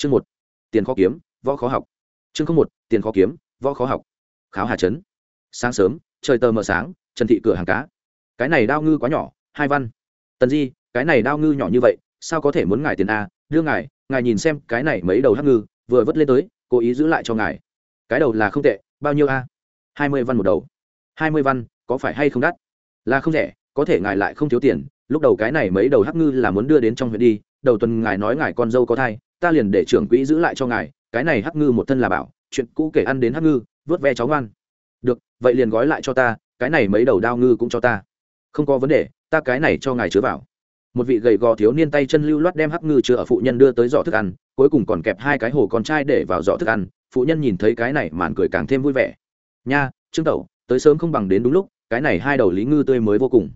chương một, tiền khó kiếm, võ khó học. Chương không một, tiền khó kiếm, võ khó học. Kháo hà trấn. Sáng sớm, trời tờ mờ sáng, trần thị cửa hàng cá. Cái này đao ngư quá nhỏ, hai văn. Tần di, cái này đao ngư nhỏ như vậy, sao có thể muốn ngài tiền a? Đưa ngài ngài nhìn xem cái này mấy đầu hắc ngư, vừa vất lên tới, cố ý giữ lại cho ngài. Cái đầu là không tệ, bao nhiêu a? Hai mươi văn một đầu. Hai mươi văn, có phải hay không đắt? Là không rẻ, có thể ngài lại không thiếu tiền. Lúc đầu cái này mấy đầu hắc ngư là muốn đưa đến trong huyện đi, đầu tuần ngài nói ngài con dâu có thai ta liền để trưởng quỹ giữ lại cho ngài, cái này hắc ngư một thân là bảo, chuyện cũ kể ăn đến hắc ngư, vớt ve cháu ngoan. Được, vậy liền gói lại cho ta, cái này mấy đầu đao ngư cũng cho ta. Không có vấn đề, ta cái này cho ngài chứa vào. Một vị gầy gò thiếu niên tay chân lưu loát đem hắc ngư chứa ở phụ nhân đưa tới giỏ thức ăn, cuối cùng còn kẹp hai cái hồ con trai để vào giỏ thức ăn, phụ nhân nhìn thấy cái này màn cười càng thêm vui vẻ. Nha, trương tẩu, tới sớm không bằng đến đúng lúc, cái này hai đầu lý ngư tươi mới vô cùng.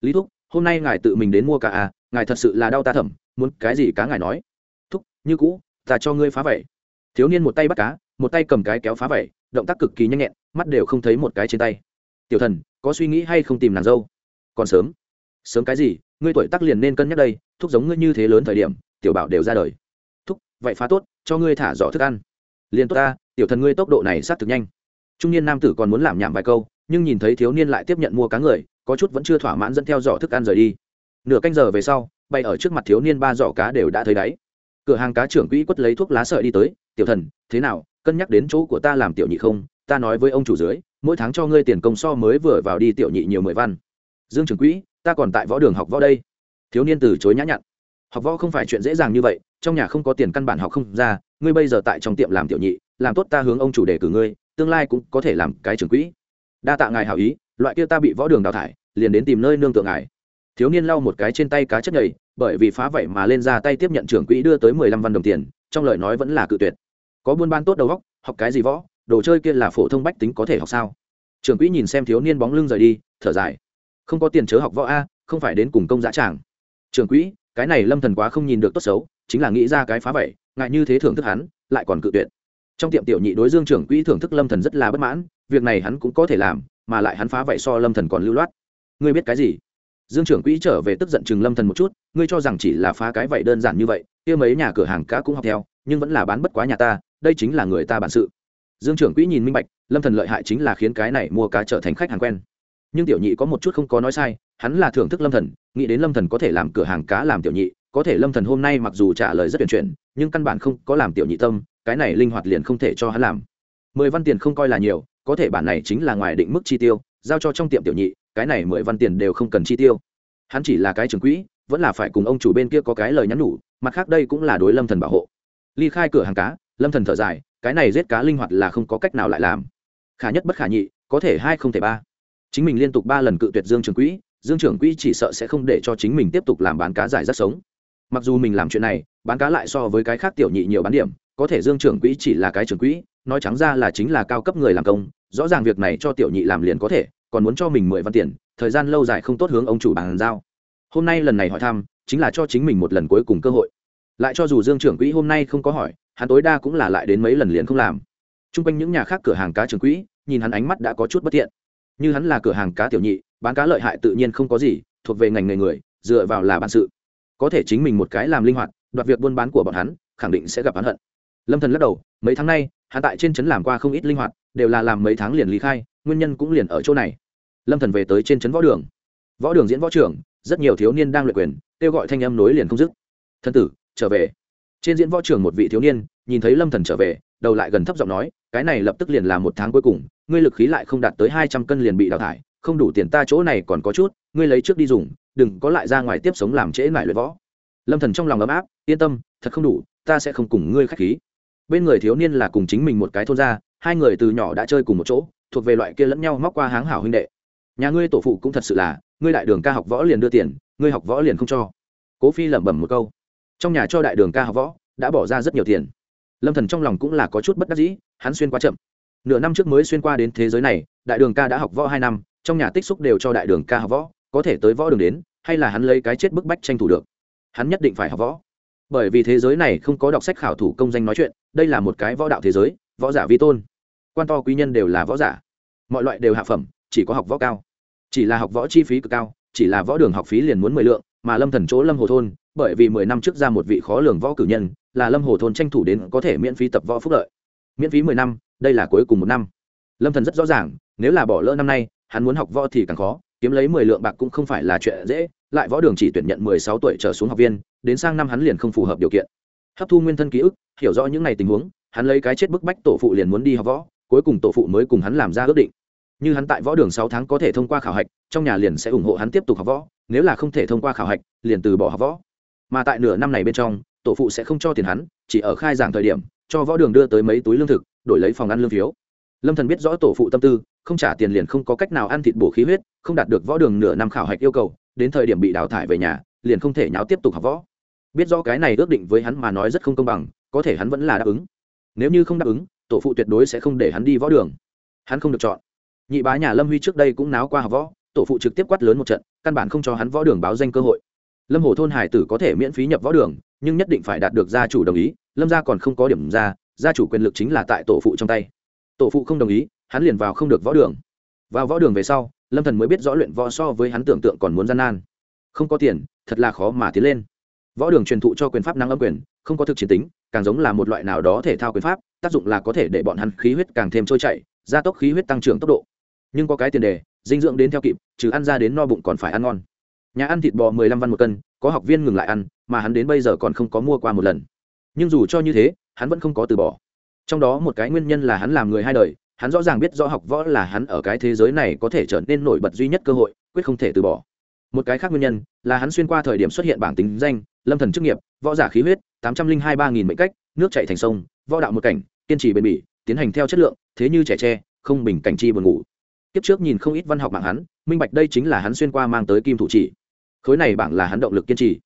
Lý thúc, hôm nay ngài tự mình đến mua cả à ngài thật sự là đau ta thẩm muốn cái gì cá ngài nói như cũ, ta cho ngươi phá vẩy thiếu niên một tay bắt cá, một tay cầm cái kéo phá vẩy động tác cực kỳ nhanh nhẹn, mắt đều không thấy một cái trên tay. Tiểu thần, có suy nghĩ hay không tìm nàng dâu? Còn sớm. Sớm cái gì, ngươi tuổi tác liền nên cân nhắc đây, thúc giống ngươi như thế lớn thời điểm, tiểu bảo đều ra đời. Thúc, vậy phá tốt, cho ngươi thả giỏ thức ăn. Liền tốt ta, tiểu thần ngươi tốc độ này sát thực nhanh. Trung niên nam tử còn muốn làm nhảm vài câu, nhưng nhìn thấy thiếu niên lại tiếp nhận mua cá người, có chút vẫn chưa thỏa mãn dẫn theo giỏ thức ăn rời đi. Nửa canh giờ về sau, bay ở trước mặt thiếu niên ba giỏ cá đều đã thấy đáy cửa hàng cá trưởng quỹ quất lấy thuốc lá sợi đi tới, tiểu thần, thế nào? Cân nhắc đến chỗ của ta làm tiểu nhị không? Ta nói với ông chủ dưới, mỗi tháng cho ngươi tiền công so mới vừa vào đi tiểu nhị nhiều mười văn. Dương trưởng quỹ, ta còn tại võ đường học võ đây. Thiếu niên từ chối nhã nhặn. Học võ không phải chuyện dễ dàng như vậy, trong nhà không có tiền căn bản học không ra, ngươi bây giờ tại trong tiệm làm tiểu nhị, làm tốt ta hướng ông chủ đề cử ngươi, tương lai cũng có thể làm cái trưởng quỹ. Đa tạ ngài hảo ý, loại kia ta bị võ đường đào thải, liền đến tìm nơi nương tựa ngài thiếu niên lau một cái trên tay cá chất nhầy, bởi vì phá vậy mà lên ra tay tiếp nhận trưởng quỹ đưa tới mười lăm văn đồng tiền, trong lời nói vẫn là cự tuyệt. Có buôn bán tốt đầu góc học cái gì võ, đồ chơi kia là phổ thông bách tính có thể học sao? Trưởng quỹ nhìn xem thiếu niên bóng lưng rời đi, thở dài. Không có tiền chớ học võ a, không phải đến cùng công giá tràng. Trưởng quỹ, cái này lâm thần quá không nhìn được tốt xấu, chính là nghĩ ra cái phá vậy ngại như thế thưởng thức hắn, lại còn cự tuyệt. Trong tiệm tiểu nhị đối dương trưởng quỹ thưởng thức lâm thần rất là bất mãn, việc này hắn cũng có thể làm, mà lại hắn phá vậy so lâm thần còn lưu loát. Ngươi biết cái gì? Dương trưởng quỹ trở về tức giận chừng lâm thần một chút, ngươi cho rằng chỉ là phá cái vậy đơn giản như vậy, kia mấy nhà cửa hàng cá cũng học theo, nhưng vẫn là bán bất quá nhà ta, đây chính là người ta bản sự. Dương trưởng quỹ nhìn minh bạch, lâm thần lợi hại chính là khiến cái này mua cá trở thành khách hàng quen. Nhưng tiểu nhị có một chút không có nói sai, hắn là thưởng thức lâm thần, nghĩ đến lâm thần có thể làm cửa hàng cá làm tiểu nhị, có thể lâm thần hôm nay mặc dù trả lời rất tuyển chuyển, nhưng căn bản không có làm tiểu nhị tâm, cái này linh hoạt liền không thể cho hắn làm. Mười văn tiền không coi là nhiều, có thể bản này chính là ngoài định mức chi tiêu, giao cho trong tiệm tiểu nhị cái này mười văn tiền đều không cần chi tiêu. Hắn chỉ là cái trường quỹ, vẫn là phải cùng ông chủ bên kia có cái lời nhắn nhủ, mặt khác đây cũng là đối lâm thần bảo hộ. Ly khai cửa hàng cá, lâm thần thở dài, cái này giết cá linh hoạt là không có cách nào lại làm. Khả nhất bất khả nhị, có thể hai không thể ba. Chính mình liên tục ba lần cự tuyệt dương trường quỹ, dương trưởng quỹ chỉ sợ sẽ không để cho chính mình tiếp tục làm bán cá giải rất sống. Mặc dù mình làm chuyện này, bán cá lại so với cái khác tiểu nhị nhiều bán điểm, có thể dương trưởng quỹ chỉ là cái trưởng quỹ, nói trắng ra là chính là cao cấp người làm công, rõ ràng việc này cho tiểu nhị làm liền có thể còn muốn cho mình mười văn tiền, thời gian lâu dài không tốt hướng ông chủ bàn giao. Hôm nay lần này hỏi thăm, chính là cho chính mình một lần cuối cùng cơ hội. Lại cho dù dương trưởng quỹ hôm nay không có hỏi, hắn tối đa cũng là lại đến mấy lần liền không làm. T r u n g quanh những nhà khác cửa hàng cá trưởng quỹ, nhìn hắn ánh mắt đã có chút bất thiện. Như hắn là cửa hàng cá tiểu nhị, bán cá lợi hại tự nhiên không có gì, thuộc về ngành nghề người, dựa vào là bản sự. Có thể chính mình một cái làm linh hoạt, đoạt việc buôn bán của bọn hắn, khẳng định sẽ gặp hắn hận. Lâm thần lắc đầu, mấy tháng nay, hắn tại trên trấn làm qua không ít linh hoạt, đều là làm mấy tháng liền lý khai nguyên nhân cũng liền ở chỗ này. Lâm thần về tới trên trấn võ đường. Võ đường diễn võ trưởng, rất nhiều thiếu niên đang luyện quyền, kêu gọi thanh âm nối liền không dứt. Thân tử, trở về. Trên diễn võ trường một vị thiếu niên, nhìn thấy lâm thần trở về, đầu lại gần thấp giọng nói, cái này lập tức liền là một tháng cuối cùng, ngươi lực khí lại không đạt tới hai trăm cân liền bị đào thải, không đủ tiền ta chỗ này còn có chút, ngươi lấy trước đi dùng, đừng có lại ra ngoài tiếp sống làm trễ lại luyện võ. Lâm thần trong lòng ấm áp, yên tâm, thật không đủ, ta sẽ không cùng ngươi khách khí. Bên người thiếu niên là cùng chính mình một cái thôn ra hai người từ nhỏ đã chơi cùng một chỗ, thuộc về loại kia lẫn nhau móc qua háng hảo huynh đệ. Nhà ngươi tổ phụ cũng thật sự là, ngươi đại đường ca học võ liền đưa tiền, ngươi học võ liền không cho. Cố phi lẩm bẩm một câu. Trong nhà cho đại đường ca học võ, đã bỏ ra rất nhiều tiền. Lâm thần trong lòng cũng là có chút bất đắc dĩ, hắn xuyên qua chậm. Nửa năm trước mới xuyên qua đến thế giới này, đại đường ca đã học võ hai năm, trong nhà tích xúc đều cho đại đường ca học võ, có thể tới võ đường đến, hay là hắn lấy cái chết bức bách tranh thủ được. Hắn nhất định phải học võ. Bởi vì thế giới này không có đọc sách khảo thủ công danh nói chuyện, đây là một cái võ đạo thế giới, võ giả vi tôn quan to quý nhân đều là võ giả. Mọi loại đều hạ phẩm, chỉ có học võ cao. Chỉ là học võ chi phí cực cao, chỉ là võ đường học phí liền muốn mười lượng, mà lâm thần chỗ lâm hồ thôn, bởi vì mười năm trước ra một vị khó lường võ cử nhân, là lâm hồ thôn tranh thủ đến có thể miễn phí tập võ phúc lợi. Miễn phí mười năm, đây là cuối cùng một năm. Lâm thần rất rõ ràng, nếu là bỏ lỡ năm nay, hắn muốn học võ thì càng khó, kiếm lấy mười lượng bạc cũng không phải là chuyện dễ, lại võ đường chỉ tuyển nhận mười sáu tuổi trở xuống học viên, đến sang năm hắn liền không phù hợp điều kiện. Hấp thu nguyên thân ký ức, hiểu rõ những ngày tình huống, hắn lấy cái chết bức bách tổ phụ liền muốn đi học võ cuối cùng tổ phụ mới cùng hắn làm ra ước định. Như hắn tại võ đường sáu tháng có thể thông qua khảo hạch, trong nhà liền sẽ ủng hộ hắn tiếp tục học võ, nếu là không thể thông qua khảo hạch, liền từ bỏ học võ. Mà tại nửa năm này bên trong, tổ phụ sẽ không cho tiền hắn, chỉ ở khai giảng thời điểm, cho võ đường đưa tới mấy túi lương thực, đổi lấy phòng ăn lương phiếu. Lâm thần biết rõ tổ phụ tâm tư, không trả tiền liền không có cách nào ăn thịt bổ khí huyết, không đạt được võ đường nửa năm khảo hạch yêu cầu, đến thời điểm bị đào thải về nhà, liền không thể nháo tiếp tục học võ. Biết rõ cái này ước định với hắn mà nói rất không công bằng, có thể hắn vẫn là đáp ứng. Nếu như không đáp ứng tổ phụ tuyệt đối sẽ không để hắn đi võ đường. Hắn không được chọn. Nhị bá nhà lâm huy trước đây cũng náo qua học võ, tổ phụ trực tiếp quát lớn một trận, căn bản không cho hắn võ đường báo danh cơ hội. Lâm hồ thôn hải tử có thể miễn phí nhập võ đường, nhưng nhất định phải đạt được gia chủ đồng ý, lâm gia còn không có điểm ra, gia chủ quyền lực chính là tại tổ phụ trong tay. Tổ phụ không đồng ý, hắn liền vào không được võ đường. Vào võ đường về sau, lâm thần mới biết rõ luyện võ so với hắn tưởng tượng còn muốn gian nan. Không có tiền, thật là khó mà tiến lên. Võ đường truyền thụ cho quyền pháp năng âm quyền, không có thực chiến tính, càng giống là một loại nào đó thể thao quyền pháp tác dụng là có thể để bọn hắn khí huyết càng thêm trôi chảy, gia tốc khí huyết tăng trưởng tốc độ. Nhưng có cái tiền đề, dinh dưỡng đến theo kịp, trừ ăn ra đến no bụng còn phải ăn ngon. Nhà ăn thịt bò mười lăm văn một cân, có học viên ngừng lại ăn, mà hắn đến bây giờ còn không có mua qua một lần. Nhưng dù cho như thế, hắn vẫn không có từ bỏ. Trong đó một cái nguyên nhân là hắn làm người hai đời, hắn rõ ràng biết rõ học võ là hắn ở cái thế giới này có thể trở nên nổi bật duy nhất cơ hội, quyết không thể từ bỏ. Một cái khác nguyên nhân là hắn xuyên qua thời điểm xuất hiện bảng tính danh, lâm thần chức nghiệp, võ giả khí huyết, tám trăm linh hai ba nghìn mệnh cách, nước chạy thành sông, võ đạo một cảnh kiên trì bền bỉ, tiến hành theo chất lượng, thế như trẻ tre, không bình cảnh chi buồn ngủ. Kiếp trước nhìn không ít văn học mạng hắn, minh bạch đây chính là hắn xuyên qua mang tới kim thủ chỉ. Khối này bảng là hắn động lực kiên trì.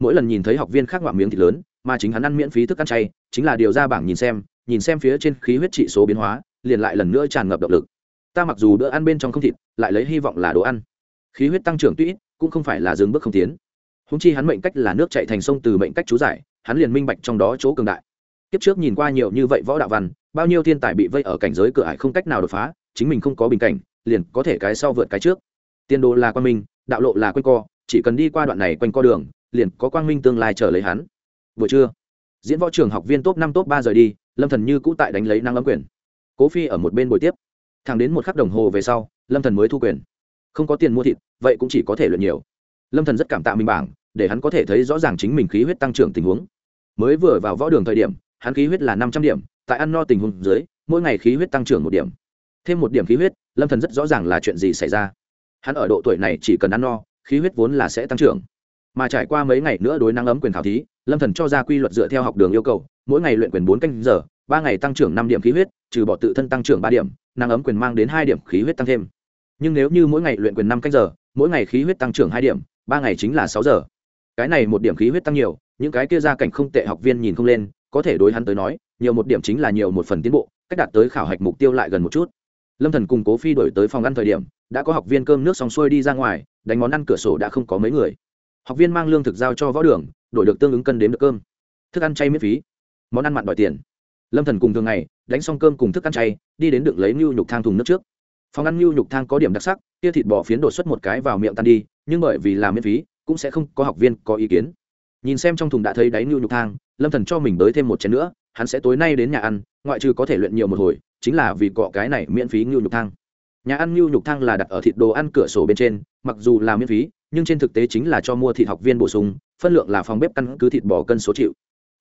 Mỗi lần nhìn thấy học viên khác ngoạm miếng thịt lớn, mà chính hắn ăn miễn phí thức ăn chay, chính là điều ra bảng nhìn xem nhìn xem phía trên khí huyết trị số biến hóa, liền lại lần nữa tràn ngập động lực. Ta mặc dù bữa ăn bên trong không thịt, lại lấy hy vọng là đồ ăn. Khí huyết tăng trưởng tuy ít, cũng không phải là dừng bước không tiến. Húng chi hắn mệnh cách là nước chạy thành sông từ mệnh cách chú giải, hắn liền minh bạch trong đó chỗ cường đại kiếp trước nhìn qua nhiều như vậy võ đạo văn, bao nhiêu thiên tài bị vây ở cảnh giới cửa ải không cách nào đột phá, chính mình không có bình cảnh, liền có thể cái sau vượt cái trước. Tiên đồ là quan minh, đạo lộ là quanh co, chỉ cần đi qua đoạn này quanh co đường, liền có quang minh tương lai chờ lấy hắn. Vừa trưa, diễn võ trường học viên top năm, top ba rời đi, lâm thần như cũ tại đánh lấy năng ấm quyền. Cố phi ở một bên buổi tiếp. Thẳng đến một khắc đồng hồ về sau, lâm thần mới thu quyền. Không có tiền mua thịt, vậy cũng chỉ có thể luyện nhiều. Lâm thần rất cảm tạ minh bảng, để hắn có thể thấy rõ ràng chính mình khí huyết tăng trưởng tình huống. Mới vừa vào võ đường thời điểm hắn khí huyết là năm trăm điểm, tại ăn no tình huống dưới, mỗi ngày khí huyết tăng trưởng một điểm. Thêm một điểm khí huyết, lâm thần rất rõ ràng là chuyện gì xảy ra. Hắn ở độ tuổi này chỉ cần ăn no, khí huyết vốn là sẽ tăng trưởng. Mà trải qua mấy ngày nữa đối năng ấm quyền thảo thí, lâm thần cho ra quy luật dựa theo học đường yêu cầu, mỗi ngày luyện quyền bốn canh giờ, ba ngày tăng trưởng năm điểm khí huyết, trừ bỏ tự thân tăng trưởng ba điểm năng ấm quyền mang đến hai điểm khí huyết tăng thêm. Nhưng nếu như mỗi ngày luyện quyền năm canh giờ, mỗi ngày khí huyết tăng trưởng hai điểm, ba ngày chính là sáu giờ. Cái này một điểm khí huyết tăng nhiều, những cái kia gia cảnh không tệ học viên nhìn không lên có thể đối hắn tới nói, nhiều một điểm chính là nhiều một phần tiến bộ, cách đạt tới khảo hạch mục tiêu lại gần một chút. Lâm thần cùng cố phi đổi tới phòng ăn thời điểm, đã có học viên cơm nước xong xuôi đi ra ngoài, đánh món ăn cửa sổ đã không có mấy người. Học viên mang lương thực giao cho võ đường, đổi được tương ứng cân đếm được cơm. Thức ăn chay miễn phí. Món ăn mặn đòi tiền. Lâm thần cùng thường ngày, đánh xong cơm cùng thức ăn chay, đi đến đựng lấy nhu nhục thang thùng nước trước. Phòng ăn nhu nhục thang có điểm đặc sắc, kia thịt bò phiến đột xuất một cái vào miệng tan đi, nhưng bởi vì làm miễn phí, cũng sẽ không có học viên có ý kiến nhìn xem trong thùng đã thấy đáy nhu nhục thang, lâm thần cho mình tới thêm một chén nữa, hắn sẽ tối nay đến nhà ăn, ngoại trừ có thể luyện nhiều một hồi, chính là vì cọ cái này miễn phí nhu nhục thang. Nhà ăn nhu nhục thang là đặt ở thịt đồ ăn cửa sổ bên trên, mặc dù là miễn phí, nhưng trên thực tế chính là cho mua thịt học viên bổ sung, phân lượng là phòng bếp căn cứ thịt bò cân số chịu.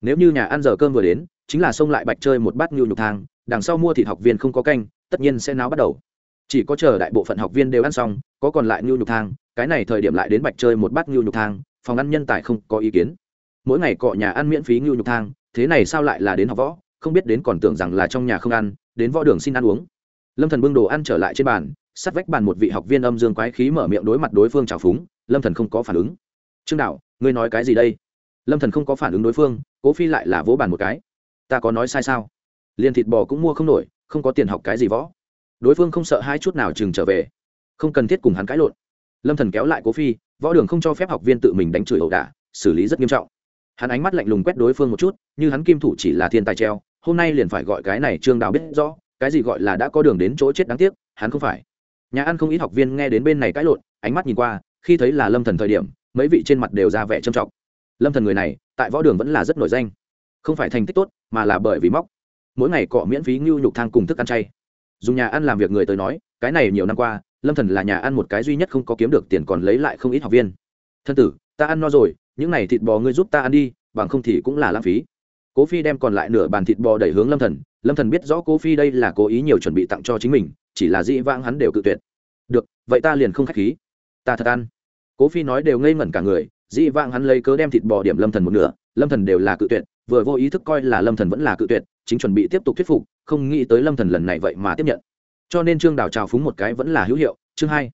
Nếu như nhà ăn giờ cơm vừa đến, chính là xông lại bạch chơi một bát nhu nhục thang, đằng sau mua thịt học viên không có canh, tất nhiên sẽ náo bắt đầu. Chỉ có chờ đại bộ phận học viên đều ăn xong, có còn lại nhu nhục thang, cái này thời điểm lại đến bạch chơi một bát nhu nhục thang phòng ăn nhân tài không có ý kiến. Mỗi ngày cọ nhà ăn miễn phí ngưu nhục thang, thế này sao lại là đến học võ? Không biết đến còn tưởng rằng là trong nhà không ăn, đến võ đường xin ăn uống. Lâm thần bưng đồ ăn trở lại trên bàn sát vách bàn một vị học viên âm dương quái khí mở miệng đối mặt đối phương trào phúng, lâm thần không có phản ứng. Trương đạo, ngươi nói cái gì đây? Lâm thần không có phản ứng đối phương, cố phi lại là vỗ bàn một cái. Ta có nói sai sao? Liền thịt bò cũng mua không nổi, không có tiền học cái gì võ. Đối phương không sợ hai chút nào chừng trở về. Không cần thiết cùng hắn cãi lộn. Lâm thần kéo lại cố phi võ đường không cho phép học viên tự mình đánh chửi ẩu đả, xử lý rất nghiêm trọng. Hắn ánh mắt lạnh lùng quét đối phương một chút, như hắn kim thủ chỉ là thiên tài treo, hôm nay liền phải gọi cái này trương đào biết rõ, cái gì gọi là đã có đường đến chỗ chết đáng tiếc, hắn không phải. Nhà ăn không ít học viên nghe đến bên này cãi lộn, ánh mắt nhìn qua, khi thấy là lâm thần thời điểm, mấy vị trên mặt đều ra vẻ trầm trọng. Lâm thần người này, tại võ đường vẫn là rất nổi danh. Không phải thành tích tốt, mà là bởi vì móc. Mỗi ngày cọ miễn phí ngưu nhục thang cùng thức ăn chay. Dùng nhà ăn làm việc người tới nói, cái này nhiều năm qua lâm thần là nhà ăn một cái duy nhất không có kiếm được tiền còn lấy lại không ít học viên. Thân tử, ta ăn no rồi, những này thịt bò ngươi giúp ta ăn đi, bằng không thì cũng là lãng phí. Cố phi đem còn lại nửa bàn thịt bò đẩy hướng lâm thần lâm thần biết rõ cố phi đây là cố ý nhiều chuẩn bị tặng cho chính mình, chỉ là dĩ vãng hắn đều cự tuyệt. Được, vậy ta liền không khách khí. Ta thật ăn. Cố phi nói đều ngây ngẩn cả người dĩ vãng hắn lấy cớ đem thịt bò điểm lâm thần một nửa, lâm thần đều là cự tuyệt, vừa vô ý thức coi là lâm thần vẫn là cự tuyệt, chính chuẩn bị tiếp tục thuyết phục, không nghĩ tới lâm thần lần này vậy mà tiếp nhận cho nên trương đào trào phúng một cái vẫn là hữu hiệu chương hai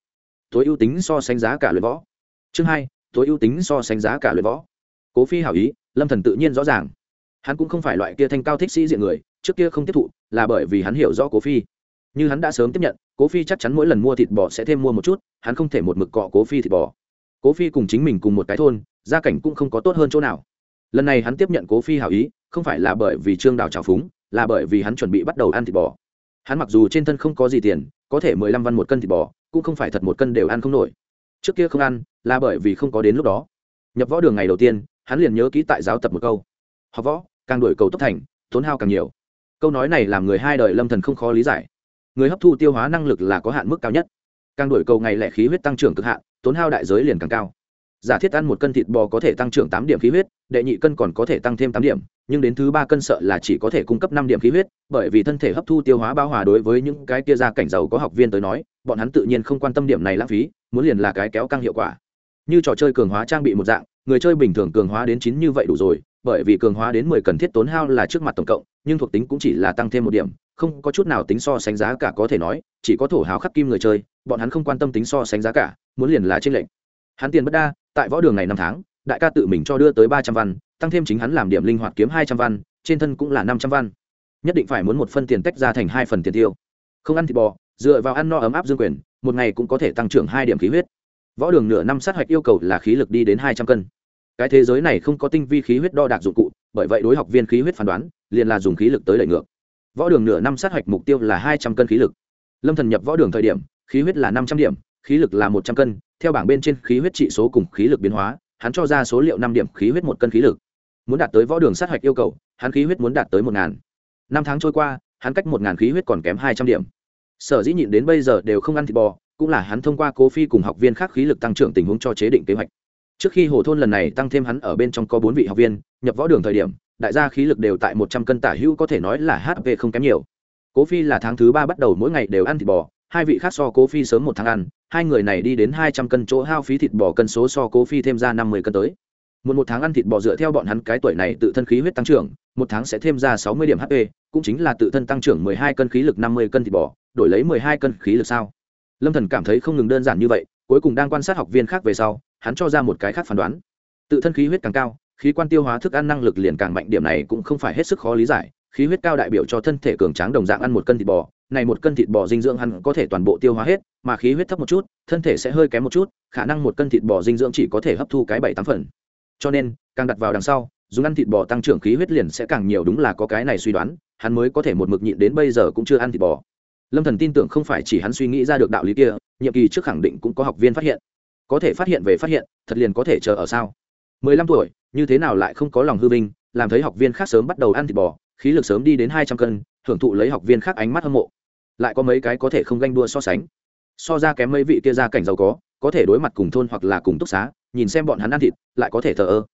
tối ưu tính so sánh giá cả luyện võ chương hai tối ưu tính so sánh giá cả luyện võ cố phi hảo ý lâm thần tự nhiên rõ ràng hắn cũng không phải loại kia thanh cao thích sĩ diện người trước kia không tiếp thụ là bởi vì hắn hiểu rõ cố phi như hắn đã sớm tiếp nhận cố phi chắc chắn mỗi lần mua thịt bò sẽ thêm mua một chút hắn không thể một mực cọ cố phi thịt bò cố phi cùng chính mình cùng một cái thôn gia cảnh cũng không có tốt hơn chỗ nào lần này hắn tiếp nhận cố phi hảo ý không phải là bởi vì trương đào trào phúng là bởi vì hắn chuẩn bị bắt đầu ăn thịt bò hắn mặc dù trên thân không có gì tiền, có thể mười lăm văn một cân thịt bò, cũng không phải thật một cân đều ăn không nổi. Trước kia không ăn, là bởi vì không có đến lúc đó. Nhập võ đường ngày đầu tiên, hắn liền nhớ kỹ tại giáo tập một câu. Học võ, càng đổi cầu tốc thành, tốn hao càng nhiều. Câu nói này làm người hai đời lâm thần không khó lý giải. Người hấp thu tiêu hóa năng lực là có hạn mức cao nhất. Càng đổi cầu ngày lẻ khí huyết tăng trưởng cực hạn, tốn hao đại giới liền càng cao. Giả thiết ăn một cân thịt bò có thể tăng trưởng tám điểm khí huyết, đệ nhị cân còn có thể tăng thêm tám điểm nhưng đến thứ ba cân sợ là chỉ có thể cung cấp năm điểm khí huyết, bởi vì thân thể hấp thu tiêu hóa bao hòa đối với những cái kia ra cảnh giàu có học viên tới nói, bọn hắn tự nhiên không quan tâm điểm này lãng phí, muốn liền là cái kéo căng hiệu quả. Như trò chơi cường hóa trang bị một dạng, người chơi bình thường cường hóa đến chín như vậy đủ rồi, bởi vì cường hóa đến mười cần thiết tốn hao là trước mặt tổng cộng, nhưng thuộc tính cũng chỉ là tăng thêm một điểm, không có chút nào tính so sánh giá cả có thể nói, chỉ có thổ hào khắc kim người chơi, bọn hắn không quan tâm tính so sánh giá cả, muốn liền là trên lệnh hắn tiền bất đa, tại võ đường này năm tháng đại ca tự mình cho đưa tới ba trăm văn, tăng thêm chính hắn làm điểm linh hoạt kiếm hai trăm văn, trên thân cũng là năm trăm văn. Nhất định phải muốn một phân tiền tách ra thành hai phần tiền tiêu. Không ăn thịt bò, dựa vào ăn no ấm áp dương quyền, một ngày cũng có thể tăng trưởng hai điểm khí huyết. Võ đường nửa năm sát hạch yêu cầu là khí lực đi đến hai trăm cân. Cái thế giới này không có tinh vi khí huyết đo đạc dụng cụ, bởi vậy đối học viên khí huyết phán đoán, liền là dùng khí lực tới đẩy ngược. Võ đường nửa năm sát hạch mục tiêu là hai trăm cân khí lực. Lâm thần nhập võ đường thời điểm, khí huyết là năm trăm điểm, khí lực là một trăm cân, theo bảng bên trên khí huyết trị số cùng khí lực biến hóa hắn cho ra số liệu năm điểm khí huyết một cân khí lực. Muốn đạt tới võ đường sát hạch yêu cầu, hắn khí huyết muốn đạt tới một ngàn. Năm tháng trôi qua, hắn cách một ngàn khí huyết còn kém hai trăm điểm. Sở dĩ nhịn đến bây giờ đều không ăn thịt bò, cũng là hắn thông qua cố phi cùng học viên khác khí lực tăng trưởng tình huống cho chế định kế hoạch. Trước khi hồ thôn lần này tăng thêm hắn ở bên trong có bốn vị học viên, nhập võ đường thời điểm, đại gia khí lực đều tại một trăm cân tả hữu có thể nói là hp không kém nhiều. Cố phi là tháng thứ ba bắt đầu mỗi ngày đều ăn thịt bò, hai vị khác so cố phi sớm một tháng ăn hai người này đi đến hai trăm cân chỗ hao phí thịt bò cân số so cố phi thêm ra năm mươi cân tới. Một một tháng ăn thịt bò dựa theo bọn hắn cái tuổi này tự thân khí huyết tăng trưởng, một tháng sẽ thêm ra sáu mươi điểm hp cũng chính là tự thân tăng trưởng mười hai cân khí lực năm mươi cân thịt bò, đổi lấy mười hai cân khí lực sao? Lâm thần cảm thấy không ngừng đơn giản như vậy, cuối cùng đang quan sát học viên khác về sau, hắn cho ra một cái khác phán đoán. Tự thân khí huyết càng cao, khí quan tiêu hóa thức ăn năng lực liền càng mạnh, điểm này cũng không phải hết sức khó lý giải, khí huyết cao đại biểu cho thân thể cường tráng đồng dạng ăn một cân thịt bò này một cân thịt bò dinh dưỡng hắn có thể toàn bộ tiêu hóa hết, mà khí huyết thấp một chút, thân thể sẽ hơi kém một chút, khả năng một cân thịt bò dinh dưỡng chỉ có thể hấp thu cái bảy tám phần. Cho nên, càng đặt vào đằng sau, dùng ăn thịt bò tăng trưởng khí huyết liền sẽ càng nhiều đúng là có cái này suy đoán, hắn mới có thể một mực nhịn đến bây giờ cũng chưa ăn thịt bò. Lâm thần tin tưởng không phải chỉ hắn suy nghĩ ra được đạo lý kia, nhiệm kỳ trước khẳng định cũng có học viên phát hiện. Có thể phát hiện về phát hiện, thật liền có thể chờ ở sao mười lăm tuổi, như thế nào lại không có lòng hư vinh, làm thấy học viên khác sớm bắt đầu ăn thịt bò, khí lực sớm đi đến hai trăm cân, hưởng thụ lấy học viên khác ánh mắt hâm mộ lại có mấy cái có thể không ganh đua so sánh. So ra kém mấy vị kia ra cảnh giàu có có thể đối mặt cùng thôn hoặc là cùng túc xá, nhìn xem bọn hắn ăn thịt, lại có thể thờ ơ.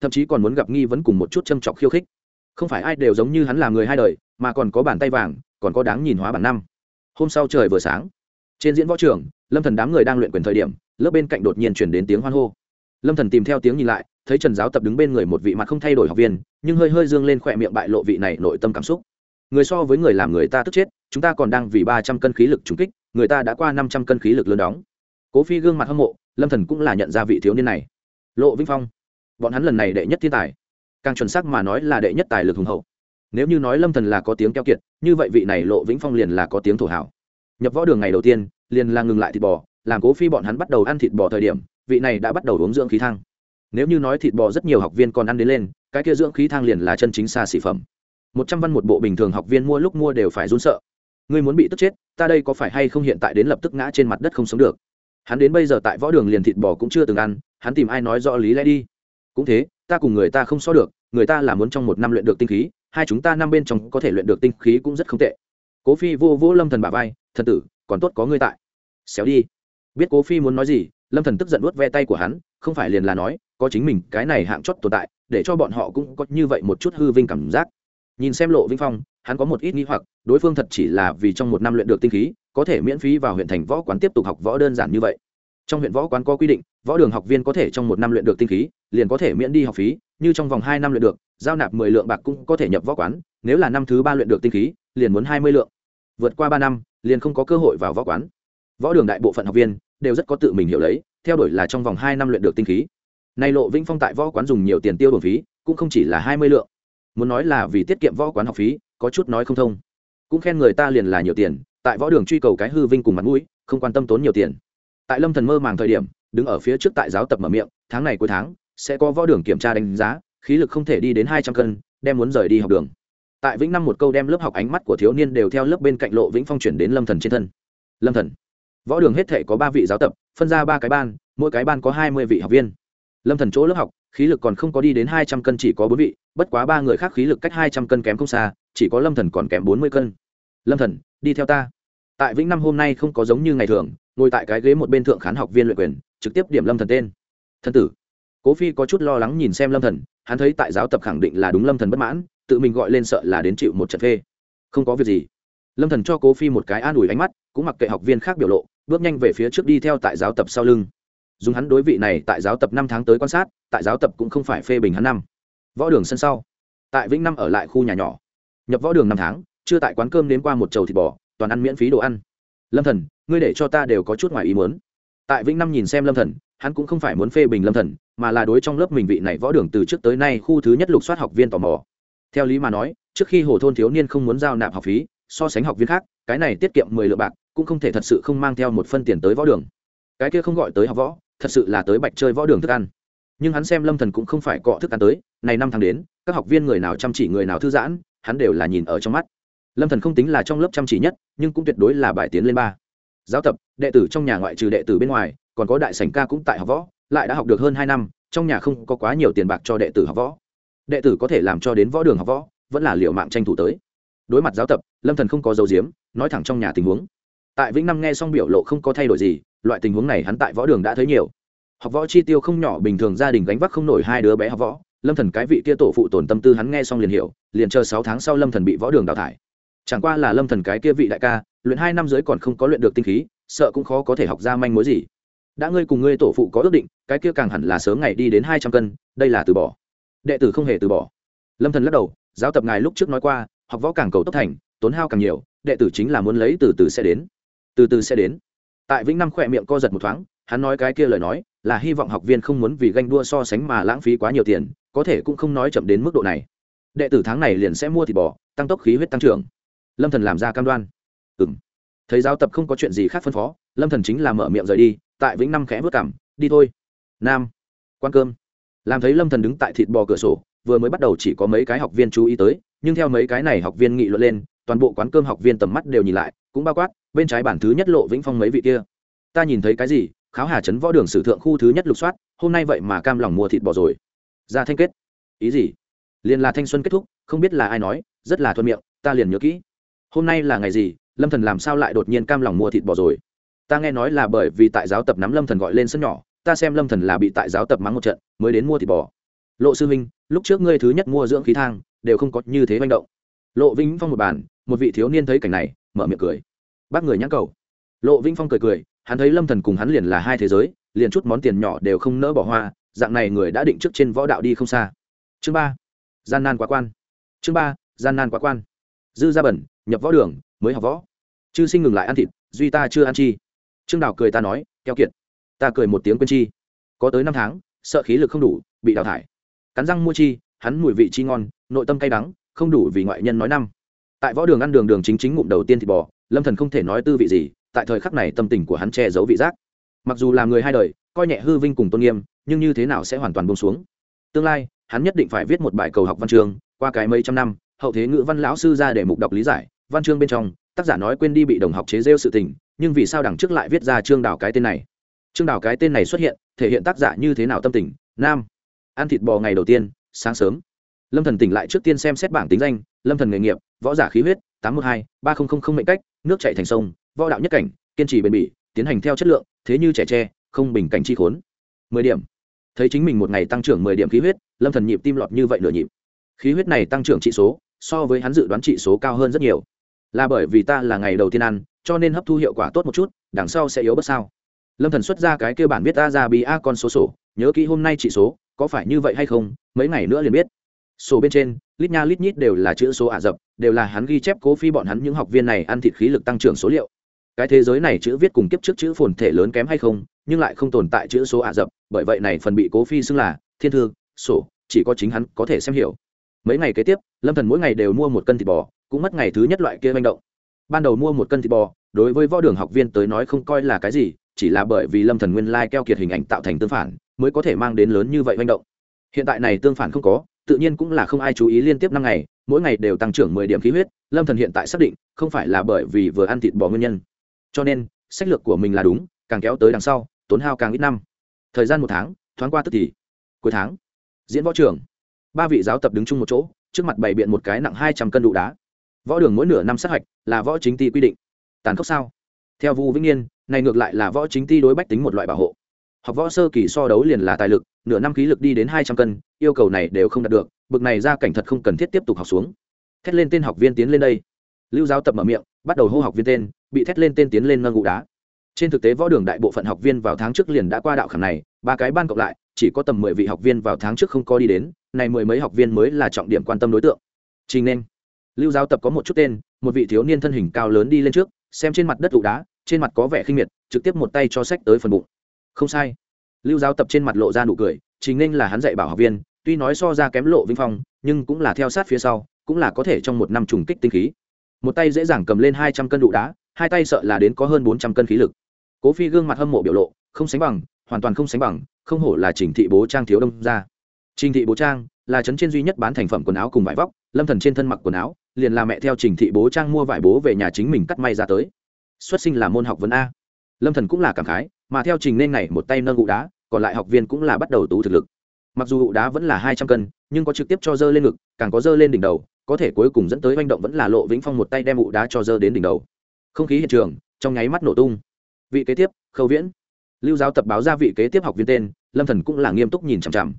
Thậm chí còn muốn gặp nghi vấn cùng một chút châm chọc khiêu khích. Không phải ai đều giống như hắn là người hai đời, mà còn có bàn tay vàng, còn có đáng nhìn hóa bản năm. Hôm sau trời vừa sáng, trên diễn võ trường, lâm thần đám người đang luyện quyền thời điểm, lớp bên cạnh đột nhiên chuyển đến tiếng hoan hô. Lâm thần tìm theo tiếng nhìn lại, thấy trần giáo tập đứng bên người một vị mặt không thay đổi học viên, nhưng hơi hơi dương lên khỏe miệng bại lộ vị này nội tâm cảm xúc. Người so với người làm người ta tức chết chúng ta còn đang vì ba trăm cân khí lực trúng kích, người ta đã qua năm trăm cân khí lực lớn đóng. Cố phi gương mặt hâm mộ, lâm thần cũng là nhận ra vị thiếu niên này. Lộ vinh phong, bọn hắn lần này đệ nhất thiên tài. Càng chuẩn xác mà nói là đệ nhất tài lực hùng hậu. Nếu như nói lâm thần là có tiếng keo kiệt, như vậy vị này lộ vĩnh phong liền là có tiếng thổ hảo nhập võ đường ngày đầu tiên, liền là ngừng lại thịt bò, làm cố phi bọn hắn bắt đầu ăn thịt bò thời điểm, vị này đã bắt đầu uống dưỡng khí thang. Nếu như nói thịt bò rất nhiều học viên còn ăn đến lên, cái kia dưỡng khí thang liền là chân chính xa xỉ phẩm. Một trăm văn một bộ bình thường học viên mua lúc mua đều phải run sợ ngươi muốn bị tức chết, ta đây có phải hay không hiện tại đến lập tức ngã trên mặt đất không sống được? Hắn đến bây giờ tại võ đường liền thịt bò cũng chưa từng ăn, hắn tìm ai nói rõ lý lẽ đi? Cũng thế, ta cùng người ta không so được, người ta là muốn trong một năm luyện được tinh khí, hai chúng ta năm bên trong có thể luyện được tinh khí cũng rất không tệ. Cố phi vô vô lâm thần bà vai, thần tử, còn tốt có ngươi tại. Xéo đi. Biết cố phi muốn nói gì, lâm thần tức giận nuốt ve tay của hắn, không phải liền là nói, có chính mình cái này hạng chót tồn tại, để cho bọn họ cũng có như vậy một chút hư vinh cảm giác. Nhìn xem lộ vinh phong hắn có một ít nghi hoặc, đối phương thật chỉ là vì trong một năm luyện được tinh khí, có thể miễn phí vào huyện thành võ quán tiếp tục học võ đơn giản như vậy. Trong huyện võ quán có quy định, võ đường học viên có thể trong một năm luyện được tinh khí, liền có thể miễn đi học phí, như trong vòng hai năm luyện được, giao nạp mười lượng bạc cũng có thể nhập võ quán, nếu là năm thứ ba luyện được tinh khí, liền muốn hai mươi lượng. Vượt qua ba năm, liền không có cơ hội vào võ quán. Võ đường đại bộ phận học viên đều rất có tự mình hiểu lấy, theo đuổi là trong vòng hai năm luyện được tinh khí. Nay lộ vĩnh phong tại võ quán dùng nhiều tiền tiêu đồn phí, cũng không chỉ là hai mươi lượng. Muốn nói là vì tiết kiệm võ quán học phí có chút nói không thông. Cũng khen người ta liền là nhiều tiền, tại võ đường truy cầu cái hư vinh cùng mặt mũi, không quan tâm tốn nhiều tiền. Tại lâm thần mơ màng thời điểm, đứng ở phía trước tại giáo tập mở miệng, tháng này cuối tháng, sẽ có võ đường kiểm tra đánh giá, khí lực không thể đi đến hai trăm cân, đem muốn rời đi học đường. Tại vĩnh năm một câu đem lớp học ánh mắt của thiếu niên đều theo lớp bên cạnh lộ vĩnh phong chuyển đến lâm thần trên thân. Lâm thần, võ đường hết thể có ba vị giáo tập, phân ra ba cái ban, mỗi cái ban có hai mươi vị học viên. Lâm thần chỗ lớp học, khí lực còn không có đi đến hai trăm cân chỉ có bốn vị, bất quá ba người khác khí lực cách hai trăm cân kém không xa chỉ có lâm thần còn kém bốn mươi cân. Lâm thần, đi theo ta. Tại vĩnh năm hôm nay không có giống như ngày thường, ngồi tại cái ghế một bên thượng khán học viên luyện quyền, trực tiếp điểm lâm thần tên. Thân tử. Cố phi có chút lo lắng nhìn xem lâm thần, hắn thấy tại giáo tập khẳng định là đúng lâm thần bất mãn, tự mình gọi lên sợ là đến chịu một trận phê. Không có việc gì. Lâm thần cho cố phi một cái an ủi ánh mắt, cũng mặc kệ học viên khác biểu lộ, bước nhanh về phía trước đi theo tại giáo tập sau lưng. Dùng hắn đối vị này tại giáo tập năm tháng tới quan sát, tại giáo tập cũng không phải phê bình hắn năm. Võ đường sân sau. Tại vĩnh năm ở lại khu nhà nhỏ nhập võ đường năm tháng, chưa tại quán cơm đến qua một chầu thịt bò, toàn ăn miễn phí đồ ăn. Lâm thần, ngươi để cho ta đều có chút ngoài ý muốn. Tại vĩnh năm nhìn xem lâm thần, hắn cũng không phải muốn phê bình lâm thần, mà là đối trong lớp mình vị này võ đường từ trước tới nay khu thứ nhất lục soát học viên tò mò. Theo lý mà nói, trước khi hồ thôn thiếu niên không muốn giao nạp học phí, so sánh học viên khác, cái này tiết kiệm mười lượng bạc, cũng không thể thật sự không mang theo một phân tiền tới võ đường. Cái kia không gọi tới học võ, thật sự là tới bạch chơi võ đường thức ăn. Nhưng hắn xem lâm thần cũng không phải cọ thức ăn tới, này năm tháng đến, các học viên người nào chăm chỉ người nào thư giãn hắn đều là nhìn ở trong mắt. Lâm thần không tính là trong lớp chăm chỉ nhất, nhưng cũng tuyệt đối là bài tiến lên ba. Giáo tập, đệ tử trong nhà ngoại trừ đệ tử bên ngoài, còn có đại sảnh ca cũng tại học võ, lại đã học được hơn hai năm, trong nhà không có quá nhiều tiền bạc cho đệ tử học võ. Đệ tử có thể làm cho đến võ đường học võ, vẫn là liệu mạng tranh thủ tới. Đối mặt giáo tập, lâm thần không có dấu diếm, nói thẳng trong nhà tình huống. Tại vĩnh năm nghe xong biểu lộ không có thay đổi gì, loại tình huống này hắn tại võ đường đã thấy nhiều. Học võ chi tiêu không nhỏ, bình thường gia đình gánh vác không nổi hai đứa bé học võ lâm thần cái vị kia tổ phụ tổn tâm tư hắn nghe xong liền hiểu, liền chờ sáu tháng sau lâm thần bị võ đường đào thải. Chẳng qua là lâm thần cái kia vị đại ca, luyện hai năm dưới còn không có luyện được tinh khí, sợ cũng khó có thể học ra manh mối gì. Đã ngươi cùng ngươi tổ phụ có ước định, cái kia càng hẳn là sớm ngày đi đến hai trăm cân, đây là từ bỏ. Đệ tử không hề từ bỏ. Lâm thần lắc đầu, giáo tập ngài lúc trước nói qua, học võ càng cầu tốc thành, tốn hao càng nhiều, đệ tử chính là muốn lấy từ từ sẽ đến. Từ từ sẽ đến. Tại vĩnh năm khỏe miệng co giật một thoáng, hắn nói cái kia lời nói, là hy vọng học viên không muốn vì ganh đua so sánh mà lãng phí quá nhiều tiền có thể cũng không nói chậm đến mức độ này. Đệ tử tháng này liền sẽ mua thịt bò, tăng tốc khí huyết tăng trưởng. Lâm thần làm ra cam đoan. Ừm. Thấy giáo tập không có chuyện gì khác phân phó, lâm thần chính là mở miệng rời đi, tại vĩnh năm khẽ vớt cảm, đi thôi. Nam quan cơm. Làm thấy lâm thần đứng tại thịt bò cửa sổ, vừa mới bắt đầu chỉ có mấy cái học viên chú ý tới, nhưng theo mấy cái này học viên nghị luận lên, toàn bộ quán cơm học viên tầm mắt đều nhìn lại, cũng bao quát, bên trái bản thứ nhất lộ vĩnh phong mấy vị kia. Ta nhìn thấy cái gì? Kháo hà trấn võ đường sử thượng khu thứ nhất lục soát, hôm nay vậy mà cam lòng mua thịt bò rồi ra thanh kết. Ý gì? Liền là thanh xuân kết thúc, không biết là ai nói, rất là thuận miệng, ta liền nhớ kỹ. Hôm nay là ngày gì, lâm thần làm sao lại đột nhiên cam lòng mua thịt bò rồi? Ta nghe nói là bởi vì tại giáo tập nắm lâm thần gọi lên sân nhỏ, ta xem lâm thần là bị tại giáo tập mắng một trận, mới đến mua thịt bò. Lộ sư huynh, lúc trước ngươi thứ nhất mua dưỡng khí thang, đều không có như thế manh động. Lộ vĩnh phong một bàn, một vị thiếu niên thấy cảnh này, mở miệng cười. Bác người nhãn cầu. Lộ vĩnh phong cười cười, hắn thấy lâm thần cùng hắn liền là hai thế giới, liền chút món tiền nhỏ đều không nỡ bỏ hoa dạng này người đã định trước trên võ đạo đi không xa. Chương ba, gian nan quá quan. Chương ba, gian nan quá quan. Dư gia bẩn, nhập võ đường, mới học võ. Chư sinh ngừng lại ăn thịt, duy ta chưa ăn chi. Trương đào cười ta nói, keo kiệt. Ta cười một tiếng quên chi. Có tới năm tháng, sợ khí lực không đủ, bị đào thải. Cắn răng mua chi, hắn mùi vị chi ngon, nội tâm cay đắng, không đủ vì ngoại nhân nói năm. Tại võ đường ăn đường đường chính chính ngụm đầu tiên thịt bò, lâm thần không thể nói tư vị gì, tại thời khắc này tâm tình của hắn che giấu vị giác. Mặc dù là người hai đời, coi nhẹ hư vinh cùng tôn nghiêm nhưng như thế nào sẽ hoàn toàn buông xuống? Tương lai, hắn nhất định phải viết một bài cầu học văn chương, qua cái mấy trăm năm, hậu thế ngữ văn lão sư ra để mục đọc lý giải, văn chương bên trong, tác giả nói quên đi bị đồng học chế rêu sự tình, nhưng vì sao đằng trước lại viết ra chương đào cái tên này? Chương đào cái tên này xuất hiện, thể hiện tác giả như thế nào tâm tình, nam. Ăn thịt bò ngày đầu tiên, sáng sớm. Lâm thần tỉnh lại trước tiên xem xét bảng tính danh, lâm thần nghề nghiệp, võ giả khí huyết, tám mươi một hai, ba nghìn mệnh cách, nước chạy thành sông, võ đạo nhất cảnh, kiên trì bền bỉ, tiến hành theo chất lượng, thế như trẻ tre, không bình cảnh chi khốn. mười điểm thấy chính mình một ngày tăng trưởng mười điểm khí huyết, lâm thần nhịp tim lọt như vậy nửa nhịp. Khí huyết này tăng trưởng trị số, so với hắn dự đoán trị số cao hơn rất nhiều. Là bởi vì ta là ngày đầu tiên ăn, cho nên hấp thu hiệu quả tốt một chút, đằng sau sẽ yếu bớt sao? Lâm thần xuất ra cái kêu bản viết a ra bi a con số sổ, nhớ kỹ hôm nay trị số, có phải như vậy hay không, mấy ngày nữa liền biết. Sổ bên trên, lít nha lít nhít đều là chữ số ả rập, đều là hắn ghi chép cố phi bọn hắn những học viên này ăn thịt khí lực tăng trưởng số liệu. Cái thế giới này chữ viết cùng kiếp trước chữ phồn thể lớn kém hay không, nhưng lại không tồn tại chữ số ả rập bởi vậy này phần bị cố phi xưng là thiên thư, sổ, chỉ có chính hắn có thể xem hiểu. Mấy ngày kế tiếp, lâm thần mỗi ngày đều mua một cân thịt bò, cũng mất ngày thứ nhất loại kia manh động. Ban đầu mua một cân thịt bò, đối với võ đường học viên tới nói không coi là cái gì, chỉ là bởi vì lâm thần nguyên lai keo kiệt hình ảnh tạo thành tương phản, mới có thể mang đến lớn như vậy manh động. Hiện tại này tương phản không có, tự nhiên cũng là không ai chú ý liên tiếp năm ngày, mỗi ngày đều tăng trưởng mười điểm khí huyết, lâm thần hiện tại xác định, không phải là bởi vì vừa ăn thịt bò nguyên nhân. Cho nên, sách lược của mình là đúng, càng kéo tới đằng sau, tốn hao càng ít năm thời gian một tháng, thoáng qua tức thì. Cuối tháng, diễn võ trường. Ba vị giáo tập đứng chung một chỗ, trước mặt bày biện một cái nặng hai trăm cân đủ đá. Võ đường mỗi nửa năm sát hạch là võ chính ty quy định. Tàn khốc sao? Theo vu vĩnh yên này ngược lại là võ chính ty đối bách tính một loại bảo hộ. Học võ sơ kỳ so đấu liền là tài lực, nửa năm khí lực đi đến hai trăm cân, yêu cầu này đều không đạt được, bực này ra cảnh thật không cần thiết tiếp tục học xuống. Thét lên tên học viên tiến lên đây. Lưu giáo tập mở miệng, bắt đầu hô học viên tên, bị thét lên tên tiến lên nâng ngụ đá trên thực tế võ đường đại bộ phận học viên vào tháng trước liền đã qua đạo khảm này, ba cái ban cộng lại, chỉ có tầm mười vị học viên vào tháng trước không có đi đến, này mười mấy học viên mới là trọng điểm quan tâm đối tượng. Trình nên. Lưu giáo tập có một chút tên, một vị thiếu niên thân hình cao lớn đi lên trước, xem trên mặt đất ụ đá, trên mặt có vẻ khinh miệt, trực tiếp một tay cho sách tới phần bụng. Không sai. Lưu giáo tập trên mặt lộ ra nụ cười, Trình nên là hắn dạy bảo học viên, tuy nói so ra kém lộ vinh phong, nhưng cũng là theo sát phía sau, cũng là có thể trong một năm trùng kích tinh khí. Một tay dễ dàng cầm lên hai trăm cân đụ đá, hai tay sợ là đến có hơn bốn trăm cân khí lực cố phi gương mặt hâm mộ biểu lộ, không sánh bằng, hoàn toàn không sánh bằng, không hổ là trình thị bố trang thiếu đông ra trình thị bố trang là trấn trên duy nhất bán thành phẩm quần áo cùng vải vóc, lâm thần trên thân mặc quần áo, liền là mẹ theo trình thị bố trang mua vải bố về nhà chính mình cắt may ra tới. Xuất sinh là môn học vấn a. Lâm thần cũng là cảm khái, mà theo trình nên này một tay nâng ngụ đá, còn lại học viên cũng là bắt đầu tú thực lực. Mặc dù ngụ đá vẫn là hai trăm cân, nhưng có trực tiếp cho dơ lên ngực, càng có dơ lên đỉnh đầu, có thể cuối cùng dẫn tới manh động vẫn là lộ vĩnh phong một tay đem ngụ đá cho dơ đến đỉnh đầu. Không khí hiện trường, trong nháy mắt nổ tung vị kế tiếp, khâu viễn. Lưu giáo tập báo ra vị kế tiếp học viên tên, lâm thần cũng là nghiêm túc nhìn chằm chằm.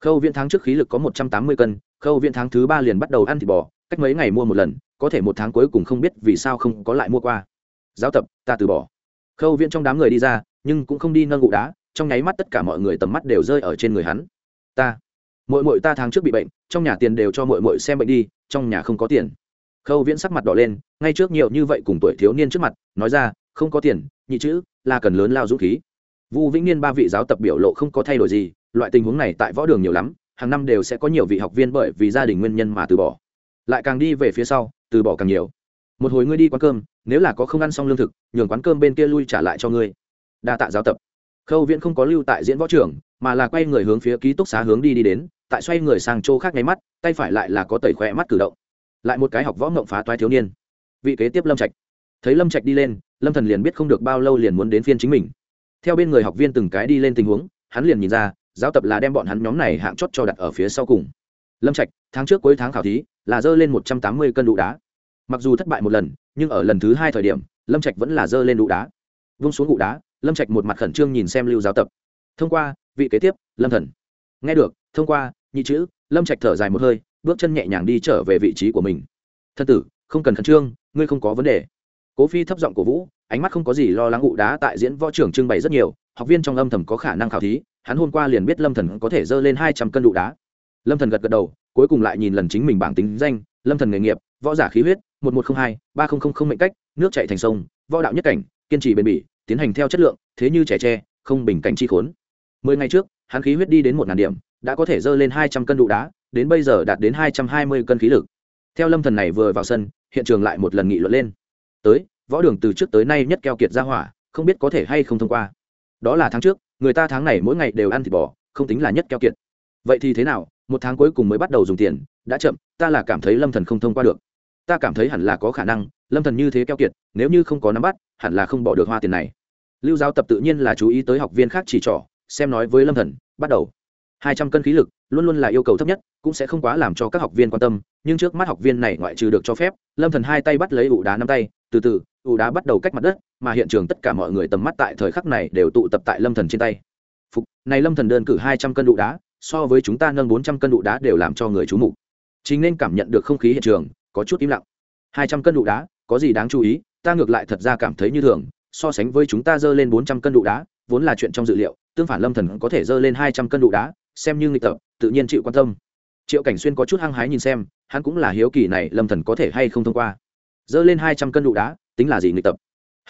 Khâu viễn tháng trước khí lực có một trăm tám mươi cân, khâu viễn tháng thứ ba liền bắt đầu ăn thịt bò, cách mấy ngày mua một lần, có thể một tháng cuối cùng không biết vì sao không có lại mua qua. Giáo tập, ta từ bỏ. Khâu viễn trong đám người đi ra, nhưng cũng không đi nâng ngụ đá, trong nháy mắt tất cả mọi người tầm mắt đều rơi ở trên người hắn. Ta mội mội ta tháng trước bị bệnh, trong nhà tiền đều cho mội mội xem bệnh đi, trong nhà không có tiền. Khâu viễn sắc mặt đỏ lên, ngay trước nhiều như vậy cùng tuổi thiếu niên trước mặt, nói ra không có tiền, nhị chữ, là cần lớn lao dũng khí. Vu vĩnh niên ba vị giáo tập biểu lộ không có thay đổi gì, loại tình huống này tại võ đường nhiều lắm, hàng năm đều sẽ có nhiều vị học viên bởi vì gia đình nguyên nhân mà từ bỏ. Lại càng đi về phía sau, từ bỏ càng nhiều. Một hồi ngươi đi quán cơm, nếu là có không ăn xong lương thực, nhường quán cơm bên kia lui trả lại cho ngươi. Đa tạ giáo tập. Khâu viễn không có lưu tại diễn võ trưởng mà là quay người hướng phía ký túc xá hướng đi đi đến, tại xoay người sang chỗ khác nháy mắt, tay phải lại là có tẩy khỏe mắt cử động. Lại một cái học võ ngộng phá toái thiếu niên. Vị kế tiếp lâm trạch thấy lâm trạch đi lên, lâm thần liền biết không được bao lâu liền muốn đến phiên chính mình. Theo bên người học viên từng cái đi lên tình huống, hắn liền nhìn ra, giáo tập là đem bọn hắn nhóm này hạng chót cho đặt ở phía sau cùng. Lâm trạch, tháng trước cuối tháng khảo thí, là dơ lên một trăm tám mươi cân đụ đá. Mặc dù thất bại một lần, nhưng ở lần thứ hai thời điểm, lâm trạch vẫn là dơ lên đụ đá. Vung xuống đụ đá, lâm trạch một mặt khẩn trương nhìn xem lưu giáo tập. Thông qua, vị kế tiếp, lâm thần. Nghe được, thông qua, nhị chữ, lâm trạch thở dài một hơi, bước chân nhẹ nhàng đi trở về vị trí của mình. Thân tử, không cần khẩn trương, ngươi không có vấn đề cố phi thấp giọng cổ vũ, ánh mắt không có gì lo lắng ngụ đá tại diễn võ trưởng trưng bày rất nhiều, học viên trong âm thầm có khả năng khảo thí, hắn hôm qua liền biết lâm thần có thể dơ lên hai trăm cân đụ đá. Lâm thần gật gật đầu, cuối cùng lại nhìn lần chính mình bảng tính danh, lâm thần nghề nghiệp, võ giả khí huyết, một một hai, ba nghìn mệnh cách, nước chạy thành sông, võ đạo nhất cảnh, kiên trì bền bỉ, tiến hành theo chất lượng, thế như trẻ tre, không bình cảnh chi khốn. Mười ngày trước, hắn khí huyết đi đến một ngàn điểm, đã có thể dơ lên hai trăm cân đụ đá, đến bây giờ đạt đến hai trăm hai mươi cân khí lực. Theo lâm thần này vừa vào sân, hiện trường lại một lần nghị luận lên. Tới võ đường từ trước tới nay nhất keo kiệt ra hỏa, không biết có thể hay không thông qua. Đó là tháng trước, người ta tháng này mỗi ngày đều ăn thịt bò, không tính là nhất keo kiệt. Vậy thì thế nào, một tháng cuối cùng mới bắt đầu dùng tiền, đã chậm, ta là cảm thấy lâm thần không thông qua được. Ta cảm thấy hẳn là có khả năng, lâm thần như thế keo kiệt, nếu như không có nắm bắt, hẳn là không bỏ được hoa tiền này. Lưu giáo tập tự nhiên là chú ý tới học viên khác chỉ trỏ, xem nói với lâm thần, bắt đầu. Hai trăm cân khí lực, luôn luôn là yêu cầu thấp nhất, cũng sẽ không quá làm cho các học viên quan tâm, nhưng trước mắt học viên này ngoại trừ được cho phép, lâm thần hai tay bắt lấy ụ đá năm tay, từ từ ụ đá bắt đầu cách mặt đất, mà hiện trường tất cả mọi người tầm mắt tại thời khắc này đều tụ tập tại lâm thần trên tay. Phục, này lâm thần đơn cử hai trăm cân đụ đá, so với chúng ta nâng bốn trăm cân đụ đá đều làm cho người chú mục. Chính nên cảm nhận được không khí hiện trường, có chút im lặng. hai trăm cân đụ đá, có gì đáng chú ý, ta ngược lại thật ra cảm thấy như thường, so sánh với chúng ta dơ lên bốn trăm cân đụ đá, vốn là chuyện trong dự liệu, tương phản lâm thần có thể dơ lên hai trăm cân đụ đá, xem như nghịch tập, tự nhiên chịu quan tâm. Triệu cảnh xuyên có chút hăng hái nhìn xem, hắn cũng là hiếu kỳ này lâm thần có thể hay không thông qua. Dơ lên hai trăm cân đụ đá tính là gì nghịch tập?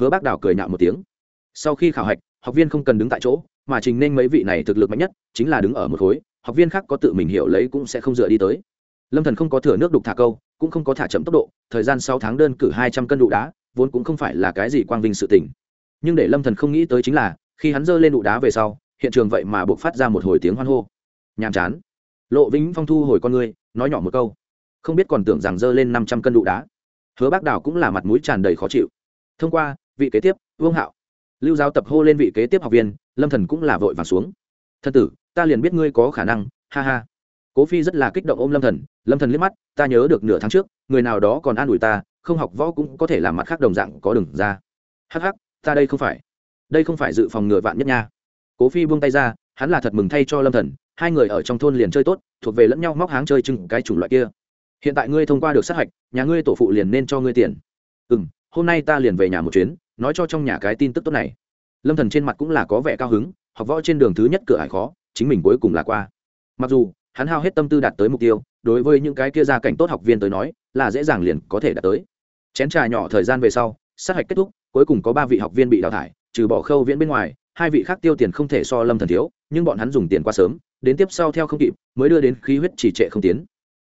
Hứa bác đào cười nhạo một tiếng. Sau khi khảo hạch, học viên không cần đứng tại chỗ, mà trình nên mấy vị này thực lực mạnh nhất, chính là đứng ở một khối, học viên khác có tự mình hiểu lấy cũng sẽ không dựa đi tới. Lâm thần không có thừa nước đục thả câu, cũng không có thả chậm tốc độ, thời gian sáu tháng đơn cử hai trăm cân đụ đá, vốn cũng không phải là cái gì quang vinh sự tình. Nhưng để lâm thần không nghĩ tới chính là, khi hắn giơ lên đụ đá về sau, hiện trường vậy mà buộc phát ra một hồi tiếng hoan hô. Nhàm chán. Lộ vĩnh phong thu hồi con ngươi, nói nhỏ một câu. Không biết còn tưởng rằng giơ lên năm trăm cân đụ đá hứa bác đào cũng là mặt mũi tràn đầy khó chịu. Thông qua, vị kế tiếp, vương hạo. Lưu giáo tập hô lên vị kế tiếp học viên, lâm thần cũng là vội vàng xuống. Thân tử, ta liền biết ngươi có khả năng, ha ha. Cố phi rất là kích động ôm lâm thần lâm thần liếc mắt, ta nhớ được nửa tháng trước, người nào đó còn an ủi ta, không học võ cũng có thể làm mặt khác đồng dạng có đừng ra. Hắc hắc, ta đây không phải. Đây không phải dự phòng ngừa vạn nhất nha. Cố phi buông tay ra, hắn là thật mừng thay cho lâm thần, hai người ở trong thôn liền chơi tốt, thuộc về lẫn nhau móc háng chơi chừng cái chủng loại kia hiện tại ngươi thông qua được sát hạch, nhà ngươi tổ phụ liền nên cho ngươi tiền. Ừ m hôm nay ta liền về nhà một chuyến, nói cho trong nhà cái tin tức tốt này. Lâm thần trên mặt cũng là có vẻ cao hứng, học võ trên đường thứ nhất cửa hải khó, chính mình cuối cùng là qua. Mặc dù, hắn hao hết tâm tư đạt tới mục tiêu, đối với những cái kia gia cảnh tốt học viên tới nói, là dễ dàng liền có thể đạt tới. Chén trà nhỏ thời gian về sau, sát hạch kết thúc, cuối cùng có ba vị học viên bị đào thải, trừ bỏ khâu viễn bên ngoài, hai vị khác tiêu tiền không thể so lâm thần thiếu, nhưng bọn hắn dùng tiền quá sớm, đến tiếp sau theo không kịp, mới đưa đến khí huyết chỉ trệ không tiến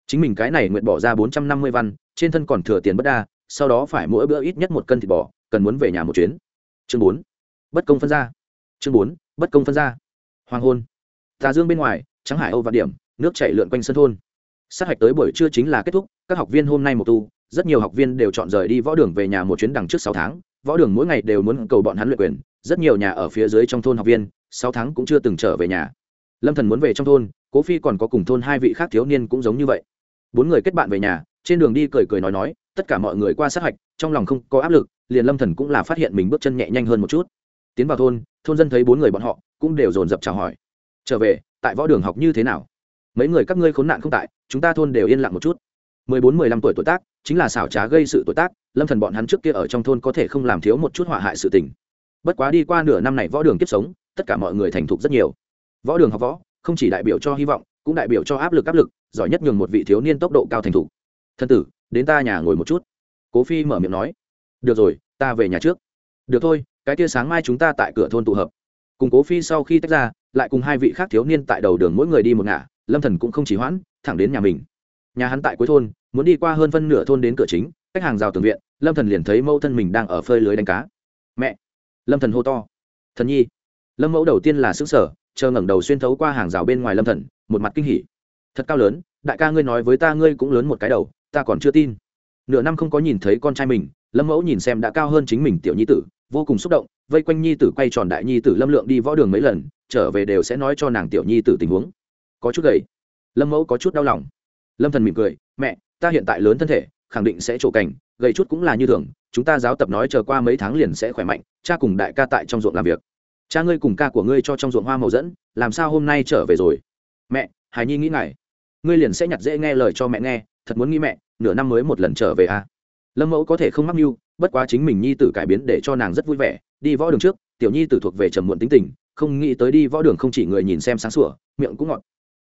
chính mình cái này nguyện bỏ ra bốn trăm năm mươi văn, trên thân còn thừa tiền bất đa, sau đó phải mỗi bữa ít nhất một cân thịt bò, cần muốn về nhà một chuyến. Chương bốn. Bất công phân ra. Chương bốn. Bất công phân ra. Hoàng hôn. Tà dương bên ngoài trắng hải âu vạn điểm, nước chảy lượn quanh sân thôn. Sát hạch tới buổi trưa chính là kết thúc, các học viên hôm nay một tu, rất nhiều học viên đều chọn rời đi võ đường về nhà một chuyến đằng trước sáu tháng, võ đường mỗi ngày đều muốn cầu bọn hắn luyện quyền, rất nhiều nhà ở phía dưới trong thôn học viên, sáu tháng cũng chưa từng trở về nhà. Lâm thần muốn về trong thôn, cố phi còn có cùng thôn hai vị khác thiếu niên cũng giống như vậy bốn người kết bạn về nhà, trên đường đi cười cười nói nói, tất cả mọi người qua sát hạch, trong lòng không có áp lực, liền lâm thần cũng là phát hiện mình bước chân nhẹ nhanh hơn một chút. Tiến vào thôn thôn dân thấy bốn người bọn họ, cũng đều dồn dập chào hỏi. Trở về, tại võ đường học như thế nào? Mấy người các ngươi khốn nạn không tại, chúng ta thôn đều yên lặng một chút. Mười bốn, mười lăm tuổi tuổi tác, chính là xảo trá gây sự tuổi tác, lâm thần bọn hắn trước kia ở trong thôn có thể không làm thiếu một chút họa hại sự tình. Bất quá đi qua nửa năm này võ đường kiếp sống, tất cả mọi người thành thục rất nhiều. Võ đường học võ, không chỉ đại biểu cho hy vọng, cũng đại biểu cho áp lực áp lực giỏi nhất nhường một vị thiếu niên tốc độ cao thành thục. Thân tử, đến ta nhà ngồi một chút. Cố phi mở miệng nói. Được rồi, ta về nhà trước. Được thôi, cái tia sáng mai chúng ta tại cửa thôn tụ hợp. Cùng cố phi sau khi tách ra, lại cùng hai vị khác thiếu niên tại đầu đường mỗi người đi một ngả, lâm thần cũng không chỉ hoãn, thẳng đến nhà mình. Nhà hắn tại cuối thôn, muốn đi qua hơn phân nửa thôn đến cửa chính, cách hàng rào tường viện, lâm thần liền thấy mẫu thân mình đang ở phơi lưới đánh cá. Mẹ! Lâm thần hô to. Thần nhi! Lâm mẫu đầu tiên là xứng sở chờ ngẩng đầu xuyên thấu qua hàng rào bên ngoài lâm thần, một mặt kinh hỉ thật cao lớn, đại ca ngươi nói với ta ngươi cũng lớn một cái đầu, ta còn chưa tin. Nửa năm không có nhìn thấy con trai mình, lâm mẫu nhìn xem đã cao hơn chính mình tiểu nhi tử, vô cùng xúc động, vây quanh nhi tử quay tròn đại nhi tử lâm lượng đi võ đường mấy lần, trở về đều sẽ nói cho nàng tiểu nhi tử tình huống. Có chút gầy. Lâm mẫu có chút đau lòng. Lâm thần mỉm cười, mẹ, ta hiện tại lớn thân thể, khẳng định sẽ trổ cảnh, gầy chút cũng là như thường, chúng ta giáo tập nói chờ qua mấy tháng liền sẽ khỏe mạnh, cha cùng đại ca tại trong ruộng làm việc. Cha ngươi cùng ca của ngươi cho trong ruộng hoa màu dẫn, làm sao hôm nay trở về rồi? Mẹ, hài nhi nghĩ ngài ngươi liền sẽ nhặt dễ nghe lời cho mẹ nghe, thật muốn nghĩ mẹ, nửa năm mới một lần trở về à. Lâm mẫu có thể không mắc mưu, bất quá chính mình nhi tử cải biến để cho nàng rất vui vẻ, đi võ đường trước, tiểu nhi tử thuộc về trầm muộn tính tình, không nghĩ tới đi võ đường không chỉ người nhìn xem sáng sủa, miệng cũng ngọt.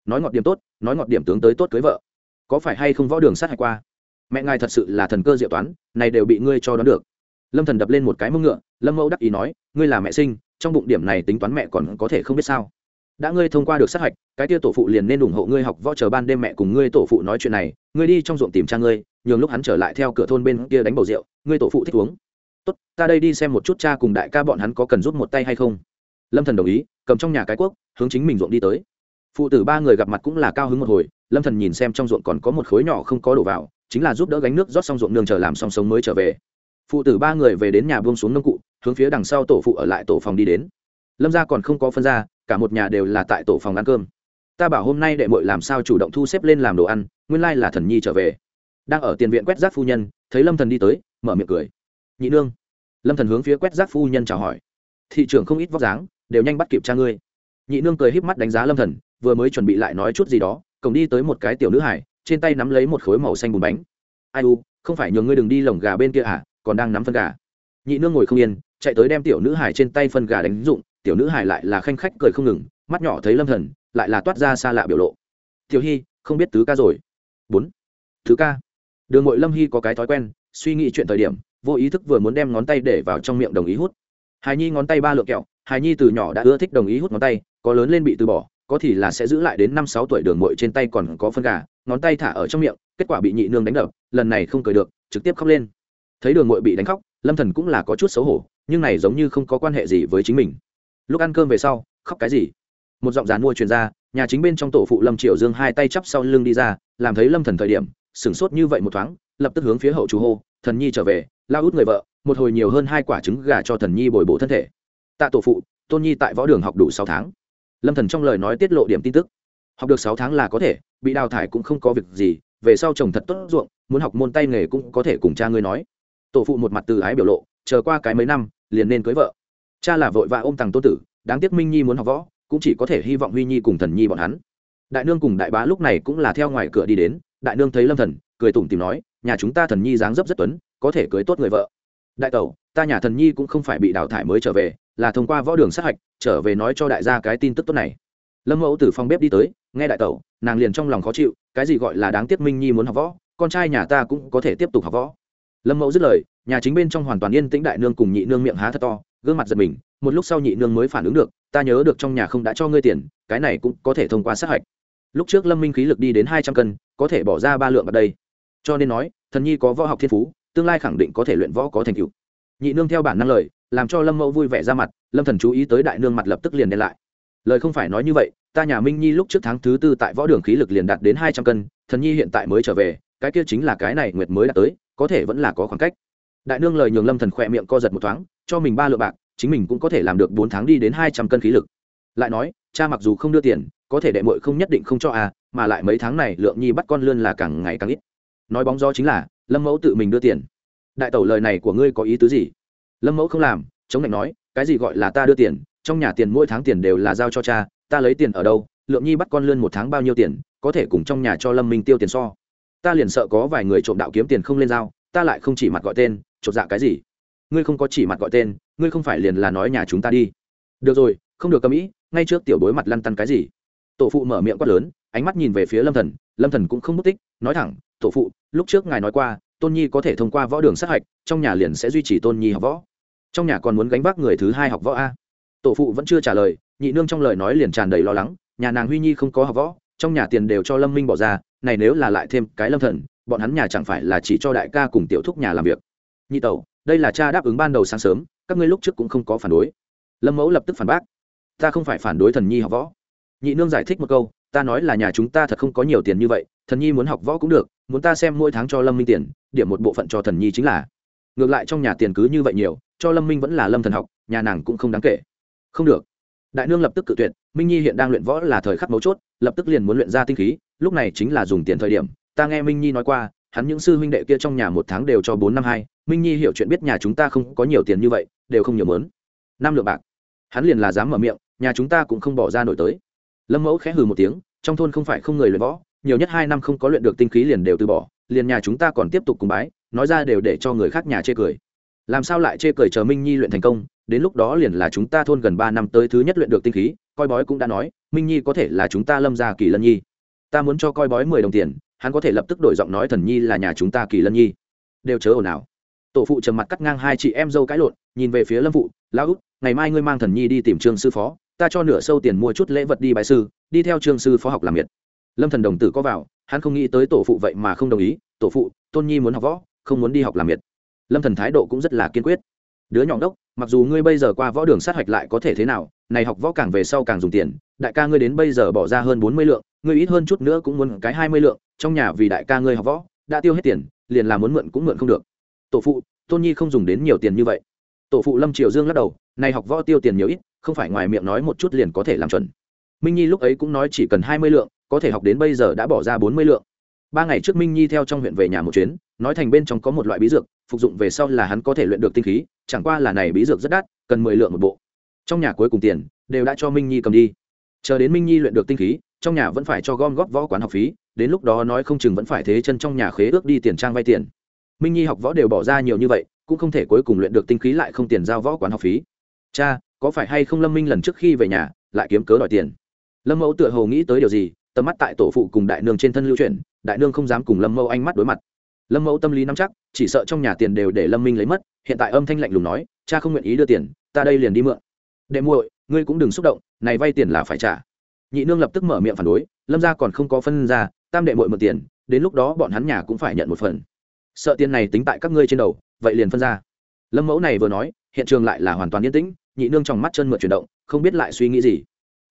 Nói ngọt điểm tốt, nói ngọt điểm tướng tới tốt cưới vợ. Có phải hay không võ đường sát hạch qua? Mẹ ngài thật sự là thần cơ diệu toán, này đều bị ngươi cho đoán được. Lâm thần đập lên một cái mông ngựa, lâm mẫu đắc ý nói, ngươi là mẹ sinh, trong bụng điểm này tính toán mẹ còn có thể không biết sao đã ngươi thông qua được sát hạch, cái tia tổ phụ liền nên ủng hộ ngươi học võ chờ ban đêm mẹ cùng ngươi tổ phụ nói chuyện này. Ngươi đi trong ruộng tìm cha ngươi, nhường lúc hắn trở lại theo cửa thôn bên kia đánh bầu rượu, ngươi tổ phụ thích uống. Tốt, ta đây đi xem một chút cha cùng đại ca bọn hắn có cần giúp một tay hay không. Lâm thần đồng ý, cầm trong nhà cái quốc hướng chính mình ruộng đi tới. Phụ tử ba người gặp mặt cũng là cao hứng một hồi, lâm thần nhìn xem trong ruộng còn có một khối nhỏ không có đổ vào, chính là giúp đỡ gánh nước rót xong ruộng nương chờ làm xong sống mới trở về. Phụ tử ba người về đến nhà buông xuống nông cụ, hướng phía đằng sau tổ phụ ở lại tổ phòng đi đến. Lâm gia còn không có phân ra cả một nhà đều là tại tổ phòng ăn cơm. Ta bảo hôm nay đệ mội làm sao chủ động thu xếp lên làm đồ ăn, nguyên lai là thần nhi trở về. Đang ở tiền viện quét rác phu nhân, thấy lâm thần đi tới, mở miệng cười. Nhị nương. Lâm thần hướng phía quét rác phu nhân chào hỏi. Thị trường không ít vóc dáng, đều nhanh bắt kịp cha ngươi. Nhị nương cười híp mắt đánh giá lâm thần, vừa mới chuẩn bị lại nói chút gì đó, cổng đi tới một cái tiểu nữ hải trên tay nắm lấy một khối màu xanh bùn bánh. Ai u, không phải nhường ngươi đừng đi lồng gà bên kia à còn đang nắm phân gà. Nhị nương ngồi không yên, chạy tới đem tiểu nữ hải trên tay phân gà đánh dụng tiểu nữ hải lại là khanh khách cười không ngừng, mắt nhỏ thấy lâm thần, lại là toát ra xa lạ biểu lộ. Tiểu hy, không biết tứ ca rồi. Bốn. Thứ ca. Đường ngội lâm hy có cái thói quen, suy nghĩ chuyện thời điểm, vô ý thức vừa muốn đem ngón tay để vào trong miệng đồng ý hút. Hài nhi ngón tay ba lượng kẹo, hài nhi từ nhỏ đã ưa thích đồng ý hút ngón tay, có lớn lên bị từ bỏ, có thì là sẽ giữ lại đến năm sáu tuổi đường mội trên tay còn có phân gà, ngón tay thả ở trong miệng, kết quả bị nhị nương đánh đập, lần này không cười được, trực tiếp khóc lên. Thấy đường mội bị đánh khóc, lâm thần cũng là có chút xấu hổ, nhưng này giống như không có quan hệ gì với chính mình lúc ăn cơm về sau, khóc cái gì? Một giọng dàn mua truyền ra, nhà chính bên trong tổ phụ lâm triệu dương hai tay chắp sau lưng đi ra, làm thấy lâm thần thời điểm, sửng sốt như vậy một thoáng, lập tức hướng phía hậu chú hô, thần nhi trở về, lao út người vợ, một hồi nhiều hơn hai quả trứng gà cho thần nhi bồi bổ thân thể. Tạ tổ phụ, tôn nhi tại võ đường học đủ sáu tháng. Lâm thần trong lời nói tiết lộ điểm tin tức. Học được sáu tháng là có thể, bị đào thải cũng không có việc gì, về sau chồng thật tốt ruộng, muốn học môn tay nghề cũng có thể cùng cha ngươi nói. Tổ phụ một mặt từ ái biểu lộ, chờ qua cái mấy năm, liền nên cưới vợ cha là vội vã ôm tàng tôn tử, đáng tiếc minh nhi muốn học võ, cũng chỉ có thể hy vọng huy nhi cùng thần nhi bọn hắn. Đại nương cùng đại bá lúc này cũng là theo ngoài cửa đi đến, đại nương thấy lâm thần, cười tủm tìm nói, nhà chúng ta thần nhi dáng dấp rất tuấn, có thể cưới tốt người vợ. Đại tẩu, ta nhà thần nhi cũng không phải bị đào thải mới trở về, là thông qua võ đường sát hạch, trở về nói cho đại gia cái tin tức tốt này. Lâm mẫu từ phòng bếp đi tới, nghe đại tẩu, nàng liền trong lòng khó chịu, cái gì gọi là đáng tiếc minh nhi muốn học võ, con trai nhà ta cũng có thể tiếp tục học võ. Lâm mẫu dứt lời, nhà chính bên trong hoàn toàn yên tĩnh đại nương cùng nhị nương miệng há thật to gương mặt giật mình, một lúc sau nhị nương mới phản ứng được, ta nhớ được trong nhà không đã cho ngươi tiền, cái này cũng có thể thông qua sát hạch. Lúc trước lâm minh khí lực đi đến hai trăm cân, có thể bỏ ra ba lượng ở đây. Cho nên nói, thần nhi có võ học thiên phú, tương lai khẳng định có thể luyện võ có thành tựu. Nhị nương theo bản năng lời, làm cho lâm mẫu vui vẻ ra mặt, lâm thần chú ý tới đại nương mặt lập tức liền đen lại. Lời không phải nói như vậy, ta nhà minh nhi lúc trước tháng thứ tư tại võ đường khí lực liền đạt đến hai trăm cân, thần nhi hiện tại mới trở về, cái kia chính là cái này nguyệt mới đã tới, có thể vẫn là có khoảng cách đại nương lời nhường lâm thần khỏe miệng co giật một thoáng, cho mình ba lượng bạc, chính mình cũng có thể làm được bốn tháng đi đến hai trăm cân khí lực. Lại nói, cha mặc dù không đưa tiền, có thể đệ muội không nhất định không cho à mà lại mấy tháng này lượng nhi bắt con lươn là càng ngày càng ít. Nói bóng gió chính là, lâm mẫu tự mình đưa tiền. Đại tẩu lời này của ngươi có ý tứ gì? Lâm mẫu không làm, chống lạnh nói, cái gì gọi là ta đưa tiền, trong nhà tiền mỗi tháng tiền đều là giao cho cha, ta lấy tiền ở đâu, lượng nhi bắt con lươn một tháng bao nhiêu tiền, có thể cùng trong nhà cho lâm minh tiêu tiền so. Ta liền sợ có vài người trộm đạo kiếm tiền không lên giao ta lại không chỉ mặt gọi tên, chột dạ cái gì? Ngươi không có chỉ mặt gọi tên, ngươi không phải liền là nói nhà chúng ta đi. Được rồi, không được cầm ý, ngay trước tiểu bối mặt lăn tăn cái gì? Tổ phụ mở miệng quát lớn, ánh mắt nhìn về phía lâm thần lâm thần cũng không mất tích, nói thẳng, tổ phụ, lúc trước ngài nói qua, tôn nhi có thể thông qua võ đường sát hạch, trong nhà liền sẽ duy trì tôn nhi học võ. Trong nhà còn muốn gánh vác người thứ hai học võ a. Tổ phụ vẫn chưa trả lời, nhị nương trong lời nói liền tràn đầy lo lắng, nhà nàng huy nhi không có học võ, trong nhà tiền đều cho lâm minh bỏ ra, này nếu là lại thêm cái lâm thần bọn hắn nhà chẳng phải là chỉ cho đại ca cùng tiểu thúc nhà làm việc. Nhị tẩu, đây là cha đáp ứng ban đầu sáng sớm, các ngươi lúc trước cũng không có phản đối. Lâm mẫu lập tức phản bác. Ta không phải phản đối thần nhi học võ. Nhị nương giải thích một câu, ta nói là nhà chúng ta thật không có nhiều tiền như vậy, thần nhi muốn học võ cũng được, muốn ta xem mỗi tháng cho lâm minh tiền, điểm một bộ phận cho thần nhi chính là. Ngược lại trong nhà tiền cứ như vậy nhiều, cho lâm minh vẫn là lâm thần học, nhà nàng cũng không đáng kể. Không được. Đại nương lập tức cự tuyệt, minh nhi hiện đang luyện võ là thời khắc mấu chốt, lập tức liền muốn luyện ra tinh khí, lúc này chính là dùng tiền thời điểm ta nghe minh nhi nói qua, hắn những sư huynh đệ kia trong nhà một tháng đều cho bốn năm hai. Minh nhi hiểu chuyện biết nhà chúng ta không có nhiều tiền như vậy, đều không nhiều mớn. Năm lượng bạc. Hắn liền là dám mở miệng, nhà chúng ta cũng không bỏ ra nổi tới. Lâm mẫu khẽ hừ một tiếng, trong thôn không phải không người luyện võ, nhiều nhất hai năm không có luyện được tinh khí liền đều từ bỏ, liền nhà chúng ta còn tiếp tục cùng bái, nói ra đều để cho người khác nhà chê cười. Làm sao lại chê cười chờ minh nhi luyện thành công, đến lúc đó liền là chúng ta thôn gần ba năm tới thứ nhất luyện được tinh khí, coi bói cũng đã nói, minh nhi có thể là chúng ta lâm ra kỳ lân nhi. Ta muốn cho coi bói mười đồng tiền hắn có thể lập tức đổi giọng nói thần nhi là nhà chúng ta kỳ lân nhi. Đều chớ ồn ào. Tổ phụ trầm mặt cắt ngang hai chị em dâu cãi lộn, nhìn về phía lâm phụ, lão út, ngày mai ngươi mang thần nhi đi tìm trương sư phó, ta cho nửa sâu tiền mua chút lễ vật đi bài sư, đi theo trương sư phó học làm miệt. Lâm thần đồng tử có vào, hắn không nghĩ tới tổ phụ vậy mà không đồng ý, tổ phụ, tôn nhi muốn học võ, không muốn đi học làm miệt. Lâm thần thái độ cũng rất là kiên quyết đứa nhỏ đốc mặc dù ngươi bây giờ qua võ đường sát hạch lại có thể thế nào, này học võ càng về sau càng dùng tiền, đại ca ngươi đến bây giờ bỏ ra hơn bốn mươi lượng, ngươi ít hơn chút nữa cũng muốn cái hai mươi lượng, trong nhà vì đại ca ngươi học võ, đã tiêu hết tiền, liền là muốn mượn cũng mượn không được. Tổ phụ, tôn nhi không dùng đến nhiều tiền như vậy. Tổ phụ lâm triều dương lắc đầu, này học võ tiêu tiền nhiều ít, không phải ngoài miệng nói một chút liền có thể làm chuẩn. Minh nhi lúc ấy cũng nói chỉ cần hai mươi lượng, có thể học đến bây giờ đã bỏ ra bốn mươi lượng. Ba ngày trước minh nhi theo trong huyện về nhà một chuyến, nói thành bên trong có một loại bí dược phục dụng về sau là hắn có thể luyện được tinh khí, chẳng qua là này bí dược rất đắt, cần mười lượng một bộ. Trong nhà cuối cùng tiền, đều đã cho minh nhi cầm đi. Chờ đến minh nhi luyện được tinh khí, trong nhà vẫn phải cho gom góp võ quán học phí, đến lúc đó nói không chừng vẫn phải thế chân trong nhà khế ước đi tiền trang vay tiền. Minh nhi học võ đều bỏ ra nhiều như vậy, cũng không thể cuối cùng luyện được tinh khí lại không tiền giao võ quán học phí. Cha, có phải hay không lâm minh lần trước khi về nhà, lại kiếm cớ đòi tiền? Lâm mẫu tựa hồ nghĩ tới điều gì, tầm mắt tại tổ phụ cùng đại nương trên thân lưu chuyển, đại nương không dám cùng lâm mẫu ánh mắt đối mặt. Lâm mẫu tâm lý nắm chắc chỉ sợ trong nhà tiền đều để lâm minh lấy mất, hiện tại âm thanh lạnh lùng nói, cha không nguyện ý đưa tiền, ta đây liền đi mượn. Đệ muội, ngươi cũng đừng xúc động, này vay tiền là phải trả. Nhị nương lập tức mở miệng phản đối, lâm gia còn không có phân ra, tam đệ muội mượn tiền, đến lúc đó bọn hắn nhà cũng phải nhận một phần. Sợ tiền này tính tại các ngươi trên đầu, vậy liền phân ra. Lâm mẫu này vừa nói, hiện trường lại là hoàn toàn yên tĩnh, nhị nương trong mắt chân mượn chuyển động, không biết lại suy nghĩ gì.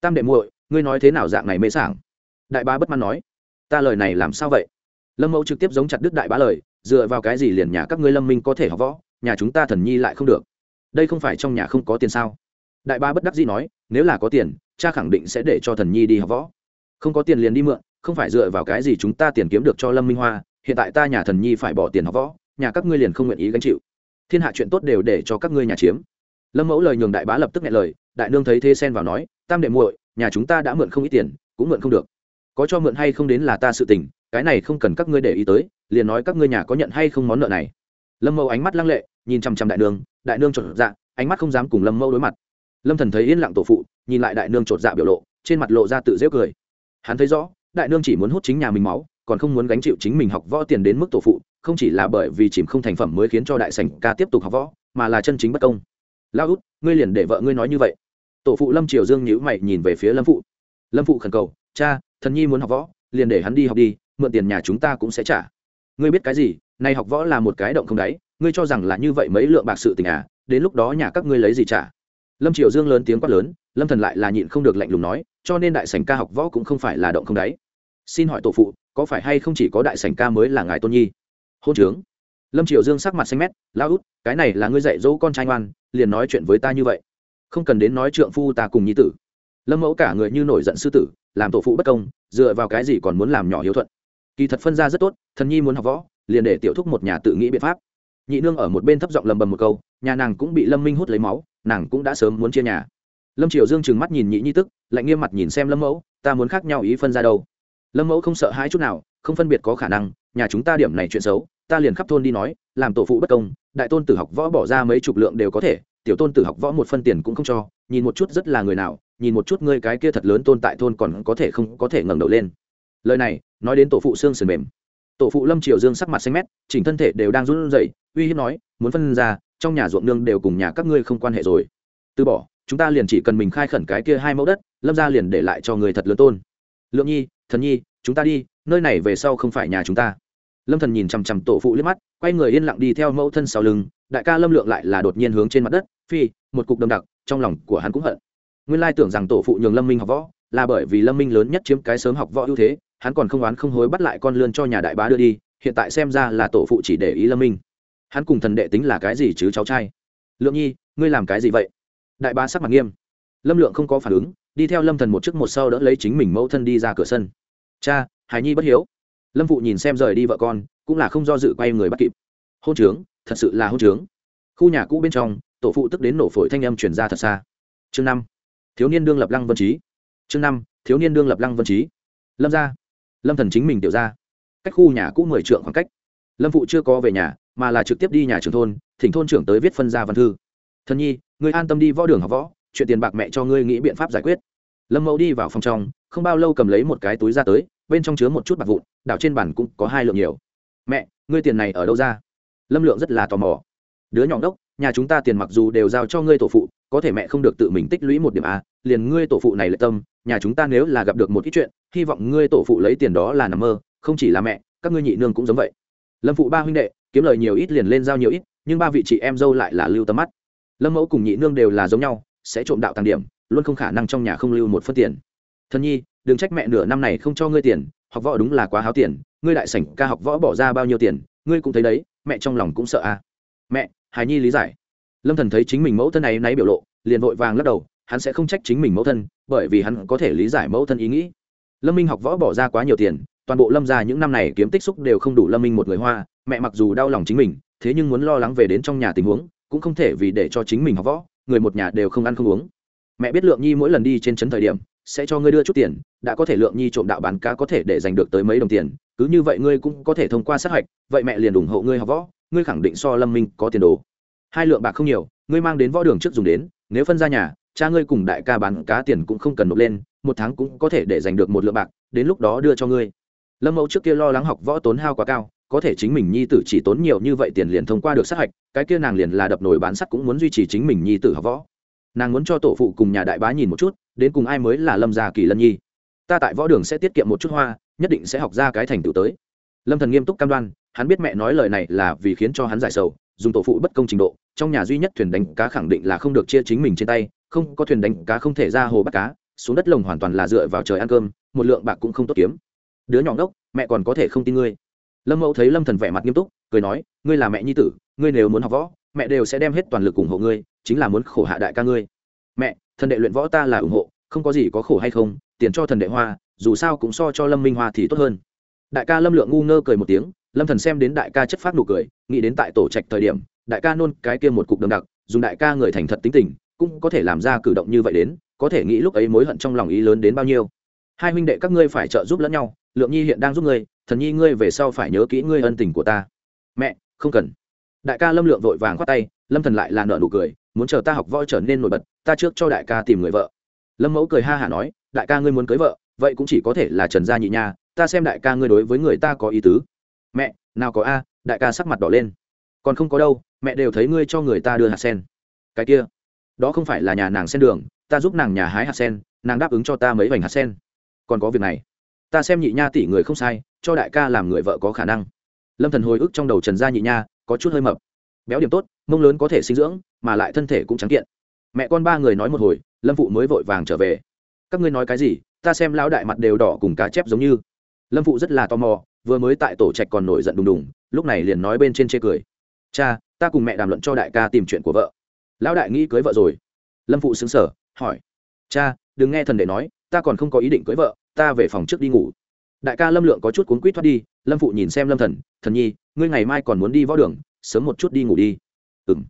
Tam đệ muội, ngươi nói thế nào dạng này mê sảng? Đại bá bất mãn nói. Ta lời này làm sao vậy? Lâm mẫu trực tiếp giống chặt đứt đại bá lời dựa vào cái gì liền nhà các ngươi lâm minh có thể học võ, nhà chúng ta thần nhi lại không được. Đây không phải trong nhà không có tiền sao? Đại bá bất đắc dĩ nói, nếu là có tiền, cha khẳng định sẽ để cho thần nhi đi học võ. Không có tiền liền đi mượn, không phải dựa vào cái gì chúng ta tiền kiếm được cho lâm minh hoa, hiện tại ta nhà thần nhi phải bỏ tiền học võ, nhà các ngươi liền không nguyện ý gánh chịu. Thiên hạ chuyện tốt đều để cho các ngươi nhà chiếm. Lâm mẫu lời nhường đại bá lập tức nghe lời, đại nương thấy thế xen vào nói, tam đệ muội, nhà chúng ta đã mượn không ít tiền, cũng mượn không được. Có cho mượn hay không đến là ta sự tình, cái này không cần các ngươi để ý tới liền nói các ngươi nhà có nhận hay không món nợ này. Lâm mẫu ánh mắt lăng lệ, nhìn chăm chăm đại nương đại nương trộn dạ ánh mắt không dám cùng lâm mẫu đối mặt. Lâm thần thấy yên lặng tổ phụ, nhìn lại đại nương trột dạ biểu lộ, trên mặt lộ ra tự dễ cười. Hắn thấy rõ, đại nương chỉ muốn hút chính nhà mình máu, còn không muốn gánh chịu chính mình học võ tiền đến mức tổ phụ, không chỉ là bởi vì chìm không thành phẩm mới khiến cho đại sảnh ca tiếp tục học võ, mà là chân chính bất công. Lao út, ngươi liền để vợ ngươi nói như vậy. Tổ phụ lâm triều dương nhữ mày nhìn về phía lâm phụ. Lâm phụ khẩn cầu, cha, thần nhi muốn học võ, liền để hắn đi học đi, mượn tiền nhà chúng ta cũng sẽ trả ngươi biết cái gì, nay học võ là một cái động không đáy, ngươi cho rằng là như vậy mấy lượng bạc sự tình à đến lúc đó nhà các ngươi lấy gì trả? Lâm triều dương lớn tiếng quát lớn, lâm thần lại là nhịn không được lạnh lùng nói, cho nên đại sảnh ca học võ cũng không phải là động không đáy. Xin hỏi tổ phụ, có phải hay không chỉ có đại sảnh ca mới là ngài tôn nhi? Hôn trướng. Lâm triều dương sắc mặt xanh mét, lão út, cái này là ngươi dạy dỗ con trai ngoan, liền nói chuyện với ta như vậy. Không cần đến nói trượng phu ta cùng nhi tử. Lâm mẫu cả người như nổi giận sư tử, làm tổ phụ bất công, dựa vào cái gì còn muốn làm nhỏ hiếu thuận? Kỳ thật phân ra rất tốt, thần nhi muốn học võ, liền để tiểu thúc một nhà tự nghĩ biện pháp. Nhị nương ở một bên thấp giọng lầm bầm một câu, nhà nàng cũng bị lâm minh hút lấy máu, nàng cũng đã sớm muốn chia nhà. Lâm triều dương trừng mắt nhìn nhị nhi tức lạnh nghiêm mặt nhìn xem lâm mẫu, ta muốn khác nhau ý phân ra đâu. Lâm mẫu không sợ hãi chút nào, không phân biệt có khả năng, nhà chúng ta điểm này chuyện xấu, ta liền khắp thôn đi nói, làm tổ phụ bất công, đại tôn tử học võ bỏ ra mấy chục lượng đều có thể, tiểu tôn tử học võ một phân tiền cũng không cho, nhìn một chút rất là người nào, nhìn một chút ngươi cái kia thật lớn tôn tại thôn còn có thể không có thể ngẩng đầu lên lời này, nói đến tổ phụ xương sườn mềm. Tổ phụ lâm triều dương sắc mặt xanh mét, chỉnh thân thể đều đang run rẩy, uy hiếp nói, muốn phân ra, trong nhà ruộng nương đều cùng nhà các ngươi không quan hệ rồi. Từ bỏ, chúng ta liền chỉ cần mình khai khẩn cái kia hai mẫu đất, lâm ra liền để lại cho người thật lớn tôn. Lượng nhi, thần nhi, chúng ta đi, nơi này về sau không phải nhà chúng ta. Lâm thần nhìn chằm chằm tổ phụ liếc mắt, quay người yên lặng đi theo mẫu thân sau lưng, đại ca lâm lượng lại là đột nhiên hướng trên mặt đất, phi, một cục đầm đặc, trong lòng của hắn cũng hận. Nguyên lai tưởng rằng tổ phụ nhường lâm minh học võ, là bởi vì lâm minh lớn nhất chiếm cái sớm học võ ưu thế hắn còn không oán không hối bắt lại con lươn cho nhà đại bá đưa đi, hiện tại xem ra là tổ phụ chỉ để ý lâm minh. Hắn cùng thần đệ tính là cái gì chứ cháu trai? Lượng nhi, ngươi làm cái gì vậy? Đại bá sắc mặt nghiêm. Lâm lượng không có phản ứng, đi theo lâm thần một chiếc một sau đỡ lấy chính mình mẫu thân đi ra cửa sân. Cha, hải nhi bất hiếu. Lâm phụ nhìn xem rời đi vợ con, cũng là không do dự quay người bắt kịp. Hôn trướng, thật sự là hôn trướng. Khu nhà cũ bên trong, tổ phụ tức đến nổ phổi thanh âm chuyển ra thật xa. Chương năm, thiếu niên đương lập lăng vân trí chương năm, thiếu niên đương lập lăng vân trí lâm ra lâm thần chính mình tiểu ra. Cách khu nhà cũ mười trượng khoảng cách. Lâm phụ chưa có về nhà, mà là trực tiếp đi nhà trưởng thôn, thỉnh thôn trưởng tới viết phân ra văn thư. Thần nhi, ngươi an tâm đi võ đường học võ, chuyện tiền bạc mẹ cho ngươi nghĩ biện pháp giải quyết. Lâm mẫu đi vào phòng trong, không bao lâu cầm lấy một cái túi ra tới, bên trong chứa một chút bạc vụn, đảo trên bàn cũng có hai lượng nhiều. Mẹ, ngươi tiền này ở đâu ra? Lâm lượng rất là tò mò. Đứa nhỏ đốc nhà chúng ta tiền mặc dù đều giao cho ngươi tổ phụ, có thể mẹ không được tự mình tích lũy một điểm a, liền ngươi tổ phụ này lệ tâm, nhà chúng ta nếu là gặp được một ít chuyện, hy vọng ngươi tổ phụ lấy tiền đó là nằm mơ, không chỉ là mẹ, các ngươi nhị nương cũng giống vậy. Lâm phụ ba huynh đệ, kiếm lời nhiều ít liền lên giao nhiều ít, nhưng ba vị chị em dâu lại là lưu tâm mắt. Lâm mẫu cùng nhị nương đều là giống nhau, sẽ trộm đạo tăng điểm, luôn không khả năng trong nhà không lưu một phân tiền. Thân nhi, đừng trách mẹ nửa năm này không cho ngươi tiền, học võ đúng là quá háo tiền, ngươi đại sảnh ca học võ bỏ ra bao nhiêu tiền, ngươi cũng thấy đấy, mẹ trong lòng cũng sợ à mẹ hài nhi lý giải. Lâm thần thấy chính mình mẫu thân này náy biểu lộ, liền vội vàng lắc đầu, hắn sẽ không trách chính mình mẫu thân, bởi vì hắn có thể lý giải mẫu thân ý nghĩ. Lâm minh học võ bỏ ra quá nhiều tiền, toàn bộ lâm ra những năm này kiếm tích xúc đều không đủ lâm minh một người hoa, mẹ mặc dù đau lòng chính mình, thế nhưng muốn lo lắng về đến trong nhà tình huống, cũng không thể vì để cho chính mình học võ, người một nhà đều không ăn không uống. Mẹ biết lượng nhi mỗi lần đi trên trấn thời điểm, sẽ cho ngươi đưa chút tiền, đã có thể lượng nhi trộm đạo bán cá có thể để giành được tới mấy đồng tiền, cứ như vậy ngươi cũng có thể thông qua sát hạch, vậy mẹ liền ủng hộ ngươi học võ ngươi khẳng định so lâm minh có tiền đồ. Hai lượng bạc không nhiều, ngươi mang đến võ đường trước dùng đến, nếu phân ra nhà, cha ngươi cùng đại ca bán cá tiền cũng không cần nộp lên, một tháng cũng có thể để giành được một lượng bạc, đến lúc đó đưa cho ngươi. Lâm mẫu trước kia lo lắng học võ tốn hao quá cao, có thể chính mình nhi tử chỉ tốn nhiều như vậy tiền liền thông qua được sát hạch, cái kia nàng liền là đập nồi bán sắt cũng muốn duy trì chính mình nhi tử học võ. Nàng muốn cho tổ phụ cùng nhà đại bá nhìn một chút, đến cùng ai mới là lâm gia kỳ lân nhi. Ta tại võ đường sẽ tiết kiệm một chút hoa, nhất định sẽ học ra cái thành tựu tới. Lâm thần nghiêm túc cam đoan hắn biết mẹ nói lời này là vì khiến cho hắn giải sầu, dùng tổ phụ bất công trình độ, trong nhà duy nhất thuyền đánh cá khẳng định là không được chia chính mình trên tay, không có thuyền đánh cá không thể ra hồ bắt cá, xuống đất lồng hoàn toàn là dựa vào trời ăn cơm, một lượng bạc cũng không tốt kiếm. Đứa nhỏ ngốc, mẹ còn có thể không tin ngươi. Lâm mẫu thấy lâm thần vẻ mặt nghiêm túc, cười nói, ngươi là mẹ nhi tử, ngươi nếu muốn học võ, mẹ đều sẽ đem hết toàn lực ủng hộ ngươi, chính là muốn khổ hạ đại ca ngươi. Mẹ, thần đệ luyện võ ta là ủng hộ, không có gì có khổ hay không, tiền cho thần đệ hoa, dù sao cũng so cho lâm minh hoa thì tốt hơn. Đại ca lâm lượng ngu ngơ cười một tiếng lâm thần xem đến đại ca chất phát nụ cười, nghĩ đến tại tổ trạch thời điểm, đại ca nôn cái kia một cục đầm đặc, dùng đại ca người thành thật tính tình, cũng có thể làm ra cử động như vậy đến, có thể nghĩ lúc ấy mối hận trong lòng ý lớn đến bao nhiêu. Hai huynh đệ các ngươi phải trợ giúp lẫn nhau, lượng nhi hiện đang giúp ngươi, thần nhi ngươi về sau phải nhớ kỹ ngươi ân tình của ta. Mẹ, không cần. Đại ca lâm lượng vội vàng khoát tay, lâm thần lại là nợ nụ cười, muốn chờ ta học võ trở nên nổi bật, ta trước cho đại ca tìm người vợ. Lâm mẫu cười ha hả nói, đại ca ngươi muốn cưới vợ, vậy cũng chỉ có thể là trần gia nhị nha, ta xem đại ca ngươi đối với người ta có ý tứ mẹ, nào có a, đại ca sắc mặt đỏ lên. Còn không có đâu, mẹ đều thấy ngươi cho người ta đưa hạt sen. Cái kia, đó không phải là nhà nàng sen đường, ta giúp nàng nhà hái hạt sen, nàng đáp ứng cho ta mấy vành hạt sen. Còn có việc này, ta xem nhị nha tỷ người không sai, cho đại ca làm người vợ có khả năng. Lâm thần hồi ức trong đầu trần gia nhị nha, có chút hơi mập. Béo điểm tốt, mông lớn có thể sinh dưỡng, mà lại thân thể cũng trắng kiện. Mẹ con ba người nói một hồi, lâm phụ mới vội vàng trở về. Các ngươi nói cái gì, ta xem lão đại mặt đều đỏ cùng cá chép giống như. Lâm phụ rất là tò mò vừa mới tại tổ trạch còn nổi giận đùng đùng, lúc này liền nói bên trên chê cười. Cha, ta cùng mẹ đàm luận cho đại ca tìm chuyện của vợ. Lão đại nghĩ cưới vợ rồi. Lâm phụ xứng sở hỏi. Cha, đừng nghe thần đệ nói, ta còn không có ý định cưới vợ, ta về phòng trước đi ngủ. Đại ca lâm lượng có chút cuốn quýt thoát đi, lâm phụ nhìn xem lâm thần thần nhi, ngươi ngày mai còn muốn đi võ đường, sớm một chút đi ngủ đi. Ừ m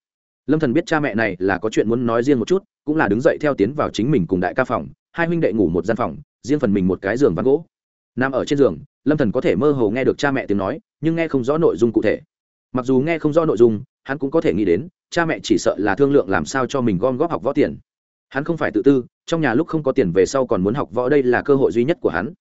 lâm thần biết cha mẹ này là có chuyện muốn nói riêng một chút, cũng là đứng dậy theo tiến vào chính mình cùng đại ca phòng, hai huynh đệ ngủ một gian phòng, riêng phần mình một cái giường ván gỗ nằm ở trên giường, lâm thần có thể mơ hồ nghe được cha mẹ tiếng nói, nhưng nghe không rõ nội dung cụ thể. Mặc dù nghe không rõ nội dung, hắn cũng có thể nghĩ đến, cha mẹ chỉ sợ là thương lượng làm sao cho mình gom góp học võ tiền. Hắn không phải tự tư, trong nhà lúc không có tiền về sau còn muốn học võ đây là cơ hội duy nhất của hắn.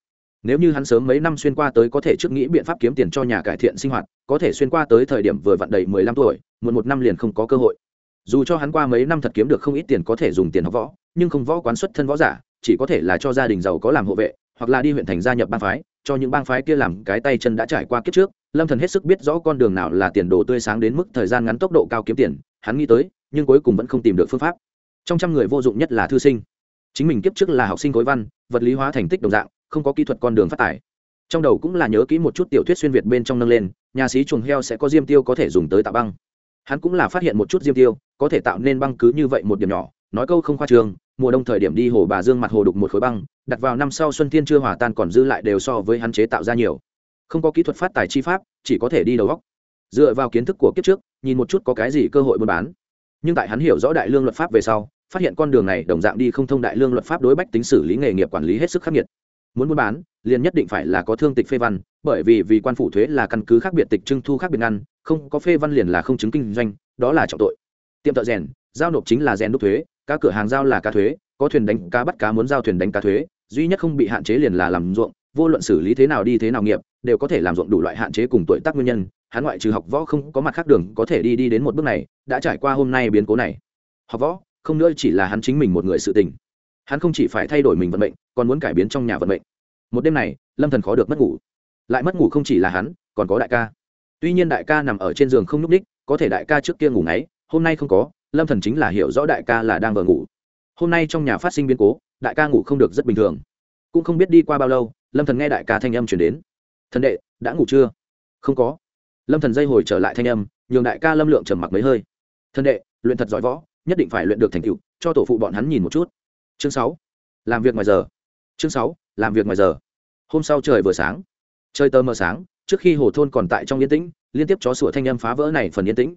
Nếu như hắn sớm mấy năm xuyên qua tới có thể trước nghĩ biện pháp kiếm tiền cho nhà cải thiện sinh hoạt, có thể xuyên qua tới thời điểm vừa vặn đầy mười lăm tuổi, muộn một năm liền không có cơ hội. Dù cho hắn qua mấy năm thật kiếm được không ít tiền có thể dùng tiền học võ, nhưng không võ quán xuất thân võ giả, chỉ có thể là cho gia đình giàu có làm hộ vệ hoặc là đi huyện thành gia nhập bang phái, cho những bang phái kia làm cái tay chân đã trải qua kiếp trước, lâm thần hết sức biết rõ con đường nào là tiền đồ tươi sáng đến mức thời gian ngắn tốc độ cao kiếm tiền, hắn nghĩ tới, nhưng cuối cùng vẫn không tìm được phương pháp. Trong trăm người vô dụng nhất là thư sinh. Chính mình kiếp trước là học sinh khối văn, vật lý hóa thành tích đồng dạng, không có kỹ thuật con đường phát tải. Trong đầu cũng là nhớ kỹ một chút tiểu thuyết xuyên việt bên trong nâng lên, nhà sĩ chuồng heo sẽ có diêm tiêu có thể dùng tới tạo băng. Hắn cũng là phát hiện một chút diêm tiêu, có thể tạo nên băng cứ như vậy một điểm nhỏ nói câu không khoa trường mùa đông thời điểm đi hồ bà dương mặt hồ đục một khối băng, đặt vào năm sau xuân thiên chưa hòa tan còn dư lại đều so với hắn chế tạo ra nhiều. Không có kỹ thuật phát tài chi pháp, chỉ có thể đi đầu góc. Dựa vào kiến thức của kiếp trước, nhìn một chút có cái gì cơ hội buôn bán. Nhưng tại hắn hiểu rõ đại lương luật pháp về sau, phát hiện con đường này đồng dạng đi không thông đại lương luật pháp đối bách tính xử lý nghề nghiệp quản lý hết sức khắc nghiệt. Muốn buôn bán, liền nhất định phải là có thương tịch phê văn, bởi vì vì quan phủ thuế là căn cứ khác biệt tịch trưng thu khác biệt ngăn, không có phê văn liền là không chứng kinh doanh, đó là trọng tội. Tiệm thợ rèn, giao nộp chính là rèn đúc thuế các cửa hàng giao là cá thuế, có thuyền đánh cá bắt cá muốn giao thuyền đánh cá thuế, duy nhất không bị hạn chế liền là làm ruộng, vô luận xử lý thế nào đi thế nào nghiệp, đều có thể làm ruộng đủ loại hạn chế cùng tuổi tác nguyên nhân, hắn ngoại trừ học võ không có mặt khác đường có thể đi đi đến một bước này, đã trải qua hôm nay biến cố này. Học võ, không nữa chỉ là hắn chính mình một người sự tình. Hắn không chỉ phải thay đổi mình vận mệnh, còn muốn cải biến trong nhà vận mệnh. Một đêm này, lâm thần khó được mất ngủ. Lại mất ngủ không chỉ là hắn, còn có đại ca. Tuy nhiên đại ca nằm ở trên giường không nhúc ních có thể đại ca trước kia ngủ ngáy, hôm nay không có lâm thần chính là hiểu rõ đại ca là đang vờ ngủ. Hôm nay trong nhà phát sinh biến cố, đại ca ngủ không được rất bình thường. Cũng không biết đi qua bao lâu, lâm thần nghe đại ca thanh âm chuyển đến. Thần đệ, đã ngủ chưa? Không có. Lâm thần dây hồi trở lại thanh âm, nhường đại ca lâm lượng trầm mặc mấy hơi. Thần đệ, luyện thật giỏi võ, nhất định phải luyện được thành tựu, cho tổ phụ bọn hắn nhìn một chút. Chương sáu. Làm việc ngoài giờ. Chương sáu, làm việc ngoài giờ. Hôm sau trời vừa sáng. Trời tơ mờ sáng, trước khi hồ thôn còn tại trong yên tĩnh, liên tiếp chó sủa thanh âm phá vỡ này phần yên tĩnh.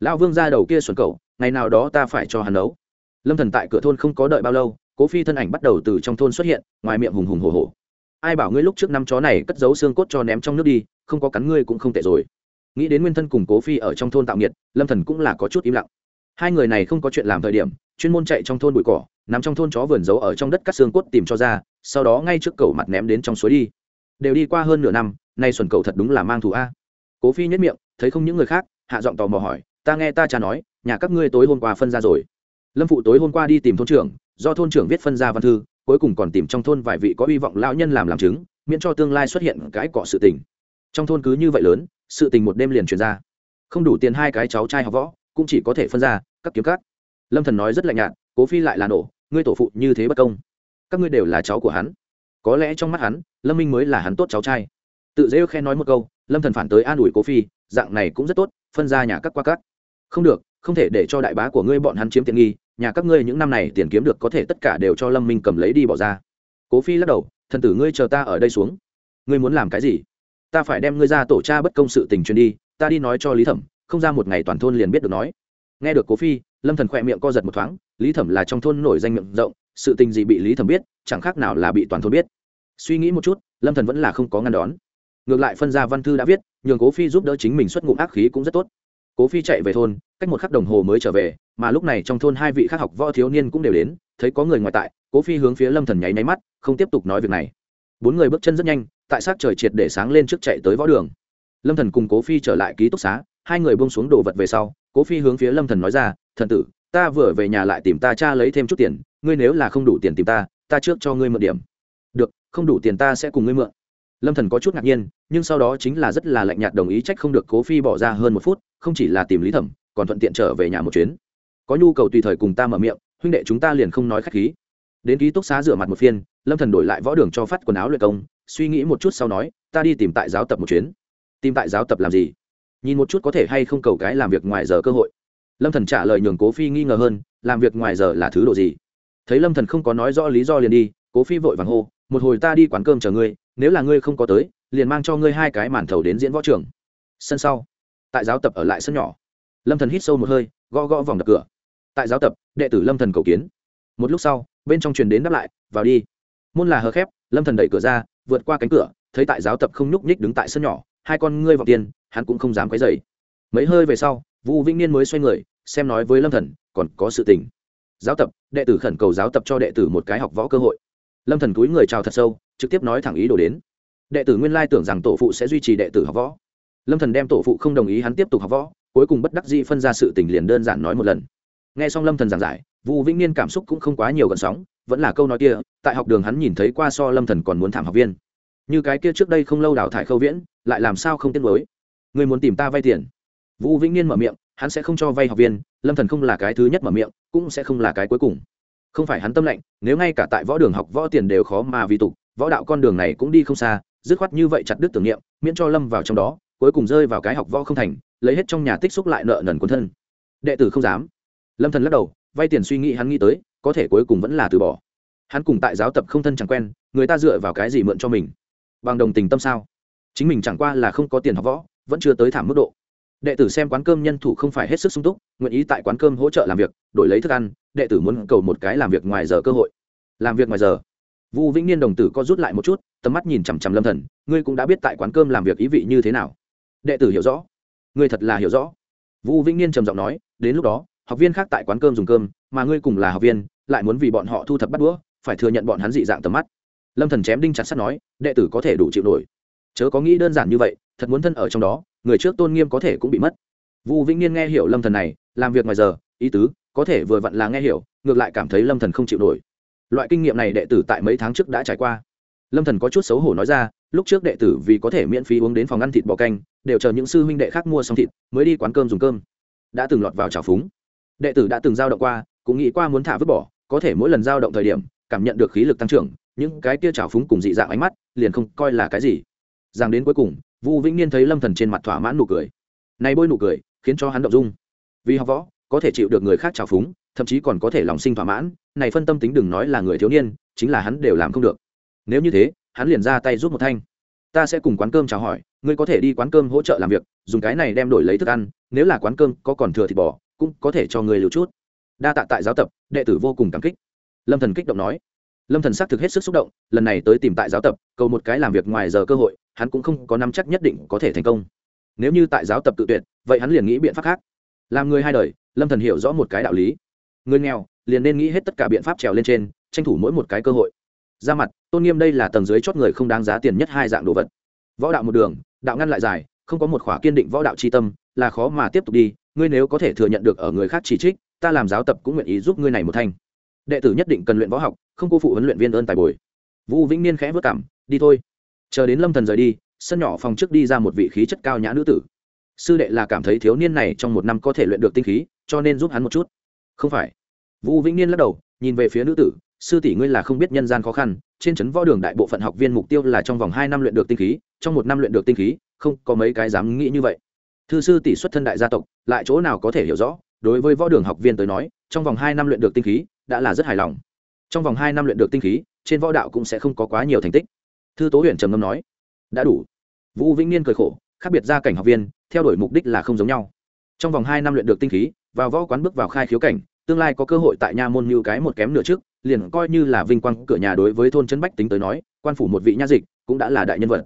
Lão vương ra đầu kia xuẩn cầu ngày nào đó ta phải cho hắn nấu. Lâm thần tại cửa thôn không có đợi bao lâu, cố phi thân ảnh bắt đầu từ trong thôn xuất hiện, ngoài miệng hùng hùng hồ hồ ai bảo ngươi lúc trước năm chó này cất giấu xương cốt cho ném trong nước đi, không có cắn ngươi cũng không tệ rồi. Nghĩ đến nguyên thân cùng cố phi ở trong thôn tạo nghiệt, lâm thần cũng là có chút im lặng. Hai người này không có chuyện làm thời điểm, chuyên môn chạy trong thôn bụi cỏ, nằm trong thôn chó vườn giấu ở trong đất cắt xương cốt tìm cho ra, sau đó ngay trước cầu mặt ném đến trong suối đi. Đều đi qua hơn nửa năm, nay xuẩn cầu thật đúng là mang thù a. Cố phi nhất miệng, thấy không những người khác, hạ giọng tò mò hỏi, ta nghe ta cha nói nhà các ngươi tối hôm qua phân ra rồi. Lâm phụ tối hôm qua đi tìm thôn trưởng, do thôn trưởng viết phân ra văn thư, cuối cùng còn tìm trong thôn vài vị có hy vọng lão nhân làm làm chứng, miễn cho tương lai xuất hiện cái cọ sự tình. Trong thôn cứ như vậy lớn, sự tình một đêm liền truyền ra. Không đủ tiền hai cái cháu trai học võ, cũng chỉ có thể phân ra, các kiếm cát. lâm thần nói rất lạnh nhạt, cố phi lại là nổ, ngươi tổ phụ như thế bất công. Các ngươi đều là cháu của hắn. Có lẽ trong mắt hắn, lâm minh mới là hắn tốt cháu trai. Tự dễ khen nói một câu, lâm thần phản tới an ủi cố phi, dạng này cũng rất tốt, phân ra nhà các qua cát không được không thể để cho đại bá của ngươi bọn hắn chiếm tiện nghi, nhà các ngươi những năm này tiền kiếm được có thể tất cả đều cho lâm minh cầm lấy đi bỏ ra. Cố phi lắc đầu, thần tử ngươi chờ ta ở đây xuống. Ngươi muốn làm cái gì? Ta phải đem ngươi ra tổ cha bất công sự tình truyền đi, ta đi nói cho lý thẩm, không ra một ngày toàn thôn liền biết được nói. Nghe được cố phi, lâm thần khỏe miệng co giật một thoáng, lý thẩm là trong thôn nổi danh miệng rộng, sự tình gì bị lý thẩm biết, chẳng khác nào là bị toàn thôn biết. Suy nghĩ một chút, lâm thần vẫn là không có ngăn đón. Ngược lại phân ra văn thư đã viết, nhường cố phi giúp đỡ chính mình xuất ngụm ác khí cũng rất tốt cố phi chạy về thôn, cách một khắc đồng hồ mới trở về, mà lúc này trong thôn hai vị khác học võ thiếu niên cũng đều đến, thấy có người ngoài tại, cố phi hướng phía lâm thần nháy nháy mắt, không tiếp tục nói việc này. Bốn người bước chân rất nhanh, tại sát trời triệt để sáng lên trước chạy tới võ đường. Lâm thần cùng cố phi trở lại ký túc xá, hai người buông xuống đồ vật về sau, cố phi hướng phía lâm thần nói ra, thần tử, ta vừa về nhà lại tìm ta cha lấy thêm chút tiền, ngươi nếu là không đủ tiền tìm ta ta trước cho ngươi mượn điểm. Được, không đủ tiền ta sẽ cùng ngươi mượn lâm thần có chút ngạc nhiên, nhưng sau đó chính là rất là lạnh nhạt đồng ý trách không được cố phi bỏ ra hơn một phút, không chỉ là tìm lý thẩm, còn thuận tiện trở về nhà một chuyến. Có nhu cầu tùy thời cùng ta mở miệng, huynh đệ chúng ta liền không nói khách khí. Đến ký túc xá rửa mặt một phiên, lâm thần đổi lại võ đường cho phát quần áo luyện công, suy nghĩ một chút sau nói, ta đi tìm tại giáo tập một chuyến. Tìm tại giáo tập làm gì? Nhìn một chút có thể hay không cầu cái làm việc ngoài giờ cơ hội. Lâm thần trả lời nhường cố phi nghi ngờ hơn, làm việc ngoài giờ là thứ độ gì? Thấy lâm thần không có nói rõ lý do liền đi, cố phi vội vàng hô, một hồi ta đi quán cơm chờ ngươi nếu là ngươi không có tới, liền mang cho ngươi hai cái màn thầu đến diễn võ trường. Sân sau, tại giáo tập ở lại sân nhỏ. Lâm thần hít sâu một hơi, gõ gõ vòng đập cửa. Tại giáo tập, đệ tử lâm thần cầu kiến. Một lúc sau, bên trong truyền đến đáp lại, vào đi. Môn là hờ khép, lâm thần đẩy cửa ra, vượt qua cánh cửa, thấy tại giáo tập không nhúc nhích đứng tại sân nhỏ, hai con ngươi vào tiền hắn cũng không dám quấy dày mấy hơi về sau vũ vĩnh niên mới xoay người, xem nói với lâm thần, còn có sự tình. Giáo tập, đệ tử khẩn cầu giáo tập cho đệ tử một cái học võ cơ hội. Lâm thần túi người chào thật sâu trực tiếp nói thẳng ý đồ đến. Đệ tử nguyên lai tưởng rằng tổ phụ sẽ duy trì đệ tử học võ. Lâm thần đem tổ phụ không đồng ý hắn tiếp tục học võ, cuối cùng bất đắc dĩ phân ra sự tình liền đơn giản nói một lần. Nghe xong lâm thần giảng giải vũ vĩnh niên cảm xúc cũng không quá nhiều gần sóng, vẫn là câu nói kia, tại học đường hắn nhìn thấy qua so lâm thần còn muốn thảm học viên. Như cái kia trước đây không lâu đào thải khâu viễn, lại làm sao không tiết mới người muốn tìm ta vay tiền. Vũ vĩnh niên mở miệng, hắn sẽ không cho vay học viên, lâm thần không là cái thứ nhất mở miệng, cũng sẽ không là cái cuối cùng. Không phải hắn tâm lệnh, nếu ngay cả tại võ đường học võ tiền đều khó mà vì tục võ đạo con đường này cũng đi không xa, dứt khoát như vậy chặt đứt tưởng niệm, miễn cho lâm vào trong đó, cuối cùng rơi vào cái học võ không thành, lấy hết trong nhà tích xúc lại nợ nần quân thân. Đệ tử không dám. Lâm thần lắc đầu, vay tiền suy nghĩ hắn nghĩ tới, có thể cuối cùng vẫn là từ bỏ. Hắn cùng tại giáo tập không thân chẳng quen, người ta dựa vào cái gì mượn cho mình? Bằng đồng tình tâm sao? Chính mình chẳng qua là không có tiền học võ, vẫn chưa tới thảm mức độ. Đệ tử xem quán cơm nhân thủ không phải hết sức sung túc, nguyện ý tại quán cơm hỗ trợ làm việc, đổi lấy thức ăn, đệ tử muốn cầu một cái làm việc ngoài giờ cơ hội. Làm việc ngoài giờ vu vĩnh niên đồng tử co rút lại một chút, tầm mắt nhìn chằm chằm lâm thần, ngươi cũng đã biết tại quán cơm làm việc ý vị như thế nào. Đệ tử hiểu rõ. Ngươi thật là hiểu rõ. Vu vĩnh niên trầm giọng nói, đến lúc đó, học viên khác tại quán cơm dùng cơm, mà ngươi cùng là học viên, lại muốn vì bọn họ thu thập bắt đũa, phải thừa nhận bọn hắn dị dạng tầm mắt. Lâm thần chém đinh chặt sắt nói, đệ tử có thể đủ chịu nổi. Chớ có nghĩ đơn giản như vậy, thật muốn thân ở trong đó, người trước tôn nghiêm có thể cũng bị mất. Vu vĩnh niên nghe hiểu lâm thần này, làm việc ngoài giờ, ý tứ, có thể vừa vặn là nghe hiểu, ngược lại cảm thấy lâm thần không chịu nổi loại kinh nghiệm này đệ tử tại mấy tháng trước đã trải qua. Lâm thần có chút xấu hổ nói ra, lúc trước đệ tử vì có thể miễn phí uống đến phòng ăn thịt bò canh, đều chờ những sư huynh đệ khác mua xong thịt, mới đi quán cơm dùng cơm. Đã từng lọt vào trào phúng. Đệ tử đã từng giao động qua, cũng nghĩ qua muốn thả vứt bỏ, có thể mỗi lần giao động thời điểm, cảm nhận được khí lực tăng trưởng, những cái kia trào phúng cùng dị dạng ánh mắt, liền không coi là cái gì. Rằng đến cuối cùng, vu vĩnh niên thấy lâm thần trên mặt thỏa mãn nụ cười. Này bôi nụ cười, khiến cho hắn động dung. Vì học võ, có thể chịu được người khác trào phúng thậm chí còn có thể lòng sinh thỏa mãn, này phân tâm tính đừng nói là người thiếu niên, chính là hắn đều làm không được. Nếu như thế, hắn liền ra tay giúp một thanh. Ta sẽ cùng quán cơm chào hỏi, ngươi có thể đi quán cơm hỗ trợ làm việc, dùng cái này đem đổi lấy thức ăn, nếu là quán cơm có còn thừa thịt bò, cũng có thể cho người lưu chút. Đa tạ tại giáo tập, đệ tử vô cùng cảm kích. Lâm thần kích động nói. Lâm thần xác thực hết sức xúc động, lần này tới tìm tại giáo tập, cầu một cái làm việc ngoài giờ cơ hội, hắn cũng không có nắm chắc nhất định có thể thành công. Nếu như tại giáo tập tự tuyệt, vậy hắn liền nghĩ biện pháp khác. Làm người hai đời, lâm thần hiểu rõ một cái đạo lý người nghèo, liền nên nghĩ hết tất cả biện pháp trèo lên trên, tranh thủ mỗi một cái cơ hội. Ra mặt, tôn nghiêm đây là tầng dưới chót người không đáng giá tiền nhất hai dạng đồ vật. Võ đạo một đường, đạo ngăn lại dài, không có một khỏa kiên định võ đạo tri tâm, là khó mà tiếp tục đi, ngươi nếu có thể thừa nhận được ở người khác chỉ trích, ta làm giáo tập cũng nguyện ý giúp ngươi này một thanh. Đệ tử nhất định cần luyện võ học, không cô phụ huấn luyện viên ơn tài bồi. Vũ vĩnh niên khẽ vất cảm, đi thôi. Chờ đến lâm thần rời đi, sân nhỏ phòng trước đi ra một vị khí chất cao nhã nữ tử. Sư đệ là cảm thấy thiếu niên này trong một năm có thể luyện được tinh khí, cho nên giúp hắn một chút không phải. Vũ vĩnh niên lắc đầu, nhìn về phía nữ tử, sư tỷ ngươi là không biết nhân gian khó khăn, trên trấn võ đường đại bộ phận học viên mục tiêu là trong vòng hai năm luyện được tinh khí, trong một năm luyện được tinh khí, không có mấy cái dám nghĩ như vậy. Thư sư tỷ xuất thân đại gia tộc, lại chỗ nào có thể hiểu rõ, đối với võ đường học viên tới nói, trong vòng hai năm luyện được tinh khí đã là rất hài lòng. Trong vòng hai năm luyện được tinh khí, trên võ đạo cũng sẽ không có quá nhiều thành tích. Thư tố huyện trầm ngâm nói, đã đủ. Vũ vĩnh niên cười khổ, khác biệt gia cảnh học viên, theo đuổi mục đích là không giống nhau. Trong vòng hai năm luyện được tinh khí vào võ quán bước vào khai khiếu cảnh, tương lai có cơ hội tại nha môn như cái một kém nửa trước, liền coi như là vinh quang cửa nhà đối với thôn trấn bách tính tới nói, quan phủ một vị nha dịch, cũng đã là đại nhân vật.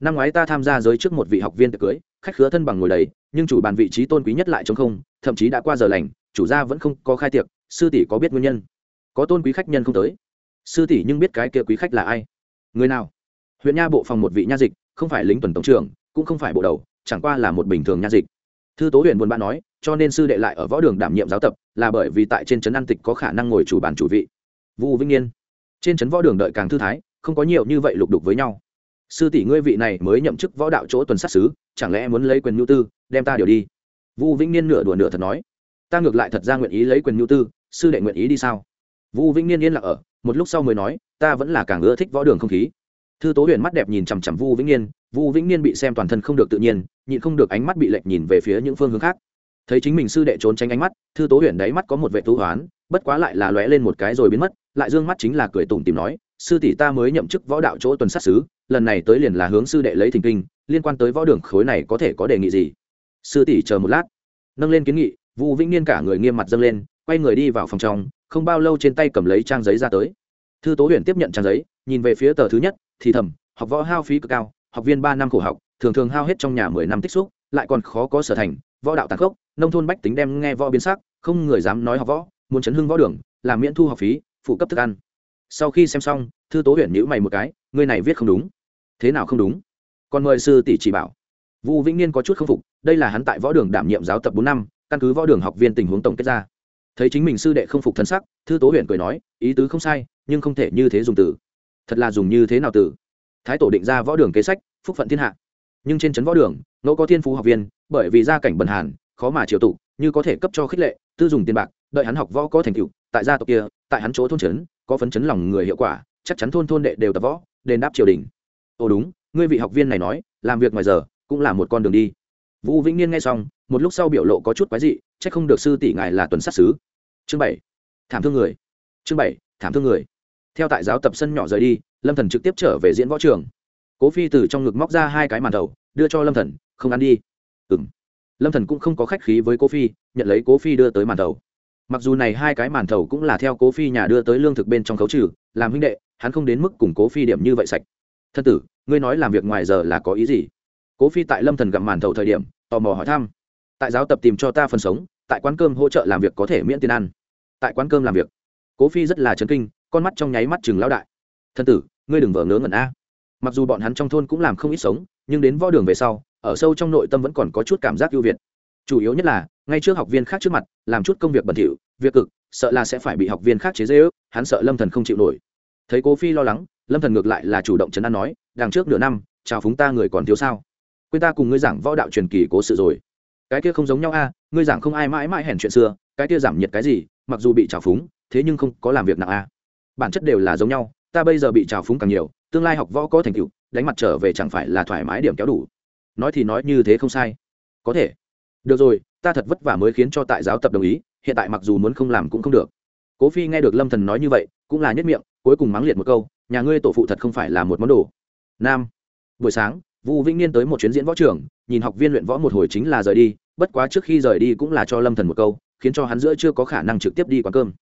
Năm ngoái ta tham gia giới trước một vị học viên tiệc cưới, khách khứa thân bằng ngồi đấy nhưng chủ bàn vị trí tôn quý nhất lại chống không, thậm chí đã qua giờ lành, chủ gia vẫn không có khai tiệc, sư tỷ có biết nguyên nhân? Có tôn quý khách nhân không tới. Sư tỷ nhưng biết cái kia quý khách là ai? Người nào? Huyện nha bộ phòng một vị nha dịch, không phải lính tuần tổng trưởng, cũng không phải bộ đầu, chẳng qua là một bình thường nha dịch. Thư tố huyện buồn bã nói cho nên sư đệ lại ở võ đường đảm nhiệm giáo tập, là bởi vì tại trên trấn an tịch có khả năng ngồi chủ bàn chủ vị. Vũ vĩnh yên. Trên trấn võ đường đợi càng thư thái, không có nhiều như vậy lục đục với nhau. Sư tỷ ngươi vị này mới nhậm chức võ đạo chỗ tuần sát xứ chẳng lẽ muốn lấy quyền nhu tư, đem ta điều đi? Vũ vĩnh niên nửa đùa nửa thật nói. Ta ngược lại thật ra nguyện ý lấy quyền nhu tư, sư đệ nguyện ý đi sao? Vũ vĩnh niên yên lặng ở, một lúc sau mới nói, ta vẫn là càng ưa thích võ đường không khí. Thư tố huyền mắt đẹp nhìn chằm chằm vu vĩnh niên vu vĩnh niên bị xem toàn thân không được tự nhiên, nhịn không được ánh mắt bị lệch nhìn về phía những phương hướng khác thấy chính mình sư đệ trốn tránh ánh mắt, thư tố huyền đáy mắt có một vệ thú hoán, bất quá lại là lóe lên một cái rồi biến mất, lại dương mắt chính là cười tủm tìm nói, sư tỷ ta mới nhậm chức võ đạo chỗ tuần sát xứ lần này tới liền là hướng sư đệ lấy thình kinh, liên quan tới võ đường khối này có thể có đề nghị gì? Sư tỷ chờ một lát. Nâng lên kiến nghị, vu vĩnh niên cả người nghiêm mặt dâng lên, quay người đi vào phòng trong, không bao lâu trên tay cầm lấy trang giấy ra tới. Thư tố huyền tiếp nhận trang giấy, nhìn về phía tờ thứ nhất, thì thầm, học võ hao phí cực cao, học viên ba năm khổ học, thường thường hao hết trong nhà mười năm tích xúc, lại còn khó có sở thành, võ đạo tàn khốc nông thôn bách tính đem nghe võ biến sắc, không người dám nói học võ, muốn chấn hưng võ đường, làm miễn thu học phí, phụ cấp thức ăn. Sau khi xem xong, thư tố huyền nhữ mày một cái ngươi này viết không đúng. Thế nào không đúng? Còn mời sư tỷ chỉ bảo. Vũ vĩnh niên có chút k phục, đây là hắn tại võ đường đảm nhiệm giáo tập bốn năm, căn cứ võ đường học viên tình huống tổng kết ra. Thấy chính mình sư đệ không phục thân sắc, thư tố huyền cười nói, ý tứ không sai, nhưng không thể như thế dùng từ. Thật là dùng như thế nào từ? Thái tổ định ra võ đường kế sách, phúc phận thiên hạ. Nhưng trên trấn võ đường, ngẫu có thiên phú học viên, bởi vì gia cảnh bần hàn khó mà triều tụ như có thể cấp cho khích lệ tư dùng tiền bạc đợi hắn học võ có thành tựu tại gia tộc kia tại hắn chỗ thôn trấn có phấn chấn lòng người hiệu quả chắc chắn thôn thôn đệ đều tập võ đền đáp triều đình. Ồ đúng ngươi vị học viên này nói làm việc ngoài giờ cũng là một con đường đi. Vũ vĩnh niên nghe xong một lúc sau biểu lộ có chút quái dị c h ắ c không được sư tỷ ngài là tuần sát xứ chương bảy thảm thương người. Chương bảy thảm thương người. Theo tại giáo tập sân nhỏ rời đi lâm thần trực tiếp trở về diễn võ trường. Cố phi từ trong ngực móc ra hai cái màn đầu, đưa cho lâm thần không ăn đi. Ừ m lâm thần cũng không có khách khí với cố phi, nhận lấy cố phi đưa tới màn thầu. Mặc dù này hai cái màn thầu cũng là theo cố phi nhà đưa tới lương thực bên trong khấu trừ, làm huynh đệ, hắn không đến mức cùng cố phi điểm như vậy sạch. Thân tử, ngươi nói làm việc ngoài giờ là có ý gì? Cố phi tại lâm thần gặp màn thầu thời điểm, tò mò hỏi thăm. Tại giáo tập tìm cho ta phần sống, tại quán cơm hỗ trợ làm việc có thể miễn tiền ăn. Tại quán cơm làm việc? Cố phi rất là chấn kinh, con mắt trong nháy mắt chừng lao đại. Thân tử, ngươi đừng vờ ngớ ngẩn a. Mặc dù bọn hắn trong thôn cũng làm không ít sống, nhưng đến võ đường về sau ở sâu trong nội tâm vẫn còn có chút cảm giác ưu việt. Chủ yếu nhất là, ngay trước học viên khác trước mặt, làm chút công việc bẩn thỉu, việc cực, sợ là sẽ phải bị học viên khác chế dễ ước hắn sợ lâm thần không chịu nổi. Thấy cố phi lo lắng, lâm thần ngược lại là chủ động chấn an nói, đằng trước nửa năm, chào phúng ta người còn thiếu sao? Quên ta cùng ngươi giảng võ đạo truyền kỳ cố sự rồi. Cái kia không giống nhau a, ngươi giảng không ai mãi mãi hèn chuyện xưa, cái kia giảm nhiệt cái gì, mặc dù bị trào phúng, thế nhưng không có làm việc nặng a. Bản chất đều là giống nhau, ta bây giờ bị trào phúng càng nhiều, tương lai học võ có thành tựu, đánh mặt trở về chẳng phải là thoải mái điểm kéo đủ nói thì nói như thế không sai. Có thể. Được rồi, ta thật vất vả mới khiến cho tại giáo tập đồng ý, hiện tại mặc dù muốn không làm cũng không được. Cố phi nghe được lâm thần nói như vậy, cũng là nhất miệng, cuối cùng mắng liệt một câu, nhà ngươi tổ phụ thật không phải là một món đồ. Nam. Buổi sáng vũ vĩnh niên tới một chuyến diễn võ trường, nhìn học viên luyện võ một hồi chính là rời đi, bất quá trước khi rời đi cũng là cho lâm thần một câu, khiến cho hắn giữa chưa có khả năng trực tiếp đi quán cơm.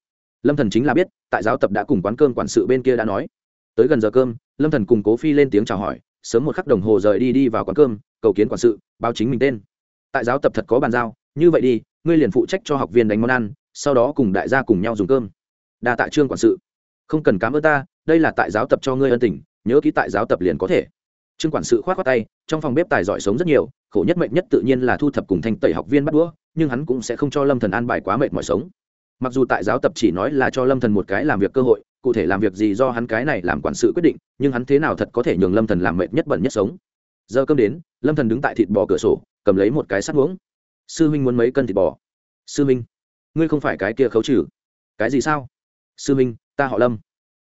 Lâm thần chính là biết, tại giáo tập đã cùng quán cơm quản sự bên kia đã nói. Tới gần giờ cơm, lâm thần cùng cố phi lên tiếng chào hỏi, sớm một khắc đồng hồ rời đi đi vào quán cơm cầu kiến quản sự, báo chính mình tên. Tại giáo tập thật có bàn giao, như vậy đi, ngươi liền phụ trách cho học viên đánh món ăn, sau đó cùng đại gia cùng nhau dùng cơm. Đa tạ trương quản sự. Không cần cám ơn ta, đây là tại giáo tập cho ngươi ân tình, nhớ ký tại giáo tập liền có thể. Trương quản sự khoát khoác tay, trong phòng bếp tài giỏi sống rất nhiều, khổ nhất mệnh nhất tự nhiên là thu thập cùng thanh tẩy học viên bắt đũa, nhưng hắn cũng sẽ không cho lâm thần an bài quá mệt mỏi sống. Mặc dù tại giáo tập chỉ nói là cho lâm thần một cái làm việc cơ hội, cụ thể làm việc gì do hắn cái này làm quản sự quyết định, nhưng hắn thế nào thật có thể nhường lâm thần làm mệt nhất bẩn nhất sống giờ cơm đến, lâm thần đứng tại thịt bò cửa sổ, cầm lấy một cái sắt uống sư huynh muốn mấy cân thịt bò? Sư huynh ngươi không phải cái kia khấu trừ. Cái gì sao? Sư huynh ta họ lâm.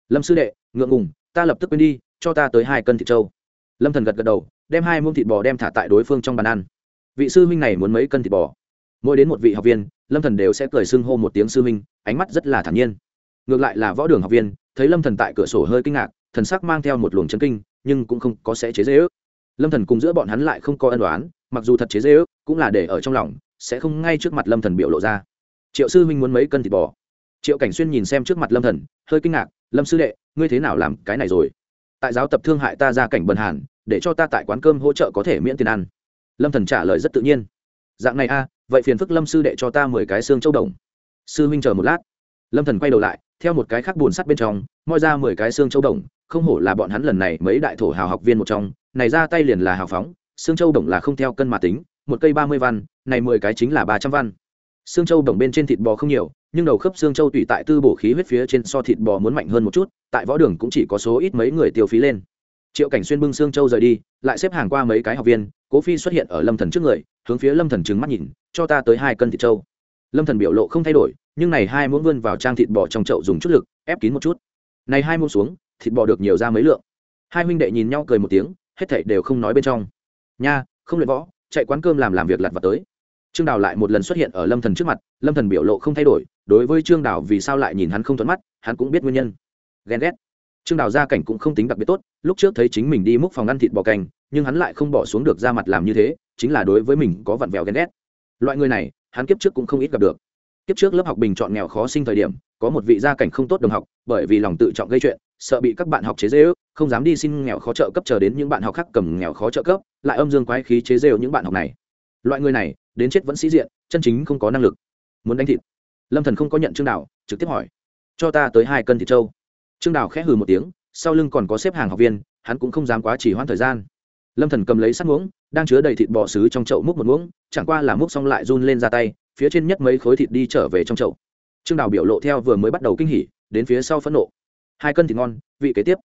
Lâm sư đệ, ngượng ngùng, ta lập tức quên đi, cho ta tới hai cân thịt trâu. Lâm thần gật gật đầu, đem hai muông thịt bò đem thả tại đối phương trong bàn ăn. Vị sư huynh này muốn mấy cân thịt bò? Mỗi đến một vị học viên, lâm thần đều sẽ cười xưng hô một tiếng sư huynh ánh mắt rất là thản nhiên. Ngược lại là võ đường học viên, thấy lâm thần tại cửa sổ hơi kinh ngạc, thần sắc mang theo một luồng chấn kinh, nhưng cũng không có sẽ chế dễ ước lâm thần cùng giữa bọn hắn lại không có ân đoán mặc dù thật chế dễ ước cũng là để ở trong lòng, sẽ không ngay trước mặt lâm thần biểu lộ ra. Triệu sư huynh muốn mấy cân thịt bò? Triệu cảnh xuyên nhìn xem trước mặt lâm thần, hơi kinh ngạc, lâm sư đệ, ngươi thế nào làm cái này rồi? Tại giáo tập thương hại ta ra cảnh bần hàn, để cho ta tại quán cơm hỗ trợ có thể miễn tiền ăn. Lâm thần trả lời rất tự nhiên. Dạng này a, vậy phiền phức lâm sư đệ cho ta mười cái xương châu đồng. Sư huynh chờ một lát. Lâm thần quay đầu lại, theo một cái khác buồn sắt bên trong, moi ra mười cái xương châu đồng không hổ là bọn hắn lần này mấy đại thổ hào học viên một trong, này ra tay liền là hào phóng xương châu đồng là không theo cân mà tính, một cây ba mươi văn, này mười cái chính là ba trăm văn. Xương châu đồng bên trên thịt bò không nhiều, nhưng đầu khớp xương châu tùy tại tư bổ khí huyết phía trên so thịt bò muốn mạnh hơn một chút, tại võ đường cũng chỉ có số ít mấy người tiêu phí lên. Triệu cảnh xuyên bưng xương châu rời đi, lại xếp hàng qua mấy cái học viên, cố phi xuất hiện ở lâm thần trước người, hướng phía lâm thần trừng mắt nhìn, cho ta tới hai cân thịt châu lâm thần biểu lộ không thay đổi, nhưng này hai muốn vươn vào trang thịt bò trong chậu dùng chút lực, ép kín một chút. Này hai muỗng xuống thịt bò được nhiều ra mấy lượng. Hai huynh đệ nhìn nhau cười một tiếng, hết thảy đều không nói bên trong. Nha, không luyện võ, chạy quán cơm làm làm việc lặt vặt tới. Trương đào lại một lần xuất hiện ở lâm thần trước mặt, lâm thần biểu lộ không thay đổi, đối với trương đào vì sao lại nhìn hắn không thuận mắt, hắn cũng biết nguyên nhân. Ghen ghét. Trương đào gia cảnh cũng không tính đặc biệt tốt, lúc trước thấy chính mình đi múc phòng ăn thịt bò canh, nhưng hắn lại không bỏ xuống được ra mặt làm như thế, chính là đối với mình có vặn vẹo ghen ghét. Loại người này, hắn kiếp trước cũng không ít gặp được. Kiếp trước lớp học bình chọn nghèo khó sinh thời điểm, có một vị gia cảnh không tốt đồng học, bởi vì lòng tự trọng gây chuyện sợ bị các bạn học chế dễ ước không dám đi xin nghèo khó trợ cấp chờ đến những bạn học khác cầm nghèo khó trợ cấp, lại âm dương quái khí chế rêu những bạn học này. Loại người này, đến chết vẫn sĩ diện, chân chính không có năng lực. Muốn đánh thịt. Lâm thần không có nhận trương đào, trực tiếp hỏi. Cho ta tới hai cân thịt trâu. Trương đào khẽ hừ một tiếng, sau lưng còn có xếp hàng học viên, hắn cũng không dám quá chỉ hoãn thời gian. Lâm thần cầm lấy sắt muỗng, đang chứa đầy thịt bò sứ trong chậu múc một muỗng, chẳng qua là múc xong lại run lên ra tay, phía trên nhất mấy khối thịt đi trở về trong chậu. Trương đào biểu lộ theo vừa mới bắt đầu kinh hỉ, đến phía sau phẫn nộ hai cân thịt ngon vị kế tiếp.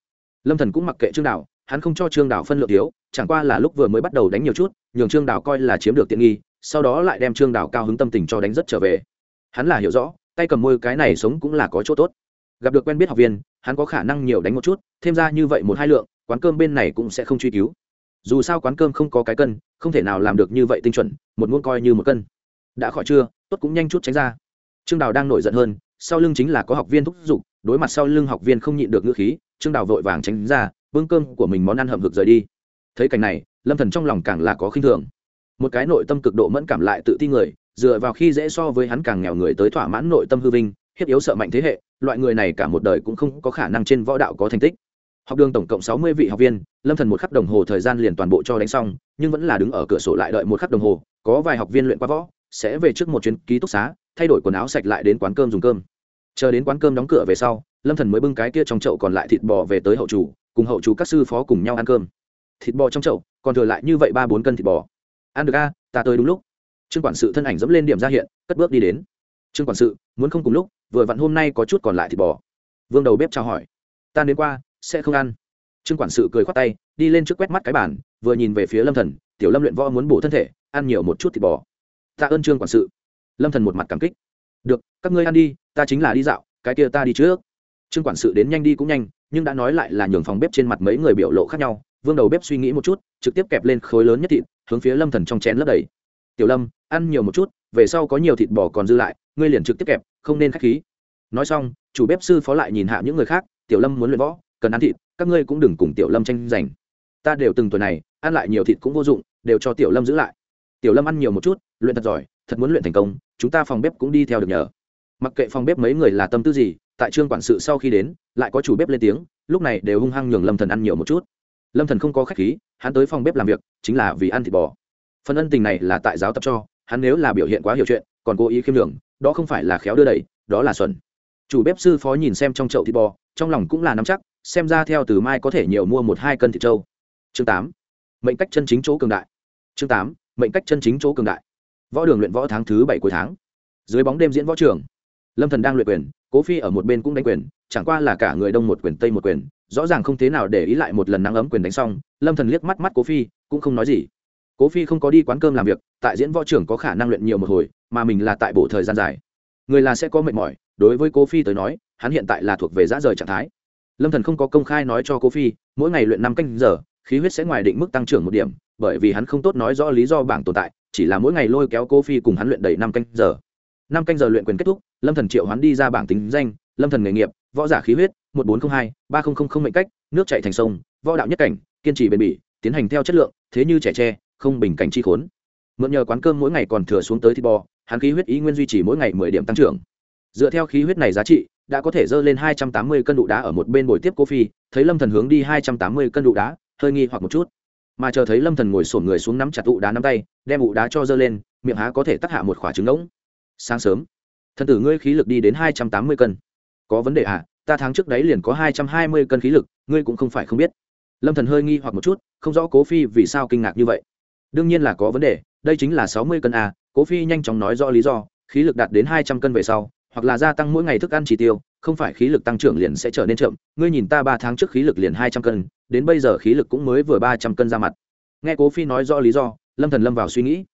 Lâm thần cũng mặc kệ trương đảo, hắn không cho trương đảo phân lượng thiếu chẳng qua là lúc vừa mới bắt đầu đánh nhiều chút nhường trương đảo coi là chiếm được tiện nghi sau đó lại đem trương đảo cao hứng tâm tình cho đánh rất trở về. Hắn là hiểu rõ tay cầm môi cái này sống cũng là có chỗ tốt. Gặp được quen biết học viên hắn có khả năng nhiều đánh một chút thêm ra như vậy một hai lượng quán cơm bên này cũng sẽ không truy cứu. Dù sao quán cơm không có cái cân không thể nào làm được như vậy tinh chuẩn một muôn coi như một cân. Đã khỏi chưa tốt cũng nhanh chút tránh ra. Trương đào đang nổi giận hơn sau lưng chính là có học viên thúc giục đối mặt sau lưng học viên không nhịn được ngữ khí, trương đào vội vàng tránh ra, bưng cơm của mình món ăn hậm hực rời đi. Thấy cảnh này, lâm thần trong lòng càng là có khinh thường. Một cái nội tâm cực độ mẫn cảm lại tự ti người, dựa vào khi dễ so với hắn càng nghèo người tới thỏa mãn nội tâm hư vinh, hiếp yếu sợ mạnh thế hệ, loại người này cả một đời cũng không có khả năng trên võ đạo có thành tích. Học đường tổng cộng sáu mươi vị học viên, lâm thần một khắc đồng hồ thời gian liền toàn bộ cho đánh xong, nhưng vẫn là đứng ở cửa sổ lại đợi một khắc đồng hồ, có vài học viên luyện qua võ, sẽ về trước một chuyến ký túc xá, thay đổi quần áo sạch lại đến quán cơm dùng cơm chờ đến quán cơm đóng cửa về sau, lâm thần mới bưng cái kia trong chậu còn lại thịt bò về tới hậu chủ, cùng hậu chủ các sư phó cùng nhau ăn cơm. Thịt bò trong chậu, còn thừa lại như vậy ba bốn cân thịt bò. Ăn được a, ta tới đúng lúc. Trương quản sự thân ảnh dẫm lên điểm ra hiện, cất bước đi đến. Trương quản sự, muốn không cùng lúc, vừa vặn hôm nay có chút còn lại thịt bò. Vương đầu bếp chào hỏi. Ta đến qua, sẽ không ăn. Trương quản sự cười khoát tay, đi lên trước quét mắt cái bản vừa nhìn về phía lâm thần, tiểu lâm luyện võ muốn bổ thân thể, ăn nhiều một chút thịt bò. Tạ ơn trương quản sự. Lâm thần một mặt cảm kích được, các ngươi ăn đi, ta chính là đi dạo, cái kia ta đi trước. Trương quản sự đến nhanh đi cũng nhanh, nhưng đã nói lại là nhường phòng bếp trên mặt mấy người biểu lộ khác nhau. Vương đầu bếp suy nghĩ một chút, trực tiếp kẹp lên khối lớn nhất thịt, hướng phía lâm thần trong chén lấp đầy. Tiểu lâm, ăn nhiều một chút, về sau có nhiều thịt bò còn dư lại, ngươi liền trực tiếp kẹp, không nên khách khí. Nói xong, chủ bếp sư phó lại nhìn hạ những người khác, tiểu lâm muốn luyện võ, cần ăn thịt, các ngươi cũng đừng cùng tiểu lâm tranh giành. Ta đều từng tuổi này, ăn lại nhiều thịt cũng vô dụng, đều cho tiểu lâm giữ lại. Tiểu lâm ăn nhiều một chút, luyện thật giỏi, thật muốn luyện thành công chúng ta phòng bếp cũng đi theo được nhờ. Mặc kệ phòng bếp mấy người là tâm tư gì, tại trương quản sự sau khi đến, lại có chủ bếp lên tiếng, lúc này đều hung hăng nhường lâm thần ăn nhiều một chút. Lâm thần không có khách khí, hắn tới phòng bếp làm việc, chính là vì ăn thịt bò. Phần ân tình này là tại giáo tập cho, hắn nếu là biểu hiện quá hiểu chuyện, còn cố ý khiêm lượng đó không phải là khéo đưa đẩy, đó là xuẩn. Chủ bếp sư phó nhìn xem trong chậu thịt bò, trong lòng cũng là nắm chắc, xem ra theo từ mai có thể nhiều mua một hai cân thịt trâu. Chương tám, mệnh cách chân chính chỗ cường đại. Chương tám, mệnh cách chân chính chỗ cường đại võ đường luyện võ tháng thứ bảy cuối tháng. Dưới bóng đêm diễn võ trường, lâm thần đang luyện quyền, cố phi ở một bên cũng đánh quyền, chẳng qua là cả người đông một quyền, tây một quyền, rõ ràng không thế nào để ý lại một lần nắng ấm quyền đánh xong, lâm thần liếc mắt mắt cố phi, cũng không nói gì. Cố phi không có đi quán cơm làm việc, tại diễn võ trưởng có khả năng luyện nhiều một hồi, mà mình là tại bổ thời gian dài. Người là sẽ có mệt mỏi, đối với cố phi tới nói, hắn hiện tại là thuộc về giã rời trạng thái. Lâm thần không có công khai nói cho cố phi, mỗi ngày luyện năm canh giờ, khí huyết sẽ ngoài định mức tăng trưởng một điểm, bởi vì hắn không tốt nói rõ lý do bảng tồn tại chỉ là mỗi ngày lôi kéo cô phi cùng hắn luyện đầy năm canh giờ. Năm canh giờ luyện quyền kết thúc, lâm thần triệu hắn đi ra bảng tính danh, lâm thần nghề nghiệp, võ giả khí huyết, một bốn hai, ba mệnh cách, nước chạy thành sông, võ đạo nhất cảnh, kiên trì bền bỉ, tiến hành theo chất lượng, thế như trẻ tre, không bình cảnh chi khốn. Mượn nhờ quán cơm mỗi ngày còn thừa xuống tới thịt bò, hắn khí huyết ý nguyên duy trì mỗi ngày mười điểm tăng trưởng. Dựa theo khí huyết này giá trị, đã có thể dơ lên hai trăm tám mươi cân đụ đá ở một bên bồi tiếp cô phi, thấy lâm thần hướng đi hai trăm tám mươi cân đụ đá, hơi nghi hoặc một chút mà chờ thấy lâm thần ngồi sổn người xuống nắm chặt ụ đá nắm tay, đem ụ đá cho dơ lên, miệng há có thể tắc hạ một khỏa trứng ngỗng. Sáng sớm thân tử ngươi khí lực đi đến hai trăm tám mươi cân. Có vấn đề à ta tháng trước đấy liền có hai trăm hai mươi cân khí lực, ngươi cũng không phải không biết. Lâm thần hơi nghi hoặc một chút, không rõ cố phi vì sao kinh ngạc như vậy. Đương nhiên là có vấn đề, đây chính là sáu mươi cân à? cố phi nhanh chóng nói rõ lý do, khí lực đạt đến hai trăm cân về sau hoặc là gia tăng mỗi ngày thức ăn chỉ tiêu, không phải khí lực tăng trưởng liền sẽ trở nên chậm. Ngươi nhìn ta ba tháng trước khí lực liền hai trăm cân, đến bây giờ khí lực cũng mới vừa ba trăm cân ra mặt. Nghe cố phi nói rõ lý do, lâm thần lâm vào suy nghĩ.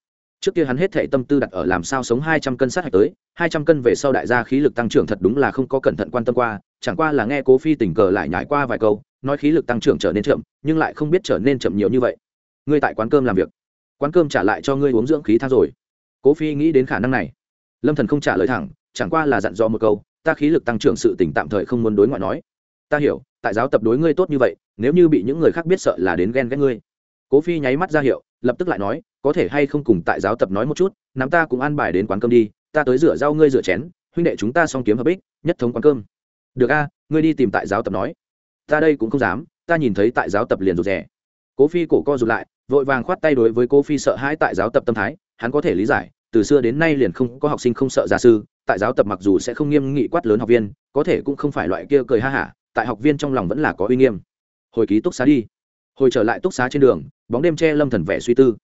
Trước kia hắn hết thệ tâm tư đặt ở làm sao sống hai trăm cân sát hạch tới, hai trăm cân về sau đại gia khí lực tăng trưởng thật đúng là không có cẩn thận quan tâm qua, chẳng qua là nghe cố phi tình cờ lại nhải qua vài câu, nói khí lực tăng trưởng trở nên chậm, nhưng lại không biết trở nên chậm nhiều như vậy. Ngươi tại quán cơm làm việc. Quán cơm trả lại cho ngươi uống dưỡng khí thang rồi. Cố phi nghĩ đến khả năng này. Lâm thần không trả lời thẳng chẳng qua là dặn dò một câu, ta khí lực tăng trưởng sự tỉnh tạm thời không muốn đối ngoại nói. Ta hiểu, tại giáo tập đối ngươi tốt như vậy, nếu như bị những người khác biết sợ là đến ghen ghét ngươi. Cố phi nháy mắt ra hiệu, lập tức lại nói, có thể hay không cùng tại giáo tập nói một chút, nắm ta cũng ăn bài đến quán cơm đi, ta tới rửa rau ngươi rửa chén, huynh đệ chúng ta xong kiếm hợp ích, nhất thống quán cơm. Được a, ngươi đi tìm tại giáo tập nói. Ta đây cũng không dám, ta nhìn thấy tại giáo tập liền rụt rè. Cố phi cổ co rụt lại, vội vàng khoát tay đối với cố phi sợ hãi tại giáo tập tâm thái, hắn có thể lý giải, từ xưa đến nay liền không có học sinh không sợ gia sư tại giáo tập mặc dù sẽ không nghiêm nghị quát lớn học viên, có thể cũng không phải loại kia cười ha hả, tại học viên trong lòng vẫn là có uy nghiêm. Hồi ký túc xá đi. Hồi trở lại túc xá trên đường, bóng đêm che lâm thần vẻ suy tư.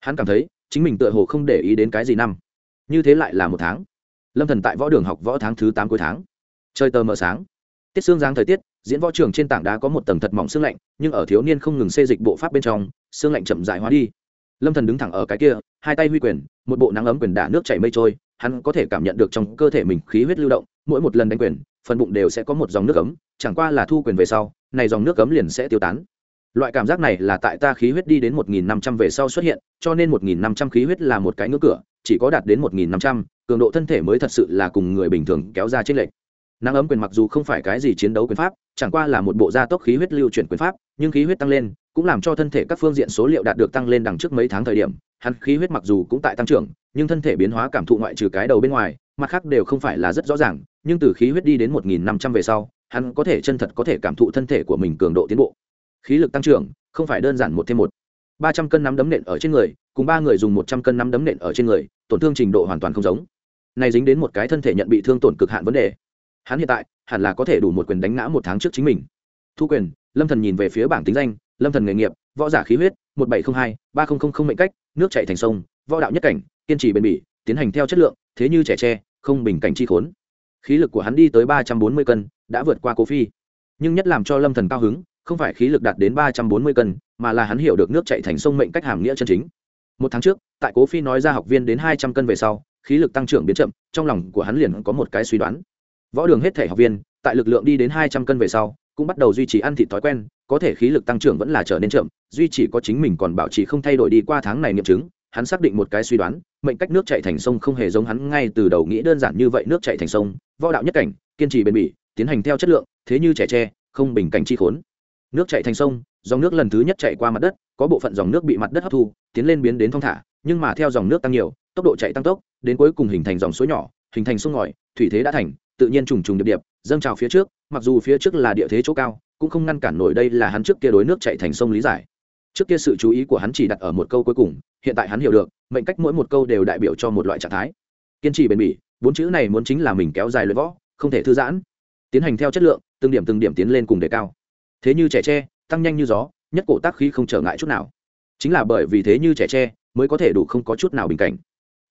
Hắn cảm thấy, chính mình tựa hồ không để ý đến cái gì năm. Như thế lại là một tháng. Lâm thần tại võ đường học võ tháng thứ tám cuối tháng. Chơi tờ mờ sáng. Tiết xương giáng thời tiết, diễn võ trường trên tảng đá có một tầng thật mỏng xương lạnh, nhưng ở thiếu niên không ngừng xê dịch bộ pháp bên trong xương lạnh chậm dại hóa đi. Lâm thần đứng thẳng ở cái kia, hai tay huy quyền, một bộ nắng ấm quyền đả nước chảy mây trôi hắn có thể cảm nhận được trong cơ thể mình khí huyết lưu động, mỗi một lần đánh quyền, phần bụng đều sẽ có một dòng nước ấm, chẳng qua là thu quyền về sau, này dòng nước ấm liền sẽ tiêu tán. Loại cảm giác này là tại ta khí huyết đi đến một nghìn năm trăm về sau xuất hiện, cho nên một nghìn năm trăm khí huyết là một cái ngưỡng cửa, chỉ có đạt đến một nghìn năm trăm, cường độ thân thể mới thật sự là cùng người bình thường kéo ra trên lệch. Nắng ấm quyền mặc dù không phải cái gì chiến đấu quyền pháp, chẳng qua là một bộ gia tốc khí huyết lưu chuyển quyền pháp, nhưng khí huyết tăng lên cũng làm cho thân thể các phương diện số liệu đạt được tăng lên đằng trước mấy tháng thời điểm. Hắn khí huyết mặc dù cũng tại tăng trưởng, nhưng thân thể biến hóa cảm thụ ngoại trừ cái đầu bên ngoài, mặt khác đều không phải là rất rõ ràng, nhưng từ khí huyết đi đến một nghìn năm trăm về sau, hắn có thể chân thật có thể cảm thụ thân thể của mình cường độ tiến bộ. Khí lực tăng trưởng, không phải đơn giản một thêm một. ba trăm cân nắm đấm nện ở trên người, cùng ba người dùng một trăm cân nắm đấm nện ở trên người, tổn thương trình độ hoàn toàn không giống. Này dính đến một cái thân thể nhận bị thương tổn cực hạn vấn đề. Hắn hiện tại, hẳn là có thể đủ một quyền đánh ngã một tháng trước chính mình. Thu quyền, lâm thần nhìn về phía bảng tính danh lâm thần nghề nghiệp, võ giả khí huyết, một bảy không hai, ba không không mệnh cách, nước chạy thành sông, võ đạo nhất cảnh, kiên trì bền bỉ, tiến hành theo chất lượng, thế như trẻ tre, không bình cảnh chi khốn. Khí lực của hắn đi tới ba trăm bốn mươi cân, đã vượt qua cố phi. Nhưng nhất làm cho lâm thần cao hứng, không phải khí lực đạt đến ba trăm bốn mươi cân, mà là hắn hiểu được nước chạy thành sông mệnh cách hàm nghĩa chân chính. Một tháng trước, tại cố phi nói ra học viên đến hai trăm cân về sau, khí lực tăng trưởng biến chậm, trong lòng của hắn liền có một cái suy đoán. Võ đường hết thể học viên, tại lực lượng đi đến hai trăm cân về sau, cũng bắt đầu duy trì ăn thịt thói quen có thể khí lực tăng trưởng vẫn là trở nên chậm, duy chỉ có chính mình còn bảo trì không thay đổi đi qua tháng này nghiệm chứng, hắn xác định một cái suy đoán, mệnh cách nước chạy thành sông không hề giống hắn ngay từ đầu nghĩ đơn giản như vậy nước chạy thành sông, võ đạo nhất cảnh, kiên trì bền bỉ, tiến hành theo chất lượng, thế như trẻ tre, không bình cảnh chi khốn. Nước chạy thành sông, dòng nước lần thứ nhất chạy qua mặt đất, có bộ phận dòng nước bị mặt đất hấp thu, tiến lên biến đến thong thả, nhưng mà theo dòng nước tăng nhiều, tốc độ chạy tăng tốc, đến cuối cùng hình thành dòng suối nhỏ, hình thành sông ngòi, thủy thế đã thành, tự nhiên trùng trùng điệp điệp, dâng trào phía trước, mặc dù phía trước là địa thế chỗ cao cũng không ngăn cản nổi đây là hắn trước kia đối nước chạy thành sông lý giải. Trước kia sự chú ý của hắn chỉ đặt ở một câu cuối cùng, hiện tại hắn hiểu được, mệnh cách mỗi một câu đều đại biểu cho một loại trạng thái. Kiên trì bền bỉ, bốn chữ này muốn chính là mình kéo dài luyện võ, không thể thư giãn. Tiến hành theo chất lượng, từng điểm từng điểm tiến lên cùng đề cao. Thế như trẻ tre, tăng nhanh như gió, nhất cổ tác khí không trở ngại chút nào. Chính là bởi vì thế như trẻ tre, mới có thể đủ không có chút nào bình cảnh.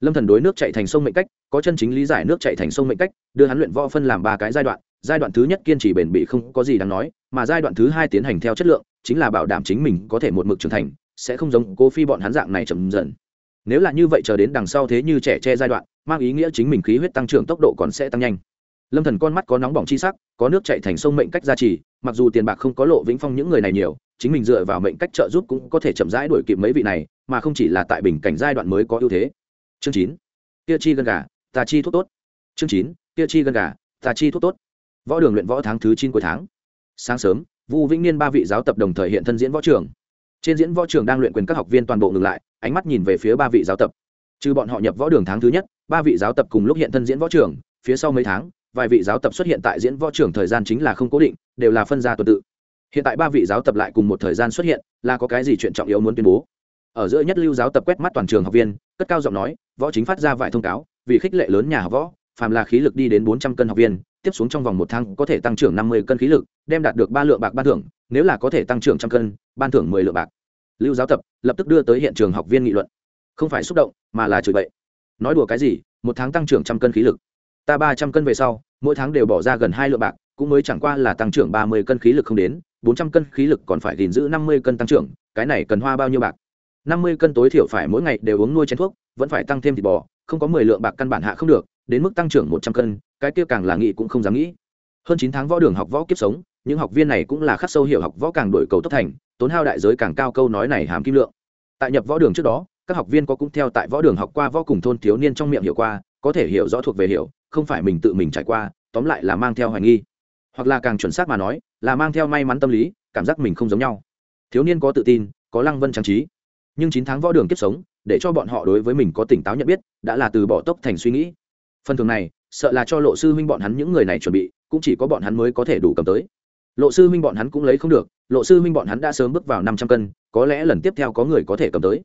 Lâm thần đối nước chạy thành sông mệnh cách, có chân chính lý giải nước chạy thành sông mệnh cách, đưa hắn luyện võ phân làm ba cái giai đoạn giai đoạn thứ nhất kiên trì bền bỉ không có gì đáng nói, mà giai đoạn thứ hai tiến hành theo chất lượng, chính là bảo đảm chính mình có thể một mực trưởng thành, sẽ không giống cô phi bọn hắn dạng này chậm dần. Nếu là như vậy chờ đến đằng sau thế như trẻ che giai đoạn, mang ý nghĩa chính mình khí huyết tăng trưởng tốc độ còn sẽ tăng nhanh. Lâm thần con mắt có nóng bỏng chi sắc, có nước chạy thành sông mệnh cách gia trì, mặc dù tiền bạc không có lộ vĩnh phong những người này nhiều, chính mình dựa vào mệnh cách trợ giúp cũng có thể chậm rãi đuổi kịp mấy vị này, mà không chỉ là tại bình cảnh giai đoạn mới có ưu thế. Chương chín. Kia chi gần gà, ta chi thuốc tốt. Chương chín. Kia chi gần gà, ta chi thuốc tốt võ đường luyện võ tháng thứ chín cuối tháng. Sáng sớm, vu vĩnh niên ba vị giáo tập đồng thời hiện thân diễn võ trường. Trên diễn võ trường đang luyện quyền các học viên toàn bộ ngừng lại, ánh mắt nhìn về phía ba vị giáo tập. Trừ bọn họ nhập võ đường tháng thứ nhất, ba vị giáo tập cùng lúc hiện thân diễn võ trường, phía sau mấy tháng, vài vị giáo tập xuất hiện tại diễn võ trường thời gian chính là không cố định, đều là phân gia tuần tự. Hiện tại ba vị giáo tập lại cùng một thời gian xuất hiện, là có cái gì chuyện trọng yếu muốn tuyên bố? Ở giữa nhất lưu giáo tập quét mắt toàn trường học viên, cất cao giọng nói, võ chính phát ra vài thông cáo, vì khích lệ lớn nhà học võ, phàm là khí lực đi đến bốn trăm cân học viên tiếp xuống trong vòng một tháng có thể tăng trưởng năm mươi cân khí lực, đem đạt được ba lượng bạc ban thưởng, nếu là có thể tăng trưởng trăm cân, ban thưởng mười lượng bạc. Lưu giáo tập lập tức đưa tới hiện trường học viên nghị luận. Không phải xúc động, mà là chửi bậy. Nói đùa cái gì, một tháng tăng trưởng trăm cân khí lực. Ta ba trăm cân về sau, mỗi tháng đều bỏ ra gần hai lượng bạc, cũng mới chẳng qua là tăng trưởng ba mươi cân khí lực không đến, bốn trăm cân khí lực còn phải gìn giữ năm mươi cân tăng trưởng, cái này cần hoa bao nhiêu bạc? Năm mươi cân tối thiểu phải mỗi ngày đều uống nuôi chén thuốc, vẫn phải tăng thêm thịt bò, không có mười lượng bạc căn bản hạ không được, đến mức tăng trưởng một trăm cân cái kia càng là nghĩ cũng không dám nghĩ. Hơn chín tháng võ đường học võ kiếp sống, những học viên này cũng là khắc sâu hiểu học võ càng đổi cầu tốc thành, tốn hao đại giới càng cao câu nói này hàm kim lượng. Tại nhập võ đường trước đó, các học viên có cũng theo tại võ đường học qua võ cùng thôn thiếu niên trong miệng hiểu qua, có thể hiểu rõ thuộc về hiểu, không phải mình tự mình trải qua, tóm lại là mang theo hoài nghi. Hoặc là càng chuẩn xác mà nói, là mang theo may mắn tâm lý, cảm giác mình không giống nhau. Thiếu niên có tự tin, có lăng vân trang trí. Nhưng chín tháng võ đường kiếp sống, để cho bọn họ đối với mình có tỉnh táo nhận biết, đã là từ bỏ tốc thành suy nghĩ. Phần thường này sợ là cho lộ sư huynh bọn hắn những người này chuẩn bị, cũng chỉ có bọn hắn mới có thể đủ cầm tới. Lộ sư huynh bọn hắn cũng lấy không được, lộ sư huynh bọn hắn đã sớm bước vào năm trăm cân, có lẽ lần tiếp theo có người có thể cầm tới.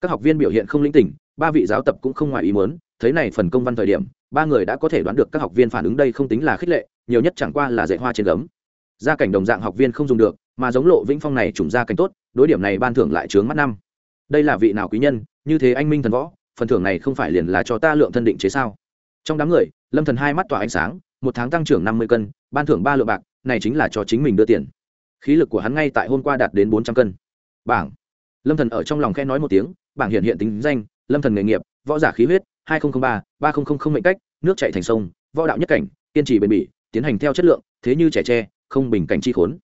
Các học viên biểu hiện không linh tỉnh ba vị giáo tập cũng không ngoài ý muốn, thấy này phần công văn thời điểm, ba người đã có thể đoán được các học viên phản ứng đây không tính là khích lệ, nhiều nhất chẳng qua là dạy hoa trên gấm. Gia cảnh đồng dạng học viên không dùng được, mà giống lộ vĩnh phong này trùng gia cảnh tốt, đối điểm này ban thưởng lại trướng mắt năm. Đây là vị nào quý nhân, như thế anh minh thần võ, phần thưởng này không phải liền là cho ta lượng thân định chế sao? Trong đám người, lâm thần hai mắt tỏa ánh sáng, một tháng tăng trưởng năm mươi cân, ban thưởng ba lượng bạc, này chính là cho chính mình đưa tiền. Khí lực của hắn ngay tại hôm qua đạt đến bốn trăm cân. Bảng. Lâm thần ở trong lòng khe nói một tiếng, bảng hiện hiện tính danh, lâm thần nghề nghiệp, võ giả khí huyết, hai nghìn ba ba nghìn mệnh cách, nước chạy thành sông, võ đạo nhất cảnh, kiên trì bền bỉ, tiến hành theo chất lượng, thế như trẻ tre, không bình cảnh chi khốn.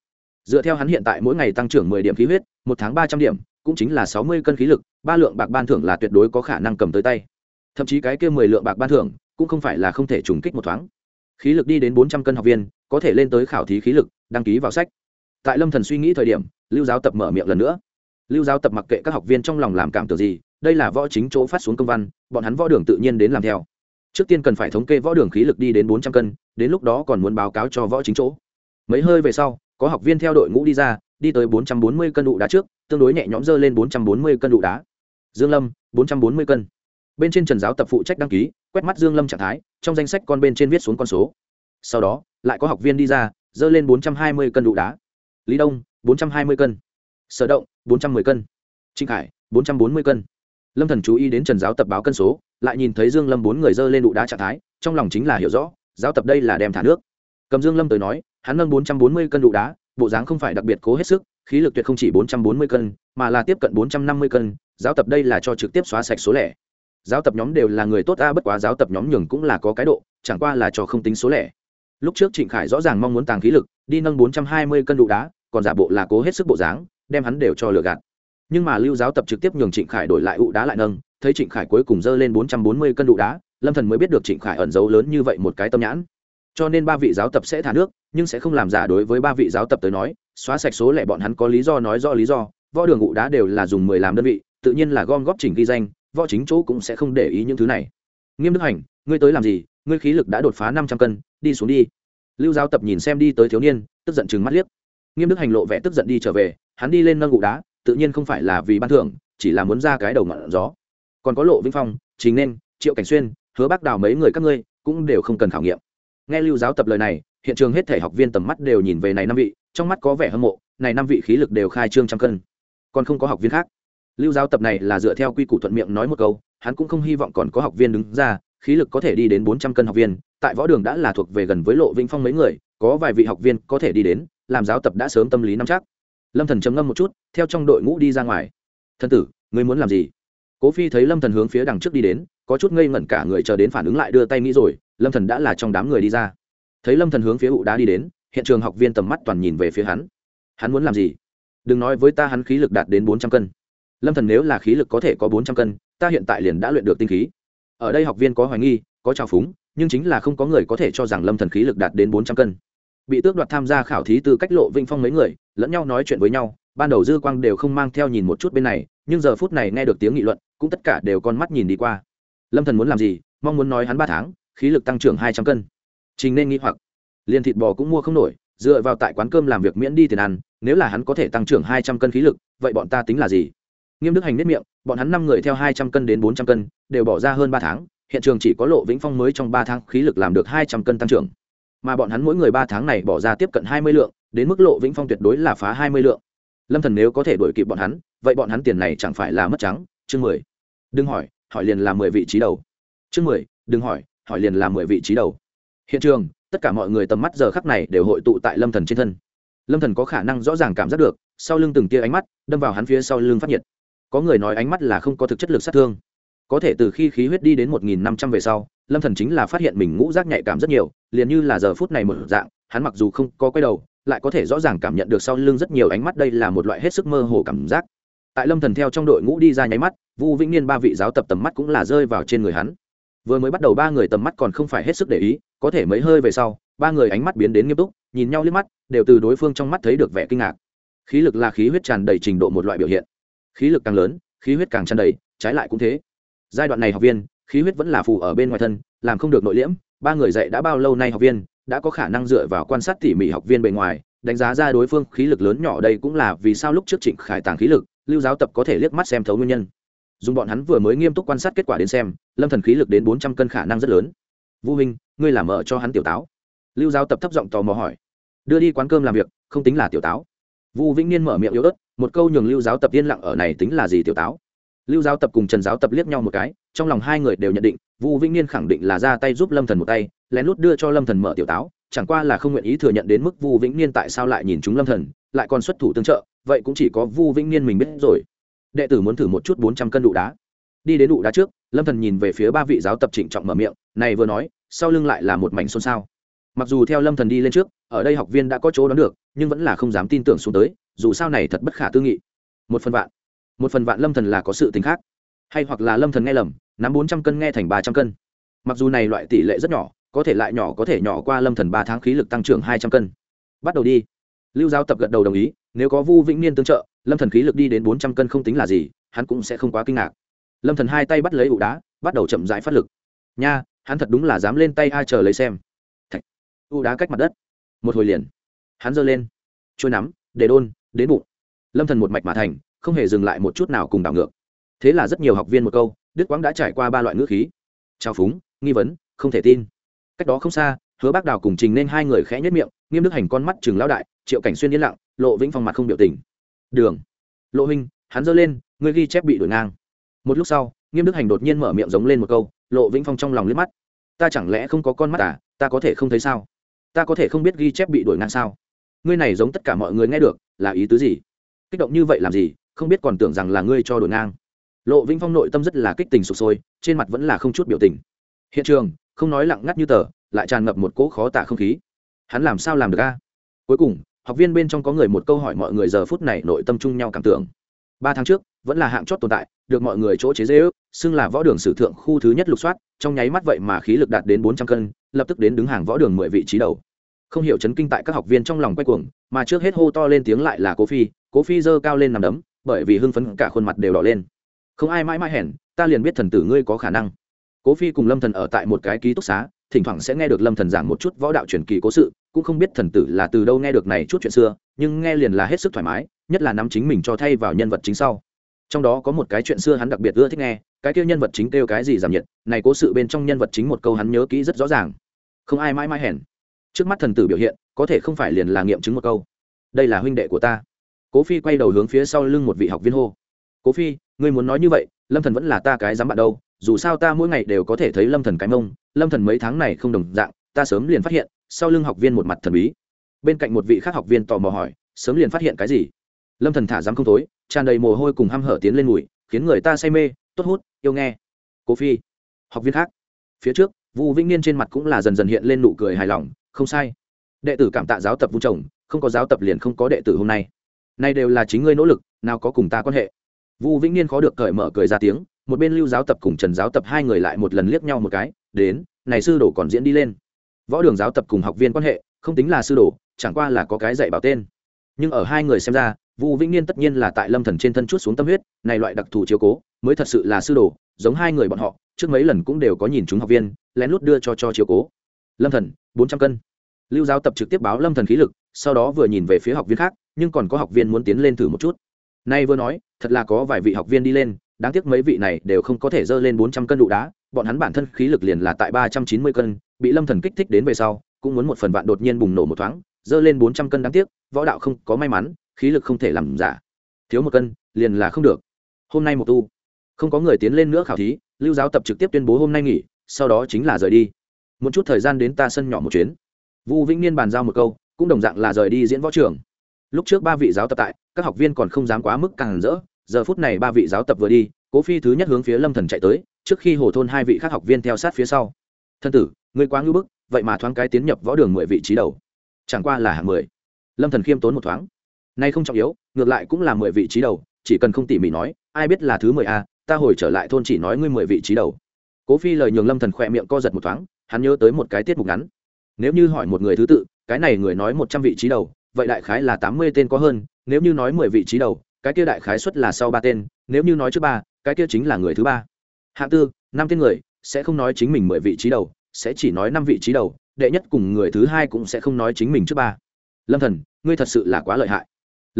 Dựa theo hắn hiện tại mỗi ngày tăng trưởng mười điểm khí huyết, một tháng ba trăm điểm, cũng chính là sáu mươi cân khí lực, ba lượng bạc ban thưởng là tuyệt đối có khả năng cầm tới tay. Thậm chí cái kia mười lượng bạc ban thưởng cũng không phải là không thể trùng kích một thoáng. Khí lực đi đến bốn trăm cân học viên, có thể lên tới khảo thí khí lực, đăng ký vào sách. Tại lâm thần suy nghĩ thời điểm, lưu giáo tập mở miệng lần nữa. Lưu giáo tập mặc kệ các học viên trong lòng làm cảm tưởng gì, đây là võ chính chỗ phát xuống công văn, bọn hắn võ đường tự nhiên đến làm theo. Trước tiên cần phải thống kê võ đường khí lực đi đến bốn trăm cân, đến lúc đó còn muốn báo cáo cho võ chính chỗ. Mấy hơi về sau, có học viên theo đội ngũ đi ra, đi tới bốn trăm bốn mươi cân đụ đá trước, tương đối nhẹ nhõm dơ lên bốn trăm bốn mươi cân đụ đá. Dương lâm, bốn trăm bốn mươi cân bên trên trần giáo tập phụ trách đăng ký, quét mắt dương lâm trạng thái, trong danh sách con bên trên viết xuống con số. Sau đó, lại có học viên đi ra, dơ lên bốn trăm hai mươi cân đụ đá. Lý đông, bốn trăm hai mươi cân. Sở động, bốn trăm 410 cân. Trinh khải, bốn trăm bốn mươi cân. Lâm thần chú ý đến trần giáo tập báo cân số, lại nhìn thấy dương lâm bốn người dơ lên đụ đá trạng thái, trong lòng chính là hiểu rõ, giáo tập đây là đem thả nước. Cầm dương lâm tới nói, hắn nâng bốn trăm bốn mươi cân đụ đá, bộ dáng không phải đặc biệt cố hết sức, khí lực tuyệt không chỉ bốn trăm bốn mươi cân, mà là tiếp cận bốn trăm năm mươi cân, giáo tập đây là cho trực tiếp xóa sạch số lẻ giáo tập nhóm đều là người tốt, a, bất quá giáo tập nhóm nhường cũng là có cái độ, chẳng qua là cho không tính số lẻ. Lúc trước trịnh khải rõ ràng mong muốn tàng khí lực, đi nâng bốn trăm hai mươi cân đụ đá, còn giả bộ là cố hết sức bộ dáng, đem hắn đều cho lừa gạt. Nhưng mà lưu giáo tập trực tiếp nhường trịnh khải đổi lại ụ đá lại nâng, thấy trịnh khải cuối cùng dơ lên bốn trăm bốn mươi cân đụ đá, lâm thần mới biết được trịnh khải ẩn giấu lớn như vậy một cái tâm nhãn. Cho nên ba vị giáo tập sẽ thả nước, nhưng sẽ không làm giả đối với ba vị giáo tập tới nói, xóa sạch số lẻ bọn hắn có lý do nói rõ lý do, võ đường ụ đá đều là dùng mười làm đơn vị, tự nhiên là gom góp chỉnh ghi danh võ chính chỗ cũng sẽ không để ý những thứ này. Nghiêm đức hành, ngươi tới làm gì? Ngươi khí lực đã đột phá năm trăm cân, đi xuống đi. Lưu giáo tập nhìn xem đi tới thiếu niên, tức giận chừng mắt liếc. Nghiêm đức hành lộ vẻ tức giận đi trở về, hắn đi lên nâng gụ đá, tự nhiên không phải là vì ban thưởng, chỉ là muốn ra cái đầu ngọn gió. Còn có lộ vĩnh phong chính nên, triệu cảnh xuyên, hứa bác đào mấy người các ngươi cũng đều không cần khảo nghiệm. Nghe lưu giáo tập lời này, hiện trường hết thể học viên tầm mắt đều nhìn về này năm vị, trong mắt có vẻ hâm mộ, này năm vị khí lực đều khai trương trăm cân. Còn không có học viên khác lưu giáo tập này là dựa theo quy củ thuận miệng nói một câu, hắn cũng không hy vọng còn có học viên đứng ra, khí lực có thể đi đến bốn trăm cân học viên, tại võ đường đã là thuộc về gần với lộ vĩnh phong mấy người, có vài vị học viên có thể đi đến, làm giáo tập đã sớm tâm lý nắm chắc. Lâm thần trầm ngâm một chút, theo trong đội ngũ đi ra ngoài. Thân tử, ngươi muốn làm gì? Cố phi thấy lâm thần hướng phía đằng trước đi đến, có chút ngây ngẩn cả người chờ đến phản ứng lại đưa tay nghĩ rồi, lâm thần đã là trong đám người đi ra. Thấy lâm thần hướng phía ụ đá đi đến, hiện trường học viên tầm mắt toàn nhìn về phía hắn. Hắn muốn làm gì? Đừng nói với ta hắn khí lực đạt đến bốn trăm cân lâm thần nếu là khí lực có thể có bốn trăm cân, ta hiện tại liền đã luyện được tinh khí. Ở đây học viên có hoài nghi, có trào phúng, nhưng chính là không có người có thể cho rằng lâm thần khí lực đạt đến bốn trăm cân. Bị tước đoạt tham gia khảo thí từ cách lộ vinh phong mấy người, lẫn nhau nói chuyện với nhau, ban đầu dư quang đều không mang theo nhìn một chút bên này, nhưng giờ phút này nghe được tiếng nghị luận, cũng tất cả đều con mắt nhìn đi qua. Lâm thần muốn làm gì? Mong muốn nói hắn ba tháng, khí lực tăng trưởng hai trăm cân. Trình nên nghĩ hoặc. Liền thịt bò cũng mua không nổi, dựa vào tại quán cơm làm việc miễn đi tiền ăn, nếu là hắn có thể tăng trưởng hai trăm cân khí lực, vậy bọn ta tính là gì? Nghiêm đức hành nếp miệng, bọn hắn năm người theo hai trăm cân đến bốn trăm cân, đều bỏ ra hơn ba tháng, hiện trường chỉ có lộ vĩnh phong mới trong ba tháng khí lực làm được hai trăm cân tăng trưởng. Mà bọn hắn mỗi người ba tháng này bỏ ra tiếp cận hai mươi lượng, đến mức lộ vĩnh phong tuyệt đối là phá hai mươi lượng. Lâm thần nếu có thể đuổi kịp bọn hắn, vậy bọn hắn tiền này chẳng phải là mất trắng? Chương mười. Đừng hỏi hỏi liền là mười vị trí đầu. Chương mười, đừng hỏi hỏi liền là mười vị trí đầu. Hiện trường, tất cả mọi người tầm mắt giờ khắc này đều hội tụ tại lâm thần trên thân. Lâm thần có khả năng rõ ràng cảm giác được, sau lưng từng tia ánh mắt, đâm vào hắn phía sau lưng phát nhiệt có người nói ánh mắt là không có thực chất lực sát thương. Có thể từ khi khí huyết đi đến một nghìn năm trăm về sau, lâm thần chính là phát hiện mình ngũ giác nhạy cảm rất nhiều, liền như là giờ phút này một dạng, hắn mặc dù không có quay đầu, lại có thể rõ ràng cảm nhận được sau lưng rất nhiều ánh mắt đây là một loại hết sức mơ hồ cảm giác. Tại lâm thần theo trong đội ngũ đi ra nháy mắt, vu vĩnh niên ba vị giáo tập tầm mắt cũng là rơi vào trên người hắn. Vừa mới bắt đầu ba người tầm mắt còn không phải hết sức để ý, có thể mấy hơi về sau, ba người ánh mắt biến đến nghiêm túc, nhìn nhau liếc mắt, đều từ đối phương trong mắt thấy được vẻ kinh ngạc. Khí lực là khí huyết tràn đầy trình độ một loại biểu hiện khí lực càng lớn, khí huyết càng tràn đầy, trái lại cũng thế. Giai đoạn này học viên, khí huyết vẫn là phù ở bên ngoài thân, làm không được nội liễm. Ba người dạy đã bao lâu nay học viên, đã có khả năng dựa vào quan sát tỉ mỉ học viên bề ngoài, đánh giá ra đối phương khí lực lớn nhỏ đây cũng là vì sao lúc trước trịnh khải tàng khí lực, lưu giáo tập có thể liếc mắt xem thấu nguyên nhân. Dùng bọn hắn vừa mới nghiêm túc quan sát kết quả đến xem, lâm thần khí lực đến bốn trăm cân khả năng rất lớn. Vũ huynh ngươi làm mở cho hắn tiểu táo. Lưu giáo tập thấp giọng tò mò hỏi. Đưa đi quán cơm làm việc, không tính là tiểu táo. Vũ vĩnh niên mở miệng yếu ớt một câu nhường lưu giáo tập yên lặng ở này tính là gì tiểu táo? Lưu giáo tập cùng trần giáo tập liếc nhau một cái, trong lòng hai người đều nhận định, vu vĩnh niên khẳng định là ra tay giúp lâm thần một tay, lén lút đưa cho lâm thần mở tiểu táo, chẳng qua là không nguyện ý thừa nhận đến mức vu vĩnh niên tại sao lại nhìn chúng lâm thần, lại còn xuất thủ tương trợ, vậy cũng chỉ có vu vĩnh niên mình biết rồi. Đệ tử muốn thử một chút bốn trăm cân đụ đá. Đi đến đụ đá trước, lâm thần nhìn về phía ba vị giáo tập trịnh trọng mở miệng, này vừa nói, sau lưng lại là một mảnh xôn xao mặc dù theo lâm thần đi lên trước, ở đây học viên đã có chỗ đón được, nhưng vẫn là không dám tin tưởng xuống tới, dù sao này thật bất khả tư nghị. Một phần vạn. Một phần vạn lâm thần là có sự tính khác. Hay hoặc là lâm thần nghe lầm, nắm bốn trăm cân nghe thành ba trăm cân. Mặc dù này loại tỷ lệ rất nhỏ, có thể lại nhỏ có thể nhỏ qua lâm thần ba tháng khí lực tăng trưởng hai trăm cân. Bắt đầu đi. Lưu giáo tập gật đầu đồng ý, nếu có vu vĩnh niên tương trợ, lâm thần khí lực đi đến bốn trăm cân không tính là gì, hắn cũng sẽ không quá kinh ngạc. Lâm thần hai tay bắt lấy ụ đá, bắt đầu chậm rãi phát lực. Nha, hắn thật đúng là dám lên tay ai chờ lấy xem. U đá cách mặt đất. Một hồi liền. Hắn giơ lên. Trôi nắm, để đôn, đến bụng. Lâm thần một mạch mà thành, không hề dừng lại một chút nào cùng đảo ngược. Thế là rất nhiều học viên một câu, đức quang đã trải qua ba loại ngữ khí. Trao phúng, nghi vấn, không thể tin. Cách đó không xa, hứa bác đào cùng trình nên hai người khẽ nhất miệng, nghiêm đức hành con mắt chừng lao đại, triệu cảnh xuyên yên lặng, lộ vĩnh phong mặt không biểu tình. Đường. Lộ huynh, hắn giơ lên người ghi chép bị đuổi ngang. Một lúc sau, nghiêm đức hành đột nhiên mở miệng giống lên một câu, lộ vĩnh phong trong lòng liếc mắt. Ta chẳng lẽ không có con mắt à ta có thể không thấy sao? Ta có thể không biết ghi chép bị đuổi ngang sao? Ngươi này giống tất cả mọi người nghe được, là ý tứ gì? Kích động như vậy làm gì? Không biết còn tưởng rằng là ngươi cho đuổi ngang. Lộ vĩnh phong nội tâm rất là kích tình sụp sôi, trên mặt vẫn là không chút biểu tình. Hiện trường, không nói lặng ngắt như tờ, lại tràn ngập một cỗ khó tả không khí. Hắn làm sao làm được a? Cuối cùng, học viên bên trong có người một câu hỏi mọi người giờ phút này nội tâm chung nhau cảm tưởng. Ba tháng trước, vẫn là hạng chót tồn tại, được mọi người chỗ chế dễ ước xưng là võ đường sử thượng khu thứ nhất lục soát, trong nháy mắt vậy mà khí lực đạt đến bốn trăm cân lập tức đến đứng hàng võ đường mười vị trí đầu. Không hiểu chấn kinh tại các học viên trong lòng quay cuồng, mà trước hết hô to lên tiếng lại là cố phi cố phi giơ cao lên nằm đấm, bởi vì hưng phấn cả khuôn mặt đều đỏ lên. Không ai mãi mãi hèn, ta liền biết thần tử ngươi có khả năng. Cố phi cùng lâm thần ở tại một cái ký túc xá, thỉnh thoảng sẽ nghe được lâm thần giảng một chút võ đạo truyền kỳ cố sự, cũng không biết thần tử là từ đâu nghe được này chút chuyện xưa, nhưng nghe liền là hết sức thoải mái, nhất là nắm chính mình cho thay vào nhân vật chính sau. Trong đó có một cái chuyện xưa hắn đặc biệt ưa thích nghe cái kia nhân vật chính kêu cái gì giảm nhiệt, này cố sự bên trong nhân vật chính một câu hắn nhớ kỹ rất rõ ràng. Không ai mãi mãi hèn. Trước mắt thần tử biểu hiện, có thể không phải liền là nghiệm chứng một câu. Đây là huynh đệ của ta. Cố phi quay đầu hướng phía sau lưng một vị học viên hô. Cố phi, ngươi muốn nói như vậy, lâm thần vẫn là ta cái dám bạn đâu, dù sao ta mỗi ngày đều có thể thấy lâm thần cái mông, lâm thần mấy tháng này không đồng dạng, ta sớm liền phát hiện, sau lưng học viên một mặt thần bí. Bên cạnh một vị khác học viên tò mò hỏi, sớm liền phát hiện cái gì? Lâm thần thả dám không tối tràn đầy mồ hôi cùng hăm hở tiến lên mùi khiến người ta say mê tốt hút, yêu nghe. Cố phi, học viên khác. Phía trước, vu vĩnh niên trên mặt cũng là dần dần hiện lên nụ cười hài lòng, không sai. Đệ tử cảm tạ giáo tập vung chồng không có giáo tập liền không có đệ tử hôm nay. Nay đều là chính ngươi nỗ lực, nào có cùng ta quan hệ. Vu vĩnh niên khó được cởi mở cười ra tiếng, một bên lưu giáo tập cùng trần giáo tập hai người lại một lần liếc nhau một cái, đến, này sư đồ còn diễn đi lên. Võ đường giáo tập cùng học viên quan hệ, không tính là sư đồ, chẳng qua là có cái dạy bảo tên. Nhưng ở hai người xem ra vu vĩnh niên tất nhiên là tại lâm thần trên thân chút xuống tâm huyết, này loại đặc thù chiếu cố, mới thật sự là sư đồ, giống hai người bọn họ, trước mấy lần cũng đều có nhìn chúng học viên, lén lút đưa cho cho chiếu cố. Lâm thần, bốn trăm cân. Lưu giáo tập trực tiếp báo lâm thần khí lực, sau đó vừa nhìn về phía học viên khác, nhưng còn có học viên muốn tiến lên thử một chút. Nay vừa nói, thật là có vài vị học viên đi lên, đáng tiếc mấy vị này đều không có thể dơ lên bốn trăm cân đụ đá, bọn hắn bản thân khí lực liền là tại ba trăm chín mươi cân, bị lâm thần kích thích đến về sau, cũng muốn một phần vạn đột nhiên bùng nổ một thoáng, dơ lên bốn trăm cân đáng tiếc, võ đạo không có may mắn khí lực không thể làm giả. Thiếu một cân, liền là không được. Hôm nay một tu. Không có người tiến lên nữa khảo thí, lưu giáo tập trực tiếp tuyên bố hôm nay nghỉ, sau đó chính là rời đi. Một chút thời gian đến ta sân nhỏ một chuyến. Vu vĩnh niên bàn giao một câu, cũng đồng dạng là rời đi diễn võ trường. Lúc trước ba vị giáo tập tại, các học viên còn không dám quá mức càng rỡ, giờ phút này ba vị giáo tập vừa đi, cố phi thứ nhất hướng phía lâm thần chạy tới, trước khi hồ thôn hai vị khác học viên theo sát phía sau. Thân tử, ngươi quá ngưỡng bức, vậy mà thoáng cái tiến nhập võ đường mười vị trí đầu. Chẳng qua là hạng mười. Lâm thần khiêm tốn một thoáng nay không trọng yếu, ngược lại cũng là mười vị trí đầu, chỉ cần không tỉ mỉ nói, ai biết là thứ mười a, ta hồi trở lại thôn chỉ nói ngươi mười vị trí đầu. Cố phi lời nhường lâm thần khỏe miệng co giật một thoáng, hắn nhớ tới một cái tiết mục ngắn. Nếu như hỏi một người thứ tự, cái này người nói một trăm vị trí đầu, vậy đại khái là tám mươi tên có hơn, nếu như nói mười vị trí đầu, cái kia đại khái suất là sau ba tên, nếu như nói trước ba, cái kia chính là người thứ ba. Hạng tư, năm tên người, sẽ không nói chính mình mười vị trí đầu, sẽ chỉ nói năm vị trí đầu, đệ nhất cùng người thứ hai cũng sẽ không nói chính mình trước ba. Lâm thần, ngươi thật sự là quá lợi hại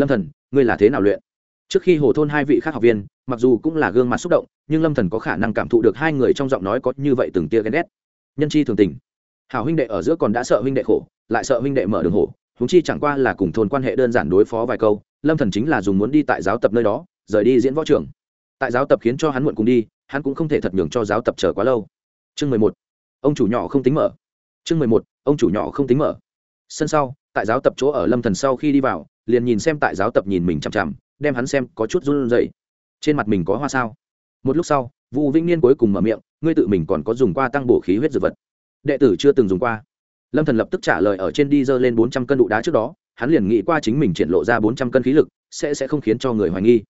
lâm thần, ngươi là thế nào luyện? Trước khi hồ thôn hai vị khác học viên, mặc dù cũng là gương mặt xúc động, nhưng lâm thần có khả năng cảm thụ được hai người trong giọng nói có như vậy từng tia ghen ghét. Nhân chi thường tình. Hảo huynh đệ ở giữa còn đã sợ huynh đệ khổ, lại sợ huynh đệ mở đường hổ húng chi chẳng qua là cùng thôn quan hệ đơn giản đối phó vài câu, lâm thần chính là dùng muốn đi tại giáo tập nơi đó, rời đi diễn võ trường. Tại giáo tập khiến cho hắn muộn cùng đi, hắn cũng không thể thật nhường cho giáo tập chờ quá lâu. Chương mười một. Ông chủ nhỏ không tính mở. Chương mười một. Ông chủ nhỏ không tính mở. Sân sau tại giáo tập chỗ ở lâm thần sau khi đi vào, liền nhìn xem tại giáo tập nhìn mình chằm chằm, đem hắn xem có chút run rẩy. Trên mặt mình có hoa sao? Một lúc sau, vu vĩnh niên cuối cùng mở miệng, ngươi tự mình còn có dùng qua tăng bổ khí huyết dược vật. Đệ tử chưa từng dùng qua. Lâm thần lập tức trả lời ở trên đi dơ lên bốn trăm cân đụ đá trước đó, hắn liền nghĩ qua chính mình triển lộ ra bốn trăm cân khí lực, sẽ sẽ không khiến cho người hoài nghi.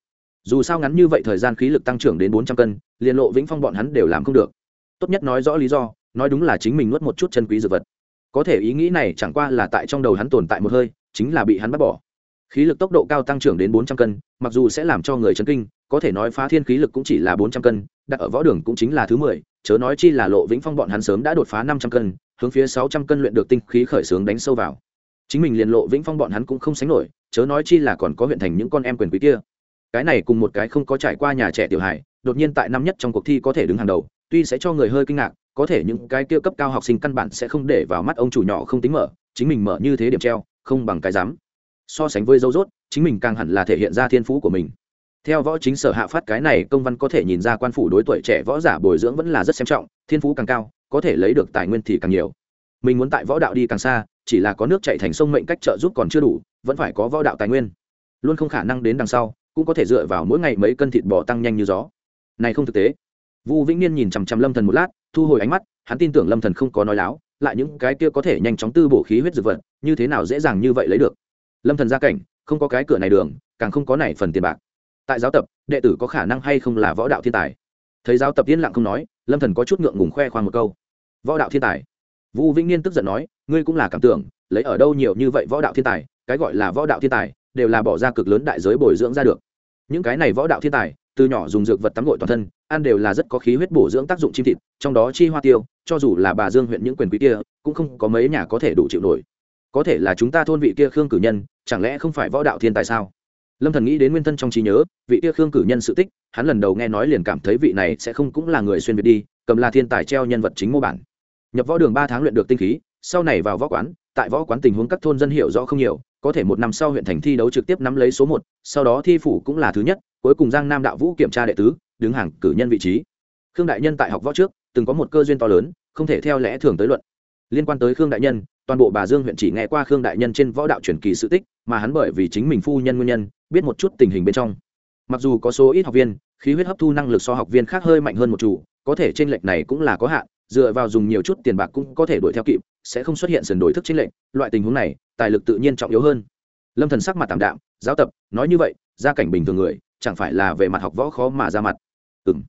Dù sao ngắn như vậy thời gian khí lực tăng trưởng đến bốn trăm cân, liền lộ vĩnh phong bọn hắn đều làm không được. Tốt nhất nói rõ lý do, nói đúng là chính mình nuốt một chút chân quý dược vật có thể ý nghĩ này chẳng qua là tại trong đầu hắn tồn tại một hơi, chính là bị hắn bắt bỏ. Khí lực tốc độ cao tăng trưởng đến bốn trăm cân, mặc dù sẽ làm cho người chấn kinh, có thể nói phá thiên khí lực cũng chỉ là bốn trăm cân, đặt ở võ đường cũng chính là thứ mười, chớ nói chi là lộ vĩnh phong bọn hắn sớm đã đột phá năm trăm cân, hướng phía sáu trăm cân luyện được tinh khí khởi xướng đánh sâu vào. Chính mình liền lộ vĩnh phong bọn hắn cũng không sánh nổi, chớ nói chi là còn có huyện thành những con em quyền quý kia. Cái này cùng một cái không có trải qua nhà trẻ tiểu hải đột nhiên tại năm nhất trong cuộc thi có thể đứng hàng đầu, tuy sẽ cho người hơi kinh ngạc có thể những cái kia cấp cao học sinh căn bản sẽ không để vào mắt ông chủ nhỏ không tính mở, chính mình mở như thế điểm treo, không bằng cái dám. So sánh với dấu rốt chính mình càng hẳn là thể hiện ra thiên phú của mình. Theo võ chính sở hạ phát cái này, công văn có thể nhìn ra quan phủ đối tuổi trẻ võ giả bồi dưỡng vẫn là rất xem trọng, thiên phú càng cao, có thể lấy được tài nguyên thì càng nhiều. Mình muốn tại võ đạo đi càng xa, chỉ là có nước chạy thành sông mệnh cách trợ giúp còn chưa đủ, vẫn phải có võ đạo tài nguyên. Luôn không khả năng đến đằng sau, cũng có thể dựa vào mỗi ngày mấy cân thịt bò tăng nhanh như gió. Này không thực tế. Vu vĩnh niên nhìn chằm chằm lâm thần một lát thu hồi ánh mắt, hắn tin tưởng lâm thần không có nói láo, lại những cái kia có thể nhanh chóng tư bổ khí huyết dược vật, như thế nào dễ dàng như vậy lấy được. Lâm thần ra cảnh, không có cái cửa này đường, càng không có này phần tiền bạc. Tại giáo tập, đệ tử có khả năng hay không là võ đạo thiên tài? Thấy giáo tập yên lặng không nói, lâm thần có chút ngượng ngùng khoe khoang một câu. Võ đạo thiên tài? Vũ vĩnh niên tức giận nói, ngươi cũng là cảm tưởng, lấy ở đâu nhiều như vậy võ đạo thiên tài, cái gọi là võ đạo thiên tài, đều là bỏ ra cực lớn đại giới bồi dưỡng ra được. Những cái này võ đạo thiên tài từ nhỏ dùng dược vật tắm gội toàn thân, ăn đều là rất có khí huyết bổ dưỡng tác dụng chim thịt, trong đó chi hoa tiêu, cho dù là bà dương huyện những quyền quý kia, cũng không có mấy nhà có thể đủ chịu nổi. Có thể là chúng ta thôn vị kia khương cử nhân, chẳng lẽ không phải võ đạo thiên tài sao? Lâm thần nghĩ đến nguyên thân trong trí nhớ, vị kia khương cử nhân sự tích, hắn lần đầu nghe nói liền cảm thấy vị này sẽ không cũng là người xuyên việt đi, cầm là thiên tài treo nhân vật chính mô bản. Nhập võ đường ba tháng luyện được tinh khí, sau này vào võ quán, tại võ quán tình huống các thôn dân hiểu rõ không nhiều, có thể một năm sau huyện thành thi đấu trực tiếp nắm lấy số một, sau đó thi phủ cũng là thứ nhất cuối cùng giang nam đạo vũ kiểm tra đệ tứ, đứng hàng cử nhân vị trí. Khương đại nhân tại học võ trước, từng có một cơ duyên to lớn, không thể theo lẽ thường tới luận. Liên quan tới khương đại nhân, toàn bộ bà dương huyện chỉ nghe qua khương đại nhân trên võ đạo truyền kỳ sự tích, mà hắn bởi vì chính mình phu nhân nguyên nhân, biết một chút tình hình bên trong. Mặc dù có số ít học viên, khí huyết hấp thu năng lực so học viên khác hơi mạnh hơn một chủ, có thể trên lệch này cũng là có hạn, dựa vào dùng nhiều chút tiền bạc cũng có thể đuổi theo kịp, sẽ không xuất hiện sườn đổi thức trên lệnh loại tình huống này, tài lực tự nhiên trọng yếu hơn. Lâm thần sắc mặt tạm đạm, giáo tập, nói như vậy, gia cảnh bình thường người chẳng phải là về mặt học võ khó mà ra mặt. Ừ m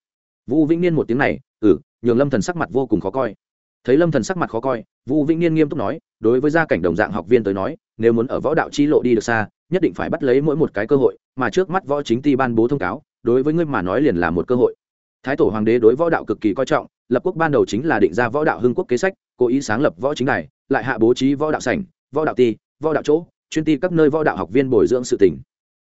vũ vĩnh niên một tiếng này ừ nhường lâm thần sắc mặt vô cùng khó coi. Thấy lâm thần sắc mặt khó coi vũ vĩnh niên nghiêm túc nói đối với gia cảnh đồng dạng học viên tới nói nếu muốn ở võ đạo chi lộ đi được xa nhất định phải bắt lấy mỗi một cái cơ hội mà trước mắt võ chính ty ban bố thông cáo đối với ngươi mà nói liền là một cơ hội. Thái tổ hoàng đế đối võ đạo cực kỳ coi trọng lập quốc ban đầu chính là định ra võ đạo hưng quốc kế sách cố ý sáng lập võ chính này, lại hạ bố trí võ đạo sảnh võ đạo ti võ đạo chỗ chuyên ti các nơi võ đạo học viên bồi dưỡng sự tỉnh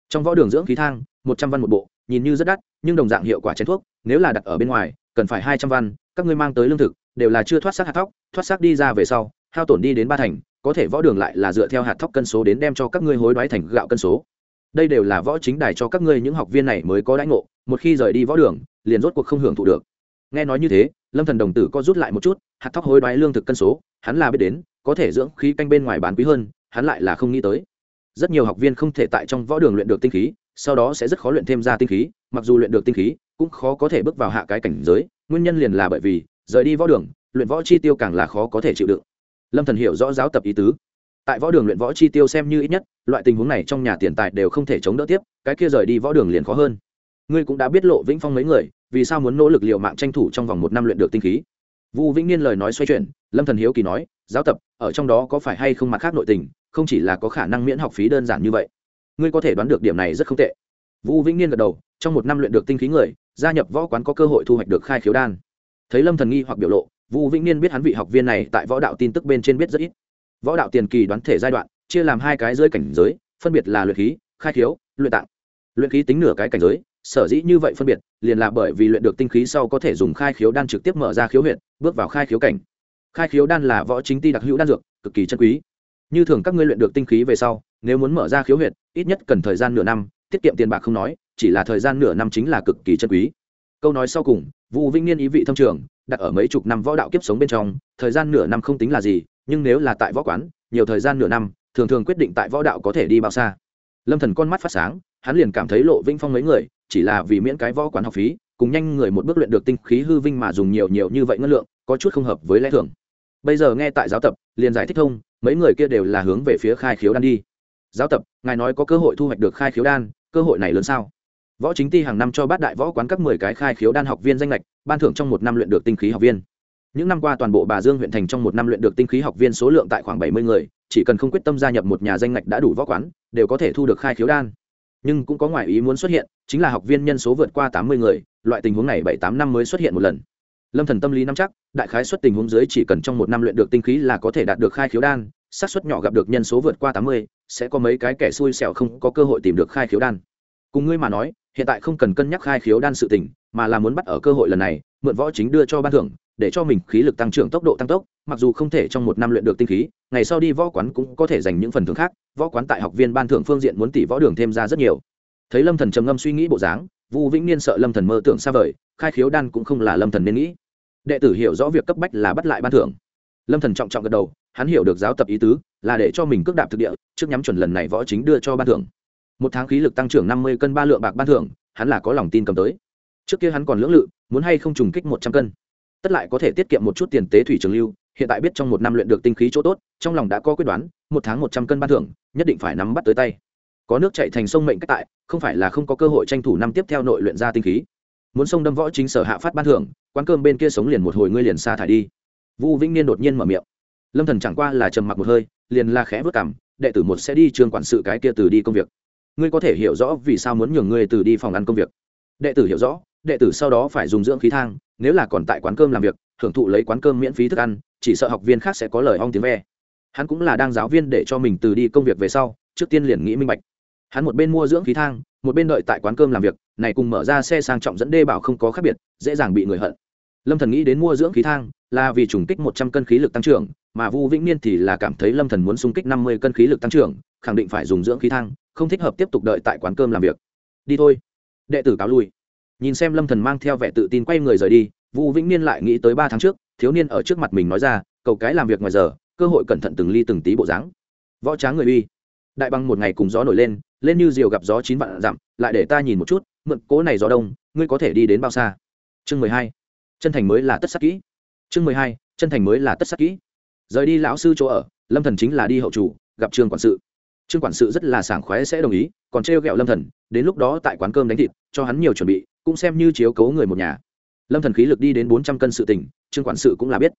trong võ đường dưỡng khí thang một trăm văn một bộ, nhìn như rất đắt, nhưng đồng dạng hiệu quả chén thuốc, nếu là đặt ở bên ngoài, cần phải hai trăm văn, các ngươi mang tới lương thực, đều là chưa thoát xác hạt thóc, thoát xác đi ra về sau, hao tổn đi đến ba thành, có thể võ đường lại là dựa theo hạt thóc cân số đến đem cho các ngươi hối đoái thành gạo cân số. Đây đều là võ chính đài cho các ngươi những học viên này mới có đãi ngộ, một khi rời đi võ đường, liền rốt cuộc không hưởng thụ được. Nghe nói như thế, lâm thần đồng tử có rút lại một chút, hạt thóc hối đoái lương thực cân số, hắn là biết đến, có thể dưỡng khí canh bên ngoài bán quý hơn, hắn lại là không nghĩ tới. Rất nhiều học viên không thể tại trong võ đường luyện được tinh khí sau đó sẽ rất khó luyện thêm ra tinh khí, mặc dù luyện được tinh khí, cũng khó có thể bước vào hạ cái cảnh giới, nguyên nhân liền là bởi vì, rời đi võ đường, luyện võ chi tiêu càng là khó có thể chịu đựng. Lâm thần hiểu rõ giáo tập ý tứ. Tại võ đường luyện võ chi tiêu xem như ít nhất, loại tình huống này trong nhà tiền tài đều không thể chống đỡ tiếp, cái kia rời đi võ đường liền khó hơn. Ngươi cũng đã biết lộ vĩnh phong mấy người, vì sao muốn nỗ lực liệu mạng tranh thủ trong vòng một năm luyện được tinh khí? Vu vĩnh niên lời nói xoay chuyển, lâm thần hiếu kỳ nói, giáo tập, ở trong đó có phải hay không mặt khác nội tình, không chỉ là có khả năng miễn học phí đơn giản như vậy? Ngươi có thể đoán được điểm này rất không tệ. Vũ vĩnh niên gật đầu, trong một năm luyện được tinh khí người, gia nhập võ quán có cơ hội thu hoạch được khai khiếu đan. Thấy lâm thần nghi hoặc biểu lộ, vũ vĩnh niên biết hắn vị học viên này tại võ đạo tin tức bên trên biết rất ít. Võ đạo tiền kỳ đoán thể giai đoạn, chia làm hai cái dưới cảnh giới, phân biệt là luyện khí, khai khiếu, luyện tạng. Luyện khí tính nửa cái cảnh giới, sở dĩ như vậy phân biệt, liền là bởi vì luyện được tinh khí sau có thể dùng khai khiếu đan trực tiếp mở ra khiếu huyện bước vào khai khiếu cảnh. Khai khiếu đan là võ chính ti đặc hữu đan dược, cực kỳ chân quý. Như thường các ngươi luyện được tinh khí về sau, nếu muốn mở ra khiếu huyệt ít nhất cần thời gian nửa năm, tiết kiệm tiền bạc không nói, chỉ là thời gian nửa năm chính là cực kỳ chân quý. Câu nói sau cùng vũ vĩnh niên ý vị thông trường, đặt ở mấy chục năm võ đạo kiếp sống bên trong, thời gian nửa năm không tính là gì, nhưng nếu là tại võ quán, nhiều thời gian nửa năm, thường thường quyết định tại võ đạo có thể đi bao xa. Lâm thần con mắt phát sáng, hắn liền cảm thấy lộ vinh phong mấy người, chỉ là vì miễn cái võ quán học phí, cùng nhanh người một bước luyện được tinh khí hư vinh mà dùng nhiều nhiều như vậy ngân lượng, có chút không hợp với lẽ thường. Bây giờ nghe tại giáo tập, liền giải thích thông, mấy người kia đều là hướng về phía khai khiếu đan đi giáo tập, ngài nói có cơ hội thu hoạch được khai khiếu đan, cơ hội này lớn sao? Võ chính ti hàng năm cho bát đại võ quán cấp mười cái khai khiếu đan học viên danh lệch, ban thưởng trong một năm luyện được tinh khí học viên. Những năm qua toàn bộ bà dương huyện thành trong một năm luyện được tinh khí học viên số lượng tại khoảng bảy mươi người, chỉ cần không quyết tâm gia nhập một nhà danh lệch đã đủ võ quán, đều có thể thu được khai khiếu đan. Nhưng cũng có ngoại ý muốn xuất hiện, chính là học viên nhân số vượt qua tám mươi người, loại tình huống này bảy tám năm mới xuất hiện một lần. Lâm thần tâm lý nắm chắc, đại khái xuất tình huống dưới chỉ cần trong một năm luyện được tinh khí là có thể đạt được khai khiếu đan xác suất nhỏ gặp được nhân số vượt qua tám mươi, sẽ có mấy cái kẻ xui xẻo không có cơ hội tìm được khai khiếu đan. Cùng ngươi mà nói, hiện tại không cần cân nhắc khai khiếu đan sự tình, mà là muốn bắt ở cơ hội lần này, mượn võ chính đưa cho ban thưởng, để cho mình khí lực tăng trưởng tốc độ tăng tốc, mặc dù không thể trong một năm luyện được tinh khí, ngày sau đi võ quán cũng có thể dành những phần thưởng khác, võ quán tại học viên ban thưởng phương diện muốn tỷ võ đường thêm ra rất nhiều. Thấy lâm thần trầm ngâm suy nghĩ bộ dáng, vu vĩnh niên sợ lâm thần mơ tưởng xa vời, khai khiếu đan cũng không là lâm thần nên nghĩ. Đệ tử hiểu rõ việc cấp bách là bắt lại ban thưởng. Lâm thần trọng trọng gật đầu hắn hiểu được giáo tập ý tứ, là để cho mình cước đạp thực địa, trước nhắm chuẩn lần này võ chính đưa cho ban thưởng. Một tháng khí lực tăng trưởng năm mươi cân ba lượng bạc ban thưởng, hắn là có lòng tin cầm tới. Trước kia hắn còn lưỡng lự, muốn hay không trùng kích một trăm cân. Tất lại có thể tiết kiệm một chút tiền tế thủy trường lưu, hiện tại biết trong một năm luyện được tinh khí chỗ tốt, trong lòng đã có quyết đoán, một tháng một trăm cân ban thưởng, nhất định phải nắm bắt tới tay. Có nước chạy thành sông mệnh cách tại, không phải là không có cơ hội tranh thủ năm tiếp theo nội luyện ra tinh khí. Muốn sông đâm võ chính sở hạ phát ban thưởng, quán cơm bên kia sống liền một hồi ngươi liền xa thải đi. Vu vĩnh niên đột nhiên mở miệng lâm thần chẳng qua là trầm mặc một hơi, liền la khẽ vớt cảm đệ tử một sẽ đi trường quản sự cái kia từ đi công việc. Ngươi có thể hiểu rõ vì sao muốn nhường ngươi từ đi phòng ăn công việc. Đệ tử hiểu rõ, đệ tử sau đó phải dùng dưỡng khí thang, nếu là còn tại quán cơm làm việc hưởng thụ lấy quán cơm miễn phí thức ăn, chỉ sợ học viên khác sẽ có lời ong tiếng ve. Hắn cũng là đang giáo viên để cho mình từ đi công việc về sau, trước tiên liền nghĩ minh bạch. Hắn một bên mua dưỡng khí thang, một bên đợi tại quán cơm làm việc, này cùng mở ra xe sang trọng dẫn đê bảo không có khác biệt, dễ dàng bị người hận. Lâm thần nghĩ đến mua dưỡng khí thang, là vì trùng kích một trăm cân khí lực tăng trưởng mà vu vĩnh niên thì là cảm thấy lâm thần muốn xung kích năm mươi cân khí lực tăng trưởng, khẳng định phải dùng dưỡng khí thang không thích hợp tiếp tục đợi tại quán cơm làm việc. Đi thôi. Đệ tử cáo lui. Nhìn xem lâm thần mang theo vẻ tự tin quay người rời đi, vu vĩnh niên lại nghĩ tới ba tháng trước, thiếu niên ở trước mặt mình nói ra, cầu cái làm việc ngoài giờ, cơ hội cẩn thận từng ly từng tí bộ dáng. Võ tráng người uy. Đại băng một ngày cùng gió nổi lên lên như diều gặp gió chín vạn dặm, lại để ta nhìn một chút, mượn cố này gió đông, ngươi có thể đi đến bao xa? Chương mười hai. Chân thành mới là tất sắc kỹ. Chương mười hai. Chân thành mới là tất sắc kỹ rời đi lão sư chỗ ở, lâm thần chính là đi hậu chủ, gặp trương quản sự. Trương quản sự rất là sảng khoái sẽ đồng ý, còn trêu ghẹo lâm thần, đến lúc đó tại quán cơm đánh thịt, cho hắn nhiều chuẩn bị, cũng xem như chiếu cố người một nhà. Lâm thần khí lực đi đến bốn trăm cân sự tình, trương quản sự cũng là biết.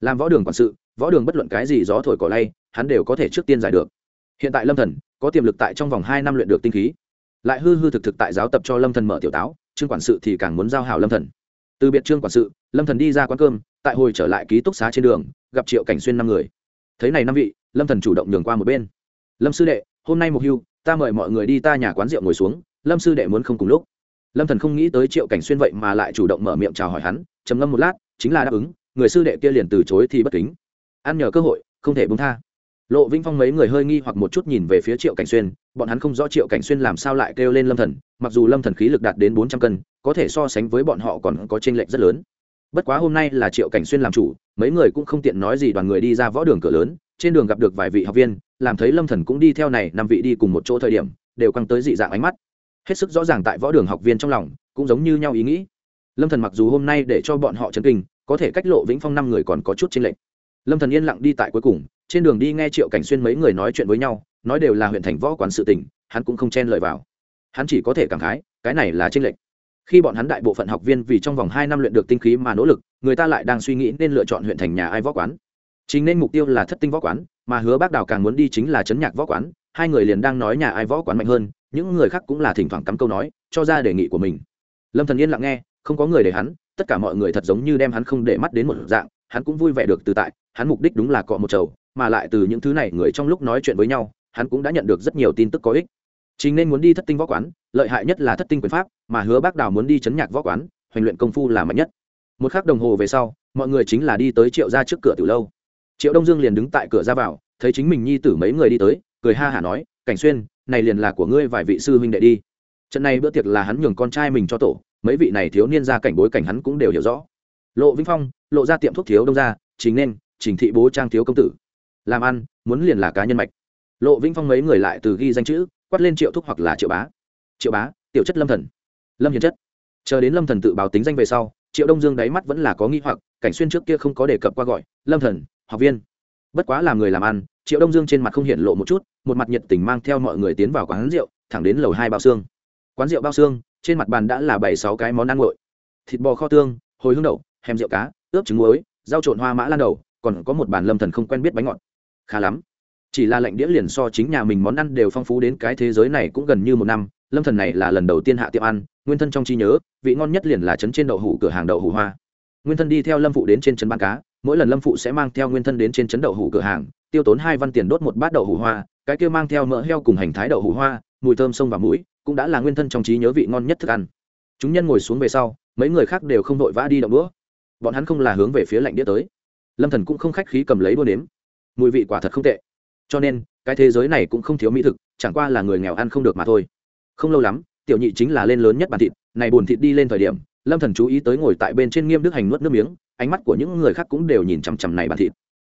Làm võ đường quản sự, võ đường bất luận cái gì gió thổi cỏ lay, hắn đều có thể trước tiên giải được. Hiện tại lâm thần, có tiềm lực tại trong vòng hai năm luyện được tinh khí. Lại hư hư thực thực tại giáo tập cho lâm thần mở tiểu táo, trương quản sự thì càng muốn giao hảo lâm thần. Từ biệt trương quản sự, lâm thần đi ra quán cơm, tại hồi trở lại ký túc xá trên đường gặp triệu cảnh xuyên năm người. Thấy này năm vị, lâm thần chủ động nhường qua một bên. Lâm sư đệ, hôm nay một hưu, ta mời mọi người đi ta nhà quán rượu ngồi xuống, lâm sư đệ muốn không cùng lúc. Lâm thần không nghĩ tới triệu cảnh xuyên vậy mà lại chủ động mở miệng chào hỏi hắn, trầm ngâm một lát, chính là đáp ứng, người sư đệ kia liền từ chối thì bất kính. Ăn nhờ cơ hội, không thể buông tha. Lộ vinh phong mấy người hơi nghi hoặc một chút nhìn về phía triệu cảnh xuyên, bọn hắn không rõ triệu cảnh xuyên làm sao lại kêu lên lâm thần, mặc dù lâm thần khí lực đạt đến bốn trăm cân, có thể so sánh với bọn họ còn có chênh lệch rất lớn bất quá hôm nay là triệu cảnh xuyên làm chủ, mấy người cũng không tiện nói gì đoàn người đi ra võ đường cửa lớn, trên đường gặp được vài vị học viên, làm thấy lâm thần cũng đi theo này năm vị đi cùng một chỗ thời điểm, đều căng tới dị dạng ánh mắt. Hết sức rõ ràng tại võ đường học viên trong lòng, cũng giống như nhau ý nghĩ. Lâm thần mặc dù hôm nay để cho bọn họ chấn kinh, có thể cách lộ vĩnh phong năm người còn có chút chênh lệch. Lâm thần yên lặng đi tại cuối cùng, trên đường đi nghe triệu cảnh xuyên mấy người nói chuyện với nhau, nói đều là huyện thành võ quán sự tình, hắn cũng không chen lời vào. Hắn chỉ có thể cảm khái, cái này là chênh lệch khi bọn hắn đại bộ phận học viên vì trong vòng hai năm luyện được tinh khí mà nỗ lực, người ta lại đang suy nghĩ nên lựa chọn huyện thành nhà ai võ quán. Chính nên mục tiêu là thất tinh võ quán, mà hứa bác đào càng muốn đi chính là chấn nhạc võ quán, hai người liền đang nói nhà ai võ quán mạnh hơn, những người khác cũng là thỉnh thoảng cắm câu nói, cho ra đề nghị của mình. Lâm thần yên lặng nghe, không có người để hắn, tất cả mọi người thật giống như đem hắn không để mắt đến một dạng, hắn cũng vui vẻ được từ tại, hắn mục đích đúng là cọ một chầu, mà lại từ những thứ này người trong lúc nói chuyện với nhau, hắn cũng đã nhận được rất nhiều tin tức có ích chính nên muốn đi thất tinh võ quán, lợi hại nhất là thất tinh quyền pháp, mà hứa bác đào muốn đi chấn nhạc võ quán, hoành luyện công phu là mạnh nhất. Một khắc đồng hồ về sau, mọi người chính là đi tới triệu ra trước cửa từ lâu. Triệu đông dương liền đứng tại cửa ra vào, thấy chính mình nhi tử mấy người đi tới, cười ha hả nói, cảnh xuyên, này liền là của ngươi vài vị sư huynh đệ đi. Trận này bữa tiệc là hắn nhường con trai mình cho tổ, mấy vị này thiếu niên ra cảnh bối cảnh hắn cũng đều hiểu rõ. Lộ vĩnh phong, lộ ra tiệm thuốc thiếu đông ra chính nên, trình thị bố trang thiếu công tử. Làm ăn, muốn liền là cá nhân mạch. Lộ vĩnh phong mấy người lại từ ghi danh chữ quát lên triệu thúc hoặc là triệu bá. Triệu bá, tiểu chất lâm thần. Lâm hiền chất. Chờ đến lâm thần tự báo tính danh về sau, triệu đông dương đáy mắt vẫn là có nghi hoặc, cảnh xuyên trước kia không có đề cập qua gọi, lâm thần, học viên. Bất quá là người làm ăn, triệu đông dương trên mặt không hiện lộ một chút, một mặt nhiệt tình mang theo mọi người tiến vào quán rượu, thẳng đến lầu hai bao xương. Quán rượu bao xương, trên mặt bàn đã là bảy sáu cái món ăn nguội. Thịt bò kho tương, hồi hương đậu, hèm rượu cá, ướp trứng muối, rau trộn hoa mã lan đầu, còn có một bàn lâm thần không quen biết bánh ngọt. Khá lắm chỉ là lệnh đĩa liền so chính nhà mình món ăn đều phong phú đến cái thế giới này cũng gần như một năm, lâm thần này là lần đầu tiên hạ tiệm ăn, nguyên thân trong trí nhớ, vị ngon nhất liền là trấn trên đậu hủ cửa hàng đậu hủ hoa. Nguyên thân đi theo lâm phụ đến trên trấn bán cá, mỗi lần lâm phụ sẽ mang theo nguyên thân đến trên trấn đậu hủ cửa hàng, tiêu tốn hai văn tiền đốt một bát đậu hủ hoa, cái kia mang theo mỡ heo cùng hành thái đậu hủ hoa, mùi thơm sông và mũi, cũng đã là nguyên thân trong trí nhớ vị ngon nhất thức ăn. Chúng nhân ngồi xuống về sau, mấy người khác đều không vội vã đi đậu đũa. Bọn hắn không là hướng về phía lạnh đĩa tới. Lâm thần cũng không khách khí cầm lấy đua nếm. Mùi vị quả thật không tệ cho nên, cái thế giới này cũng không thiếu mỹ thực, chẳng qua là người nghèo ăn không được mà thôi. Không lâu lắm, tiểu nhị chính là lên lớn nhất bàn thịt, này buồn thịt đi lên thời điểm, lâm thần chú ý tới ngồi tại bên trên nghiêm đức hành nuốt nước miếng, ánh mắt của những người khác cũng đều nhìn chằm chằm này bàn thịt.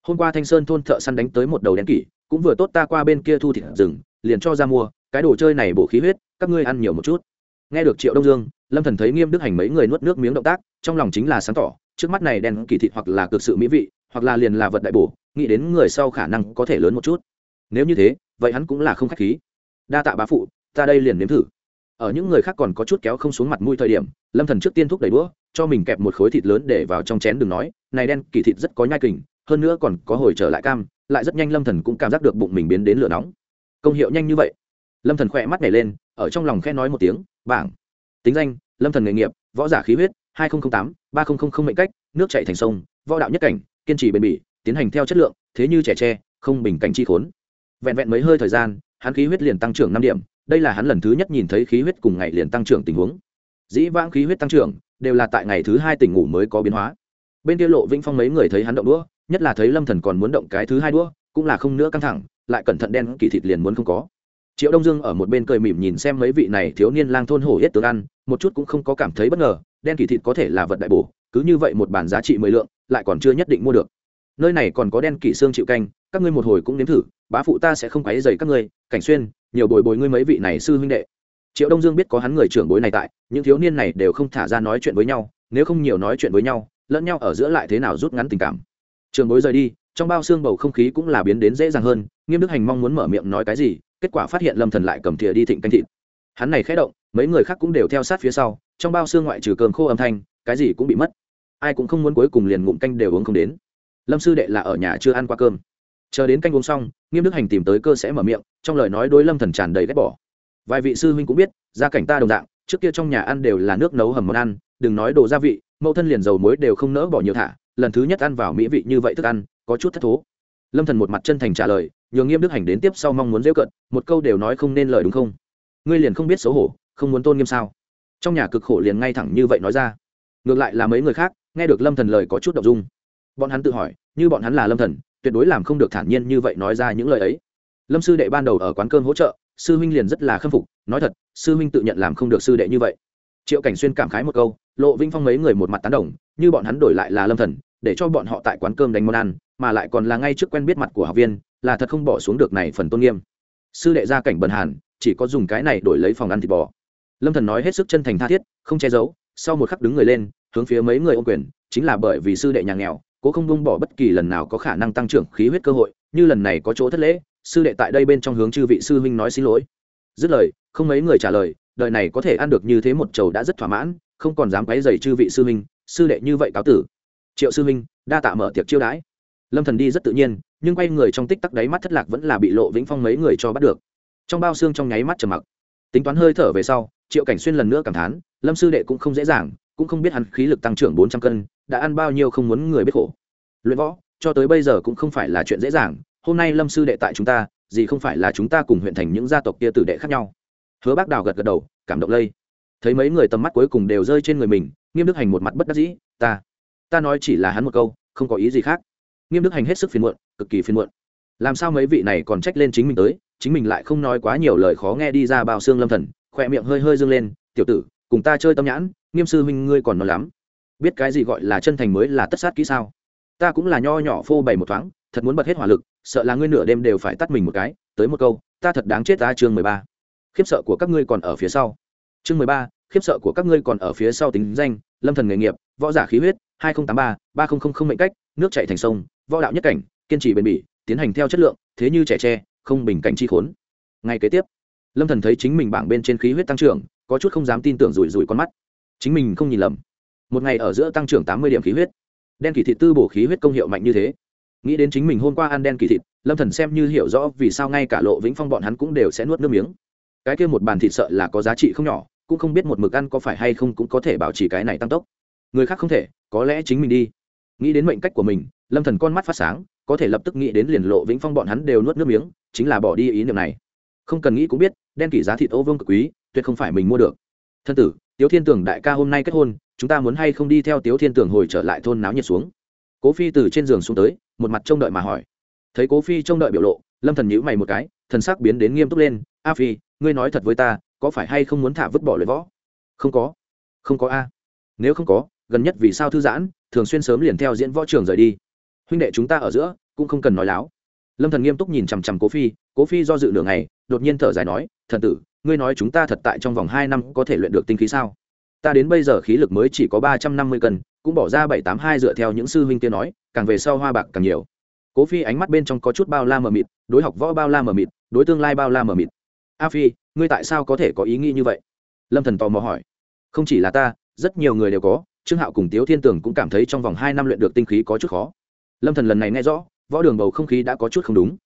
Hôm qua thanh sơn thôn thợ săn đánh tới một đầu đen kỷ, cũng vừa tốt ta qua bên kia thu thịt rừng, liền cho ra mua, cái đồ chơi này bổ khí huyết, các ngươi ăn nhiều một chút. Nghe được triệu đông dương, lâm thần thấy nghiêm đức hành mấy người nuốt nước miếng động tác, trong lòng chính là sáng tỏ, trước mắt này đen kỳ thịt hoặc là cực sự mỹ vị, hoặc là liền là vật đại bổ nghĩ đến người sau khả năng có thể lớn một chút. Nếu như thế, vậy hắn cũng là không khách khí. Đa tạ bá phụ, ta đây liền nếm thử. Ở những người khác còn có chút kéo không xuống mặt mũi thời điểm, lâm thần trước tiên thúc đẩy đũa, cho mình kẹp một khối thịt lớn để vào trong chén đừng nói, này đen kỳ thịt rất có nhai kình, hơn nữa còn có hồi trở lại cam, lại rất nhanh lâm thần cũng cảm giác được bụng mình biến đến lửa nóng. Công hiệu nhanh như vậy. Lâm thần khỏe mắt nhảy lên, ở trong lòng khẽ nói một tiếng, bảng. Tính danh, lâm thần nghề nghiệp, võ giả khí huyết, hai nghìn tám, ba nghìn mệnh cách, nước chạy thành sông, võ đạo nhất cảnh, kiên trì bền bỉ tiến hành theo chất lượng, thế như trẻ tre, không bình cảnh chi khốn. Vẹn vẹn mấy hơi thời gian, hắn khí huyết liền tăng trưởng năm điểm, đây là hắn lần thứ nhất nhìn thấy khí huyết cùng ngày liền tăng trưởng tình huống. Dĩ vãng khí huyết tăng trưởng, đều là tại ngày thứ hai tỉnh ngủ mới có biến hóa. Bên kia lộ vĩnh phong mấy người thấy hắn động đũa, nhất là thấy lâm thần còn muốn động cái thứ hai đũa, cũng là không nữa căng thẳng, lại cẩn thận đen kỳ thịt liền muốn không có. Triệu đông dương ở một bên cười mỉm nhìn xem mấy vị này thiếu niên lang thôn hổ hết tướng ăn, một chút cũng không có cảm thấy bất ngờ, đen kỳ thịt có thể là vật đại bổ, cứ như vậy một bản giá trị mười lượng, lại còn chưa nhất định mua được nơi này còn có đen kỳ xương chịu canh, các ngươi một hồi cũng nếm thử, bá phụ ta sẽ không quấy dày các ngươi, cảnh xuyên, nhiều bồi bồi ngươi mấy vị này sư huynh đệ. Triệu đông dương biết có hắn người trưởng bối này tại, những thiếu niên này đều không thả ra nói chuyện với nhau, nếu không nhiều nói chuyện với nhau, lẫn nhau ở giữa lại thế nào rút ngắn tình cảm. Trường bối rời đi, trong bao xương bầu không khí cũng là biến đến dễ dàng hơn, nghiêm đức hành mong muốn mở miệng nói cái gì, kết quả phát hiện lâm thần lại cầm thìa đi thịnh canh thịt. Hắn này khẽ động, mấy người khác cũng đều theo sát phía sau, trong bao xương ngoại trừ cơm khô âm thanh, cái gì cũng bị mất. Ai cũng không muốn cuối cùng liền ngụm canh đều uống không đến lâm sư đệ là ở nhà chưa ăn qua cơm. Chờ đến canh uống xong, nghiêm đức hành tìm tới cơ sẽ mở miệng, trong lời nói đối lâm thần tràn đầy ghét bỏ. Vài vị sư huynh cũng biết, gia cảnh ta đồng dạng, trước kia trong nhà ăn đều là nước nấu hầm món ăn, đừng nói đồ gia vị, mẫu thân liền dầu muối đều không nỡ bỏ nhiều thả, lần thứ nhất ăn vào mỹ vị như vậy thức ăn, có chút thất thố. Lâm thần một mặt chân thành trả lời, nhường nghiêm đức hành đến tiếp sau mong muốn dễ cận, một câu đều nói không nên lời đúng không? Ngươi liền không biết xấu hổ, không muốn tôn nghiêm sao? Trong nhà cực khổ liền ngay thẳng như vậy nói ra. Ngược lại là mấy người khác, nghe được lâm thần lời có chút động dung bọn hắn tự hỏi, như bọn hắn là lâm thần, tuyệt đối làm không được thản nhiên như vậy nói ra những lời ấy. Lâm sư đệ ban đầu ở quán cơm hỗ trợ, sư huynh liền rất là khâm phục, nói thật, sư huynh tự nhận làm không được sư đệ như vậy. Triệu cảnh xuyên cảm khái một câu, lộ vinh phong mấy người một mặt tán đồng, như bọn hắn đổi lại là lâm thần, để cho bọn họ tại quán cơm đánh món ăn, mà lại còn là ngay trước quen biết mặt của học viên, là thật không bỏ xuống được này phần tôn nghiêm. Sư đệ gia cảnh bần hàn, chỉ có dùng cái này đổi lấy phòng ăn thịt bò. Lâm thần nói hết sức chân thành tha thiết, không che giấu, sau một khắc đứng người lên, hướng phía mấy người ô quyền, chính là bởi vì sư đệ nhà nghèo cố không buông bỏ bất kỳ lần nào có khả năng tăng trưởng khí huyết cơ hội, như lần này có chỗ thất lễ, sư đệ tại đây bên trong hướng chư vị sư huynh nói xin lỗi. Dứt lời, không mấy người trả lời, đời này có thể ăn được như thế một chầu đã rất thỏa mãn, không còn dám quấy dày chư vị sư huynh, sư đệ như vậy cáo tử. Triệu sư huynh, đa tạ mở tiệc chiêu đãi. Lâm thần đi rất tự nhiên, nhưng quay người trong tích tắc đáy mắt thất lạc vẫn là bị lộ vĩnh phong mấy người cho bắt được. Trong bao xương trong nháy mắt trầm mặc. Tính toán hơi thở về sau, triệu cảnh xuyên lần nữa cảm thán, lâm sư đệ cũng không dễ dàng cũng không biết hắn khí lực tăng trưởng bốn trăm cân, đã ăn bao nhiêu không muốn người biết khổ. Luyện võ, cho tới bây giờ cũng không phải là chuyện dễ dàng, hôm nay lâm sư đệ tại chúng ta, gì không phải là chúng ta cùng huyện thành những gia tộc kia tử đệ khác nhau. Hứa bác đào gật gật đầu, cảm động lây. Thấy mấy người tầm mắt cuối cùng đều rơi trên người mình, nghiêm đức hành một mặt bất đắc dĩ, ta ta nói chỉ là hắn một câu, không có ý gì khác. Nghiêm đức hành hết sức phiền muộn, cực kỳ phiền muộn. Làm sao mấy vị này còn trách lên chính mình tới, chính mình lại không nói quá nhiều lời khó nghe đi ra bao xương lâm thần, khỏe miệng hơi hơi dương lên, tiểu tử, cùng ta chơi tâm nhãn nghiêm sư huynh ngươi còn nói lắm. Biết cái gì gọi là chân thành mới là tất sát kỹ sao? Ta cũng là nho nhỏ phô bày một thoáng, thật muốn bật hết hỏa lực, sợ là ngươi nửa đêm đều phải tắt mình một cái. Tới một câu, ta thật đáng chết ta chương mười ba. Khiếp sợ của các ngươi còn ở phía sau. Chương mười ba, khiếp sợ của các ngươi còn ở phía sau tính danh, lâm thần nghề nghiệp, võ giả khí huyết, hai nghìn tám ba ba nghìn mệnh cách, nước chạy thành sông, võ đạo nhất cảnh, kiên trì bền bỉ, tiến hành theo chất lượng, thế như trẻ tre, không bình cảnh chi khốn. Ngay kế tiếp, lâm thần thấy chính mình bảng bên trên khí huyết tăng trưởng, có chút không dám tin tưởng rủi rủi con mắt chính mình không nhìn lầm. Một ngày ở giữa tăng trưởng tám mươi điểm khí huyết. Đen kỳ thịt tư bổ khí huyết công hiệu mạnh như thế. Nghĩ đến chính mình hôm qua ăn đen kỳ thịt, lâm thần xem như hiểu rõ vì sao ngay cả lộ vĩnh phong bọn hắn cũng đều sẽ nuốt nước miếng. Cái kia một bàn thịt sợ là có giá trị không nhỏ, cũng không biết một mực ăn có phải hay không cũng có thể bảo trì cái này tăng tốc. Người khác không thể, có lẽ chính mình đi. Nghĩ đến mệnh cách của mình, lâm thần con mắt phát sáng, có thể lập tức nghĩ đến liền lộ vĩnh phong bọn hắn đều nuốt nước miếng, chính là bỏ đi ý niệm này. Không cần nghĩ cũng biết, đen kỷ giá thịt ô vương cực quý, tuyệt không phải mình mua được. Thân tử tiếu thiên tưởng đại ca hôm nay kết hôn, chúng ta muốn hay không đi theo tiếu thiên tưởng hồi trở lại thôn náo nhiệt xuống? Cố phi từ trên giường xuống tới, một mặt trông đợi mà hỏi. Thấy cố phi trông đợi biểu lộ, lâm thần nhíu mày một cái, thần sắc biến đến nghiêm túc lên. A phi, ngươi nói thật với ta, có phải hay không muốn thả vứt bỏ luyện võ? Không có. Không có a. Nếu không có, gần nhất vì sao thư giãn, thường xuyên sớm liền theo diễn võ trường rời đi. Huynh đệ chúng ta ở giữa, cũng không cần nói láo. Lâm thần nghiêm túc nhìn chằm chằm cố phi cố phi do dự nửa ngày, đột nhiên thở dài nói, thần tử ngươi nói chúng ta thật tại trong vòng hai năm có thể luyện được tinh khí sao? Ta đến bây giờ khí lực mới chỉ có ba trăm năm mươi cân, cũng bỏ ra bảy tám hai dựa theo những sư huynh kia nói, càng về sau hoa bạc càng nhiều. Cố phi ánh mắt bên trong có chút bao la mờ mịt, đối học võ bao la mờ mịt, đối tương lai bao la mờ mịt. A phi, ngươi tại sao có thể có ý nghĩ như vậy? Lâm thần tò mò hỏi. Không chỉ là ta, rất nhiều người đều có, trương hạo cùng tiếu thiên tường cũng cảm thấy trong vòng hai năm luyện được tinh khí có chút khó. Lâm thần lần này nghe rõ, võ đường bầu không khí đã có chút không đúng.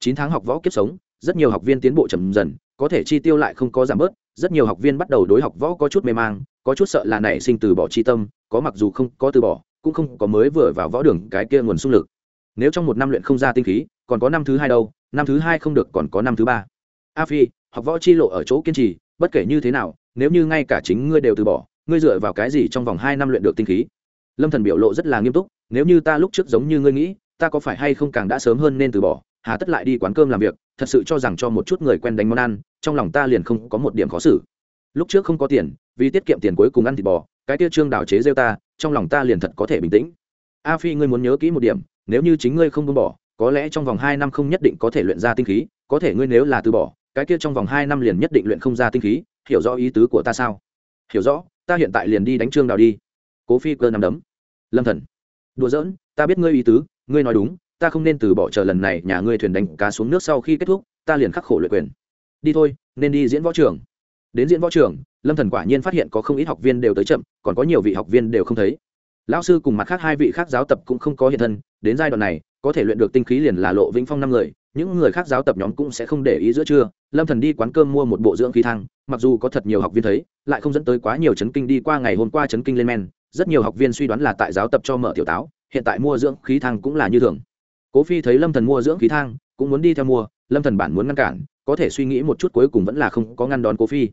Chín tháng học võ kiếp sống, rất nhiều học viên tiến bộ chậm dần có thể chi tiêu lại không có giảm bớt, rất nhiều học viên bắt đầu đối học võ có chút mê mang, có chút sợ là nảy sinh từ bỏ chi tâm, có mặc dù không có từ bỏ, cũng không có mới vừa vào võ đường cái kia nguồn xung lực. Nếu trong một năm luyện không ra tinh khí, còn có năm thứ hai đâu, năm thứ hai không được còn có năm thứ ba. A phi, học võ chi lộ ở chỗ kiên trì, bất kể như thế nào, nếu như ngay cả chính ngươi đều từ bỏ, ngươi dựa vào cái gì trong vòng hai năm luyện được tinh khí? Lâm thần biểu lộ rất là nghiêm túc, nếu như ta lúc trước giống như ngươi nghĩ, ta có phải hay không càng đã sớm hơn nên từ bỏ, hà tất lại đi quán cơm làm việc, thật sự cho rằng cho một chút người quen đánh món ăn trong lòng ta liền không có một điểm khó xử. Lúc trước không có tiền, vì tiết kiệm tiền cuối cùng ăn thịt bò, cái kia trương đảo chế rêu ta, trong lòng ta liền thật có thể bình tĩnh. A phi ngươi muốn nhớ kỹ một điểm, nếu như chính ngươi không buông bỏ, có lẽ trong vòng hai năm không nhất định có thể luyện ra tinh khí, có thể ngươi nếu là từ bỏ, cái kia trong vòng hai năm liền nhất định luyện không ra tinh khí, hiểu rõ ý tứ của ta sao? Hiểu rõ, ta hiện tại liền đi đánh trương đào đi. Cố phi cơ nằm đấm. Lâm thần. Đùa giỡn, ta biết ngươi ý tứ, ngươi nói đúng, ta không nên từ bỏ chờ lần này nhà ngươi thuyền đánh cá xuống nước sau khi kết thúc, ta liền khắc khổ luyện quyền đi thôi, nên đi diễn võ trường. Đến diễn võ trường, lâm thần quả nhiên phát hiện có không ít học viên đều tới chậm, còn có nhiều vị học viên đều không thấy. Lão sư cùng mặt khác hai vị khác giáo tập cũng không có hiện thân, đến giai đoạn này, có thể luyện được tinh khí liền là lộ vĩnh phong năm người, những người khác giáo tập nhóm cũng sẽ không để ý giữa trưa. Lâm thần đi quán cơm mua một bộ dưỡng khí thang, mặc dù có thật nhiều học viên thấy, lại không dẫn tới quá nhiều chấn kinh đi qua ngày hôm qua chấn kinh lên men. Rất nhiều học viên suy đoán là tại giáo tập cho mở tiểu táo, hiện tại mua dưỡng khí thang cũng là như thường. Cố phi thấy lâm thần mua dưỡng khí thang, cũng muốn đi theo mua, lâm thần bản muốn ngăn cản có thể suy nghĩ một chút cuối cùng vẫn là không có ngăn đón cố phi.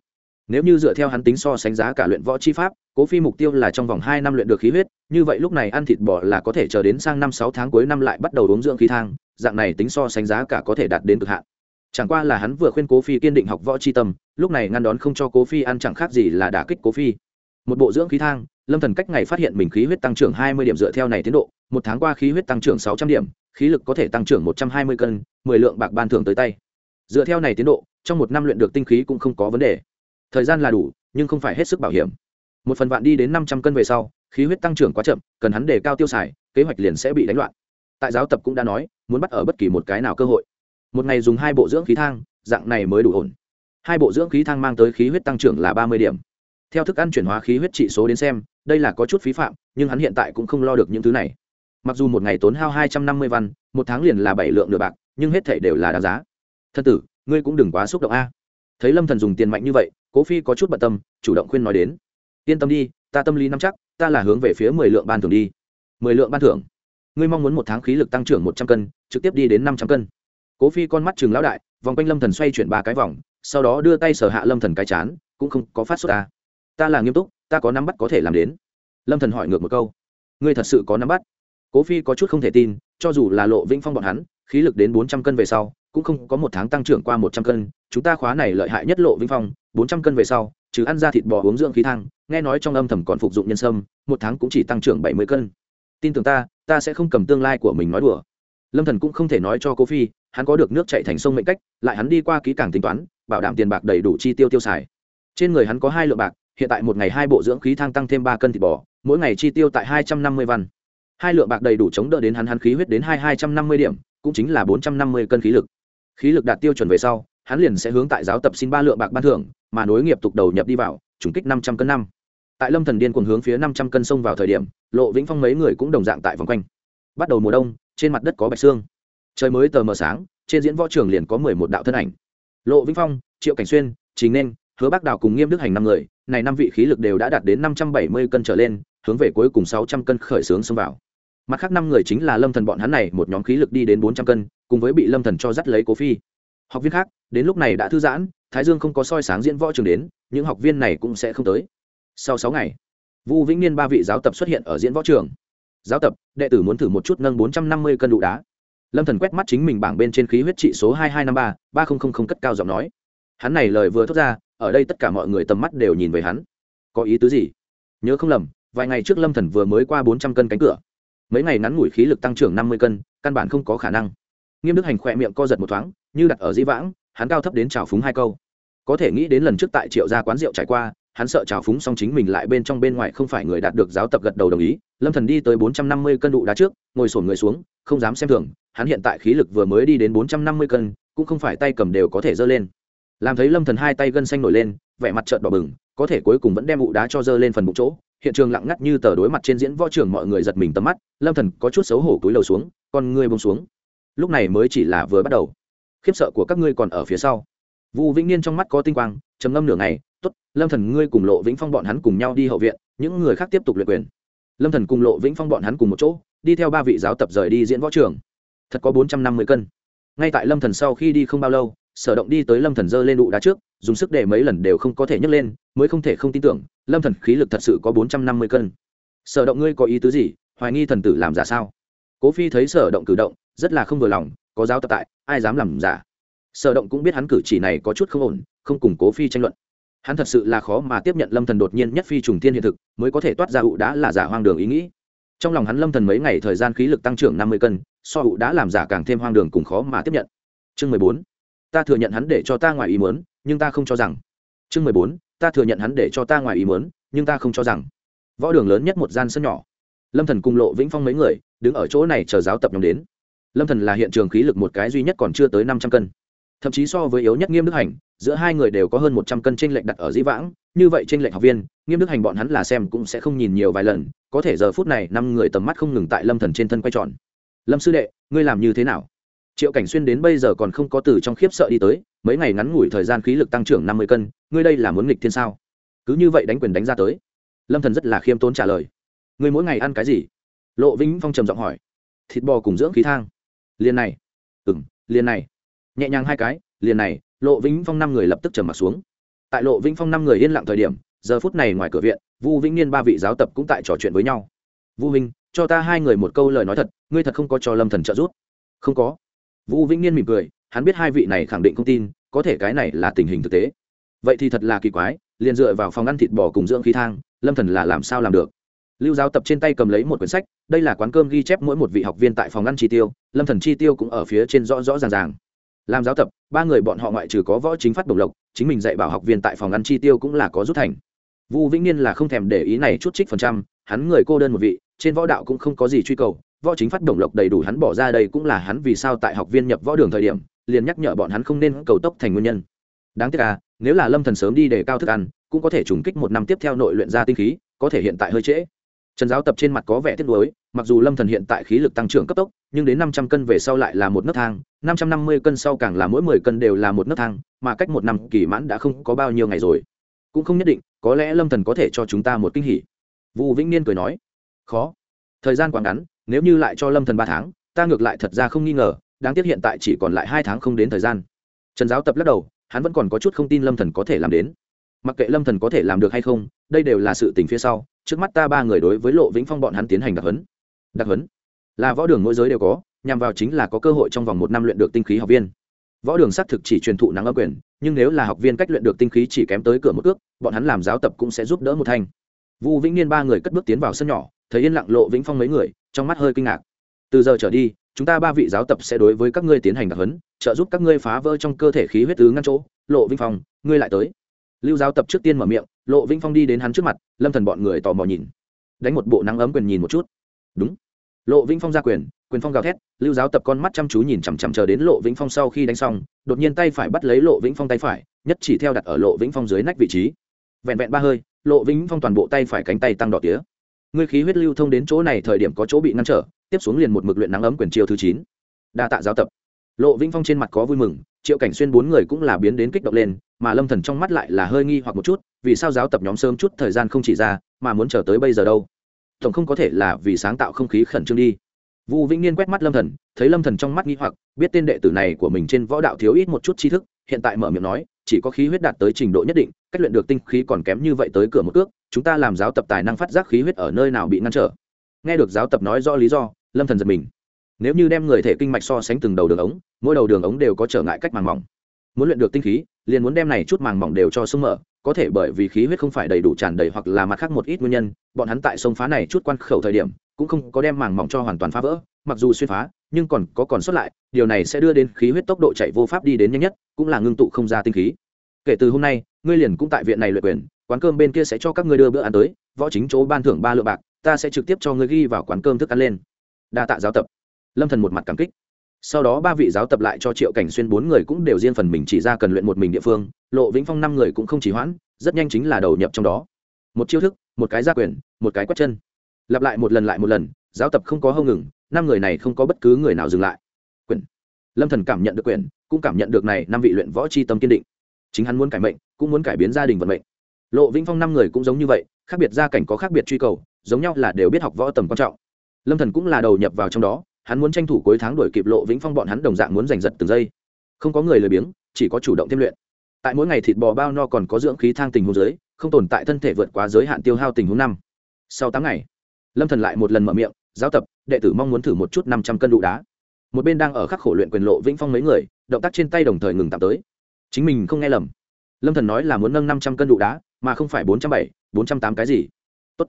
Nếu như dựa theo hắn tính so sánh giá cả luyện võ chi pháp, cố phi mục tiêu là trong vòng hai năm luyện được khí huyết, như vậy lúc này ăn thịt bò là có thể chờ đến sang năm sáu tháng cuối năm lại bắt đầu uống dưỡng khí thang, dạng này tính so sánh giá cả có thể đạt đến cực hạn. Chẳng qua là hắn vừa khuyên cố phi kiên định học võ chi tâm, lúc này ngăn đón không cho cố phi ăn chẳng khác gì là đả kích cố phi. Một bộ dưỡng khí thang, lâm thần cách ngày phát hiện mình khí huyết tăng trưởng hai mươi điểm dựa theo này tiến độ, một tháng qua khí huyết tăng trưởng sáu trăm điểm, khí lực có thể tăng trưởng một trăm hai mươi cân, mười lượng bạc ban thưởng tới tay dựa theo này tiến độ, trong một năm luyện được tinh khí cũng không có vấn đề. Thời gian là đủ, nhưng không phải hết sức bảo hiểm. Một phần vạn đi đến năm trăm cân về sau, khí huyết tăng trưởng quá chậm, cần hắn đề cao tiêu xài, kế hoạch liền sẽ bị đánh loạn. Tại giáo tập cũng đã nói, muốn bắt ở bất kỳ một cái nào cơ hội. Một ngày dùng hai bộ dưỡng khí thang, dạng này mới đủ ổn. Hai bộ dưỡng khí thang mang tới khí huyết tăng trưởng là ba mươi điểm. Theo thức ăn chuyển hóa khí huyết trị số đến xem, đây là có chút phí phạm, nhưng hắn hiện tại cũng không lo được những thứ này. Mặc dù một ngày tốn hao hai trăm năm mươi văn, một tháng liền là bảy lượng nửa bạc, nhưng hết thể đều là đáng giá thân tử, ngươi cũng đừng quá xúc động a. Thấy lâm thần dùng tiền mạnh như vậy, cố phi có chút bận tâm, chủ động khuyên nói đến. Yên tâm đi, ta tâm lý nắm chắc, ta là hướng về phía mười lượng ban thưởng đi. Mười lượng ban thưởng? Ngươi mong muốn một tháng khí lực tăng trưởng một trăm cân, trực tiếp đi đến năm trăm cân. Cố phi con mắt chừng lão đại, vòng quanh lâm thần xoay chuyển ba cái vòng, sau đó đưa tay sở hạ lâm thần cái chán, cũng không có phát xuất ta. Ta là nghiêm túc, ta có nắm bắt có thể làm đến. Lâm thần hỏi ngược một câu. Ngươi thật sự có nắm bắt? Cố phi có chút không thể tin, cho dù là lộ vĩnh phong bọn hắn, khí lực đến bốn trăm cân về sau cũng không có một tháng tăng trưởng qua một trăm cân, chúng ta khóa này lợi hại nhất lộ vinh phong, bốn trăm cân về sau, trừ ăn ra thịt bò uống dưỡng khí thang, nghe nói trong âm thầm còn phục dụng nhân sâm, một tháng cũng chỉ tăng trưởng bảy mươi cân. Tin tưởng ta ta sẽ không cầm tương lai của mình nói đùa. Lâm thần cũng không thể nói cho cô phi, hắn có được nước chạy thành sông mệnh cách, lại hắn đi qua ký càng tính toán, bảo đảm tiền bạc đầy đủ chi tiêu tiêu xài. Trên người hắn có hai lượng bạc, hiện tại một ngày hai bộ dưỡng khí thang tăng thêm ba cân thịt bò, mỗi ngày chi tiêu tại hai trăm năm mươi văn. Hai lượng bạc đầy đủ chống đỡ đến hắn hắn khí huyết đến hai hai trăm năm mươi điểm, cũng chính là bốn trăm năm mươi cân khí lực khí lực đạt tiêu chuẩn về sau, hắn liền sẽ hướng tại giáo tập xin ba lượng bạc ban thưởng, mà nối nghiệp tục đầu nhập đi vào, trùng kích năm trăm cân năm. Tại lâm thần điên cuồng hướng phía năm trăm cân sông vào thời điểm, lộ vĩnh phong mấy người cũng đồng dạng tại vòng quanh. Bắt đầu mùa đông, trên mặt đất có bạch xương. Trời mới tờ mờ sáng, trên diễn võ trường liền có mười một đạo thân ảnh. Lộ vĩnh phong, triệu cảnh xuyên chính nên, hứa bác đào cùng nghiêm đức hành năm người, này năm vị khí lực đều đã đạt đến năm trăm bảy mươi cân trở lên, hướng về cuối cùng sáu trăm cân khởi xướng xông vào mặt khác năm người chính là lâm thần bọn hắn này, một nhóm khí lực đi đến bốn trăm cân, cùng với bị lâm thần cho dắt lấy cố phi. Học viên khác, đến lúc này đã thư giãn, thái dương không có soi sáng diễn võ trường đến, những học viên này cũng sẽ không tới. Sau sáu ngày, vu vĩnh niên ba vị giáo tập xuất hiện ở diễn võ trường. Giáo tập, đệ tử muốn thử một chút nâng bốn trăm năm mươi cân đủ đá. Lâm thần quét mắt chính mình bảng bên trên khí huyết trị số hai hai năm ba ba không cất cao giọng nói. Hắn này lời vừa thốt ra, ở đây tất cả mọi người tầm mắt đều nhìn về hắn. Có ý tứ gì? Nhớ không lầm, vài ngày trước lâm thần vừa mới qua bốn trăm cân cánh cửa mấy ngày ngắn ngủi khí lực tăng trưởng năm mươi cân, căn bản không có khả năng. Nghiêm đức hành khỏe miệng co giật một thoáng, như đặt ở dĩ vãng, hắn cao thấp đến trào phúng hai câu. Có thể nghĩ đến lần trước tại triệu gia quán rượu trải qua, hắn sợ trào phúng xong chính mình lại bên trong bên ngoài không phải người đạt được giáo tập gật đầu đồng ý, lâm thần đi tới bốn trăm năm mươi cân đụ đá trước, ngồi sổn người xuống, không dám xem thường, hắn hiện tại khí lực vừa mới đi đến bốn trăm năm mươi cân, cũng không phải tay cầm đều có thể giơ lên. Làm thấy lâm thần hai tay gân xanh nổi lên, vẻ mặt trợn đỏ bừng, có thể cuối cùng vẫn đem ụ đá cho dơ lên phần bụng chỗ hiện trường lặng ngắt như tờ đối mặt trên diễn võ trường mọi người giật mình tầm mắt, lâm thần có chút xấu hổ túi lầu xuống, con ngươi bông xuống. Lúc này mới chỉ là vừa bắt đầu. Khiếp sợ của các ngươi còn ở phía sau. Vu vĩnh niên trong mắt có tinh quang, trầm ngâm nửa ngày, tốt, lâm thần, ngươi cùng lộ vĩnh phong bọn hắn cùng nhau đi hậu viện, những người khác tiếp tục luyện quyền. Lâm thần cùng lộ vĩnh phong bọn hắn cùng một chỗ, đi theo ba vị giáo tập rời đi diễn võ trường. Thật có bốn trăm năm mươi cân. Ngay tại lâm thần sau khi đi không bao lâu sở động đi tới lâm thần dơ lên đụ đá trước, dùng sức để mấy lần đều không có thể nhấc lên, mới không thể không tin tưởng, lâm thần khí lực thật sự có bốn trăm năm mươi cân. Sở động ngươi có ý tứ gì? Hoài nghi thần tử làm giả sao? Cố phi thấy sở động cử động, rất là không vừa lòng, có giáo tập tại, ai dám làm giả? Sở động cũng biết hắn cử chỉ này có chút không ổn, không cùng cố phi tranh luận. Hắn thật sự là khó mà tiếp nhận lâm thần đột nhiên nhất phi trùng thiên hiện thực, mới có thể toát ra ụ đã là giả hoang đường ý nghĩ. Trong lòng hắn lâm thần mấy ngày thời gian khí lực tăng trưởng năm mươi cân, so ụ đã làm giả càng thêm hoang đường cùng khó mà tiếp nhận. Chương mười bốn ta thừa nhận hắn để cho ta ngoài ý muốn, nhưng ta không cho rằng. Chương mười bốn, ta thừa nhận hắn để cho ta ngoài ý muốn, nhưng ta không cho rằng. Võ đường lớn nhất một gian sân nhỏ. Lâm thần cùng lộ vĩnh phong mấy người, đứng ở chỗ này chờ giáo tập nhóm đến. Lâm thần là hiện trường khí lực một cái duy nhất còn chưa tới năm trăm cân. Thậm chí so với yếu nhất nghiêm đức hành, giữa hai người đều có hơn một trăm cân trên lệch đặt ở dĩ vãng, như vậy trên lệch học viên, nghiêm đức hành bọn hắn là xem cũng sẽ không nhìn nhiều vài lần, có thể giờ phút này năm người tầm mắt không ngừng tại lâm thần trên thân quay tròn. Lâm sư đệ, ngươi làm như thế nào? Triệu cảnh xuyên đến bây giờ còn không có từ trong khiếp sợ đi tới, mấy ngày ngắn ngủi thời gian khí lực tăng trưởng năm mươi cân, ngươi đây là muốn nghịch thiên sao? Cứ như vậy đánh quyền đánh ra tới. Lâm thần rất là khiêm tốn trả lời. Ngươi mỗi ngày ăn cái gì? Lộ vĩnh phong trầm giọng hỏi. Thịt bò cùng dưỡng khí thang. Liền này. Ừng liền này. Nhẹ nhàng hai cái, liền này. Lộ vĩnh phong năm người lập tức trầm m ặ t xuống. Tại lộ vĩnh phong năm người yên lặng thời điểm, giờ phút này ngoài cửa viện, vu vĩnh niên ba vị giáo tập cũng tại trò chuyện với nhau. Vu huynh, cho ta hai người một câu lời nói thật, ngươi thật không có cho lâm thần trợ giúp? Không có vũ vĩnh niên mỉm cười, hắn biết hai vị này khẳng định không tin, có thể cái này là tình hình thực tế. Vậy thì thật là kỳ quái, liền dựa vào phòng ăn thịt bò cùng dưỡng khí thang, lâm thần là làm sao làm được? Lưu giáo tập trên tay cầm lấy một quyển sách, đây là quán cơm ghi chép mỗi một vị học viên tại phòng ăn chi tiêu, lâm thần chi tiêu cũng ở phía trên rõ rõ ràng ràng. Làm giáo tập, ba người bọn họ ngoại trừ có võ chính phát đồng lộc, chính mình dạy bảo học viên tại phòng ăn chi tiêu cũng là có rút thành. Vu vĩnh niên là không thèm để ý này chút trích phần trăm, hắn người cô đơn một vị, trên võ đạo cũng không có gì truy cầu võ chính phát động lộc đầy đủ hắn bỏ ra đây cũng là hắn vì sao tại học viên nhập võ đường thời điểm, liền nhắc nhở bọn hắn không nên cầu tốc thành nguyên nhân. Đáng tiếc à nếu là lâm thần sớm đi để cao thức ăn, cũng có thể trùng kích một năm tiếp theo nội luyện ra tinh khí, có thể hiện tại hơi trễ. Trần giáo tập trên mặt có vẻ tiếc nuối, mặc dù lâm thần hiện tại khí lực tăng trưởng cấp tốc, nhưng đến năm trăm cân về sau lại là một nấc thang, năm trăm năm mươi cân sau càng là mỗi mười cân đều là một nấc thang, mà cách một năm kỳ mãn đã không có bao nhiêu ngày rồi. Cũng không nhất định, có lẽ lâm thần có thể cho chúng ta một kinh hỉ. Vũ vĩnh niên cười nói, khó. Thời gian quá ngắn nếu như lại cho lâm thần ba tháng, ta ngược lại thật ra không nghi ngờ, đáng tiếc hiện tại chỉ còn lại hai tháng không đến thời gian. Trần giáo tập lắc đầu, hắn vẫn còn có chút không tin lâm thần có thể làm đến. Mặc kệ lâm thần có thể làm được hay không, đây đều là sự tình phía sau, trước mắt ta ba người đối với lộ vĩnh phong bọn hắn tiến hành đặc huấn. Đặc huấn? Là võ đường mỗi giới đều có, nhằm vào chính là có cơ hội trong vòng một năm luyện được tinh khí học viên. Võ đường xác thực chỉ truyền thụ nắng âm quyền, nhưng nếu là học viên cách luyện được tinh khí chỉ kém tới cửa một ước bọn hắn làm giáo tập cũng sẽ giúp đỡ một thanh. Vu vĩnh niên ba người cất bước tiến vào sân nhỏ, thấy yên lặng lộ vĩnh phong mấy người trong mắt hơi kinh ngạc. Từ giờ trở đi, chúng ta ba vị giáo tập sẽ đối với các ngươi tiến hành đặc huấn, trợ giúp các ngươi phá vỡ trong cơ thể khí huyết tứ ngăn chỗ. Lộ Vinh phong, ngươi lại tới. Lưu giáo tập trước tiên mở miệng, lộ Vinh phong đi đến hắn trước mặt, lâm thần bọn người tò mò nhìn. Đánh một bộ nắng ấm quyền nhìn một chút. Đúng. Lộ Vinh phong ra quyền quyền phong gào thét, lưu giáo tập con mắt chăm chú nhìn chằm chằm chờ đến lộ vĩnh phong sau khi đánh xong, đột nhiên tay phải bắt lấy lộ vĩnh phong tay phải, nhất chỉ theo đặt ở lộ vĩnh phong dưới nách vị trí. Vẹn vẹn ba hơi, lộ vĩnh phong toàn bộ tay phải cánh tay tăng đỏ tía ngươi khí huyết lưu thông đến chỗ này thời điểm có chỗ bị ngăn trở tiếp xuống liền một mực luyện nắng ấm quyền chiêu thứ chín. Đa tạ giáo tập. Lộ vĩnh phong trên mặt có vui mừng triệu cảnh xuyên bốn người cũng là biến đến kích động lên mà lâm thần trong mắt lại là hơi nghi hoặc một chút vì sao giáo tập nhóm sớm chút thời gian không chỉ ra mà muốn chờ tới bây giờ đâu? Tổng không có thể là vì sáng tạo không khí khẩn trương đi. Vu Vĩnh Niên quét mắt Lâm Thần, thấy Lâm Thần trong mắt nghi hoặc, biết tên đệ tử này của mình trên võ đạo thiếu ít một chút tri thức, hiện tại mở miệng nói, chỉ có khí huyết đạt tới trình độ nhất định, cách luyện được tinh khí còn kém như vậy tới cửa một cước, chúng ta làm giáo tập tài năng phát giác khí huyết ở nơi nào bị ngăn trở. Nghe được giáo tập nói rõ lý do, Lâm Thần giật mình. Nếu như đem người thể kinh mạch so sánh từng đầu đường ống, mỗi đầu đường ống đều có trở ngại cách màng mỏng. Muốn luyện được tinh khí, liền muốn đem này chút màng mỏng đều cho sung mở, có thể bởi vì khí huyết không phải đầy đủ tràn đầy hoặc là mặt khác một ít nguyên nhân, bọn hắn tại sông phá này chút quan khẩu thời điểm, cũng không có đem màng mỏng cho hoàn toàn phá vỡ, mặc dù xuyên phá, nhưng còn có còn sót lại, điều này sẽ đưa đến khí huyết tốc độ chạy vô pháp đi đến nhanh nhất, cũng là ngưng tụ không ra tinh khí. Kể từ hôm nay, ngươi liền cũng tại viện này luyện quyền, quán cơm bên kia sẽ cho các ngươi đưa bữa ăn tới, võ chính chỗ ban thưởng ba lượng bạc, ta sẽ trực tiếp cho ngươi ghi vào quán cơm thức ăn lên. Đa tạ giáo tập. Lâm Thần một mặt cảm kích. Sau đó ba vị giáo tập lại cho triệu cảnh xuyên bốn người cũng đều riêng phần mình chỉ ra cần luyện một mình địa phương lộ vĩnh phong năm người cũng không chỉ hoãn rất nhanh chính là đầu nhập trong đó. Một chiêu thức một cái gia quyền một cái quét chân. Lặp lại một lần lại một lần giáo tập không có hâu ngừng năm người này không có bất cứ người nào dừng lại. Quyền. Lâm thần cảm nhận được quyền cũng cảm nhận được này năm vị luyện võ chi tâm kiên định. Chính hắn muốn cải mệnh cũng muốn cải biến gia đình vận mệnh lộ vĩnh phong năm người cũng giống như vậy, khác biệt gia cảnh có khác biệt truy cầu, giống nhau là đều biết học võ tầm quan trọng. Lâm thần cũng là đầu nhập vào trong đó, hắn muốn tranh thủ cuối tháng đuổi kịp lộ vĩnh phong bọn hắn đồng dạng muốn giành giật từng giây. Không có người lười biếng, chỉ có chủ động thêm luyện. Tại mỗi ngày thịt bò bao no còn có dưỡng khí thang tình huống giới không tồn tại thân thể vượt quá giới hạn tiêu hao tình huống năm. Sau tám ngày, lâm thần lại một lần mở miệng, giáo tập, đệ tử mong muốn thử một chút năm trăm cân đụ đá. Một bên đang ở khắc khổ luyện quyền lộ vĩnh phong mấy người, động tác trên tay đồng thời ngừng tạm tới. Chính mình không nghe lầm. Lâm thần nói là muốn nâng năm trăm cân đụ đá mà không phải bốn trăm bảy, bốn trăm tám cái gì. Tốt.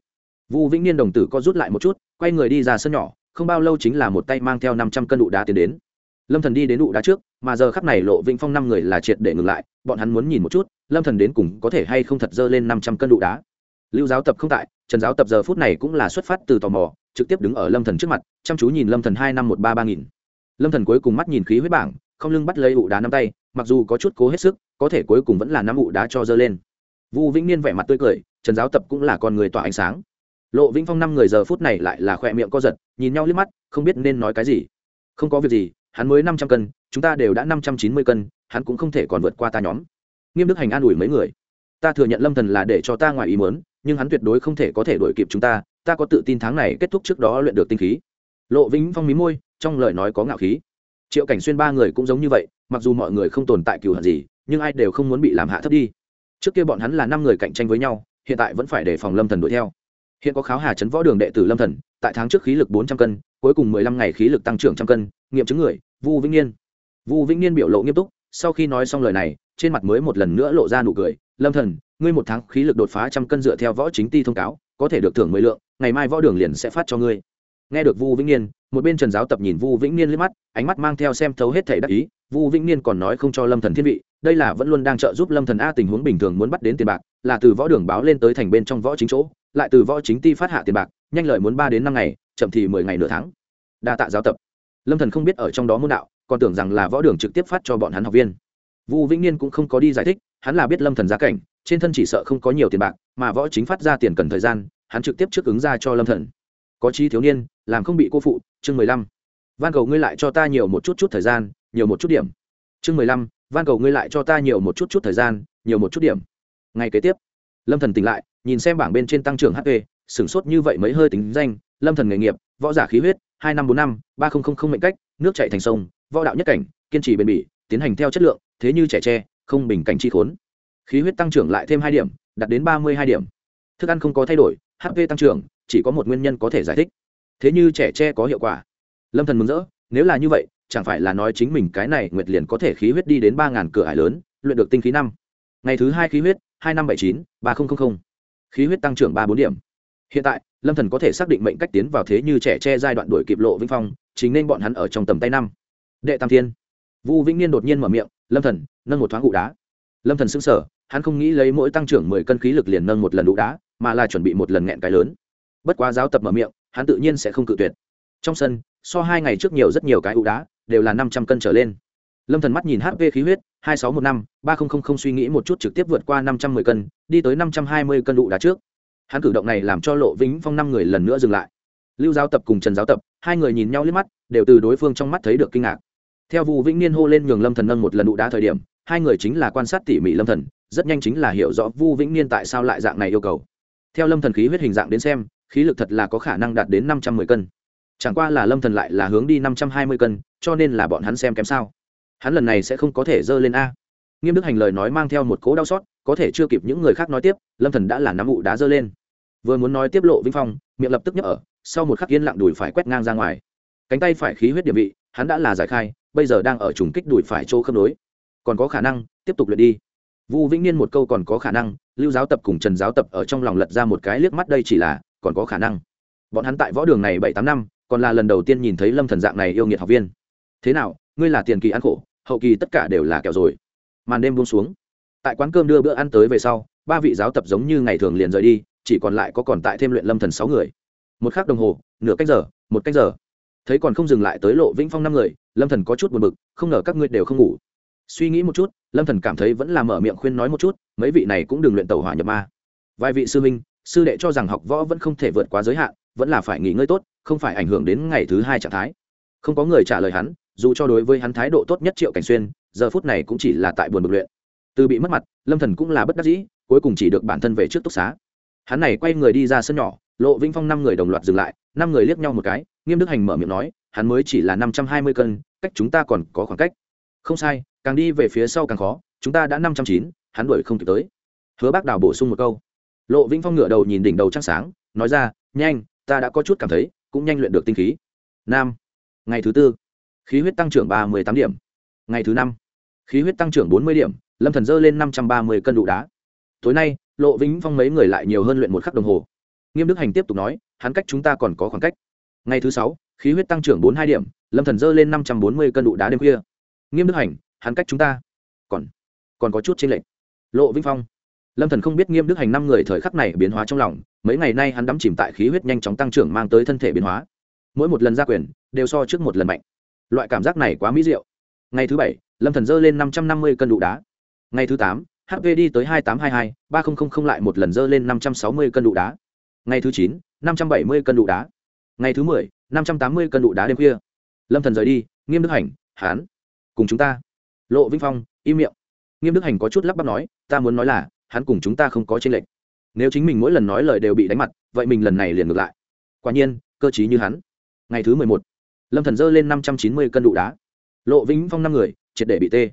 Vu vĩnh niên đồng tử co rút lại một chút, quay người đi ra sân nhỏ, không bao lâu chính là một tay mang theo năm trăm cân đụ đá tiến đến. Lâm thần đi đến đụ đá trước, mà giờ khắp này lộ vĩnh phong năm người là triệt để ngừng lại, bọn hắn muốn nhìn một chút, lâm thần đến cùng có thể hay không thật dơ lên năm trăm cân đụ đá. Lưu giáo tập không tại, trần giáo tập giờ phút này cũng là xuất phát từ tò mò, trực tiếp đứng ở lâm thần trước mặt, chăm chú nhìn lâm thần hai năm một ba ba nghìn. Lâm thần cuối cùng mắt nhìn khí huyết bảng, không lưng bắt lấy ụ đá năm tay, mặc dù có chút cố hết sức, có thể cuối cùng vẫn là nắm ụ đá cho dơ lên vu vĩnh niên vẻ mặt tươi cười, trần giáo tập cũng là con người tỏa ánh sáng. Lộ vĩnh phong năm người giờ phút này lại là khỏe miệng co giật, nhìn nhau liếc mắt, không biết nên nói cái gì. Không có việc gì, hắn mới năm trăm cân, chúng ta đều đã năm trăm chín mươi cân, hắn cũng không thể còn vượt qua ta nhóm. Nghiêm đức hành an ủi mấy người. Ta thừa nhận lâm thần là để cho ta ngoài ý mớn nhưng hắn tuyệt đối không thể có thể đuổi kịp chúng ta ta có tự tin tháng này kết thúc trước đó luyện được tinh khí. Lộ vĩnh phong mí môi, trong lời nói có ngạo khí. Triệu cảnh xuyên ba người cũng giống như vậy, mặc dù mọi người không tồn tại cựu hận gì, nhưng ai đều không muốn bị làm hạ thấp đi trước kia bọn hắn là năm người cạnh tranh với nhau, hiện tại vẫn phải đề phòng lâm thần đuổi theo. Hiện có kháo hà chấn võ đường đệ tử lâm thần, tại tháng trước khí lực bốn trăm cân, cuối cùng mười lăm ngày khí lực tăng trưởng trăm cân, nghiệm chứng người, vu vĩnh niên. Vu vĩnh niên biểu lộ nghiêm túc, sau khi nói xong lời này, trên mặt mới một lần nữa lộ ra nụ cười, lâm thần, ngươi một tháng khí lực đột phá trăm cân dựa theo võ chính ti thông cáo, có thể được thưởng mười lượng, ngày mai võ đường liền sẽ phát cho ngươi. Nghe được vu vĩnh niên, một bên trần giáo tập nhìn vu vĩnh niên liếc mắt, ánh mắt mang theo xem thấu hết thể đắc ý, vu vĩnh niên còn nói không cho lâm thần thiên vị đây là vẫn luôn đang trợ giúp lâm thần a tình huống bình thường muốn bắt đến tiền bạc, là từ võ đường báo lên tới thành bên trong võ chính chỗ, lại từ võ chính ti phát hạ tiền bạc, nhanh lợi muốn ba đến năm ngày, chậm thì mười ngày nửa tháng. Đa tạ giáo tập. Lâm thần không biết ở trong đó môn đạo, còn tưởng rằng là võ đường trực tiếp phát cho bọn hắn học viên. Vu vĩnh niên cũng không có đi giải thích, hắn là biết lâm thần giá cảnh, trên thân chỉ sợ không có nhiều tiền bạc, mà võ chính phát ra tiền cần thời gian, hắn trực tiếp trước ứng ra cho lâm thần. Có chi thiếu niên, làm không bị cô phụ, chương mười lăm. Van cầu ngươi lại cho ta nhiều một chút chút thời gian, nhiều một chút điểm. Chương mười lăm van cầu ngươi lại cho ta nhiều một chút chút thời gian, nhiều một chút điểm. Ngay kế tiếp, lâm thần tỉnh lại, nhìn xem bảng bên trên tăng trưởng hp sửng sốt như vậy mấy hơi tính danh, lâm thần nghề nghiệp, võ giả khí huyết, hai năm bốn năm, ba không không không mệnh cách, nước chạy thành sông, võ đạo nhất cảnh, kiên trì bền bỉ, tiến hành theo chất lượng, thế như trẻ tre, không bình cảnh chi khốn. Khí huyết tăng trưởng lại thêm hai điểm, đạt đến ba mươi hai điểm. Thức ăn không có thay đổi hp tăng trưởng, chỉ có một nguyên nhân có thể giải thích. Thế như trẻ tre có hiệu quả. Lâm thần mừng rỡ, nếu là như vậy chẳng phải là nói chính mình cái này nguyệt liền có thể khí huyết đi đến ba ngàn cửa ải lớn, luyện được tinh khí năm. Ngày thứ hai khí huyết, hai năm bảy chín, ba nghìn khí huyết tăng trưởng ba bốn điểm. Hiện tại, lâm thần có thể xác định mệnh cách tiến vào thế như trẻ tre giai đoạn đuổi kịp lộ vĩnh phong, chính nên bọn hắn ở trong tầm tay năm. Đệ tam thiên. Vu vĩnh niên đột nhiên mở miệng, lâm thần, nâng một thoáng cụ đá. Lâm thần sững sờ, hắn không nghĩ lấy mỗi tăng trưởng mười cân khí lực liền nâng một lần đủ đá, mà là chuẩn bị một lần nghẹn cái lớn. Bất quá giáo tập mở miệng, hắn tự nhiên sẽ không cự tuyệt. Trong sân, so hai ngày trước nhiều rất nhiều cái ụ đá đều là năm trăm cân trở lên. Lâm thần mắt nhìn hp khí huyết, hai sáu một năm, ba không không không suy nghĩ một chút trực tiếp vượt qua năm trăm mười cân, đi tới năm trăm hai mươi cân đủ đá trước. Hắn cử động này làm cho lộ vĩnh phong năm người lần nữa dừng lại. Lưu giáo tập cùng trần giáo tập, hai người nhìn nhau liếc mắt, đều từ đối phương trong mắt thấy được kinh ngạc. Theo vụ vĩnh niên hô lên nhường lâm thần nâng một lần đủ đá thời điểm, hai người chính là quan sát tỉ mỉ lâm thần, rất nhanh chính là hiểu rõ vu vĩnh niên tại sao lại dạng này yêu cầu. Theo lâm thần khí huyết hình dạng đến xem, khí lực thật là có khả năng đạt đến năm trăm mười cân chẳng qua là lâm thần lại là hướng đi năm trăm hai mươi cân, cho nên là bọn hắn xem kém sao. Hắn lần này sẽ không có thể dơ lên a. Nghiêm đức hành lời nói mang theo một cố đau xót, có thể chưa kịp những người khác nói tiếp, lâm thần đã là nắm ụ đá dơ lên. Vừa muốn nói tiếp lộ vinh phong, miệng lập tức nhấp ở, sau một khắc yên lặng đùi phải quét ngang ra ngoài. Cánh tay phải khí huyết địa vị, hắn đã là giải khai, bây giờ đang ở trùng kích đùi phải chỗ khớp nối. Còn có khả năng, tiếp tục luyện đi. Vu vĩnh niên một câu còn có khả năng, lưu giáo tập cùng trần giáo tập ở trong lòng lật ra một cái liếc mắt đây chỉ là, còn có khả năng. Bọn hắn tại võ đường này bảy tám năm còn là lần đầu tiên nhìn thấy lâm thần dạng này yêu nghiệt học viên. Thế nào, ngươi là tiền kỳ ăn khổ, hậu kỳ tất cả đều là kẹo rồi. Màn đêm buông xuống. Tại quán cơm đưa bữa ăn tới về sau, ba vị giáo tập giống như ngày thường liền rời đi, chỉ còn lại có còn tại thêm luyện lâm thần sáu người. Một khắc đồng hồ, nửa cách giờ, một cách giờ. Thấy còn không dừng lại tới lộ vĩnh phong năm người, lâm thần có chút buồn bực, không ngờ các ngươi đều không ngủ. Suy nghĩ một chút, lâm thần cảm thấy vẫn là mở miệng khuyên nói một chút, mấy vị này cũng đừng luyện tàu hỏa nhập ma. Vài vị sư minh sư đệ cho rằng học võ vẫn không thể vượt quá giới hạn, vẫn là phải nghỉ ngơi tốt không phải ảnh hưởng đến ngày thứ hai trạng thái. Không có người trả lời hắn, dù cho đối với hắn thái độ tốt nhất triệu cảnh xuyên, giờ phút này cũng chỉ là tại buồn bực luyện. Từ bị mất mặt, lâm thần cũng là bất đắc dĩ, cuối cùng chỉ được bản thân về trước túc xá. Hắn này quay người đi ra sân nhỏ, lộ vinh phong năm người đồng loạt dừng lại, năm người liếc nhau một cái, nghiêm đức hành mở miệng nói, hắn mới chỉ là năm trăm hai mươi cân, cách chúng ta còn có khoảng cách. Không sai, càng đi về phía sau càng khó, chúng ta đã năm trăm chín, hắn đuổi không kịp tới. Hứa bác đào bổ sung một câu. Lộ vĩnh phong ngửa đầu nhìn đỉnh đầu trăng sáng, nói ra, nhanh, ta đã có chút cảm thấy cũng nhanh luyện được tinh khí. Nam, ngày thứ tư, khí huyết tăng trưởng ba mươi tám điểm. Ngày thứ năm, khí huyết tăng trưởng bốn mươi điểm, lâm thần dơ lên năm trăm ba mươi cân đủ đá. Tối nay, lộ vĩnh phong mấy người lại nhiều hơn luyện một khắc đồng hồ. Nghiêm đức hành tiếp tục nói, hắn cách chúng ta còn có khoảng cách. Ngày thứ sáu, khí huyết tăng trưởng bốn hai điểm, lâm thần dơ lên năm trăm bốn mươi cân đủ đá đêm khuya. Nghiêm đức hành, hắn cách chúng ta còn còn có chút chênh lệch. Lộ vĩnh phong, lâm thần không biết nghiêm đức hành năm người thời khắc này biến hóa trong lòng mấy ngày nay hắn đắm chìm tại khí huyết nhanh chóng tăng trưởng mang tới thân thể biến hóa. Mỗi một lần ra quyền, đều so trước một lần mạnh. Loại cảm giác này quá mỹ diệu. Ngày thứ bảy, lâm thần dơ lên năm trăm năm mươi cân đụ đá. Ngày thứ tám hv đi tới hai tám hai hai, ba nghìn lại một lần dơ lên năm trăm sáu mươi cân đụ đá. Ngày thứ chín, năm trăm bảy mươi cân đụ đá. Ngày thứ mười, năm trăm tám mươi cân đụ đá đêm khuya. Lâm thần rời đi, nghiêm đức hành hán cùng chúng ta. Lộ vinh phong, im miệng. Nghiêm đức hành có chút lắp bắp nói, ta muốn nói là, hắn cùng chúng ta không có tranh lệch nếu chính mình mỗi lần nói lời đều bị đánh mặt, vậy mình lần này liền ngược lại. Quả nhiên, cơ chí như hắn. Ngày thứ mười một, lâm thần dơ lên năm trăm chín mươi cân đụ đá. Lộ vĩnh phong năm người, triệt để bị tê.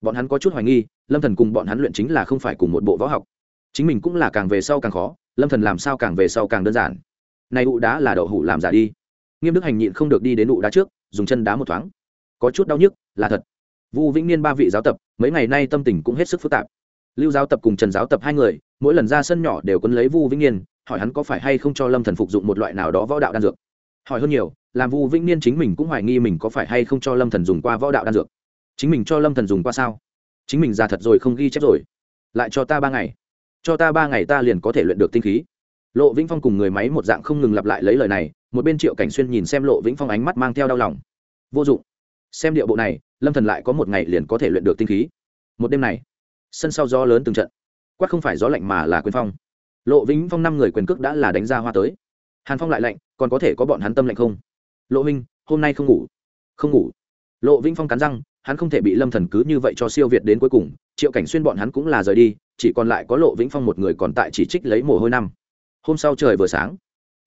Bọn hắn có chút hoài nghi, lâm thần cùng bọn hắn luyện chính là không phải cùng một bộ võ học. Chính mình cũng là càng về sau càng khó, lâm thần làm sao càng về sau càng đơn giản. Này ụ đá là đậu hủ làm giả đi. Nghiêm đức hành nhịn không được đi đến ụ đá trước, dùng chân đá một thoáng. Có chút đau nhức, là thật. Vu vĩnh niên ba vị giáo tập, mấy ngày nay tâm tình cũng hết sức phức tạp lưu giáo tập cùng trần giáo tập hai người, mỗi lần ra sân nhỏ đều quấn lấy vu vĩnh niên, hỏi hắn có phải hay không cho lâm thần phục dụng một loại nào đó võ đạo đan dược. Hỏi hơn nhiều, làm vu vĩnh niên chính mình cũng hoài nghi mình có phải hay không cho lâm thần dùng qua võ đạo đan dược. Chính mình cho lâm thần dùng qua sao? Chính mình già thật rồi không ghi chép rồi. Lại cho ta ba ngày. Cho ta ba ngày ta liền có thể luyện được tinh khí. Lộ vĩnh phong cùng người máy một dạng không ngừng lặp lại lấy lời này, một bên triệu cảnh xuyên nhìn xem lộ vĩnh phong ánh mắt mang theo đau lòng. Vô dụng. Xem điệu bộ này, lâm thần lại có một ngày liền có thể luyện được tinh khí. Một đêm này sân sau gió lớn từng trận. Quát không phải gió lạnh mà là quyền phong. Lộ vĩnh phong năm người quyền cước đã là đánh ra hoa tới. Hàn phong lại lạnh, còn có thể có bọn hắn tâm lạnh không? Lộ minh hôm nay không ngủ. Không ngủ. Lộ vĩnh phong cắn răng, hắn không thể bị lâm thần cứ như vậy cho siêu việt đến cuối cùng. Triệu cảnh xuyên bọn hắn cũng là rời đi, chỉ còn lại có lộ vĩnh phong một người còn tại chỉ trích lấy mồ hôi năm. Hôm sau trời vừa sáng,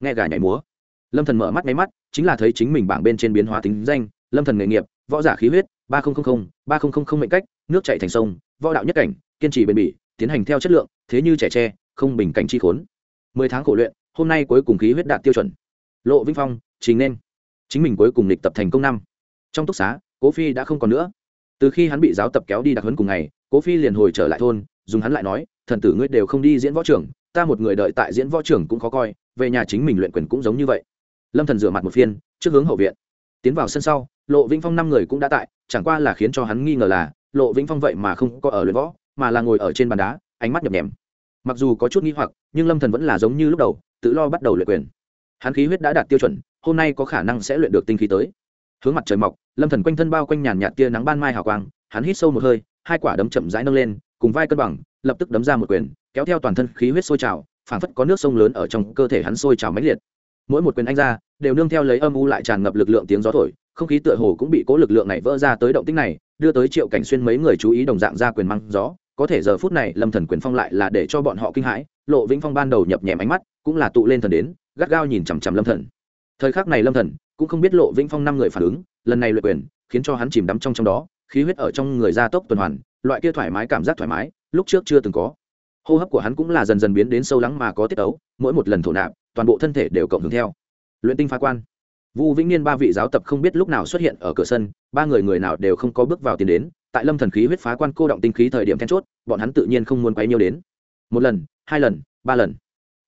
nghe gà nhảy múa. Lâm thần mở mắt máy mắt, chính là thấy chính mình bảng bên trên biến hóa tính danh, lâm thần nghề nghiệp, võ giả khí huyết, ba nghìn ba nghìn mệnh cách, nước chạy thành sông võ đạo nhất cảnh, kiên trì bền bỉ, tiến hành theo chất lượng, thế như trẻ tre, không bình cảnh chi khốn. Mười tháng khổ luyện, hôm nay cuối cùng khí huyết đạt tiêu chuẩn. Lộ vĩnh phong chính nên. Chính mình cuối cùng lịch tập thành công năm. Trong túc xá, cố phi đã không còn nữa. Từ khi hắn bị giáo tập kéo đi đặc huấn cùng ngày, cố phi liền hồi trở lại thôn, dùng hắn lại nói, thần tử ngươi đều không đi diễn võ trưởng, ta một người đợi tại diễn võ trưởng cũng khó coi, về nhà chính mình luyện quyền cũng giống như vậy. Lâm thần rửa mặt một phiên, trước hướng hậu viện. Tiến vào sân sau, lộ vĩnh phong năm người cũng đã tại, chẳng qua là khiến cho hắn nghi ngờ là lộ vĩnh phong vậy mà không có ở luyện võ, mà là ngồi ở trên bàn đá, ánh mắt nhập nhèm. Mặc dù có chút nghi hoặc, nhưng lâm thần vẫn là giống như lúc đầu, tự lo bắt đầu luyện quyền. Hắn khí huyết đã đạt tiêu chuẩn, hôm nay có khả năng sẽ luyện được tinh khí tới. Hướng mặt trời mọc, lâm thần quanh thân bao quanh nhàn nhạt tia nắng ban mai hào quang, hắn hít sâu một hơi, hai quả đấm chậm rãi nâng lên, cùng vai cân bằng, lập tức đấm ra một quyền, kéo theo toàn thân khí huyết sôi trào, phảng phất có nước sông lớn ở trong cơ thể hắn sôi trào mãnh liệt. Mỗi một quyền anh ra, đều nương theo lấy âm u lại tràn ngập lực lượng tiếng gió thổi, không khí tựa hồ cũng bị cố lực lượng này vỡ ra tới động tích này đưa tới triệu cảnh xuyên mấy người chú ý đồng dạng ra quyền măng gió. Có thể giờ phút này, lâm thần quyền phong lại là để cho bọn họ kinh hãi. Lộ vĩnh phong ban đầu nhập nhèm ánh mắt, cũng là tụ lên thần đến, gắt gao nhìn chằm chằm lâm thần. Thời khắc này lâm thần cũng không biết lộ vĩnh phong năm người phản ứng, lần này luyện quyền, khiến cho hắn chìm đắm trong trong đó, khí huyết ở trong người ra tốc tuần hoàn, loại kia thoải mái cảm giác thoải mái, lúc trước chưa từng có. Hô hấp của hắn cũng là dần dần biến đến sâu lắng mà có tiết tấu, mỗi một lần thổ nạp, toàn bộ thân thể đều cộng hưởng theo. Luyện tinh phá quan vu vĩnh niên ba vị giáo tập không biết lúc nào xuất hiện ở cửa sân, ba người người nào đều không có bước vào tiền đến, tại lâm thần khí huyết phá quan cô động tinh khí thời điểm then chốt, bọn hắn tự nhiên không muốn quấy nhiêu đến. Một lần, hai lần, ba lần.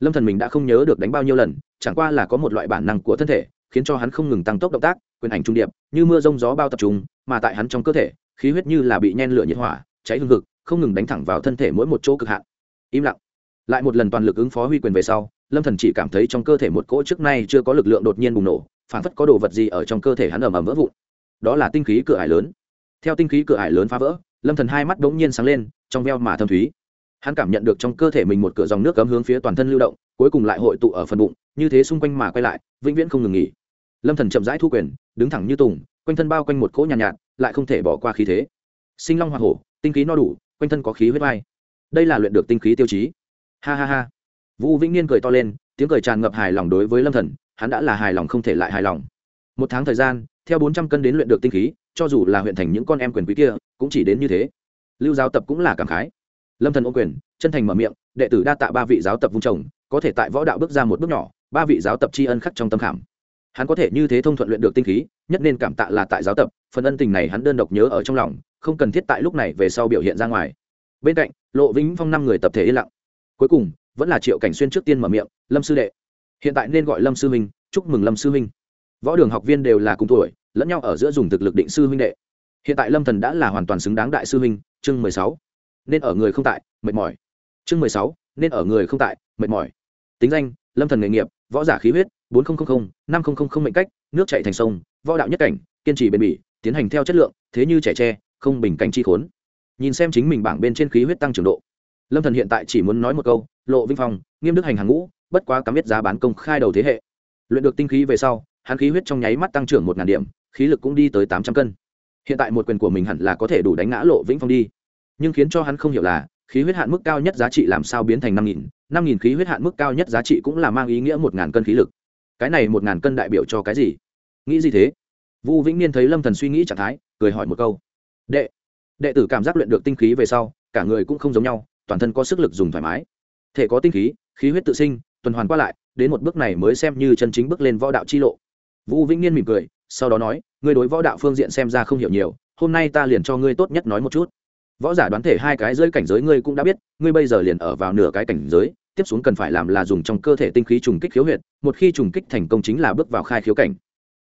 Lâm thần mình đã không nhớ được đánh bao nhiêu lần, chẳng qua là có một loại bản năng của thân thể, khiến cho hắn không ngừng tăng tốc động tác, quyền ảnh trung điệp, như mưa rông gió bao tập trung, mà tại hắn trong cơ thể, khí huyết như là bị nhen lửa nhiệt hỏa, cháy hương cực không ngừng đánh thẳng vào thân thể mỗi một chỗ cực hạn. Im lặng. Lại một lần toàn lực ứng phó huy quyền về sau, lâm thần chỉ cảm thấy trong cơ thể một cỗ trước nay chưa có lực lượng đột nhiên bùng nổ phản phất có đồ vật gì ở trong cơ thể hắn ầm ầm vỡ vụn. Đó là tinh khí cửa ải lớn. Theo tinh khí cửa ải lớn phá vỡ lâm thần hai mắt đống nhiên sáng lên trong veo mà thâm thúy. Hắn cảm nhận được trong cơ thể mình một cửa dòng nước cấm hướng phía toàn thân lưu động cuối cùng lại hội tụ ở phần bụng như thế xung quanh mà quay lại vĩnh viễn không ngừng nghỉ. Lâm thần chậm rãi thu quyền đứng thẳng như tùng quanh thân bao quanh một cỗ nhàn nhạt, nhạt lại không thể bỏ qua khí thế. Sinh long hoa hổ tinh khí no đủ quanh thân có khí huyết vai. Đây là luyện được tinh khí tiêu chí. Ha ha ha. Vũ vĩnh niên cười to lên tiếng cười tràn ngập hài lòng đối với lâm thần hắn đã là hài lòng không thể lại hài lòng. Một tháng thời gian, theo bốn trăm cân đến luyện được tinh khí, cho dù là huyện thành những con em quyền quý kia, cũng chỉ đến như thế. Lưu giáo tập cũng là cảm khái. Lâm thần ô quyền, chân thành mở miệng, đệ tử đa tạ ba vị giáo tập vung trồng có thể tại võ đạo bước ra một bước nhỏ, ba vị giáo tập tri ân khắc trong tâm khảm. Hắn có thể như thế thông thuận luyện được tinh khí, nhất nên cảm tạ là tại giáo tập, phần ân tình này hắn đơn độc nhớ ở trong lòng, không cần thiết tại lúc này về sau biểu hiện ra ngoài. Bên cạnh, lộ vĩnh phong năm người tập thể yên lặng. Cuối cùng, vẫn là triệu cảnh xuyên trước tiên mở miệng, lâm sư đệ hiện tại nên gọi lâm sư huynh chúc mừng lâm sư huynh võ đường học viên đều là cùng tuổi, lẫn nhau ở giữa dùng thực lực định sư huynh đệ. Hiện tại lâm thần đã là hoàn toàn xứng đáng đại sư huynh, chương mười sáu. Nên ở người không tại, mệt mỏi. Chương mười sáu, nên ở người không tại, mệt mỏi. Tính danh, lâm thần nghề nghiệp, võ giả khí huyết, bốn nghìn năm nghìn mệnh cách, nước chạy thành sông, võ đạo nhất cảnh, kiên trì bền bỉ, tiến hành theo chất lượng, thế như trẻ tre, không bình cảnh chi khốn. Nhìn xem chính mình bảng bên trên khí huyết tăng trưởng độ lâm thần hiện tại chỉ muốn nói một câu, lộ vinh phong, nghiêm đức hành hàng ngũ, bất quá cắm biết giá bán công khai đầu thế hệ. Luyện được tinh khí về sau, hắn khí huyết trong nháy mắt tăng trưởng một ngàn điểm, khí lực cũng đi tới tám trăm cân. Hiện tại một quyền của mình hẳn là có thể đủ đánh ngã lộ vĩnh phong đi. Nhưng khiến cho hắn không hiểu là, khí huyết hạn mức cao nhất giá trị làm sao biến thành năm nghìn năm nghìn khí huyết hạn mức cao nhất giá trị cũng là mang ý nghĩa một ngàn cân khí lực. Cái này một ngàn cân đại biểu cho cái gì? Nghĩ gì thế? Vu vĩnh niên thấy lâm thần suy nghĩ trạng thái, cười hỏi một câu. Đệ đệ tử cảm giác luyện được tinh khí về sau, cả người cũng không giống nhau toàn thân có sức lực dùng thoải mái. Thể có tinh khí khí huyết tự sinh, tuần hoàn qua lại, đến một bước này mới xem như chân chính bước lên võ đạo chi lộ. Vũ vĩnh niên mỉm cười, sau đó nói, ngươi đối võ đạo phương diện xem ra không hiểu nhiều, hôm nay ta liền cho ngươi tốt nhất nói một chút. Võ giả đoán thể hai cái giới cảnh giới ngươi cũng đã biết, ngươi bây giờ liền ở vào nửa cái cảnh giới, tiếp xuống cần phải làm là dùng trong cơ thể tinh khí trùng kích khiếu huyệt, một khi trùng kích thành công chính là bước vào khai khiếu cảnh.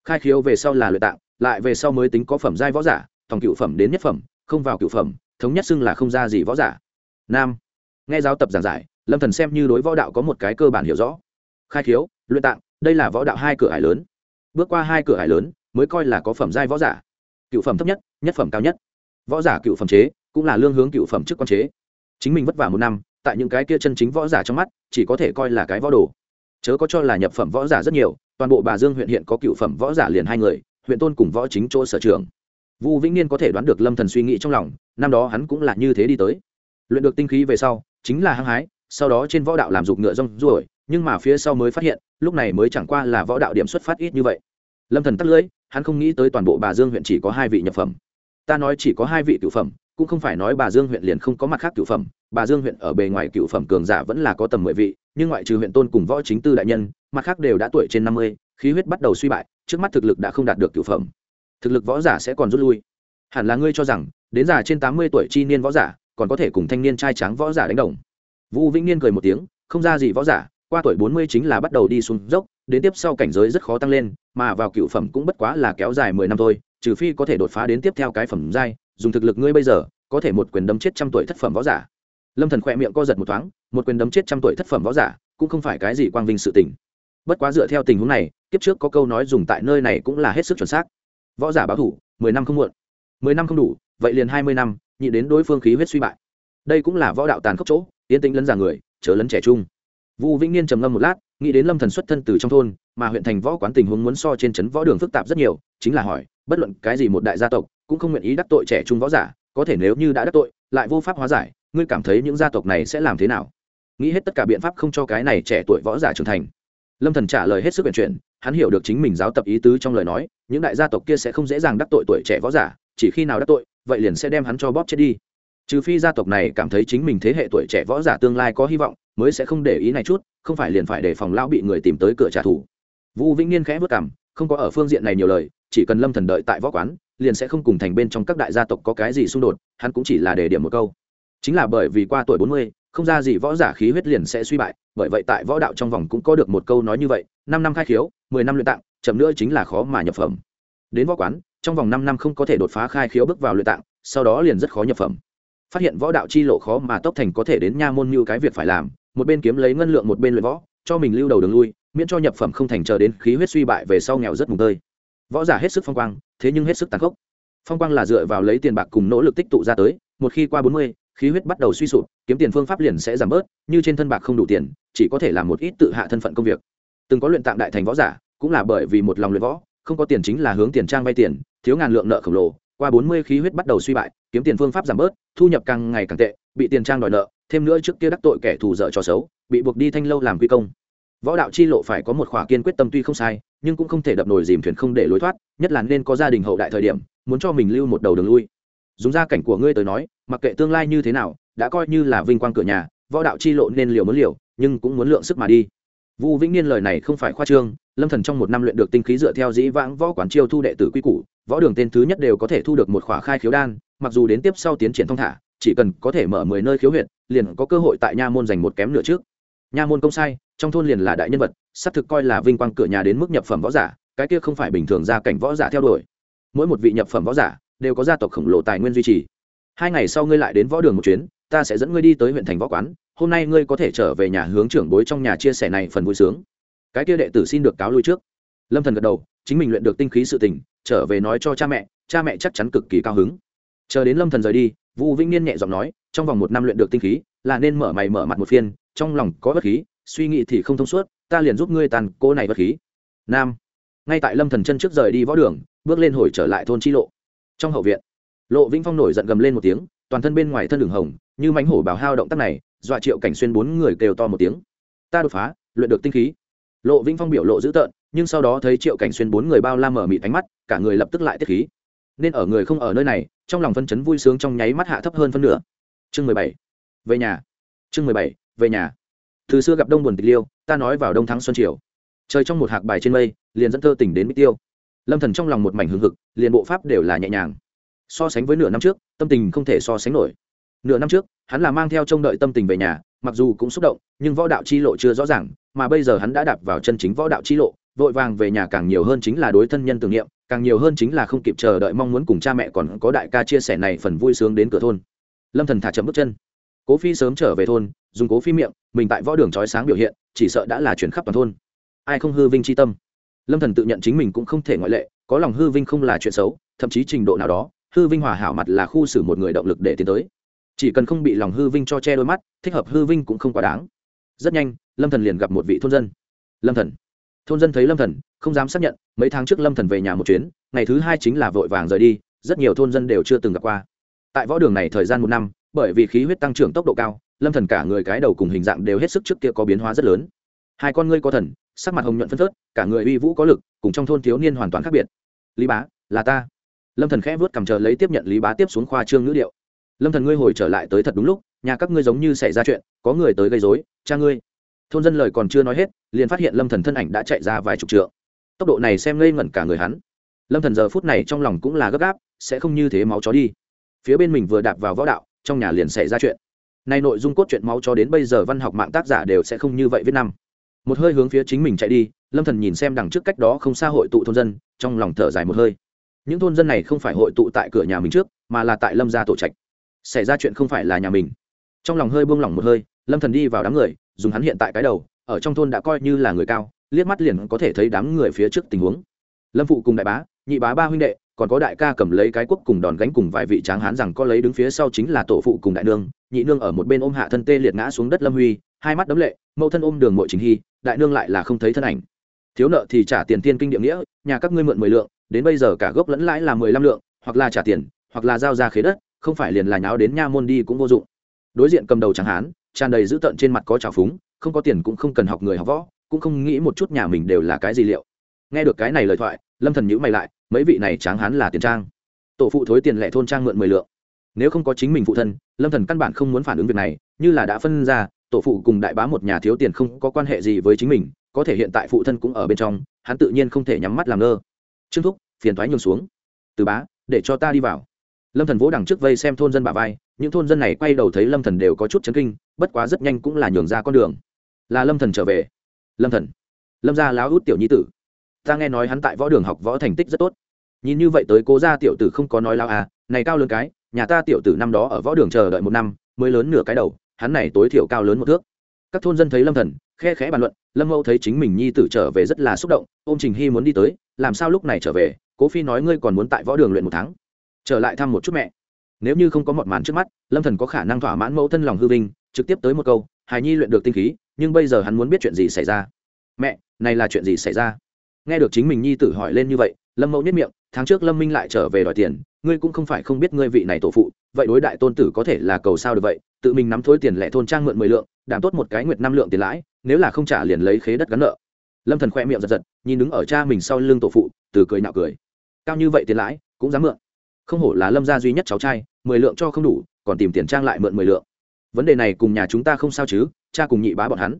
Khai khiếu về sau là luyện tạng, lại về sau mới tính có phẩm giai võ giả, thòng cựu phẩm đến nhất phẩm, không vào cựu phẩm, thống nhất xưng là không ra gì võ giả nam. Nghe giáo tập giảng giải, lâm thần xem như đối võ đạo có một cái cơ bản hiểu rõ. Khai khiếu, luyện tạng, đây là võ đạo hai cửa hải lớn. Bước qua hai cửa hải lớn, mới coi là có phẩm giai võ giả. Cựu phẩm thấp nhất nhất phẩm cao nhất. Võ giả cựu phẩm chế, cũng là lương hướng cựu phẩm chức quan chế. Chính mình vất vả một năm, tại những cái kia chân chính võ giả trong mắt, chỉ có thể coi là cái võ đồ. Chớ có cho là nhập phẩm võ giả rất nhiều, toàn bộ bà dương huyện hiện có cựu phẩm võ giả liền hai người, huyện tôn cùng võ chính chỗ sở trường. Vu vĩnh niên có thể đoán được lâm thần suy nghĩ trong lòng, năm đó hắn cũng là như thế đi tới luyện được tinh khí về sau, chính là hăng hái, sau đó trên võ đạo làm dục ngựa rong ruổi, nhưng mà phía sau mới phát hiện, lúc này mới chẳng qua là võ đạo điểm xuất phát ít như vậy. Lâm thần tắt lưỡi, hắn không nghĩ tới toàn bộ bà dương huyện chỉ có hai vị nhập phẩm. Ta nói chỉ có hai vị cựu phẩm, cũng không phải nói bà dương huyện liền không có mặt khác cựu phẩm. Bà dương huyện ở bề ngoài cựu phẩm cường giả vẫn là có tầm mười vị, nhưng ngoại trừ huyện tôn cùng võ chính tư đại nhân, mặt khác đều đã tuổi trên năm mươi, khí huyết bắt đầu suy bại, trước mắt thực lực đã không đạt được cựu phẩm. Thực lực võ giả sẽ còn rút lui. Hẳn là ngươi cho rằng, đến già trên tám mươi tuổi chi niên võ giả còn có thể cùng thanh niên trai tráng võ giả đánh đồng. Vũ vĩnh niên cười một tiếng, không ra gì võ giả, qua tuổi bốn mươi chính là bắt đầu đi xuống dốc, đến tiếp sau cảnh giới rất khó tăng lên, mà vào cựu phẩm cũng bất quá là kéo dài mười năm thôi, trừ phi có thể đột phá đến tiếp theo cái phẩm giai, dùng thực lực ngươi bây giờ, có thể một quyền đấm chết trăm tuổi thất phẩm võ giả. Lâm thần khỏe miệng co giật một thoáng, một quyền đấm chết trăm tuổi thất phẩm võ giả, cũng không phải cái gì quang vinh sự tình. Bất quá dựa theo tình huống này, kiếp trước có câu nói dùng tại nơi này cũng là hết sức chuẩn xác. Võ giả báo thủ, mười năm không muộn. Mười năm không đủ, vậy liền hai mươi năm nhị đến đối phương khí huyết suy bại đây cũng là võ đạo tàn khốc chỗ yên tĩnh lấn già người chớ lấn trẻ trung Vu Vĩnh Niên trầm ngâm một lát, nghĩ đến Lâm Thần xuất thân từ trong thôn, mà huyện thành võ quán tình huống muốn so trên trấn võ đường phức tạp rất nhiều, chính là hỏi, bất luận cái gì một đại gia tộc, cũng không nguyện ý đắc tội trẻ trung võ giả, có thể nếu như đã đắc tội, lại vô pháp hóa giải, ngươi cảm thấy những gia tộc này sẽ làm thế nào? Nghĩ hết tất cả biện pháp không cho cái này trẻ tuổi võ giả trưởng thành. Lâm Thần trả lời hết sức huyền chuyển, hắn hiểu được chính mình giáo tập ý tứ trong lời nói, những đại gia tộc kia sẽ không dễ dàng đắc tội tuổi trẻ võ giả, chỉ khi nào đắc tội, vậy liền sẽ đem hắn cho bóp chết đi. Trừ phi gia tộc này cảm thấy chính mình thế hệ tuổi trẻ võ giả tương lai có hy vọng, mới sẽ không để ý này chút không phải liền phải để phòng lão bị người tìm tới cửa trả thù. Vũ vĩnh niên khẽ vất cảm không có ở phương diện này nhiều lời chỉ cần lâm thần đợi tại võ quán liền sẽ không cùng thành bên trong các đại gia tộc có cái gì xung đột hắn cũng chỉ là để điểm một câu. Chính là bởi vì qua tuổi bốn mươi không ra gì võ giả khí huyết liền sẽ suy bại bởi vậy tại võ đạo trong vòng cũng có được một câu nói như vậy năm năm khai khiếu mười năm luyện tạng chậm nữa chính là khó mà nhập phẩm. Đến võ quán trong vòng năm năm không có thể đột phá khai khiếu bước vào luyện tạng, sau đó liền rất khó nhập phẩm. Phát hiện võ đạo chi lộ khó mà tốc thành có thể đến nha môn như cái việc phải làm, một bên kiếm lấy ngân lượng một bên luyện võ, cho mình lưu đầu đường lui, miễn cho nhập phẩm không thành chờ đến khí huyết suy bại về sau nghèo rất mùng tơi. Võ giả hết sức phong quang, thế nhưng hết sức tàn khốc. Phong quang là dựa vào lấy tiền bạc cùng nỗ lực tích tụ ra tới, một khi qua bốn mươi, khí huyết bắt đầu suy sụp, kiếm tiền phương pháp liền sẽ giảm bớt, như trên thân bạc không đủ tiền, chỉ có thể làm một ít tự hạ thân phận công việc. Từng có luyện tạng đại thành võ giả, cũng là bởi vì một lòng luyện võ, không có tiền chính là hướng tiền trang vay tiền thiếu ngàn lượng nợ khổng lồ, qua bốn mươi khí huyết bắt đầu suy bại, kiếm tiền phương pháp giảm bớt, thu nhập càng ngày càng tệ, bị tiền trang đòi nợ, thêm nữa trước kia đắc tội kẻ thù dở trò xấu, bị buộc đi thanh lâu làm quy công. Võ đạo chi lộ phải có một khỏa kiên quyết tâm tuy không sai, nhưng cũng không thể đập nổi dìm thuyền không để lối thoát, nhất là nên có gia đình hậu đại thời điểm, muốn cho mình lưu một đầu đường lui. Dùng gia cảnh của ngươi tới nói, mặc kệ tương lai như thế nào, đã coi như là vinh quang cửa nhà, võ đạo chi lộ nên liều muốn liều, nhưng cũng muốn lượng sức mà đi. Vu Vĩnh Niên lời này không phải khoa trương, Lâm Thần trong một năm luyện được tinh khí dựa theo dĩ vãng võ quán chiêu thu đệ tử quy củ, võ đường tên thứ nhất đều có thể thu được một khỏa khai khiếu đan, mặc dù đến tiếp sau tiến triển thông thả, chỉ cần có thể mở mười nơi khiếu huyệt, liền có cơ hội tại nha môn giành một kém nửa trước. Nha môn công sai, trong thôn liền là đại nhân vật, sắp thực coi là vinh quang cửa nhà đến mức nhập phẩm võ giả, cái kia không phải bình thường gia cảnh võ giả theo đuổi. Mỗi một vị nhập phẩm võ giả đều có gia tộc khổng lồ tài nguyên duy trì. Hai ngày sau ngươi lại đến võ đường một chuyến, ta sẽ dẫn ngươi đi tới huyện thành võ quán, hôm nay ngươi có thể trở về nhà hướng trưởng bối trong nhà chia sẻ này phần vui sướng. Cái kia đệ tử xin được cáo lui trước. Lâm thần gật đầu chính mình luyện được tinh khí sự tình trở về nói cho cha mẹ cha mẹ chắc chắn cực kỳ cao hứng. Chờ đến lâm thần rời đi vũ vĩnh niên nhẹ giọng nói trong vòng một năm luyện được tinh khí là nên mở mày mở mặt một phiên trong lòng có bất khí suy nghĩ thì không thông suốt ta liền giúp ngươi tàn cô này bất khí. Nam. Ngay tại lâm thần chân trước rời đi võ đường bước lên hồi trở lại thôn chi lộ. Trong hậu viện lộ vĩnh phong nổi giận gầm lên một tiếng toàn thân bên ngoài thân đường hồng, như mánh hổ bảo hao động tác này, dọa triệu cảnh xuyên bốn người kêu to một tiếng. Ta đột phá, luyện được tinh khí. Lộ vĩnh phong biểu lộ dữ tợn, nhưng sau đó thấy triệu cảnh xuyên bốn người bao la mở mịt ánh mắt, cả người lập tức lại tiết khí. Nên ở người không ở nơi này, trong lòng phân chấn vui sướng trong nháy mắt hạ thấp hơn phân nửa. Chương mười bảy. Về nhà. Chương mười bảy, về nhà. Từ xưa gặp đông buồn tịch liêu, ta nói vào đông thắng xuân triều. Chơi trong một hạc bài trên mây, liền dẫn thơ tỉnh đến bích tiêu. Lâm thần trong lòng một mảnh hưng hực, liền bộ pháp đều là nhẹ nhàng so sánh với nửa năm trước, tâm tình không thể so sánh nổi. Nửa năm trước, hắn là mang theo trông đợi tâm tình về nhà, mặc dù cũng xúc động, nhưng võ đạo chi lộ chưa rõ ràng, mà bây giờ hắn đã đạp vào chân chính võ đạo chi lộ, vội vàng về nhà càng nhiều hơn chính là đối thân nhân tưởng niệm, càng nhiều hơn chính là không kịp chờ đợi mong muốn cùng cha mẹ còn có đại ca chia sẻ này phần vui sướng đến cửa thôn. Lâm thần thả chậm bước chân. Cố phi sớm trở về thôn, dùng cố phi miệng, mình tại võ đường trói sáng biểu hiện, chỉ sợ đã là chuyển khắp toàn thôn. Ai không hư vinh chi tâm? Lâm thần tự nhận chính mình cũng không thể ngoại lệ, có lòng hư vinh không là chuyện xấu, thậm chí trình độ nào đó hư vinh hòa hảo mặt là khu xử một người động lực để tiến tới. Chỉ cần không bị lòng hư vinh cho che đôi mắt, thích hợp hư vinh cũng không quá đáng. Rất nhanh, lâm thần liền gặp một vị thôn dân. Lâm thần. Thôn dân thấy lâm thần, không dám xác nhận, mấy tháng trước lâm thần về nhà một chuyến, ngày thứ hai chính là vội vàng rời đi, rất nhiều thôn dân đều chưa từng gặp qua. Tại võ đường này thời gian một năm, bởi vì khí huyết tăng trưởng tốc độ cao, lâm thần cả người cái đầu cùng hình dạng đều hết sức trước kia có biến hóa rất lớn. Hai con ngươi có thần, sắc mặt hồng nhuận phân phớt, cả người uy vũ có lực, cùng trong thôn thiếu niên hoàn toàn khác biệt. Lý bá, là ta lâm thần khẽ vớt cầm chờ lấy tiếp nhận lý bá tiếp xuống khoa trương ngữ điệu lâm thần ngươi hồi trở lại tới thật đúng lúc, nhà các ngươi giống như xảy ra chuyện, có người tới gây rối, cha ngươi. Thôn dân lời còn chưa nói hết, liền phát hiện lâm thần thân ảnh đã chạy ra vài chục trượng. Tốc độ này xem ngây ngẩn cả người hắn. Lâm thần giờ phút này trong lòng cũng là gấp gáp, sẽ không như thế máu chó đi. Phía bên mình vừa đạp vào võ đạo, trong nhà liền xảy ra chuyện. Nay nội dung cốt truyện máu chó đến bây giờ văn học mạng tác giả đều sẽ không như vậy viết năm. Một hơi hướng phía chính mình chạy đi, lâm thần nhìn xem đằng trước cách đó không xa hội tụ thôn dân, trong lòng thở dài một hơi những thôn dân này không phải hội tụ tại cửa nhà mình trước, mà là tại lâm gia tổ trạch. Xảy ra chuyện không phải là nhà mình. Trong lòng hơi buông lỏng một hơi, lâm thần đi vào đám người, dùng hắn hiện tại cái đầu, ở trong thôn đã coi như là người cao, liếc mắt liền có thể thấy đám người phía trước tình huống. Lâm phụ cùng đại bá, nhị bá ba huynh đệ, còn có đại ca cầm lấy cái quốc cùng đòn gánh cùng vài vị tráng hán rằng có lấy đứng phía sau chính là tổ phụ cùng đại nương, nhị nương ở một bên ôm hạ thân tê liệt ngã xuống đất lâm huy, hai mắt đấm lệ, mẫu thân ôm đường mội chính hy, đại nương lại là không thấy thân ảnh. Thiếu nợ thì trả tiền tiên kinh địa nghĩa, nhà các ngươi mượn mười lượng đến bây giờ cả gốc lẫn lãi là mười lăm lượng, hoặc là trả tiền, hoặc là giao ra khế đất, không phải liền là nháo đến nha môn đi cũng vô dụng. Đối diện cầm đầu chẳng hán, tràn đầy dữ tợn trên mặt có trào phúng, không có tiền cũng không cần học người học võ, cũng không nghĩ một chút nhà mình đều là cái gì liệu. Nghe được cái này lời thoại, lâm thần nhữ mày lại, mấy vị này tráng hán là tiền trang. Tổ phụ thối tiền lệ thôn trang mượn mười lượng. Nếu không có chính mình phụ thân, lâm thần căn bản không muốn phản ứng việc này, như là đã phân ra, tổ phụ cùng đại bá một nhà thiếu tiền không có quan hệ gì với chính mình, có thể hiện tại phụ thân cũng ở bên trong, hắn tự nhiên không thể nhắm mắt làm ngơ trương thúc, phiền thoái nhường xuống. Từ bá, để cho ta đi vào. Lâm thần vỗ đằng trước vây xem thôn dân bà vai, những thôn dân này quay đầu thấy lâm thần đều có chút chấn kinh, bất quá rất nhanh cũng là nhường ra con đường. Là lâm thần trở về. Lâm thần. Lâm gia láo út tiểu nhi tử. Ta nghe nói hắn tại võ đường học võ thành tích rất tốt. Nhìn như vậy tới cố gia tiểu tử không có nói lao à này cao lớn cái, nhà ta tiểu tử năm đó ở võ đường chờ đợi một năm, mới lớn nửa cái đầu, hắn này tối thiểu cao lớn một thước. Các thôn dân thấy lâm thần, khe khẽ bàn luận, lâm mẫu thấy chính mình nhi tử trở về rất là xúc động, ôm trình hy muốn đi tới làm sao lúc này trở về, cố phi nói ngươi còn muốn tại võ đường luyện một tháng. Trở lại thăm một chút mẹ. Nếu như không có một màn trước mắt, lâm thần có khả năng thỏa mãn mẫu thân lòng hư vinh, trực tiếp tới một câu, hài nhi luyện được tinh khí, nhưng bây giờ hắn muốn biết chuyện gì xảy ra? Mẹ, này là chuyện gì xảy ra? Nghe được chính mình nhi tử hỏi lên như vậy, lâm mẫu nhất miệng, tháng trước lâm minh lại trở về đòi tiền, ngươi cũng không phải không biết ngươi vị này tổ phụ, vậy đối đại tôn tử có thể là cầu sao được vậy? Tự mình nắm thối tiền lẻ thôn trang mượn mười lượng, đảm tốt một cái nguyệt năm lượng tiền lãi, nếu là không trả liền lấy khế đất gắn nợ lâm thần khoe miệng giật giật, nhìn đứng ở cha mình sau lưng tổ phụ, từ cười nạo cười. Cao như vậy tiền lãi, cũng dám mượn. Không hổ là lâm gia duy nhất cháu trai, mười lượng cho không đủ, còn tìm tiền trang lại mượn mười lượng. Vấn đề này cùng nhà chúng ta không sao chứ, cha cùng nhị bá bọn hắn.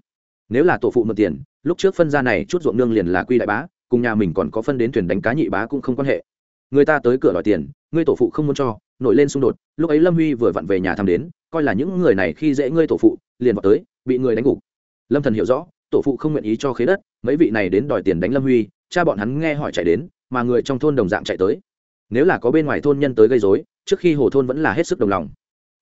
Nếu là tổ phụ mượn tiền, lúc trước phân ra này chút ruộng nương liền là quy đại bá, cùng nhà mình còn có phân đến thuyền đánh cá nhị bá cũng không quan hệ. Người ta tới cửa đòi tiền, ngươi tổ phụ không muốn cho, nổi lên xung đột, lúc ấy lâm huy vừa vặn về nhà thăm đến, coi là những người này khi dễ ngươi tổ phụ, liền vào tới, bị người đánh gục. Lâm thần hiểu rõ tổ phụ không nguyện ý cho khế đất, mấy vị này đến đòi tiền đánh lâm huy, cha bọn hắn nghe hỏi chạy đến, mà người trong thôn đồng dạng chạy tới. Nếu là có bên ngoài thôn nhân tới gây rối, trước khi hồ thôn vẫn là hết sức đồng lòng.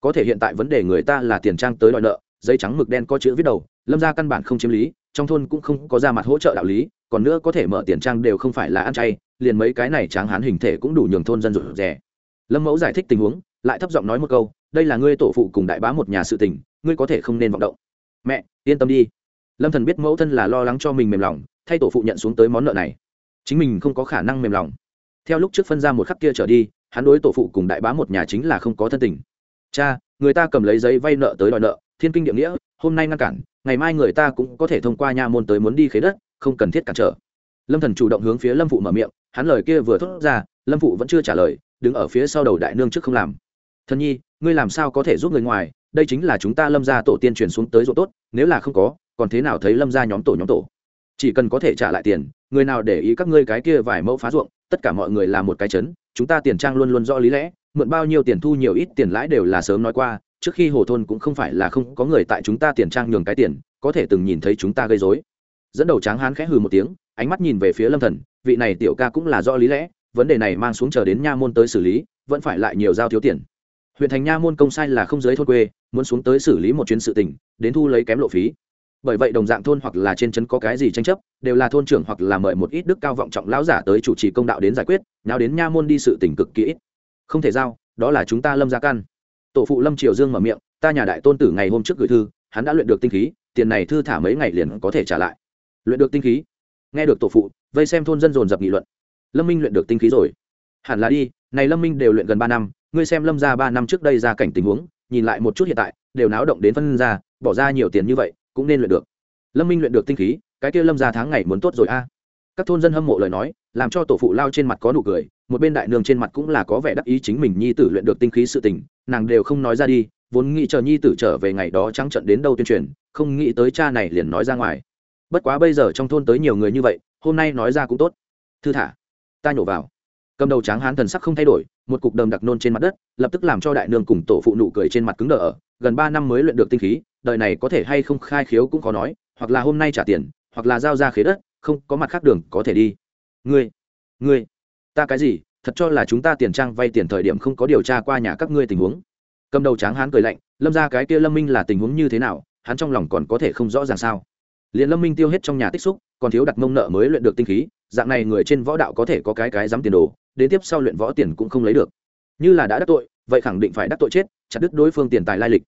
Có thể hiện tại vấn đề người ta là tiền trang tới đòi nợ, giấy trắng mực đen có chữ viết đầu, lâm ra căn bản không chiếm lý, trong thôn cũng không có ra mặt hỗ trợ đạo lý, còn nữa có thể mở tiền trang đều không phải là ăn chay, liền mấy cái này tráng hán hình thể cũng đủ nhường thôn dân rủ rẻ lâm mẫu giải thích tình huống, lại thấp giọng nói một câu, đây là ngươi tổ phụ cùng đại bá một nhà sự tình, ngươi có thể không nên vọng động. Mẹ, yên tâm đi lâm thần biết mẫu thân là lo lắng cho mình mềm lòng, thay tổ phụ nhận xuống tới món nợ này. Chính mình không có khả năng mềm lòng. Theo lúc trước phân ra một khắc kia trở đi, hắn đối tổ phụ cùng đại bá một nhà chính là không có thân tình. Cha, người ta cầm lấy giấy vay nợ tới đòi nợ, thiên kinh địa nghĩa, hôm nay ngăn cản, ngày mai người ta cũng có thể thông qua nha môn tới muốn đi khế đất, không cần thiết cản trở. Lâm thần chủ động hướng phía lâm phụ mở miệng, hắn lời kia vừa thốt ra, lâm phụ vẫn chưa trả lời, đứng ở phía sau đầu đại nương trước không làm. Thân nhi, ngươi làm sao có thể giúp người ngoài, đây chính là chúng ta lâm gia tổ tiên truyền xuống tới ruộng tốt, nếu là không có còn thế nào thấy lâm gia nhóm tổ nhóm tổ? Chỉ cần có thể trả lại tiền, người nào để ý các ngươi cái kia vài mẫu phá ruộng, tất cả mọi người là một cái chấn, chúng ta tiền trang luôn luôn rõ lý lẽ, mượn bao nhiêu tiền thu nhiều ít tiền lãi đều là sớm nói qua, trước khi hồ thôn cũng không phải là không có người tại chúng ta tiền trang nhường cái tiền, có thể từng nhìn thấy chúng ta gây dối dẫn đầu tráng hán khẽ hừ một tiếng, ánh mắt nhìn về phía lâm thần, vị này tiểu ca cũng là rõ lý lẽ, vấn đề này mang xuống chờ đến nha môn tới xử lý, vẫn phải lại nhiều giao thiếu tiền. Huyện thành nha môn công sai là không giới thôn quê, muốn xuống tới xử lý một chuyến sự tình, đến thu lấy kém lộ phí bởi vậy đồng dạng thôn hoặc là trên trấn có cái gì tranh chấp, đều là thôn trưởng hoặc là mời một ít đức cao vọng trọng lão giả tới chủ trì công đạo đến giải quyết, nào đến nha môn đi sự tình cực kỹ không thể giao, đó là chúng ta lâm gia căn. Tổ phụ lâm triều dương mở miệng, ta nhà đại tôn tử ngày hôm trước gửi thư, hắn đã luyện được tinh khí, tiền này thư thả mấy ngày liền có thể trả lại. Luyện được tinh khí? Nghe được tổ phụ, vây xem thôn dân dồn dập nghị luận. Lâm minh luyện được tinh khí rồi. Hẳn là đi, này lâm minh đều luyện gần ba năm, ngươi xem lâm ra ba năm trước đây ra cảnh tình huống, nhìn lại một chút hiện tại, đều náo động đến phân ra, bỏ ra nhiều tiền như vậy cũng nên luyện được. Lâm minh luyện được tinh khí, cái kia lâm ra tháng ngày muốn tốt rồi a. Các thôn dân hâm mộ lời nói, làm cho tổ phụ lao trên mặt có nụ cười, một bên đại nương trên mặt cũng là có vẻ đắc ý chính mình nhi tử luyện được tinh khí sự tình, nàng đều không nói ra đi, vốn nghĩ chờ nhi tử trở về ngày đó trắng trận đến đâu tuyên truyền, không nghĩ tới cha này liền nói ra ngoài. Bất quá bây giờ trong thôn tới nhiều người như vậy, hôm nay nói ra cũng tốt. Thư thả. Ta nhổ vào. Cầm đầu tráng hán thần sắc không thay đổi, một cục đầm đặc nôn trên mặt đất, lập tức làm cho đại nương cùng tổ phụ nụ cười trên mặt cứng đờ ở gần ba năm mới luyện được tinh khí, đời này có thể hay không khai khiếu cũng có nói, hoặc là hôm nay trả tiền, hoặc là giao ra khế đất, không có mặt khác đường có thể đi. Ngươi ngươi, ta cái gì? Thật cho là chúng ta tiền trang vay tiền thời điểm không có điều tra qua nhà các ngươi tình huống. Cầm đầu tráng hán cười lạnh, lâm ra cái kia lâm minh là tình huống như thế nào, hắn trong lòng còn có thể không rõ ràng sao? Liền lâm minh tiêu hết trong nhà tích xúc, còn thiếu đặt mông nợ mới luyện được tinh khí, dạng này người trên võ đạo có thể có cái cái dám tiền đồ, đến tiếp sau luyện võ tiền cũng không lấy được. Như là đã đắc tội, vậy khẳng định phải đắc tội chết chặt đứt đối phương tiền tài lai lịch.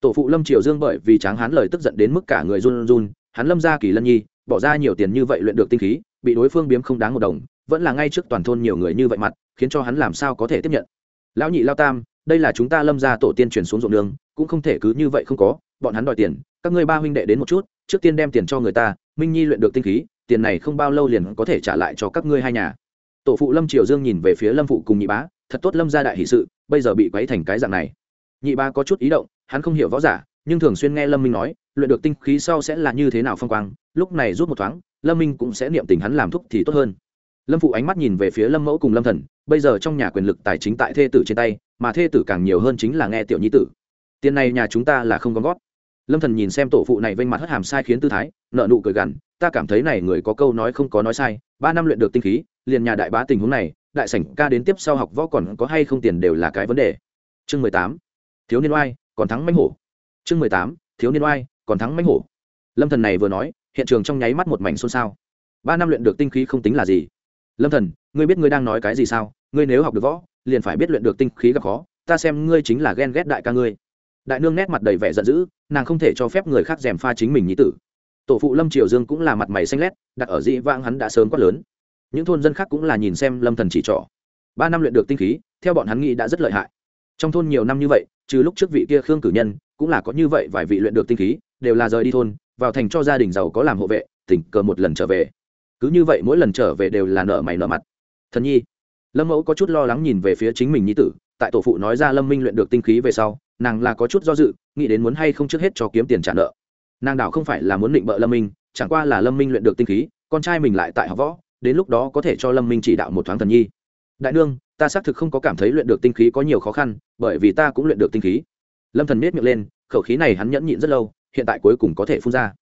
Tổ phụ lâm triều dương bởi vì tráng hán lời tức giận đến mức cả người run run, hắn lâm ra kỳ lân nhi, bỏ ra nhiều tiền như vậy luyện được tinh khí, bị đối phương biếm không đáng một đồng, vẫn là ngay trước toàn thôn nhiều người như vậy mặt, khiến cho hắn làm sao có thể tiếp nhận. Lão nhị lao tam, đây là chúng ta lâm ra tổ tiên truyền xuống ruộng đường, cũng không thể cứ như vậy không có, bọn hắn đòi tiền, các ngươi ba huynh đệ đến một chút, trước tiên đem tiền cho người ta, minh nhi luyện được tinh khí, tiền này không bao lâu liền có thể trả lại cho các ngươi hai nhà. Tổ phụ lâm triều dương nhìn về phía lâm phụ cùng nhị bá, thật tốt lâm ra đại hỷ sự, bây giờ bị quấy thành cái dạng này nhị ba có chút ý động, hắn không hiểu võ giả, nhưng thường xuyên nghe lâm minh nói, luyện được tinh khí sau sẽ là như thế nào phong quang, lúc này rút một thoáng, lâm minh cũng sẽ niệm tình hắn làm thúc thì tốt hơn. Lâm phụ ánh mắt nhìn về phía lâm mẫu cùng lâm thần, bây giờ trong nhà quyền lực tài chính tại thê tử trên tay, mà thê tử càng nhiều hơn chính là nghe tiểu nhi tử. Tiền này nhà chúng ta là không có gót lâm thần nhìn xem tổ phụ này vênh mặt hất hàm sai khiến tư thái nợ nụ cười gằn, ta cảm thấy này người có câu nói không có nói sai, ba năm luyện được tinh khí, liền nhà đại bá tình huống này, đại sảnh ca đến tiếp sau học võ còn có hay không tiền đều là cái vấn đề. Chương mười tám thiếu niên oai, còn thắng mánh hổ. Chương mười tám, thiếu niên oai, còn thắng mánh hổ. Lâm thần này vừa nói, hiện trường trong nháy mắt một mảnh xôn xao. Ba năm luyện được tinh khí không tính là gì. Lâm thần, ngươi biết ngươi đang nói cái gì sao? Ngươi nếu học được võ, liền phải biết luyện được tinh khí gặp khó. Ta xem ngươi chính là ghen ghét đại ca ngươi. Đại nương nét mặt đầy vẻ giận dữ, nàng không thể cho phép người khác dèm pha chính mình nhí tử. Tổ phụ lâm triều dương cũng là mặt mày xanh lét, đặt ở dĩ vãng hắn đã sớm quát lớn. Những thôn dân khác cũng là nhìn xem lâm thần chỉ trỏ. Ba năm luyện được tinh khí, theo bọn hắn nghĩ đã rất lợi hại. Trong thôn nhiều năm như vậy trừ lúc trước vị kia khương cử nhân, cũng là có như vậy vài vị luyện được tinh khí, đều là rời đi thôn, vào thành cho gia đình giàu có làm hộ vệ tình cờ một lần trở về. Cứ như vậy mỗi lần trở về đều là nợ mày nợ mặt. Thần nhi, lâm mẫu có chút lo lắng nhìn về phía chính mình nhi tử, tại tổ phụ nói ra lâm minh luyện được tinh khí về sau, nàng là có chút do dự, nghĩ đến muốn hay không trước hết cho kiếm tiền trả nợ. Nàng đảo không phải là muốn định bợ lâm minh, chẳng qua là lâm minh luyện được tinh khí, con trai mình lại tại học võ, đến lúc đó có thể cho lâm minh chỉ đạo một thoáng thần nhi đại nương, ta xác thực không có cảm thấy luyện được tinh khí có nhiều khó khăn, bởi vì ta cũng luyện được tinh khí. Lâm thần miết miệng lên, khẩu khí này hắn nhẫn nhịn rất lâu, hiện tại cuối cùng có thể phun ra.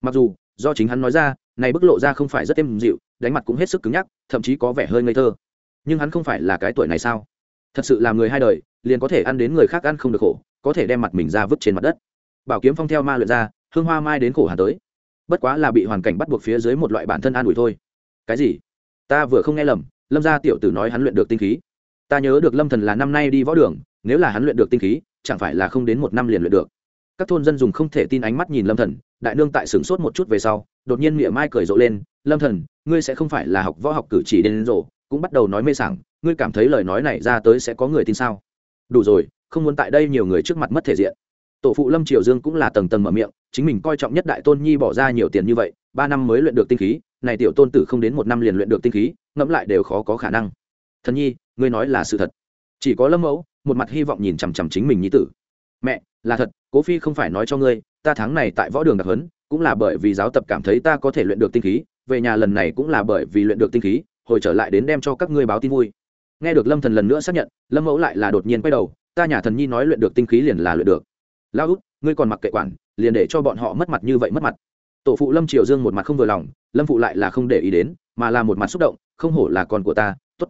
Mặc dù, do chính hắn nói ra, này bức lộ ra không phải rất êm dịu, đánh mặt cũng hết sức cứng nhắc, thậm chí có vẻ hơi ngây thơ. Nhưng hắn không phải là cái tuổi này sao? Thật sự là người hai đời, liền có thể ăn đến người khác ăn không được khổ, có thể đem mặt mình ra vứt trên mặt đất. Bảo kiếm phong theo ma luyện ra, hương hoa mai đến khổ hà tới. Bất quá là bị hoàn cảnh bắt buộc phía dưới một loại bản thân an ủi thôi. Cái gì? Ta vừa không nghe lầm lâm gia tiểu tử nói hắn luyện được tinh khí. Ta nhớ được lâm thần là năm nay đi võ đường, nếu là hắn luyện được tinh khí, chẳng phải là không đến một năm liền luyện được. Các thôn dân dùng không thể tin ánh mắt nhìn lâm thần, đại nương tại sửng sốt một chút về sau, đột nhiên miệng mai cười rộ lên, lâm thần, ngươi sẽ không phải là học võ học cử chỉ đến rộ, cũng bắt đầu nói mê sảng, ngươi cảm thấy lời nói này ra tới sẽ có người tin sao? Đủ rồi, không muốn tại đây nhiều người trước mặt mất thể diện. Tổ phụ lâm triều dương cũng là tầng tầng mở miệng, chính mình coi trọng nhất đại tôn nhi bỏ ra nhiều tiền như vậy, ba năm mới luyện được tinh khí, này tiểu tôn tử không đến một năm liền luyện được tinh khí ngẫm lại đều khó có khả năng. Thần nhi, ngươi nói là sự thật. Chỉ có lâm mẫu, một mặt hy vọng nhìn chằm chằm chính mình nhi tử. Mẹ, là thật, cố phi không phải nói cho ngươi, ta tháng này tại võ đường đặc hấn cũng là bởi vì giáo tập cảm thấy ta có thể luyện được tinh khí, về nhà lần này cũng là bởi vì luyện được tinh khí, hồi trở lại đến đem cho các ngươi báo tin vui. Nghe được lâm thần lần nữa xác nhận, lâm mẫu lại là đột nhiên quay đầu, ta nhà thần nhi nói luyện được tinh khí liền là luyện được. Lao út, ngươi còn mặc kệ quản, liền để cho bọn họ mất mặt như vậy mất mặt. Tổ phụ lâm triều dương một mặt không vừa lòng, lâm phụ lại là không để ý đến, mà là một mặt xúc động không hổ là con của ta, tốt.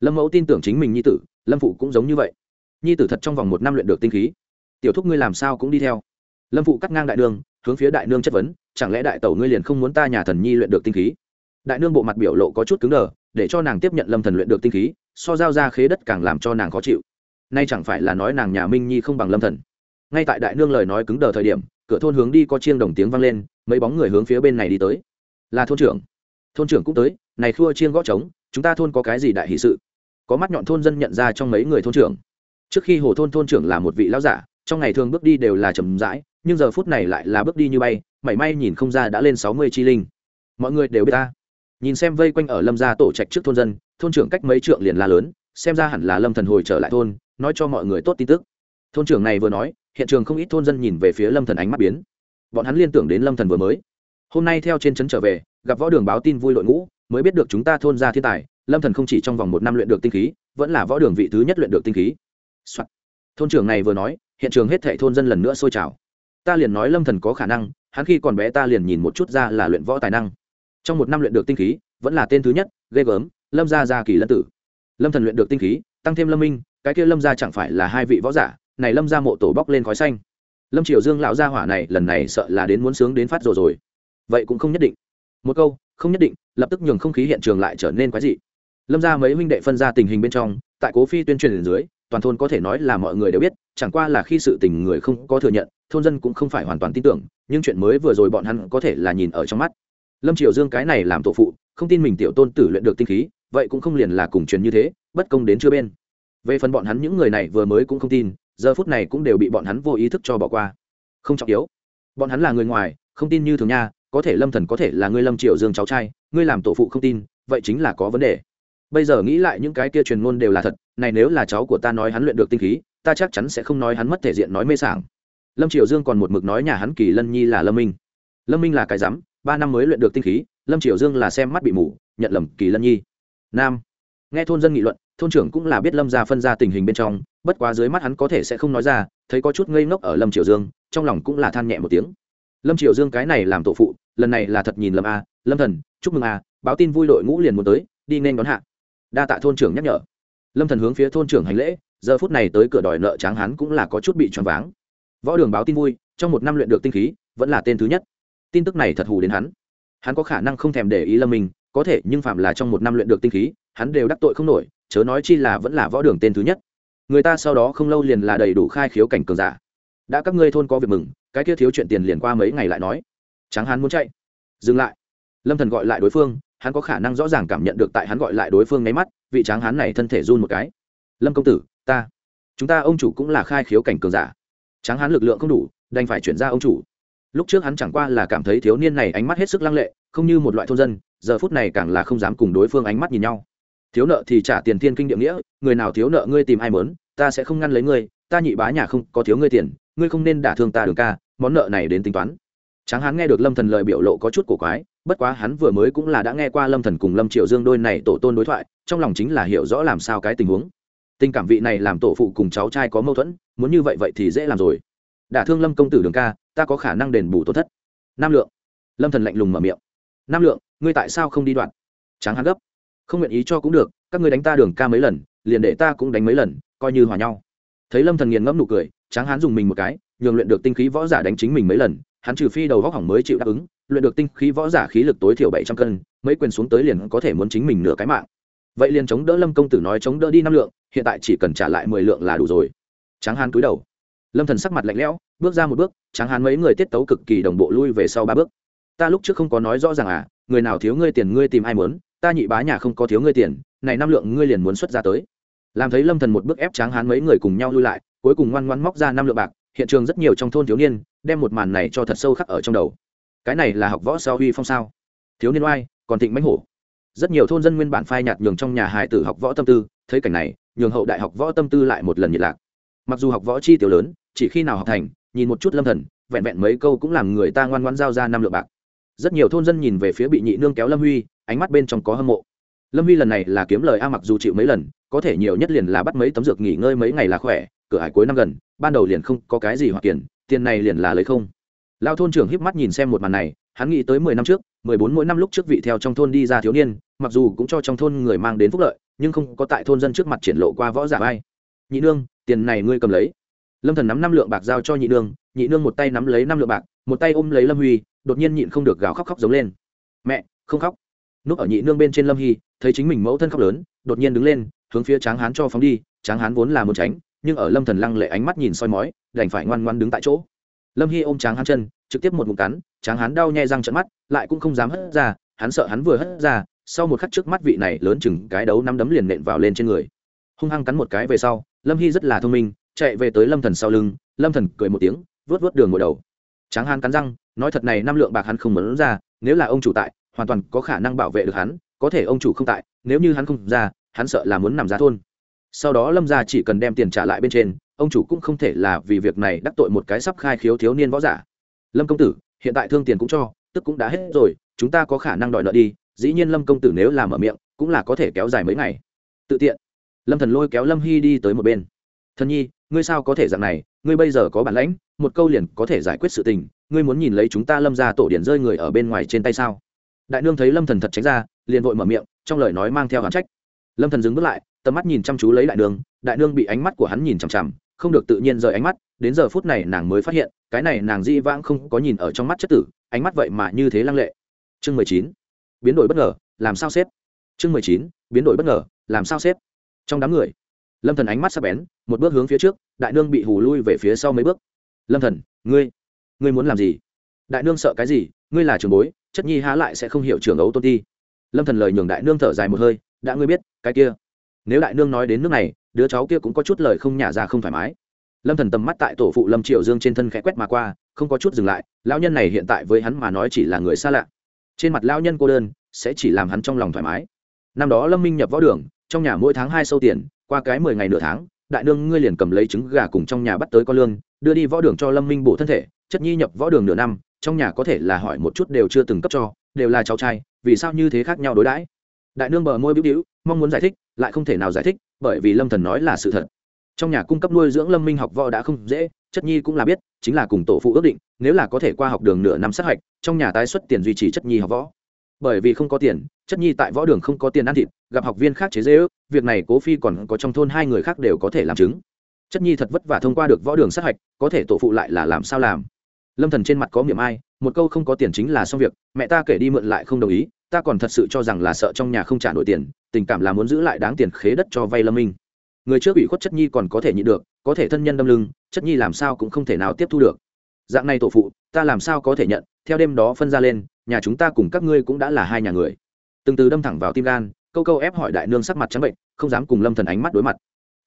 Lâm mẫu tin tưởng chính mình nhi tử, lâm phụ cũng giống như vậy. Nhi tử thật trong vòng một năm luyện được tinh khí. Tiểu thúc ngươi làm sao cũng đi theo. Lâm phụ cắt ngang đại nương hướng phía đại nương chất vấn, chẳng lẽ đại tẩu ngươi liền không muốn ta nhà thần nhi luyện được tinh khí? Đại nương bộ mặt biểu lộ có chút cứng đờ, để cho nàng tiếp nhận lâm thần luyện được tinh khí, so giao ra khế đất càng làm cho nàng khó chịu. Nay chẳng phải là nói nàng nhà minh nhi không bằng lâm thần. Ngay tại đại nương lời nói cứng đờ thời điểm, cửa thôn hướng đi có chiêng đồng tiếng vang lên, mấy bóng người hướng phía bên này đi tới. Là thôn trưởng thôn trưởng cũng tới, này khua chiêng gõ trống, chúng ta thôn có cái gì đại hỷ sự? Có mắt nhọn thôn dân nhận ra trong mấy người thôn trưởng. Trước khi hồ thôn thôn trưởng là một vị lão giả, trong ngày thường bước đi đều là chầm rãi, nhưng giờ phút này lại là bước đi như bay, mảy may nhìn không ra đã lên sáu mươi chi linh. Mọi người đều biết ta. Nhìn xem vây quanh ở lâm gia tổ trạch trước thôn dân, thôn trưởng cách mấy trượng liền la lớn, xem ra hẳn là lâm thần hồi trở lại thôn, nói cho mọi người tốt tin tức. Thôn trưởng này vừa nói, hiện trường không ít thôn dân nhìn về phía lâm thần ánh mắt biến. Bọn hắn liên tưởng đến lâm thần vừa mới. Hôm nay theo trên trấn trở về gặp võ đường báo tin vui đội ngũ, mới biết được chúng ta thôn ra thiên tài, lâm thần không chỉ trong vòng một năm luyện được tinh khí, vẫn là võ đường vị thứ nhất luyện được tinh khí、Soạn. thôn trưởng này vừa nói, hiện trường hết thệ thôn dân lần nữa sôi trào. Ta liền nói lâm thần có khả năng, hắn khi còn bé ta liền nhìn một chút ra là luyện võ tài năng. Trong một năm luyện được tinh khí, vẫn là tên thứ nhất, ghê gớm, lâm gia gia kỳ lân tử. Lâm thần luyện được tinh khí, tăng thêm lâm minh, cái kia lâm gia chẳng phải là hai vị võ giả, này lâm gia mộ tổ bóc lên khói xanh. Lâm triều dương lão gia hỏa này lần này sợ là đến muốn sướng đến phát rồi rồi. Vậy cũng không nhất định một câu, không nhất định, lập tức nhường không khí hiện trường lại trở nên quái dị. Lâm gia mấy huynh đệ phân ra tình hình bên trong, tại cố phi tuyên truyền dưới, toàn thôn có thể nói là mọi người đều biết, chẳng qua là khi sự tình người không có thừa nhận, thôn dân cũng không phải hoàn toàn tin tưởng, nhưng chuyện mới vừa rồi bọn hắn có thể là nhìn ở trong mắt. Lâm triều dương cái này làm tổ phụ, không tin mình tiểu tôn tử luyện được tinh khí, vậy cũng không liền là cùng truyền như thế, bất công đến chưa bên. Về phần bọn hắn những người này vừa mới cũng không tin, giờ phút này cũng đều bị bọn hắn vô ý thức cho bỏ qua. Không trọng yếu. Bọn hắn là người ngoài, không tin như thường nha có thể lâm thần có thể là ngươi lâm triều dương cháu trai, ngươi làm tổ phụ không tin, vậy chính là có vấn đề. Bây giờ nghĩ lại những cái kia truyền ngôn đều là thật, này nếu là cháu của ta nói hắn luyện được tinh khí, ta chắc chắn sẽ không nói hắn mất thể diện nói mê sảng. Lâm triều dương còn một mực nói nhà hắn kỳ lân nhi là lâm minh. Lâm minh là cái rắm ba năm mới luyện được tinh khí, lâm triều dương là xem mắt bị mù, nhận lầm kỳ lân nhi. Nam. Nghe thôn dân nghị luận, thôn trưởng cũng là biết lâm ra phân ra tình hình bên trong, bất quá dưới mắt hắn có thể sẽ không nói ra, thấy có chút ngây ngốc ở lâm triều dương, trong lòng cũng là than nhẹ một tiếng lâm triều dương cái này làm tổ phụ, lần này là thật nhìn lâm a, lâm thần, chúc mừng a, báo tin vui đội ngũ liền muốn tới, đi nên đón hạ. Đa tạ thôn trưởng nhắc nhở. Lâm thần hướng phía thôn trưởng hành lễ, giờ phút này tới cửa đòi nợ tráng hắn cũng là có chút bị choáng váng. Võ đường báo tin vui, trong một năm luyện được tinh khí, vẫn là tên thứ nhất. Tin tức này thật hù đến hắn. Hắn có khả năng không thèm để ý lâm mình có thể, nhưng phạm là trong một năm luyện được tinh khí, hắn đều đắc tội không nổi, chớ nói chi là vẫn là võ đường tên thứ nhất. Người ta sau đó không lâu liền là đầy đủ khai khiếu cảnh cường giả đã các ngươi thôn có việc mừng, cái kia thiếu chuyện tiền liền qua mấy ngày lại nói. Tráng hán muốn chạy. Dừng lại. Lâm thần gọi lại đối phương, hắn có khả năng rõ ràng cảm nhận được tại hắn gọi lại đối phương nháy mắt, vị tráng hán này thân thể run một cái. Lâm công tử, ta. Chúng ta ông chủ cũng là khai khiếu cảnh cường giả. Tráng hán lực lượng không đủ, đành phải chuyển ra ông chủ. Lúc trước hắn chẳng qua là cảm thấy thiếu niên này ánh mắt hết sức lăng lệ, không như một loại thôn dân, giờ phút này càng là không dám cùng đối phương ánh mắt nhìn nhau. Thiếu nợ thì trả tiền thiên kinh địa nghĩa, người nào thiếu nợ ngươi tìm ai mớn, ta sẽ không ngăn lấy ngươi, ta nhị bá nhà không có thiếu ngươi tiền ngươi không nên đả thương ta đường ca, món nợ này đến tính toán. Tráng hán nghe được lâm thần lời biểu lộ có chút cổ quái, bất quá hắn vừa mới cũng là đã nghe qua lâm thần cùng lâm triệu dương đôi này tổ tôn đối thoại, trong lòng chính là hiểu rõ làm sao cái tình huống. Tình cảm vị này làm tổ phụ cùng cháu trai có mâu thuẫn, muốn như vậy vậy thì dễ làm rồi. Đả thương lâm công tử đường ca, ta có khả năng đền bù tổn thất. Nam lượng. Lâm thần lạnh lùng mở miệng. Nam lượng, ngươi tại sao không đi đoạn? Tráng hán gấp. Không nguyện ý cho cũng được, các ngươi đánh ta đường ca mấy lần, liền để ta cũng đánh mấy lần, coi như hòa nhau. Thấy lâm thần nghiền ngẫm nụ cười tráng hán dùng mình một cái, nhường luyện được tinh khí võ giả đánh chính mình mấy lần, hắn trừ phi đầu góc hỏng mới chịu đáp ứng, luyện được tinh khí võ giả khí lực tối thiểu bảy trăm cân, mấy quyền xuống tới liền có thể muốn chính mình nửa cái mạng. Vậy liền chống đỡ lâm công tử nói chống đỡ đi năm lượng, hiện tại chỉ cần trả lại mười lượng là đủ rồi. Tráng hán cúi đầu. Lâm thần sắc mặt lạnh lẽo, bước ra một bước, tráng hán mấy người tiết tấu cực kỳ đồng bộ lui về sau ba bước. Ta lúc trước không có nói rõ ràng à người nào thiếu ngươi tiền ngươi tìm ai muốn, ta nhị bá nhà không có thiếu ngươi tiền, này năm lượng ngươi liền muốn xuất ra tới. Làm thấy lâm thần một bước ép tráng hán mấy người cùng nhau lui lại cuối cùng ngoan ngoan móc ra năm lượng bạc, hiện trường rất nhiều trong thôn thiếu niên đem một màn này cho thật sâu khắc ở trong đầu. Cái này là học võ sao huy phong sao? Thiếu niên oai, còn thịnh mãnh hổ. Rất nhiều thôn dân nguyên bản phai nhạt nhường trong nhà hài tử học võ tâm tư, thấy cảnh này, nhường hậu đại học võ tâm tư lại một lần nhiệt lạc. Mặc dù học võ chi tiểu lớn, chỉ khi nào học thành, nhìn một chút lâm thần, vẹn vẹn mấy câu cũng làm người ta ngoan ngoan giao ra năm lượng bạc. Rất nhiều thôn dân nhìn về phía bị nhị nương kéo lâm huy, ánh mắt bên trong có hâm mộ. Lâm huy lần này là kiếm lời a mặc dù chịu mấy lần, có thể nhiều nhất liền là bắt mấy tấm dược nghỉ ngơi mấy ngày là khỏe cửa hải cuối năm gần, ban đầu liền không có cái gì hoặc tiền tiền này liền là lấy không. Lao thôn trưởng híp mắt nhìn xem một màn này, hắn nghĩ tới mười năm trước, mười bốn mỗi năm lúc trước vị theo trong thôn đi ra thiếu niên, mặc dù cũng cho trong thôn người mang đến phúc lợi, nhưng không có tại thôn dân trước mặt triển lộ qua võ giả vai. Nhị nương, tiền này ngươi cầm lấy. Lâm thần nắm năm lượng bạc giao cho nhị nương nhị nương một tay nắm lấy năm lượng bạc, một tay ôm lấy lâm huy, đột nhiên nhịn không được gào khóc khóc giống lên. Mẹ, không khóc. Núp ở nhị nương bên trên lâm hy, thấy chính mình mẫu thân khóc lớn, đột nhiên đứng lên, hướng phía tráng hán cho phóng đi, tráng hán vốn là muốn tránh nhưng ở lâm thần lăng lệ ánh mắt nhìn soi mói, đành phải ngoan ngoan đứng tại chỗ. Lâm hy ôm tráng hắn chân, trực tiếp một ngụm cắn, tráng hắn đau nhè răng trận mắt, lại cũng không dám hất ra, hắn sợ hắn vừa hất ra, sau một khắc trước mắt vị này lớn chừng cái đấu nắm đấm liền nện vào lên trên người. Hung hăng cắn một cái về sau, lâm hy rất là thông minh, chạy về tới lâm thần sau lưng, lâm thần cười một tiếng vớt vớt đường ngồi đầu. Tráng hắn cắn răng, nói thật này năm lượng bạc hắn không muốn ra, nếu là ông chủ tại, hoàn toàn có khả năng bảo vệ được hắn, có thể ông chủ không tại, nếu như hắn không ra, hắn sợ là muốn nằm ra thôn sau đó lâm gia chỉ cần đem tiền trả lại bên trên, ông chủ cũng không thể là vì việc này đắc tội một cái sắp khai khiếu thiếu niên võ giả. Lâm công tử, hiện tại thương tiền cũng cho, tức cũng đã hết rồi, chúng ta có khả năng đòi nợ đi, dĩ nhiên lâm công tử nếu làm ở miệng, cũng là có thể kéo dài mấy ngày. Tự tiện. Lâm thần lôi kéo lâm hy đi tới một bên. Thần nhi, ngươi sao có thể dạng này, ngươi bây giờ có bản lãnh, một câu liền có thể giải quyết sự tình, ngươi muốn nhìn lấy chúng ta lâm ra tổ điển rơi người ở bên ngoài trên tay sao? Đại nương thấy lâm thần thật tránh ra, liền vội mở miệng, trong lời nói mang theo hàn trách. Lâm thần dừng bước lại tầm mắt nhìn chăm chú lấy đại nương đại nương bị ánh mắt của hắn nhìn chằm chằm, không được tự nhiên rời ánh mắt, đến giờ phút này nàng mới phát hiện, cái này nàng di vãng không có nhìn ở trong mắt chất tử, ánh mắt vậy mà như thế lăng lệ. Chương mười chín, biến đổi bất ngờ, làm sao xếp? Chương mười chín, biến đổi bất ngờ, làm sao xếp? Trong đám người, lâm thần ánh mắt sắp bén, một bước hướng phía trước, đại nương bị hù lui về phía sau mấy bước. Lâm thần, ngươi ngươi muốn làm gì? Đại nương sợ cái gì? Ngươi là trường bối, chất nhi há lại sẽ không hiểu trường ấu tôn ti. Lâm thần lời nhường đại nương thở dài một hơi, đã ngươi biết, cái kia nếu đại nương nói đến nước này, đứa cháu kia cũng có chút lời không nhả ra không thoải mái. Lâm thần tầm mắt tại tổ phụ lâm triệu dương trên thân khẽ quét mà qua, không có chút dừng lại, lão nhân này hiện tại với hắn mà nói chỉ là người xa lạ. Trên mặt lão nhân cô đơn, sẽ chỉ làm hắn trong lòng thoải mái. Năm đó lâm minh nhập võ đường, trong nhà mỗi tháng hai sâu tiền, qua cái mười ngày nửa tháng, đại nương ngươi liền cầm lấy trứng gà cùng trong nhà bắt tới con lương đưa đi võ đường cho lâm minh bổ thân thể, chất nhi nhập võ đường nửa năm, trong nhà có thể là hỏi một chút đều chưa từng cấp cho, đều là cháu trai, vì sao như thế khác nhau đối đãi? Đại nương bờ môi bĩu bĩu, mong muốn giải thích lại không thể nào giải thích, bởi vì lâm thần nói là sự thật. Trong nhà cung cấp nuôi dưỡng lâm minh học võ đã không dễ, chất nhi cũng là biết, chính là cùng tổ phụ ước định, nếu là có thể qua học đường nửa năm sát hạch, trong nhà tái xuất tiền duy trì chất nhi học võ. Bởi vì không có tiền, chất nhi tại võ đường không có tiền ăn thịt, gặp học viên khác chế dễ ước việc này cố phi còn có trong thôn hai người khác đều có thể làm chứng. Chất nhi thật vất vả thông qua được võ đường sát hạch, có thể tổ phụ lại là làm sao làm. Lâm thần trên mặt có miệng ai, một câu không có tiền chính là xong việc, mẹ ta kể đi mượn lại không đồng ý, ta còn thật sự cho rằng là sợ trong nhà không trả nổi tiền tình cảm là muốn giữ lại đáng tiền khế đất cho vay lâm minh. Người trước ủy khuất chất nhi còn có thể nhịn được, có thể thân nhân đâm lưng, chất nhi làm sao cũng không thể nào tiếp thu được. Dạng này tổ phụ, ta làm sao có thể nhận, theo đêm đó phân ra lên, nhà chúng ta cùng các ngươi cũng đã là hai nhà người. Từng từ đâm thẳng vào tim gan, câu câu ép hỏi đại nương sắc mặt trắng bệnh, không dám cùng lâm thần ánh mắt đối mặt.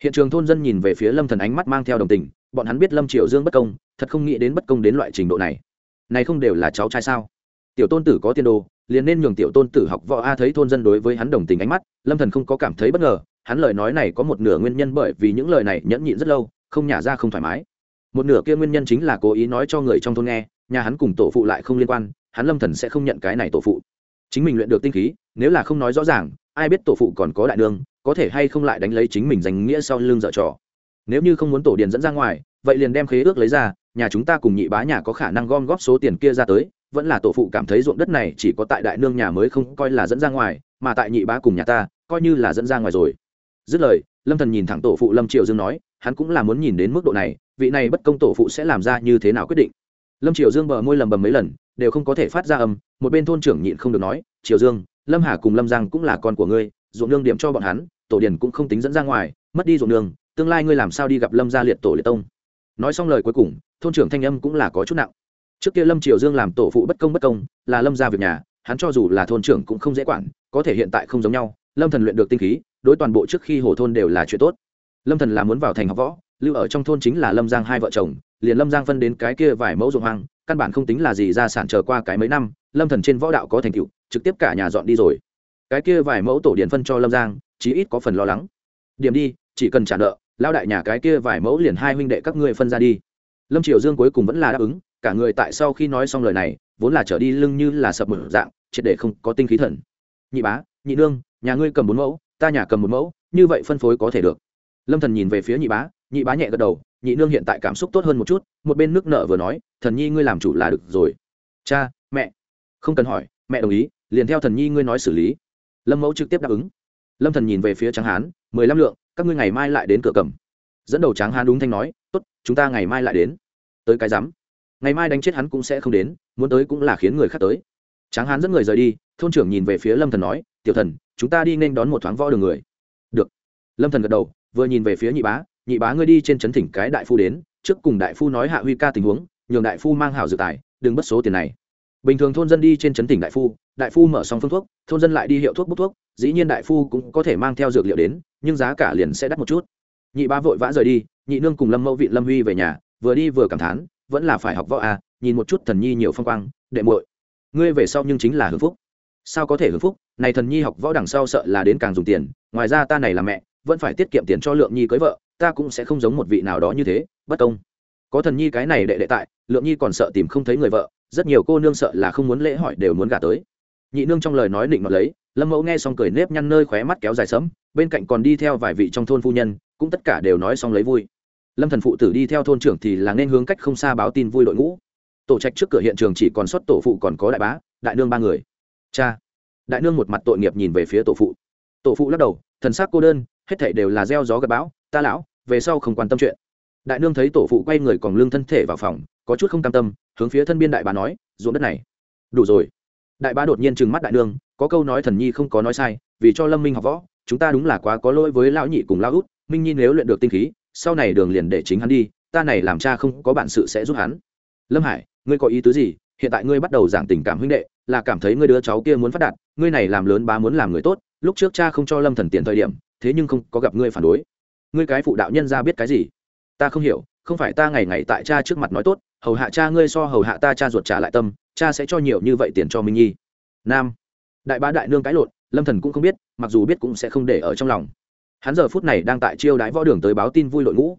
Hiện trường thôn dân nhìn về phía lâm thần ánh mắt mang theo đồng tình, bọn hắn biết lâm triệu dương bất công, thật không nghĩ đến bất công đến loại trình độ này. Này không đều là cháu trai sao? Tiểu tôn tử có tiên đồ liền nên nhường tiểu tôn tử học võ a thấy thôn dân đối với hắn đồng tình ánh mắt, lâm thần không có cảm thấy bất ngờ, hắn lời nói này có một nửa nguyên nhân bởi vì những lời này nhẫn nhịn rất lâu, không nhả ra không thoải mái. Một nửa kia nguyên nhân chính là cố ý nói cho người trong thôn nghe, nhà hắn cùng tổ phụ lại không liên quan, hắn lâm thần sẽ không nhận cái này tổ phụ. Chính mình luyện được tinh khí, nếu là không nói rõ ràng, ai biết tổ phụ còn có đại đường, có thể hay không lại đánh lấy chính mình danh nghĩa sau lưng dở trò. Nếu như không muốn tổ điền dẫn ra ngoài, vậy liền đem khế ước lấy ra, nhà chúng ta cùng nhị bá nhà có khả năng gom góp số tiền kia ra tới vẫn là tổ phụ cảm thấy ruộng đất này chỉ có tại đại nương nhà mới không coi là dẫn ra ngoài, mà tại nhị bá cùng nhà ta, coi như là dẫn ra ngoài rồi. Dứt lời, lâm thần nhìn thẳng tổ phụ lâm triều dương nói, hắn cũng là muốn nhìn đến mức độ này, vị này bất công tổ phụ sẽ làm ra như thế nào quyết định. Lâm triều dương bờ môi lầm bầm mấy lần, đều không có thể phát ra âm, một bên thôn trưởng nhịn không được nói, triều dương, lâm hà cùng lâm giang cũng là con của ngươi, ruộng nương điểm cho bọn hắn, tổ điền cũng không tính dẫn ra ngoài, mất đi ruộng nương, tương lai ngươi làm sao đi gặp lâm gia liệt tổ liệt tông? Nói xong lời cuối cùng, thôn trưởng thanh âm cũng là có chút nặng trước kia lâm triều dương làm tổ phụ bất công bất công, là lâm ra việc nhà, hắn cho dù là thôn trưởng cũng không dễ quản, có thể hiện tại không giống nhau. Lâm thần luyện được tinh khí, đối toàn bộ trước khi hồ thôn đều là chuyện tốt. Lâm thần là muốn vào thành học võ, lưu ở trong thôn chính là lâm giang hai vợ chồng, liền lâm giang phân đến cái kia vài mẫu ruộng hoang, căn bản không tính là gì ra sản chờ qua cái mấy năm, lâm thần trên võ đạo có thành tựu, trực tiếp cả nhà dọn đi rồi. Cái kia vài mẫu tổ điện phân cho lâm giang, chí ít có phần lo lắng. Điểm đi, chỉ cần trả nợ lao đại nhà cái kia vài mẫu liền hai huynh đệ các ngươi phân ra đi. Lâm triều dương cuối cùng vẫn là đáp ứng cả người tại sau khi nói xong lời này, vốn là trở đi lưng như là sập mở dạng, triệt để không có tinh khí thần. Nhị bá, nhị nương, nhà ngươi cầm bốn mẫu, ta nhà cầm một mẫu, như vậy phân phối có thể được. Lâm thần nhìn về phía nhị bá nhị bá nhẹ gật đầu, nhị nương hiện tại cảm xúc tốt hơn một chút, một bên nước nợ vừa nói, thần nhi ngươi làm chủ là được rồi. Cha, mẹ. Không cần hỏi, mẹ đồng ý, liền theo thần nhi ngươi nói xử lý. Lâm mẫu trực tiếp đáp ứng. Lâm thần nhìn về phía tráng hán, mười lăm lượng, các ngươi ngày mai lại đến cửa cầm. Dẫn đầu tráng hán đúng thanh nói, tốt, chúng ta ngày mai lại đến. Tới cái rắm ngày mai đánh chết hắn cũng sẽ không đến, muốn tới cũng là khiến người khác tới. Tráng hán dẫn người rời đi, thôn trưởng nhìn về phía lâm thần nói, tiểu thần, chúng ta đi nên đón một thoáng võ đường người. Được. Lâm thần gật đầu, vừa nhìn về phía nhị bá nhị bá ngươi đi trên trấn thỉnh cái đại phu đến, trước cùng đại phu nói hạ huy ca tình huống, nhường đại phu mang hảo dự tài, đừng bất số tiền này. Bình thường thôn dân đi trên trấn tỉnh đại phu đại phu mở xong phương thuốc, thôn dân lại đi hiệu thuốc bút thuốc, dĩ nhiên đại phu cũng có thể mang theo dược liệu đến, nhưng giá cả liền sẽ đắt một chút. Nhị bá vội vã rời đi, nhị nương cùng lâm mẫu vị lâm huy về nhà, vừa đi vừa cảm thán vẫn là phải học võ à nhìn một chút thần nhi nhiều phong quang, đệ muội. Ngươi về sau nhưng chính là hưng phúc. Sao có thể hưng phúc? Này thần nhi học võ đằng sau sợ là đến càng dùng tiền, ngoài ra ta này là mẹ, vẫn phải tiết kiệm tiền cho lượng nhi cưới vợ, ta cũng sẽ không giống một vị nào đó như thế, bất công. Có thần nhi cái này đệ đệ tại, lượng nhi còn sợ tìm không thấy người vợ, rất nhiều cô nương sợ là không muốn lễ hỏi đều muốn gả tới. Nhị nương trong lời nói định mặt lấy, lâm mẫu nghe xong cười nếp nhăn nơi khóe mắt kéo dài sấm bên cạnh còn đi theo vài vị trong thôn phu nhân, cũng tất cả đều nói xong lấy vui lâm thần phụ tử đi theo thôn trưởng thì là nên hướng cách không xa báo tin vui đội ngũ. Tổ trạch trước cửa hiện trường chỉ còn xuất tổ phụ còn có đại bá, đại nương ba người. Cha, đại nương một mặt tội nghiệp nhìn về phía tổ phụ. Tổ phụ lắc đầu, thần sắc cô đơn, hết thảy đều là gieo gió gặp bão, ta lão, về sau không quan tâm chuyện. Đại nương thấy tổ phụ quay người còn lương thân thể vào phòng, có chút không cam tâm, hướng phía thân biên đại bá nói, ruộng đất này. Đủ rồi. Đại bá đột nhiên trừng mắt đại nương, có câu nói thần nhi không có nói sai, vì cho lâm minh học võ, chúng ta đúng là quá có lỗi với lão nhị cùng lão út, minh nhi nếu luyện được tinh khí sau này đường liền để chính hắn đi, ta này làm cha không có bản sự sẽ giúp hắn. Lâm hải, ngươi có ý tứ gì? Hiện tại ngươi bắt đầu giảng tình cảm huynh đệ, là cảm thấy ngươi đứa cháu kia muốn phát đạt, ngươi này làm lớn bá muốn làm người tốt, lúc trước cha không cho lâm thần tiền thời điểm, thế nhưng không có gặp ngươi phản đối. Ngươi cái phụ đạo nhân ra biết cái gì? Ta không hiểu, không phải ta ngày ngày tại cha trước mặt nói tốt, hầu hạ cha ngươi so hầu hạ ta cha ruột trả lại tâm, cha sẽ cho nhiều như vậy tiền cho minh nhi. Nam. Đại bá đại nương cãi lộn, lâm thần cũng không biết, mặc dù biết cũng sẽ không để ở trong lòng hắn giờ phút này đang tại chiêu đái võ đường tới báo tin vui đội ngũ.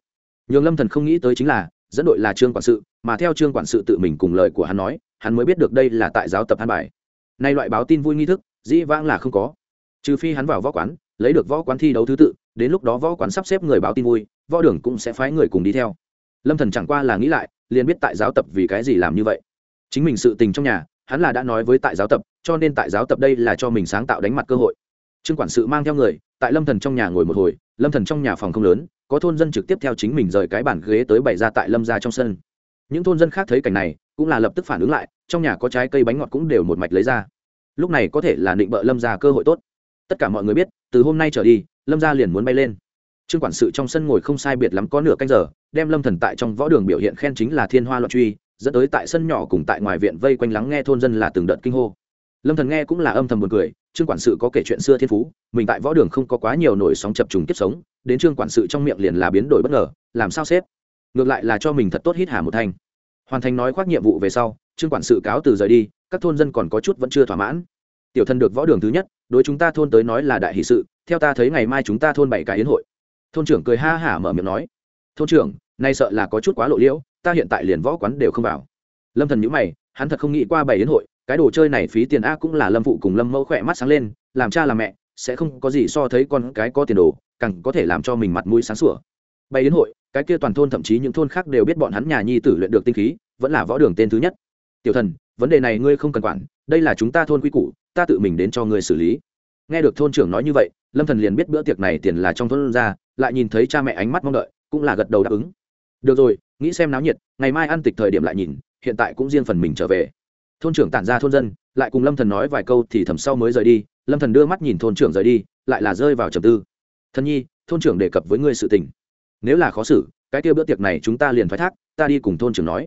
Nhường lâm thần không nghĩ tới chính là, dẫn đội là trương quản sự, mà theo trương quản sự tự mình cùng lời của hắn nói, hắn mới biết được đây là tại giáo tập hắn bài. Nay loại báo tin vui nghi thức, dĩ vãng là không có. Trừ phi hắn vào võ quán, lấy được võ quán thi đấu thứ tự, đến lúc đó võ quán sắp xếp người báo tin vui, võ đường cũng sẽ phái người cùng đi theo. Lâm thần chẳng qua là nghĩ lại, liền biết tại giáo tập vì cái gì làm như vậy. Chính mình sự tình trong nhà, hắn là đã nói với tại giáo tập, cho nên tại giáo tập đây là cho mình sáng tạo đánh mặt cơ hội. Trương quản sự mang theo người tại lâm thần trong nhà ngồi một hồi, lâm thần trong nhà phòng không lớn, có thôn dân trực tiếp theo chính mình rời cái bàn ghế tới bày ra tại lâm ra trong sân. Những thôn dân khác thấy cảnh này, cũng là lập tức phản ứng lại, trong nhà có trái cây bánh ngọt cũng đều một mạch lấy ra. Lúc này có thể là định bợ lâm ra cơ hội tốt. Tất cả mọi người biết, từ hôm nay trở đi, lâm ra liền muốn bay lên. Trương quản sự trong sân ngồi không sai biệt lắm có nửa canh giờ, đem lâm thần tại trong võ đường biểu hiện khen chính là thiên hoa loạn truy, dẫn tới tại sân nhỏ cùng tại ngoài viện vây quanh lắng nghe thôn dân là từng đợt kinh hô lâm thần nghe cũng là âm thầm buồn cười, trương quản sự có kể chuyện xưa thiên phú, mình tại võ đường không có quá nhiều nổi sóng chập trùng kiếp sống, đến trương quản sự trong miệng liền là biến đổi bất ngờ, làm sao xếp? Ngược lại là cho mình thật tốt hít hà một thanh. Hoàn thành nói khoác nhiệm vụ về sau, trương quản sự cáo từ rời đi, các thôn dân còn có chút vẫn chưa thỏa mãn. Tiểu thân được võ đường thứ nhất, đối chúng ta thôn tới nói là đại hỷ sự, theo ta thấy ngày mai chúng ta thôn bảy cái yến hội. Thôn trưởng cười ha hả mở miệng nói, thôn trưởng, nay sợ là có chút quá lộ liễu, ta hiện tại liền võ quán đều không vào. Lâm thần nhíu mày, hắn thật không nghĩ qua bảy yến hội cái đồ chơi này phí tiền a cũng là lâm phụ cùng lâm mẫu khỏe mắt sáng lên, làm cha làm mẹ, sẽ không có gì so thấy con cái có tiền đồ, càng có thể làm cho mình mặt mũi sáng sủa. Bay đến hội, cái kia toàn thôn thậm chí những thôn khác đều biết bọn hắn nhà nhi tử luyện được tinh khí, vẫn là võ đường tên thứ nhất. Tiểu thần, vấn đề này ngươi không cần quản, đây là chúng ta thôn quy củ, ta tự mình đến cho ngươi xử lý. Nghe được thôn trưởng nói như vậy, lâm thần liền biết bữa tiệc này tiền là trong thôn ra, lại nhìn thấy cha mẹ ánh mắt mong đợi, cũng là gật đầu đáp ứng. Được rồi, nghĩ xem náo nhiệt, ngày mai ăn tịch thời điểm lại nhìn, hiện tại cũng riêng phần mình trở về thôn trưởng tản ra thôn dân, lại cùng lâm thần nói vài câu thì thầm sau mới rời đi, lâm thần đưa mắt nhìn thôn trưởng rời đi, lại là rơi vào trầm tư. Thân nhi, thôn trưởng đề cập với ngươi sự tình. Nếu là khó xử, cái kia bữa tiệc này chúng ta liền thoái thác, ta đi cùng thôn trưởng nói.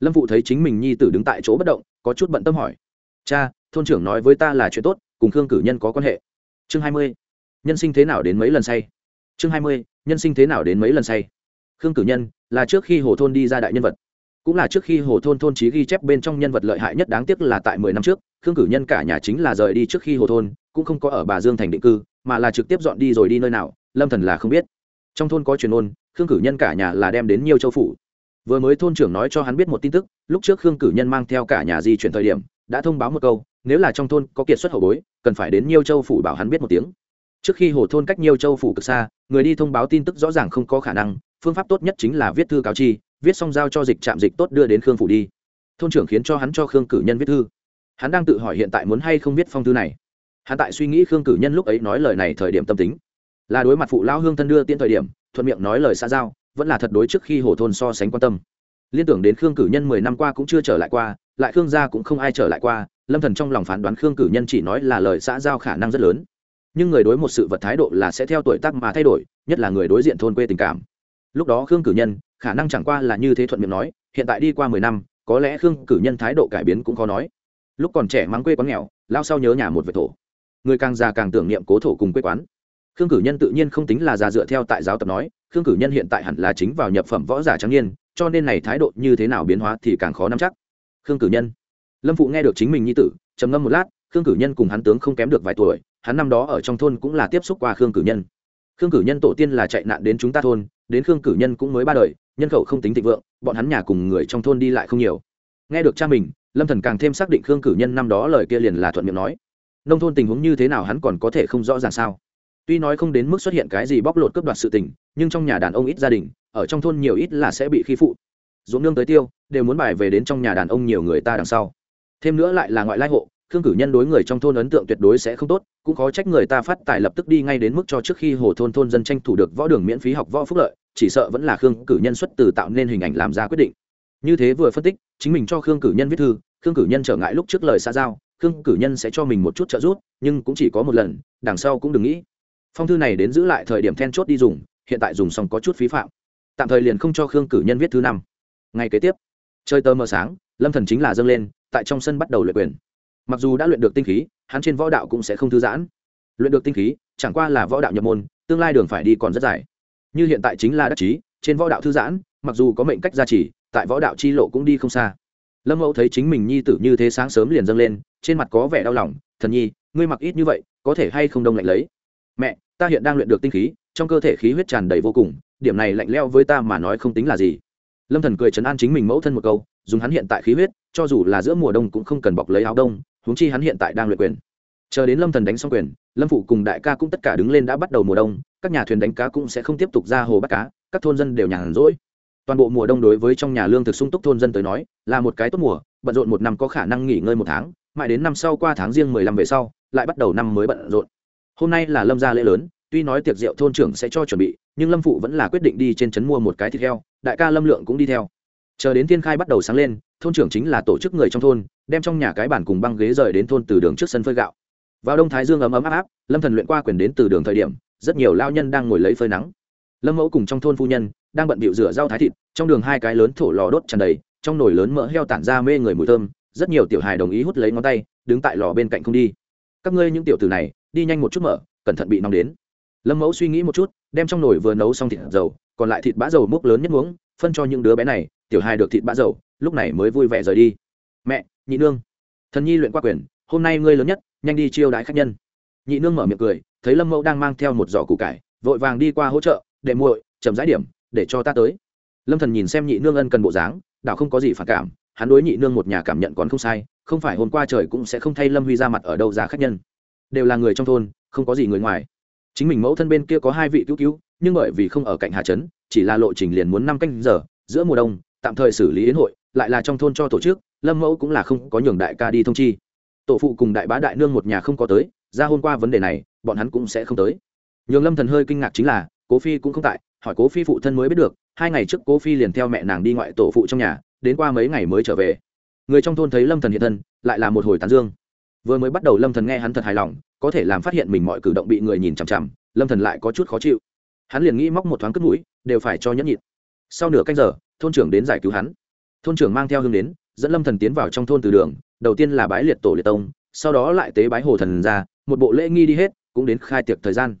Lâm phụ thấy chính mình nhi tử đứng tại chỗ bất động, có chút bận tâm hỏi. Cha, thôn trưởng nói với ta là chuyện tốt, cùng khương cử nhân có quan hệ. Chương hai mươi. Nhân sinh thế nào đến mấy lần say? Chương hai mươi. Nhân sinh thế nào đến mấy lần say? Khương cử nhân, là trước khi hồ thôn đi ra đại nhân vật cũng là trước khi hồ thôn thôn trí ghi chép bên trong nhân vật lợi hại nhất đáng tiếc là tại mười năm trước, khương cử nhân cả nhà chính là rời đi trước khi hồ thôn, cũng không có ở bà dương thành định cư, mà là trực tiếp dọn đi rồi đi nơi nào, lâm thần là không biết. Trong thôn có truyền ôn, khương cử nhân cả nhà là đem đến nhiều châu phủ. Vừa mới thôn trưởng nói cho hắn biết một tin tức, lúc trước khương cử nhân mang theo cả nhà di chuyển thời điểm, đã thông báo một câu, nếu là trong thôn có kiệt xuất hậu bối, cần phải đến nhiều châu phủ bảo hắn biết một tiếng. Trước khi hồ thôn cách nhiều châu phủ cực xa, người đi thông báo tin tức rõ ràng không có khả năng, phương pháp tốt nhất chính là viết thư cáo chi viết xong giao cho dịch trạm dịch tốt đưa đến khương phủ đi. Thôn trưởng khiến cho hắn cho khương cử nhân viết thư. Hắn đang tự hỏi hiện tại muốn hay không viết phong thư này. Hắn tại suy nghĩ khương cử nhân lúc ấy nói lời này thời điểm tâm tính. Là đối mặt phụ lao hương thân đưa tiễn thời điểm, thuận miệng nói lời xa giao, vẫn là thật đối trước khi hồ thôn so sánh quan tâm. Liên tưởng đến khương cử nhân mười năm qua cũng chưa trở lại qua, lại khương gia cũng không ai trở lại qua, lâm thần trong lòng phán đoán khương cử nhân chỉ nói là lời xã giao khả năng rất lớn. Nhưng người đối một sự vật thái độ là sẽ theo tuổi tác mà thay đổi, nhất là người đối diện thôn quê tình cảm. Lúc đó khương cử nhân khả năng chẳng qua là như thế thuận miệng nói, hiện tại đi qua mười năm, có lẽ khương cử nhân thái độ cải biến cũng khó nói. Lúc còn trẻ mắng quê quán nghèo, lao sau nhớ nhà một vệt thổ. Người càng già càng tưởng niệm cố thổ cùng quê quán. Khương cử nhân tự nhiên không tính là già dựa theo tại giáo tập nói, khương cử nhân hiện tại hẳn là chính vào nhập phẩm võ giả trắng niên, cho nên này thái độ như thế nào biến hóa thì càng khó nắm chắc. Khương cử nhân. Lâm phụ nghe được chính mình nhi tử, trầm ngâm một lát, khương cử nhân cùng hắn tướng không kém được vài tuổi, hắn năm đó ở trong thôn cũng là tiếp xúc qua khương cử nhân khương cử nhân tổ tiên là chạy nạn đến chúng ta thôn, đến khương cử nhân cũng mới ba đời, nhân khẩu không tính thịnh vượng, bọn hắn nhà cùng người trong thôn đi lại không nhiều. Nghe được cha mình, lâm thần càng thêm xác định khương cử nhân năm đó lời kia liền là thuận miệng nói. Nông thôn tình huống như thế nào hắn còn có thể không rõ ràng sao? Tuy nói không đến mức xuất hiện cái gì bóc lột cướp đoạt sự tình, nhưng trong nhà đàn ông ít gia đình, ở trong thôn nhiều ít là sẽ bị khi phụ. Ruộng nương tới tiêu, đều muốn bài về đến trong nhà đàn ông nhiều người ta đằng sau. Thêm nữa lại là ngoại lai hộ khương cử nhân đối người trong thôn ấn tượng tuyệt đối sẽ không tốt, cũng khó trách người ta phát tài lập tức đi ngay đến mức cho trước khi hồ thôn thôn dân tranh thủ được võ đường miễn phí học võ phúc lợi, chỉ sợ vẫn là khương cử nhân xuất từ tạo nên hình ảnh làm ra quyết định. Như thế vừa phân tích, chính mình cho khương cử nhân viết thư, khương cử nhân trở ngại lúc trước lời xa giao, khương cử nhân sẽ cho mình một chút trợ giúp, nhưng cũng chỉ có một lần, đằng sau cũng đừng nghĩ. Phong thư này đến giữ lại thời điểm then chốt đi dùng, hiện tại dùng xong có chút phí phạm. Tạm thời liền không cho khương cử nhân viết thứ năm. Ngày kế tiếp chơi tơ mờ sáng, lâm thần chính là dâng lên, tại trong sân bắt đầu luyện quyền mặc dù đã luyện được tinh khí, hắn trên võ đạo cũng sẽ không thư giãn. Luyện được tinh khí, chẳng qua là võ đạo nhập môn, tương lai đường phải đi còn rất dài. Như hiện tại chính là đắc chí, trên võ đạo thư giãn, mặc dù có mệnh cách gia trì, tại võ đạo chi lộ cũng đi không xa. Lâm mẫu thấy chính mình nhi tử như thế sáng sớm liền dâng lên, trên mặt có vẻ đau lòng, thần nhi, ngươi mặc ít như vậy, có thể hay không đông lạnh lấy? Mẹ, ta hiện đang luyện được tinh khí, trong cơ thể khí huyết tràn đầy vô cùng, điểm này lạnh leo với ta mà nói không tính là gì. Lâm thần cười chấn an chính mình mẫu thân một câu, dùng hắn hiện tại khí huyết, cho dù là giữa mùa đông cũng không cần bọc lấy áo đông huống chi hắn hiện tại đang luyện quyền. Chờ đến lâm thần đánh xong quyền, lâm phụ cùng đại ca cũng tất cả đứng lên đã bắt đầu mùa đông, các nhà thuyền đánh cá cũng sẽ không tiếp tục ra hồ bắt cá, các thôn dân đều nhàn rỗi. Toàn bộ mùa đông đối với trong nhà lương thực sung túc thôn dân tới nói, là một cái tốt mùa, bận rộn một năm có khả năng nghỉ ngơi một tháng, mãi đến năm sau qua tháng riêng mười lăm về sau, lại bắt đầu năm mới bận rộn. Hôm nay là lâm gia lễ lớn, tuy nói tiệc rượu thôn trưởng sẽ cho chuẩn bị, nhưng lâm phụ vẫn là quyết định đi trên trấn mua một cái thịt heo, đại ca lâm lượng cũng đi theo. Chờ đến thiên khai bắt đầu sáng lên, thôn trưởng chính là tổ chức người trong thôn đem trong nhà cái bàn cùng băng ghế rời đến thôn từ đường trước sân phơi gạo. Vào đông thái dương ấm ấm áp áp lâm thần luyện qua quyền đến từ đường thời điểm rất nhiều lao nhân đang ngồi lấy phơi nắng. Lâm mẫu cùng trong thôn phu nhân đang bận bịu rửa rau thái thịt trong đường hai cái lớn thổ lò đốt tràn đầy trong nồi lớn mỡ heo tản ra mê người mùi thơm rất nhiều tiểu hài đồng ý hút lấy ngón tay đứng tại lò bên cạnh không đi. Các ngươi những tiểu tử này đi nhanh một chút mở cẩn thận bị nóng đến. Lâm mẫu suy nghĩ một chút đem trong nồi vừa nấu xong thịt dầu còn lại thịt bã dầu múc lớn nhất uống, phân cho những đứa bé này tiểu hài được thịt bã dầu lúc này mới vui vẻ rời đi. Mẹ nhị nương. Thần nhi luyện qua quyền, hôm nay ngươi lớn nhất, nhanh đi chiêu đãi khách nhân. Nhị nương mở miệng cười, thấy lâm mẫu đang mang theo một giỏ củ cải, vội vàng đi qua hỗ trợ để muội, chậm rãi điểm, để cho ta tới. Lâm thần nhìn xem nhị nương ân cần bộ dáng, đảo không có gì phản cảm, hắn đối nhị nương một nhà cảm nhận còn không sai, không phải hôm qua trời cũng sẽ không thay lâm huy ra mặt ở đâu ra khách nhân. Đều là người trong thôn, không có gì người ngoài. Chính mình mẫu thân bên kia có hai vị cứu cứu, nhưng bởi vì không ở cạnh hà trấn, chỉ là lộ trình liền muốn năm canh giờ, giữa mùa đông, tạm thời xử lý yến hội, lại là trong thôn cho tổ chức lâm mẫu cũng là không có nhường đại ca đi thông chi tổ phụ cùng đại bá đại nương một nhà không có tới ra hôm qua vấn đề này bọn hắn cũng sẽ không tới nhường lâm thần hơi kinh ngạc chính là cố phi cũng không tại hỏi cố phi phụ thân mới biết được hai ngày trước cố phi liền theo mẹ nàng đi ngoại tổ phụ trong nhà đến qua mấy ngày mới trở về người trong thôn thấy lâm thần hiện thân lại là một hồi tán dương vừa mới bắt đầu lâm thần nghe hắn thật hài lòng có thể làm phát hiện mình mọi cử động bị người nhìn chằm chằm lâm thần lại có chút khó chịu hắn liền nghĩ móc một thoáng cất mũi đều phải cho nhẫn nhịn sau nửa canh giờ thôn trưởng đến giải cứu hắn thôn trưởng mang theo hương đến dẫn lâm thần tiến vào trong thôn từ đường, đầu tiên là bái liệt tổ liệt tông, sau đó lại tế bái hồ thần ra, một bộ lễ nghi đi hết, cũng đến khai tiệc thời gian.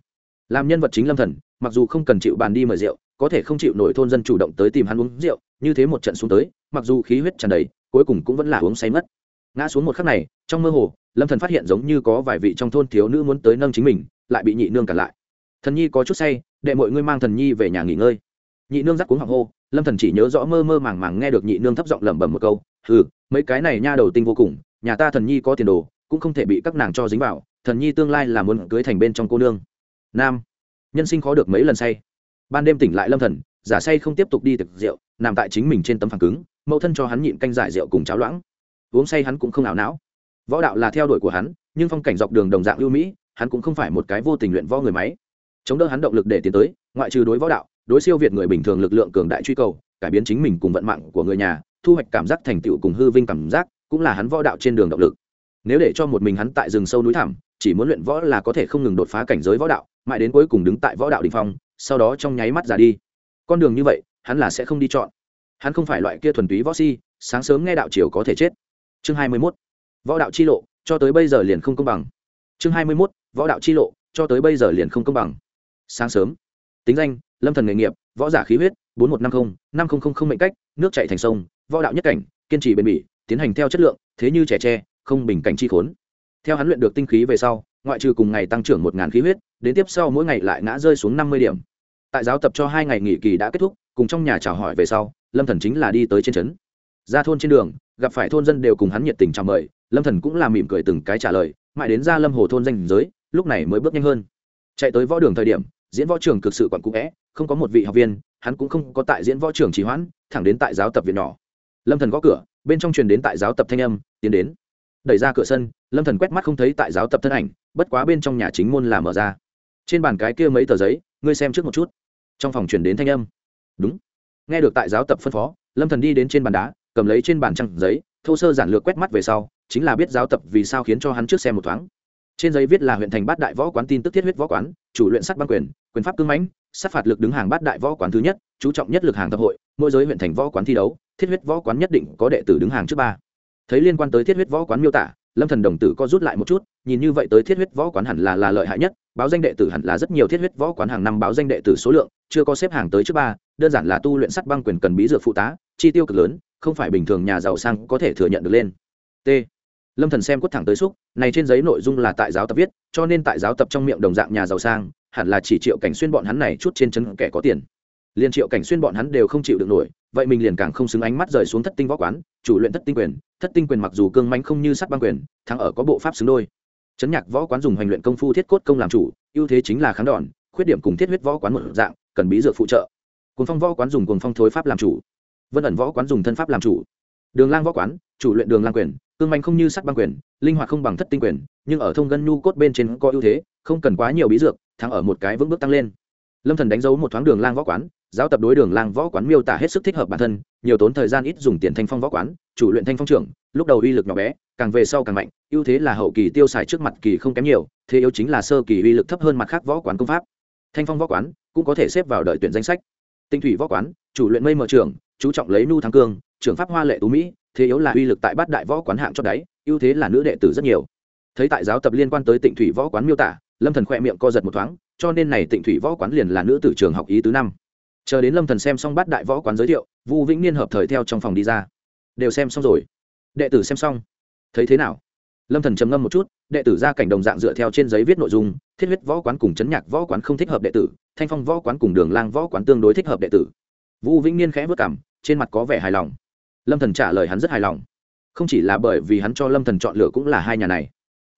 Làm nhân vật chính lâm thần, mặc dù không cần chịu bàn đi mời rượu, có thể không chịu nổi thôn dân chủ động tới tìm hắn uống rượu, như thế một trận xuống tới, mặc dù khí huyết tràn đầy, cuối cùng cũng vẫn là uống say mất. Ngã xuống một khắc này, trong mơ hồ, lâm thần phát hiện giống như có vài vị trong thôn thiếu nữ muốn tới nâng chính mình, lại bị nhị nương cản lại. Thần nhi có chút say đệ mọi ngươi mang thần nhi về nhà nghỉ ngơi. Nhị nương dắt cuống hoàng hô, lâm thần chỉ nhớ rõ mơ mơ màng màng nghe được nhị nương thấp giọng lẩm bẩm một câu ừ mấy cái này nha đầu tinh vô cùng, nhà ta thần nhi có tiền đồ, cũng không thể bị các nàng cho dính vào, thần nhi tương lai là muốn cưới thành bên trong cô nương. Nam, nhân sinh khó được mấy lần say. Ban đêm tỉnh lại lâm thần, giả say không tiếp tục đi thực rượu, nằm tại chính mình trên tấm phẳng cứng, mẫu thân cho hắn nhịn canh giải rượu cùng cháo loãng. Uống say hắn cũng không ảo não. Võ đạo là theo đuổi của hắn, nhưng phong cảnh dọc đường đồng dạng lưu mỹ, hắn cũng không phải một cái vô tình luyện võ người máy. Chống đỡ hắn động lực để tiến tới, ngoại trừ đối võ đạo, đối siêu việt người bình thường lực lượng cường đại truy cầu, cải biến chính mình cùng vận mạng của người nhà thu hoạch cảm giác thành tựu cùng hư vinh cảm giác, cũng là hắn võ đạo trên đường động lực. Nếu để cho một mình hắn tại rừng sâu núi thẳm, chỉ muốn luyện võ là có thể không ngừng đột phá cảnh giới võ đạo, mãi đến cuối cùng đứng tại võ đạo đ ỉ n h phong, sau đó trong nháy mắt ra đi. Con đường như vậy, hắn là sẽ không đi chọn. Hắn không phải loại kia thuần túy võ si, sáng sớm nghe đạo chiều có thể chết. Chương hai mươi mốt. Võ đạo chi lộ, cho tới bây giờ liền không công bằng. Chương hai mươi mốt. Võ đạo chi lộ, cho tới bây giờ liền không công bằng. Sáng sớm. Tính danh, lâm thần nghề nghiệp, võ giả khí huyết, bốn một năm mươi năm nghìn mệnh cách nước chảy thành sông, võ đạo nhất cảnh, kiên trì bền bỉ, tiến hành theo chất lượng, thế như trẻ tre, không bình cảnh chi khốn. Theo hắn luyện được tinh khí về sau, ngoại trừ cùng ngày tăng trưởng một ngàn khí huyết, đến tiếp sau mỗi ngày lại ngã rơi xuống năm mươi điểm. Tại giáo tập cho hai ngày nghỉ kỳ đã kết thúc, cùng trong nhà chào hỏi về sau, lâm thần chính là đi tới trên trấn. Ra thôn trên đường, gặp phải thôn dân đều cùng hắn nhiệt tình chào mời, lâm thần cũng là mỉm cười từng cái trả lời, mãi đến ra lâm hồ thôn danh giới, lúc này mới bước nhanh hơn. Chạy tới võ đường thời điểm, diễn võ trường cực sự quản cũ vẽ không có một vị học viên, hắn cũng không có tại diễn võ trường trì hoãn thẳng đến tại giáo tập viện nhỏ. Lâm thần gõ cửa, bên trong truyền đến tại giáo tập thanh âm, tiến đến. Đẩy ra cửa sân, lâm thần quét mắt không thấy tại giáo tập thân ảnh, bất quá bên trong nhà chính môn là mở ra. Trên bàn cái kia mấy tờ giấy, ngươi xem trước một chút. Trong phòng truyền đến thanh âm. Đúng. Nghe được tại giáo tập phân phó, lâm thần đi đến trên bàn đá, cầm lấy trên bàn trăng giấy, thô sơ giản lược quét mắt về sau, chính là biết giáo tập vì sao khiến cho hắn trước xem một thoáng. Trên giấy viết là huyện thành bát đại võ quán tin tức thiết huyết võ quán, chủ luyện sắt băng quyền quyền pháp cương mãnh, sát phạt lực đứng hàng bát đại võ quán thứ nhất, chú trọng nhất lực hàng tập hội mỗi giới huyện thành võ quán thi đấu, thiết huyết võ quán nhất định có đệ tử đứng hàng trước ba. Thấy liên quan tới thiết huyết võ quán miêu tả, lâm thần đồng tử co rút lại một chút, nhìn như vậy tới thiết huyết võ quán hẳn là là lợi hại nhất, báo danh đệ tử hẳn là rất nhiều thiết huyết võ quán hàng năm báo danh đệ tử số lượng, chưa có xếp hàng tới trước ba, đơn giản là tu luyện sắt băng quyền cần bí dược phụ tá, chi tiêu cực lớn, không phải bình thường nhà giàu sang có thể thừa nhận được lên. T. Lâm thần xem quất thẳng tới xúc, này trên giấy nội dung là tại giáo tập viết, cho nên tại giáo tập trong miệng đồng dạng nhà giàu sang, hẳn là chỉ triệu cảnh xuyên bọn hắn này chút trên chân kẻ có tiền liền triệu cảnh xuyên bọn hắn đều không chịu được nổi, vậy mình liền càng không xứng ánh mắt rời xuống thất tinh võ quán, chủ luyện thất tinh quyền. Thất tinh quyền mặc dù cương mánh không như sắt băng quyền, thắng ở có bộ pháp xứng đôi. Chấn nhạc võ quán dùng hành luyện công phu thiết cốt công làm chủ, ưu thế chính là kháng đòn, khuyết điểm cùng thiết huyết võ quán một dạng, cần bí dược phụ trợ. Cùng phong võ quán dùng cùng phong thối pháp làm chủ. Vân ẩn võ quán dùng thân pháp làm chủ. Đường lang võ quán, chủ luyện đường lang quyền, cương manh không như sắt băng quyền, linh hoạt không bằng thất tinh quyền, nhưng ở thông gân nhu cốt bên trên có ưu thế, không cần quá nhiều bí dược, thắng ở một cái vững bước tăng lên. Lâm thần đánh dấu một thoáng đường lang võ quán giáo tập đối đường lang võ quán miêu tả hết sức thích hợp bản thân, nhiều tốn thời gian ít dùng tiền thanh phong võ quán, chủ luyện thanh phong trưởng, lúc đầu uy lực nhỏ bé, càng về sau càng mạnh, ưu thế là hậu kỳ tiêu xài trước mặt kỳ không kém nhiều, thế yếu chính là sơ kỳ uy lực thấp hơn mặt khác võ quán công pháp. Thanh phong võ quán cũng có thể xếp vào đợi tuyển danh sách. Tinh thủy võ quán, chủ luyện mây mở trường chú trọng lấy nu thắng cương trường pháp hoa lệ tú mỹ, thế yếu là uy lực tại bát đại võ quán hạng cho đáy, ưu thế là nữ đệ tử rất nhiều. Thấy tại giáo tập liên quan tới tịnh thủy võ quán miêu tả, lâm thần khoe miệng co giật một thoáng, cho nên này tịnh thủy võ quán liền là nữ tử trường học ý tứ năm chờ đến lâm thần xem xong bát đại võ quán giới thiệu, vu vĩnh niên hợp thời theo trong phòng đi ra. Đều xem xong rồi. Đệ tử xem xong. Thấy thế nào? Lâm thần trầm ngâm một chút, đệ tử ra cảnh đồng dạng dựa theo trên giấy viết nội dung, thiết huyết võ quán cùng chấn nhạc võ quán không thích hợp đệ tử, thanh phong võ quán cùng đường lang võ quán tương đối thích hợp đệ tử. Vũ vĩnh niên khẽ vất cảm trên mặt có vẻ hài lòng. Lâm thần trả lời hắn rất hài lòng. Không chỉ là bởi vì hắn cho lâm thần chọn lựa cũng là hai nhà này.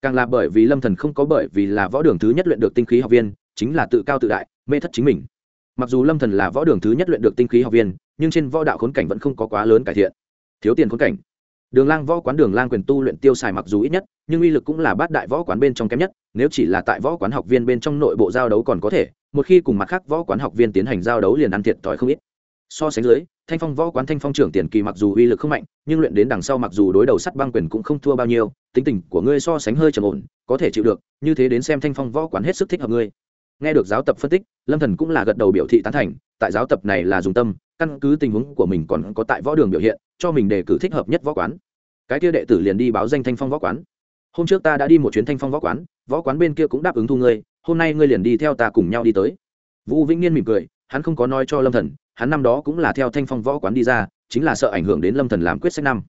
Càng là bởi vì lâm thần không có bởi vì là võ đường thứ nhất luyện được tinh khí học viên, chính là tự cao tự đại, mê thất chính mình mặc dù lâm thần là võ đường thứ nhất luyện được tinh khí học viên, nhưng trên võ đạo khốn cảnh vẫn không có quá lớn cải thiện. Thiếu tiền khốn cảnh. Đường lang võ quán đường lang quyền tu luyện tiêu xài mặc dù ít nhất, nhưng uy lực cũng là bát đại võ quán bên trong kém nhất, nếu chỉ là tại võ quán học viên bên trong nội bộ giao đấu còn có thể, một khi cùng mặt khác võ quán học viên tiến hành giao đấu liền ăn thiệt thòi không ít. So sánh dưới, thanh phong võ quán thanh phong trưởng tiền kỳ mặc dù uy lực không mạnh, nhưng luyện đến đằng sau mặc dù đối đầu sắt băng quyền cũng không thua bao nhiêu, tính tình của ngươi so sánh hơi trầm ổn, có thể chịu được, như thế đến xem thanh phong võ quán hết sức thích hợp ngươi nghe được giáo tập phân tích, lâm thần cũng là gật đầu biểu thị tán thành, tại giáo tập này là dùng tâm, căn cứ tình huống của mình còn có tại võ đường biểu hiện, cho mình đề cử thích hợp nhất võ quán. Cái kia đệ tử liền đi báo danh thanh phong võ quán. Hôm trước ta đã đi một chuyến thanh phong võ quán võ quán bên kia cũng đáp ứng thu ngươi, hôm nay ngươi liền đi theo ta cùng nhau đi tới. Vũ vĩnh niên mỉm cười, hắn không có nói cho lâm thần, hắn năm đó cũng là theo thanh phong võ quán đi ra, chính là sợ ảnh hưởng đến lâm thần làm quyết sách năm.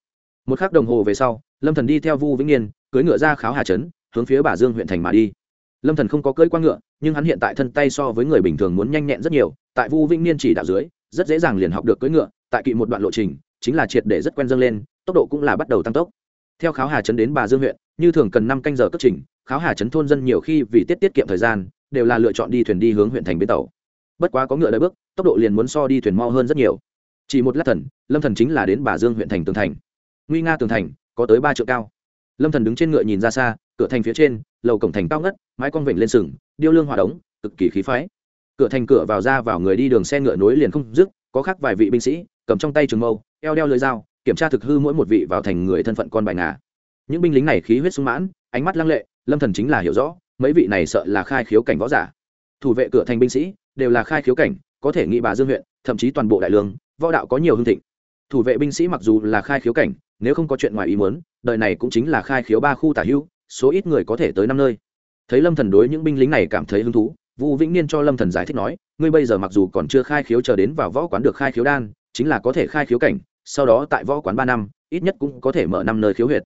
Một khắc đồng hồ về sau, lâm thần đi theo vu vĩnh niên, cưỡi ngựa ra kháo hà trấn, hướng phía bà dương huyện thành mà đi lâm thần không có cưỡi qua ngựa, nhưng hắn hiện tại thân tay so với người bình thường muốn nhanh nhẹn rất nhiều, tại vu vĩnh niên chỉ đạo dưới, rất dễ dàng liền học được cưỡi ngựa, tại kỵ một đoạn lộ trình, chính là triệt để rất quen dâng lên, tốc độ cũng là bắt đầu tăng tốc. Theo kháo hà trấn đến bà dương huyện, như thường cần năm canh giờ cất trình, kháo hà trấn thôn dân nhiều khi vì tiết tiết kiệm thời gian, đều là lựa chọn đi thuyền đi hướng huyện thành bến tàu. Bất quá có ngựa đợi bước, tốc độ liền muốn so đi thuyền mau hơn rất nhiều. Chỉ một lát thần, lâm thần chính là đến bà dương huyện thành tường thành. Nguy nga tường thành, có tới ba triệu cao. Lâm thần đứng trên ngựa nhìn ra xa cửa thành phía trên, lầu cổng thành cao ngất, mái con vịnh lên sừng, điêu lương hòa đống, cực kỳ khí phái. Cửa thành cửa vào ra vào người đi đường xe ngựa nối liền không dứt, có khác vài vị binh sĩ, cầm trong tay trường mâu, eo đeo lưới dao, kiểm tra thực hư mỗi một vị vào thành người thân phận con bài ngà. Những binh lính này khí huyết sung mãn, ánh mắt lăng lệ, lâm thần chính là hiểu rõ, mấy vị này sợ là khai khiếu cảnh võ giả. Thủ vệ cửa thành binh sĩ, đều là khai khiếu cảnh, có thể nghĩ bà dương huyện, thậm chí toàn bộ đại lương, võ đạo có nhiều hương thịnh. Thủ vệ binh sĩ mặc dù là khai khiếu cảnh, nếu không có chuyện ngoài ý muốn, đời này cũng chính là khai khiếu ba khu tả hưu số ít người có thể tới năm nơi. Thấy lâm thần đối những binh lính này cảm thấy hứng thú vũ vĩnh niên cho lâm thần giải thích nói, ngươi bây giờ mặc dù còn chưa khai khiếu chờ đến vào võ quán được khai khiếu đan, chính là có thể khai khiếu cảnh, sau đó tại võ quán ba năm, ít nhất cũng có thể mở năm nơi khiếu huyệt.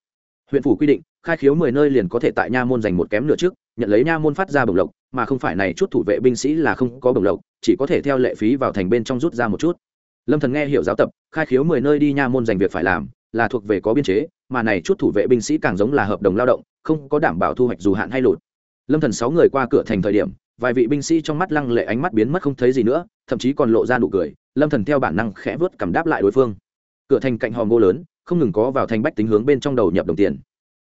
Huyện phủ quy định, khai khiếu mười nơi liền có thể tại nha môn dành một kém nửa trước, nhận lấy nha môn phát ra bổng lộc, mà không phải này chút thủ vệ binh sĩ là không có bổng lộc, chỉ có thể theo lệ phí vào thành bên trong rút ra một chút. Lâm thần nghe hiểu giáo tập, khai khiếu mười nơi đi nha môn dành việc phải làm, là thuộc về có biên chế mà này chút thủ vệ binh sĩ càng giống là hợp đồng lao động, không có đảm bảo thu hoạch dù hạn hay lụt. Lâm thần sáu người qua cửa thành thời điểm, vài vị binh sĩ trong mắt lăng lệ ánh mắt biến mất không thấy gì nữa, thậm chí còn lộ ra nụ cười, lâm thần theo bản năng khẽ vớt cầm đáp lại đối phương. Cửa thành cạnh hòm gỗ lớn, không ngừng có vào thành bách tính hướng bên trong đầu nhập đồng tiền.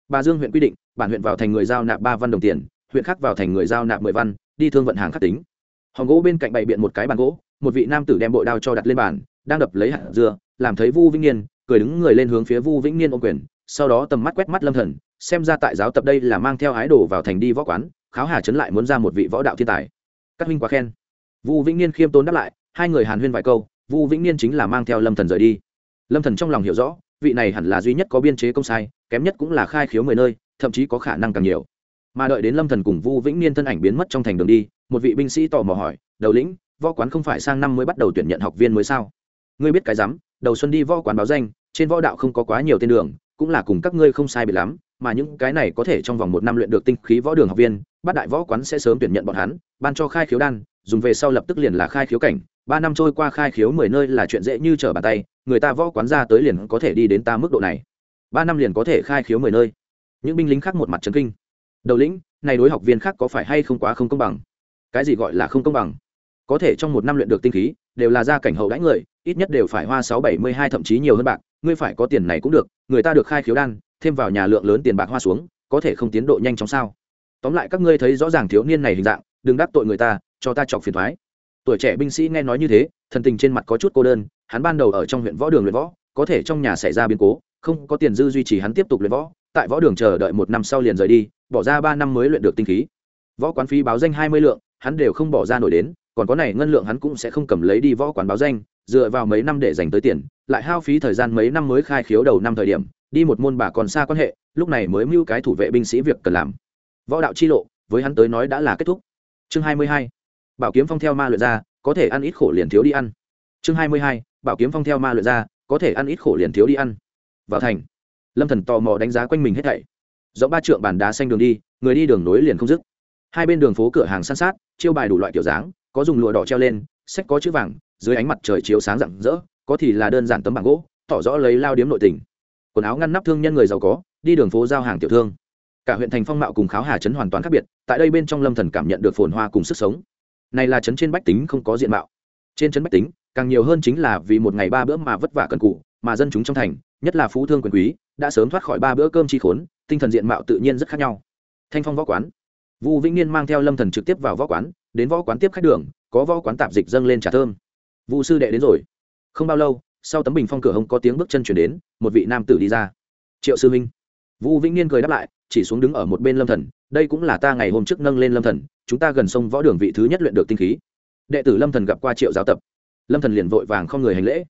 Bà dương huyện quy định, bản huyện vào thành người giao nạp ba văn đồng tiền, huyện khác vào thành người giao nạp mười văn, đi thương vận hàng khắc tính. Hòm gỗ bên cạnh bày biện một cái bàn gỗ, một vị nam tử đem bội đao cho đặt lên bàn, đang đập lấy hạt dưa, làm thấy vu vĩnh niên, cười đứng người lên hướng phía vu vĩnh niên ôm quyền sau đó tầm mắt quét mắt lâm thần, xem ra tại giáo tập đây là mang theo ái đồ vào thành đi võ quán, kháo hà chấn lại muốn ra một vị võ đạo thiên tài. Các huynh quá khen. Vu vĩnh niên khiêm tốn đáp lại, hai người hàn huyên vài câu, vu vĩnh niên chính là mang theo lâm thần rời đi. Lâm thần trong lòng hiểu rõ, vị này hẳn là duy nhất có biên chế công sai, kém nhất cũng là khai khiếu mười nơi, thậm chí có khả năng càng nhiều. Mà đợi đến lâm thần cùng vu vĩnh niên thân ảnh biến mất trong thành đường đi, một vị binh sĩ tò mò hỏi, đầu lĩnh, võ quán không phải sang năm mới bắt đầu tuyển nhận học viên mới sao? Ngươi biết cái rắm, đầu xuân đi võ quán báo danh, trên võ đạo không có quá nhiều tên đường cũng là cùng các ngươi không sai biệt lắm, mà những cái này có thể trong vòng một năm luyện được tinh khí võ đường học viên, bát đại võ quán sẽ sớm tuyển nhận bọn hắn, ban cho khai khiếu đan, dùng về sau lập tức liền là khai khiếu cảnh, ba năm trôi qua khai khiếu mười nơi là chuyện dễ như trở bàn tay, người ta võ quán ra tới liền có thể đi đến ta mức độ này. Ba năm liền có thể khai khiếu mười nơi. Những binh lính khác một mặt trấn kinh. Đầu lĩnh, này đối học viên khác có phải hay không quá không công bằng? Cái gì gọi là không công bằng? Có thể trong một năm luyện được tinh khí, đều là gia cảnh hậu đãi người, ít nhất đều phải hoa sáu bảy mươi hai thậm chí nhiều hơn bạc ngươi phải có tiền này cũng được, người ta được khai khiếu đan, thêm vào nhà lượng lớn tiền bạc hoa xuống, có thể không tiến độ nhanh chóng sao? Tóm lại các ngươi thấy rõ ràng thiếu niên này hình dạng, đừng đắc tội người ta, cho ta chọc phiền thoái. Tuổi trẻ binh sĩ nghe nói như thế, thần tình trên mặt có chút cô đơn, hắn ban đầu ở trong huyện võ đường luyện võ, có thể trong nhà xảy ra biến cố, không có tiền dư duy trì hắn tiếp tục luyện võ, tại võ đường chờ đợi một năm sau liền rời đi, bỏ ra ba năm mới luyện được tinh khí. Võ quán phí báo danh hai mươi lượng, hắn đều không bỏ ra nổi đến, còn có này ngân lượng hắn cũng sẽ không cầm lấy đi võ quán báo danh dựa vào mấy năm để dành tới tiền, lại hao phí thời gian mấy năm mới khai khiếu đầu năm thời điểm, đi một môn bà còn xa quan hệ, lúc này mới mưu cái thủ vệ binh sĩ việc cần làm. Võ đạo chi lộ, với hắn tới nói đã là kết thúc. Chương hai mươi hai. Bảo kiếm phong theo ma luyện ra, có thể ăn ít khổ liền thiếu đi ăn. Chương hai mươi hai. Bảo kiếm phong theo ma luyện ra, có thể ăn ít khổ liền thiếu đi ăn. Vào thành. Lâm thần tò mò đánh giá quanh mình hết thảy. Dẫu ba trượng bàn đá xanh đường đi, người đi đường nối liền không dứt. Hai bên đường phố cửa hàng san sát, chiêu bài đủ loại kiểu dáng, có dùng lụa đỏ treo lên, sách có chữ vàng dưới ánh mặt trời chiếu sáng rạng rỡ, có thì là đơn giản tấm bảng gỗ, tỏ rõ lấy lao điếm nội tình. Quần áo ngăn nắp thương nhân người giàu có, đi đường phố giao hàng tiểu thương. Cả huyện thành phong mạo cùng kháo hà trấn hoàn toàn khác biệt, tại đây bên trong lâm thần cảm nhận được phồn hoa cùng sức sống. Này là trấn trên bách tính không có diện mạo. Trên trấn bách tính, càng nhiều hơn chính là vì một ngày ba bữa mà vất vả cần cụ, mà dân chúng trong thành, nhất là phú thương quyền quý, đã sớm thoát khỏi ba bữa cơm chi khốn, tinh thần diện mạo tự nhiên rất khác nhau. Thanh phong võ quán. Vu vĩnh niên mang theo lâm thần trực tiếp vào võ quán, đến võ quán tiếp khách đường, có võ quán tạp dịch dâng lên trà thơm vu sư đệ đến rồi. Không bao lâu, sau tấm bình phong cửa hông có tiếng bước chân chuyển đến, một vị nam tử đi ra. Triệu sư minh vu vĩnh niên cười đáp lại, chỉ xuống đứng ở một bên lâm thần, đây cũng là ta ngày hôm trước nâng lên lâm thần, chúng ta gần sông võ đường vị thứ nhất luyện được tinh khí. Đệ tử lâm thần gặp qua triệu giáo tập. Lâm thần liền vội vàng không người hành lễ.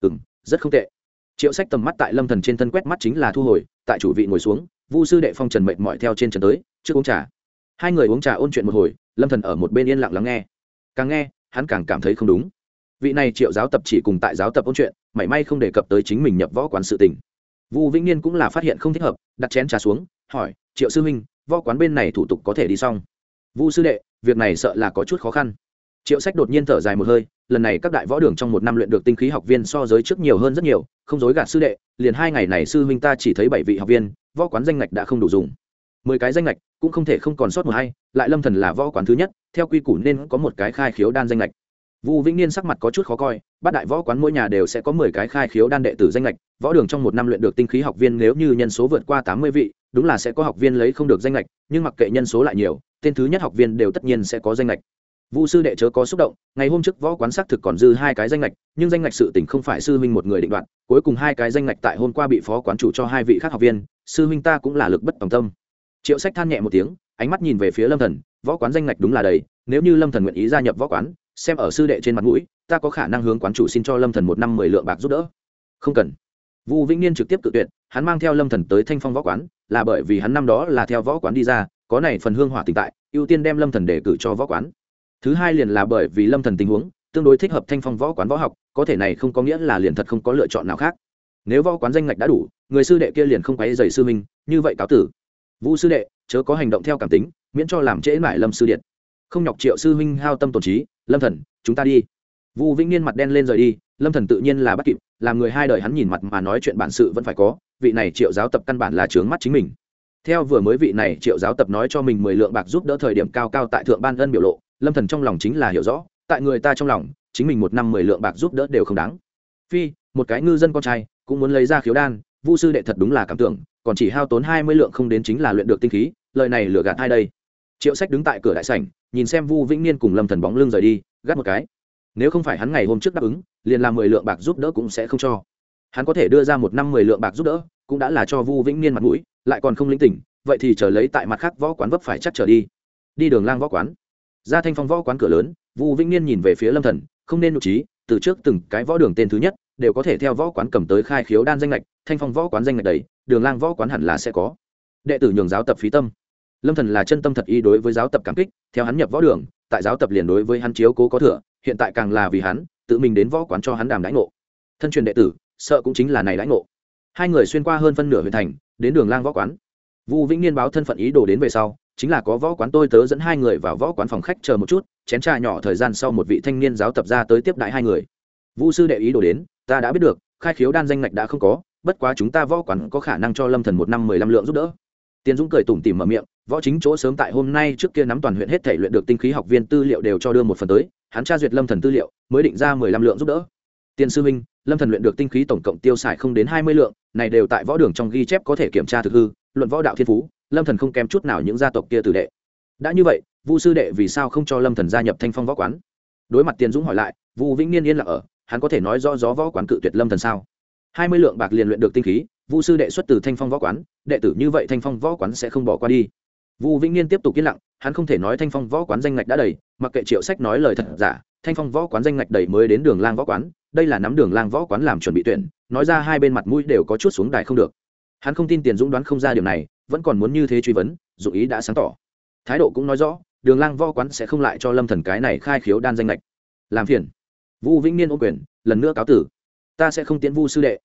Ừ m rất không tệ. Triệu sách tầm mắt tại lâm thần trên thân quét mắt chính là thu hồi, tại chủ vị ngồi xuống, vu sư đệ phong trần mệnh mọi theo trên trần tới, trước uống trà. Hai người uống trà ôn chuyện một hồi, lâm thần ở một bên yên lặng lắng nghe. Càng nghe, hắn càng cảm thấy không đúng vị này triệu giáo tập chỉ cùng tại giáo tập ôn chuyện, mảy may không đề cập tới chính mình nhập võ quán sự tình. Vu vĩnh niên cũng là phát hiện không thích hợp, đặt chén trà xuống, hỏi, triệu sư huynh, võ quán bên này thủ tục có thể đi xong? Vu sư đệ, việc này sợ là có chút khó khăn. Triệu sách đột nhiên thở dài một hơi, lần này các đại võ đường trong một năm luyện được tinh khí học viên so giới trước nhiều hơn rất nhiều, không dối gạt sư đệ, liền hai ngày này sư huynh ta chỉ thấy bảy vị học viên, võ quán danh ngạch đã không đủ dùng. Mười cái danh ngạch cũng không thể không còn sót một hay lại lâm thần là võ quán thứ nhất, theo quy củ nên có một cái khai khiếu đan danh ngạch. Vu Vĩnh Niên sắc mặt có chút khó coi, bát đại võ quán mỗi nhà đều sẽ có mười cái khai khiếu đan đệ tử danh ngạch, võ đường trong một năm luyện được tinh khí học viên nếu như nhân số vượt qua tám mươi vị, đúng là sẽ có học viên lấy không được danh ngạch, nhưng mặc kệ nhân số lại nhiều, tên thứ nhất học viên đều tất nhiên sẽ có danh ngạch. Vu sư đệ chớ có xúc động, ngày hôm trước võ quán xác thực còn dư hai cái danh ngạch, nhưng danh ngạch sự tình không phải sư huynh một người định đoạt, cuối cùng hai cái danh ngạch tại hôm qua bị phó quán chủ cho hai vị khác học viên, sư huynh ta cũng là lực bất tòng tâm. Triệu Sách than nhẹ một tiếng, ánh mắt nhìn về phía Lâm Thần, võ quán danh ngạch đúng là đầy, nếu như Lâm Thần nguyện ý gia nhập võ quán, xem ở sư đệ trên mặt mũi, ta có khả năng hướng quán chủ xin cho lâm thần một năm mười lượng bạc giúp đỡ. Không cần. Vu vĩnh niên trực tiếp tự tuyệt, hắn mang theo lâm thần tới thanh phong võ quán, là bởi vì hắn năm đó là theo võ quán đi ra, có này phần hương hỏa tình tại, ưu tiên đem lâm thần để cử cho võ quán. Thứ hai liền là bởi vì lâm thần tình huống, tương đối thích hợp thanh phong võ quán võ học, có thể này không có nghĩa là liền thật không có lựa chọn nào khác. Nếu võ quán danh ngạch đã đủ, người sư đệ kia liền không quấy dày sư minh như vậy cáo tử. Vũ sư đệ, chớ có hành động theo cảm tính, miễn cho làm trễ mãi lâm sư điện không nhọc triệu sư huynh hao tâm tổn trí, lâm thần, chúng ta đi. Vu vĩnh niên mặt đen lên rời đi, lâm thần tự nhiên là bắt kịp, làm người hai đời hắn nhìn mặt mà nói chuyện bản sự vẫn phải có, vị này triệu giáo tập căn bản là trướng mắt chính mình. Theo vừa mới vị này triệu giáo tập nói cho mình mười lượng bạc giúp đỡ thời điểm cao cao tại thượng ban ân biểu lộ, lâm thần trong lòng chính là hiểu rõ, tại người ta trong lòng, chính mình một năm mười lượng bạc giúp đỡ đều không đáng. Phi, một cái ngư dân con trai, cũng muốn lấy ra khiếu đan, vu sư đệ thật đúng là cảm tưởng, còn chỉ hao tốn hai mươi lượng không đến chính là luyện được tinh khí, lời này lừa gạt hai đây? Triệu sách đứng tại cửa đại sảnh nhìn xem vu vĩnh niên cùng lâm thần bóng lưng rời đi, gắt một cái. Nếu không phải hắn ngày hôm trước đáp ứng, liền làm mười lượng bạc giúp đỡ cũng sẽ không cho. Hắn có thể đưa ra một năm mười lượng bạc giúp đỡ, cũng đã là cho vu vĩnh niên mặt mũi, lại còn không linh tỉnh, vậy thì chờ lấy tại mặt khác võ quán vấp phải chắc trở đi. Đi đường lang võ quán. Ra thanh phong võ quán cửa lớn, vu vĩnh niên nhìn về phía lâm thần, không nên nội trí, từ trước từng cái võ đường tên thứ nhất, đều có thể theo võ quán cầm tới khai khiếu đan danh lệch thanh phong võ quán danh lệch đầy, đường lang võ quán hẳn là sẽ có. Đệ tử nhường giáo tập phí tâm lâm thần là chân tâm thật ý đối với giáo tập cảm kích theo hắn nhập võ đường tại giáo tập liền đối với hắn chiếu cố có thừa hiện tại càng là vì hắn tự mình đến võ quán cho hắn đàm đãi ngộ. Thân truyền đệ tử sợ cũng chính là này đãi ngộ. Hai người xuyên qua hơn phân nửa huyện thành đến đường lang võ quán. Vu vĩnh niên báo thân phận ý đồ đến về sau chính là có võ quán tôi tớ dẫn hai người vào võ quán phòng khách chờ một chút chén trà nhỏ thời gian sau một vị thanh niên giáo tập ra tới tiếp đại hai người. Vu sư đệ ý đồ đến ta đã biết được khai khiếu đan danh ngạch đã không có bất quá chúng ta võ quán có khả năng cho lâm thần một năm mười lăm lượng giúp đỡ. Tiền Dũng cười tủm tỉm mở miệng, võ chính chỗ sớm tại hôm nay trước kia nắm toàn huyện hết thể luyện được tinh khí học viên tư liệu đều cho đưa một phần tới, hắn tra duyệt Lâm Thần tư liệu, mới định ra mười lăm lượng giúp đỡ. Tiền sư minh, Lâm Thần luyện được tinh khí tổng cộng tiêu xài không đến hai mươi lượng, này đều tại võ đường trong ghi chép có thể kiểm tra thực hư, luận võ đạo thiên phú, Lâm Thần không kém chút nào những gia tộc kia tử đệ. Đã như vậy, Vu sư đệ vì sao không cho Lâm Thần gia nhập Thanh Phong võ quán? Đối mặt Tiền Dũng hỏi lại, Vu Vĩnh Niên yên lặng ở, hắn có thể nói rõ gió võ quán cự tuyệt Lâm Thần sao? hai mươi lượng bạc liền luyện được tinh khí vu sư đệ xuất từ thanh phong võ quán đệ tử như vậy thanh phong võ quán sẽ không bỏ qua đi vu vĩnh niên tiếp tục yên lặng, hắn không thể nói thanh phong võ quán danh ngạch đã đầy, mặc kệ triệu sách nói lời thật giả, thanh phong võ quán danh ngạch đầy mới đến đường lang võ quán, đây là nắm đường lang võ quán làm chuẩn bị tuyển, nói ra hai bên mặt mũi đều có chút xuống đài không được. Hắn không tin tiền dũng đoán không ra điều này, vẫn còn muốn như thế truy vấn, dù ý đã sáng tỏ. Thái độ cũng nói rõ, đường lang võ quán sẽ không lại cho lâm thần cái này khai khiếu đan danh lệch làm phiền. Vu vĩnh niên ô quyền, lần nữa cáo tử. Ta sẽ không tiến vu sư đệ.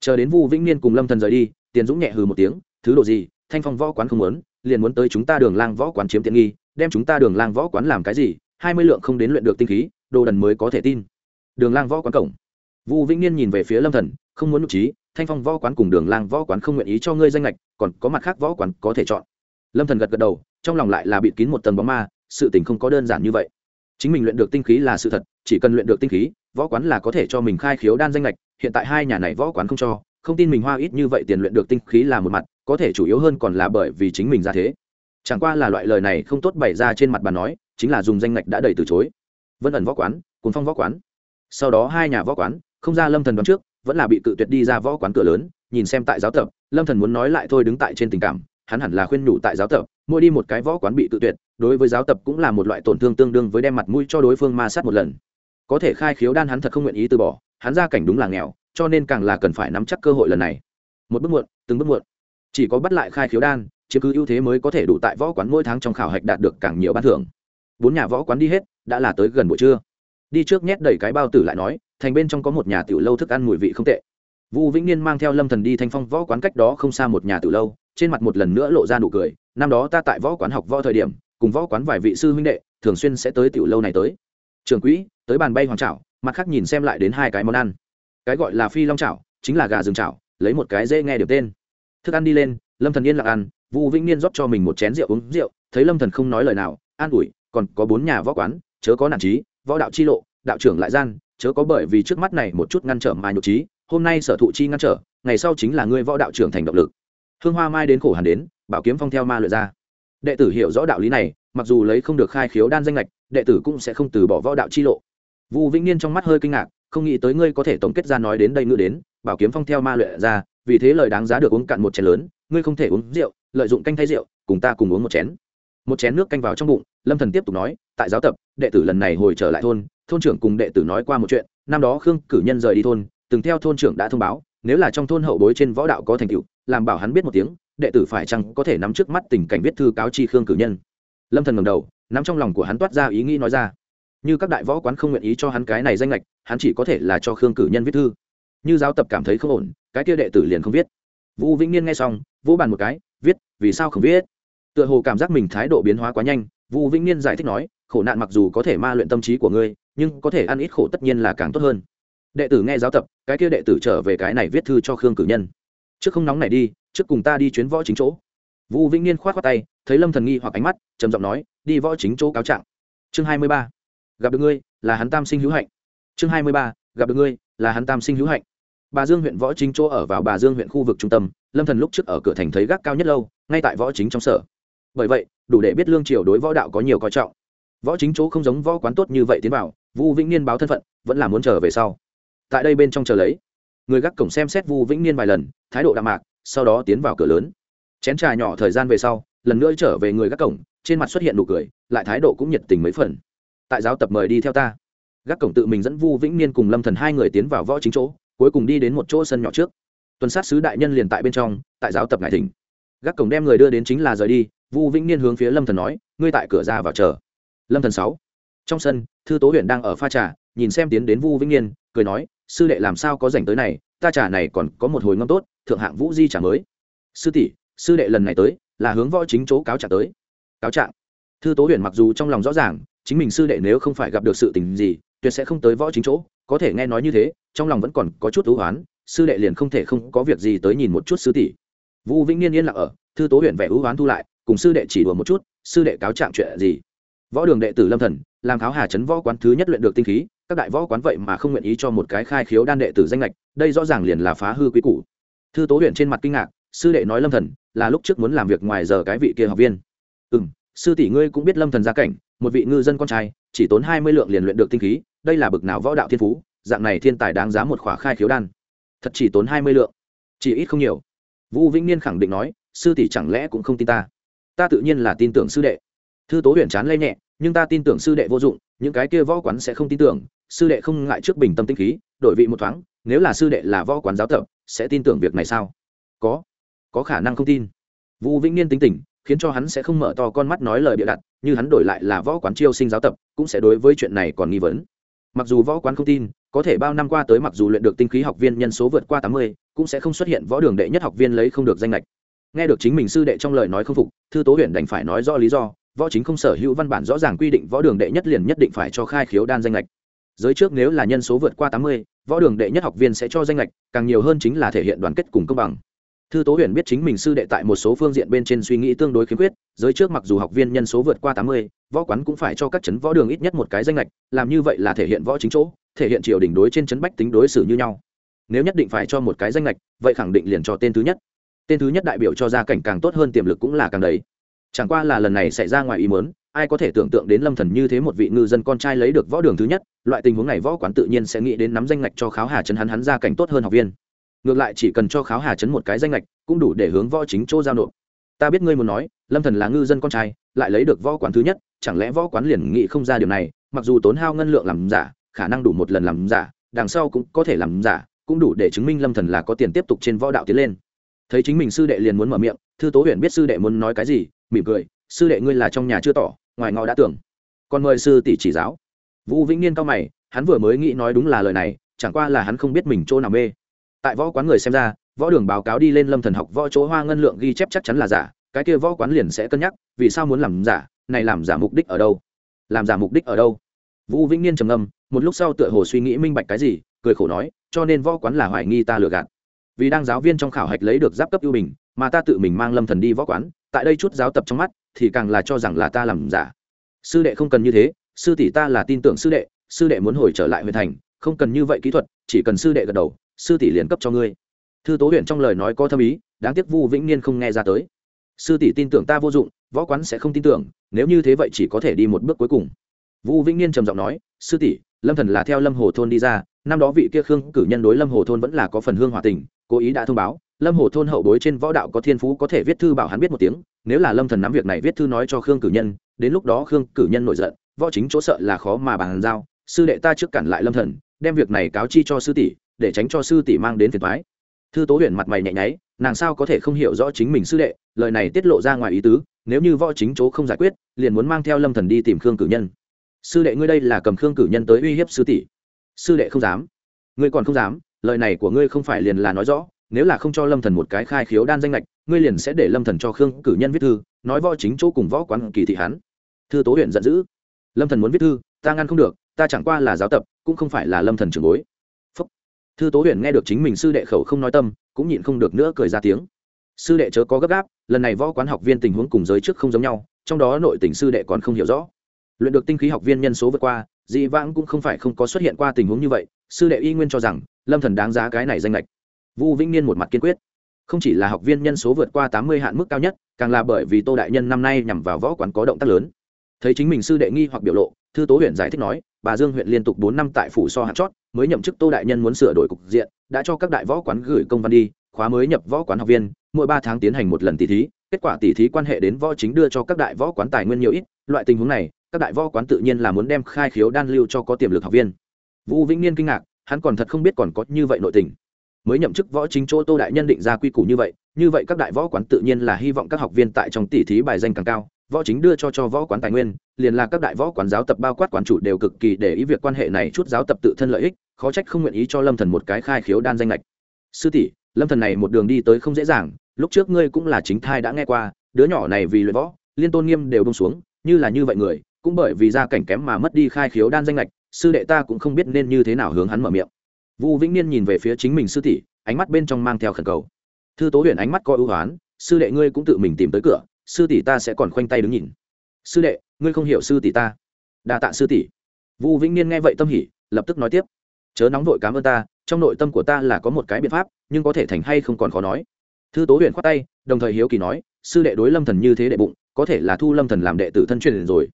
Chờ đến vu vĩnh niên cùng lâm thần rời đi, tiền dũng nhẹ hừ một tiếng, thứ độ gì? Thanh phong võ quán không muốn liền muốn tới chúng ta đường lang võ quán chiếm tiện nghi, đem chúng ta đường lang võ quán làm cái gì, hai mươi lượng không đến luyện được tinh khí, đồ đần mới có thể tin. Đường lang võ quán cổng. Vu vĩnh niên nhìn về phía lâm thần, không muốn nhục trí, thanh phong võ quán cùng đường lang võ quán không nguyện ý cho ngươi danh lệch còn có mặt khác võ quán có thể chọn. Lâm thần gật gật đầu, trong lòng lại là bịt kín một tầng bóng ma, sự tình không có đơn giản như vậy. Chính mình luyện được tinh khí là sự thật, chỉ cần luyện được tinh khí, võ quán là có thể cho mình khai khiếu đan danh lệch hiện tại hai nhà này võ quán không cho, không tin mình hoa ít như vậy tiền luyện được tinh khí là một mặt có thể chủ yếu hơn còn là bởi vì chính mình ra thế. Chẳng qua là loại lời này không tốt bày ra trên mặt bà nói, chính là dùng danh ngạch đã đầy từ chối. Vân ẩn võ quán cùng phong võ quán. Sau đó hai nhà võ quán, không ra lâm thần đoán trước, vẫn là bị cự tuyệt đi ra võ quán cửa lớn, nhìn xem tại giáo tập, lâm thần muốn nói lại thôi đứng tại trên tình cảm, hắn hẳn là khuyên nhủ tại giáo tập mỗi đi một cái võ quán bị cự tuyệt, đối với giáo tập cũng là một loại tổn thương tương đương với đem mặt mũi cho đối phương ma sát một lần. Có thể khai khiếu đan hắn thật không nguyện ý từ bỏ, hắn ra cảnh đúng là nghèo, cho nên càng là cần phải nắm chắc cơ hội lần này. Một bước muộn, từng bước muộn chỉ có bắt lại khai khiếu đan chứ cứ ưu thế mới có thể đủ tại võ quán mỗi tháng trong khảo hạch đạt được càng nhiều ban thưởng bốn nhà võ quán đi hết đã là tới gần buổi trưa đi trước nhét đầy cái bao tử lại nói thành bên trong có một nhà tiểu lâu thức ăn mùi vị không tệ Vu Vĩnh Niên mang theo Lâm Thần đi thanh phong võ quán cách đó không xa một nhà tiểu lâu, trên mặt một lần nữa lộ ra nụ cười, năm đó ta tại võ quán học võ thời điểm, cùng võ quán vài vị sư huynh đệ, thường xuyên sẽ tới tiểu lâu này tới. Trường quỹ, tới bàn bay hoàng chảo, mặt khác nhìn xem lại đến hai cái món ăn. Cái gọi là phi long chảo, chính là gà rừng chảo, lấy một cái dễ nghe được tên. Thức ăn đi lên, Lâm Thần yên lặng ăn, Vu Vĩnh Niên rót cho mình một chén rượu uống rượu, thấy Lâm Thần không nói lời nào, an ủi, còn có bốn nhà võ quán, chớ có nản chí, võ đạo chi lộ, đạo trưởng lại gian, chớ có bởi vì trước mắt này một chút ngăn trở mà nhục trí hôm nay sở thụ chi ngăn trở ngày sau chính là ngươi võ đạo trưởng thành động lực. Hương hoa mai đến khổ hàn đến bảo kiếm phong theo ma lượt ra. Đệ tử hiểu rõ đạo lý này mặc dù lấy không được khai khiếu đan danh lệch đệ tử cũng sẽ không từ bỏ võ đạo chi lộ. Vu vĩnh niên trong mắt hơi kinh ngạc không nghĩ tới ngươi có thể tổng kết ra nói đến đây ngựa đến bảo kiếm phong theo ma luyện ra vì thế lời đáng giá được uống cạn một chén lớn, ngươi không thể uống rượu, lợi dụng canh thay rượu, cùng ta cùng uống một chén. Một chén nước canh vào trong bụng, lâm thần tiếp tục nói, tại giáo tập, đệ tử lần này hồi trở lại thôn thôn trưởng cùng đệ tử nói qua một chuyện, năm đó khương cử nhân rời đi thôn, từng theo thôn trưởng đã thông báo, nếu là trong thôn hậu bối trên võ đạo có thành tựu, làm bảo hắn biết một tiếng, đệ tử phải chăng có thể nắm trước mắt tình cảnh viết thư cáo chi khương cử nhân. Lâm thần ngầm đầu, nắm trong lòng của hắn toát ra ý nghĩ nói ra, như các đại võ quán không nguyện ý cho hắn cái này danh lệch hắn chỉ có thể là cho khương cử nhân viết thư. Như giáo tập cảm thấy không ổn cái kia đệ tử liền không viết. Vũ vĩnh niên nghe xong, vỗ bàn một cái, viết, vì sao không viết? Tựa hồ cảm giác mình thái độ biến hóa quá nhanh, vũ vĩnh niên giải thích nói, khổ nạn mặc dù có thể ma luyện tâm trí của ngươi, nhưng có thể ăn ít khổ tất nhiên là càng tốt hơn. Đệ tử nghe giáo tập, cái kia đệ tử trở về cái này viết thư cho khương cử nhân. Trước không nóng này đi, trước cùng ta đi chuyến võ chính chỗ. Vũ vĩnh niên k h o á t khoác tay, thấy lâm thần nghi hoặc ánh mắt, trầm giọng nói, đi võ chính chỗ cáo trạng. Chương hai mươi ba, gặp được ngươi, là hắn tam sinh hữu hạnh. Chương hai mươi ba, gặp được ngươi, là hắn tam sinh hữu hạnh bà dương huyện võ chính chỗ ở vào bà dương huyện khu vực trung tâm, lâm thần lúc trước ở cửa thành thấy gác cao nhất lâu, ngay tại võ chính trong sở. Bởi vậy, đủ để biết lương triều đối võ đạo có nhiều coi trọng. Võ chính chỗ không giống võ quán tốt như vậy tiến vào, vu vĩnh niên báo thân phận, vẫn là muốn chờ về sau. Tại đây bên trong chờ lấy. Người gác cổng xem xét vu vĩnh niên vài lần, thái độ đạm mạc, sau đó tiến vào cửa lớn. Chén trà nhỏ thời gian về sau, lần nữa trở về người gác cổng, trên mặt xuất hiện nụ cười, lại thái độ cũng nhiệt tình mấy phần. Tại giáo tập mời đi theo ta. Gác cổng tự mình dẫn vu vĩnh niên cùng lâm thần hai người tiến vào võ chính chỗ cuối cùng đi đến một chỗ sân nhỏ trước. Tuần sát sứ đại nhân liền tại bên trong, tại giáo tập ngài thỉnh. Gác cổng đem người đưa đến chính là rời đi, vu vĩnh niên hướng phía lâm thần nói, ngươi tại cửa ra vào chờ. Lâm thần sáu. Trong sân, thư tố huyện đang ở pha trà, nhìn xem tiến đến vu vĩnh niên, cười nói, sư đệ làm sao có rảnh tới này, ta trà này còn có một hồi ngâm tốt, thượng hạng vũ di trà mới. Sư tỷ, sư đệ lần này tới, là hướng võ chính chỗ cáo trạng tới. Cáo trạng? Thư tố huyền mặc dù trong lòng rõ ràng, chính mình sư đệ nếu không phải gặp được sự tình gì, tuyệt sẽ không tới võ chính chỗ có thể nghe nói như thế, trong lòng vẫn còn có chút thú hoán sư đệ liền không thể không có việc gì tới nhìn một chút sư tỷ. Vũ vĩnh niên yên lặng ở, thư tố huyện vẻ ưu hoán thu lại, cùng sư đệ chỉ đùa một chút, sư đệ cáo trạng chuyện gì? Võ đường đệ tử lâm thần, làm kháo hà chấn võ quán thứ nhất luyện được tinh khí, các đại võ quán vậy mà không nguyện ý cho một cái khai khiếu đan đệ tử danh lệch, đây rõ ràng liền là phá hư quý củ. Thư tố huyện trên mặt kinh ngạc, sư đệ nói lâm thần, là lúc trước muốn làm việc ngoài giờ cái vị kia học viên. Ừ sư tỷ ngươi cũng biết lâm thần gia cảnh, một vị ngư dân con trai, chỉ tốn hai mươi lượng liền luyện được tinh khí đây là bực nào võ đạo thiên phú, dạng này thiên tài đáng giá một khỏa khai khiếu đan. Thật chỉ tốn hai mươi lượng. Chỉ ít không nhiều. Vũ vĩnh niên khẳng định nói, sư tỷ chẳng lẽ cũng không tin ta? Ta tự nhiên là tin tưởng sư đệ. Thư tố huyền chán lây nhẹ, nhưng ta tin tưởng sư đệ vô dụng, những cái kia võ quán sẽ không tin tưởng, sư đệ không ngại trước bình tâm tinh khí, đổi vị một thoáng, nếu là sư đệ là võ quán giáo tập, sẽ tin tưởng việc này sao? Có. Có khả năng không tin. Vũ vĩnh niên tính tình, khiến cho hắn sẽ không mở to con mắt nói lời bịa đặt, như hắn đổi lại là võ quán chiêu sinh giáo tập, cũng sẽ đối với chuyện này còn nghi vấn mặc dù võ quán không tin, có thể bao năm qua tới mặc dù luyện được tinh khí học viên nhân số vượt qua tám mươi, cũng sẽ không xuất hiện võ đường đệ nhất học viên lấy không được danh lệch nghe được chính mình sư đệ trong lời nói không phục, thư tố huyện đành phải nói rõ lý do, võ chính không sở hữu văn bản rõ ràng quy định võ đường đệ nhất liền nhất định phải cho khai khiếu đan danh lệch giới trước nếu là nhân số vượt qua tám mươi, võ đường đệ nhất học viên sẽ cho danh lệch càng nhiều hơn chính là thể hiện đoàn kết cùng công bằng thư tố huyền biết chính mình sư đệ tại một số phương diện bên trên suy nghĩ tương đối khiếm khuyết, giới trước mặc dù học viên nhân số vượt qua tám mươi, võ quán cũng phải cho các chấn võ đường ít nhất một cái danh lệch, làm như vậy là thể hiện võ chính chỗ, thể hiện triều đỉnh đối trên chấn bách tính đối xử như nhau. Nếu nhất định phải cho một cái danh lệch, vậy khẳng định liền cho tên thứ nhất. Tên thứ nhất đại biểu cho gia cảnh càng tốt hơn, tiềm lực cũng là càng đầy. Chẳng qua là lần này xảy ra ngoài ý muốn, ai có thể tưởng tượng đến lâm thần như thế một vị ngư dân con trai lấy được võ đường thứ nhất, loại tình huống này võ quán tự nhiên sẽ nghĩ đến nắm danh ngạch cho kháo hà chấn hắn hắn gia cảnh tốt hơn học viên ngược lại chỉ cần cho kháo hà chấn một cái danh lệch cũng đủ để hướng võ chính chỗ giao nộp. Ta biết ngươi muốn nói, lâm thần là ngư dân con trai, lại lấy được võ quán thứ nhất, chẳng lẽ võ quán liền nghĩ không ra điều này, mặc dù tốn hao ngân lượng làm giả, khả năng đủ một lần làm giả, đằng sau cũng có thể làm giả, cũng đủ để chứng minh lâm thần là có tiền tiếp tục trên võ đạo tiến lên. Thấy chính mình sư đệ liền muốn mở miệng, thư tố huyện biết sư đệ muốn nói cái gì, mỉm cười, sư đệ ngươi là trong nhà chưa tỏ, ngoài ngõ đã tưởng. Còn mời sư tỷ chỉ giáo. Vũ vĩnh niên cao mày, hắn vừa mới nghĩ nói đúng là lời này, chẳng qua là hắn không biết mình chỗ nào mê tại võ quán người xem ra, võ đường báo cáo đi lên lâm thần học võ chỗ hoa ngân lượng ghi chép chắc chắn là giả, cái kia võ quán liền sẽ cân nhắc, vì sao muốn làm giả, này làm giả mục đích ở đâu? Làm giả mục đích ở đâu? Vũ vĩnh niên trầm ngâm, một lúc sau tựa hồ suy nghĩ minh bạch cái gì, cười khổ nói, cho nên võ quán là hoài nghi ta lừa gạt. Vì đang giáo viên trong khảo hạch lấy được giáp cấp ưu bình, mà ta tự mình mang lâm thần đi võ quán, tại đây chút giáo tập trong mắt, thì càng là cho rằng là ta làm giả. Sư đệ không cần như thế, sư tỷ ta là tin tưởng sư đệ sư đệ muốn hồi trở lại huyện thành, không cần như vậy kỹ thuật, chỉ cần sư đệ gật đầu sư tỷ liền cấp cho ngươi. Thư tố huyện trong lời nói có thâm ý, đáng tiếc vu vĩnh niên không nghe ra tới. Sư tỷ tin tưởng ta vô dụng, võ quán sẽ không tin tưởng, nếu như thế vậy chỉ có thể đi một bước cuối cùng. Vu vĩnh niên trầm giọng nói, sư tỷ, lâm thần là theo lâm hồ thôn đi ra, năm đó vị kia khương cử nhân đối lâm hồ thôn vẫn là có phần hương hòa tình, cố ý đã thông báo, lâm hồ thôn hậu bối trên võ đạo có thiên phú có thể viết thư bảo hắn biết một tiếng, nếu là lâm thần nắm việc này viết thư nói cho khương cử nhân, đến lúc đó khương cử nhân nổi giận, võ chính chỗ sợ là khó mà bàn giao, sư đệ ta trước cản lại lâm thần, đem việc này cáo chi cho sư tỷ để tránh cho sư tỷ mang đến phiền toái. Thư tố huyền mặt mày nhẹ nháy, nàng sao có thể không hiểu rõ chính mình sư đệ, lời này tiết lộ ra ngoài ý tứ, nếu như võ chính chỗ không giải quyết, liền muốn mang theo lâm thần đi tìm khương cử nhân. Sư đệ ngươi đây là cầm khương cử nhân tới uy hiếp sư tỷ. Sư đệ không dám. Ngươi còn không dám, lời này của ngươi không phải liền là nói rõ, nếu là không cho lâm thần một cái khai khiếu đan danh lệch, ngươi liền sẽ để lâm thần cho khương cử nhân viết thư, nói võ chính chỗ cùng võ quán kỳ thị hắn. Thư tố huyện giận dữ. Lâm thần muốn viết thư, ta ngăn không được, ta chẳng qua là giáo tập, cũng không phải là lâm thần trưởng bối thư tố huyền nghe được chính mình sư đệ khẩu không nói tâm, cũng nhịn không được nữa cười ra tiếng. Sư đệ chớ có gấp gáp, lần này võ quán học viên tình huống cùng giới trước không giống nhau, trong đó nội tình sư đệ còn không hiểu rõ. Luyện được tinh khí học viên nhân số vượt qua, dị vãng cũng không phải không có xuất hiện qua tình huống như vậy, sư đệ y nguyên cho rằng, lâm thần đáng giá cái này danh lệch vu vĩnh niên một mặt kiên quyết. Không chỉ là học viên nhân số vượt qua tám mươi hạn mức cao nhất, càng là bởi vì tô đại nhân năm nay nhằm vào võ quán có động tác lớn thấy chính mình sư đệ nghi hoặc biểu lộ, thư tố huyện giải thích nói, bà dương huyện liên tục bốn năm tại phủ so hạt chót, mới nhậm chức tô đại nhân muốn sửa đổi cục diện, đã cho các đại võ quán gửi công văn đi, khóa mới nhập võ quán học viên, mỗi ba tháng tiến hành một lần tỷ thí, kết quả tỷ thí quan hệ đến võ chính đưa cho các đại võ quán tài nguyên nhiều ít, loại tình huống này, các đại võ quán tự nhiên là muốn đem khai khiếu đan lưu cho có tiềm lực học viên. Vũ vĩnh niên kinh ngạc, hắn còn thật không biết còn có như vậy nội tình. Mới nhậm chức võ chính chỗ tô đại nhân định ra quy củ như vậy như vậy các đại võ quán tự nhiên là hy vọng các học viên tại trong tỷ thí bài danh càng cao võ chính đưa cho cho võ quán tài nguyên, liền là các đại võ quán giáo tập bao quát quán chủ đều cực kỳ để ý việc quan hệ này chút giáo tập tự thân lợi ích, khó trách không nguyện ý cho lâm thần một cái khai khiếu đan danh lệch sư tỷ, lâm thần này một đường đi tới không dễ dàng, lúc trước ngươi cũng là chính thai đã nghe qua, đứa nhỏ này vì luyện võ, liên tôn nghiêm đều đông xuống, như là như vậy người, cũng bởi vì gia cảnh kém mà mất đi khai khiếu đan danh lệch sư đệ ta cũng không biết nên như thế nào hướng hắn mở miệng. Vu vĩnh niên nhìn về phía chính mình sư tỷ, ánh mắt bên trong mang theo khẩn cầu. Thư tố huyền ánh mắt coi ưu hoán, sư đệ ngươi cũng tự mình tìm tới cửa sư tỷ ta sẽ còn khoanh tay đứng nhìn. Sư đệ, ngươi không hiểu sư tỷ ta. Đa tạ sư tỷ. Vu vĩnh niên nghe vậy tâm hỉ, lập tức nói tiếp. Chớ nóng vội cảm ơn ta, trong nội tâm của ta là có một cái biện pháp, nhưng có thể thành hay không còn khó nói. Thư tố huyện khoát tay, đồng thời hiếu kỳ nói, sư đệ đối lâm thần như thế đệ bụng, có thể là thu lâm thần làm đệ tử thân truyền rồi.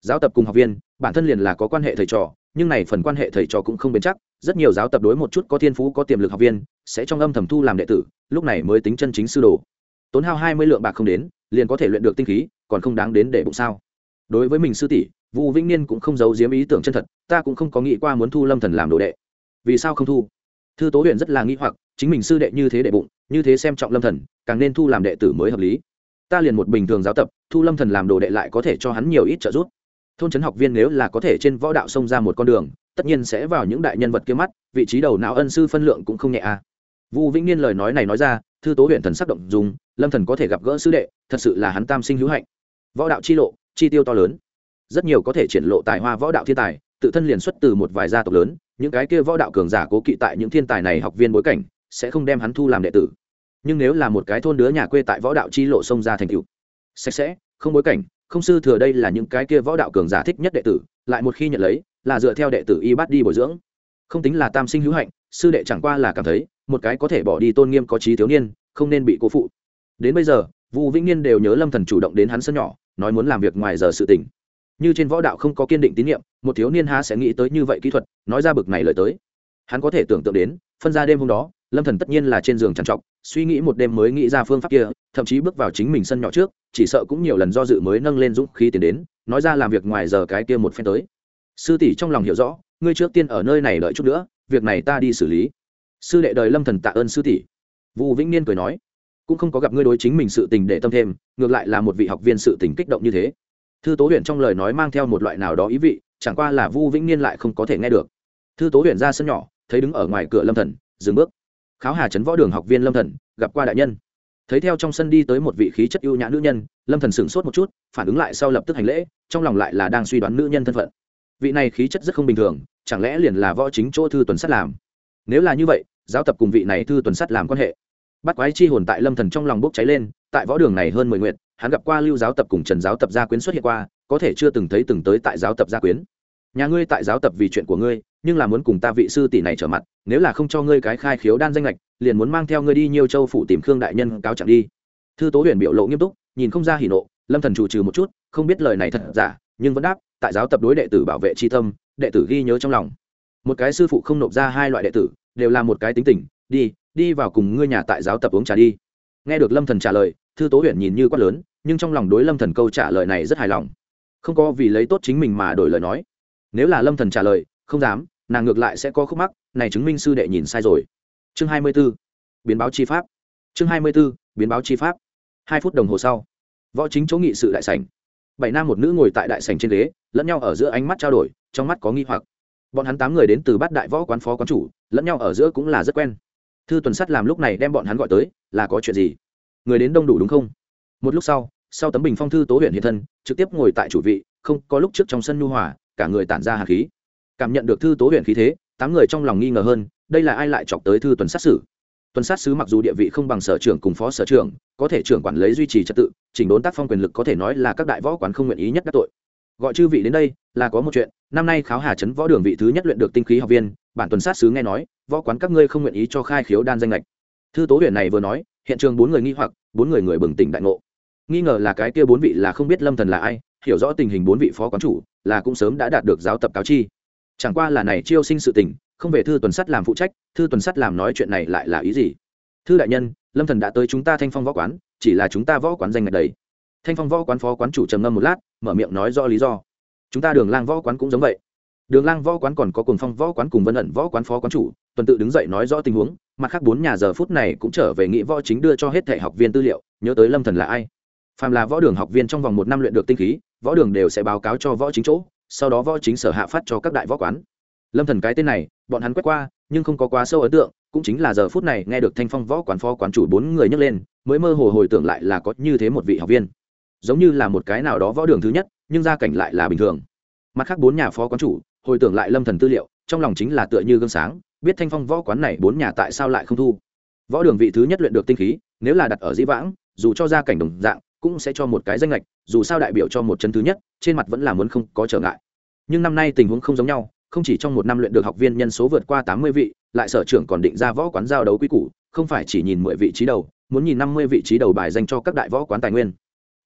Giáo tập cùng học viên, bản thân liền là có quan hệ thầy trò, nhưng này phần quan hệ thầy trò cũng không bền chắc, rất nhiều giáo tập đối một chút có thiên phú, có tiềm lực học viên, sẽ trong âm thầm thu làm đệ tử, lúc này mới tính chân chính sư đồ tốn hao hai mươi lượng bạc không đến, liền có thể luyện được tinh khí, còn không đáng đến để bụng sao? Đối với mình sư tỷ vũ vĩnh niên cũng không giấu giếm ý tưởng chân thật, ta cũng không có nghĩ qua muốn thu lâm thần làm đồ đệ. Vì sao không thu? Thư tố huyện rất là nghĩ hoặc, chính mình sư đệ như thế đệ bụng, như thế xem trọng lâm thần, càng nên thu làm đệ tử mới hợp lý. Ta liền một bình thường giáo tập, thu lâm thần làm đồ đệ lại có thể cho hắn nhiều ít trợ giúp. Thôn trấn học viên nếu là có thể trên võ đạo xông ra một con đường, tất nhiên sẽ vào những đại nhân vật kia mắt, vị trí đầu não ân sư phân lượng cũng không nhẹ à. Vu vĩnh niên lời nói này nói ra thư tố huyện thần sắc động dùng lâm thần có thể gặp gỡ sư đệ, thật sự là hắn tam sinh hữu hạnh. Võ đạo chi lộ, chi tiêu to lớn. Rất nhiều có thể triển lộ tài hoa võ đạo thiên tài, tự thân liền xuất từ một vài gia tộc lớn, những cái kia võ đạo cường giả cố kỵ tại những thiên tài này học viên bối cảnh, sẽ không đem hắn thu làm đệ tử. Nhưng nếu là một cái thôn đứa nhà quê tại võ đạo chi lộ sông ra thành cựu sạch sẽ, không bối cảnh, không sư thừa đây là những cái kia võ đạo cường giả thích nhất đệ tử, lại một khi nhận lấy, là dựa theo đệ tử y bắt đi bồi dưỡng. Không tính là tam sinh hữu hạnh sư đệ chẳng qua là cảm thấy, một cái có thể bỏ đi tôn nghiêm có trí thiếu niên, không nên bị cố phụ. Đến bây giờ vũ vĩnh niên đều nhớ lâm thần chủ động đến hắn sân nhỏ, nói muốn làm việc ngoài giờ sự tình. Như trên võ đạo không có kiên định tín nhiệm, một thiếu niên há sẽ nghĩ tới như vậy kỹ thuật, nói ra bực này lời tới. Hắn có thể tưởng tượng đến, phân ra đêm hôm đó, lâm thần tất nhiên là trên giường trằn trọc, suy nghĩ một đêm mới nghĩ ra phương pháp kia, thậm chí bước vào chính mình sân nhỏ trước, chỉ sợ cũng nhiều lần do dự mới nâng lên dũng khí tiến đến, nói ra làm việc ngoài giờ cái kia một phen tới. Sư tỷ trong lòng hiểu rõ ngươi trước tiên ở nơi này đợi chút nữa, việc này ta đi xử lý. Sư đệ đời lâm thần tạ ơn sư tỷ. Vũ vĩnh niên cười nói. Cũng không có gặp ngươi đối chính mình sự tình để tâm thêm, ngược lại là một vị học viên sự tình kích động như thế. Thư tố Huyền trong lời nói mang theo một loại nào đó ý vị, chẳng qua là vu vĩnh niên lại không có thể nghe được. Thư tố Huyền ra sân nhỏ, thấy đứng ở ngoài cửa lâm thần, dừng bước. Kháo hà trấn võ đường học viên lâm thần, gặp qua đại nhân. Thấy theo trong sân đi tới một vị khí chất ưu nhã nữ nhân, lâm thần sửng sốt một chút, phản ứng lại sau lập tức hành lễ, trong lòng lại là đang suy đoán nữ nhân thân phận vị này khí chất rất không bình thường, chẳng lẽ liền là võ chính chỗ thư tuần sắt làm? Nếu là như vậy, giáo tập cùng vị này thư tuần sắt làm quan hệ. Bắt quái chi hồn tại lâm thần trong lòng bốc cháy lên, tại võ đường này hơn mười nguyện hắn gặp qua lưu giáo tập cùng trần giáo tập gia quyến xuất hiện qua, có thể chưa từng thấy từng tới tại giáo tập gia quyến. Nhà ngươi tại giáo tập vì chuyện của ngươi, nhưng là muốn cùng ta vị sư tỷ này trở mặt, nếu là không cho ngươi cái khai khiếu đan danh lệch, liền muốn mang theo ngươi đi nhiều châu phủ tìm khương đại nhân cáo trạng đi. Thư tố huyền biểu lộ nghiêm túc, nhìn không ra hỉ nộ, lâm thần chủ trừ một chút, không biết lời này thật giả, nhưng vẫn đáp tại giáo tập đối đệ tử bảo vệ tri tâm, đệ tử ghi nhớ trong lòng. Một cái sư phụ không nộp ra hai loại đệ tử, đều là một cái tính tình, đi đi vào cùng ngươi nhà tại giáo tập uống trà đi. Nghe được lâm thần trả lời, thư tố huyền nhìn như quát lớn, nhưng trong lòng đối lâm thần câu trả lời này rất hài lòng. Không có vì lấy tốt chính mình mà đổi lời nói. Nếu là lâm thần trả lời, không dám, nàng ngược lại sẽ có khúc mắc, này chứng minh sư đệ nhìn sai rồi. Chương hai mươi 24. biến báo chi pháp. Chương hai mươi 24. biến báo chi pháp. Hai phút đồng hồ sau, võ chính chỗ nghị sự đại sảnh. Bảy nam một nữ ngồi tại đại sảnh trên ghế lẫn nhau ở giữa ánh mắt trao đổi, trong mắt có nghi hoặc. Bọn hắn tám người đến từ bát đại võ quán phó quán chủ, lẫn nhau ở giữa cũng là rất quen. Thư tuần sắt làm lúc này đem bọn hắn gọi tới, là có chuyện gì? Người đến đông đủ đúng không? Một lúc sau sau tấm bình phong thư tố huyện hiện thân, trực tiếp ngồi tại chủ vị, không có lúc trước trong sân nhu hòa, cả người tản ra hạt khí. Cảm nhận được thư tố huyện khí thế, tám người trong lòng nghi ngờ hơn, đây là ai lại chọc tới thư tuần sát xử tuần sát sứ mặc dù địa vị không bằng sở trưởng cùng phó sở trưởng, có thể trưởng quản lấy duy trì trật tự, chỉnh đốn tác phong quyền lực có thể nói là các đại võ quán không nguyện ý nhất các tội gọi chư vị đến đây là có một chuyện. Năm nay kháo hà chấn võ đường vị thứ nhất luyện được tinh khí học viên, bản tuần sát sứ nghe nói, võ quán các ngươi không nguyện ý cho khai khiếu đan danh lệch thư tố huyện này vừa nói, hiện trường bốn người nghi hoặc, bốn người người bừng tỉnh đại ngộ. Nghi ngờ là cái kia bốn vị là không biết lâm thần là ai, hiểu rõ tình hình bốn vị phó quán chủ, là cũng sớm đã đạt được giáo tập cáo chi. Chẳng qua là này chiêu sinh sự tình, không về thư tuần sắt làm phụ trách, thư tuần sắt làm nói chuyện này lại là ý gì? Thư đại nhân, lâm thần đã tới chúng ta thanh phong võ quán, chỉ là chúng ta võ quán danh ngạch đấy thanh phong võ quán phó quán chủ trầm ngâm một lát, mở miệng nói do lý do. Chúng ta đường lang võ quán cũng giống vậy. Đường lang võ quán còn có cùng phong võ quán cùng vân ẩn võ quán phó quán chủ, tuần tự đứng dậy nói rõ tình huống, mặt khác bốn nhà giờ phút này cũng trở về nghị võ chính đưa cho hết thẻ học viên tư liệu, nhớ tới lâm thần là ai. Phàm là võ đường học viên trong vòng một năm luyện được tinh khí, võ đường đều sẽ báo cáo cho võ chính chỗ, sau đó võ chính sở hạ phát cho các đại võ quán. Lâm thần cái tên này, bọn hắn quét qua, nhưng không có quá sâu ấn tượng, cũng chính là giờ phút này nghe được thanh phong võ quán phó quán chủ bốn người nhấc lên, mới mơ hồ hồi tưởng lại là có như thế một vị học viên giống như là một cái nào đó võ đường thứ nhất, nhưng gia cảnh lại là bình thường. Mặt khác bốn nhà phó quán chủ, hồi tưởng lại lâm thần tư liệu, trong lòng chính là tựa như gương sáng, biết thanh phong võ quán này bốn nhà tại sao lại không thu. Võ đường vị thứ nhất luyện được tinh khí, nếu là đặt ở dĩ vãng, dù cho gia cảnh đồng dạng, cũng sẽ cho một cái danh lệch dù sao đại biểu cho một chân thứ nhất, trên mặt vẫn là muốn không có trở ngại. Nhưng năm nay tình huống không giống nhau, không chỉ trong một năm luyện được học viên nhân số vượt qua tám mươi vị, lại sở trưởng còn định ra võ quán giao đấu quy củ, không phải chỉ nhìn mười vị trí đầu, muốn nhìn năm mươi vị trí đầu bài dành cho các đại võ quán tài nguyên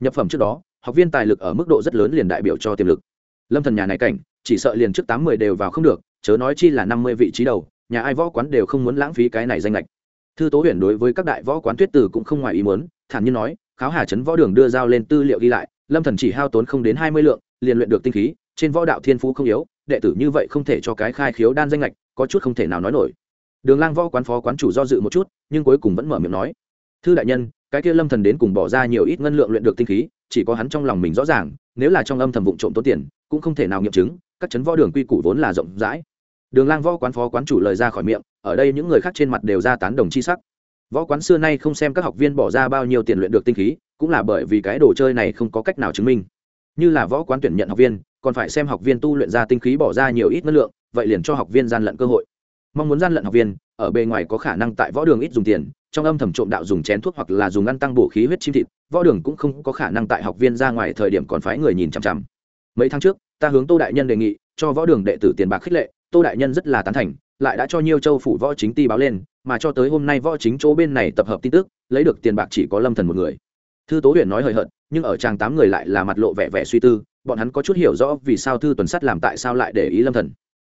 nhập phẩm trước đó, học viên tài lực ở mức độ rất lớn liền đại biểu cho tiềm lực. Lâm thần nhà này cảnh, chỉ sợ liền trước tám mươi đều vào không được, chớ nói chi là năm mươi vị trí đầu, nhà ai võ quán đều không muốn lãng phí cái này danh lệch thư tố huyền đối với các đại võ quán tuyết tử cũng không ngoài ý muốn, thản nhiên nói, kháo hà trấn võ đường đưa giao lên tư liệu ghi lại, lâm thần chỉ hao tốn không đến hai mươi lượng, liền luyện được tinh khí, trên võ đạo thiên phú không yếu, đệ tử như vậy không thể cho cái khai khiếu đan danh lệch có chút không thể nào nói nổi. Đường lang võ quán phó quán chủ do dự một chút, nhưng cuối cùng vẫn mở miệng nói, thư đại nhân cái kia lâm thần đến cùng bỏ ra nhiều ít ngân lượng luyện được tinh khí, chỉ có hắn trong lòng mình rõ ràng, nếu là trong âm thầm vụng trộm tốn tiền, cũng không thể nào nghiệm chứng, các chấn võ đường quy củ vốn là rộng rãi. Đường lang võ quán phó quán chủ lời ra khỏi miệng, ở đây những người khác trên mặt đều ra tán đồng chi sắc. Võ quán xưa nay không xem các học viên bỏ ra bao nhiêu tiền luyện được tinh khí, cũng là bởi vì cái đồ chơi này không có cách nào chứng minh. Như là võ quán tuyển nhận học viên, còn phải xem học viên tu luyện ra tinh khí bỏ ra nhiều ít năng lượng, vậy liền cho học viên gian lận cơ hội. Mong muốn gian lận học viên, ở bề ngoài có khả năng tại võ đường ít dùng tiền trong âm thầm trộm đạo dùng chén thuốc hoặc là dùng ăn tăng bổ khí huyết chim thịt, võ đường cũng không có khả năng tại học viên ra ngoài thời điểm còn phái người nhìn chằm chằm. Mấy tháng trước, ta hướng tô đại nhân đề nghị, cho võ đường đệ tử tiền bạc khích lệ, tô đại nhân rất là tán thành, lại đã cho nhiều châu phủ võ chính ti báo lên, mà cho tới hôm nay võ chính chỗ bên này tập hợp tin tức, lấy được tiền bạc chỉ có lâm thần một người. Thư tố huyền nói hời hợt, nhưng ở chàng tám người lại là mặt lộ vẻ vẻ suy tư, bọn hắn có chút hiểu rõ vì sao thư tuần sắt làm tại sao lại để ý lâm thần.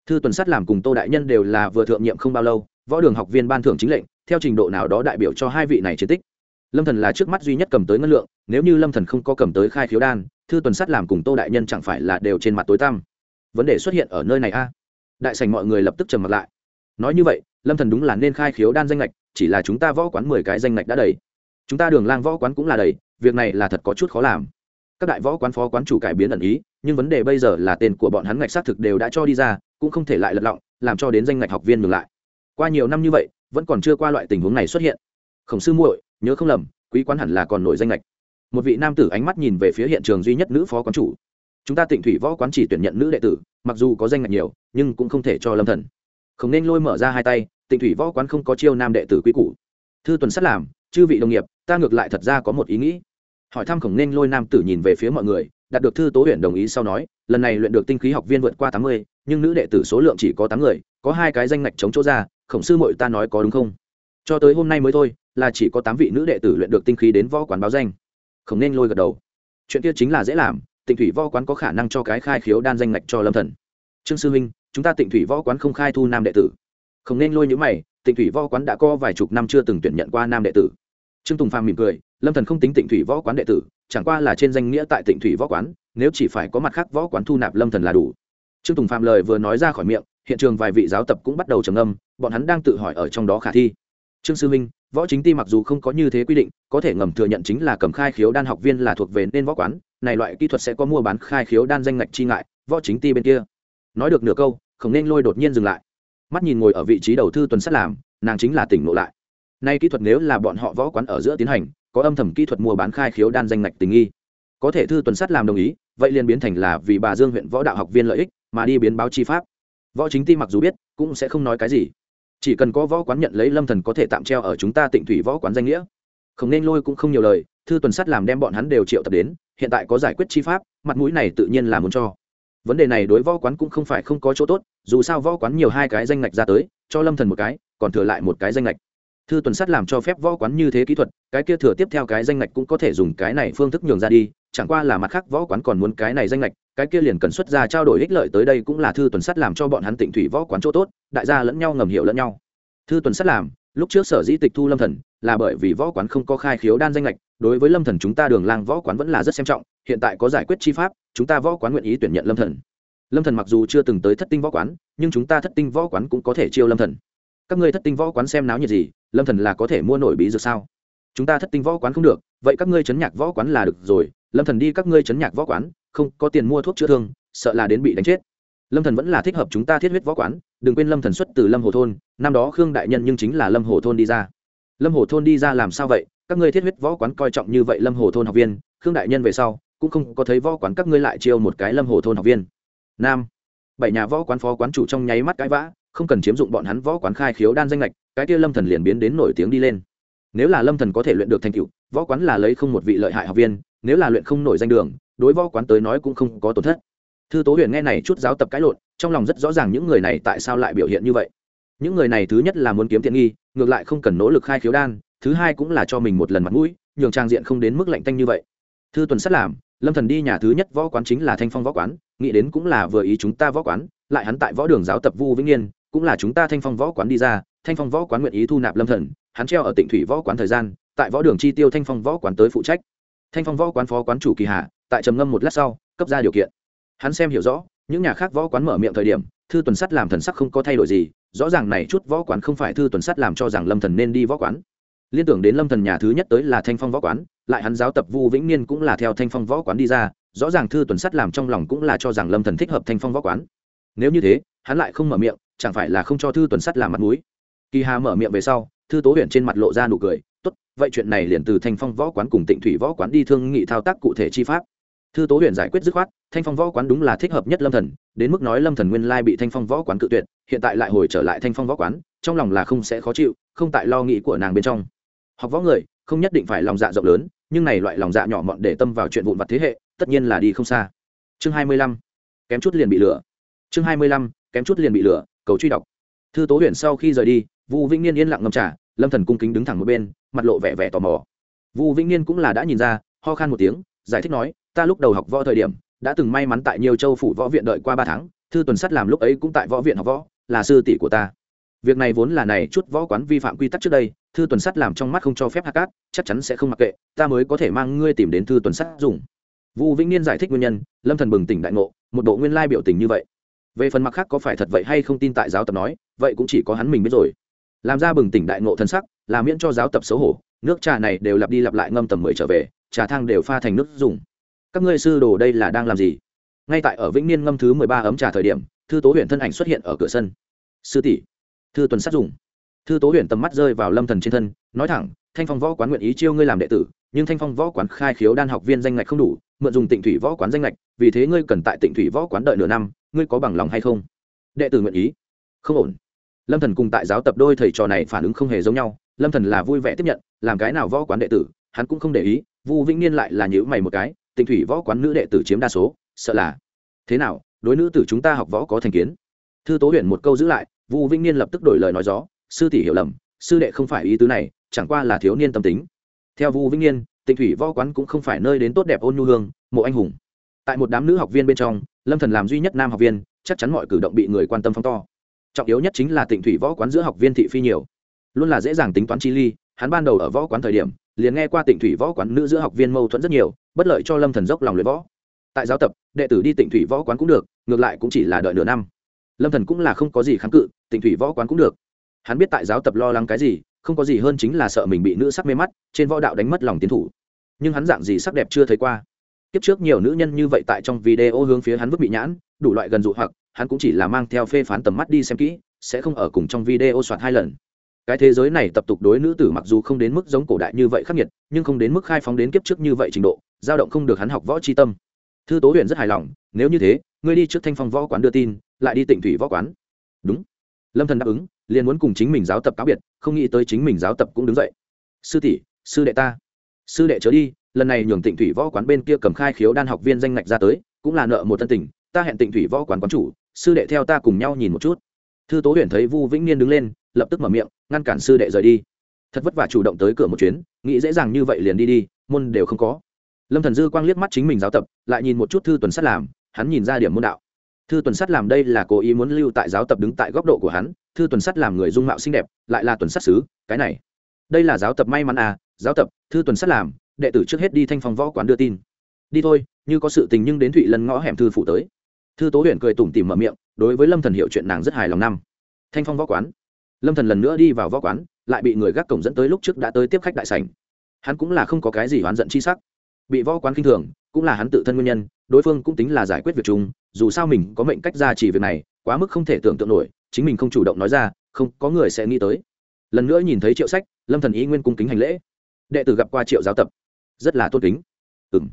Thư tuần sắt làm cùng tô đại nhân đều là vừa thượng nhiệm không bao lâu võ đường học viên ban thưởng chính lệnh, theo trình độ nào đó đại biểu cho hai vị này chiến tích. Lâm thần là trước mắt duy nhất cầm tới ngân lượng, nếu như lâm thần không có cầm tới khai khiếu đan, thư tuần sắt làm cùng tô đại nhân chẳng phải là đều trên mặt tối tăm. Vấn đề xuất hiện ở nơi này a. Đại sảnh mọi người lập tức trầm mặt lại. Nói như vậy, lâm thần đúng là nên khai khiếu đan danh lệch chỉ là chúng ta võ quán mười cái danh lệch đã đầy. Chúng ta đường lang võ quán cũng là đầy, việc này là thật có chút khó làm. Các đại võ quán phó quán chủ cải biến ẩn ý, nhưng vấn đề bây giờ là tên của bọn hắn ngạch xác thực đều đã cho đi ra, cũng không thể lại lật lọng, làm cho đến danh ngạch học viên ngừng lại qua nhiều năm như vậy, vẫn còn chưa qua loại tình huống này xuất hiện. Khổng sư muội, nhớ không lầm, quý quán hẳn là còn nổi danh lệch một vị nam tử ánh mắt nhìn về phía hiện trường duy nhất nữ phó quán chủ. Chúng ta tịnh thủy võ quán chỉ tuyển nhận nữ đệ tử, mặc dù có danh ngạch nhiều, nhưng cũng không thể cho lâm thần. Không nên lôi mở ra hai tay, tịnh thủy võ quán không có chiêu nam đệ tử quý cũ thư tuần sắt làm, chư vị đồng nghiệp, ta ngược lại thật ra có một ý nghĩ. Hỏi thăm khổng nên lôi nam tử nhìn về phía mọi người, đạt được thư tố huyện đồng ý sau nói, lần này luyện được tinh khí học viên vượt qua tám mươi, nhưng nữ đệ tử số lượng chỉ có tám người, có hai cái danh ngạch chống chỗ ra khổng sư mội ta nói có đúng không? Cho tới hôm nay mới thôi, là chỉ có tám vị nữ đệ tử luyện được tinh khí đến võ quán báo danh. Khổng nên lôi gật đầu. Chuyện kia chính là dễ làm, tịnh thủy võ quán có khả năng cho cái khai khiếu đan danh ngạch cho lâm thần. Trương sư huynh, chúng ta tịnh thủy võ quán không khai thu nam đệ tử. Không nên lôi những mày, tịnh thủy võ quán đã có vài chục năm chưa từng tuyển nhận qua nam đệ tử. Trương tùng phàm mỉm cười, lâm thần không tính tịnh thủy võ quán đệ tử, chẳng qua là trên danh nghĩa tại tịnh thủy võ quán, nếu chỉ phải có mặt khác võ quán thu nạp lâm thần là đủ. Trương tùng phàm lời vừa nói ra khỏi miệng, hiện trường vài vị giáo tập cũng bắt đầu trầm âm bọn hắn đang tự hỏi ở trong đó khả thi. Trương sư minh, võ chính ti mặc dù không có như thế quy định, có thể ngầm thừa nhận chính là cầm khai khiếu đan học viên là thuộc về nên võ quán, này loại kỹ thuật sẽ có mua bán khai khiếu đan danh ngạch chi ngại, võ chính ti bên kia. Nói được nửa câu không nên lôi đột nhiên dừng lại. Mắt nhìn ngồi ở vị trí đầu thư tuần sát làm, nàng chính là tỉnh ngộ lại. Nay kỹ thuật nếu là bọn họ võ quán ở giữa tiến hành, có âm thầm kỹ thuật mua bán khai khiếu đan danh ngạch tình nghi. Có thể thư tuần sát làm đồng ý, vậy liền biến thành là vì bà dương huyện võ đạo học viên lợi ích, mà đi biến báo chi pháp. Võ chính ti mặc dù biết, cũng sẽ không nói cái gì chỉ cần có võ quán nhận lấy lâm thần có thể tạm treo ở chúng ta tịnh thủy võ quán danh nghĩa. Không nên lôi cũng không nhiều lời, thư tuần sát làm đem bọn hắn đều triệu tập đến, hiện tại có giải quyết chi pháp, mặt mũi này tự nhiên là muốn cho. Vấn đề này đối võ quán cũng không phải không có chỗ tốt, dù sao võ quán nhiều hai cái danh ngạch ra tới, cho lâm thần một cái, còn thừa lại một cái danh ngạch thư tuần sát làm cho phép võ quán như thế kỹ thuật, cái kia thừa tiếp theo cái danh ngạch cũng có thể dùng cái này phương thức nhường ra đi, chẳng qua là mặt khác võ quán còn muốn cái này danh ngạch, cái kia liền cần xuất ra trao đổi ích lợi tới đây cũng là thư tuần sát làm cho bọn hắn tịnh thủy võ quán chỗ tốt, đại gia lẫn nhau ngầm hiểu lẫn nhau. Thư tuần sát làm, lúc trước sở dĩ tịch thu lâm thần, là bởi vì võ quán không có khai khiếu đan danh lệch đối với lâm thần chúng ta đường lang võ quán vẫn là rất xem trọng, hiện tại có giải quyết chi pháp, chúng ta võ quán nguyện ý tuyển nhận lâm thần. Lâm thần mặc dù chưa từng tới thất tinh võ quán, nhưng chúng ta thất tinh võ quán cũng có thể chiêu lâm thần. Các ngươi thất tinh võ quán xem náo nhiệt gì lâm thần là có thể mua nổi bí dược sao? Chúng ta thất tinh võ quán không được, vậy các ngươi chấn nhạc võ quán là được rồi. Lâm thần đi các ngươi chấn nhạc võ quán, không, có tiền mua thuốc chữa thương, sợ là đến bị đánh chết. Lâm thần vẫn là thích hợp chúng ta thiết huyết võ quán, đừng quên lâm thần xuất từ lâm hồ thôn, năm đó khương đại nhân nhưng chính là lâm hồ thôn đi ra. Lâm hồ thôn đi ra làm sao vậy? Các ngươi thiết huyết võ quán coi trọng như vậy lâm hồ thôn học viên, khương đại nhân về sau, cũng không có thấy võ quán các ngươi lại chiêu một cái lâm hồ thôn học viên. Nam, bảy nhà võ quán phó quán chủ trong nháy mắt cãi vã không cần chiếm dụng bọn hắn võ quán khai khiếu đan danh lệch cái kia lâm thần liền biến đến nổi tiếng đi lên. Nếu là lâm thần có thể luyện được thành tựu, võ quán là lấy không một vị lợi hại học viên, nếu là luyện không nổi danh đường, đối võ quán tới nói cũng không có tổn thất. Thư tố huyền nghe này chút giáo tập cãi lộn, trong lòng rất rõ ràng những người này tại sao lại biểu hiện như vậy. Những người này thứ nhất là muốn kiếm tiện nghi, ngược lại không cần nỗ lực khai khiếu đan, thứ hai cũng là cho mình một lần mặt mũi, nhường trang diện không đến mức lạnh tanh như vậy. Thư tuần sắt làm, lâm thần đi nhà thứ nhất võ quán chính là thanh phong võ quán, nghĩ đến cũng là vừa ý chúng ta võ quán, lại hắn tại võ đường giáo tập vu vĩnh yên cũng là chúng ta thanh phong võ quán đi ra, thanh phong võ quán nguyện ý thu nạp lâm thần, hắn treo ở tịnh thủy võ quán thời gian, tại võ đường chi tiêu thanh phong võ quán tới phụ trách. Thanh phong võ quán phó quán chủ kỳ hạ tại trầm ngâm một lát sau, cấp ra điều kiện. Hắn xem hiểu rõ, những nhà khác võ quán mở miệng thời điểm, thư tuần sắt làm thần sắc không có thay đổi gì, rõ ràng này chút võ quán không phải thư tuần sắt làm cho rằng lâm thần nên đi võ quán. Liên tưởng đến lâm thần nhà thứ nhất tới là thanh phong võ quán, lại hắn giáo tập vu vĩnh niên cũng là theo thanh phong võ quán đi ra, rõ ràng thư tuần sắt làm trong lòng cũng là cho rằng lâm thần thích hợp thanh phong võ quán. Nếu như thế, hắn lại không mở miệng chẳng phải là không cho thư tuần sắt làm mặt mũi. Kỳ hà mở miệng về sau, thư tố huyện trên mặt lộ ra nụ cười, tốt, vậy chuyện này liền từ thanh phong võ quán cùng tịnh thủy võ quán đi thương nghị thao tác cụ thể chi pháp. Thư tố huyện giải quyết dứt khoát, thanh phong võ quán đúng là thích hợp nhất lâm thần, đến mức nói lâm thần nguyên lai bị thanh phong võ quán cự tuyệt, hiện tại lại hồi trở lại thanh phong võ quán, trong lòng là không sẽ khó chịu, không tại lo nghĩ của nàng bên trong. Học võ người, không nhất định phải lòng dạ rộng lớn, nhưng này loại lòng dạ nhỏ mọn để tâm vào chuyện vụn vặt thế hệ, tất nhiên là đi không xa. Chương hai mươi lăm, kém chút liền bị lửa. Chương hai mươi lăm, kém chút liền bị lửa cầu truy đọc. Thư tố huyện sau khi rời đi, vu vĩnh niên yên lặng ngâm trả lâm thần cung kính đứng thẳng một bên, mặt lộ vẻ vẻ tò mò. Vu vĩnh niên cũng là đã nhìn ra, ho khan một tiếng, giải thích nói, ta lúc đầu học võ thời điểm, đã từng may mắn tại nhiều châu phủ võ viện đợi qua ba tháng, thư tuần sắt làm lúc ấy cũng tại võ viện học võ, là sư tỷ của ta. Việc này vốn là này chút võ quán vi phạm quy tắc trước đây, thư tuần sắt làm trong mắt không cho phép hạ cát, chắc chắn sẽ không mặc kệ, ta mới có thể mang ngươi tìm đến thư tuần sắt dùng. Vũ vĩnh niên giải thích nguyên nhân, lâm thần bừng tỉnh đại ngộ, một bộ nguyên lai biểu tình như vậy về phần mặt khác có phải thật vậy hay không tin tại giáo tập nói, vậy cũng chỉ có hắn mình biết rồi. Làm ra bừng tỉnh đại ngộ thân sắc, là miễn cho giáo tập xấu hổ, nước trà này đều lặp đi lặp lại ngâm tầm mười trở về, trà thang đều pha thành nước dùng. Các ngươi sư đồ đây là đang làm gì? Ngay tại ở vĩnh niên ngâm thứ mười ba ấm trà thời điểm, thư tố huyện thân ảnh xuất hiện ở cửa sân. Sư tỷ. Thư tuần sát dùng. Thư tố huyện tầm mắt rơi vào lâm thần trên thân, nói thẳng, thanh phong võ quán nguyện ý chiêu ngươi làm đệ tử, nhưng thanh phong võ quán khai khiếu đan học viên danh ngạch không đủ, mượn dùng tịnh thủy võ quán danh ngạch, vì thế ngươi cần tại tịnh thủy võ quán đợi nửa năm ngươi có bằng lòng hay không? Đệ tử nguyện ý. Không ổn. Lâm thần cùng tại giáo tập đôi thầy trò này phản ứng không hề giống nhau. Lâm thần là vui vẻ tiếp nhận, làm cái nào võ quán đệ tử, hắn cũng không để ý. Vu vĩnh niên lại là nhữ mày một cái, tịnh thủy võ quán nữ đệ tử chiếm đa số, sợ là. Thế nào, đối nữ tử chúng ta học võ có thành kiến? Thư tố Huyền một câu giữ lại, vu vĩnh niên lập tức đổi lời nói gió, sư tỷ hiểu lầm, sư đệ không phải ý tứ này, chẳng qua là thiếu niên tâm tính. Theo vu vĩnh niên, tịnh thủy võ quán cũng không phải nơi đến tốt đẹp ôn nhu hương, mộ anh hùng tại một đám nữ học viên bên trong, lâm thần làm duy nhất nam học viên, chắc chắn mọi cử động bị người quan tâm phong to. Trọng yếu nhất chính là tịnh thủy võ quán giữa học viên thị phi nhiều. Luôn là dễ dàng tính toán chi ly, hắn ban đầu ở võ quán thời điểm, liền nghe qua tịnh thủy võ quán nữ giữa học viên mâu thuẫn rất nhiều, bất lợi cho lâm thần dốc lòng luyện võ. Tại giáo tập, đệ tử đi tịnh thủy võ quán cũng được, ngược lại cũng chỉ là đợi nửa năm. Lâm thần cũng là không có gì kháng cự, tịnh thủy võ quán cũng được. Hắn biết tại giáo tập lo lắng cái gì, không có gì hơn chính là sợ mình bị nữ sắc mê mắt, trên võ đạo đánh mất lòng tiến thủ. Nhưng hắn dạng gì sắc đẹp chưa thấy qua kiếp trước nhiều nữ nhân như vậy tại trong video hướng phía hắn vứt bị nhãn, đủ loại gần dụ hoặc, hắn cũng chỉ là mang theo phê phán tầm mắt đi xem kỹ, sẽ không ở cùng trong video soạt hai lần. Cái thế giới này tập tục đối nữ tử mặc dù không đến mức giống cổ đại như vậy khắc nghiệt, nhưng không đến mức khai phóng đến kiếp trước như vậy trình độ, dao động không được hắn học võ tri tâm. Thư tố huyền rất hài lòng, nếu như thế, ngươi đi trước thanh phong võ quán đưa tin, lại đi tịnh thủy võ quán. Đúng. Lâm thần đáp ứng, liền muốn cùng chính mình giáo tập cáo biệt, không nghĩ tới chính mình giáo tập cũng đứng dậy. Sư tỷ, sư đệ ta, sư đệ trở đi lần này nhường tịnh thủy võ quán bên kia cầm khai khiếu đan học viên danh ngạch ra tới, cũng là nợ một tân tình ta hẹn tịnh thủy võ quán quán chủ, sư đệ theo ta cùng nhau nhìn một chút. Thư tố huyền thấy vu vĩnh niên đứng lên, lập tức mở miệng, ngăn cản sư đệ rời đi. Thật vất vả chủ động tới cửa một chuyến, nghĩ dễ dàng như vậy liền đi đi, môn đều không có. Lâm thần dư quang liếc mắt chính mình giáo tập, lại nhìn một chút thư tuần sắt làm, hắn nhìn ra điểm môn đạo. Thư tuần sắt làm đây là cố ý muốn lưu tại giáo tập đứng tại góc độ của hắn, thư tuần sắt làm người dung mạo xinh đẹp, lại là tuần sắt xứ cái này. Đây là giáo tập may mắn à giáo tập, thư tuần sắt làm đệ tử trước hết đi thanh phong võ quán đưa tin. Đi thôi, như có sự tình nhưng đến thụy lân ngõ hẻm thư phụ tới. Thư tố huyện cười tủm tỉm mở miệng, đối với lâm thần hiệu chuyện nàng rất hài lòng năm. Thanh phong võ quán. Lâm thần lần nữa đi vào võ quán, lại bị người gác cổng dẫn tới lúc trước đã tới tiếp khách đại sảnh. Hắn cũng là không có cái gì oán giận chi sắc. Bị võ quán kinh thường, cũng là hắn tự thân nguyên nhân, đối phương cũng tính là giải quyết việc chung, dù sao mình có mệnh cách ra chỉ việc này, quá mức không thể tưởng tượng nổi, chính mình không chủ động nói ra, không, có người sẽ nghĩ tới. Lần nữa nhìn thấy triệu sách, lâm thần ý nguyên cung kính hành lễ. Đệ tử gặp qua triệu giáo tập rất là tôn kính. Ừng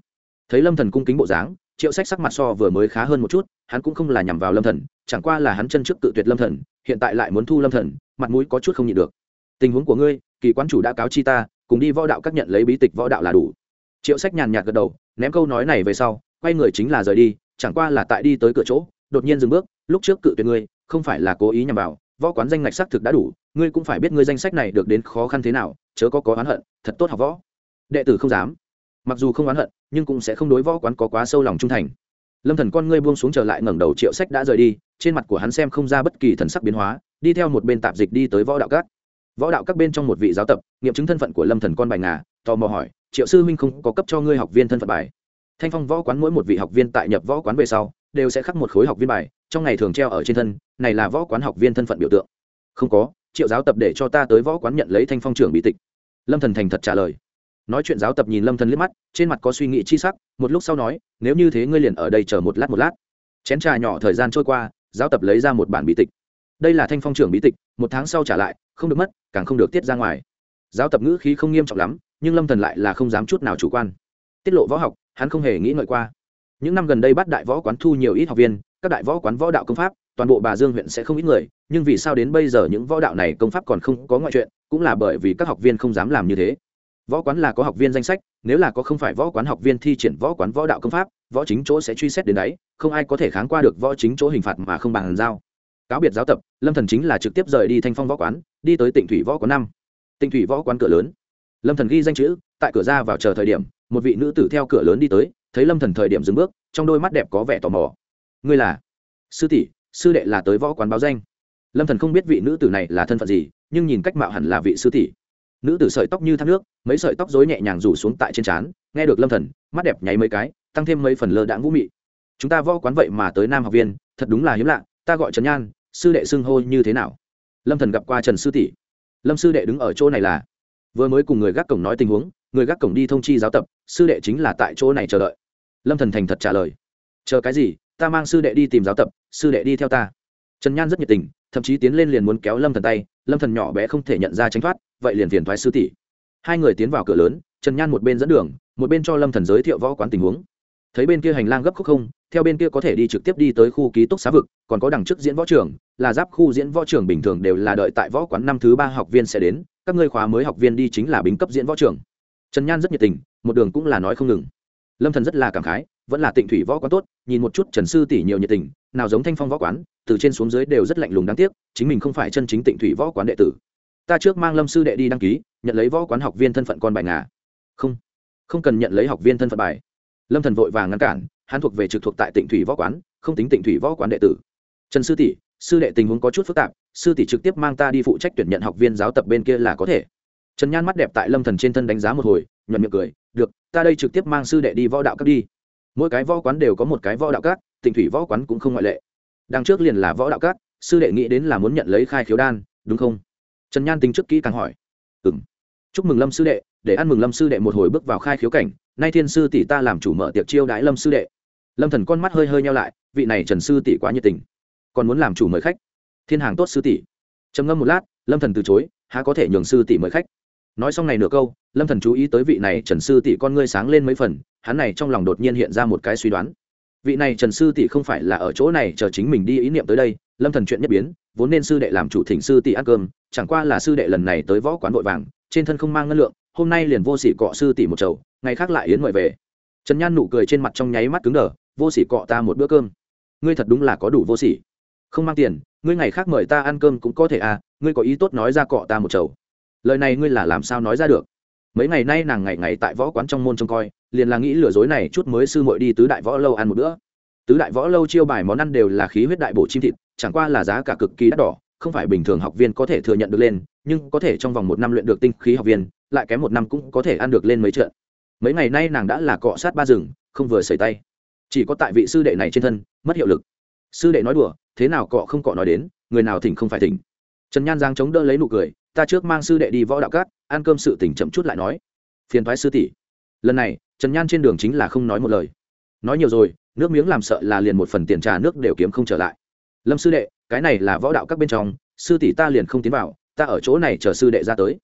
thấy lâm thần cung kính bộ dáng, triệu sách sắc mặt so vừa mới khá hơn một chút, hắn cũng không là nhằm vào lâm thần, chẳng qua là hắn chân trước tự tuyệt lâm thần, hiện tại lại muốn thu lâm thần, mặt mũi có chút không nhịn được. Tình huống của ngươi, kỳ quán chủ đã cáo chi ta, cùng đi võ đạo các nhận lấy bí tịch võ đạo là đủ. Triệu sách nhàn nhạt gật đầu, ném câu nói này về sau, quay người chính là rời đi, chẳng qua là tại đi tới cửa chỗ, đột nhiên dừng bước, lúc trước cự tuyệt ngươi, không phải là cố ý nhằm vào, võ quán danh ngạch xác thực đã đủ, ngươi cũng phải biết ngươi danh sách này được đến khó khăn thế nào, chớ có có oán hận, thật tốt học võ đệ tử không dám. Mặc dù không oán hận, nhưng cũng sẽ không đối võ quán có quá sâu lòng trung thành. Lâm thần con ngươi buông xuống trở lại ngẩng đầu triệu sách đã rời đi, trên mặt của hắn xem không ra bất kỳ thần sắc biến hóa, đi theo một bên tạp dịch đi tới võ đạo các. Võ đạo các bên trong một vị giáo tập, nghiệm chứng thân phận của lâm thần con bài ngà, tò mò hỏi, triệu sư huynh không có cấp cho ngươi học viên thân phận bài? Thanh phong võ quán mỗi một vị học viên tại nhập võ quán về sau, đều sẽ khắc một khối học viên bài, trong ngày thường treo ở trên thân, này là võ quán học viên thân phận biểu tượng. Không có, triệu giáo tập để cho ta tới võ quán nhận lấy thanh phong trưởng bị tịch. Lâm thần thành thật trả lời nói chuyện giáo tập nhìn lâm thần liếc mắt, trên mặt có suy nghĩ chi sắc, một lúc sau nói, nếu như thế ngươi liền ở đây chờ một lát một lát. Chén trà nhỏ thời gian trôi qua, giáo tập lấy ra một bản bí tịch. Đây là thanh phong trưởng bí tịch, một tháng sau trả lại, không được mất, càng không được tiết ra ngoài. Giáo tập ngữ khí không nghiêm trọng lắm, nhưng lâm thần lại là không dám chút nào chủ quan. Tiết lộ võ học, hắn không hề nghĩ ngợi qua. Những năm gần đây bắt đại võ quán thu nhiều ít học viên, các đại võ quán võ đạo công pháp, toàn bộ bà dương huyện sẽ không ít người, nhưng vì sao đến bây giờ những võ đạo này công pháp còn không có ngoại chuyện cũng là bởi vì các học viên không dám làm như thế võ quán là có học viên danh sách, nếu là có không phải võ quán học viên thi triển võ quán võ đạo công pháp, võ chính chỗ sẽ truy xét đến đấy, không ai có thể kháng qua được võ chính chỗ hình phạt mà không bàn giao. Cáo biệt giáo tập, lâm thần chính là trực tiếp rời đi thanh phong võ quán, đi tới tỉnh thủy võ quán năm. Tỉnh thủy võ quán cửa lớn. Lâm thần ghi danh chữ, tại cửa ra vào chờ thời điểm, một vị nữ tử theo cửa lớn đi tới, thấy lâm thần thời điểm dừng bước, trong đôi mắt đẹp có vẻ tò mò. Ngươi là? Sư tỷ, sư đệ là tới võ quán báo danh. Lâm thần không biết vị nữ tử này là thân phận gì, nhưng nhìn cách mạo hẳn là vị sư tỷ nữ tử sợi tóc như thác nước, mấy sợi tóc rối nhẹ nhàng rủ xuống tại trên trán, nghe được lâm thần, mắt đẹp nháy mấy cái, tăng thêm mấy phần lơ đãng vũ mị. Chúng ta võ quán vậy mà tới nam học viên, thật đúng là hiếm lạ, ta gọi trần nhan, sư đệ xưng hô như thế nào? Lâm thần gặp qua trần sư tỷ. Lâm sư đệ đứng ở chỗ này là. Vừa mới cùng người gác cổng nói tình huống, người gác cổng đi thông chi giáo tập, sư đệ chính là tại chỗ này chờ đợi. Lâm thần thành thật trả lời. Chờ cái gì, ta mang sư đệ đi tìm giáo tập, sư đệ đi theo ta. Trần nhan rất nhiệt tình, thậm chí tiến lên liền muốn kéo lâm thần tay, lâm thần nhỏ bé không thể nhận ra tránh thoát vậy liền phiền thoái sư tỷ. Hai người tiến vào cửa lớn, trần nhan một bên dẫn đường, một bên cho lâm thần giới thiệu võ quán tình huống. Thấy bên kia hành lang gấp khúc không, theo bên kia có thể đi trực tiếp đi tới khu ký túc xá vực, còn có đằng trước diễn võ trường, là giáp khu diễn võ trường bình thường đều là đợi tại võ quán năm thứ ba học viên sẽ đến, các ngươi khóa mới học viên đi chính là bính cấp diễn võ trường. Trần nhan rất nhiệt tình, một đường cũng là nói không ngừng. Lâm thần rất là cảm khái, vẫn là tịnh thủy võ quán tốt, nhìn một chút trần sư tỷ nhiều nhiệt tình, nào giống thanh phong võ quán, từ trên xuống dưới đều rất lạnh lùng đáng tiếc, chính mình không phải chân chính tịnh thủy võ quán đệ tử ta trước mang lâm sư đệ đi đăng ký, nhận lấy võ quán học viên thân phận con bài ngà. Không không cần nhận lấy học viên thân phận bài. Lâm thần vội vàng ngăn cản, hắn thuộc về trực thuộc tại tịnh thủy võ quán, không tính tịnh thủy võ quán đệ tử. Trần sư tỷ, sư đệ tình huống có chút phức tạp, sư tỷ trực tiếp mang ta đi phụ trách tuyển nhận học viên giáo tập bên kia là có thể. Trần nhan mắt đẹp tại lâm thần trên thân đánh giá một hồi, nhuận miệng cười, được, ta đây trực tiếp mang sư đệ đi võ đạo các đi. Mỗi cái võ quán đều có một cái võ đạo các, tịnh thủy võ quán cũng không ngoại lệ. Đằng trước liền là võ đạo các, sư đệ nghĩ đến là muốn nhận lấy khai khiếu đan, đúng không? Trần nhan tính trước kỹ càng hỏi. Ừ m chúc mừng lâm sư đệ, để ăn mừng lâm sư đệ một hồi bước vào khai khiếu cảnh. Nay thiên sư tỷ ta làm chủ mở tiệc chiêu đãi lâm sư đệ. Lâm thần con mắt hơi hơi nhau lại, vị này trần sư tỷ quá nhiệt tình. Còn muốn làm chủ mời khách. Thiên hàng tốt sư tỷ. Trầm ngâm một lát, lâm thần từ chối, há có thể nhường sư tỷ mời khách? Nói xong này nửa câu, lâm thần chú ý tới vị này trần sư tỷ con ngươi sáng lên mấy phần, hắn này trong lòng đột nhiên hiện ra một cái suy đoán. Vị này trần sư tỷ không phải là ở chỗ này chờ chính mình đi ý niệm tới đây lâm thần chuyện nhất biến, vốn nên sư đệ làm chủ thỉnh sư tỷ ăn cơm, chẳng qua là sư đệ lần này tới võ quán vội vàng, trên thân không mang ngân lượng, hôm nay liền vô sỉ cọ sư tỷ một chầu, ngày khác lại yến mời về. Trần nhan nụ cười trên mặt trong nháy mắt cứng đờ, vô sỉ cọ ta một bữa cơm. Ngươi thật đúng là có đủ vô sỉ. Không mang tiền, ngươi ngày khác mời ta ăn cơm cũng có thể à ngươi có ý tốt nói ra cọ ta một chầu. Lời này ngươi là làm sao nói ra được? Mấy ngày nay nàng ngày ngày tại võ quán trong môn trông coi, liền là nghĩ lừa dối này chút mới sư muội đi tứ đại võ lâu ăn một bữa. Tứ đại võ lâu chiêu bài món ăn đều là khí huyết đại bổ chim thịt chẳng qua là giá cả cực kỳ đắt đỏ, không phải bình thường học viên có thể thừa nhận được lên, nhưng có thể trong vòng một năm luyện được tinh khí học viên, lại kém một năm cũng có thể ăn được lên mấy trận. Mấy ngày nay nàng đã là cọ sát ba rừng, không vừa xảy tay. Chỉ có tại vị sư đệ này trên thân, mất hiệu lực. Sư đệ nói đùa, thế nào cọ không cọ nói đến, người nào thỉnh không phải thỉnh. Trần nhan giang chống đỡ lấy nụ cười, ta trước mang sư đệ đi võ đạo cát ăn cơm sự tỉnh chậm chút lại nói. Phiền thoái sư tỷ. Lần này, trần nhan trên đường chính là không nói một lời. Nói nhiều rồi, nước miếng làm sợ là liền một phần tiền trà nước đều kiếm không trở lại lâm sư đệ, cái này là võ đạo các bên trong, sư tỷ ta liền không tiến vào, ta ở chỗ này chờ sư đệ ra tới.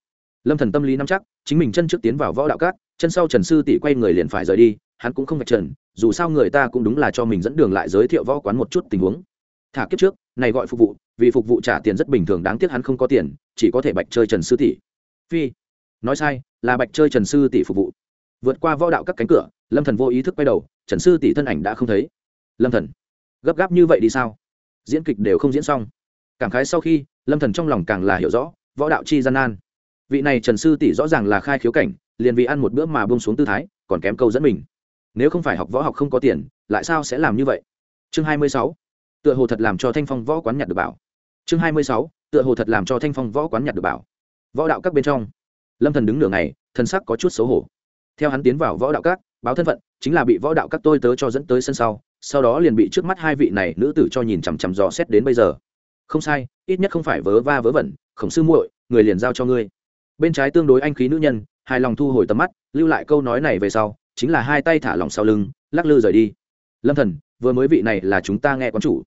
Lâm thần tâm lý nắm chắc, chính mình chân trước tiến vào võ đạo các, chân sau trần sư tỷ quay người liền phải rời đi, hắn cũng không phải trần, dù sao người ta cũng đúng là cho mình dẫn đường lại giới thiệu võ quán một chút tình huống. Thả kiếp trước, này gọi phục vụ, vì phục vụ trả tiền rất bình thường đáng tiếc hắn không có tiền, chỉ có thể bạch chơi trần sư tỷ. Phi, nói sai, là bạch chơi trần sư tỷ phục vụ. Vượt qua võ đạo các cánh cửa, lâm thần vô ý thức quay đầu, trần sư tỷ thân ảnh đã không thấy. Lâm thần, gấp gáp như vậy đi sao? Diễn kịch đều không diễn xong. Cảm khái sau khi, lâm thần trong lòng càng là hiểu rõ, võ đạo chi gian nan. Vị này trần sư tỷ rõ ràng là khai khiếu cảnh, liền vì ăn một bữa mà bông xuống tư thái, còn kém câu dẫn mình. Nếu không phải học võ học không có tiền, lại sao sẽ làm như vậy? Chương 26. tựa hồ thật làm cho thanh phong võ quán nhặt được bảo. Chương 26. tựa hồ thật làm cho thanh phong võ quán nhặt được bảo. Võ đạo các bên trong. Lâm thần đứng nửa ngày, thân sắc có chút xấu hổ. Theo hắn tiến vào võ đạo các, báo thân phận, chính là bị võ đạo các tôi tớ cho dẫn tới sân sau sau đó liền bị trước mắt hai vị này nữ tử cho nhìn chằm chằm dò xét đến bây giờ. Không sai, ít nhất không phải vớ va vớ vẩn, khổng sư muội, người liền giao cho ngươi. Bên trái tương đối anh khí nữ nhân, hài lòng thu hồi tầm mắt, lưu lại câu nói này về sau, chính là hai tay thả lỏng sau lưng, lắc lư rời đi. Lâm thần, vừa mới vị này là chúng ta nghe quán chủ.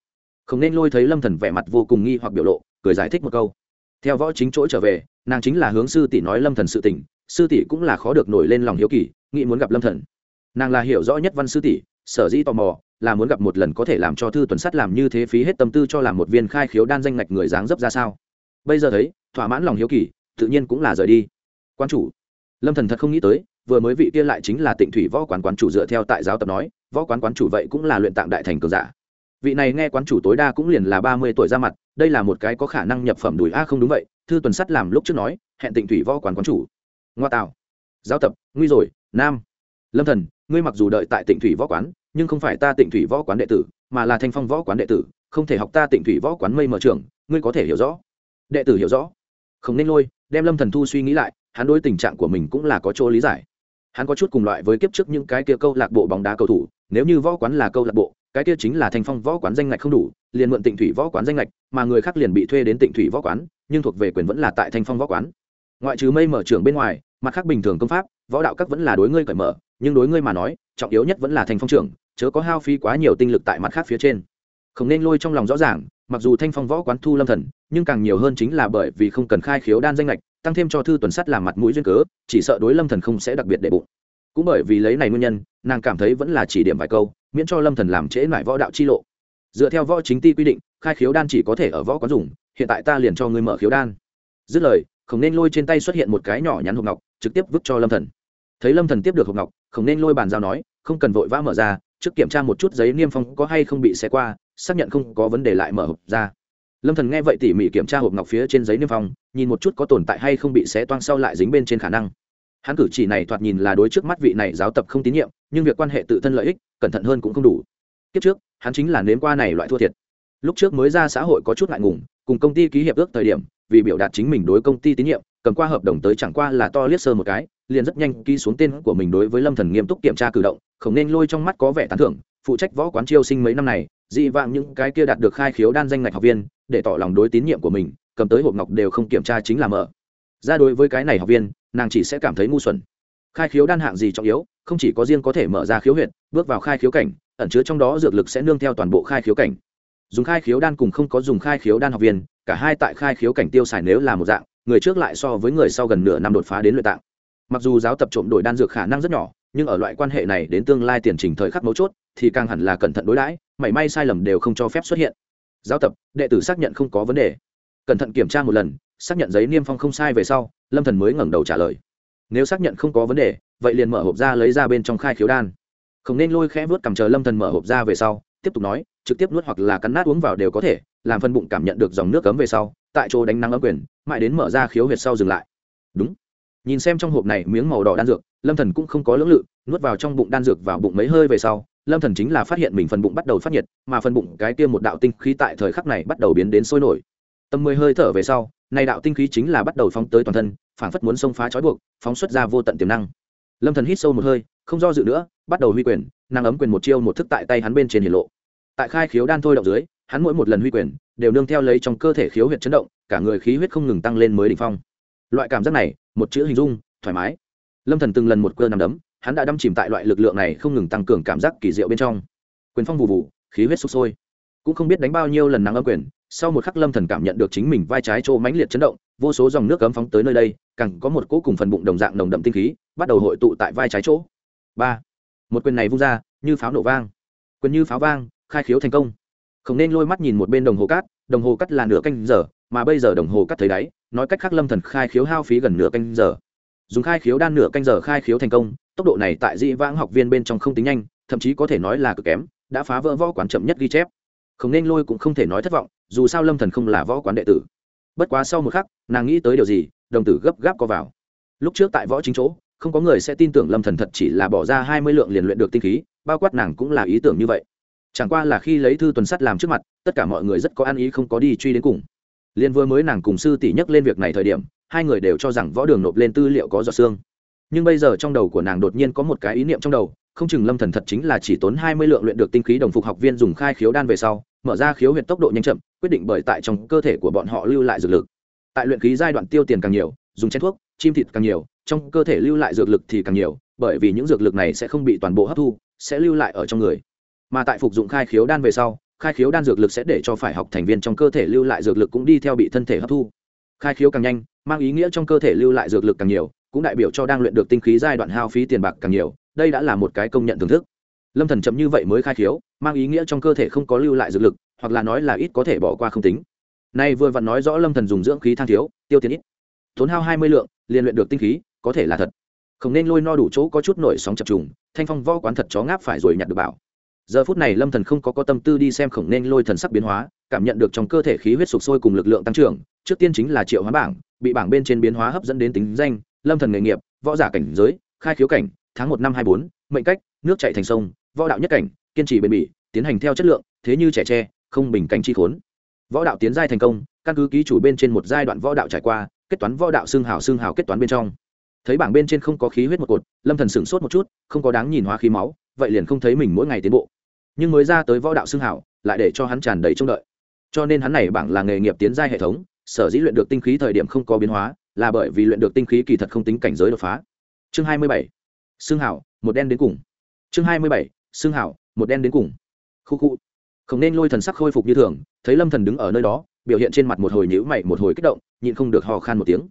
Không nên lôi thấy lâm thần vẻ mặt vô cùng nghi hoặc biểu lộ, cười giải thích một câu. Theo võ chính chỗ trở về, nàng chính là hướng sư tỷ nói lâm thần sự tình, sư tỷ cũng là khó được nổi lên lòng hiếu kỳ, nghĩ muốn gặp lâm thần. Nàng là hiểu rõ nhất văn sư tỷ, sở dĩ tò mò là muốn gặp một lần có thể làm cho thư tuần sắt làm như thế phí hết tâm tư cho làm một viên khai khiếu đan danh ngạch người dáng dấp ra sao? Bây giờ thấy, thỏa mãn lòng hiếu kỳ, tự nhiên cũng là rời đi. Quan chủ, lâm thần thật không nghĩ tới, vừa mới vị kia lại chính là tịnh thủy võ quán quán chủ dựa theo tại giáo tập nói, võ quán quán chủ vậy cũng là luyện tạng đại thành cường giả. Vị này nghe quán chủ tối đa cũng liền là ba mươi tuổi ra mặt, đây là một cái có khả năng nhập phẩm đùi a không đúng vậy, thư tuần sắt làm lúc trước nói, hẹn tịnh thủy võ quán quán chủ. Ngoa tạo. Giáo tập, nguy rồi, nam. Lâm thần, ngươi mặc dù đợi tại tịnh thủy võ quán nhưng không phải ta tịnh thủy võ quán đệ tử, mà là thanh phong võ quán đệ tử, không thể học ta tịnh thủy võ quán mây mở trường, ngươi có thể hiểu rõ. Đệ tử hiểu rõ. Không nên lôi, đem lâm thần thu suy nghĩ lại, hắn đối tình trạng của mình cũng là có chỗ lý giải. Hắn có chút cùng loại với kiếp trước những cái kia câu lạc bộ bóng đá cầu thủ, nếu như võ quán là câu lạc bộ, cái kia chính là thanh phong võ quán danh ngạch không đủ, liền mượn tịnh thủy võ quán danh ngạch, mà người khác liền bị thuê đến tịnh thủy võ quán, nhưng thuộc về quyền vẫn là tại thanh phong võ quán. Ngoại trừ mây mở trường bên ngoài, mặt khác bình thường công pháp, võ đạo các vẫn là đối ngươi cởi mở, nhưng đối ngươi mà nói, trọng yếu nhất vẫn là thanh phong trưởng chớ có hao phí quá nhiều tinh lực tại mặt khác phía trên. Không nên lôi trong lòng rõ ràng, mặc dù thanh phong võ quán thu lâm thần, nhưng càng nhiều hơn chính là bởi vì không cần khai khiếu đan danh lệch tăng thêm cho thư tuần sắt làm mặt mũi duyên cớ, chỉ sợ đối lâm thần không sẽ đặc biệt đệ bụng. Cũng bởi vì lấy này nguyên nhân, nàng cảm thấy vẫn là chỉ điểm vài câu, miễn cho lâm thần làm trễ lại võ đạo chi lộ. Dựa theo võ chính ti quy định, khai khiếu đan chỉ có thể ở võ quán dùng, hiện tại ta liền cho ngươi mở khiếu đan. Dứt lời, không nên lôi trên tay xuất hiện một cái nhỏ nhắn hộp ngọc, trực tiếp vứt cho lâm thần. Thấy lâm thần tiếp được hộp ngọc, không nên lôi bàn giao nói, không cần vội vã mở ra trước kiểm tra một chút giấy niêm phong có hay không bị xé qua, xác nhận không có vấn đề lại mở hộp ra. Lâm thần nghe vậy tỉ mỉ kiểm tra hộp ngọc phía trên giấy niêm phong, nhìn một chút có tồn tại hay không bị xé toang sau lại dính bên trên khả năng. Hắn cử chỉ này thoạt nhìn là đối trước mắt vị này giáo tập không tín nhiệm, nhưng việc quan hệ tự thân lợi ích, cẩn thận hơn cũng không đủ. Kiếp trước, hắn chính là nếm qua này loại thua thiệt. Lúc trước mới ra xã hội có chút ngại ngùng, cùng công ty ký hiệp ước thời điểm, vì biểu đạt chính mình đối công ty tín nhiệm, cầm qua hợp đồng tới chẳng qua là to liếc sơ một cái liền rất nhanh ký xuống tên của mình đối với lâm thần nghiêm túc kiểm tra cử động, không nên lôi trong mắt có vẻ tán thưởng, phụ trách võ quán chiêu sinh mấy năm này, dị vạng những cái kia đạt được khai khiếu đan danh ngạch học viên, để tỏ lòng đối tín nhiệm của mình, cầm tới hộp ngọc đều không kiểm tra chính là mở. Ra đối với cái này học viên, nàng chỉ sẽ cảm thấy ngu xuẩn. Khai khiếu đan hạng gì trọng yếu, không chỉ có riêng có thể mở ra khiếu huyện bước vào khai khiếu cảnh, ẩn chứa trong đó dược lực sẽ nương theo toàn bộ khai khiếu cảnh. Dùng khai khiếu đan cùng không có dùng khai khiếu đan học viên, cả hai tại khai khiếu cảnh tiêu xài nếu là một dạng, người trước lại so với người sau gần nửa năm đột phá đến luyện tạng mặc dù giáo tập trộm đổi đan dược khả năng rất nhỏ, nhưng ở loại quan hệ này đến tương lai tiền trình thời khắc mấu chốt, thì càng hẳn là cẩn thận đối đãi, mảy may sai lầm đều không cho phép xuất hiện. Giáo tập, đệ tử xác nhận không có vấn đề. Cẩn thận kiểm tra một lần, xác nhận giấy niêm phong không sai về sau, lâm thần mới ngẩng đầu trả lời. Nếu xác nhận không có vấn đề, vậy liền mở hộp ra lấy ra bên trong khai khiếu đan. Không nên lôi khẽ vớt cầm chờ lâm thần mở hộp ra về sau, tiếp tục nói, trực tiếp nuốt hoặc là cắn nát uống vào đều có thể, làm phân bụng cảm nhận được dòng nước cấm về sau, tại chỗ đánh năng ấm quyền, mãi đến mở ra khiếu huyệt sau dừng lại. Đúng nhìn xem trong hộp này miếng màu đỏ đan dược, lâm thần cũng không có lưỡng lự, nuốt vào trong bụng đan dược vào bụng mấy hơi về sau, lâm thần chính là phát hiện mình phần bụng bắt đầu phát nhiệt, mà phần bụng cái kia một đạo tinh khí tại thời khắc này bắt đầu biến đến sôi nổi. Tầm mười hơi thở về sau, này đạo tinh khí chính là bắt đầu phóng tới toàn thân, phảng phất muốn xông phá trói buộc, phóng xuất ra vô tận tiềm năng. Lâm thần hít sâu một hơi, không do dự nữa, bắt đầu huy quyền năng ấm quyền một chiêu một thức tại tay hắn bên trên hiển lộ. Tại khai khiếu đan thôi động dưới, hắn mỗi một lần huy quyền, đều nương theo lấy trong cơ thể khiếu huyệt chấn động, cả người khí huyết không ngừng tăng lên mới đỉnh phong. Loại cảm giác này một chữ hình dung, thoải mái. Lâm thần từng lần một cơ nằm đấm, hắn đã đâm chìm tại loại lực lượng này không ngừng tăng cường cảm giác kỳ diệu bên trong. Quyền phong vụ vụ khí huyết sục sôi. Cũng không biết đánh bao nhiêu lần nắng âm quyền, sau một khắc lâm thần cảm nhận được chính mình vai trái chỗ mãnh liệt chấn động, vô số dòng nước cấm phóng tới nơi đây, càng có một cỗ cùng phần bụng đồng dạng nồng đậm tinh khí, bắt đầu hội tụ tại vai trái chỗ. Ba. Một quyền này vung ra, như pháo nổ vang. Quyền như pháo vang, khai khiếu thành công. Không nên lôi mắt nhìn một bên đồng hồ cát, đồng hồ cắt là nửa canh giờ mà bây giờ đồng hồ cắt thấy đáy, nói cách khác lâm thần khai khiếu hao phí gần nửa canh giờ. Dùng khai khiếu đan nửa canh giờ khai khiếu thành công, tốc độ này tại dĩ vãng học viên bên trong không tính nhanh, thậm chí có thể nói là cực kém, đã phá vỡ võ quán chậm nhất ghi chép. Không nên lôi cũng không thể nói thất vọng, dù sao lâm thần không là võ quán đệ tử. Bất quá sau một khắc, nàng nghĩ tới điều gì, đồng tử gấp gáp co vào. Lúc trước tại võ chính chỗ, không có người sẽ tin tưởng lâm thần thật chỉ là bỏ ra hai mươi lượng liền luyện được tinh khí, bao quát nàng cũng là ý tưởng như vậy. Chẳng qua là khi lấy thư tuần sắt làm trước mặt, tất cả mọi người rất có ăn ý không có đi truy đến cùng liên vừa mới nàng cùng sư tỷ nhắc lên việc này thời điểm, hai người đều cho rằng võ đường nộp lên tư liệu có giọt xương. Nhưng bây giờ trong đầu của nàng đột nhiên có một cái ý niệm trong đầu, không chừng lâm thần thật chính là chỉ tốn hai mươi lượng luyện được tinh khí đồng phục học viên dùng khai khiếu đan về sau, mở ra khiếu huyệt tốc độ nhanh chậm, quyết định bởi tại trong cơ thể của bọn họ lưu lại dược lực. Tại luyện khí giai đoạn tiêu tiền càng nhiều, dùng chén thuốc, chim thịt càng nhiều, trong cơ thể lưu lại dược lực thì càng nhiều, bởi vì những dược lực này sẽ không bị toàn bộ hấp thu, sẽ lưu lại ở trong người. Mà tại phục dụng khai khiếu đan về sau khai khiếu đan dược lực sẽ để cho phải học thành viên trong cơ thể lưu lại dược lực cũng đi theo bị thân thể hấp thu. Khai khiếu càng nhanh, mang ý nghĩa trong cơ thể lưu lại dược lực càng nhiều, cũng đại biểu cho đang luyện được tinh khí giai đoạn hao phí tiền bạc càng nhiều, đây đã là một cái công nhận thưởng thức. Lâm thần chậm như vậy mới khai khiếu, mang ý nghĩa trong cơ thể không có lưu lại dược lực, hoặc là nói là ít có thể bỏ qua không tính. Nay vừa vặn nói rõ lâm thần dùng dưỡng khí thang thiếu, tiêu tiền ít. Tốn hao hai mươi lượng, liền luyện được tinh khí, có thể là thật. Không nên lôi no đủ chỗ có chút nổi sóng chập trùng, thanh phong võ quán thật chó ngáp phải rồi nhặt được bảo giờ phút này lâm thần không có có tâm tư đi xem khổng nên lôi thần sắc biến hóa, cảm nhận được trong cơ thể khí huyết sục sôi cùng lực lượng tăng trưởng, trước tiên chính là triệu hóa bảng, bị bảng bên trên biến hóa hấp dẫn đến tính danh, lâm thần nghề nghiệp, võ giả cảnh giới, khai khiếu cảnh, tháng một năm hai bốn, mệnh cách, nước chạy thành sông, võ đạo nhất cảnh, kiên trì bền bỉ, tiến hành theo chất lượng, thế như trẻ tre, không bình cảnh chi khốn. Võ đạo tiến giai thành công, căn cứ ký chủ bên trên một giai đoạn võ đạo trải qua, kết toán võ đạo xương hào xương hào kết toán bên trong. Thấy bảng bên trên không có khí huyết một cột, lâm thần sửng sốt một chút, không có đáng nhìn hóa khí máu, vậy liền không thấy mình mỗi ngày tiến bộ nhưng mới ra tới võ đạo xương hảo, lại để cho hắn tràn đầy trông đợi. Cho nên hắn này bảng là nghề nghiệp tiến giai hệ thống, sở dĩ luyện được tinh khí thời điểm không có biến hóa, là bởi vì luyện được tinh khí kỳ thật không tính cảnh giới đột phá. Chương hai mươi bảy xương hảo, một đen đến cùng. Chương hai mươi bảy xương hảo, một đen đến cùng. Khu khu. Không nên lôi thần sắc khôi phục như thường, thấy lâm thần đứng ở nơi đó, biểu hiện trên mặt một hồi nhữ mày, một hồi kích động, nhịn không được hò khan một tiếng.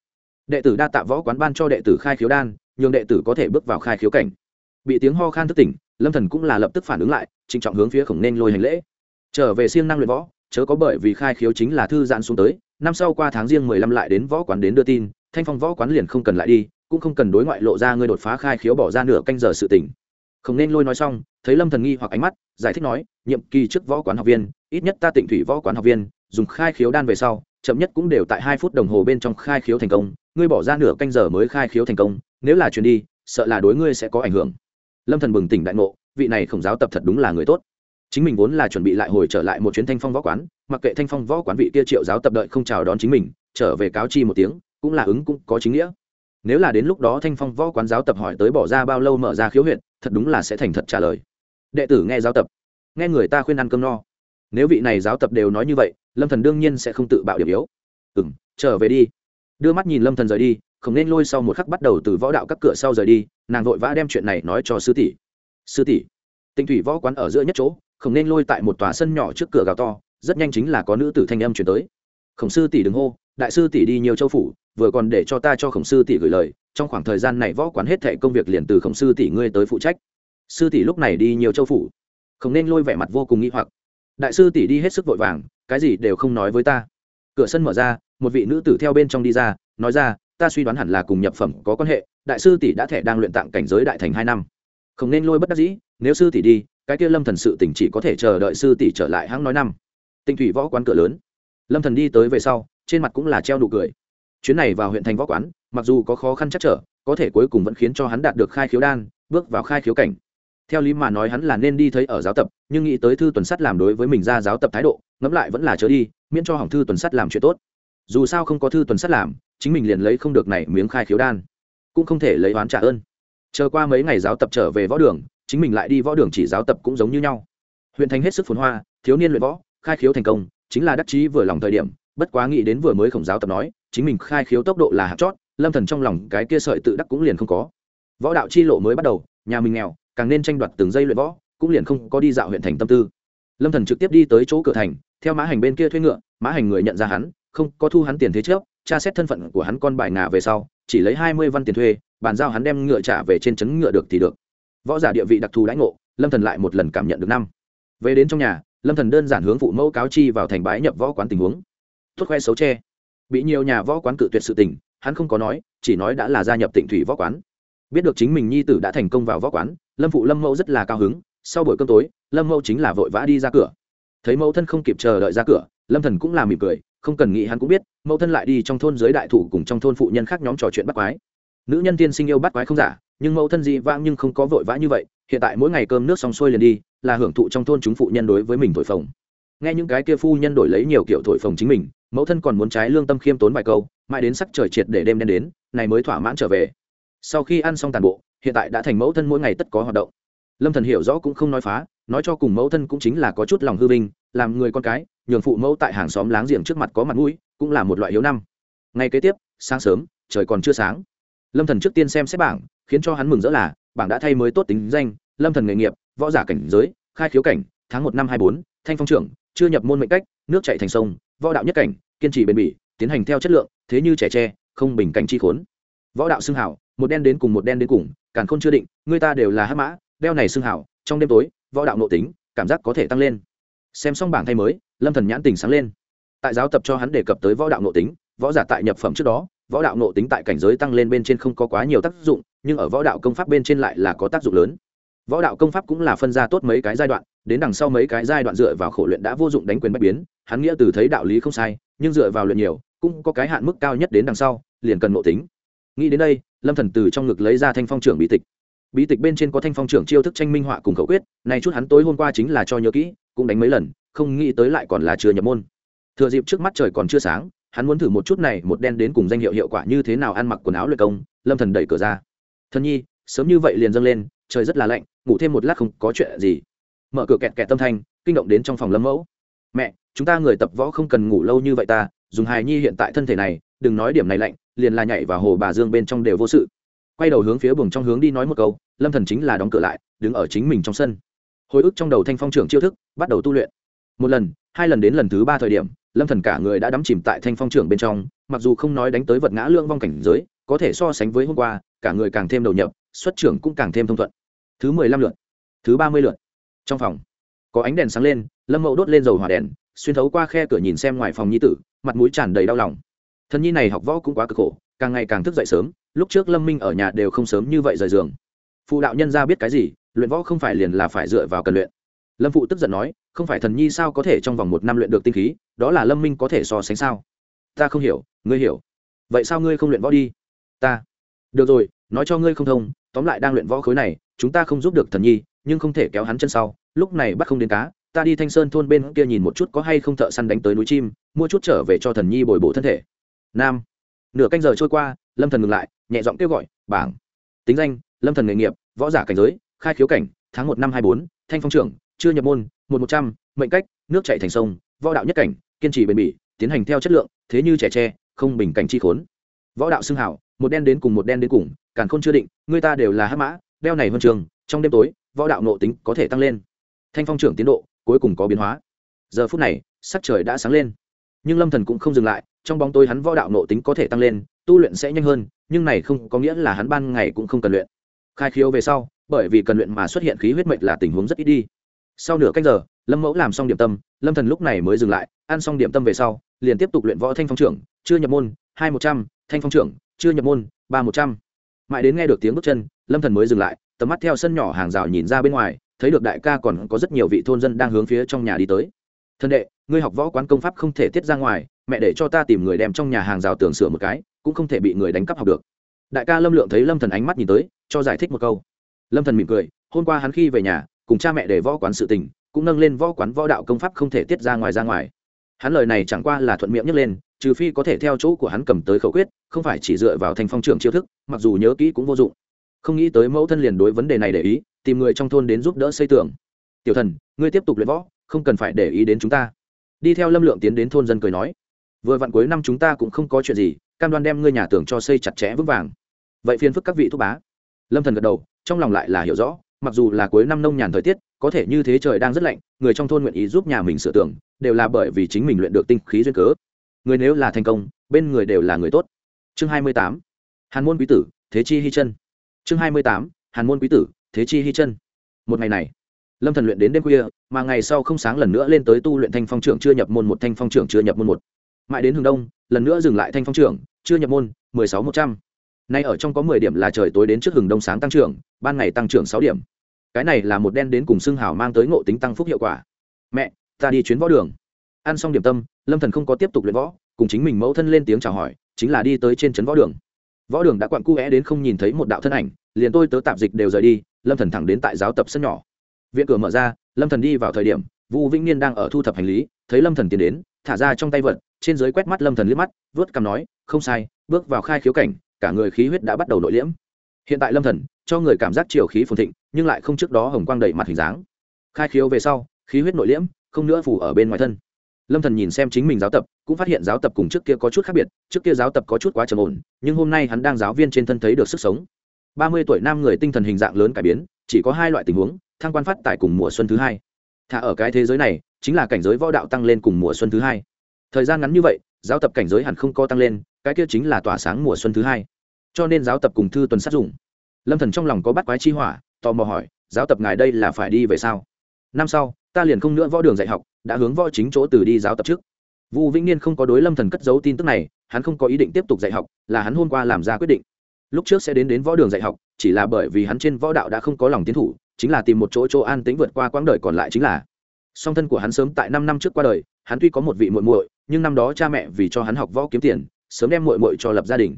Đệ tử đa tạ võ quán ban cho đệ tử khai khiếu đan, nhường đệ tử có thể bước vào khai khiếu cảnh. Bị tiếng ho khan thức tỉnh, lâm thần cũng là lập tức phản ứng lại trịnh trọng hướng phía khổng nên lôi hành lễ. Trở về siêng năng luyện võ, chớ có bởi vì khai khiếu chính là thư giãn xuống tới, năm sau qua tháng riêng mười lăm lại đến võ quán đến đưa tin, thanh phong võ quán liền không cần lại đi, cũng không cần đối ngoại lộ ra ngươi đột phá khai khiếu bỏ ra nửa canh giờ sự tỉnh không nên lôi nói xong, thấy lâm thần nghi hoặc ánh mắt, giải thích nói, nhiệm kỳ trước võ quán học viên, ít nhất ta tịnh thủy võ quán học viên, dùng khai khiếu đan về sau, chậm nhất cũng đều tại hai phút đồng hồ bên trong khai khiếu thành công, ngươi bỏ ra nửa canh giờ mới khai khiếu thành công, nếu là chuyển đi, sợ là đối ngươi sẽ có ảnh hưởng. Lâm thần bừng tỉnh đại ngộ vị này khổng giáo tập thật đúng là người tốt. Chính mình vốn là chuẩn bị lại hồi trở lại một chuyến thanh phong võ quán, mặc kệ thanh phong võ quán vị kia triệu giáo tập đợi không chào đón chính mình, trở về cáo chi một tiếng, cũng là ứng, cũng có chính nghĩa. Nếu là đến lúc đó thanh phong võ quán giáo tập hỏi tới bỏ ra bao lâu mở ra khiếu huyện thật đúng là sẽ thành thật trả lời. Đệ tử nghe giáo tập. Nghe người ta khuyên ăn cơm no. Nếu vị này giáo tập đều nói như vậy, lâm thần đương nhiên sẽ không tự bạo điểm yếu. Ừ m trở về đi. Đưa mắt nhìn lâm thần rời đi, không nên lôi sau một khắc bắt đầu từ võ đạo các cửa sau rời đi, nàng vội vã đem chuyện này nói cho sư tỷ sư tỷ. Tinh thủy võ quán ở giữa nhất chỗ, không nên lôi tại một tòa sân nhỏ trước cửa gào to, rất nhanh chính là có nữ tử thanh âm chuyển tới. Khổng sư tỷ đừng hô, đại sư tỷ đi nhiều châu phủ, vừa còn để cho ta cho khổng sư tỷ gửi lời, trong khoảng thời gian này võ quán hết thệ công việc liền từ khổng sư tỷ ngươi tới phụ trách. Sư tỷ lúc này đi nhiều châu phủ. Không nên lôi vẻ mặt vô cùng nghĩ hoặc. Đại sư tỷ đi hết sức vội vàng, cái gì đều không nói với ta. Cửa sân mở ra, một vị nữ tử theo bên trong đi ra, nói ra, ta suy đoán hẳn là cùng nhập phẩm có quan hệ, đại sư tỷ đã thẻ đang luyện tạng cảnh giới đại thành hai năm không nên lôi bất đắc dĩ, nếu sư tỷ đi, cái kia lâm thần sự tỉnh chỉ có thể chờ đợi sư tỷ trở lại hãng nói năm. Tinh thủy võ quán cửa lớn. Lâm thần đi tới về sau, trên mặt cũng là treo nụ cười. Chuyến này vào huyện thành võ quán, mặc dù có khó khăn chắc trở, có thể cuối cùng vẫn khiến cho hắn đạt được khai khiếu đan, bước vào khai khiếu cảnh. Theo lý mà nói hắn là nên đi thấy ở giáo tập, nhưng nghĩ tới thư tuần sắt làm đối với mình ra giáo tập thái độ, ngẫm lại vẫn là chớ đi, miễn cho hỏng thư tuần sắt làm chuyện tốt. Dù sao không có thư tuần sắt làm, chính mình liền lấy không được này miếng khai khiếu đan, cũng không thể lấy oán trả ơn chờ qua mấy ngày giáo tập trở về võ đường, chính mình lại đi võ đường chỉ giáo tập cũng giống như nhau. Huyện thành hết sức phồn hoa, thiếu niên luyện võ, khai khiếu thành công, chính là đắc chí vừa lòng thời điểm, bất quá nghĩ đến vừa mới khổng giáo tập nói, chính mình khai khiếu tốc độ là hạt chót, lâm thần trong lòng cái kia sợi tự đắc cũng liền không có. Võ đạo chi lộ mới bắt đầu, nhà mình nghèo, càng nên tranh đoạt từng giây luyện võ, cũng liền không có đi dạo huyện thành tâm tư. Lâm thần trực tiếp đi tới chỗ cửa thành, theo mã hành bên kia thuê ngựa, mã hành người nhận ra hắn, không có thu hắn tiền thế trước, tra xét thân phận của hắn con bài ngà về sau chỉ lấy hai mươi văn tiền thuê, bàn giao hắn đem ngựa trả về trên trấn ngựa được thì được. Võ giả địa vị đặc thù đãi ngộ, lâm thần lại một lần cảm nhận được năm. Về đến trong nhà, lâm thần đơn giản hướng phụ mẫu cáo chi vào thành bái nhập võ quán tình huống. Thốt khoe xấu tre bị nhiều nhà võ quán cự tuyệt sự tình, hắn không có nói, chỉ nói đã là gia nhập tịnh thủy võ quán. Biết được chính mình nhi tử đã thành công vào võ quán, lâm phụ lâm mẫu rất là cao hứng. Sau buổi cơm tối, lâm mẫu chính là vội vã đi ra cửa. Thấy mẫu thân không kịp chờ đợi ra cửa, lâm thần cũng là mỉm cười không cần nghĩ hắn cũng biết, mẫu thân lại đi trong thôn giới đại thủ cùng trong thôn phụ nhân khác nhóm trò chuyện bắt quái. Nữ nhân tiên sinh yêu bắt quái không giả, nhưng mẫu thân dị vãng nhưng không có vội vã như vậy, hiện tại mỗi ngày cơm nước xong xuôi liền đi, là hưởng thụ trong thôn chúng phụ nhân đối với mình thổi phồng. Nghe những cái kia phu nhân đổi lấy nhiều kiểu thổi phồng chính mình, mẫu thân còn muốn trái lương tâm khiêm tốn vài câu, mãi đến sắc trời triệt để đêm đen đến, này mới thỏa mãn trở về. Sau khi ăn xong toàn bộ, hiện tại đã thành mẫu thân mỗi ngày tất có hoạt động. Lâm thần hiểu rõ cũng không nói phá, nói cho cùng mẫu thân cũng chính là có chút lòng hư vinh làm người con cái, nhường phụ mẫu tại hàng xóm láng giềng trước mặt có mặt mũi, cũng là một loại hiếu năm. Ngay kế tiếp, sáng sớm, trời còn chưa sáng. Lâm thần trước tiên xem xét bảng, khiến cho hắn mừng rỡ là, bảng đã thay mới tốt tính danh, lâm thần nghề nghiệp, võ giả cảnh giới, khai khiếu cảnh, tháng một năm hai bốn, thanh phong trưởng, chưa nhập môn mệnh cách, nước chạy thành sông, võ đạo nhất cảnh, kiên trì bền bỉ, tiến hành theo chất lượng, thế như trẻ tre, không bình cảnh chi khốn. Võ đạo xưng hảo, một đen đến cùng một đen đến cùng, càn khôn chưa định, người ta đều là hắc mã, đeo này xưng hảo, trong đêm tối, võ đạo nội tính, cảm giác có thể tăng lên xem xong bảng thay mới, lâm thần nhãn tình sáng lên. Tại giáo tập cho hắn đề cập tới võ đạo nội tính, võ giả tại nhập phẩm trước đó, võ đạo nội tính tại cảnh giới tăng lên bên trên không có quá nhiều tác dụng, nhưng ở võ đạo công pháp bên trên lại là có tác dụng lớn. Võ đạo công pháp cũng là phân ra tốt mấy cái giai đoạn, đến đằng sau mấy cái giai đoạn dựa vào khổ luyện đã vô dụng đánh quyền bách biến, hắn nghĩa từ thấy đạo lý không sai, nhưng dựa vào luyện nhiều, cũng có cái hạn mức cao nhất đến đằng sau, liền cần nội tính. Nghĩ đến đây, lâm thần từ trong ngực lấy ra thanh phong trưởng bí tịch. Bí tịch bên trên có thanh phong trưởng chiêu thức tranh minh họa cùng khẩu quyết này chút hắn tối hôm qua chính là cho nhớ kỹ cũng đánh mấy lần, không nghĩ tới lại còn là chưa nhập môn. Thừa dịp trước mắt trời còn chưa sáng, hắn muốn thử một chút này, một đen đến cùng danh hiệu hiệu quả như thế nào ăn mặc quần áo luyện công, lâm thần đẩy cửa ra. Thân nhi, sớm như vậy liền dâng lên, trời rất là lạnh, ngủ thêm một lát không có chuyện gì. Mở cửa kẹt kẹt tâm thanh, kinh động đến trong phòng lâm mẫu. Mẹ, chúng ta người tập võ không cần ngủ lâu như vậy ta, dùng hài nhi hiện tại thân thể này, đừng nói điểm này lạnh, liền là nhảy vào hồ bà dương bên trong đều vô sự. Quay đầu hướng phía buồng trong hướng đi nói một câu, lâm thần chính là đóng cửa lại, đứng ở chính mình trong sân hồi ức trong đầu thanh phong trưởng chiêu thức, bắt đầu tu luyện. Một lần, hai lần đến lần thứ ba thời điểm, lâm thần cả người đã đắm chìm tại thanh phong trưởng bên trong, mặc dù không nói đánh tới vật ngã lương vong cảnh giới, có thể so sánh với hôm qua, cả người càng thêm đầu nhập, xuất trưởng cũng càng thêm thông thuận. Thứ mười lăm lượt, thứ ba mươi lượt. Trong phòng, có ánh đèn sáng lên, lâm mậu đốt lên dầu hỏa đèn, xuyên thấu qua khe cửa nhìn xem ngoài phòng nhi tử, mặt mũi tràn đầy đau lòng. Thân nhi này học võ cũng quá cực khổ, càng ngày càng thức dậy sớm, lúc trước lâm minh ở nhà đều không sớm như vậy rời giường. Phụ đạo nhân ra biết cái gì luyện võ không phải liền là phải dựa vào cần luyện. Lâm phụ tức giận nói, không phải thần nhi sao có thể trong vòng một năm luyện được tinh khí, đó là lâm minh có thể so sánh sao? Ta không hiểu, ngươi hiểu. Vậy sao ngươi không luyện võ đi? Ta. Được rồi, nói cho ngươi không thông, tóm lại đang luyện võ khối này, chúng ta không giúp được thần nhi, nhưng không thể kéo hắn chân sau. Lúc này bắt không đến cá, ta đi thanh sơn thôn bên kia nhìn một chút có hay không thợ săn đánh tới núi chim, mua chút trở về cho thần nhi bồi bổ thân thể. Nam. Nửa canh giờ trôi qua, lâm thần ngừng lại, nhẹ giọng kêu gọi, bảng. Tính danh, lâm thần nghề nghiệp, võ giả cảnh giới khai khiếu cảnh, tháng một năm hai bốn, thanh phong trưởng chưa nhập môn, một một trăm, mệnh cách, nước chạy thành sông, võ đạo nhất cảnh, kiên trì bền bỉ, tiến hành theo chất lượng, thế như trẻ tre, không bình cảnh chi khốn. Võ đạo xưng hảo, một đen đến cùng một đen đến cùng, càn khôn chưa định, người ta đều là hắc mã, đeo này huân trường, trong đêm tối, võ đạo nộ tính có thể tăng lên. Thanh phong trưởng tiến độ, cuối cùng có biến hóa. Giờ phút này, sắc trời đã sáng lên. Nhưng lâm thần cũng không dừng lại, trong bóng tối hắn võ đạo nộ tính có thể tăng lên, tu luyện sẽ nhanh hơn, nhưng này không có nghĩa là hắn ban ngày cũng không cần luyện. Khai khiếu về sau bởi vì cần luyện mà xuất hiện khí huyết mệnh là tình huống rất ít đi. Sau nửa canh giờ, lâm mẫu làm xong điểm tâm, lâm thần lúc này mới dừng lại, ăn xong điểm tâm về sau, liền tiếp tục luyện võ thanh phong trưởng, chưa nhập môn, hai một trăm, thanh phong trưởng, chưa nhập môn, ba một trăm. Mãi đến nghe được tiếng bước chân, lâm thần mới dừng lại, tầm mắt theo sân nhỏ hàng rào nhìn ra bên ngoài, thấy được đại ca còn có rất nhiều vị thôn dân đang hướng phía trong nhà đi tới. Thân đệ, ngươi học võ quán công pháp không thể tiết ra ngoài, mẹ để cho ta tìm người đem trong nhà hàng rào tường sửa một cái, cũng không thể bị người đánh cắp học được. Đại ca lâm lượng thấy lâm thần ánh mắt nhìn tới, cho giải thích một câu lâm thần mỉm cười, hôm qua hắn khi về nhà, cùng cha mẹ để võ quán sự tình, cũng nâng lên võ quán võ đạo công pháp không thể tiết ra ngoài ra ngoài. Hắn lời này chẳng qua là thuận miệng nhấc lên, trừ phi có thể theo chỗ của hắn cầm tới khẩu quyết, không phải chỉ dựa vào thành phong trưởng chiêu thức, mặc dù nhớ kỹ cũng vô dụng. Không nghĩ tới mẫu thân liền đối vấn đề này để ý, tìm người trong thôn đến giúp đỡ xây tường. Tiểu thần, ngươi tiếp tục luyện võ, không cần phải để ý đến chúng ta. Đi theo lâm lượng tiến đến thôn dân cười nói. Vừa vặn cuối năm chúng ta cũng không có chuyện gì, cam đoan đem ngươi nhà tường cho xây chặt chẽ vững vàng. Vậy phiền phức các vị thúc bá. Lâm thần gật đầu trong lòng lại là hiểu rõ, mặc dù là cuối năm nông nhàn thời tiết, có thể như thế trời đang rất lạnh, người trong thôn nguyện ý giúp nhà mình sửa tường, đều là bởi vì chính mình luyện được tinh khí duyên cớ. Người nếu là thành công, bên người đều là người tốt. Chương hai mươi tám, hàn môn quý tử, thế chi hy chân. Chương hai mươi tám, hàn môn quý tử, thế chi hy chân. Một ngày này, lâm thần luyện đến đêm khuya, mà ngày sau không sáng lần nữa lên tới tu luyện thanh phong trưởng chưa nhập môn một, thanh phong trưởng chưa nhập môn một. Mãi đến hướng đông, lần nữa dừng lại thanh phong trưởng, chưa nhập môn, mười sáu một trăm nay ở trong có mười điểm là trời tối đến trước hừng đông sáng tăng trưởng, ban ngày tăng trưởng sáu điểm. Cái này là một đen đến cùng xương hào mang tới ngộ tính tăng phúc hiệu quả. Mẹ, ta đi chuyến võ đường. Ăn xong điểm tâm, lâm thần không có tiếp tục luyện võ, cùng chính mình mẫu thân lên tiếng chào hỏi, chính là đi tới trên trấn võ đường. Võ đường đã quặn cu é đến không nhìn thấy một đạo thân ảnh, liền tôi tớ tạp dịch đều rời đi, lâm thần thẳng đến tại giáo tập sân nhỏ. Viện cửa mở ra, lâm thần đi vào thời điểm vũ vĩnh niên đang ở thu thập hành lý, thấy lâm thần tiến đến, thả ra trong tay vật, trên dưới quét mắt lâm thần liếc mắt, vớt cằm nói, không sai, bước vào khai khiếu cảnh cả người khí huyết đã bắt đầu nội liễm. Hiện tại lâm thần cho người cảm giác chiều khí phồn thịnh, nhưng lại không trước đó hồng quang đầy mặt hình dáng. Khai khiếu về sau, khí huyết nội liễm, không nữa phủ ở bên ngoài thân. Lâm thần nhìn xem chính mình giáo tập, cũng phát hiện giáo tập cùng trước kia có chút khác biệt, trước kia giáo tập có chút quá trầm ổn, nhưng hôm nay hắn đang giáo viên trên thân thấy được sức sống. Ba mươi tuổi nam người tinh thần hình dạng lớn cải biến, chỉ có hai loại tình huống, thăng quan phát tại cùng mùa xuân thứ hai. Thả ở cái thế giới này, chính là cảnh giới võ đạo tăng lên cùng mùa xuân thứ hai. Thời gian ngắn như vậy giáo tập cảnh giới hẳn không có tăng lên, cái kia chính là tỏa sáng mùa xuân thứ hai. Cho nên giáo tập cùng thư tuần sát dùng lâm thần trong lòng có bắt quái chi hỏa, tò mò hỏi, giáo tập ngài đây là phải đi về sao? Năm sau, ta liền không nữa võ đường dạy học, đã hướng võ chính chỗ từ đi giáo tập trước. Vu vĩnh niên không có đối lâm thần cất giấu tin tức này, hắn không có ý định tiếp tục dạy học, là hắn hôm qua làm ra quyết định. Lúc trước sẽ đến đến võ đường dạy học, chỉ là bởi vì hắn trên võ đạo đã không có lòng tiến thủ, chính là tìm một chỗ chỗ an tĩnh vượt qua quãng đời còn lại chính là. Song thân của hắn sớm tại năm năm trước qua đời, hắn tuy có một vị muội muội nhưng năm đó cha mẹ vì cho hắn học võ kiếm tiền, sớm đem muội muội cho lập gia đình.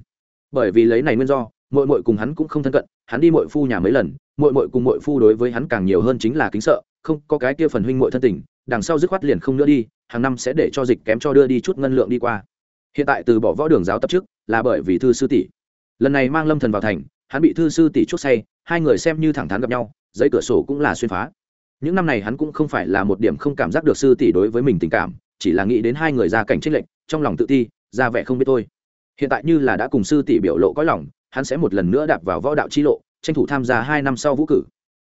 Bởi vì lấy này nguyên do, muội muội cùng hắn cũng không thân cận, hắn đi muội phu nhà mấy lần, muội muội cùng muội phu đối với hắn càng nhiều hơn chính là kính sợ, không, có cái kia phần huynh muội thân tình, đằng sau dứt khoát liền không nữa đi, hàng năm sẽ để cho dịch kém cho đưa đi chút ngân lượng đi qua. Hiện tại từ bỏ võ đường giáo tập trước, là bởi vì thư sư tỷ. Lần này mang lâm thần vào thành, hắn bị thư sư tỷ chốt say, hai người xem như thẳng thắn gặp nhau, giấy cửa sổ cũng là xuyên phá. Những năm này hắn cũng không phải là một điểm không cảm giác được sư tỷ đối với mình tình cảm chỉ là nghĩ đến hai người ra cảnh trích lệnh trong lòng tự ti, ra vẻ không biết tôi hiện tại như là đã cùng sư tỷ biểu lộ có lòng, hắn sẽ một lần nữa đạp vào võ đạo chi lộ, tranh thủ tham gia hai năm sau vũ cử.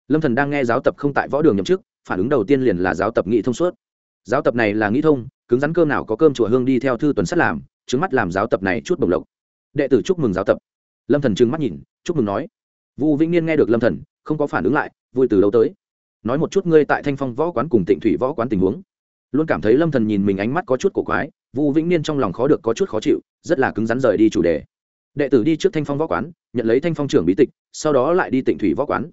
Lâm thần đang nghe giáo tập không tại võ đường nhậm chức, phản ứng đầu tiên liền là giáo tập nghị thông suốt. Giáo tập này là nghĩ thông, cứng rắn cơm nào có cơm chùa hương đi theo thư tuần sắt làm, trứng mắt làm giáo tập này chút bồng lộc. Đệ tử chúc mừng giáo tập. Lâm thần trừng mắt nhìn, chúc mừng nói. Vu vĩnh niên nghe được lâm thần, không có phản ứng lại, vui từ đâu tới. Nói một chút ngươi tại thanh phong võ quán cùng tịnh thủy võ quán tình huống luôn cảm thấy lâm thần nhìn mình ánh mắt có chút cổ quái, vu vĩnh niên trong lòng khó được có chút khó chịu, rất là cứng rắn rời đi chủ đề. Đệ tử đi trước thanh phong võ quán, nhận lấy thanh phong trưởng bí tịch, sau đó lại đi tịnh thủy võ quán.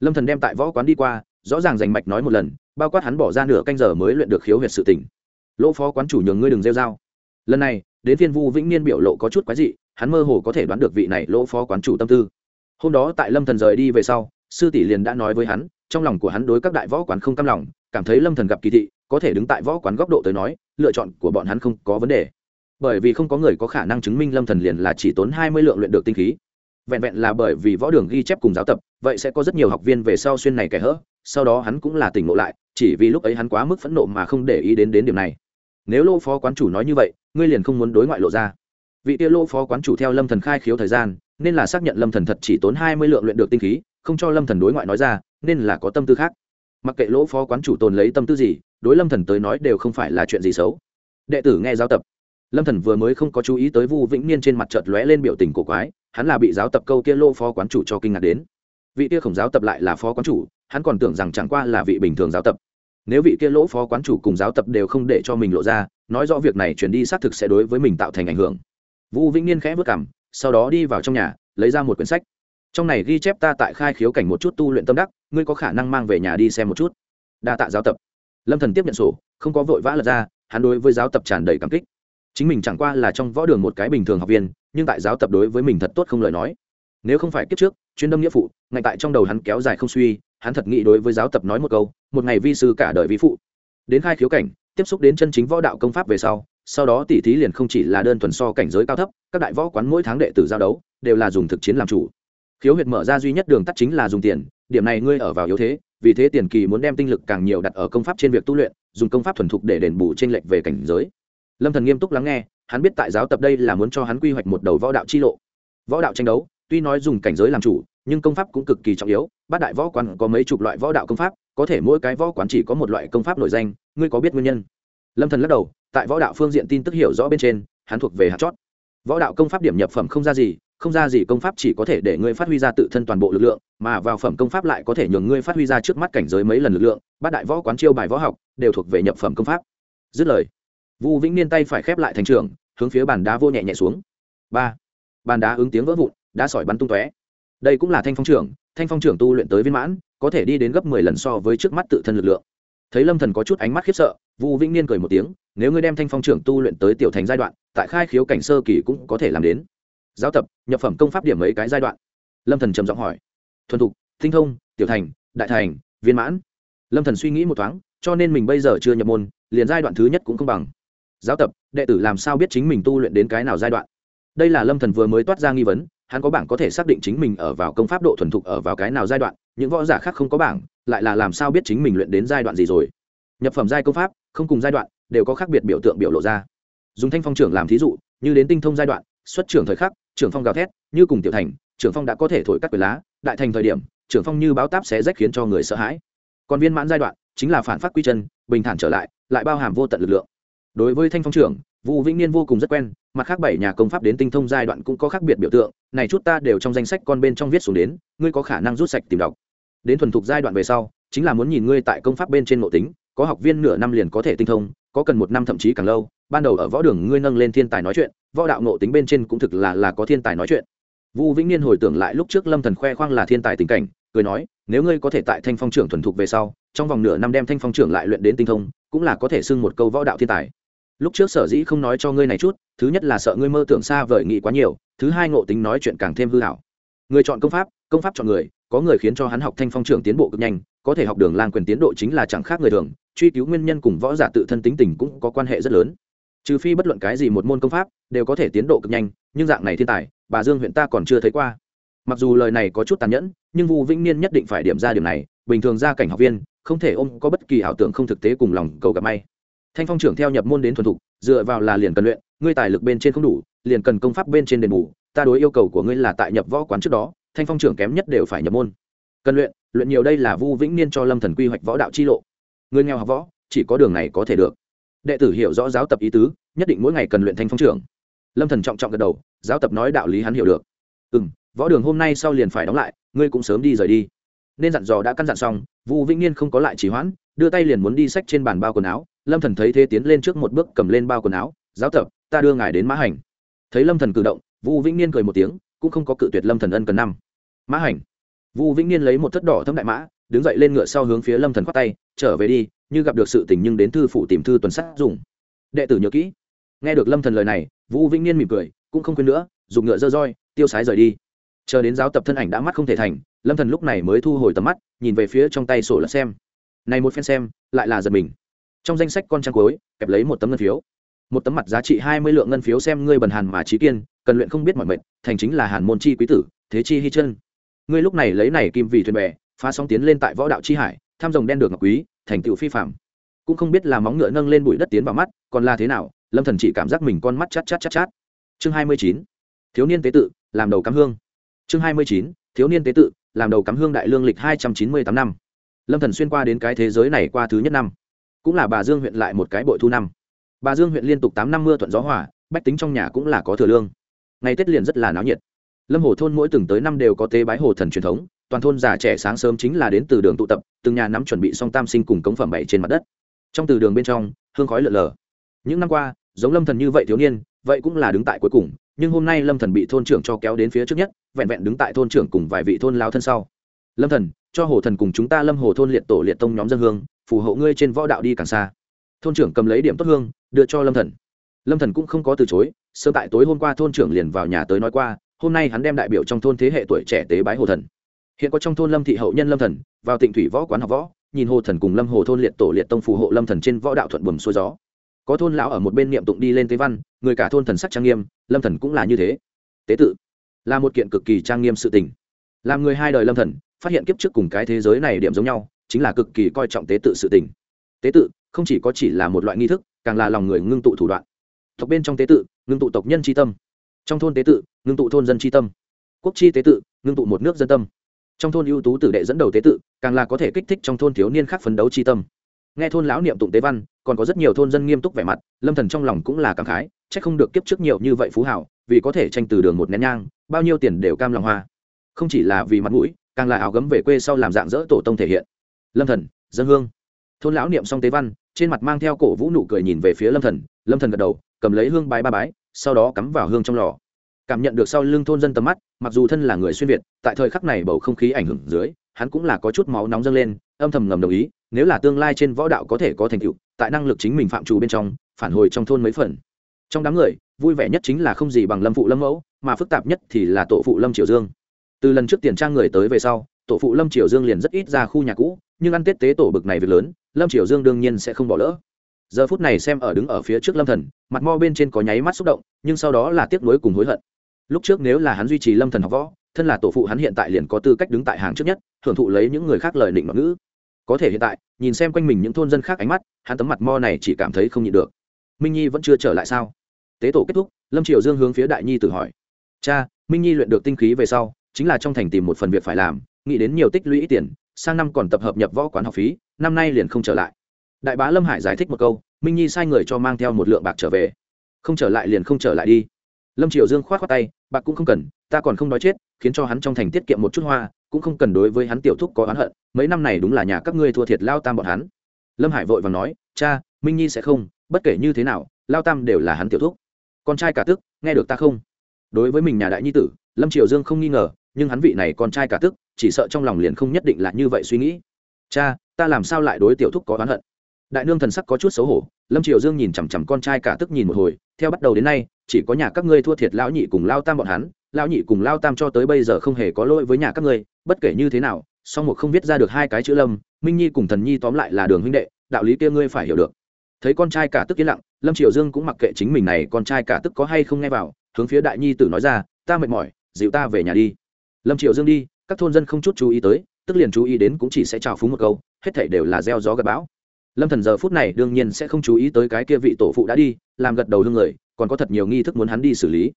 Lâm thần đem tại võ quán đi qua, rõ ràng rành mạch nói một lần, bao quát hắn bỏ ra nửa canh giờ mới luyện được khiếu huyệt sự tỉnh lỗ phó quán chủ nhường ngươi đừng rêu dao lần này, đến phiên vu vĩnh niên biểu lộ có chút quái dị, hắn mơ hồ có thể đoán được vị này lỗ phó quán chủ tâm tư. Hôm đó tại lâm thần rời đi về sau, sư tỷ liền đã nói với hắn, trong lòng của hắn đối các đại võ quán không cam lòng, cảm thấy lâm thần gặp kỳ thị có thể đứng tại võ quán góc độ tới nói, lựa chọn của bọn hắn không có vấn đề. Bởi vì không có người có khả năng chứng minh lâm thần liền là chỉ tốn hai mươi lượng luyện được tinh khí. Vẹn vẹn là bởi vì võ đường ghi chép cùng giáo tập, vậy sẽ có rất nhiều học viên về sau xuyên này kẻ hỡ sau đó hắn cũng là tỉnh ngộ lại, chỉ vì lúc ấy hắn quá mức phẫn nộ mà không để ý đến đến điểm này. Nếu lô phó quán chủ nói như vậy, ngươi liền không muốn đối ngoại lộ ra. Vị tia lô phó quán chủ theo lâm thần khai khiếu thời gian, nên là xác nhận lâm thần thật chỉ tốn hai mươi lượng luyện được tinh khí, không cho lâm thần đối ngoại nói ra, nên là có tâm tư khác. Mặc kệ lỗ phó quán chủ tồn lấy tâm tư gì đối lâm thần tới nói đều không phải là chuyện gì xấu. Đệ tử nghe giáo tập. Lâm thần vừa mới không có chú ý tới vu vĩnh niên trên mặt chợt lóe lên biểu tình cổ quái, hắn là bị giáo tập câu kia lô phó quán chủ cho kinh ngạc đến. Vị kia khổng giáo tập lại là phó quán chủ, hắn còn tưởng rằng chẳng qua là vị bình thường giáo tập. Nếu vị kia lỗ phó quán chủ cùng giáo tập đều không để cho mình lộ ra, nói rõ việc này chuyển đi xác thực sẽ đối với mình tạo thành ảnh hưởng. Vũ vĩnh niên khẽ vất cảm sau đó đi vào trong nhà, lấy ra một quyển sách. Trong này ghi chép ta tại khai khiếu cảnh một chút tu luyện tâm đắc, ngươi có khả năng mang về nhà đi xem một chút. Đa tạ giáo tập lâm thần tiếp nhận sổ, không có vội vã lật ra, hắn đối với giáo tập tràn đầy cảm kích. Chính mình chẳng qua là trong võ đường một cái bình thường học viên, nhưng tại giáo tập đối với mình thật tốt không lời nói. Nếu không phải kiếp trước, chuyên đâm nghĩa phụ, ngay tại trong đầu hắn kéo dài không suy, hắn thật nghĩ đối với giáo tập nói một câu, một ngày vi sư cả đời vi phụ. Đến khai khiếu cảnh, tiếp xúc đến chân chính võ đạo công pháp về sau sau đó tỷ thí liền không chỉ là đơn thuần so cảnh giới cao thấp, các đại võ quán mỗi tháng đệ tử giao đấu, đều là dùng thực chiến làm chủ. Khiếu huyệt mở ra duy nhất đường tắt chính là dùng tiền điểm này ngươi ở vào yếu thế, vì thế tiền kỳ muốn đem tinh lực càng nhiều đặt ở công pháp trên việc tu luyện, dùng công pháp thuần thục để đền bù trên lệch về cảnh giới. Lâm thần nghiêm túc lắng nghe, hắn biết tại giáo tập đây là muốn cho hắn quy hoạch một đầu võ đạo chi lộ. Võ đạo tranh đấu, tuy nói dùng cảnh giới làm chủ, nhưng công pháp cũng cực kỳ trọng yếu, bát đại võ quán có mấy chục loại võ đạo công pháp, có thể mỗi cái võ quán chỉ có một loại công pháp nổi danh, ngươi có biết nguyên nhân? Lâm thần lắc đầu, tại võ đạo phương diện tin tức hiểu rõ bên trên, hắn thuộc về hạt chót. Võ đạo công pháp điểm nhập phẩm không ra gì không ra gì công pháp chỉ có thể để ngươi phát huy ra tự thân toàn bộ lực lượng, mà vào phẩm công pháp lại có thể nhường ngươi phát huy ra trước mắt cảnh giới mấy lần lực lượng, bát đại võ quán chiêu bài võ học, đều thuộc về nhập phẩm công pháp. Dứt lời, vu vĩnh niên tay phải khép lại thành trường, hướng phía bàn đá vô nhẹ nhẹ xuống. Ba, bàn đá ứng tiếng vỡ vụn, đá sỏi bắn tung tóe. Đây cũng là thanh phong trưởng, thanh phong trưởng tu luyện tới viên mãn, có thể đi đến gấp mười lần so với trước mắt tự thân lực lượng. Thấy lâm thần có chút ánh mắt khiếp sợ, vu vĩnh niên cười một tiếng, nếu ngươi đem thanh phong trưởng tu luyện tới tiểu thành giai đoạn, tại khai khiếu cảnh sơ kỳ cũng có thể làm đến giáo tập, nhập phẩm công pháp điểm mấy cái giai đoạn? Lâm thần trầm giọng hỏi. Thuần thục, tinh thông, tiểu thành, đại thành, viên mãn. Lâm thần suy nghĩ một thoáng, cho nên mình bây giờ chưa nhập môn, liền giai đoạn thứ nhất cũng không bằng. Giáo tập, đệ tử làm sao biết chính mình tu luyện đến cái nào giai đoạn? Đây là lâm thần vừa mới toát ra nghi vấn, hắn có bảng có thể xác định chính mình ở vào công pháp độ thuần thục ở vào cái nào giai đoạn, những võ giả khác không có bảng, lại là làm sao biết chính mình luyện đến giai đoạn gì rồi? Nhập phẩm giai công pháp, không cùng giai đoạn, đều có khác biệt biểu tượng biểu lộ ra. Dùng thanh phong trưởng làm thí dụ, như đến tinh thông giai đoạn, xuất trưởng thời khắc trưởng phong gào thét, như cùng tiểu thành, trưởng phong đã có thể thổi cắt quyền lá, đại thành thời điểm, trưởng phong như báo táp sẽ rách khiến cho người sợ hãi. Còn viên mãn giai đoạn, chính là phản phát quy chân, bình thản trở lại lại bao hàm vô tận lực lượng. Đối với thanh phong trưởng, vũ vĩnh niên vô cùng rất quen, mặt khác bảy nhà công pháp đến tinh thông giai đoạn cũng có khác biệt biểu tượng, này chút ta đều trong danh sách con bên trong viết xuống đến, ngươi có khả năng rút sạch tìm đọc. Đến thuần thục giai đoạn về sau, chính là muốn nhìn ngươi tại công pháp bên trên nội tính, có học viên nửa năm liền có thể tinh thông, có cần một năm thậm chí càng lâu ban đầu ở võ đường ngươi nâng lên thiên tài nói chuyện, võ đạo nội tính bên trên cũng thực là là có thiên tài nói chuyện. Vũ vĩnh niên hồi tưởng lại lúc trước lâm thần khoe khoang là thiên tài tình cảnh, cười nói, nếu ngươi có thể tại thanh phong trưởng thuần thục về sau, trong vòng nửa năm đem thanh phong trưởng lại luyện đến tinh thông, cũng là có thể xưng một câu võ đạo thiên tài. Lúc trước sở dĩ không nói cho ngươi này chút, thứ nhất là sợ ngươi mơ tưởng xa vời nghĩ quá nhiều, thứ hai ngộ tính nói chuyện càng thêm hư hảo người chọn công pháp công pháp chọn người, có người khiến cho hắn học thanh phong trưởng tiến bộ cực nhanh, có thể học đường lang quyền tiến độ chính là chẳng khác người thường, truy cứu nguyên nhân cùng võ giả tự thân tính tình cũng có quan hệ rất lớn trừ phi bất luận cái gì một môn công pháp, đều có thể tiến độ cực nhanh, nhưng dạng này thiên tài, bà dương huyện ta còn chưa thấy qua. Mặc dù lời này có chút tàn nhẫn, nhưng vu vĩnh niên nhất định phải điểm ra điểm này, bình thường gia cảnh học viên, không thể ôm có bất kỳ ảo tưởng không thực tế cùng lòng cầu gặp may. Thanh phong trưởng theo nhập môn đến thuần thục, dựa vào là liền cần luyện, ngươi tài lực bên trên không đủ, liền cần công pháp bên trên đền bù, ta đối yêu cầu của ngươi là tại nhập võ quán trước đó, thanh phong trưởng kém nhất đều phải nhập môn. Cần luyện luyện nhiều đây là vu vĩnh niên cho lâm thần quy hoạch võ đạo chi lộ. Người nghèo học võ, chỉ có đường này có thể được đệ tử hiểu rõ giáo tập ý tứ, nhất định mỗi ngày cần luyện thanh phong trưởng. Lâm thần trọng trọng gật đầu, giáo tập nói đạo lý hắn hiểu được. Ừ m võ đường hôm nay sau liền phải đóng lại, ngươi cũng sớm đi rời đi. Nên dặn dò đã căn dặn xong, vu vĩnh niên không có lại chỉ hoãn, đưa tay liền muốn đi sách trên bàn bao quần áo. Lâm thần thấy thế tiến lên trước một bước cầm lên bao quần áo, giáo tập, ta đưa ngài đến mã hành. Thấy lâm thần cử động, vu vĩnh niên cười một tiếng, cũng không có cự tuyệt lâm thần ân cần năm. Mã hành. Vu vĩnh niên lấy một thất đỏ thâm đại mã, đứng dậy lên ngựa sau hướng phía lâm thần khoát tay, trở về đi như gặp được sự tình nhưng đến thư phủ tìm thư tuần sát dùng. Đệ tử nhớ kỹ. Nghe được lâm thần lời này, vũ vĩnh niên mỉm cười, cũng không quên nữa, dùng ngựa dơ roi, tiêu sái rời đi. Chờ đến giáo tập thân ảnh đã mắt không thể thành, lâm thần lúc này mới thu hồi tầm mắt, nhìn về phía trong tay sổ lật xem. Này một phen xem, lại là giật mình. Trong danh sách con trang cuối, kẹp lấy một tấm ngân phiếu. Một tấm mặt giá trị hai mươi lượng ngân phiếu xem ngươi bần hàn mà trí kiên, cần luyện không biết mọi mệnh, thành chính là hàn môn chi quý tử, thế chi hy chân. Ngươi lúc này lấy này kim vì thuyền bè, phá sóng tiến lên tại võ đạo chi hải, tham rồng đen được ngọc quý thành tựu phi phạm. Cũng không biết là móng ngựa nâng lên bụi đất tiến vào mắt, còn là thế nào, lâm thần chỉ cảm giác mình con mắt chát chát chát chát. Chương hai mươi chín, thiếu niên tế tự, làm đầu cắm hương. Chương hai mươi chín, thiếu niên tế tự, làm đầu cắm hương đại lương lịch hai trăm chín mươi tám năm. Lâm thần xuyên qua đến cái thế giới này qua thứ nhất năm. Cũng là bà dương huyện lại một cái bội thu năm. Bà dương huyện liên tục tám năm mưa thuận gió hỏa bách tính trong nhà cũng là có thừa lương. Ngày tết liền rất là náo nhiệt. Lâm hồ thôn mỗi từng tới năm đều có tế bái hồ thần truyền thống toàn thôn già trẻ sáng sớm chính là đến từ đường tụ tập, từng nhà nắm chuẩn bị xong tam sinh cùng cống phẩm bảy trên mặt đất. Trong từ đường bên trong, hương khói lợn lờ. Những năm qua, giống lâm thần như vậy thiếu niên, vậy cũng là đứng tại cuối cùng, nhưng hôm nay lâm thần bị thôn trưởng cho kéo đến phía trước nhất, vẹn vẹn đứng tại thôn trưởng cùng vài vị thôn lao thân sau. Lâm thần, cho hồ thần cùng chúng ta lâm hồ thôn liệt tổ liệt tông nhóm dân hương, phù hộ ngươi trên võ đạo đi càng xa. Thôn trưởng cầm lấy điểm tốt hương, đưa cho lâm thần. Lâm thần cũng không có từ chối sơ tại tối hôm qua thôn trưởng liền vào nhà tới nói qua, hôm nay hắn đem đại biểu trong thôn thế hệ tuổi trẻ tế bái hồ thần hiện có trong thôn lâm thị hậu nhân lâm thần, vào tịnh thủy võ quán học võ, nhìn hồ thần cùng lâm hồ thôn liệt tổ liệt tông phù hộ lâm thần trên võ đạo thuận buồm xuôi gió. Có thôn lão ở một bên niệm tụng đi lên tế văn, người cả thôn thần sắc trang nghiêm, lâm thần cũng là như thế. Tế tự là một kiện cực kỳ trang nghiêm sự tình. Làm người hai đời lâm thần, phát hiện kiếp trước cùng cái thế giới này điểm giống nhau, chính là cực kỳ coi trọng tế tự sự tình. Tế tự không chỉ có chỉ là một loại nghi thức, càng là lòng người ngưng tụ thủ đoạn. Tộc bên trong tế tự, ngưng tụ tộc nhân tri tâm. Trong thôn tế tự, ngưng tụ thôn dân tri tâm. Quốc chi tế tự, ngưng tụ một nước dân tâm trong thôn ưu tú tử đệ dẫn đầu tế tự, càng là có thể kích thích trong thôn thiếu niên khác phấn đấu tri tâm. Nghe thôn lão niệm tụng tế văn, còn có rất nhiều thôn dân nghiêm túc vẻ mặt, lâm thần trong lòng cũng là cảm khái, chắc không được kiếp trước nhiều như vậy phú hảo, vì có thể tranh từ đường một nén nhang, bao nhiêu tiền đều cam lòng hoa. Không chỉ là vì mặt mũi, càng là áo gấm về quê sau làm dạng dỡ tổ tông thể hiện. Lâm thần, dân hương. Thôn lão niệm xong tế văn, trên mặt mang theo cổ vũ nụ cười nhìn về phía lâm thần. Lâm thần gật đầu, cầm lấy hương bái ba bái, sau đó cắm vào hương trong lò cảm nhận được sau lưng thôn dân tầm mắt, mặc dù thân là người xuyên việt, tại thời khắc này bầu không khí ảnh hưởng dưới, hắn cũng là có chút máu nóng dâng lên, âm thầm ngầm đồng ý, nếu là tương lai trên võ đạo có thể có thành tựu, tại năng lực chính mình phạm trù bên trong, phản hồi trong thôn mấy phần. Trong đám người, vui vẻ nhất chính là không gì bằng lâm phụ lâm mẫu, mà phức tạp nhất thì là tổ phụ lâm triều dương. Từ lần trước tiền trang người tới về sau, tổ phụ lâm triều dương liền rất ít ra khu nhà cũ, nhưng ăn tết tế tổ bực này việc lớn, lâm triều dương đương nhiên sẽ không bỏ lỡ. Giờ phút này xem ở đứng ở phía trước lâm thần, mặt mo bên trên có nháy mắt xúc động, nhưng sau đó là tiếc nuối cùng hối hận lúc trước nếu là hắn duy trì lâm thần học võ, thân là tổ phụ hắn hiện tại liền có tư cách đứng tại hàng trước nhất, hưởng thụ lấy những người khác lời định ngữ ngữ. Có thể hiện tại, nhìn xem quanh mình những thôn dân khác ánh mắt, hắn tấm mặt mo này chỉ cảm thấy không nhịn được. Minh nhi vẫn chưa trở lại sao? Tế tổ kết thúc, lâm triều dương hướng phía đại nhi tự hỏi. Cha, minh nhi luyện được tinh khí về sau, chính là trong thành tìm một phần việc phải làm, nghĩ đến nhiều tích lũy tiền, sang năm còn tập hợp nhập võ quán học phí, năm nay liền không trở lại. Đại bá lâm hải giải thích một câu, minh nhi sai người cho mang theo một lượng bạc trở về. Không trở lại liền không trở lại đi. Lâm triều dương k h o á t khoác tay bạc cũng không cần, ta còn không nói chết, khiến cho hắn trong thành tiết kiệm một chút hoa, cũng không cần đối với hắn tiểu thúc có oán hận, mấy năm này đúng là nhà các ngươi thua thiệt lao tam bọn hắn. Lâm hải vội và nói, cha, minh nhi sẽ không, bất kể như thế nào, lao tam đều là hắn tiểu thúc. Con trai cả tức, nghe được ta không? Đối với mình nhà đại nhi tử, lâm triều dương không nghi ngờ, nhưng hắn vị này con trai cả tức, chỉ sợ trong lòng liền không nhất định là như vậy suy nghĩ. Cha, ta làm sao lại đối tiểu thúc có oán hận? Đại nương thần sắc có chút xấu hổ, lâm triều dương nhìn chằm chằm con trai cả tức nhìn một hồi, theo bắt đầu đến nay chỉ có nhà các ngươi thua thiệt lão nhị cùng lao tam bọn hắn, lão nhị cùng lao tam cho tới bây giờ không hề có lỗi với nhà các ngươi, bất kể như thế nào, song một không viết ra được hai cái chữ lâm, minh nhi cùng thần nhi tóm lại là đường huynh đệ, đạo lý kia ngươi phải hiểu được. Thấy con trai cả tức yên lặng, lâm triều dương cũng mặc kệ chính mình này con trai cả tức có hay không nghe vào, hướng phía đại nhi tử nói ra, ta mệt mỏi, dịu ta về nhà đi. Lâm triều dương đi, các thôn dân không chút chú ý tới, tức liền chú ý đến cũng chỉ sẽ trào phúng một câu, hết thảy đều là gieo gió gặp bão. Lâm thần giờ phút này đương nhiên sẽ không chú ý tới cái kia vị tổ phụ đã đi, làm gật đầu hương người còn có thật nhiều nghi thức muốn hắn đi xử lý.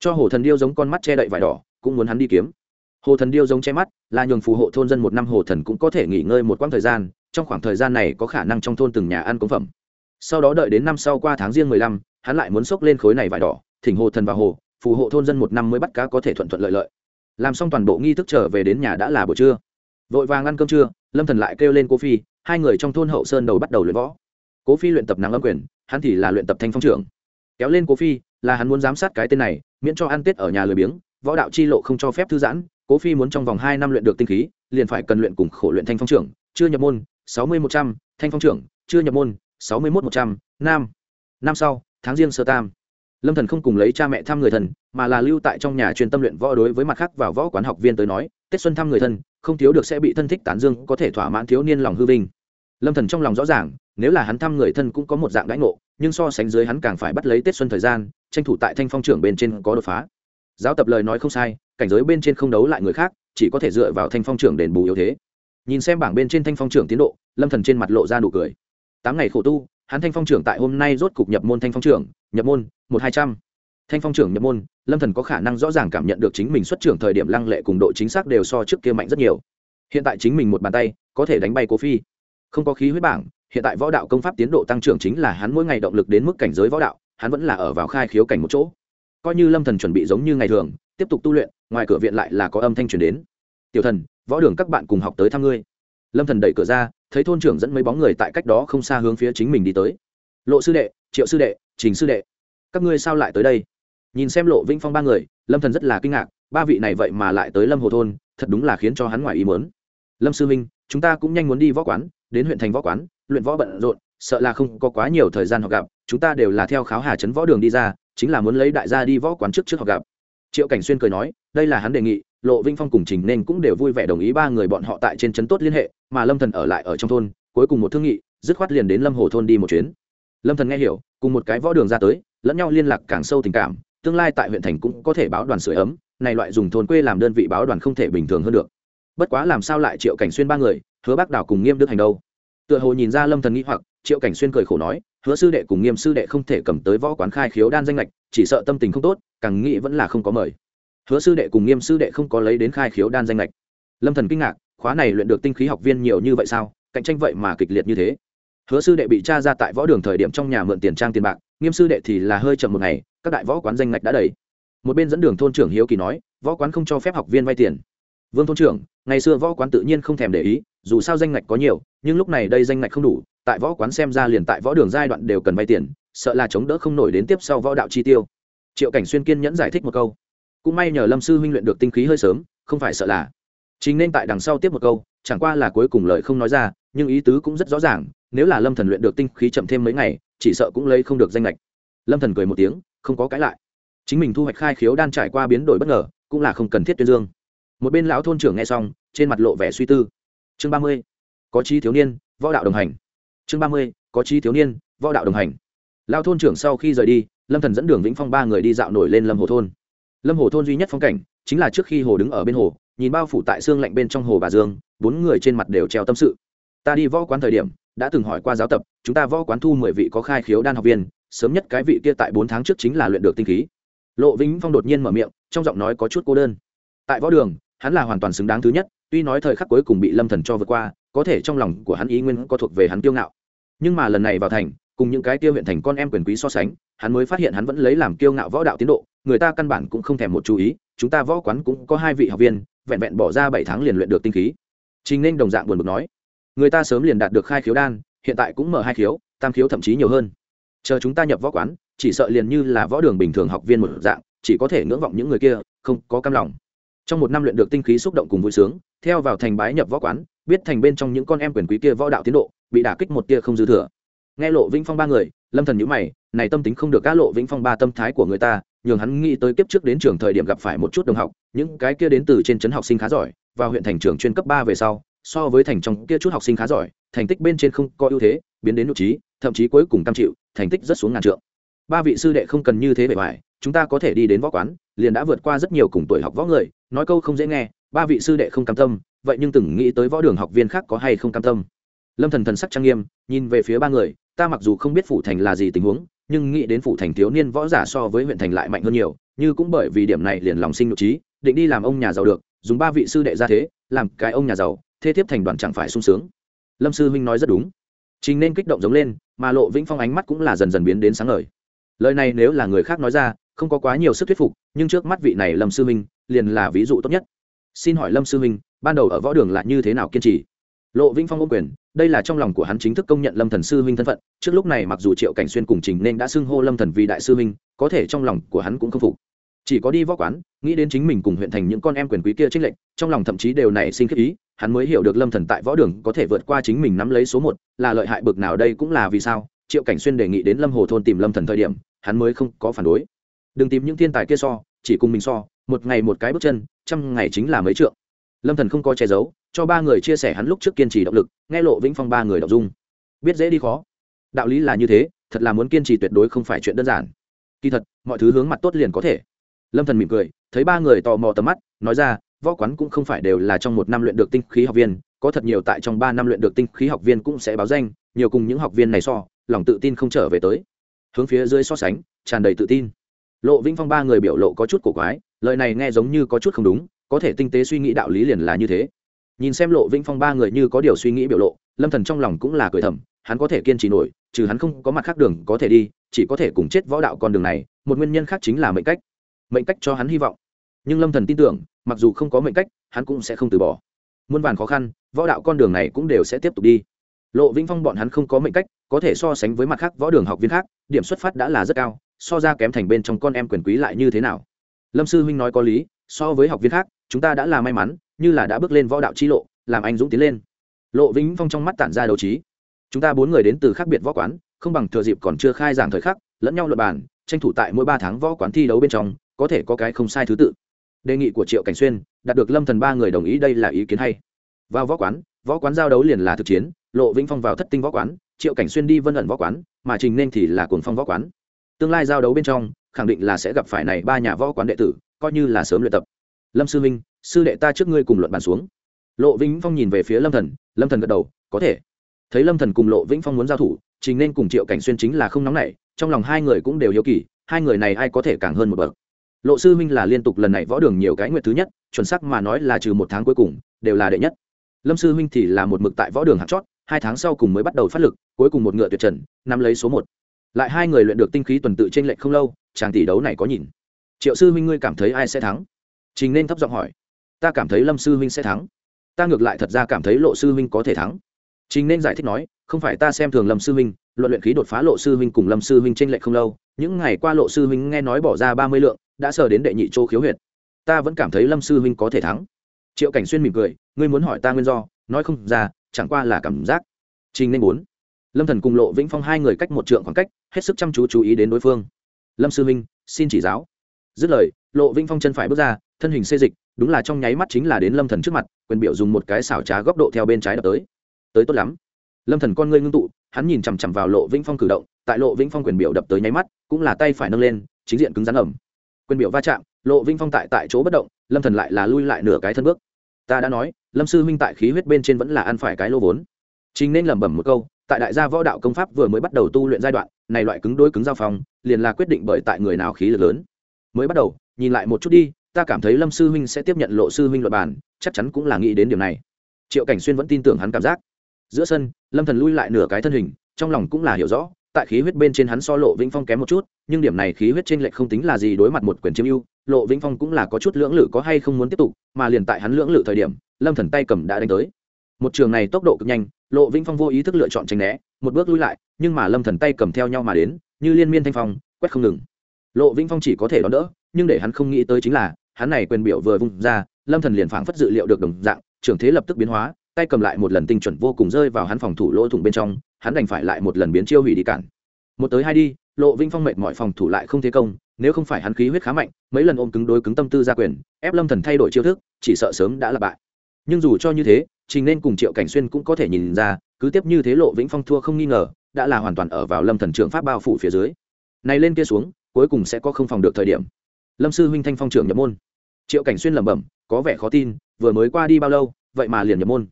Cho hồ thần điêu giống con mắt che đậy vải đỏ, cũng muốn hắn đi kiếm. Hồ thần điêu giống che mắt, là nhường phù hộ thôn dân một năm hồ thần cũng có thể nghỉ ngơi một quãng thời gian, trong khoảng thời gian này có khả năng trong thôn từng nhà ăn cống phẩm. Sau đó đợi đến năm sau qua tháng riêng mười lăm, hắn lại muốn xốc lên khối này vải đỏ, thỉnh hồ thần vào hồ, phù hộ thôn dân một năm mới bắt cá có thể thuận thuận lợi lợi. Làm xong toàn bộ nghi thức trở về đến nhà đã là buổi trưa. Vội vàng ăn cơm trưa, lâm thần lại kêu lên cô phi, hai người trong thôn hậu sơn đầu bắt đầu luyện võ. Cố phi luyện tập nắng âm quyền, hắn thì là luyện tập thanh phong trưởng kéo lên cố phi, là hắn muốn giám sát cái tên này, miễn cho ăn tết ở nhà lười biếng, võ đạo chi lộ không cho phép thư giãn, cố phi muốn trong vòng hai năm luyện được tinh khí, liền phải cần luyện cùng khổ luyện thanh phong trưởng, chưa nhập môn, sáu mươi một trăm, thanh phong trưởng, chưa nhập môn, sáu mươi một một trăm, nam. Năm sau, tháng riêng sơ tam. Lâm thần không cùng lấy cha mẹ thăm người thần, mà là lưu tại trong nhà truyền tâm luyện võ đối với mặt khác vào võ quán học viên tới nói, tết xuân thăm người thân không thiếu được sẽ bị thân thích tán dương, có thể thỏa mãn thiếu niên lòng hư vinh. Lâm thần trong lòng rõ ràng nếu là hắn thăm người thân cũng có một dạng đãi ngộ, nhưng so sánh dưới hắn càng phải bắt lấy tết xuân thời gian, tranh thủ tại thanh phong trưởng bên trên có đột phá. Giáo tập lời nói không sai, cảnh giới bên trên không đấu lại người khác, chỉ có thể dựa vào thanh phong trưởng đền bù yếu thế. Nhìn xem bảng bên trên thanh phong trưởng tiến độ, lâm thần trên mặt lộ ra nụ cười. Tám ngày khổ tu, hắn thanh phong trưởng tại hôm nay rốt cục nhập môn thanh phong trưởng, nhập môn, một hai trăm. Thanh phong trưởng nhập môn, lâm thần có khả năng rõ ràng cảm nhận được chính mình xuất trưởng thời điểm lăng lệ cùng độ chính xác đều so trước kia mạnh rất nhiều. Hiện tại chính mình một bàn tay, có thể đánh bay cố phi. Không có khí huyết bảng hiện tại võ đạo công pháp tiến độ tăng trưởng chính là hắn mỗi ngày động lực đến mức cảnh giới võ đạo, hắn vẫn là ở vào khai khiếu cảnh một chỗ. Coi như lâm thần chuẩn bị giống như ngày thường, tiếp tục tu luyện, ngoài cửa viện lại là có âm thanh truyền đến. Tiểu thần, võ đường các bạn cùng học tới thăm ngươi. Lâm thần đẩy cửa ra, thấy thôn trưởng dẫn mấy bóng người tại cách đó không xa hướng phía chính mình đi tới. Lộ sư đệ, triệu sư đệ, trình sư đệ, các ngươi sao lại tới đây? Nhìn xem lộ vĩnh phong ba người, lâm thần rất là kinh ngạc, ba vị này vậy mà lại tới lâm hồ thôn, thật đúng là khiến cho hắn ngoài ý muốn. Lâm sư minh chúng ta cũng nhanh muốn đi võ quán đến huyện thành võ quán, luyện võ bận rộn, sợ là không có quá nhiều thời gian học gặp, chúng ta đều là theo kháo hà chấn võ đường đi ra, chính là muốn lấy đại gia đi võ quán trước trước học gặp. Triệu cảnh xuyên cười nói, đây là hắn đề nghị, lộ vinh phong cùng trình nên cũng đều vui vẻ đồng ý ba người bọn họ tại trên trấn tốt liên hệ, mà lâm thần ở lại ở trong thôn, cuối cùng một thương nghị, dứt khoát liền đến lâm hồ thôn đi một chuyến. Lâm thần nghe hiểu, cùng một cái võ đường ra tới, lẫn nhau liên lạc càng sâu tình cảm, tương lai tại huyện thành cũng có thể báo đoàn sửa ấm, này loại dùng thôn quê làm đơn vị báo đoàn không thể bình thường hơn được bất quá làm sao lại triệu cảnh xuyên ba người, hứa bác đảo cùng nghiêm đức hành đâu? Tựa hồ nhìn ra lâm thần nghĩ hoặc, triệu cảnh xuyên cười khổ nói, hứa sư đệ cùng nghiêm sư đệ không thể cầm tới võ quán khai khiếu đan danh lệch, chỉ sợ tâm tình không tốt, càng nghĩ vẫn là không có mời. Hứa sư đệ cùng nghiêm sư đệ không có lấy đến khai khiếu đan danh lệch. Lâm thần kinh ngạc, khóa này luyện được tinh khí học viên nhiều như vậy sao, cạnh tranh vậy mà kịch liệt như thế. Hứa sư đệ bị cha ra tại võ đường thời điểm trong nhà mượn tiền trang tiền bạc, nghiêm sư đệ thì là hơi chậm một ngày, các đại võ quán danh lệch đã đầy. Một bên dẫn đường thôn trưởng hiếu kỳ nói, võ quán không cho phép học viên vay tiền vương thôn trưởng, ngày xưa võ quán tự nhiên không thèm để ý, dù sao danh ngạch có nhiều, nhưng lúc này đây danh ngạch không đủ, tại võ quán xem ra liền tại võ đường giai đoạn đều cần vay tiền, sợ là chống đỡ không nổi đến tiếp sau võ đạo chi tiêu. Triệu cảnh xuyên kiên nhẫn giải thích một câu. Cũng may nhờ lâm sư huynh luyện được tinh khí hơi sớm, không phải sợ là. Chính nên tại đằng sau tiếp một câu, chẳng qua là cuối cùng lời không nói ra, nhưng ý tứ cũng rất rõ ràng, nếu là lâm thần luyện được tinh khí chậm thêm mấy ngày, chỉ sợ cũng lấy không được danh lệch lâm thần cười một tiếng, không có cãi lại. Chính mình thu hoạch khai khiếu đan trải qua biến đổi bất ngờ, cũng là không cần thiết tuyên dương một bên lão thôn trưởng nghe xong, trên mặt lộ vẻ suy tư. Chương ba mươi, có chi thiếu niên, võ đạo đồng hành. Chương ba mươi, có chi thiếu niên, võ đạo đồng hành. Lão thôn trưởng sau khi rời đi, lâm thần dẫn đường vĩnh phong ba người đi dạo nổi lên lâm hồ thôn. Lâm hồ thôn duy nhất phong cảnh, chính là trước khi hồ đứng ở bên hồ, nhìn bao phủ tại xương lạnh bên trong hồ bà dương, bốn người trên mặt đều treo tâm sự. Ta đi võ quán thời điểm, đã từng hỏi qua giáo tập, chúng ta võ quán thu mười vị có khai khiếu đan học viên, sớm nhất cái vị kia tại bốn tháng trước chính là luyện được tinh khí. Lộ vĩnh phong đột nhiên mở miệng, trong giọng nói có chút cô đơn. Tại võ đường hắn là hoàn toàn xứng đáng thứ nhất, tuy nói thời khắc cuối cùng bị lâm thần cho vượt qua, có thể trong lòng của hắn ý nguyên có thuộc về hắn kiêu ngạo. Nhưng mà lần này vào thành, cùng những cái tiêu huyện thành con em quyền quý so sánh, hắn mới phát hiện hắn vẫn lấy làm kiêu ngạo võ đạo tiến độ, người ta căn bản cũng không thèm một chú ý, chúng ta võ quán cũng có hai vị học viên, vẹn vẹn bỏ ra bảy tháng liền luyện được tinh khí. Trình nên đồng dạng buồn bực nói, người ta sớm liền đạt được khai khiếu đan, hiện tại cũng mở hai khiếu, tam khiếu thậm chí nhiều hơn. Chờ chúng ta nhập võ quán, chỉ sợ liền như là võ đường bình thường học viên một dạng, chỉ có thể ngưỡng vọng những người kia, không có cam lòng trong một năm luyện được tinh khí xúc động cùng vui sướng, theo vào thành bái nhập võ quán, biết thành bên trong những con em quyền quý kia võ đạo tiến độ, bị đả kích một tia không dư thừa. Nghe lộ vĩnh phong ba người, lâm thần nhữ mày, này tâm tính không được cá lộ vĩnh phong ba tâm thái của người ta, nhường hắn nghĩ tới kiếp trước đến trường thời điểm gặp phải một chút đồng học, những cái kia đến từ trên trấn học sinh khá giỏi và huyện thành trường chuyên cấp ba về sau, so với thành trong kia chút học sinh khá giỏi, thành tích bên trên không có ưu thế, biến đến nội trí, thậm chí cuối cùng cam chịu, thành tích rất xuống ngàn trượng. Ba vị sư đệ không cần như thế bề ngoài chúng ta có thể đi đến võ quán, liền đã vượt qua rất nhiều cùng tuổi học võ người, nói câu không dễ nghe, ba vị sư đệ không cam tâm, vậy nhưng từng nghĩ tới võ đường học viên khác có hay không cam tâm. Lâm thần thần sắc trang nghiêm, nhìn về phía ba người, ta mặc dù không biết phủ thành là gì tình huống, nhưng nghĩ đến phủ thành thiếu niên võ giả so với huyện thành lại mạnh hơn nhiều, như cũng bởi vì điểm này liền lòng sinh nội trí, định đi làm ông nhà giàu được, dùng ba vị sư đệ ra thế, làm cái ông nhà giàu, thế tiếp thành đoàn chẳng phải sung sướng. Lâm sư huynh nói rất đúng. Chính nên kích động giống lên, mà lộ vĩnh phong ánh mắt cũng là dần dần biến đến sáng ngời. Lời này nếu là người khác nói ra không có quá nhiều sức thuyết phục, nhưng trước mắt vị này lâm sư Minh liền là ví dụ tốt nhất. Xin hỏi lâm sư Minh, ban đầu ở võ đường là như thế nào kiên trì? Lộ vĩnh phong ô quyền, đây là trong lòng của hắn chính thức công nhận lâm thần sư huynh thân phận, trước lúc này mặc dù triệu cảnh xuyên cùng trình nên đã xưng hô lâm thần vì đại sư huynh có thể trong lòng của hắn cũng không phục. Chỉ có đi võ quán, nghĩ đến chính mình cùng huyện thành những con em quyền quý kia trích lệnh trong lòng thậm chí đều nảy sinh khiếp ý, hắn mới hiểu được lâm thần tại võ đường có thể vượt qua chính mình nắm lấy số một, là lợi hại bực nào đây cũng là vì sao, triệu cảnh xuyên đề nghị đến lâm hồ thôn tìm lâm thần thời điểm, hắn mới không có phản đối đừng tìm những thiên tài kia so, chỉ cùng mình so, một ngày một cái bước chân, trăm ngày chính là mấy trượng. Lâm thần không có che giấu, cho ba người chia sẻ hắn lúc trước kiên trì động lực, nghe lộ vĩnh phong ba người đọc dung. Biết dễ đi khó. Đạo lý là như thế, thật là muốn kiên trì tuyệt đối không phải chuyện đơn giản. Kỳ thật, mọi thứ hướng mặt tốt liền có thể. Lâm thần mỉm cười, thấy ba người tò mò tầm mắt, nói ra, võ quán cũng không phải đều là trong một năm luyện được tinh khí học viên, có thật nhiều tại trong ba năm luyện được tinh khí học viên cũng sẽ báo danh, nhiều cùng những học viên này so, lòng tự tin không trở về tới. Hướng phía dưới so sánh, tràn đầy tự tin lộ vĩnh phong ba người biểu lộ có chút cổ quái, lời này nghe giống như có chút không đúng, có thể tinh tế suy nghĩ đạo lý liền là như thế. Nhìn xem lộ vĩnh phong ba người như có điều suy nghĩ biểu lộ, lâm thần trong lòng cũng là cười thầm, hắn có thể kiên trì nổi, trừ hắn không có mặt khác đường có thể đi, chỉ có thể cùng chết võ đạo con đường này, một nguyên nhân khác chính là mệnh cách. Mệnh cách cho hắn hy vọng. Nhưng lâm thần tin tưởng, mặc dù không có mệnh cách, hắn cũng sẽ không từ bỏ. Muôn vàn khó khăn, võ đạo con đường này cũng đều sẽ tiếp tục đi. Lộ vĩnh phong bọn hắn không có mệnh cách, có thể so sánh với mặt khác võ đường học viên khác, điểm xuất phát đã là rất cao so ra kém thành bên trong con em quyền quý lại như thế nào? Lâm sư huynh nói có lý, so với học viên khác, chúng ta đã là may mắn, như là đã bước lên võ đạo chi lộ, làm anh dũng tiến lên. Lộ vĩnh phong trong mắt tản ra đấu trí. Chúng ta bốn người đến từ khác biệt võ quán, không bằng thừa dịp còn chưa khai giảng thời khắc, lẫn nhau luật bàn, tranh thủ tại mỗi ba tháng võ quán thi đấu bên trong, có thể có cái không sai thứ tự. Đề nghị của triệu cảnh xuyên, đạt được lâm thần ba người đồng ý đây là ý kiến hay. Vào võ quán võ quán giao đấu liền là thực chiến, lộ vĩnh phong vào thất tinh võ quán, triệu cảnh xuyên đi vân ẩn võ quán, mà trình nên thì là cuồng phong võ quán tương lai giao đấu bên trong, khẳng định là sẽ gặp phải này ba nhà võ quán đệ tử, coi như là sớm luyện tập. Lâm sư minh sư đệ ta trước ngươi cùng luận bàn xuống. Lộ vĩnh phong nhìn về phía lâm thần lâm thần gật đầu, có thể. Thấy lâm thần cùng lộ vĩnh phong muốn giao thủ chính nên cùng triệu cảnh xuyên chính là không nóng nảy, trong lòng hai người cũng đều hiếu kỳ, hai người này ai có thể càng hơn một bậc. Lộ sư minh là liên tục lần này võ đường nhiều cái nguyệt thứ nhất, chuẩn sắc mà nói là trừ một tháng cuối cùng, đều là đệ nhất. Lâm sư minh thì là một mực tại võ đường hạt chót, hai tháng sau cùng mới bắt đầu phát lực, cuối cùng một ngựa tuyệt trần, nắm lấy số một lại hai người luyện được tinh khí tuần tự trên lệnh không lâu, chàng tỷ đấu này có nhìn. Triệu sư huynh ngươi cảm thấy ai sẽ thắng? Trình nên thấp giọng hỏi. Ta cảm thấy lâm sư huynh sẽ thắng. Ta ngược lại thật ra cảm thấy lộ sư huynh có thể thắng. Trình nên giải thích nói, không phải ta xem thường lâm sư huynh, luận luyện khí đột phá lộ sư huynh cùng lâm sư huynh trên lệch không lâu, những ngày qua lộ sư huynh nghe nói bỏ ra ba mươi lượng, đã sờ đến đệ nhị châu khiếu huyệt. Ta vẫn cảm thấy lâm sư huynh có thể thắng. Triệu cảnh xuyên mỉm cười, ngươi muốn hỏi ta nguyên do, nói không ra, chẳng qua là cảm giác. Trình nên muốn lâm thần cùng lộ vĩnh phong hai người cách một trượng khoảng cách, hết sức chăm chú chú ý đến đối phương. Lâm sư huynh, xin chỉ giáo. Dứt lời, lộ vĩnh phong chân phải bước ra, thân hình xê dịch, đúng là trong nháy mắt chính là đến lâm thần trước mặt, quyền biểu dùng một cái xảo trá góc độ theo bên trái đập tới. Tới tốt lắm. Lâm thần con ngươi ngưng tụ, hắn nhìn chằm chằm vào lộ vĩnh phong cử động, tại lộ vĩnh phong quyền biểu đập tới nháy mắt, cũng là tay phải nâng lên, chính diện cứng rắn ẩm. Quyền biểu va chạm, lộ vĩnh phong tại tại chỗ bất động, lâm thần lại là lui lại nửa cái thân bước. Ta đã nói, lâm sư huynh tại khí huyết bên trên vẫn là ăn phải cái lô vốn. Chính nên lẩm bẩm một câu tại đại gia võ đạo công pháp vừa mới bắt đầu tu luyện giai đoạn, này loại cứng đối cứng giao phong, liền là quyết định bởi tại người nào khí lực lớn. Mới bắt đầu, nhìn lại một chút đi, ta cảm thấy lâm sư huynh sẽ tiếp nhận lộ sư huynh luật bản, chắc chắn cũng là nghĩ đến điều này. Triệu cảnh xuyên vẫn tin tưởng hắn cảm giác. Giữa sân, lâm thần lui lại nửa cái thân hình, trong lòng cũng là hiểu rõ, tại khí huyết bên trên hắn so lộ vĩnh phong kém một chút, nhưng điểm này khí huyết trên lệch không tính là gì đối mặt một quyền chiếm ưu, lộ vĩnh phong cũng là có chút lưỡng lự có hay không muốn tiếp tục, mà liền tại hắn lưỡng lự thời điểm, lâm thần tay cầm đã đánh tới một trường này tốc độ cực nhanh, lộ vĩnh phong vô ý thức lựa chọn tránh né, một bước lui lại, nhưng mà lâm thần tay cầm theo nhau mà đến, như liên miên thanh phong, quét không ngừng. Lộ vĩnh phong chỉ có thể đón đỡ, nhưng để hắn không nghĩ tới chính là, hắn này quyền biểu vừa vung ra, lâm thần liền phảng phất dự liệu được đồng dạng trường thế lập tức biến hóa, tay cầm lại một lần tinh chuẩn vô cùng rơi vào hắn phòng thủ lỗ thủng bên trong, hắn đành phải lại một lần biến chiêu hủy đi cản. Một tới hai đi, lộ vĩnh phong mệt mọi phòng thủ lại không thế công, nếu không phải hắn khí huyết khá mạnh, mấy lần ôm cứng đối cứng tâm tư ra quyền, ép lâm thần thay đổi chiêu thức, chỉ sợ sớm đã là bại. Nhưng dù cho như thế trình nên cùng triệu cảnh xuyên cũng có thể nhìn ra, cứ tiếp như thế lộ vĩnh phong thua không nghi ngờ, đã là hoàn toàn ở vào lâm thần trưởng pháp bao phủ phía dưới. Này lên kia xuống, cuối cùng sẽ có không phòng được thời điểm. Lâm sư huynh thanh phong trưởng nhập môn. Triệu cảnh xuyên lẩm bẩm, có vẻ khó tin, vừa mới qua đi bao lâu, vậy mà liền nhập môn.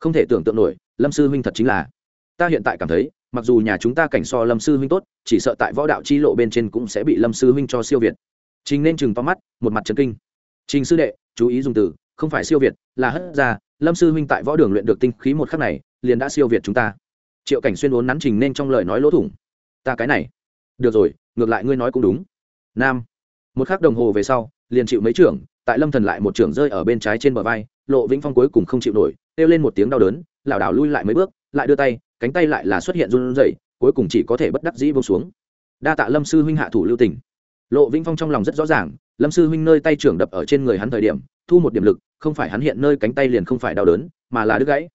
Không thể tưởng tượng nổi, lâm sư huynh thật chính là. Ta hiện tại cảm thấy, mặc dù nhà chúng ta cảnh so lâm sư huynh tốt, chỉ sợ tại võ đạo chi lộ bên trên cũng sẽ bị lâm sư huynh cho siêu việt. Trình nên chừng to mắt, một mặt trấn kinh. Trình sư đệ, chú ý dùng từ, không phải siêu việt, là hất ra lâm sư huynh tại võ đường luyện được tinh khí một khắc này, liền đã siêu việt chúng ta. Triệu cảnh xuyên uốn nắn trình nên trong lời nói lỗ thủng. Ta cái này. Được rồi, ngược lại ngươi nói cũng đúng. Nam. Một khắc đồng hồ về sau, liền chịu mấy trưởng, tại lâm thần lại một trưởng rơi ở bên trái trên bờ vai, lộ vĩnh phong cuối cùng không chịu nổi, kêu lên một tiếng đau đớn, lảo đảo lui lại mấy bước, lại đưa tay, cánh tay lại là xuất hiện run rẩy, cuối cùng chỉ có thể bất đắc dĩ buông xuống. Đa tạ lâm sư huynh hạ thủ lưu tình. Lộ vĩnh phong trong lòng rất rõ ràng, lâm sư huynh nơi tay trưởng đập ở trên người hắn thời điểm thu một điểm lực, không phải hắn hiện nơi cánh tay liền không phải đau đớn, mà là đứt gãy.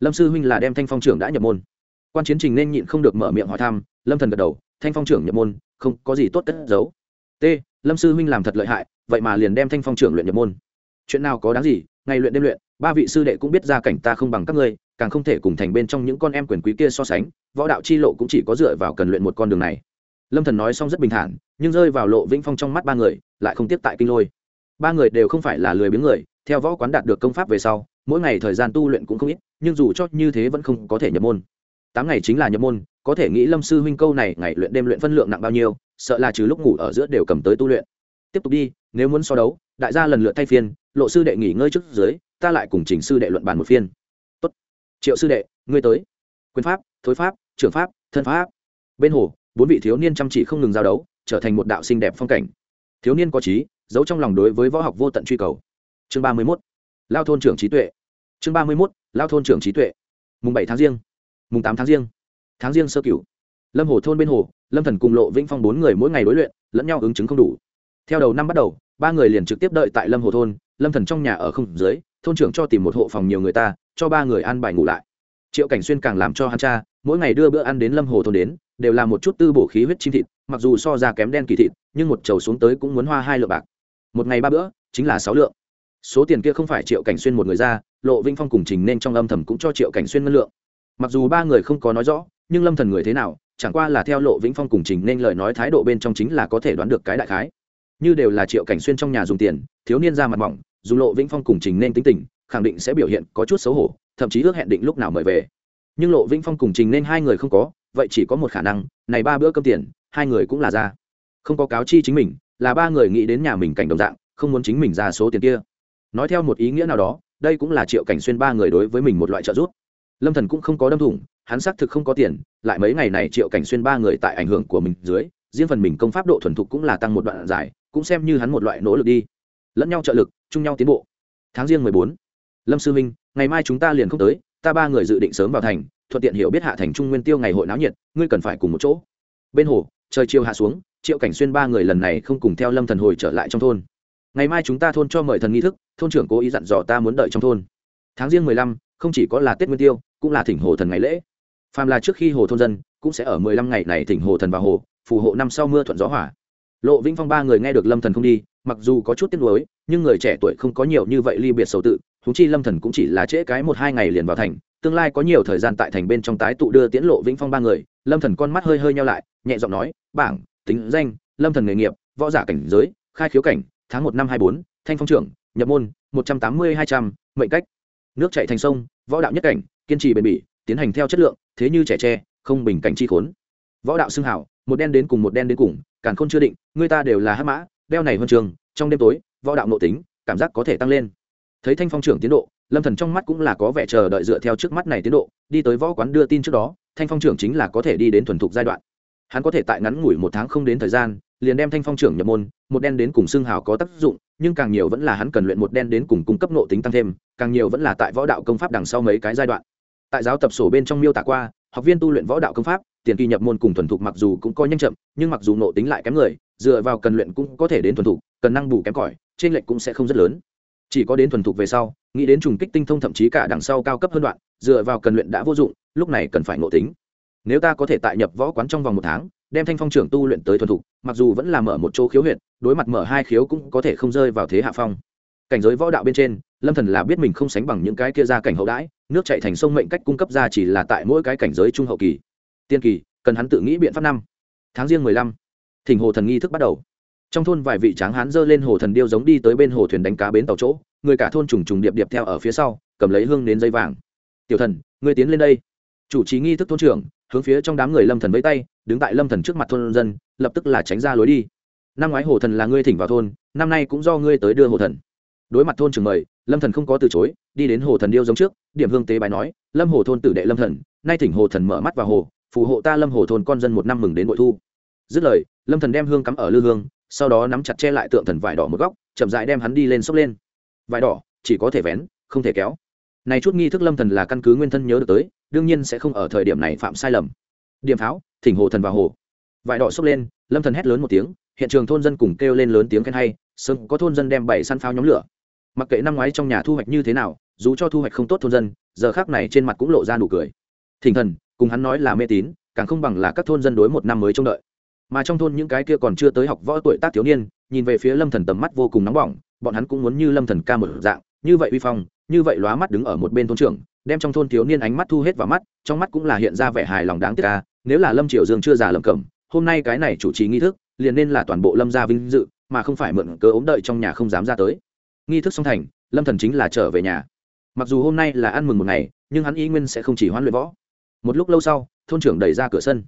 Lâm sư huynh là đem thanh phong trưởng đã nhập môn. Quan chiến trình nên nhịn không được mở miệng hỏi thăm, lâm thần gật đầu, thanh phong trưởng nhập môn, không có gì tốt cất giấu. T, lâm sư huynh làm thật lợi hại, vậy mà liền đem thanh phong trưởng luyện nhập môn. Chuyện nào có đáng gì, ngày luyện đêm luyện, ba vị sư đệ cũng biết ra cảnh ta không bằng các ngươi, càng không thể cùng thành bên trong những con em quyền quý kia so sánh, võ đạo chi lộ cũng chỉ có dựa vào cần luyện một con đường này. Lâm thần nói xong rất bình thản, nhưng rơi vào lộ vĩnh phong trong mắt ba người, lại không tiếp tại kinh lôi ba người đều không phải là lười biếng người, theo võ quán đạt được công pháp về sau, mỗi ngày thời gian tu luyện cũng không ít, nhưng dù cho như thế vẫn không có thể nhập môn. Tám ngày chính là nhập môn, có thể nghĩ lâm sư huynh câu này, ngày luyện đêm luyện phân lượng nặng bao nhiêu, sợ là trừ lúc ngủ ở giữa đều cầm tới tu luyện. Tiếp tục đi, nếu muốn so đấu, đại gia lần lượt thay phiên, lộ sư đệ nghỉ ngơi trước dưới, ta lại cùng chỉnh sư đệ luận bàn một phiên. Tốt. Triệu sư đệ, ngươi tới. Quyền pháp, thối pháp, trưởng pháp, thân pháp. Bên hồ, bốn vị thiếu niên chăm chỉ không ngừng giao đấu, trở thành một đạo sinh đẹp phong cảnh. Thiếu niên có trí giấu trong lòng đối với võ học vô tận truy cầu. Chương ba mươi mốt, lao thôn trưởng trí tuệ. Chương ba mươi mốt, lao thôn trưởng trí tuệ. Mùng bảy tháng riêng mùng tám tháng riêng tháng riêng sơ cửu. Lâm hồ thôn bên hồ, lâm thần cùng lộ vĩnh phong bốn người mỗi ngày đối luyện, lẫn nhau ứng chứng không đủ. Theo đầu năm bắt đầu, ba người liền trực tiếp đợi tại lâm hồ thôn, lâm thần trong nhà ở không dưới, thôn trưởng cho tìm một hộ phòng nhiều người ta, cho ba người ăn bài ngủ lại. Triệu cảnh xuyên càng làm cho hắn cha, mỗi ngày đưa bữa ăn đến lâm hồ thôn đến, đều là một chút tư bổ khí huyết chim thịt, mặc dù so ra kém đen kỳ thịt, nhưng một chầu xuống tới cũng muốn hoa hai lượng bạc một ngày ba bữa, chính là sáu lượng. Số tiền kia không phải triệu cảnh xuyên một người ra, lộ vinh phong cùng trình nên trong âm thầm cũng cho triệu cảnh xuyên ngân lượng. Mặc dù ba người không có nói rõ, nhưng lâm thần người thế nào, chẳng qua là theo lộ vĩnh phong cùng trình nên lời nói thái độ bên trong chính là có thể đoán được cái đại khái. Như đều là triệu cảnh xuyên trong nhà dùng tiền, thiếu niên ra mặt mỏng, dù lộ vĩnh phong cùng trình nên tính tình, khẳng định sẽ biểu hiện có chút xấu hổ, thậm chí ước hẹn định lúc nào mời về. Nhưng lộ vĩnh phong cùng trình nên hai người không có, vậy chỉ có một khả năng, này ba bữa cơm tiền, hai người cũng là ra. Không có cáo chi chính mình là ba người nghĩ đến nhà mình cảnh đồng dạng, không muốn chính mình ra số tiền kia. Nói theo một ý nghĩa nào đó, đây cũng là triệu cảnh xuyên ba người đối với mình một loại trợ giúp. Lâm thần cũng không có đâm thủng, hắn xác thực không có tiền, lại mấy ngày này triệu cảnh xuyên ba người tại ảnh hưởng của mình dưới, riêng phần mình công pháp độ thuần thục cũng là tăng một đoạn dài, cũng xem như hắn một loại nỗ lực đi. Lẫn nhau trợ lực, chung nhau tiến bộ. Tháng riêng mười bốn. Lâm sư minh, ngày mai chúng ta liền không tới, ta ba người dự định sớm vào thành, thuận tiện hiểu biết hạ thành trung nguyên tiêu ngày hội náo nhiệt, ngươi cần phải cùng một chỗ. Bên hồ, trời chiều hạ xuống triệu cảnh xuyên ba người lần này không cùng theo lâm thần hồi trở lại trong thôn. Ngày mai chúng ta thôn cho mời thần nghi thức, thôn trưởng cố ý dặn dò ta muốn đợi trong thôn. Tháng riêng mười lăm, không chỉ có là tết nguyên tiêu, cũng là thỉnh hồ thần ngày lễ. Phàm là trước khi hồ thôn dân, cũng sẽ ở mười lăm ngày này thỉnh hồ thần vào hồ, phù hộ năm sau mưa thuận gió hỏa lộ vĩnh phong ba người nghe được lâm thần không đi, mặc dù có chút tiếc nuối, nhưng người trẻ tuổi không có nhiều như vậy ly biệt sầu tự thúng chi lâm thần cũng chỉ là trễ cái một hai ngày liền vào thành, tương lai có nhiều thời gian tại thành bên trong tái tụ đưa tiễn lộ vĩnh phong ba người. Lâm thần con mắt hơi hơi nhau lại, nhẹ giọng nói, bảng tính danh, lâm thần nghề nghiệp, võ giả cảnh giới, khai khiếu cảnh, tháng một năm hai bốn, thanh phong trưởng, nhập môn, một trăm tám mươi hai trăm, mệnh cách. Nước chạy thành sông, võ đạo nhất cảnh, kiên trì bền bỉ, tiến hành theo chất lượng, thế như trẻ tre, không bình cảnh chi khốn. Võ đạo xưng hảo, một đen đến cùng một đen đến cùng, càn khôn chưa định, người ta đều là hắc mã, đeo này huân trường, trong đêm tối, võ đạo nội tính, cảm giác có thể tăng lên. Thấy thanh phong trưởng tiến độ, lâm thần trong mắt cũng là có vẻ chờ đợi dựa theo trước mắt này tiến độ, đi tới võ quán đưa tin trước đó, thanh phong trưởng chính là có thể đi đến thuần thục giai đoạn hắn có thể tại ngắn ngủi một tháng không đến thời gian, liền đem thanh phong trưởng nhập môn, một đen đến cùng xương hào có tác dụng, nhưng càng nhiều vẫn là hắn cần luyện một đen đến cùng cung cấp nộ tính tăng thêm, càng nhiều vẫn là tại võ đạo công pháp đằng sau mấy cái giai đoạn. Tại giáo tập sổ bên trong miêu tả qua, học viên tu luyện võ đạo công pháp, tiền kỳ nhập môn cùng thuần thục mặc dù cũng coi nhanh chậm, nhưng mặc dù nộ tính lại kém người, dựa vào cần luyện cũng có thể đến thuần thục, cần năng bù kém cỏi trên lệnh cũng sẽ không rất lớn. Chỉ có đến thuần thục về sau, nghĩ đến trùng kích tinh thông thậm chí cả đằng sau cao cấp hơn đoạn, dựa vào cần luyện đã vô dụng, lúc này cần phải nộ tính nếu ta có thể tại nhập võ quán trong vòng một tháng, đem thanh phong trưởng tu luyện tới thuần thục, mặc dù vẫn là mở một chỗ khiếu huyện đối mặt mở hai khiếu cũng có thể không rơi vào thế hạ phong. Cảnh giới võ đạo bên trên, lâm thần là biết mình không sánh bằng những cái kia ra cảnh hậu đãi, nước chạy thành sông mệnh cách cung cấp ra chỉ là tại mỗi cái cảnh giới trung hậu kỳ. Tiên kỳ, cần hắn tự nghĩ biện pháp năm. Tháng riêng mười lăm, thỉnh hồ thần nghi thức bắt đầu. Trong thôn vài vị tráng hán dơ lên hồ thần điêu giống đi tới bên hồ thuyền đánh cá bến tàu chỗ, người cả thôn trùng trùng điệp điệp theo ở phía sau, cầm lấy hương đến dây vàng. Tiểu thần người tiến lên đây. Chủ trì nghi thức thôn trưởng hướng phía trong đám người lâm thần vẫy tay, đứng tại lâm thần trước mặt thôn dân, lập tức là tránh ra lối đi. Năm ngoái hồ thần là ngươi thỉnh vào thôn, năm nay cũng do ngươi tới đưa hồ thần. Đối mặt thôn trưởng mời, lâm thần không có từ chối, đi đến hồ thần điêu giống trước, điểm hương tế bài nói, lâm hồ thôn tử đệ lâm thần, nay thỉnh hồ thần mở mắt vào hồ, phù hộ ta lâm hồ thôn con dân một năm mừng đến bội thu. Dứt lời, lâm thần đem hương cắm ở lư hương, sau đó nắm chặt che lại tượng thần vải đỏ một góc, chậm dại đem hắn đi lên xốc lên. Vải đỏ, chỉ có thể vén, không thể kéo. Này chút nghi thức lâm thần là căn cứ nguyên thân nhớ được tới đương nhiên sẽ không ở thời điểm này phạm sai lầm. Điểm pháo, thỉnh hồ thần vào hồ. Vải đỏ xốc lên, lâm thần hét lớn một tiếng, hiện trường thôn dân cùng kêu lên lớn tiếng khen hay, sớm có thôn dân đem bảy săn pháo nhóm lửa. Mặc kệ năm ngoái trong nhà thu hoạch như thế nào, dù cho thu hoạch không tốt thôn dân, giờ khác này trên mặt cũng lộ ra nụ cười. Thỉnh thần, cùng hắn nói là mê tín, càng không bằng là các thôn dân đối một năm mới trông đợi. Mà trong thôn những cái kia còn chưa tới học võ tuổi tác thiếu niên, nhìn về phía lâm thần tầm mắt vô cùng nóng bỏng, bọn hắn cũng muốn như lâm thần ca một dạng, như vậy uy phong, như vậy lóa mắt đứng ở một bên thôn trưởng đem trong thôn thiếu niên ánh mắt thu hết vào mắt, trong mắt cũng là hiện ra vẻ hài lòng đáng tiếc ca nếu là lâm triều dương chưa già lầm cẩm, hôm nay cái này chủ trì nghi thức, liền nên là toàn bộ lâm gia vinh dự, mà không phải mượn cớ ốm đợi trong nhà không dám ra tới. Nghi thức xong thành, lâm thần chính là trở về nhà. Mặc dù hôm nay là ăn mừng một ngày, nhưng hắn ý nguyên sẽ không chỉ hoãn luyện võ. Một lúc lâu sau, thôn trưởng đẩy ra cửa sân.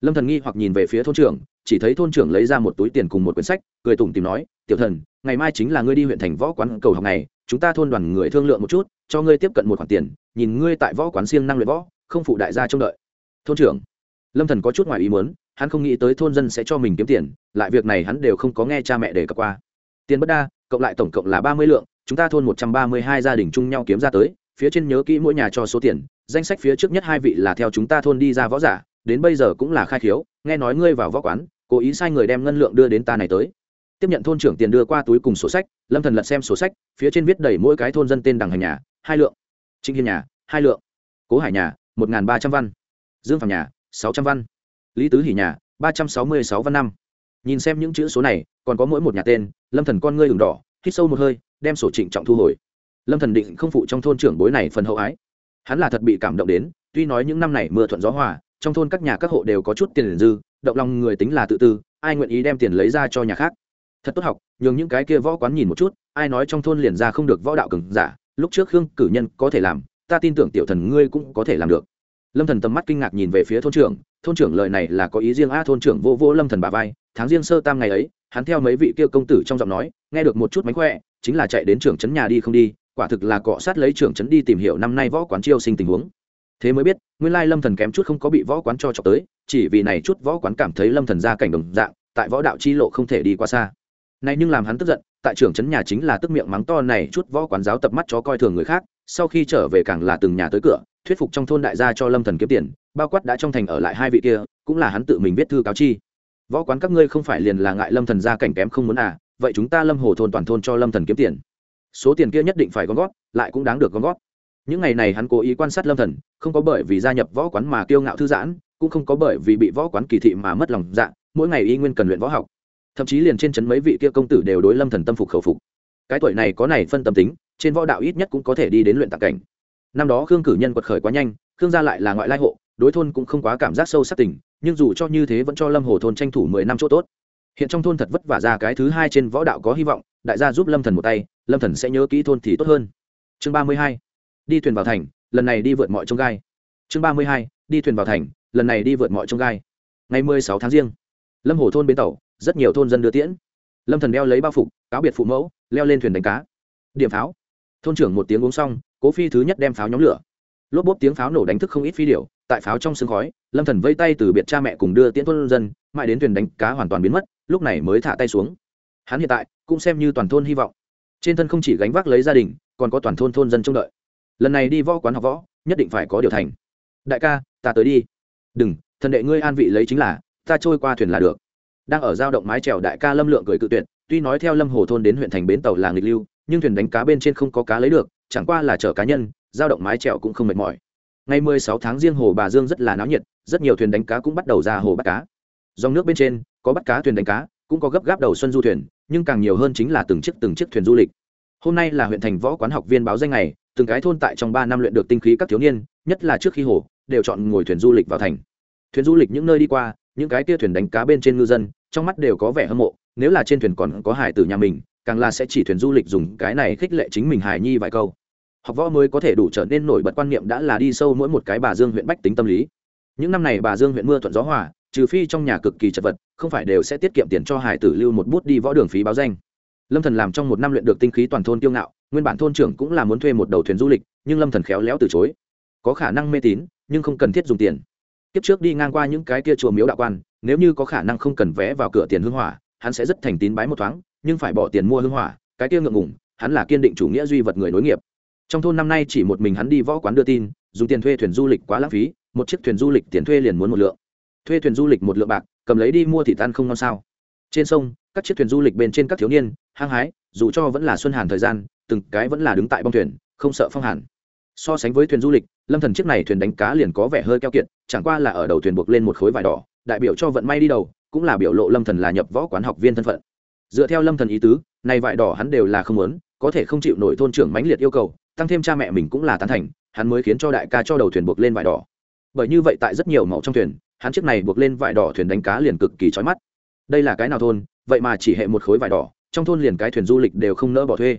Lâm thần nghi hoặc nhìn về phía thôn trưởng, chỉ thấy thôn trưởng lấy ra một túi tiền cùng một quyển sách, cười tủm tìm nói, tiểu thần, ngày mai chính là ngươi đi huyện thành võ quán cầu học này chúng ta thôn đoàn người thương lượng một chút, cho ngươi tiếp cận một khoản tiền nhìn ngươi tại võ quán siêng năng luyện võ, không phụ đại gia trông đợi. Thôn trưởng, lâm thần có chút ngoài ý muốn, hắn không nghĩ tới thôn dân sẽ cho mình kiếm tiền, lại việc này hắn đều không có nghe cha mẹ đề cập qua. Tiền bất đa, cộng lại tổng cộng là ba mươi lượng, chúng ta thôn một trăm ba mươi hai gia đình chung nhau kiếm ra tới, phía trên nhớ kỹ mỗi nhà cho số tiền, danh sách phía trước nhất hai vị là theo chúng ta thôn đi ra võ giả, đến bây giờ cũng là khai khiếu, nghe nói ngươi vào võ quán, cố ý sai người đem ngân lượng đưa đến ta này tới. Tiếp nhận thôn trưởng tiền đưa qua túi cùng sổ sách, lâm thần lật xem sổ sách, phía trên viết đầy mỗi cái thôn dân tên đằng hành nhà, hai lượng trịnh hiên nhà, hai lượng. Cố hải nhà, một n ba trăm văn. Dương phạm nhà, sáu trăm văn. Lý tứ hỉ nhà, ba trăm sáu mươi sáu văn năm. Nhìn xem những chữ số này, còn có mỗi một nhà tên, lâm thần con ngươi ửng đỏ, hít sâu một hơi, đem sổ trịnh trọng thu hồi. Lâm thần định không phụ trong thôn trưởng bối này phần hậu ái. Hắn là thật bị cảm động đến, tuy nói những năm này mưa thuận gió hòa, trong thôn các nhà các hộ đều có chút tiền dư, động lòng người tính là tự tư, ai nguyện ý đem tiền lấy ra cho nhà khác. Thật tốt học, nhường những cái kia võ quán nhìn một chút, ai nói trong thôn liền ra không được võ đạo cường giả lúc trước khương cử nhân có thể làm, ta tin tưởng tiểu thần ngươi cũng có thể làm được. Lâm thần tầm mắt kinh ngạc nhìn về phía thôn trưởng thôn trưởng lời này là có ý riêng a, thôn trưởng vô vô lâm thần bà vai, tháng riêng sơ tam ngày ấy, hắn theo mấy vị kia công tử trong giọng nói, nghe được một chút mánh khỏe, chính là chạy đến trưởng trấn nhà đi không đi, quả thực là cọ sát lấy trưởng trấn đi tìm hiểu năm nay võ quán chiêu sinh tình huống. Thế mới biết, nguyên lai lâm thần kém chút không có bị võ quán cho chọc tới, chỉ vì này chút võ quán cảm thấy lâm thần ra cảnh đồng dạng, tại võ đạo chi lộ không thể đi qua xa. Này nhưng làm hắn tức giận tại trưởng trấn nhà chính là tức miệng mắng to này chút võ quán giáo tập mắt chó coi thường người khác, sau khi trở về càng là từng nhà tới cửa, thuyết phục trong thôn đại gia cho lâm thần kiếm tiền, bao quát đã trong thành ở lại hai vị kia, cũng là hắn tự mình viết thư cáo chi. Võ quán các ngươi không phải liền là ngại lâm thần gia cảnh kém không muốn à vậy chúng ta lâm hồ thôn toàn thôn cho lâm thần kiếm tiền. Số tiền kia nhất định phải gom gót lại cũng đáng được gom gót những ngày này hắn cố ý quan sát lâm thần, không có bởi vì gia nhập võ quán mà kiêu ngạo thư giãn, cũng không có bởi vì bị võ quán kỳ thị mà mất lòng dạ mỗi ngày y nguyên cần luyện võ học thậm chí liền trên chấn mấy vị kia công tử đều đối lâm thần tâm phục khẩu phục. Cái tuổi này có này phân tâm tính, trên võ đạo ít nhất cũng có thể đi đến luyện tạc cảnh. Năm đó khương cử nhân quật khởi quá nhanh, khương gia lại là ngoại lai hộ, đối thôn cũng không quá cảm giác sâu sắc tình, nhưng dù cho như thế vẫn cho lâm hồ thôn tranh thủ mười năm chỗ tốt. Hiện trong thôn thật vất vả ra cái thứ hai trên võ đạo có hy vọng, đại gia giúp lâm thần một tay, lâm thần sẽ nhớ kỹ thôn thì tốt hơn. Chương ba mươi hai, đi thuyền vào thành, lần này đi vượt mọi trông gai. Chương ba mươi hai, đi thuyền vào thành, lần này đi vượt mọi trông gai. Ngày mười sáu tháng riêng, lâm hồ thôn bến tàu rất nhiều thôn dân đưa tiễn. Lâm thần đeo lấy bao phục, cáo biệt phụ mẫu, leo lên thuyền đánh cá. Điểm pháo. Thôn trưởng một tiếng uống xong, cố phi thứ nhất đem pháo nhóm lửa. Lốp bốp tiếng pháo nổ đánh thức không ít phi điểu, tại pháo trong sương khói, lâm thần vây tay từ biệt cha mẹ cùng đưa tiễn thôn dân, mãi đến thuyền đánh cá hoàn toàn biến mất, lúc này mới thả tay xuống. Hắn hiện tại cũng xem như toàn thôn hy vọng. Trên thân không chỉ gánh vác lấy gia đình, còn có toàn thôn thôn dân trông đợi. Lần này đi võ quán học võ, nhất định phải có điều thành. Đại ca, ta tới đi. Đừng, thần đệ ngươi an vị lấy chính là, ta trôi qua thuyền là được đang ở giao động mái trèo đại ca lâm lượng cười cự tuyệt, tuy nói theo lâm hồ thôn đến huyện thành bến tàu là nghịch lưu, nhưng thuyền đánh cá bên trên không có cá lấy được, chẳng qua là chở cá nhân, giao động mái trèo cũng không mệt mỏi. Ngày mười sáu tháng riêng hồ bà dương rất là náo nhiệt, rất nhiều thuyền đánh cá cũng bắt đầu ra hồ bắt cá. Dòng nước bên trên, có bắt cá thuyền đánh cá, cũng có gấp gáp đầu xuân du thuyền, nhưng càng nhiều hơn chính là từng chiếc từng chiếc thuyền du lịch. Hôm nay là huyện thành võ quán học viên báo danh này từng cái thôn tại trong ba năm luyện được tinh khí các thiếu niên, nhất là trước khi hồ, đều chọn ngồi thuyền du lịch vào thành. Thuyền du lịch những nơi đi qua những cái kia thuyền đánh cá bên trên ngư dân, trong mắt đều có vẻ hâm mộ, nếu là trên thuyền còn có hải tử nhà mình, càng là sẽ chỉ thuyền du lịch dùng cái này khích lệ chính mình hài nhi vài câu. Học võ mới có thể đủ trở nên nổi bật quan niệm đã là đi sâu mỗi một cái bà dương huyện bách tính tâm lý. Những năm này bà dương huyện mưa thuận gió hòa, trừ phi trong nhà cực kỳ chật vật, không phải đều sẽ tiết kiệm tiền cho hải tử lưu một bút đi võ đường phí báo danh. Lâm thần làm trong một năm luyện được tinh khí toàn thôn tiêu ngạo, nguyên bản thôn trưởng cũng là muốn thuê một đầu thuyền du lịch, nhưng lâm thần khéo léo từ chối. Có khả năng mê tín, nhưng không cần thiết dùng tiền kiếp trước đi ngang qua những cái kia chùa miếu đạo quan, nếu như có khả năng không cần vé vào cửa tiền hương hỏa, hắn sẽ rất thành tín bái một thoáng, nhưng phải bỏ tiền mua hương hỏa, cái kia ngượng ngủng hắn là kiên định chủ nghĩa duy vật người nối nghiệp. Trong thôn năm nay chỉ một mình hắn đi võ quán đưa tin, dùng tiền thuê thuyền du lịch quá lãng phí, một chiếc thuyền du lịch tiền thuê liền muốn một lượng. Thuê thuyền du lịch một lượng bạc, cầm lấy đi mua thịt ăn không ngon sao. Trên sông, các chiếc thuyền du lịch bên trên các thiếu niên, hăng hái, dù cho vẫn là xuân hàn thời gian, từng cái vẫn là đứng tại bong thuyền, không sợ phong hàn so sánh với thuyền du lịch, lâm thần chiếc này thuyền đánh cá liền có vẻ hơi keo kiệt, chẳng qua là ở đầu thuyền buộc lên một khối vải đỏ, đại biểu cho vận may đi đầu, cũng là biểu lộ lâm thần là nhập võ quán học viên thân phận. Dựa theo lâm thần ý tứ, này vải đỏ hắn đều là không muốn, có thể không chịu nổi thôn trưởng mãnh liệt yêu cầu, tăng thêm cha mẹ mình cũng là tán thành, hắn mới khiến cho đại ca cho đầu thuyền buộc lên vải đỏ. Bởi như vậy tại rất nhiều màu trong thuyền, hắn chiếc này buộc lên vải đỏ thuyền đánh cá liền cực kỳ chói mắt. Đây là cái nào thôn? Vậy mà chỉ hệ một khối vải đỏ, trong thôn liền cái thuyền du lịch đều không nỡ bỏ thuê.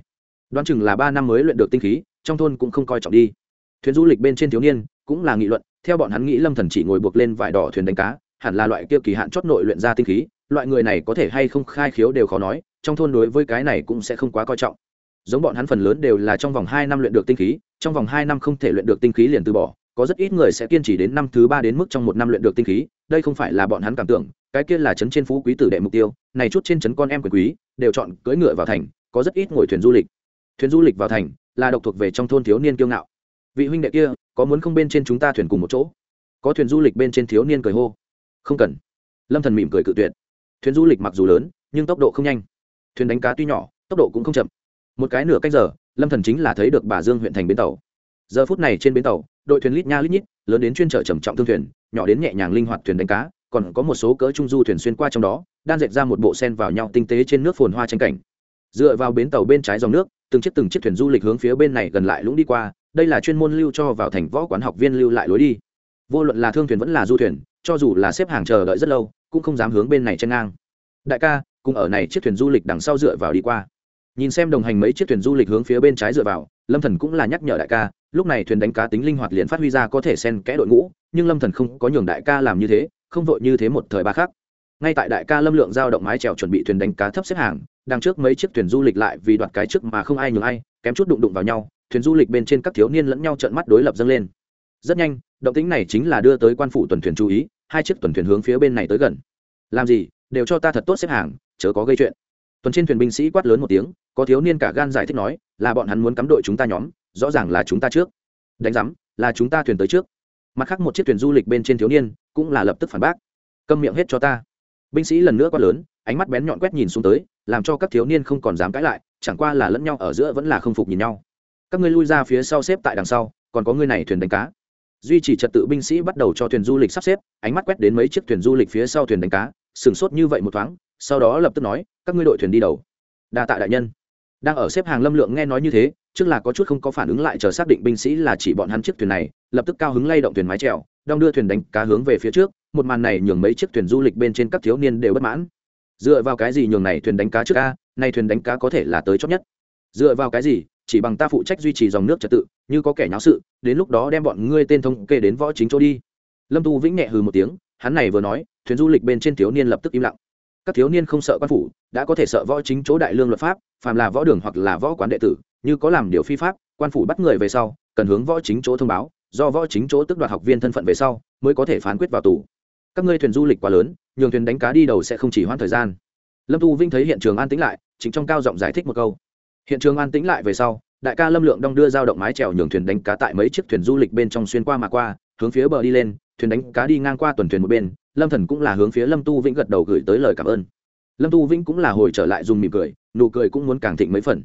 Đoán chừng là ba năm mới luyện được tinh khí trong thôn cũng không coi trọng đi. Thuyền du lịch bên trên thiếu niên cũng là nghị luận, theo bọn hắn nghĩ lâm thần chỉ ngồi buộc lên vải đỏ thuyền đánh cá, hẳn là loại kia kỳ hạn chót nội luyện ra tinh khí, loại người này có thể hay không khai khiếu đều khó nói, trong thôn đối với cái này cũng sẽ không quá coi trọng. Giống bọn hắn phần lớn đều là trong vòng hai năm luyện được tinh khí, trong vòng hai năm không thể luyện được tinh khí liền từ bỏ, có rất ít người sẽ kiên trì đến năm thứ ba đến mức trong một năm luyện được tinh khí, đây không phải là bọn hắn cảm tưởng, cái kia là chấn trên phú quý tử đệ mục tiêu, này chút trên chấn con em quyền quý, đều chọn cưỡi ngựa vào thành, có rất ít ngồi thuyền du lịch. Thuyền du lịch vào thành là độc thuộc về trong thôn thiếu niên kiêu ngạo. Vị huynh đệ kia, có muốn không bên trên chúng ta thuyền cùng một chỗ? Có thuyền du lịch bên trên thiếu niên cười hô. Không cần. Lâm thần mỉm cười cự tuyệt. Thuyền du lịch mặc dù lớn, nhưng tốc độ không nhanh. Thuyền đánh cá tuy nhỏ, tốc độ cũng không chậm. Một cái nửa cách giờ, lâm thần chính là thấy được bà dương huyện thành bến tàu. Giờ phút này trên bến tàu, đội thuyền lít nha lít nhít, lớn đến chuyên chở trầm trọng thương thuyền, nhỏ đến nhẹ nhàng linh hoạt thuyền đánh cá, còn có một số cỡ trung du thuyền xuyên qua trong đó đang dệt ra một bộ sen vào nhau tinh tế trên nước phồn hoa tranh cảnh dựa vào bến tàu bên trái dòng nước, từng chiếc từng chiếc thuyền du lịch hướng phía bên này gần lại lũng đi qua, đây là chuyên môn lưu cho vào thành võ quán học viên lưu lại lối đi. Vô luận là thương thuyền vẫn là du thuyền, cho dù là xếp hàng chờ đợi rất lâu, cũng không dám hướng bên này chen ngang. Đại ca, cùng ở này chiếc thuyền du lịch đằng sau dựa vào đi qua. Nhìn xem đồng hành mấy chiếc thuyền du lịch hướng phía bên trái dựa vào, lâm thần cũng là nhắc nhở đại ca, lúc này thuyền đánh cá tính linh hoạt liền phát huy ra có thể xen kẽ đội ngũ, nhưng lâm thần không có nhường đại ca làm như thế, không vội như thế một thời ba khác ngay tại đại ca lâm lượng giao động mái chèo chuẩn bị thuyền đánh cá thấp xếp hàng đằng trước mấy chiếc thuyền du lịch lại vì đoạt cái trước mà không ai nhường ai, kém chút đụng đụng vào nhau, thuyền du lịch bên trên các thiếu niên lẫn nhau trợn mắt đối lập dâng lên. Rất nhanh, động tính này chính là đưa tới quan phủ tuần thuyền chú ý, hai chiếc tuần thuyền hướng phía bên này tới gần. Làm gì, đều cho ta thật tốt xếp hàng, chớ có gây chuyện. Tuần trên thuyền binh sĩ quát lớn một tiếng, có thiếu niên cả gan giải thích nói, là bọn hắn muốn cắm đội chúng ta nhóm, rõ ràng là chúng ta trước. Đánh giám, là chúng ta thuyền tới trước. Mặt khác một chiếc thuyền du lịch bên trên thiếu niên, cũng là lập tức phản bác. Câm miệng hết cho ta. Binh sĩ lần nữa quát lớn ánh mắt bén nhọn quét nhìn xuống tới, làm cho các thiếu niên không còn dám cãi lại, chẳng qua là lẫn nhau ở giữa vẫn là không phục nhìn nhau. Các ngươi lui ra phía sau xếp tại đằng sau, còn có ngươi này thuyền đánh cá. Duy trì trật tự binh sĩ bắt đầu cho thuyền du lịch sắp xếp, ánh mắt quét đến mấy chiếc thuyền du lịch phía sau thuyền đánh cá sửng sốt như vậy một thoáng, sau đó lập tức nói, các ngươi đội thuyền đi đầu. Đa tạ đại nhân. Đang ở xếp hàng lâm lượng nghe nói như thế, trước là có chút không có phản ứng lại chờ xác định binh sĩ là chỉ bọn hắn chiếc thuyền này, lập tức cao hứng lay động thuyền mái trèo đong đưa thuyền đánh cá hướng về phía trước, một màn này nhường mấy chiếc thuyền du lịch bên trên các thiếu niên đều bất mãn dựa vào cái gì nhường này thuyền đánh cá trước a, nay thuyền đánh cá có thể là tới chót nhất? Dựa vào cái gì, chỉ bằng ta phụ trách duy trì dòng nước trật tự, như có kẻ nháo sự, đến lúc đó đem bọn ngươi tên thông kê đến võ chính chỗ đi. Lâm tu vĩnh nhẹ hừ một tiếng, hắn này vừa nói, thuyền du lịch bên trên thiếu niên lập tức im lặng. Các thiếu niên không sợ quan phủ, đã có thể sợ võ chính chỗ đại lương luật pháp, phàm là võ đường hoặc là võ quán đệ tử, như có làm điều phi pháp, quan phủ bắt người về sau, cần hướng võ chính chỗ thông báo, do võ chính chỗ tức đoạt học viên thân phận về sau, mới có thể phán quyết vào tù các ngươi thuyền du lịch quá lớn, nhường thuyền đánh cá đi đầu sẽ không chỉ hoãn thời gian. Lâm tu vinh thấy hiện trường an tĩnh lại, chính trong cao giọng giải thích một câu. Hiện trường an tĩnh lại về sau, đại ca lâm lượng đong đưa dao động mái trèo nhường thuyền đánh cá tại mấy chiếc thuyền du lịch bên trong xuyên qua mà qua, hướng phía bờ đi lên, thuyền đánh cá đi ngang qua tuần thuyền một bên, lâm thần cũng là hướng phía lâm tu vĩnh gật đầu gửi tới lời cảm ơn. Lâm tu vĩnh cũng là hồi trở lại dùng mỉm cười, nụ cười cũng muốn càng thịnh mấy phần.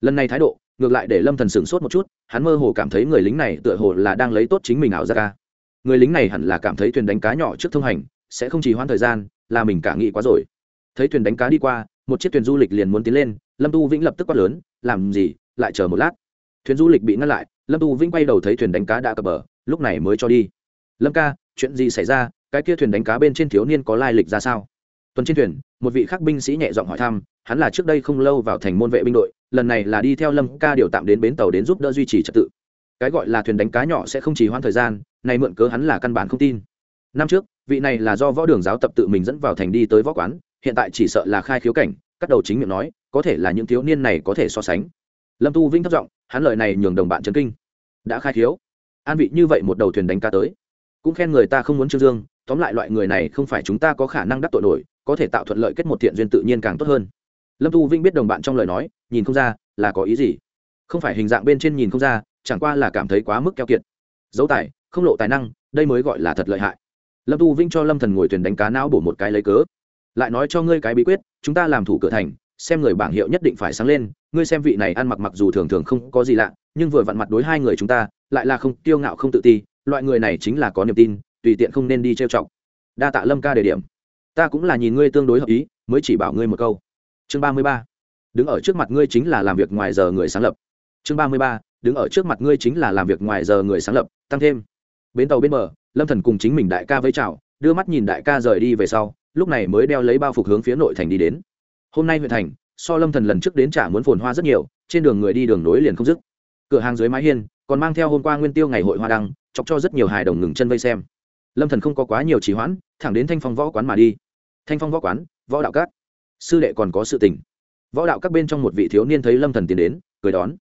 Lần này thái độ, ngược lại để lâm thần sửng sốt một chút, hắn mơ hồ cảm thấy người lính này tựa hồ là đang lấy tốt chính mình ảo ra ca người lính này hẳn là cảm thấy thuyền đánh cá nhỏ trước thông hành, sẽ không chỉ hoãn thời gian, là mình cả nghĩ quá rồi. Thấy thuyền đánh cá đi qua, một chiếc thuyền du lịch liền muốn tiến lên, lâm tu vĩnh lập tức quát lớn, làm gì? Lại chờ một lát. Thuyền du lịch bị ngăn lại, lâm tu vĩnh quay đầu thấy thuyền đánh cá đã cập bờ, lúc này mới cho đi. Lâm ca, chuyện gì xảy ra? Cái kia thuyền đánh cá bên trên thiếu niên có lai lịch ra sao? Tuần trên thuyền, một vị khắc binh sĩ nhẹ giọng hỏi thăm, hắn là trước đây không lâu vào thành môn vệ binh đội, lần này là đi theo lâm ca điều tạm đến bến tàu đến giúp đỡ duy trì trật tự cái gọi là thuyền đánh cá nhỏ sẽ không chỉ hoãn thời gian, này mượn cớ hắn là căn bản không tin. Năm trước, vị này là do võ đường giáo tập tự mình dẫn vào thành đi tới võ quán, hiện tại chỉ sợ là khai khiếu cảnh, cắt đầu chính miệng nói, có thể là những thiếu niên này có thể so sánh. Lâm tu vinh thất giọng, hắn lời này nhường đồng bạn trấn kinh. Đã khai khiếu. An vị như vậy một đầu thuyền đánh cá tới. Cũng khen người ta không muốn trương dương, tóm lại loại người này không phải chúng ta có khả năng đắc tội nổi, có thể tạo thuận lợi kết một thiện duyên tự nhiên càng tốt hơn. Lâm tu vinh biết đồng bạn trong lời nói, nhìn không ra là có ý gì. Không phải hình dạng bên trên nhìn không ra chẳng qua là cảm thấy quá mức keo kiệt. Dấu tài, không lộ tài năng, đây mới gọi là thật lợi hại. Lâm tu vinh cho lâm thần ngồi thuyền đánh cá não bổ một cái lấy cớ. Lại nói cho ngươi cái bí quyết, chúng ta làm thủ cửa thành, xem người bảng hiệu nhất định phải sáng lên, ngươi xem vị này ăn mặc mặc dù thường thường không có gì lạ, nhưng vừa vặn mặt đối hai người chúng ta, lại là không, kiêu ngạo không tự ti, loại người này chính là có niềm tin, tùy tiện không nên đi trêu chọc. Đa tạ lâm ca đề điểm. Ta cũng là nhìn ngươi tương đối hợp ý, mới chỉ bảo ngươi một câu. Chương ba mươi ba. Đứng ở trước mặt ngươi chính là làm việc ngoài giờ người sáng lập. Chương ba mươi ba đứng ở trước mặt ngươi chính là làm việc ngoài giờ người sáng lập, tăng thêm. Bến tàu bên bờ, lâm thần cùng chính mình đại ca với chào, đưa mắt nhìn đại ca rời đi về sau, lúc này mới đeo lấy bao phục hướng phía nội thành đi đến. Hôm nay huyện thành, so lâm thần lần trước đến trả muốn phồn hoa rất nhiều, trên đường người đi đường nối liền không dứt. Cửa hàng dưới mái hiên, còn mang theo hôm qua nguyên tiêu ngày hội hoa đăng, chọc cho rất nhiều hài đồng ngừng chân vây xem. Lâm thần không có quá nhiều trì hoãn, thẳng đến thanh phong võ quán mà đi. Thanh phong võ quán, võ đạo các. Sư đệ còn có sự tình. Võ đạo các bên trong một vị thiếu niên thấy lâm thần tiến đến, cười đón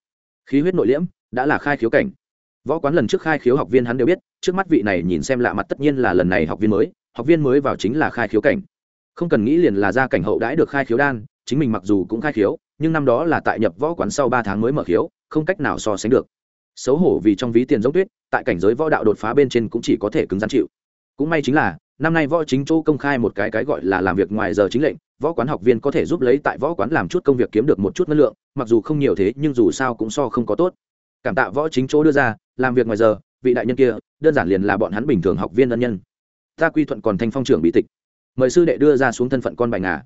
khí huyết nội liễm, đã là khai khiếu cảnh. Võ quán lần trước khai khiếu học viên hắn đều biết, trước mắt vị này nhìn xem lạ mặt tất nhiên là lần này học viên mới, học viên mới vào chính là khai khiếu cảnh. Không cần nghĩ liền là ra cảnh hậu đãi được khai khiếu đan, chính mình mặc dù cũng khai khiếu, nhưng năm đó là tại nhập võ quán sau ba tháng mới mở khiếu, không cách nào so sánh được. Xấu hổ vì trong ví tiền giống tuyết, tại cảnh giới võ đạo đột phá bên trên cũng chỉ có thể cứng rắn chịu. Cũng may chính là năm nay võ chính châu công khai một cái cái gọi là làm việc ngoài giờ chính lệnh, võ quán học viên có thể giúp lấy tại võ quán làm chút công việc kiếm được một chút năng lượng, mặc dù không nhiều thế, nhưng dù sao cũng so không có tốt. Cảm tạ võ chính chỗ đưa ra, làm việc ngoài giờ, vị đại nhân kia, đơn giản liền là bọn hắn bình thường học viên ân nhân. Ta quy thuận còn thanh phong trưởng bị tịch. Mời sư đệ đưa ra xuống thân phận con bài ngà.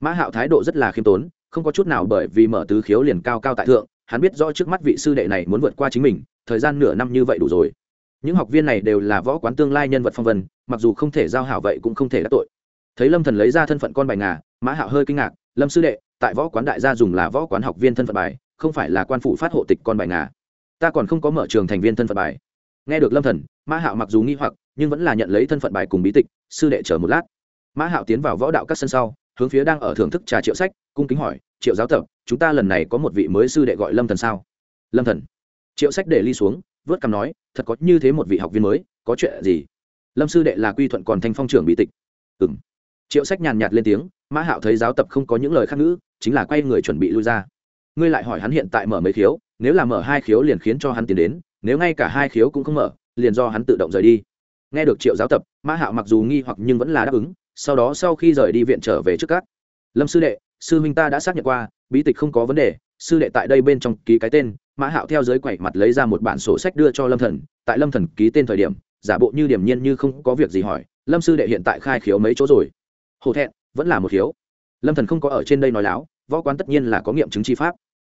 Mã hạo thái độ rất là khiêm tốn, không có chút nào bởi vì mở tứ khiếu liền cao cao tại thượng, hắn biết rõ trước mắt vị sư đệ này muốn vượt qua chính mình, thời gian nửa năm như vậy đủ rồi những học viên này đều là võ quán tương lai nhân vật phong vân, mặc dù không thể giao hảo vậy cũng không thể đắc tội. Thấy lâm thần lấy ra thân phận con bài ngà, mã hạo hơi kinh ngạc, lâm sư đệ, tại võ quán đại gia dùng là võ quán học viên thân phận bài, không phải là quan phủ phát hộ tịch con bài ngà. Ta còn không có mở trường thành viên thân phận bài. Nghe được lâm thần, mã hạo mặc dù nghi hoặc, nhưng vẫn là nhận lấy thân phận bài cùng bí tịch, sư đệ chờ một lát. Mã hạo tiến vào võ đạo các sân sau, hướng phía đang ở thưởng thức trà triệu sách, cung kính hỏi, triệu giáo tập, chúng ta lần này có một vị mới sư đệ gọi lâm thần sao? Lâm thần. Triệu sách để ly xuống vớt cằm nói, thật có như thế một vị học viên mới, có chuyện gì? Lâm sư đệ là quy thuận còn thanh phong trưởng bị tịch. Ừng triệu sách nhàn nhạt lên tiếng, mã hạo thấy giáo tập không có những lời khác ngữ, chính là quay người chuẩn bị lui ra. Ngươi lại hỏi hắn hiện tại mở mấy khiếu, nếu là mở hai khiếu liền khiến cho hắn tiến đến, nếu ngay cả hai khiếu cũng không mở, liền do hắn tự động rời đi. Nghe được triệu giáo tập, mã hạo mặc dù nghi hoặc nhưng vẫn là đáp ứng, sau đó sau khi rời đi viện trở về trước các lâm sư đệ, sư huynh ta đã xác nhận qua, bí tịch không có vấn đề, sư đệ tại đây bên trong ký cái tên mã hạo theo giới quẩy mặt lấy ra một bản sổ sách đưa cho lâm thần, tại lâm thần ký tên thời điểm, giả bộ như điểm nhiên như không có việc gì hỏi, lâm sư đệ hiện tại khai khiếu mấy chỗ rồi? Hổ thẹn, vẫn là một khiếu. Lâm thần không có ở trên đây nói láo, võ quán tất nhiên là có nghiệm chứng chi pháp.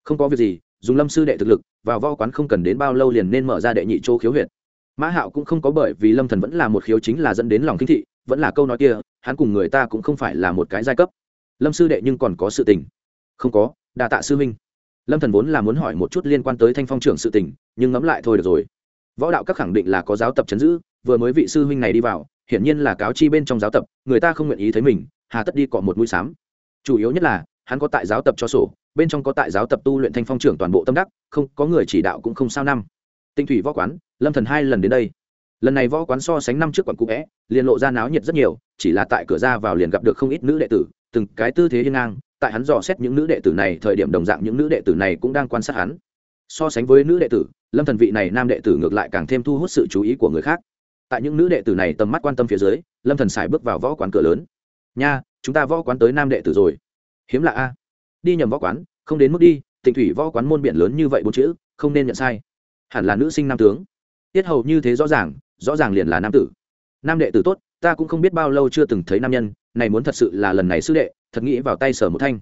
Không có việc gì, dùng lâm sư đệ thực lực, vào võ quán không cần đến bao lâu liền nên mở ra đệ nhị chỗ khiếu huyệt. Mã hạo cũng không có bởi vì lâm thần vẫn là một khiếu chính là dẫn đến lòng kinh thị, vẫn là câu nói kia, hắn cùng người ta cũng không phải là một cái giai cấp. Lâm sư đệ nhưng còn có sự tình. Không có, đa tạ sư huynh lâm thần vốn là muốn hỏi một chút liên quan tới thanh phong trưởng sự tình, nhưng ngẫm lại thôi được rồi. Võ đạo các khẳng định là có giáo tập chấn giữ, vừa mới vị sư huynh này đi vào, hiển nhiên là cáo chi bên trong giáo tập, người ta không nguyện ý thấy mình, hà tất đi cọ một mũi xám chủ yếu nhất là, hắn có tại giáo tập cho sổ, bên trong có tại giáo tập tu luyện thanh phong trưởng toàn bộ tâm đắc, không, có người chỉ đạo cũng không sao năm. Tinh thủy võ quán, lâm thần hai lần đến đây. Lần này võ quán so sánh năm trước quận cũ vẽ liền lộ ra náo nhiệt rất nhiều, chỉ là tại cửa ra vào liền gặp được không ít nữ đệ tử, từng cái tư thế hiên ngang tại hắn dò xét những nữ đệ tử này thời điểm đồng dạng những nữ đệ tử này cũng đang quan sát hắn. So sánh với nữ đệ tử, lâm thần vị này nam đệ tử ngược lại càng thêm thu hút sự chú ý của người khác. Tại những nữ đệ tử này tầm mắt quan tâm phía dưới, lâm thần xài bước vào võ quán cửa lớn. Nha, chúng ta võ quán tới nam đệ tử rồi. Hiếm lạ a. Đi nhầm võ quán, không đến mức đi, tịnh thủy võ quán môn biển lớn như vậy bốn chữ, không nên nhận sai. Hẳn là nữ sinh nam tướng. Tiết hầu như thế rõ ràng rõ ràng liền là nam tử. Nam đệ tử tốt, ta cũng không biết bao lâu chưa từng thấy nam nhân này muốn thật sự là lần này sư đệ, thật nghĩ vào tay sở một thanh.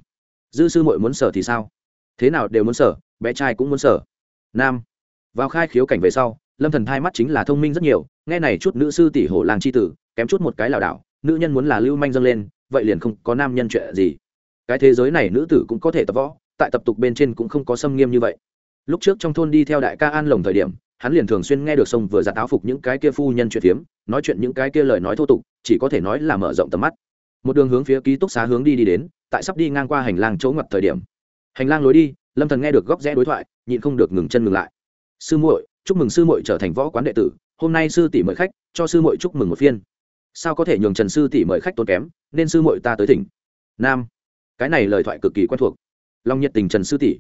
Dư sư muội muốn sở thì sao? Thế nào đều muốn sở, bé trai cũng muốn sở. Nam. Vào khai khiếu cảnh về sau, lâm thần hai mắt chính là thông minh rất nhiều, nghe này chút nữ sư tỷ hổ làng chi tử, kém chút một cái lảo đảo, nữ nhân muốn là lưu manh dâng lên, vậy liền không có nam nhân chuyện gì. Cái thế giới này nữ tử cũng có thể tập võ, tại tập tục bên trên cũng không có xâm nghiêm như vậy. Lúc trước trong thôn đi theo đại ca an lồng thời điểm, hắn liền thường xuyên nghe được sông vừa giặt áo phục những cái kia phu nhân chuyện phiếm, nói chuyện những cái kia lời nói thô tục, chỉ có thể nói là mở rộng tầm mắt một đường hướng phía ký túc xá hướng đi đi đến, tại sắp đi ngang qua hành lang chỗ ngặt thời điểm. Hành lang lối đi, lâm thần nghe được góc rẽ đối thoại, nhịn không được ngừng chân ngừng lại. Sư muội, chúc mừng sư muội trở thành võ quán đệ tử, hôm nay sư tỷ mời khách, cho sư muội chúc mừng một phiên. Sao có thể nhường trần sư tỷ mời khách tốn kém, nên sư muội ta tới thỉnh. Nam. Cái này lời thoại cực kỳ quen thuộc. Long nhiệt tình trần sư tỷ.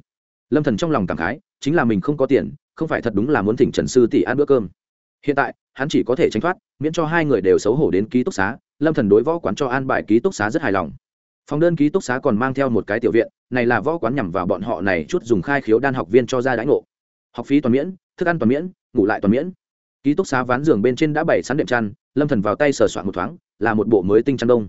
Lâm thần trong lòng cảm khái, chính là mình không có tiền, không phải thật đúng là muốn thỉnh trần sư tỷ ăn bữa cơm hiện tại, hắn chỉ có thể tránh thoát, miễn cho hai người đều xấu hổ đến ký túc xá, lâm thần đối võ quán cho an bài ký túc xá rất hài lòng. Phòng đơn ký túc xá còn mang theo một cái tiểu viện, này là võ quán nhằm vào bọn họ này chút dùng khai khiếu đan học viên cho ra đãi ngộ. Học phí toàn miễn, thức ăn toàn miễn, ngủ lại toàn miễn. Ký túc xá ván giường bên trên đã bày sẵn đệm chăn, lâm thần vào tay sờ soạn một thoáng, là một bộ mới tinh chăn đông.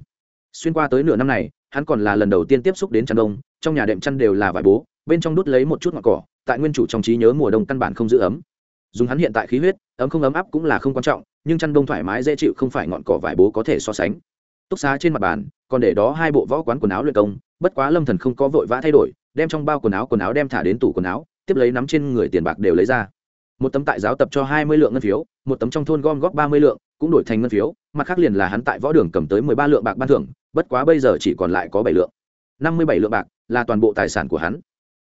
Xuyên qua tới nửa năm này, hắn còn là lần đầu tiên tiếp xúc đến chăn đông, trong nhà đệm chăn đều là vải bố, bên trong đút lấy một chút ngọn cỏ, tại nguyên chủ trong trí nhớ mùa đông căn bản không giữ ấm dùng hắn hiện tại khí huyết, ấm không ấm áp cũng là không quan trọng, nhưng chăn đông thoải mái dễ chịu không phải ngọn cỏ vải bố có thể so sánh. Túc xá trên mặt bàn, còn để đó hai bộ võ quán quần áo luyện công, bất quá lâm thần không có vội vã thay đổi, đem trong bao quần áo quần áo đem thả đến tủ quần áo, tiếp lấy nắm trên người tiền bạc đều lấy ra. Một tấm tại giáo tập cho hai mươi lượng ngân phiếu, một tấm trong thôn gom góp ba mươi lượng, cũng đổi thành ngân phiếu, mặt khác liền là hắn tại võ đường cầm tới mười ba lượng bạc ban thưởng, bất quá bây giờ chỉ còn lại có bảy lượng. Năm mươi bảy lượng bạc là toàn bộ tài sản của hắn.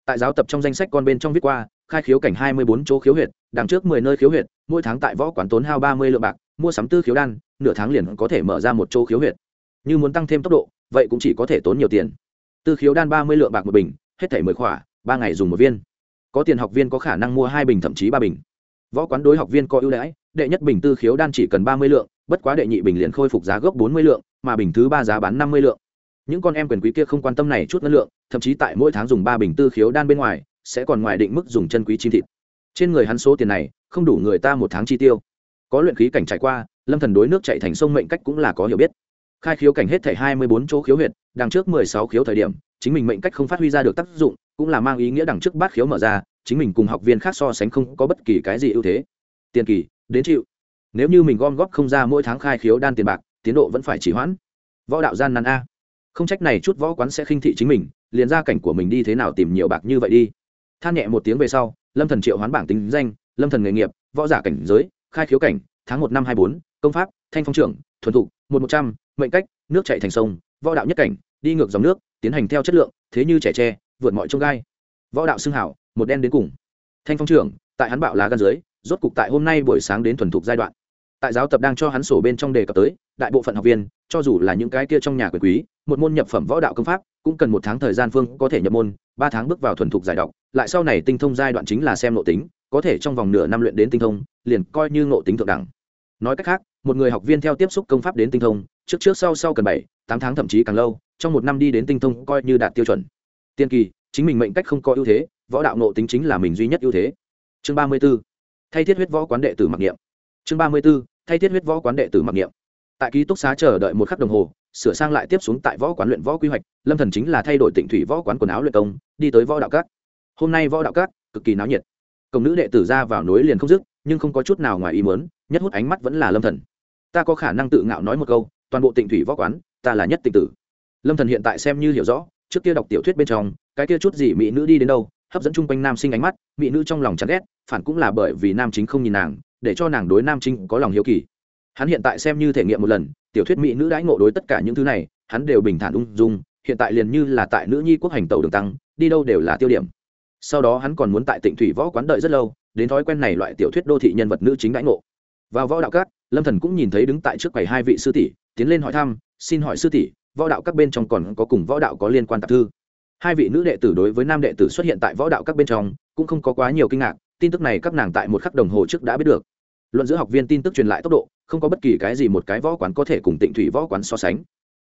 Tại giáo tập trong danh sách con bên trong viết qua khai khiếu cảnh hai mươi bốn chỗ khiếu huyệt, đằng trước mười nơi khiếu huyệt, mỗi tháng tại võ quán tốn hao ba mươi lượng bạc, mua sắm tư khiếu đan, nửa tháng liền có thể mở ra một chỗ khiếu huyệt. Như muốn tăng thêm tốc độ, vậy cũng chỉ có thể tốn nhiều tiền. Tư khiếu đan ba mươi lượng bạc một bình, hết thảy mười khỏa, ba ngày dùng một viên. Có tiền học viên có khả năng mua hai bình thậm chí ba bình. Võ quán đối học viên có ưu đãi, đệ nhất bình tư khiếu đan chỉ cần ba mươi lượng, bất quá đệ nhị bình liền khôi phục giá gốc bốn mươi lượng, mà bình thứ ba giá bán năm mươi lượng. Những con em quyền quý kia không quan tâm này chút ngân lượng, thậm chí tại mỗi tháng dùng ba bình tư khiếu đan bên ngoài sẽ còn ngoài định mức dùng chân quý chim thịt. Trên người hắn số tiền này, không đủ người ta một tháng chi tiêu. Có luyện khí cảnh trải qua, lâm thần đối nước chạy thành sông mệnh cách cũng là có hiểu biết. Khai khiếu cảnh hết thảy hai mươi bốn chỗ khiếu huyệt, đằng trước mười sáu khiếu thời điểm, chính mình mệnh cách không phát huy ra được tác dụng, cũng là mang ý nghĩa đằng trước bát khiếu mở ra, chính mình cùng học viên khác so sánh không có bất kỳ cái gì ưu thế. Tiền kỳ, đến chịu. Nếu như mình gom góp không ra mỗi tháng khai khiếu đan tiền bạc, tiến độ vẫn phải chỉ hoãn. Võ đạo gian nan a. Không trách này chút võ quán sẽ khinh thị chính mình, liền ra cảnh của mình đi thế nào tìm nhiều bạc như vậy đi than nhẹ một tiếng về sau, lâm thần triệu hoán bảng tính danh, lâm thần nghề nghiệp, võ giả cảnh giới, khai khiếu cảnh, tháng một năm hai bốn, công pháp, thanh phong trưởng, thuần thục, một một trăm, mệnh cách, nước chạy thành sông, võ đạo nhất cảnh, đi ngược dòng nước, tiến hành theo chất lượng, thế như trẻ tre, vượt mọi trông gai. Võ đạo xưng hảo, một đen đến cùng. Thanh phong trưởng, tại hắn bạo lá gan dưới, rốt cục tại hôm nay buổi sáng đến thuần thục giai đoạn tại giáo tập đang cho hắn sổ bên trong đề cập tới, đại bộ phận học viên, cho dù là những cái kia trong nhà quyền quý, một môn nhập phẩm võ đạo công pháp, cũng cần một tháng thời gian phương có thể nhập môn, ba tháng bước vào thuần thục giải đọc. Lại sau này tinh thông giai đoạn chính là xem nội tính, có thể trong vòng nửa năm luyện đến tinh thông, liền coi như nội tính thượng đẳng. Nói cách khác, một người học viên theo tiếp xúc công pháp đến tinh thông, trước trước sau sau cần bảy, tám tháng thậm chí càng lâu, trong một năm đi đến tinh thông coi như đạt tiêu chuẩn. Tiên kỳ, chính mình mệnh cách không có ưu thế, võ đạo nội tính chính là mình duy nhất ưu thế. Chương ba mươi b ố thay thiết huyết võ quán đệ tử mặc niệm. Chương ba mươi b ố thay thiết huyết võ quán đệ tử mặc niệm. Tại ký túc xá chờ đợi một khắc đồng hồ, sửa sang lại tiếp xuống tại võ quán luyện võ quy hoạch, lâm thần chính là thay đổi tịnh thủy võ quán quần áo luyện công, đi tới võ đạo các. Hôm nay võ đạo các, cực kỳ náo nhiệt. Cổng nữ đệ tử ra vào nối liền không dứt, nhưng không có chút nào ngoài ý muốn, nhất hút ánh mắt vẫn là lâm thần. Ta có khả năng tự ngạo nói một câu, toàn bộ tịnh thủy võ quán, ta là nhất tịnh tử. Lâm thần hiện tại xem như hiểu rõ, trước kia đọc tiểu thuyết bên trong, cái kia chút gì mỹ nữ đi đến đâu, hấp dẫn chung quanh nam sinh ánh mắt, mỹ nữ trong lòng chán ghét, phản cũng là bởi vì nam chính không nhìn nàng để cho nàng đối nam chính có lòng hiếu kỳ. Hắn hiện tại xem như thể nghiệm một lần, tiểu thuyết mỹ nữ đãi ngộ đối tất cả những thứ này, hắn đều bình thản ung dung, hiện tại liền như là tại nữ nhi quốc hành tàu đường tăng, đi đâu đều là tiêu điểm. Sau đó hắn còn muốn tại tỉnh thủy võ quán đợi rất lâu, đến thói quen này loại tiểu thuyết đô thị nhân vật nữ chính đãi ngộ. Vào võ đạo các, lâm thần cũng nhìn thấy đứng tại trước quầy hai vị sư tỷ, tiến lên hỏi thăm, xin hỏi sư tỷ, võ đạo các bên trong còn có cùng võ đạo có liên quan tạp thư? Hai vị nữ đệ tử đối với nam đệ tử xuất hiện tại võ đạo các bên trong, cũng không có quá nhiều kinh ngạc, tin tức này các nàng tại một khắc đồng hồ trước đã biết được luận giữa học viên tin tức truyền lại tốc độ, không có bất kỳ cái gì một cái võ quán có thể cùng tịnh thủy võ quán so sánh.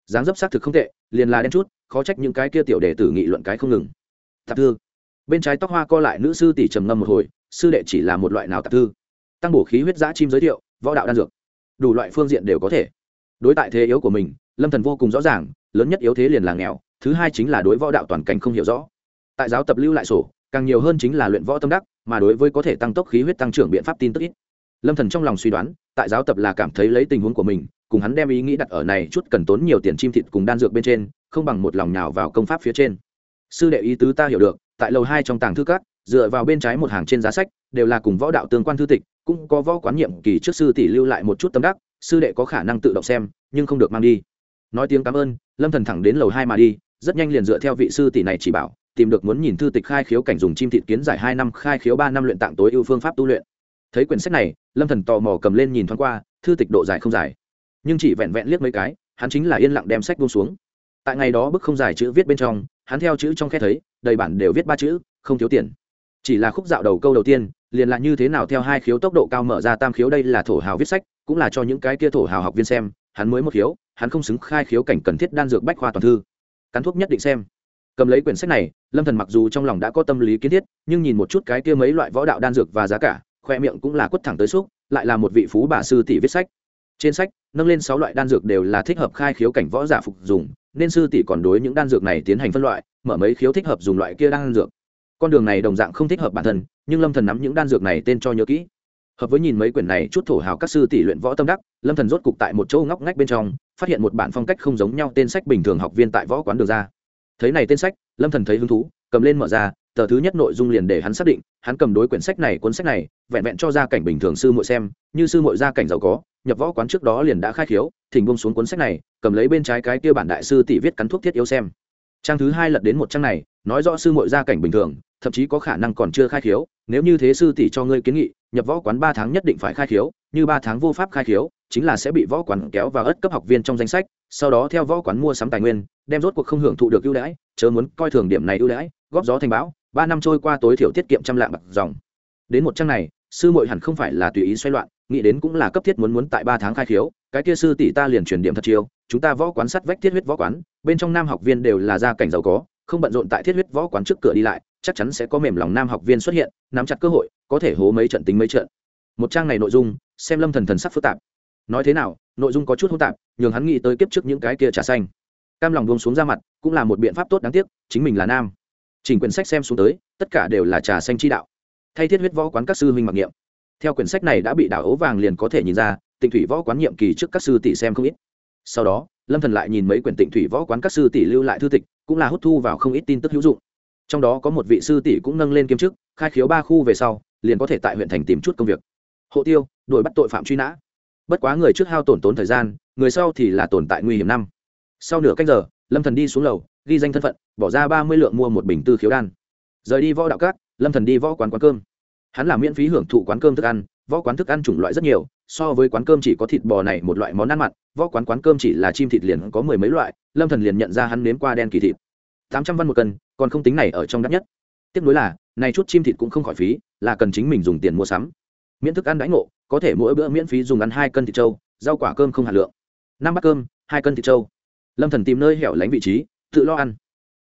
Dáng dấp xác thực không tệ, liền là đen chút, khó trách những cái kia tiểu đệ tử nghị luận cái không ngừng. Tạp thư. Bên trái tóc hoa co lại nữ sư tỷ trầm ngâm một hồi, sư đệ chỉ là một loại nào tạp thư? Tăng bổ khí huyết giã chim giới thiệu, võ đạo đan dược. Đủ loại phương diện đều có thể. Đối tại thế yếu của mình, lâm thần vô cùng rõ ràng, lớn nhất yếu thế liền là nghèo, thứ hai chính là đối võ đạo toàn cảnh không hiểu rõ. Tại giáo tập lưu lại sổ, càng nhiều hơn chính là luyện võ tâm đắc, mà đối với có thể tăng tốc khí huyết tăng trưởng biện pháp tin tức ít lâm thần trong lòng suy đoán, tại giáo tập là cảm thấy lấy tình huống của mình, cùng hắn đem ý nghĩ đặt ở này chút cần tốn nhiều tiền chim thịt cùng đan dược bên trên, không bằng một lòng nào vào công pháp phía trên. Sư đệ ý tứ ta hiểu được, tại lầu hai trong tàng thư các, dựa vào bên trái một hàng trên giá sách, đều là cùng võ đạo tương quan thư tịch, cũng có võ quán nhiệm kỳ trước sư tỷ lưu lại một chút tâm đắc, sư đệ có khả năng tự động xem, nhưng không được mang đi. Nói tiếng cảm ơn, lâm thần thẳng đến lầu hai mà đi, rất nhanh liền dựa theo vị sư tỷ này chỉ bảo, tìm được muốn nhìn thư tịch khai khiếu cảnh dùng chim thịt kiến giải hai năm, khai khiếu ba năm luyện tạng tối ưu phương pháp tu luyện. Thấy quyển sách này lâm thần tò mò cầm lên nhìn thoáng qua, thư tịch độ dài không dài. Nhưng chỉ vẹn vẹn liếc mấy cái, hắn chính là yên lặng đem sách buông xuống. Tại ngày đó bức không dài chữ viết bên trong, hắn theo chữ trong khe thấy, đầy bản đều viết ba chữ, không thiếu tiền. Chỉ là khúc dạo đầu câu đầu tiên, liền là như thế nào theo hai khiếu tốc độ cao mở ra tam khiếu đây là thổ hào viết sách, cũng là cho những cái kia thổ hào học viên xem, hắn mới một khiếu, hắn không xứng khai khiếu cảnh cần thiết đan dược bách khoa toàn thư. Cắn thuốc nhất định xem. Cầm lấy quyển sách này, lâm thần mặc dù trong lòng đã có tâm lý kiến thiết, nhưng nhìn một chút cái kia mấy loại võ đạo đan dược và giá cả khoe miệng cũng là quất thẳng tới xúc, lại là một vị phú bà sư tỷ viết sách. Trên sách, nâng lên sáu loại đan dược đều là thích hợp khai khiếu cảnh võ giả phục dùng, nên sư tỷ còn đối những đan dược này tiến hành phân loại, mở mấy khiếu thích hợp dùng loại kia đan dược. Con đường này đồng dạng không thích hợp bản thân, nhưng lâm thần nắm những đan dược này tên cho nhớ kỹ. Hợp với nhìn mấy quyển này chút thổ hào các sư tỷ luyện võ tâm đắc, lâm thần rốt cục tại một chỗ ngóc ngách bên trong, phát hiện một bản phong cách không giống nhau tên sách bình thường học viên tại võ quán đường ra. Thấy này tên sách, lâm thần thấy hứng thú, cầm lên mở ra tờ thứ nhất nội dung liền để hắn xác định, hắn cầm đối quyển sách này, cuốn sách này, vẹn vẹn cho ra cảnh bình thường sư muội xem, như sư muội ra cảnh giàu có, nhập võ quán trước đó liền đã khai khiếu, thỉnh bông xuống cuốn sách này, cầm lấy bên trái cái kia bản đại sư tỷ viết cắn thuốc thiết yếu xem. Trang thứ hai lật đến một trang này, nói rõ sư muội ra cảnh bình thường, thậm chí có khả năng còn chưa khai khiếu, nếu như thế sư tỷ cho ngươi kiến nghị, nhập võ quán ba tháng nhất định phải khai khiếu, như ba tháng vô pháp khai khiếu, chính là sẽ bị võ quán kéo vào ất cấp học viên trong danh sách, sau đó theo võ quán mua sắm tài nguyên, đem rốt cuộc không hưởng thụ được ưu đãi, chớ muốn coi thường điểm này ưu đãi, góp gió thành bão ba năm trôi qua tối thiểu tiết kiệm trăm lạng bạc dòng. Đến một trang này, sư muội hẳn không phải là tùy ý xoay loạn, nghĩ đến cũng là cấp thiết muốn muốn tại ba tháng khai khiếu, cái kia sư tỷ ta liền truyền điểm thật chiêu, chúng ta võ quán sắt vách thiết huyết võ quán, bên trong nam học viên đều là gia cảnh giàu có, không bận rộn tại thiết huyết võ quán trước cửa đi lại, chắc chắn sẽ có mềm lòng nam học viên xuất hiện, nắm chặt cơ hội, có thể hố mấy trận tính mấy trận. Một trang này nội dung, xem lâm thần thần sắc phức tạp. Nói thế nào, nội dung có chút hỗn tạp, nhường hắn nghĩ tới kiếp trước những cái kia trà xanh. Cam lòng buông xuống ra mặt, cũng là một biện pháp tốt đáng tiếc, chính mình là nam chỉnh quyển sách xem xuống tới, tất cả đều là trà xanh chi đạo. Thay thiết huyết võ quán các sư huynh mặc niệm. Theo quyển sách này đã bị đảo ấu vàng liền có thể nhìn ra, tịnh thủy võ quán nhiệm kỳ trước các sư tỷ xem không ít. Sau đó, lâm thần lại nhìn mấy quyển tịnh thủy võ quán các sư tỷ lưu lại thư tịch, cũng là hút thu vào không ít tin tức hữu dụng. Trong đó có một vị sư tỷ cũng nâng lên kiêm chức, khai khiếu ba khu về sau, liền có thể tại huyện thành tìm chút công việc. Hộ tiêu đội bắt tội phạm truy nã. Bất quá người trước hao tổn tốn thời gian, người sau thì là tồn tại nguy hiểm năm. Sau nửa cách giờ, lâm thần đi xuống lầu ghi danh thân phận, bỏ ra ba mươi lượng mua một bình tư khiếu đan. Rời đi võ đạo cát lâm thần đi võ quán quán cơm. Hắn làm miễn phí hưởng thụ quán cơm thức ăn, võ quán thức ăn chủng loại rất nhiều, so với quán cơm chỉ có thịt bò này một loại món ăn mặn, võ quán quán cơm chỉ là chim thịt liền có mười mấy loại, lâm thần liền nhận ra hắn nếm qua đen kỳ thịt. Tám trăm văn một cân, còn không tính này ở trong đắt nhất. Tiếp nối là, này chút chim thịt cũng không khỏi phí, là cần chính mình dùng tiền mua sắm. Miễn thức ăn đãi ngộ, có thể mỗi bữa miễn phí dùng ăn hai cân thịt trâu, rau quả cơm không hạt lượng. Năm bát cơm, hai cân thịt trâu. Lâm thần tìm nơi hẻo lánh vị trí tự lo ăn.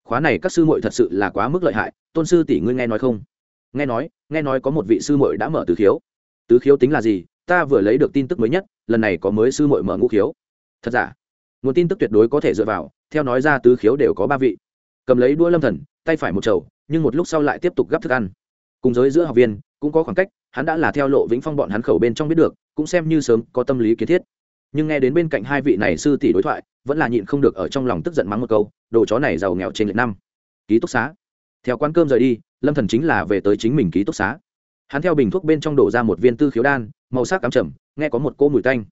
Khóa này các sư muội thật sự là quá mức lợi hại, tôn sư tỷ ngươi nghe nói không? Nghe nói nghe nói có một vị sư muội đã mở tứ khiếu. Tứ khiếu tính là gì? Ta vừa lấy được tin tức mới nhất, lần này có mới sư muội mở ngũ khiếu. Thật giả? Nguồn tin tức tuyệt đối có thể dựa vào, theo nói ra tứ khiếu đều có ba vị. Cầm lấy đũa lâm thần, tay phải một chầu nhưng một lúc sau lại tiếp tục gấp thức ăn. Cùng giới giữa học viên, cũng có khoảng cách, hắn đã là theo lộ vĩnh phong bọn hắn khẩu bên trong biết được, cũng xem như sớm có tâm lý kiến thiết. Nhưng nghe đến bên cạnh hai vị này sư tỷ đối thoại vẫn là nhịn không được ở trong lòng tức giận mắng một câu, đồ chó này giàu nghèo trên lệch năm. Ký túc xá. Theo quán cơm rời đi, lâm thần chính là về tới chính mình ký túc xá. Hắn theo bình thuốc bên trong đổ ra một viên tư khiếu đan, màu sắc cám trầm nghe có một cỗ mùi tanh.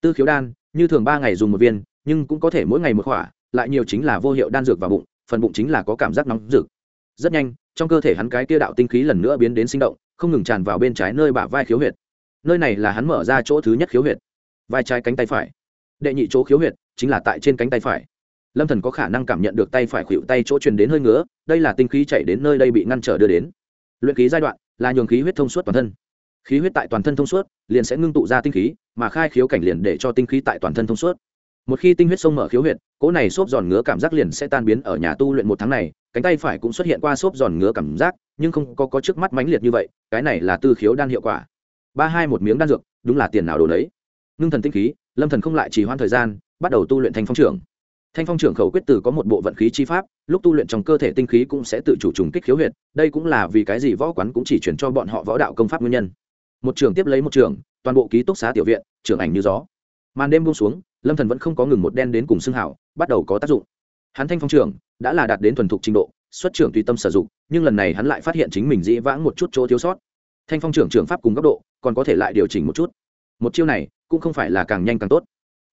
Tư khiếu đan, như thường ba ngày dùng một viên, nhưng cũng có thể mỗi ngày một khỏa lại nhiều chính là vô hiệu đan dược vào bụng, phần bụng chính là có cảm giác nóng rực. Rất nhanh, trong cơ thể hắn cái kia đạo tinh khí lần nữa biến đến sinh động, không ngừng tràn vào bên trái nơi bả vai khiếu huyệt. Nơi này là hắn mở ra chỗ thứ nhất khiếu huyệt. Vai trái cánh tay phải. Đệ nhị chỗ khiếu huyệt chính là tại trên cánh tay phải. Lâm thần có khả năng cảm nhận được tay phải khuỵu tay chỗ truyền đến hơi ngứa đây là tinh khí chạy đến nơi đây bị ngăn trở đưa đến. Luyện khí giai đoạn là nhường khí huyết thông suốt toàn thân. Khí huyết tại toàn thân thông suốt liền sẽ ngưng tụ ra tinh khí mà khai khiếu cảnh liền để cho tinh khí tại toàn thân thông suốt. Một khi tinh huyết sông mở khiếu huyệt cỗ này xốp giòn ngứa cảm giác liền sẽ tan biến ở nhà tu luyện một tháng này cánh tay phải cũng xuất hiện qua xốp giòn ngứa cảm giác nhưng không có, có trước mắt mãnh liệt như vậy cái này là tư khiếu đan hiệu quả. Ba hai một miếng đan dược đúng là tiền nào đồ đấy ngưng thần tinh khí lâm thần không lại chỉ hoãn thời gian bắt đầu tu luyện thanh phong trưởng. Thanh phong trưởng khẩu quyết từ có một bộ vận khí chi pháp, lúc tu luyện trong cơ thể tinh khí cũng sẽ tự chủ trùng kích khiếu huyệt, đây cũng là vì cái gì võ quán cũng chỉ chuyển cho bọn họ võ đạo công pháp nguyên nhân. Một trường tiếp lấy một trường toàn bộ ký túc xá tiểu viện, trưởng ảnh như gió. Màn đêm buông xuống, lâm thần vẫn không có ngừng một đen đến cùng xương hảo, bắt đầu có tác dụng. Hắn thanh phong trưởng, đã là đạt đến thuần thục trình độ, xuất trưởng tùy tâm sử dụng, nhưng lần này hắn lại phát hiện chính mình dĩ vãng một chút chỗ thiếu sót. Thanh phong trưởng trưởng pháp cùng góc độ, còn có thể lại điều chỉnh một chút. Một chiêu này, cũng không phải là càng nhanh càng tốt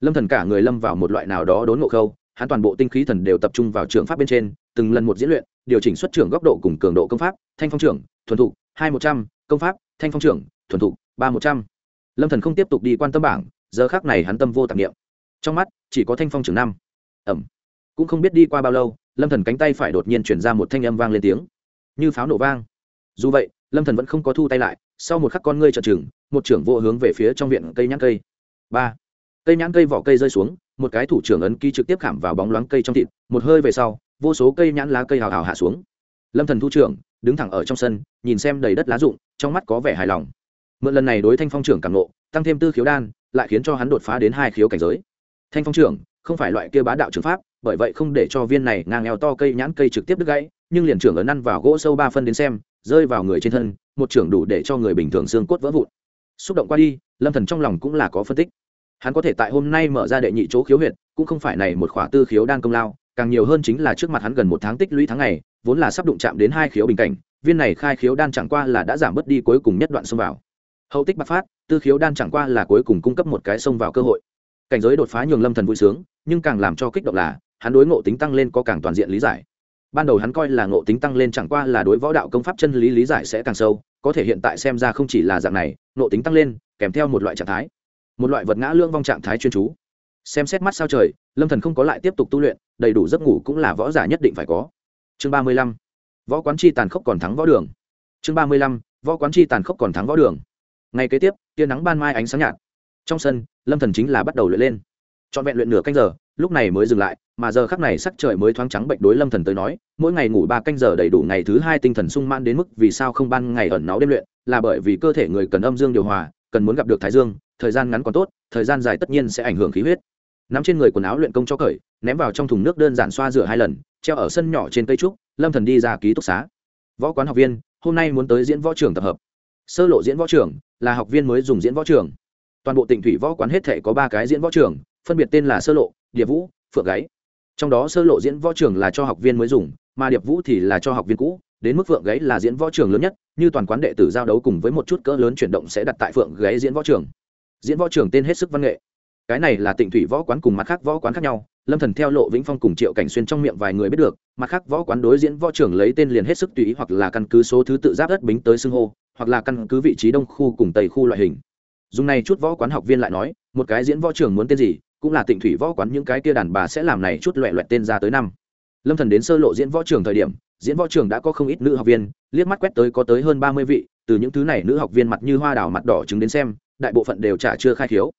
lâm thần cả người lâm vào một loại nào đó đốn ngộ khâu, hắn toàn bộ tinh khí thần đều tập trung vào trường pháp bên trên, từng lần một diễn luyện, điều chỉnh xuất trưởng góc độ cùng cường độ công pháp, thanh phong trưởng, thuần thục, hai một trăm, công pháp, thanh phong trưởng, thuần thục, ba một trăm. Lâm thần không tiếp tục đi quan tâm bảng, giờ khác này hắn tâm vô tạp niệm. Trong mắt, chỉ có thanh phong trưởng năm. Ẩm. Cũng không biết đi qua bao lâu, lâm thần cánh tay phải đột nhiên chuyển ra một thanh âm vang lên tiếng. Như pháo nổ vang. Dù vậy, lâm thần vẫn không có thu tay lại, sau một khắc con ngươi trợ trừng một trưởng vô hướng về phía trong viện cây nhãn cây. Ba cây nhãn cây vỏ cây rơi xuống, một cái thủ trưởng ấn ký trực tiếp khảm vào bóng loáng cây trong thịt, một hơi về sau, vô số cây nhãn lá cây hào hào hạ xuống. Lâm thần thu trưởng, đứng thẳng ở trong sân, nhìn xem đầy đất lá rụng, trong mắt có vẻ hài lòng. Mượn lần này đối thanh phong trưởng càng nộ tăng thêm tư khiếu đan, lại khiến cho hắn đột phá đến hai khiếu cảnh giới. Thanh phong trưởng, không phải loại kia bá đạo trường pháp, bởi vậy không để cho viên này ngang eo to cây nhãn cây trực tiếp đứt gãy, nhưng liền trưởng ấn ăn vào gỗ sâu ba phân đến xem, rơi vào người trên thân, một trưởng đủ để cho người bình thường xương cốt vỡ vụn. Xúc động qua đi, lâm thần trong lòng cũng là có phân tích hắn có thể tại hôm nay mở ra đệ nhị chỗ khiếu huyệt, cũng không phải này một khỏa tư khiếu đan công lao, càng nhiều hơn chính là trước mặt hắn gần một tháng tích lũy tháng ngày, vốn là sắp đụng chạm đến hai khiếu bình cảnh, viên này khai khiếu đan chẳng qua là đã giảm bớt đi cuối cùng nhất đoạn xông vào. Hậu tích bắc phát, tư khiếu đan chẳng qua là cuối cùng cung cấp một cái xông vào cơ hội. Cảnh giới đột phá nhường lâm thần vui sướng, nhưng càng làm cho kích động là, hắn đối ngộ tính tăng lên có càng toàn diện lý giải. Ban đầu hắn coi là ngộ tính tăng lên chẳng qua là đối võ đạo công pháp chân lý lý giải sẽ càng sâu, có thể hiện tại xem ra không chỉ là dạng này, ngộ tính tăng lên, kèm theo một loại trạng thái một loại vật ngã lương vong trạng thái chuyên chú. Xem xét mắt sao trời, lâm thần không có lại tiếp tục tu luyện, đầy đủ giấc ngủ cũng là võ giả nhất định phải có. Chương ba mươi lăm, võ quán chi tàn khốc còn thắng võ đường. Chương ba mươi lăm, võ quán chi tàn khốc còn thắng võ đường. Ngày kế tiếp, tia nắng ban mai ánh sáng nhạt. Trong sân, lâm thần chính là bắt đầu luyện lên. Trọn vẹn luyện nửa canh giờ, lúc này mới dừng lại, mà giờ khắc này sắc trời mới thoáng trắng bệnh đối lâm thần tới nói, mỗi ngày ngủ ba canh giờ đầy đủ ngày thứ hai tinh thần sung mãn đến mức vì sao không ban ngày ẩn náu đêm luyện, là bởi vì cơ thể người cần âm dương điều hòa, cần muốn gặp được thái dương thời gian ngắn còn tốt, thời gian dài tất nhiên sẽ ảnh hưởng khí huyết. Nắm trên người quần áo luyện công cho cởi, ném vào trong thùng nước đơn giản xoa rửa hai lần, treo ở sân nhỏ trên cây trúc, lâm thần đi ra ký túc xá. Võ quán học viên, hôm nay muốn tới diễn võ trường tập hợp. Sơ lộ diễn võ trường, là học viên mới dùng diễn võ trường. Toàn bộ tỉnh thủy võ quán hết thể có ba cái diễn võ trường, phân biệt tên là sơ lộ, điệp vũ, phượng gáy. Trong đó sơ lộ diễn võ trường là cho học viên mới dùng, mà điệp vũ thì là cho học viên cũ, đến mức phượng gáy là diễn võ trường lớn nhất, như toàn quán đệ tử giao đấu cùng với một chút cỡ lớn chuyển động sẽ đặt tại phượng gáy diễn võ trường diễn võ trưởng tên hết sức văn nghệ. Cái này là tịnh thủy võ quán cùng mặt khác võ quán khác nhau, lâm thần theo lộ vĩnh phong cùng triệu cảnh xuyên trong miệng vài người biết được, mặt khác võ quán đối diễn võ trưởng lấy tên liền hết sức tùy ý hoặc là căn cứ số thứ tự giáp đất bính tới xưng hô, hoặc là căn cứ vị trí đông khu cùng tây khu loại hình. Dùng này chút võ quán học viên lại nói, một cái diễn võ trưởng muốn tên gì, cũng là tịnh thủy võ quán những cái kia đàn bà sẽ làm này chút loẹ loẹt tên ra tới năm. Lâm thần đến sơ lộ diễn võ trưởng thời điểm, diễn võ trưởng đã có không ít nữ học viên, liếc mắt quét tới có tới hơn ba mươi vị, từ những thứ này nữ học viên mặt như hoa đào mặt đỏ trứng đến xem đại bộ phận đều trả chưa khai thiếu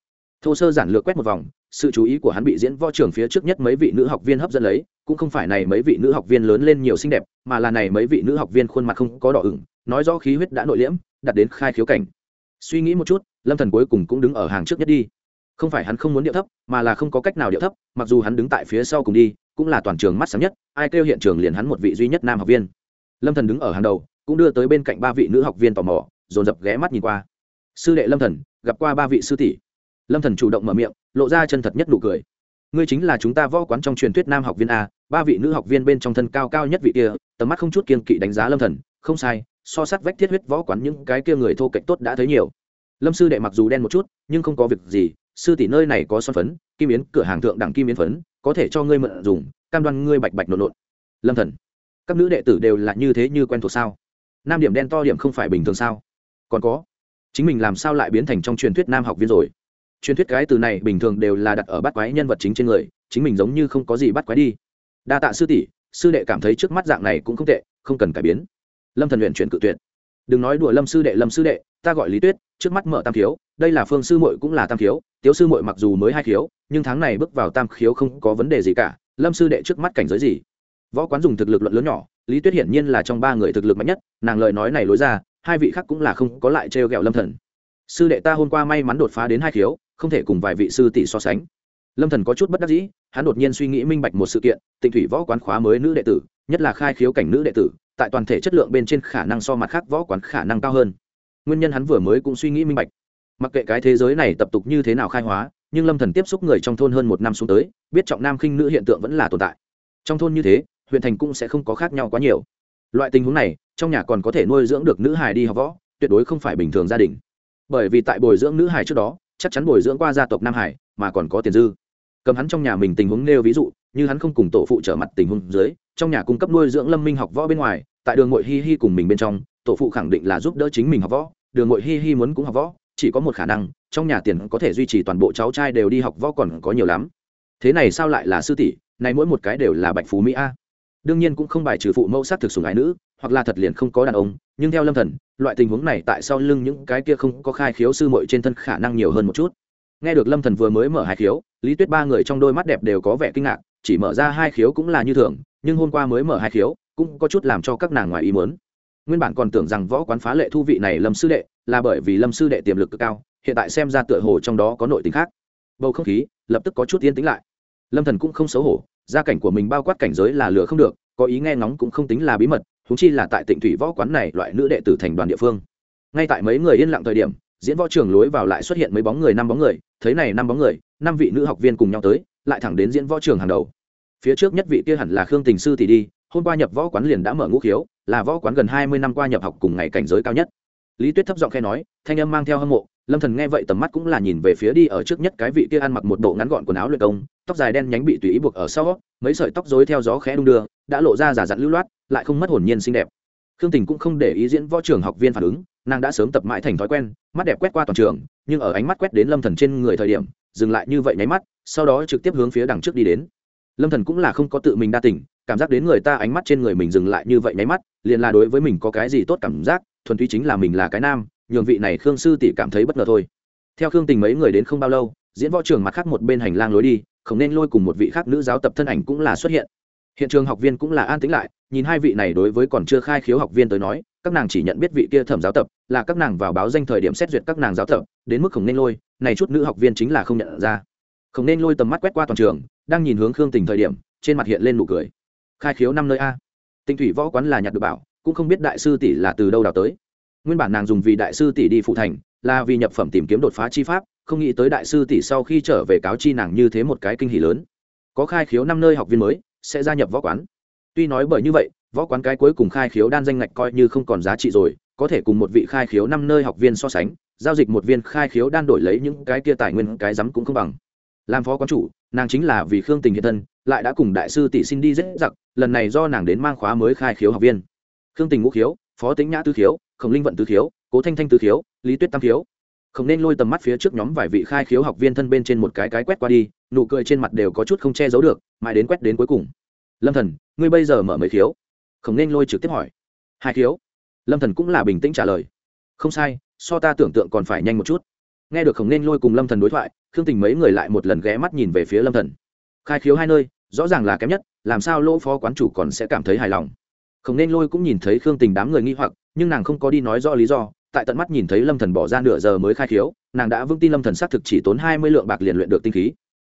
thô sơ giản lược quét một vòng, sự chú ý của hắn bị diễn võ trường phía trước nhất mấy vị nữ học viên hấp dẫn lấy, cũng không phải này mấy vị nữ học viên lớn lên nhiều xinh đẹp, mà là này mấy vị nữ học viên khuôn mặt không có đỏ ửng, nói rõ khí huyết đã nội liễm đặt đến khai khiếu cảnh. Suy nghĩ một chút, lâm thần cuối cùng cũng đứng ở hàng trước nhất đi. Không phải hắn không muốn điệu thấp, mà là không có cách nào điệu thấp, mặc dù hắn đứng tại phía sau cùng đi, cũng là toàn trường mắt sáng nhất, ai kêu hiện trường liền hắn một vị duy nhất nam học viên. Lâm thần đứng ở hàng đầu, cũng đưa tới bên cạnh ba vị nữ học viên tò mò, dồn dập ghé mắt nhìn qua sư đệ lâm thần, gặp qua ba vị sư tỷ. Lâm thần chủ động mở miệng, lộ ra chân thật nhất nụ cười. Ngươi chính là chúng ta võ quán trong truyền thuyết nam học viên a, ba vị nữ học viên bên trong thân cao cao nhất vị kia, tầm mắt không chút kiên kỵ đánh giá lâm thần, không sai, so sát vách thiết huyết võ quán những cái kia người thô kệch tốt đã thấy nhiều. Lâm sư đệ mặc dù đen một chút, nhưng không có việc gì, sư tỷ nơi này có son phấn, kim yến, cửa hàng thượng đẳng kim yến phấn, có thể cho ngươi mượn dùng, cam đoan ngươi bạch bạch nộn nộn. Lâm thần, các nữ đệ tử đều là như thế như quen thuộc sao? Nam điểm đen to điểm không phải bình thường sao? Còn có chính mình làm sao lại biến thành trong truyền thuyết nam học viên rồi? Truyền thuyết cái từ này bình thường đều là đặt ở bắt quái nhân vật chính trên người, chính mình giống như không có gì bắt quái đi. Đa tạ sư tỷ, sư đệ cảm thấy trước mắt dạng này cũng không tệ, không cần cải biến. Lâm thần luyện chuyển cự tuyệt. Đừng nói đùa lâm sư đệ, lâm sư đệ, ta gọi lý tuyết, trước mắt mở tam khiếu, đây là phương sư muội cũng là tam khiếu tiếu sư muội mặc dù mới hai khiếu, nhưng tháng này bước vào tam khiếu không có vấn đề gì cả, lâm sư đệ trước mắt cảnh giới gì? Võ quán dùng thực lực luận lớn nhỏ, lý tuyết hiển nhiên là trong ba người thực lực mạnh nhất, nàng lời nói này lối ra hai vị khác cũng là không có lại trêu ghẹo lâm thần. Sư đệ ta hôm qua may mắn đột phá đến hai khiếu, không thể cùng vài vị sư tỷ so sánh. Lâm thần có chút bất đắc dĩ, hắn đột nhiên suy nghĩ minh bạch một sự kiện, tịnh thủy võ quán khóa mới nữ đệ tử, nhất là khai khiếu cảnh nữ đệ tử, tại toàn thể chất lượng bên trên khả năng so mặt khác võ quán khả năng cao hơn. Nguyên nhân hắn vừa mới cũng suy nghĩ minh bạch. Mặc kệ cái thế giới này tập tục như thế nào khai hóa, nhưng lâm thần tiếp xúc người trong thôn hơn một năm xuống tới, biết trọng nam khinh nữ hiện tượng vẫn là tồn tại. Trong thôn như thế, huyện thành cũng sẽ không có khác nhau quá nhiều loại tình huống này, trong nhà còn có thể nuôi dưỡng được nữ hài đi học võ, tuyệt đối không phải bình thường gia đình. Bởi vì tại bồi dưỡng nữ hài trước đó, chắc chắn bồi dưỡng qua gia tộc nam hải mà còn có tiền dư. Cầm hắn trong nhà mình tình huống nêu ví dụ, như hắn không cùng tổ phụ trở mặt tình huống dưới, trong nhà cung cấp nuôi dưỡng lâm minh học võ bên ngoài, tại đường ngội hi hi cùng mình bên trong, tổ phụ khẳng định là giúp đỡ chính mình học võ, đường ngội hi hi muốn cũng học võ, chỉ có một khả năng, trong nhà tiền có thể duy trì toàn bộ cháu trai đều đi học võ còn có nhiều lắm. Thế này sao lại là sư tỷ, này mỗi một cái đều là bạch phú mỹ a đương nhiên cũng không bài trừ phụ mẫu s á t thực sùng ái nữ, hoặc là thật liền không có đàn ông, nhưng theo lâm thần, loại tình huống này tại sau lưng những cái kia không có khai khiếu sư mội trên thân khả năng nhiều hơn một chút. Nghe được lâm thần vừa mới mở hai khiếu, lý tuyết ba người trong đôi mắt đẹp đều có vẻ kinh ngạc, chỉ mở ra hai khiếu cũng là như thường, nhưng hôm qua mới mở hai khiếu, cũng có chút làm cho các nàng ngoài ý muốn. Nguyên bản còn tưởng rằng võ quán phá lệ thu vị này lâm sư đệ, là bởi vì lâm sư đệ tiềm lực cực cao, hiện tại xem ra tựa hồ trong đó có nội tình khác. Bầu không khí lập tức có chút yên tĩnh lại. Lâm thần cũng không xấu hổ gia cảnh của mình bao quát cảnh giới là lừa không được, có ý nghe ngóng cũng không tính là bí mật húng chi là tại tịnh thủy võ quán này loại nữ đệ tử thành đoàn địa phương. Ngay tại mấy người yên lặng thời điểm, diễn võ trường lối vào lại xuất hiện mấy bóng người, năm bóng người, thấy này năm bóng người, năm vị nữ học viên cùng nhau tới, lại thẳng đến diễn võ trường hàng đầu. Phía trước nhất vị kia hẳn là khương tình sư thì đi, hôm qua nhập võ quán liền đã mở ngũ khiếu, là võ quán gần hai mươi năm qua nhập học cùng ngày cảnh giới cao nhất. Lý tuyết thấp giọng khe nói, thanh âm mang theo hâm mộ lâm thần nghe vậy tầm mắt cũng là nhìn về phía đi ở trước nhất cái vị kia ăn mặc một bộ ngắn gọn quần áo luyện công, tóc dài đen nhánh bị tùy ý buộc ở sau, mấy sợi tóc rối theo gió khẽ đung đưa, đã lộ ra giả dặn lưu loát, lại không mất hồn nhiên xinh đẹp. Khương tình cũng không để ý diễn võ trường học viên phản ứng, nàng đã sớm tập mãi thành thói quen, mắt đẹp quét qua toàn trường, nhưng ở ánh mắt quét đến lâm thần trên người thời điểm, dừng lại như vậy nháy mắt, sau đó trực tiếp hướng phía đằng trước đi đến. Lâm thần cũng là không có tự mình đa tỉnh cảm giác đến người ta ánh mắt trên người mình dừng lại như vậy nháy mắt, liền là đối với mình có cái gì tốt cảm giác, thuần túy chính là mình là cái nam nhường vị này khương sư tỷ cảm thấy bất ngờ thôi. Theo khương tình mấy người đến không bao lâu, diễn võ trường mặt khác một bên hành lang lối đi, không nên lôi cùng một vị khác nữ giáo tập thân ảnh cũng là xuất hiện. Hiện trường học viên cũng là an tĩnh lại, nhìn hai vị này đối với còn chưa khai khiếu học viên tới nói, các nàng chỉ nhận biết vị kia thẩm giáo tập, là các nàng vào báo danh thời điểm xét duyệt các nàng giáo tập, đến mức không nên lôi, này chút nữ học viên chính là không nhận ra. Không nên lôi tầm mắt quét qua toàn trường, đang nhìn hướng khương tình thời điểm, trên mặt hiện lên nụ cười. Khai khiếu năm nơi a. Tinh thủy võ quán là nhặt được bảo, cũng không biết đại sư tỷ là từ đâu đào tới nguyên bản nàng dùng vì đại sư tỷ đi phụ thành, là vì nhập phẩm tìm kiếm đột phá chi pháp, không nghĩ tới đại sư tỷ sau khi trở về cáo chi nàng như thế một cái kinh hỉ lớn. Có khai khiếu năm nơi học viên mới, sẽ gia nhập võ quán. Tuy nói bởi như vậy, võ quán cái cuối cùng khai khiếu đan danh ngạch coi như không còn giá trị rồi, có thể cùng một vị khai khiếu năm nơi học viên so sánh, giao dịch một viên khai khiếu đan đổi lấy những cái kia tài nguyên, cái rắm cũng không bằng. Làm phó quán chủ, nàng chính là vì khương tình hiện thân, lại đã cùng đại sư tỷ xin đi dễ giặc, lần này do nàng đến mang khóa mới khai khiếu học viên. Khương tình ngũ khiếu phó tính nhã tư khiếu, khổng linh vận tư khiếu, cố thanh thanh tư khiếu, lý tuyết tam khiếu. Không nên lôi tầm mắt phía trước nhóm vài vị khai khiếu học viên thân bên trên một cái cái quét qua đi, nụ cười trên mặt đều có chút không che giấu được, mãi đến quét đến cuối cùng. Lâm thần, ngươi bây giờ mở mấy khiếu? Không nên lôi trực tiếp hỏi. Hai khiếu. Lâm thần cũng là bình tĩnh trả lời. Không sai, so ta tưởng tượng còn phải nhanh một chút. Nghe được không nên lôi cùng lâm thần đối thoại, khương tình mấy người lại một lần ghé mắt nhìn về phía lâm thần. Khai khiếu hai nơi, rõ ràng là kém nhất, làm sao lỗ phó quán chủ còn sẽ cảm thấy hài lòng? Không nên lôi cũng nhìn thấy khương tình đám người nghi hoặc, nhưng nàng không có đi nói rõ lý do, tại tận mắt nhìn thấy lâm thần bỏ ra nửa giờ mới khai khiếu, nàng đã vững tin lâm thần xác thực chỉ tốn hai mươi lượng bạc liền luyện được tinh khí.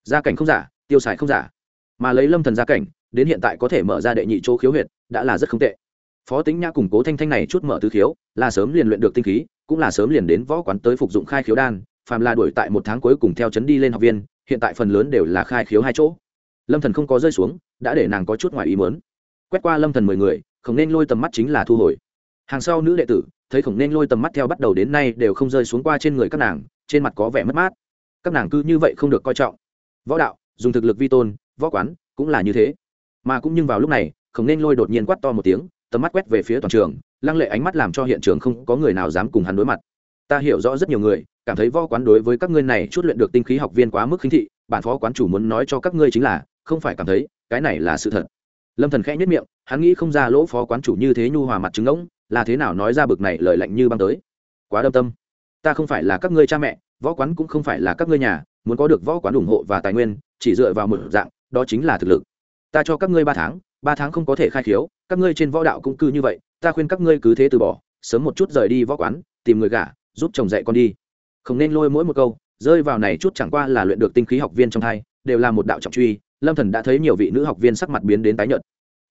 Gia cảnh không giả, tiêu xài không giả. Mà lấy lâm thần gia cảnh, đến hiện tại có thể mở ra đệ nhị chỗ khiếu huyệt, đã là rất không tệ. Phó tính nhã cùng cố thanh thanh này chút mở tứ khiếu, là sớm liền luyện được tinh khí, cũng là sớm liền đến võ quán tới phục dụng khai khiếu đan, phàm là đuổi tại một tháng cuối cùng theo chấn đi lên học viên, hiện tại phần lớn đều là khai khiếu hai chỗ. Lâm thần không có rơi xuống, đã để nàng có chút ngoài ý muốn. Quét qua lâm thần mười người không nên lôi tầm mắt chính là thu hồi. Hàng sau nữ đệ tử, thấy khổng nên lôi tầm mắt theo bắt đầu đến nay đều không rơi xuống qua trên người các nàng, trên mặt có vẻ mất mát. Các nàng cứ như vậy không được coi trọng. Võ đạo, dùng thực lực vi tôn, võ quán, cũng là như thế. Mà cũng như vào lúc này, khổng nên lôi đột nhiên quát to một tiếng, tầm mắt quét về phía toàn trường, lăng lệ ánh mắt làm cho hiện trường không có người nào dám cùng hắn đối mặt. Ta hiểu rõ rất nhiều người, cảm thấy võ quán đối với các ngươi này chút luyện được tinh khí học viên quá mức khinh thị, bản phó quán chủ muốn nói cho các ngươi chính là, không phải cảm thấy, cái này là sự thật. Lâm thần khẽ nhất miệng hắn nghĩ không ra lỗ phó quán chủ như thế nhu hòa mặt trứng ngỗng là thế nào nói ra bực này lời lạnh như băng tới. Quá đâm tâm. Ta không phải là các ngươi cha mẹ, võ quán cũng không phải là các ngươi nhà, muốn có được võ quán ủng hộ và tài nguyên, chỉ dựa vào một dạng, đó chính là thực lực. Ta cho các ngươi ba tháng ba tháng không có thể khai khiếu, các ngươi trên võ đạo cũng cư như vậy, ta khuyên các ngươi cứ thế từ bỏ, sớm một chút rời đi võ quán, tìm người gả, giúp chồng dạy con đi. Không nên lôi mỗi một câu, rơi vào này chút chẳng qua là luyện được tinh khí học viên trong thai đều là một đạo trọng truy, lâm thần đã thấy nhiều vị nữ học viên sắc mặt biến đến tái nhợt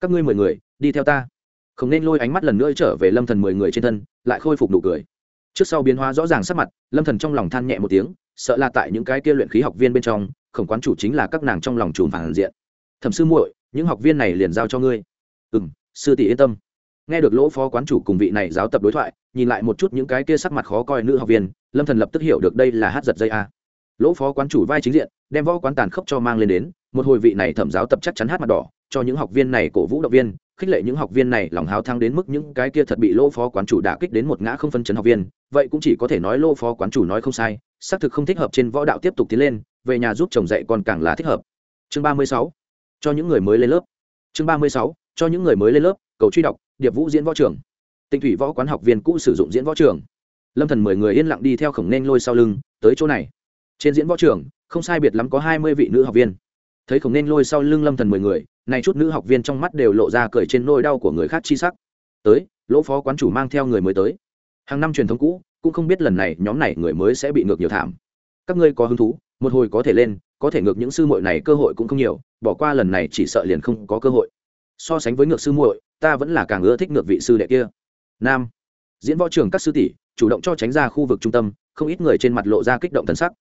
các ngươi mười người, đi theo ta. Không nên lôi ánh mắt lần nữa trở về lâm thần mười người trên thân, lại khôi phục nụ cười. Trước sau biến hóa rõ ràng sắc mặt, lâm thần trong lòng than nhẹ một tiếng, sợ là tại những cái kia luyện khí học viên bên trong khổng quán chủ chính là các nàng trong lòng trùm phản diện. Thẩm sư muội, những học viên này liền giao cho ngươi. Ừ sư tỷ yên tâm. Nghe được lỗ phó quán chủ cùng vị này giáo tập đối thoại, nhìn lại một chút những cái kia sắc mặt khó coi nữ học viên, lâm thần lập tức hiểu được đây là hát giật dây a. Lỗ phó quán chủ vai chính diện, đem võ quán tàn khốc cho mang lên đến, một hồi vị này thẩm giáo tập chắc chắn hát mặt đỏ cho những học viên này cổ vũ động viên, khích lệ những học viên này lòng háo thắng đến mức những cái kia thật bị lỗ phó quán chủ đả kích đến một ngã không phân chấn học viên. Vậy cũng chỉ có thể nói lỗ phó quán chủ nói không sai, xác thực không thích hợp trên võ đạo tiếp tục tiến lên, về nhà giúp chồng dạy còn càng là thích hợp. Chương ba mươi sáu, cho những người mới lên lớp. Chương ba mươi sáu, cho những người mới lên lớp, cầu truy đọc, điệp vũ diễn võ trường. Tinh thủy võ quán học viên cũ sử dụng diễn võ trường. Lâm thần mười người yên lặng đi theo khổng nên lôi sau lưng, tới chỗ này. Trên diễn võ trường, không sai biệt lắm có hai mươi vị nữ học viên. Thấy khổng nên lôi sau lưng lâm thần mười người này chút nữ học viên trong mắt đều lộ ra cười trên nôi đau của người khác chi sắc. Tới, lỗ phó quán chủ mang theo người mới tới. Hàng năm truyền thống cũ, cũng không biết lần này nhóm này người mới sẽ bị ngược nhiều thảm. Các ngươi có hứng thú, một hồi có thể lên, có thể ngược những sư muội này cơ hội cũng không nhiều, bỏ qua lần này chỉ sợ liền không có cơ hội. So sánh với ngược sư muội, ta vẫn là càng ưa thích ngược vị sư đệ kia. Nam, diễn võ trường các sư tỷ, chủ động cho tránh ra khu vực trung tâm, không ít người trên mặt lộ ra kích động thần sắc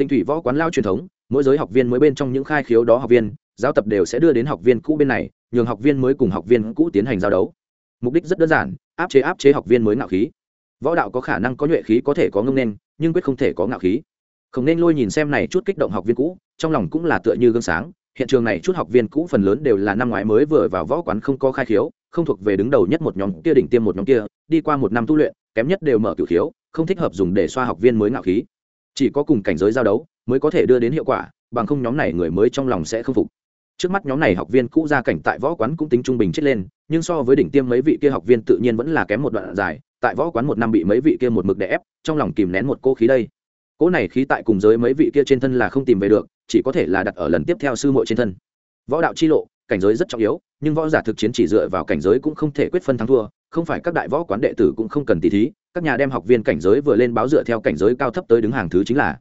tinh thủy võ quán lao truyền thống, mỗi giới học viên mới bên trong những khai khiếu đó học viên, giáo tập đều sẽ đưa đến học viên cũ bên này, nhường học viên mới cùng học viên cũ tiến hành giao đấu. Mục đích rất đơn giản, áp chế áp chế học viên mới ngạo khí. Võ đạo có khả năng có nhuệ khí có thể có ngông nên, nhưng quyết không thể có ngạo khí. Không nên lôi nhìn xem này chút kích động học viên cũ, trong lòng cũng là tựa như gương sáng. Hiện trường này chút học viên cũ phần lớn đều là năm ngoái mới vừa vào võ quán không có khai khiếu, không thuộc về đứng đầu nhất một nhóm kia đỉnh tiêm một nhóm kia, đi qua một năm tu luyện, kém nhất đều mở cửu khiếu, không thích hợp dùng để xoa học viên mới ngạo khí chỉ có cùng cảnh giới giao đấu mới có thể đưa đến hiệu quả, bằng không nhóm này người mới trong lòng sẽ không phục. Trước mắt nhóm này học viên cũ gia cảnh tại võ quán cũng tính trung bình chết lên, nhưng so với đỉnh tiêm mấy vị kia học viên tự nhiên vẫn là kém một đoạn dài, tại võ quán một năm bị mấy vị kia một mực đè ép, trong lòng kìm nén một cô khí đây. Cỗ này khí tại cùng giới mấy vị kia trên thân là không tìm về được, chỉ có thể là đặt ở lần tiếp theo sư muội trên thân. Võ đạo chi lộ, cảnh giới rất trọng yếu, nhưng võ giả thực chiến chỉ dựa vào cảnh giới cũng không thể quyết phân thắng thua, không phải các đại võ quán đệ tử cũng không cần tỉ thí các nhà đem học viên cảnh giới vừa lên báo dựa theo cảnh giới cao thấp tới đứng hàng thứ chính là.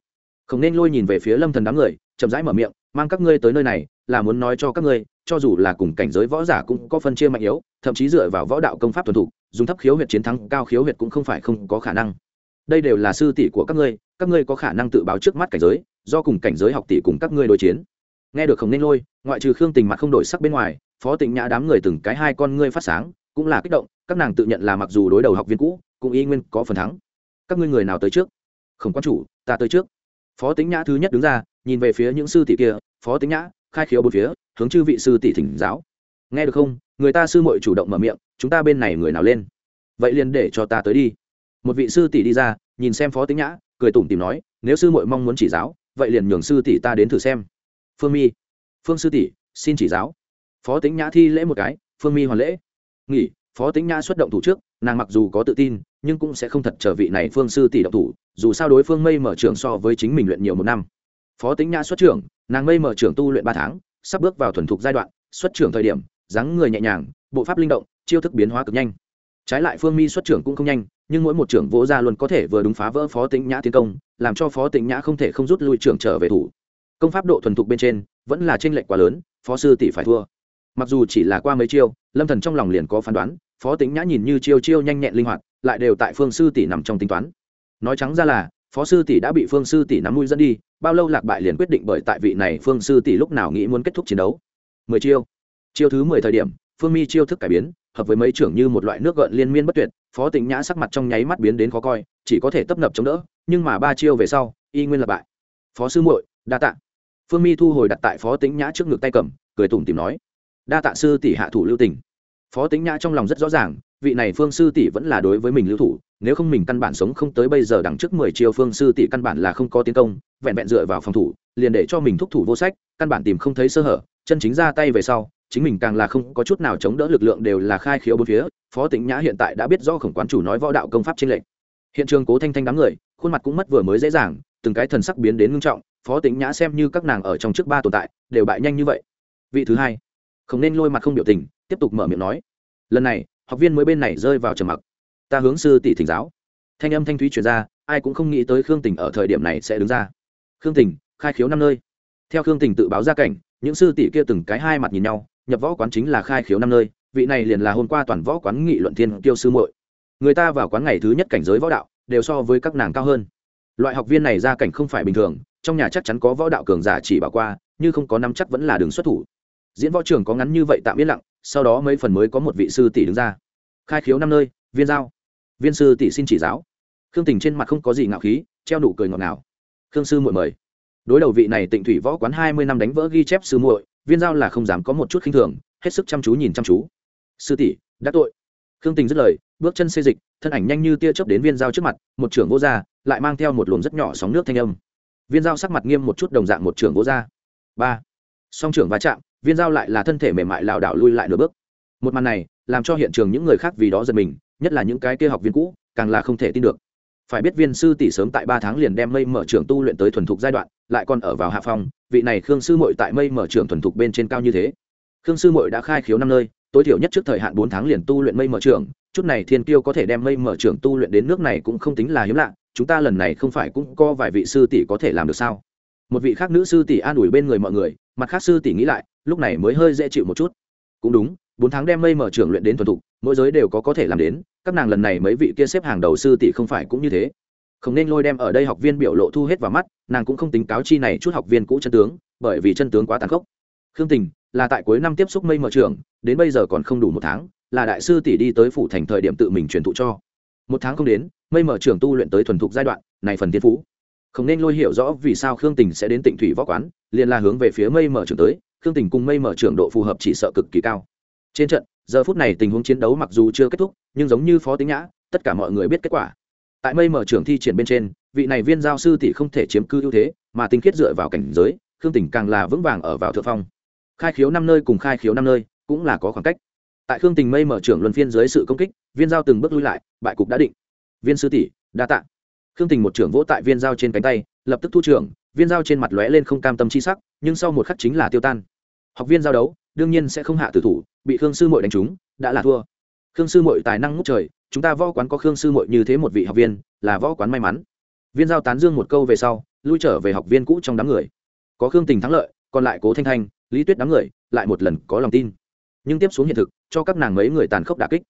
Không nên lôi nhìn về phía lâm thần đám người, chậm rãi mở miệng, mang các ngươi tới nơi này, là muốn nói cho các ngươi, cho dù là cùng cảnh giới võ giả cũng có phân chia mạnh yếu, thậm chí dựa vào võ đạo công pháp thuần thục dùng thấp khiếu huyệt chiến thắng, cao khiếu huyệt cũng không phải không có khả năng. Đây đều là sư tỷ của các ngươi các ngươi có khả năng tự báo trước mắt cảnh giới, do cùng cảnh giới học tỷ cùng các ngươi đối chiến. Nghe được không nên lôi, ngoại trừ khương tình mặt không đổi sắc bên ngoài, phó tịnh nhã đám người từng cái hai con ngươi phát sáng, cũng là kích động, các nàng tự nhận là mặc dù đối đầu học viên cũ cũng y nguyên có phần thắng. Các ngươi người nào tới trước? Không quan chủ, ta tới trước. Phó tĩnh nhã thứ nhất đứng ra, nhìn về phía những sư tỷ kia, phó tĩnh nhã, khai khiếu bốn phía, hướng chư vị sư tỷ thỉnh giáo. Nghe được không? Người ta sư muội chủ động mở miệng, chúng ta bên này người nào lên? Vậy liền để cho ta tới đi. Một vị sư tỷ đi ra, nhìn xem phó tĩnh nhã, cười tủm tìm nói, nếu sư muội mong muốn chỉ giáo, vậy liền nhường sư tỷ ta đến thử xem. Phương mi, phương sư tỷ, xin chỉ giáo. Phó tĩnh nhã thi lễ một cái, phương mi hoàn lễ. Nghỉ. Phó tĩnh nhã xuất động thủ trước, nàng mặc dù có tự tin nhưng cũng sẽ không thật trở vị này phương sư tỷ độc thủ, dù sao đối phương mây mở trường so với chính mình luyện nhiều một năm. Phó tính nhã xuất trưởng, nàng mây mở trường tu luyện ba tháng, sắp bước vào thuần thục giai đoạn, xuất trưởng thời điểm, dáng người nhẹ nhàng, bộ pháp linh động, chiêu thức biến hóa cực nhanh. Trái lại phương mi xuất trưởng cũng không nhanh, nhưng mỗi một trưởng vỗ ra luôn có thể vừa đúng phá vỡ phó tính nhã tiến công, làm cho phó tính nhã không thể không rút lui trưởng trở về thủ. Công pháp độ thuần thục bên trên, vẫn là t r ê n lệch quá lớn, phó sư tỷ phải thua. Mặc dù chỉ là qua mấy chiêu, lâm thần trong lòng liền có phán đoán, phó tính nhã nhìn như chiêu chiêu nhanh nhẹn linh hoạt lại đều tại phương sư tỷ nằm trong tính toán. Nói trắng ra là, phó sư tỷ đã bị phương sư tỷ nắm mũi dẫn đi, bao lâu lạc bại liền quyết định bởi tại vị này phương sư tỷ lúc nào nghĩ muốn kết thúc chiến đấu. Mười chiêu. Chiêu thứ mười thời điểm, phương mi chiêu thức cải biến, hợp với mấy trưởng như một loại nước gợn liên miên bất tuyệt, phó tĩnh nhã sắc mặt trong nháy mắt biến đến khó coi, chỉ có thể tấp nập chống đỡ, nhưng mà ba chiêu về sau, y nguyên là bại. Phó sư muội, đa tạ. Phương mi thu hồi đặt tại phó tĩnh nhã trước ngực tay cầm, cười tủm tìm nói. Đa tạ sư tỷ hạ thủ lưu tình. Phó tĩnh nhã trong lòng rất rõ ràng vị này phương sư tỷ vẫn là đối với mình lưu thủ, nếu không mình căn bản sống không tới bây giờ đằng trước mười chiều phương sư tỷ căn bản là không có tiến công, vẹn vẹn dựa vào phòng thủ, liền để cho mình thúc thủ vô sách, căn bản tìm không thấy sơ hở, chân chính ra tay về sau, chính mình càng là không có chút nào chống đỡ lực lượng đều là khai khiếu bốn phía, phó tĩnh nhã hiện tại đã biết do khổng quán chủ nói võ đạo công pháp trên lệnh hiện trường cố thanh thanh đám người, khuôn mặt cũng mất vừa mới dễ dàng, từng cái thần sắc biến đến ngưng trọng, phó tĩnh nhã xem như các nàng ở trong trước ba tồn tại, đều bại nhanh như vậy. Vị thứ hai, không nên lôi mặt không biểu tình, tiếp tục mở miệng nói. Lần này học viên mới bên này rơi vào trầm mặc. Ta hướng sư tỷ thỉnh giáo. Thanh âm thanh thúy truyền ra, ai cũng không nghĩ tới khương tình ở thời điểm này sẽ đứng ra. Khương tình, khai khiếu năm nơi. Theo khương tình tự báo ra cảnh, những sư tỷ kia từng cái hai mặt nhìn nhau, nhập võ quán chính là khai khiếu năm nơi, vị này liền là hôm qua toàn võ quán nghị luận thiên tiêu sư muội. Người ta vào quán ngày thứ nhất cảnh giới võ đạo, đều so với các nàng cao hơn. Loại học viên này ra cảnh không phải bình thường, trong nhà chắc chắn có võ đạo cường giả chỉ bảo qua nhưng không có năm chắc vẫn là đường xuất thủ. Diễn võ trường có ngắn như vậy tạm yên lặng sau đó mấy phần mới có một vị sư tỷ đứng ra. Khai khiếu năm nơi, viên giao. Viên sư tỷ xin chỉ giáo. Khương tình trên mặt không có gì ngạo khí, treo nụ cười ngọt ngào. Khương sư muội mời. Đối đầu vị này tịnh thủy võ quán hai mươi năm đánh vỡ ghi chép sư muội, viên giao là không dám có một chút khinh thường, hết sức chăm chú nhìn chăm chú. Sư tỷ, đã tội. Khương tình dứt lời, bước chân xê dịch, thân ảnh nhanh như tia chớp đến viên giao trước mặt, một trưởng vô gia, lại mang theo một luồng rất nhỏ sóng nước thanh âm. Viên giao sắc mặt nghiêm một chút đồng dạng một trưởng vô gia. Ba. Song trưởng va chạm viên Dao lại là thân thể mềm mại lảo đảo lui lại nửa bước. Một màn này, làm cho hiện trường những người khác vì đó giật mình, nhất là những cái kia học viên cũ, càng là không thể tin được. Phải biết viên sư tỷ sớm tại ba tháng liền đem mây mở trường tu luyện tới thuần thục giai đoạn, lại còn ở vào hạ phong, vị này khương sư mội tại mây mở trường thuần thục bên trên cao như thế. Khương sư mội đã khai khiếu năm nơi, tối thiểu nhất trước thời hạn bốn tháng liền tu luyện mây mở trường, chút này thiên tiêu có thể đem mây mở trường tu luyện đến nước này cũng không tính là hiếm lạ, chúng ta lần này không phải cũng có vài vị sư tỷ có thể làm được sao? Một vị khác nữ sư tỷ an ủi bên người mọi người, mặt khác sư tỷ nghĩ lại, lúc này mới hơi dễ chịu một chút. Cũng đúng, bốn tháng đem mây mở trường luyện đến thuần thục, mỗi giới đều có có thể làm đến, các nàng lần này mấy vị kia xếp hàng đầu sư tỷ không phải cũng như thế. Không nên lôi đem ở đây học viên biểu lộ thu hết vào mắt, nàng cũng không tính cáo chi này chút học viên cũ chân tướng, bởi vì chân tướng quá tàn khốc. Khương tình, là tại cuối năm tiếp xúc mây mở trường đến bây giờ còn không đủ một tháng, là đại sư tỷ đi tới phủ thành thời điểm tự mình truyền thụ cho. Một tháng không đến, mây mở trường tu luyện tới thuần thục giai đoạn, này phần tiên phú không nên lôi hiểu rõ vì sao khương tình sẽ đến tịnh thủy võ quán, liền là hướng về phía mây mở trường tới, khương tình cùng mây mở trường độ phù hợp chỉ sợ cực kỳ cao. Trên trận, giờ phút này tình huống chiến đấu mặc dù chưa kết thúc, nhưng giống như phó tính nhã, tất cả mọi người biết kết quả. Tại mây mở trường thi triển bên trên, vị này viên giao sư tỷ không thể chiếm cư ưu thế, mà tinh khiết dựa vào cảnh giới, khương tỉnh càng là vững vàng ở vào thượng phong. Khai khiếu năm nơi cùng khai khiếu năm nơi, cũng là có khoảng cách. Tại khương tình mây mở trưởng luân phiên dưới sự công kích, viên giao từng bước lui lại, bại cục đã định. Viên sư tỷ, đa tạ khương tình một trưởng vỗ tại viên dao trên cánh tay, lập tức thu trưởng, viên dao trên mặt lóe lên không cam tâm chi sắc, nhưng sau một khắc chính là tiêu tan. Học viên giao đấu, đương nhiên sẽ không hạ tử thủ, bị khương sư mội đánh trúng, đã là thua. Khương sư mội tài năng ngút trời, chúng ta võ quán có khương sư mội như thế một vị học viên, là võ quán may mắn. Viên giao tán dương một câu về sau, lui trở về học viên cũ trong đám người. Có khương tình thắng lợi, còn lại cố thanh thanh, lý tuyết đám người, lại một lần có lòng tin. Nhưng tiếp xuống hiện thực, cho các nàng mấy người tàn khốc đà kích.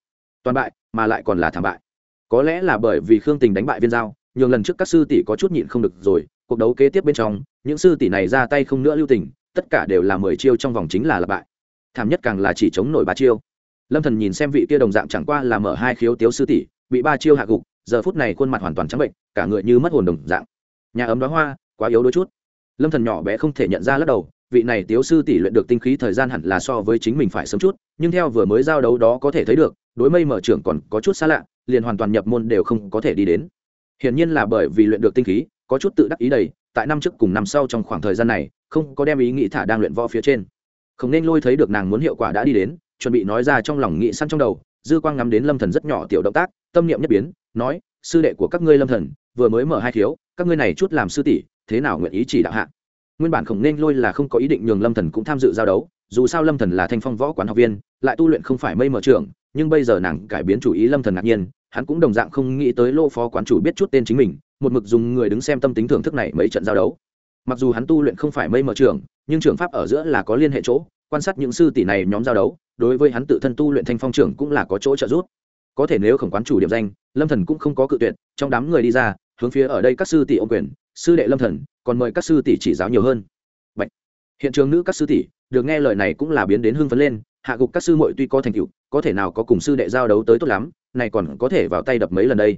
Toàn bại, mà lại còn là thảm bại. Có lẽ là bởi vì khương tình đánh bại viên giao nhường lần trước các sư tỷ có chút nhịn không được rồi, cuộc đấu kế tiếp bên trong, những sư tỷ này ra tay không nữa lưu tình, tất cả đều là mười chiêu trong vòng chính là lặp bại. Thảm nhất càng là chỉ chống nổi ba chiêu. Lâm thần nhìn xem vị kia đồng dạng chẳng qua là mở hai khiếu tiếu sư tỷ, bị ba chiêu hạ gục, giờ phút này khuôn mặt hoàn toàn trắng bệnh, cả người như mất hồn đồng dạng. Nhà ấm đóa hoa, quá yếu đôi chút. Lâm thần nhỏ bé không thể nhận ra lắc đầu, vị này tiếu sư tỷ luyện được tinh khí thời gian hẳn là so với chính mình phải sớm chút, nhưng theo vừa mới giao đấu đó có thể thấy được, đối mây mở trưởng còn có chút xa lạ, liền hoàn toàn nhập môn đều không có thể đi đến hiển nhiên là bởi vì luyện được tinh khí, có chút tự đắc ý đầy, tại năm trước cùng năm sau trong khoảng thời gian này, không có đem ý nghĩ thả đang luyện võ phía trên. Không nên lôi thấy được nàng muốn hiệu quả đã đi đến, chuẩn bị nói ra trong lòng nghĩ săn trong đầu, dư quang ngắm đến lâm thần rất nhỏ tiểu động tác, tâm niệm nhất biến, nói, sư đệ của các ngươi lâm thần, vừa mới mở hai thiếu các ngươi này chút làm sư tỷ, thế nào nguyện ý chỉ đạo hạ? Nguyên bản khổng nên lôi là không có ý định nhường lâm thần cũng tham dự giao đấu, dù sao lâm thần là thanh phong võ quán học viên, lại tu luyện không phải mây mở trường nhưng bây giờ nàng cải biến chủ ý lâm thần ngạc nhiên, hắn cũng đồng dạng không nghĩ tới lô phó quán chủ biết chút tên chính mình, một mực dùng người đứng xem tâm tính thưởng thức này mấy trận giao đấu. Mặc dù hắn tu luyện không phải mây mở trường, nhưng trường pháp ở giữa là có liên hệ chỗ, quan sát những sư tỷ này nhóm giao đấu, đối với hắn tự thân tu luyện thanh phong trưởng cũng là có chỗ trợ giúp. Có thể nếu khổng quán chủ điểm danh, lâm thần cũng không có cự tuyệt, trong đám người đi ra, hướng phía ở đây các sư tỷ ông quyền, sư đệ lâm thần, còn mời các sư tỷ chỉ giáo nhiều hơn. Bạch. hiện trường nữ các sư tỷ được nghe lời này cũng là biến đến hưng phấn lên hạ gục các sư muội tuy có thành tựu, có thể nào có cùng sư đệ giao đấu tới tốt lắm, này còn có thể vào tay đập mấy lần đây?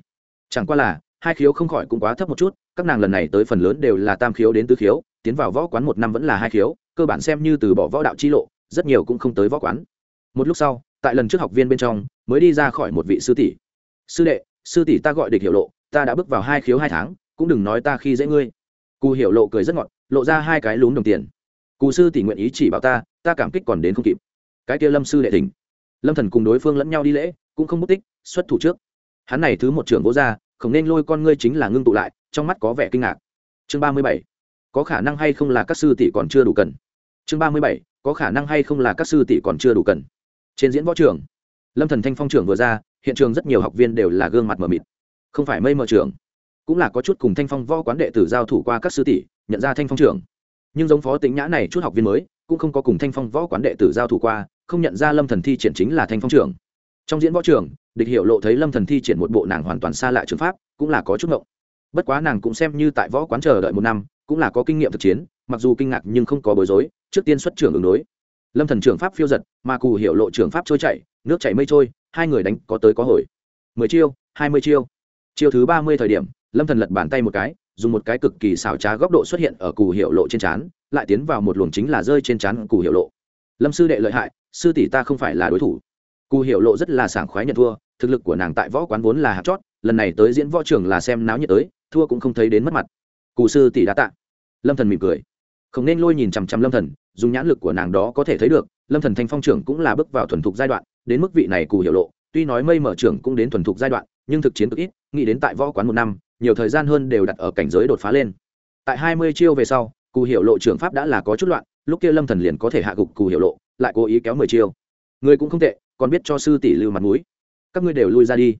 Chẳng qua là, hai khiếu không khỏi cũng quá thấp một chút, các nàng lần này tới phần lớn đều là tam khiếu đến tứ khiếu, tiến vào võ quán một năm vẫn là hai khiếu, cơ bản xem như từ bỏ võ đạo chi lộ, rất nhiều cũng không tới võ quán. Một lúc sau, tại lần trước học viên bên trong, mới đi ra khỏi một vị sư tỷ. Sư đệ, sư tỷ ta gọi địch hiểu lộ, ta đã bước vào hai khiếu hai tháng, cũng đừng nói ta khi dễ ngươi. Cù hiểu lộ cười rất ngọt, lộ ra hai cái lúm đồng tiền. Cù sư tỷ nguyện ý chỉ bảo ta ta cảm kích còn đến không kịp cái kia lâm sư đệ thỉnh. Lâm thần cùng đối phương lẫn nhau đi lễ, cũng không mất tích, xuất thủ trước. Hắn này thứ một trưởng vỗ ra không nên lôi con ngươi chính là ngưng tụ lại, trong mắt có vẻ kinh ngạc. Chương ba mươi bảy. Có khả năng hay không là các sư tỷ còn chưa đủ cần? Chương ba mươi bảy. Có khả năng hay không là các sư tỷ còn chưa đủ cần? Trên diễn võ trường, lâm thần thanh phong trưởng vừa ra, hiện trường rất nhiều học viên đều là gương mặt mờ mịt. Không phải mây mờ trưởng, cũng là có chút cùng thanh phong võ quán đệ tử giao thủ qua các sư tỷ, nhận ra thanh phong trưởng. Nhưng giống phó tính nhã này chút học viên mới, cũng không có cùng thanh phong võ quán đệ tử giao thủ qua không nhận ra lâm thần thi triển chính là thanh phong trưởng trong diễn võ trường, địch hiệu lộ thấy lâm thần thi triển một bộ nàng hoàn toàn xa lạ trường pháp, cũng là có chút ngộng. Bất quá nàng cũng xem như tại võ quán chờ đợi một năm, cũng là có kinh nghiệm thực chiến, mặc dù kinh ngạc nhưng không có bối rối, trước tiên xuất trưởng ứng đối. Lâm thần trưởng pháp phiêu giật, mà cù hiệu lộ trưởng pháp trôi chảy, nước chảy mây trôi, hai người đánh có tới có hồi. Mười chiêu, hai mươi chiêu. Chiêu thứ ba mươi thời điểm, lâm thần lật bàn tay một cái, dùng một cái cực kỳ xảo trá góc độ xuất hiện ở cù hiệu lộ trên trán, lại tiến vào một luồng chính là rơi trên trán cù hiệu lộ lâm sư đệ lợi hại, sư tỷ ta không phải là đối thủ. Cù Hiểu lộ rất là sảng khoái nhận thua, thực lực của nàng tại võ quán vốn là hạt chót, lần này tới diễn võ trường là xem náo nhiệt tới, thua cũng không thấy đến mất mặt. Cù sư tỷ đã tạ. Lâm thần mỉm cười. Không nên lôi nhìn chằm chằm lâm thần, dùng nhãn lực của nàng đó có thể thấy được, lâm thần thanh phong trưởng cũng là bước vào thuần thục giai đoạn, đến mức vị này cù hiểu lộ, tuy nói mây mở trưởng cũng đến thuần thục giai đoạn, nhưng thực chiến cực ít, nghĩ đến tại võ quán một năm, nhiều thời gian hơn đều đặt ở cảnh giới đột phá lên. Tại hai mươi chiêu về sau, cù hiểu lộ trưởng pháp đã là có chút loạn lúc kia lâm thần liền có thể hạ gục cù hiểu lộ, lại cố ý kéo mười chiêu. Người cũng không tệ, còn biết cho sư tỷ lưu mặt mũi. Các ngươi đều lui ra đi.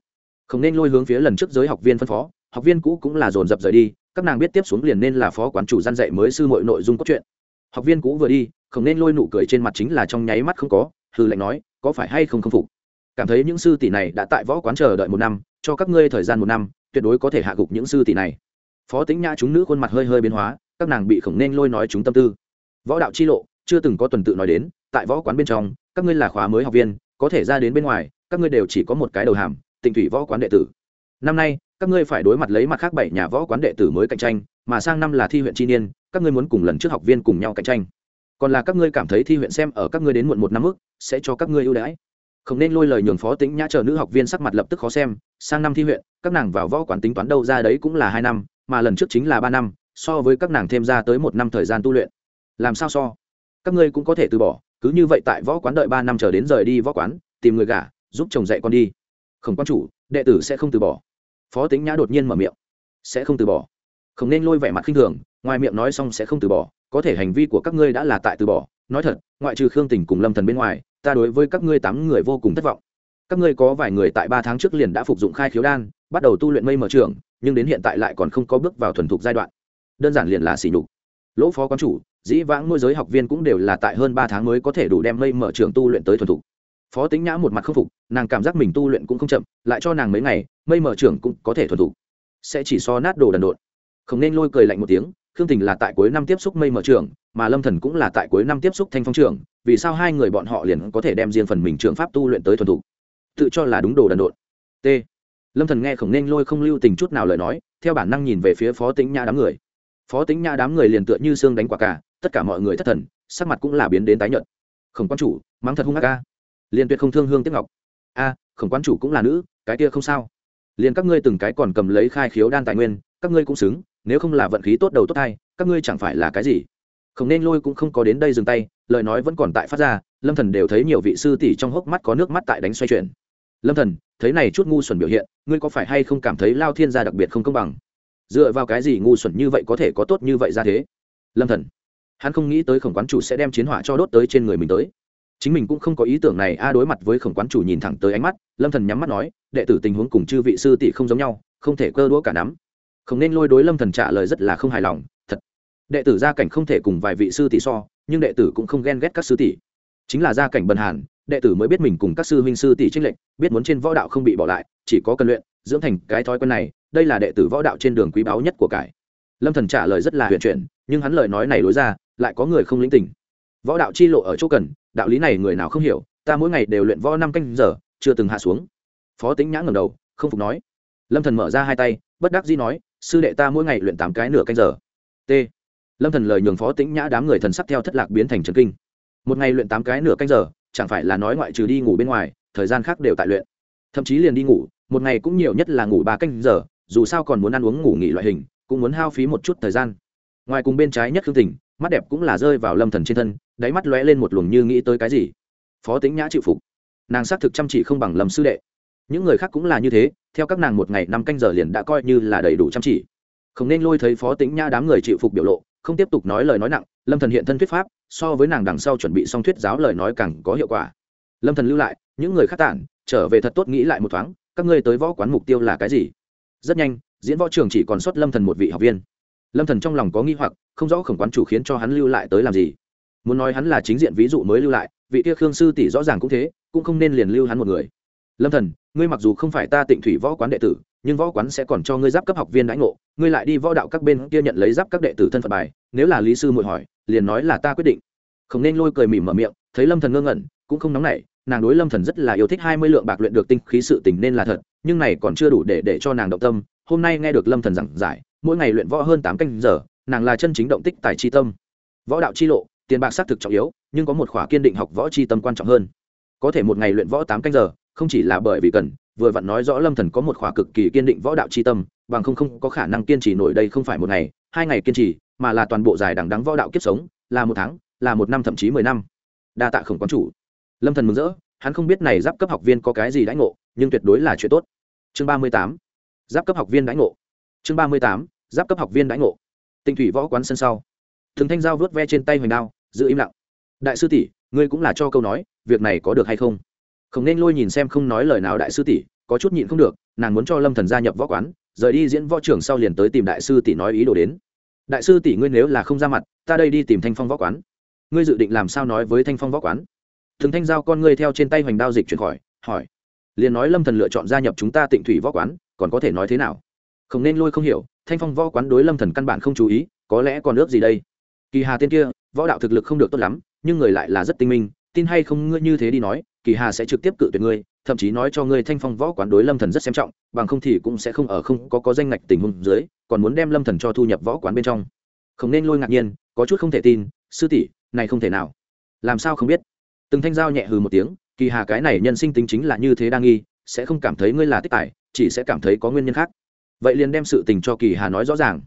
Không nên lôi hướng phía lần trước giới học viên phân phó, học viên cũ cũng là dồn dập rời đi, các nàng biết tiếp xuống liền nên là phó quán chủ gian dạy mới sư mọi nội dung cốt truyện. Học viên cũ vừa đi, không nên lôi nụ cười trên mặt chính là trong nháy mắt không có hư lệnh nói, có phải hay không không phục? Cảm thấy những sư tỷ này đã tại võ quán chờ đợi một năm, cho các ngươi thời gian một năm, tuyệt đối có thể hạ gục những sư tỷ này. Phó tính nhã chúng nữ khuôn mặt hơi hơi biến hóa, các nàng bị khổng nên lôi nói chúng tâm tư võ đạo chi lộ, chưa từng có tuần tự nói đến, tại võ quán bên trong, các ngươi là khóa mới học viên, có thể ra đến bên ngoài, các ngươi đều chỉ có một cái đầu hàm, tịnh thủy võ quán đệ tử. Năm nay, các ngươi phải đối mặt lấy mặt khác bảy nhà võ quán đệ tử mới cạnh tranh, mà sang năm là thi huyện chi niên, các ngươi muốn cùng lần trước học viên cùng nhau cạnh tranh. Còn là các ngươi cảm thấy thi huyện xem ở các ngươi đến muộn một năm ước sẽ cho các ngươi ưu đãi. Không nên lôi lời nhường phó tính nhã chờ nữ học viên sắc mặt lập tức khó xem, sang năm thi huyện, các nàng vào võ quản tính toán đâu ra đấy cũng là hai năm, mà lần trước chính là ba năm, so với các nàng thêm ra tới một năm thời gian tu luyện làm sao so? Các ngươi cũng có thể từ bỏ, cứ như vậy tại võ quán đợi ba năm chờ đến rời đi võ quán, tìm người gả, giúp chồng dạy con đi. Không, quan chủ, đệ tử sẽ không từ bỏ. Phó tính nhã đột nhiên mở miệng. Sẽ không từ bỏ. Không nên lôi vẻ mặt khinh thường, ngoài miệng nói xong sẽ không từ bỏ, có thể hành vi của các ngươi đã là tại từ bỏ. Nói thật, ngoại trừ khương tình cùng lâm thần bên ngoài, ta đối với các ngươi tám người vô cùng thất vọng. Các ngươi có vài người tại ba tháng trước liền đã phục dụng khai khiếu đan, bắt đầu tu luyện mây mở trường, nhưng đến hiện tại lại còn không có bước vào thuần thục giai đoạn. Đơn giản liền là xỉ nhục. Lỗ phó quán chủ dĩ vãng môi giới học viên cũng đều là tại hơn ba tháng mới có thể đủ đem mây mở trường tu luyện tới thuần thục. Phó tính nhã một mặt khâm phục, nàng cảm giác mình tu luyện cũng không chậm, lại cho nàng mấy ngày, mây mở trường cũng có thể thuần thục. Sẽ chỉ so nát đồ đần độn. Không nên lôi cười lạnh một tiếng, khương tình là tại cuối năm tiếp xúc mây mở trường, mà lâm thần cũng là tại cuối năm tiếp xúc thanh phong trường, vì sao hai người bọn họ liền có thể đem riêng phần mình trường pháp tu luyện tới thuần thục? Tự cho là đúng đồ đần độn. T. Lâm thần nghe khổng nên lôi không lưu tình chút nào lời nói, theo bản năng nhìn về phía phó tĩnh nhã đám người phó tính nhã đám người liền tựa như xương đánh quả cả, tất cả mọi người thất thần, sắc mặt cũng là biến đến tái nhợt. Khổng quan chủ, mắng thật hung ác ca liền tuyệt không thương hương tiếp ngọc. A, khổng quan chủ cũng là nữ, cái kia không sao. Liền các ngươi từng cái còn cầm lấy khai khiếu đan tài nguyên, các ngươi cũng xứng, nếu không là vận khí tốt đầu tốt thai các ngươi chẳng phải là cái gì? Không nên lôi cũng không có đến đây dừng tay, lời nói vẫn còn tại phát ra, lâm thần đều thấy nhiều vị sư tỷ trong hốc mắt có nước mắt tại đánh xoay chuyển. Lâm thần, thấy này chút ngu xuẩn biểu hiện, ngươi có phải hay không cảm thấy lao thiên gia đặc biệt không công bằng? Dựa vào cái gì ngu xuẩn như vậy có thể có tốt như vậy ra thế? Lâm thần, hắn không nghĩ tới khổng quán chủ sẽ đem chiến hỏa cho đốt tới trên người mình tới. Chính mình cũng không có ý tưởng này, a, đối mặt với khổng quán chủ nhìn thẳng tới ánh mắt, lâm thần nhắm mắt nói, đệ tử tình huống cùng chư vị sư tỷ không giống nhau, không thể cơ đũa cả nắm. Không nên lôi đối lâm thần trả lời rất là không hài lòng, thật. Đệ tử gia cảnh không thể cùng vài vị sư tỷ so, nhưng đệ tử cũng không ghen ghét các sư tỷ. Chính là gia cảnh bần hàn, đệ tử mới biết mình cùng các sư huynh sư tỷ trinh lệnh biết muốn trên võ đạo không bị bỏ lại, chỉ có cần luyện, dưỡng thành cái thói quen này đây là đệ tử võ đạo trên đường quý báu nhất của cải. Lâm thần trả lời rất là huyền chuyển, nhưng hắn lời nói này lối ra, lại có người không lĩnh tình. Võ đạo chi lộ ở chỗ cần, đạo lý này người nào không hiểu, ta mỗi ngày đều luyện võ năm canh giờ, chưa từng hạ xuống. Phó tính nhã ngầm đầu, không phục nói. Lâm thần mở ra hai tay, bất đắc dĩ nói, sư đệ ta mỗi ngày luyện tám cái nửa canh giờ. T. Lâm thần lời nhường phó tĩnh nhã đám người thần sắc theo thất lạc biến thành trần kinh. Một ngày luyện tám cái nửa canh giờ, chẳng phải là nói ngoại trừ đi ngủ bên ngoài, thời gian khác đều tại luyện. Thậm chí liền đi ngủ, một ngày cũng nhiều nhất là ngủ ba canh giờ dù sao còn muốn ăn uống ngủ nghỉ loại hình, cũng muốn hao phí một chút thời gian. Ngoài cùng bên trái nhất khương tình mắt đẹp cũng là rơi vào lâm thần trên thân, đáy mắt lóe lên một luồng như nghĩ tới cái gì. Phó tính nhã chịu phục. Nàng xác thực chăm chỉ không bằng lầm sư đệ. Những người khác cũng là như thế, theo các nàng một ngày năm canh giờ liền đã coi như là đầy đủ chăm chỉ. Không nên lôi thấy phó tính nhã đám người chịu phục biểu lộ, không tiếp tục nói lời nói nặng, lâm thần hiện thân thuyết pháp, so với nàng đằng sau chuẩn bị xong thuyết giáo lời nói càng có hiệu quả. Lâm thần lưu lại, những người khác tản, trở về thật tốt nghĩ lại một thoáng, các ngươi tới võ quán mục tiêu là cái gì? Rất nhanh, diễn võ trường chỉ còn xuất lâm thần một vị học viên. Lâm thần trong lòng có nghi hoặc, không rõ khổng quán chủ khiến cho hắn lưu lại tới làm gì. Muốn nói hắn là chính diện ví dụ mới lưu lại, vị kia khương sư tỷ rõ ràng cũng thế, cũng không nên liền lưu hắn một người. Lâm thần, ngươi mặc dù không phải ta tịnh thủy võ quán đệ tử, nhưng võ quán sẽ còn cho ngươi giáp cấp học viên đãi ngộ, ngươi lại đi võ đạo các bên kia nhận lấy giáp các đệ tử thân phận bài, nếu là lý sư muội hỏi, liền nói là ta quyết định. Không nên lôi cười mỉm mở miệng, thấy lâm thần ngơ ngẩn, cũng không nóng nảy nàng đối lâm thần rất là yêu thích hai mươi lượng bạc luyện được tinh khí sự tình nên là thật, nhưng này còn chưa đủ để để cho nàng động tâm. Hôm nay nghe được lâm thần giảng giải, mỗi ngày luyện võ hơn tám canh giờ, nàng là chân chính động tích tài chi tâm. Võ đạo chi lộ, tiền bạc xác thực trọng yếu, nhưng có một khỏa kiên định học võ chi tâm quan trọng hơn. Có thể một ngày luyện võ tám canh giờ, không chỉ là bởi vì cần, vừa vặn nói rõ lâm thần có một khỏa cực kỳ kiên định võ đạo chi tâm, bằng không không có khả năng kiên trì nổi đây không phải một ngày, hai ngày kiên trì, mà là toàn bộ dài đằng đắng võ đạo kiếp sống, là một tháng, là một năm thậm chí mười năm. Đa tạ khổng quán chủ lâm thần mừng rỡ, hắn không biết này giáp cấp học viên có cái gì đãi ngộ, nhưng tuyệt đối là chuyện tốt. Chương ba mươi tám, giáp cấp học viên đãi ngộ. Chương ba mươi tám, giáp cấp học viên đãi ngộ. Tinh thủy võ quán sân sau. Thường thanh giao vớt ve trên tay hoành đao, giữ im lặng. Đại sư tỷ, ngươi cũng là cho câu nói, việc này có được hay không? Không nên lôi nhìn xem không nói lời nào đại sư tỷ, có chút nhịn không được, nàng muốn cho lâm thần gia nhập võ quán, rời đi diễn võ trưởng sau liền tới tìm đại sư tỷ nói ý đồ đến. Đại sư tỷ ngươi nếu là không ra mặt, ta đây đi tìm thanh phong võ quán. Ngươi dự định làm sao nói với thanh phong võ quán? Thường thanh giao con ngươi theo trên tay hoành đao dịch chuyển khỏi, hỏi, liền nói lâm thần lựa chọn gia nhập chúng ta tịnh thủy võ quán, còn có thể nói thế nào? Không nên lôi không hiểu, thanh phong võ quán đối lâm thần căn bản không chú ý, có lẽ còn ước gì đây? Kỳ hà tên kia, võ đạo thực lực không được tốt lắm, nhưng người lại là rất tinh minh, tin hay không ngươi như thế đi nói, kỳ hà sẽ trực tiếp cự tuyệt ngươi, thậm chí nói cho ngươi thanh phong võ quán đối lâm thần rất xem trọng, bằng không thì cũng sẽ không ở không có có danh ngạch tình huống dưới, còn muốn đem lâm thần cho thu nhập võ quán bên trong. Không nên lôi ngạc nhiên, có chút không thể tin, sư tỷ, này không thể nào. Làm sao không biết? Từng thanh giao nhẹ hừ một tiếng, kỳ hà cái này nhân sinh tính chính là như thế đang nghi, sẽ không cảm thấy ngươi là tích tài, chỉ sẽ cảm thấy có nguyên nhân khác. Vậy liền đem sự tình cho kỳ hà nói rõ ràng.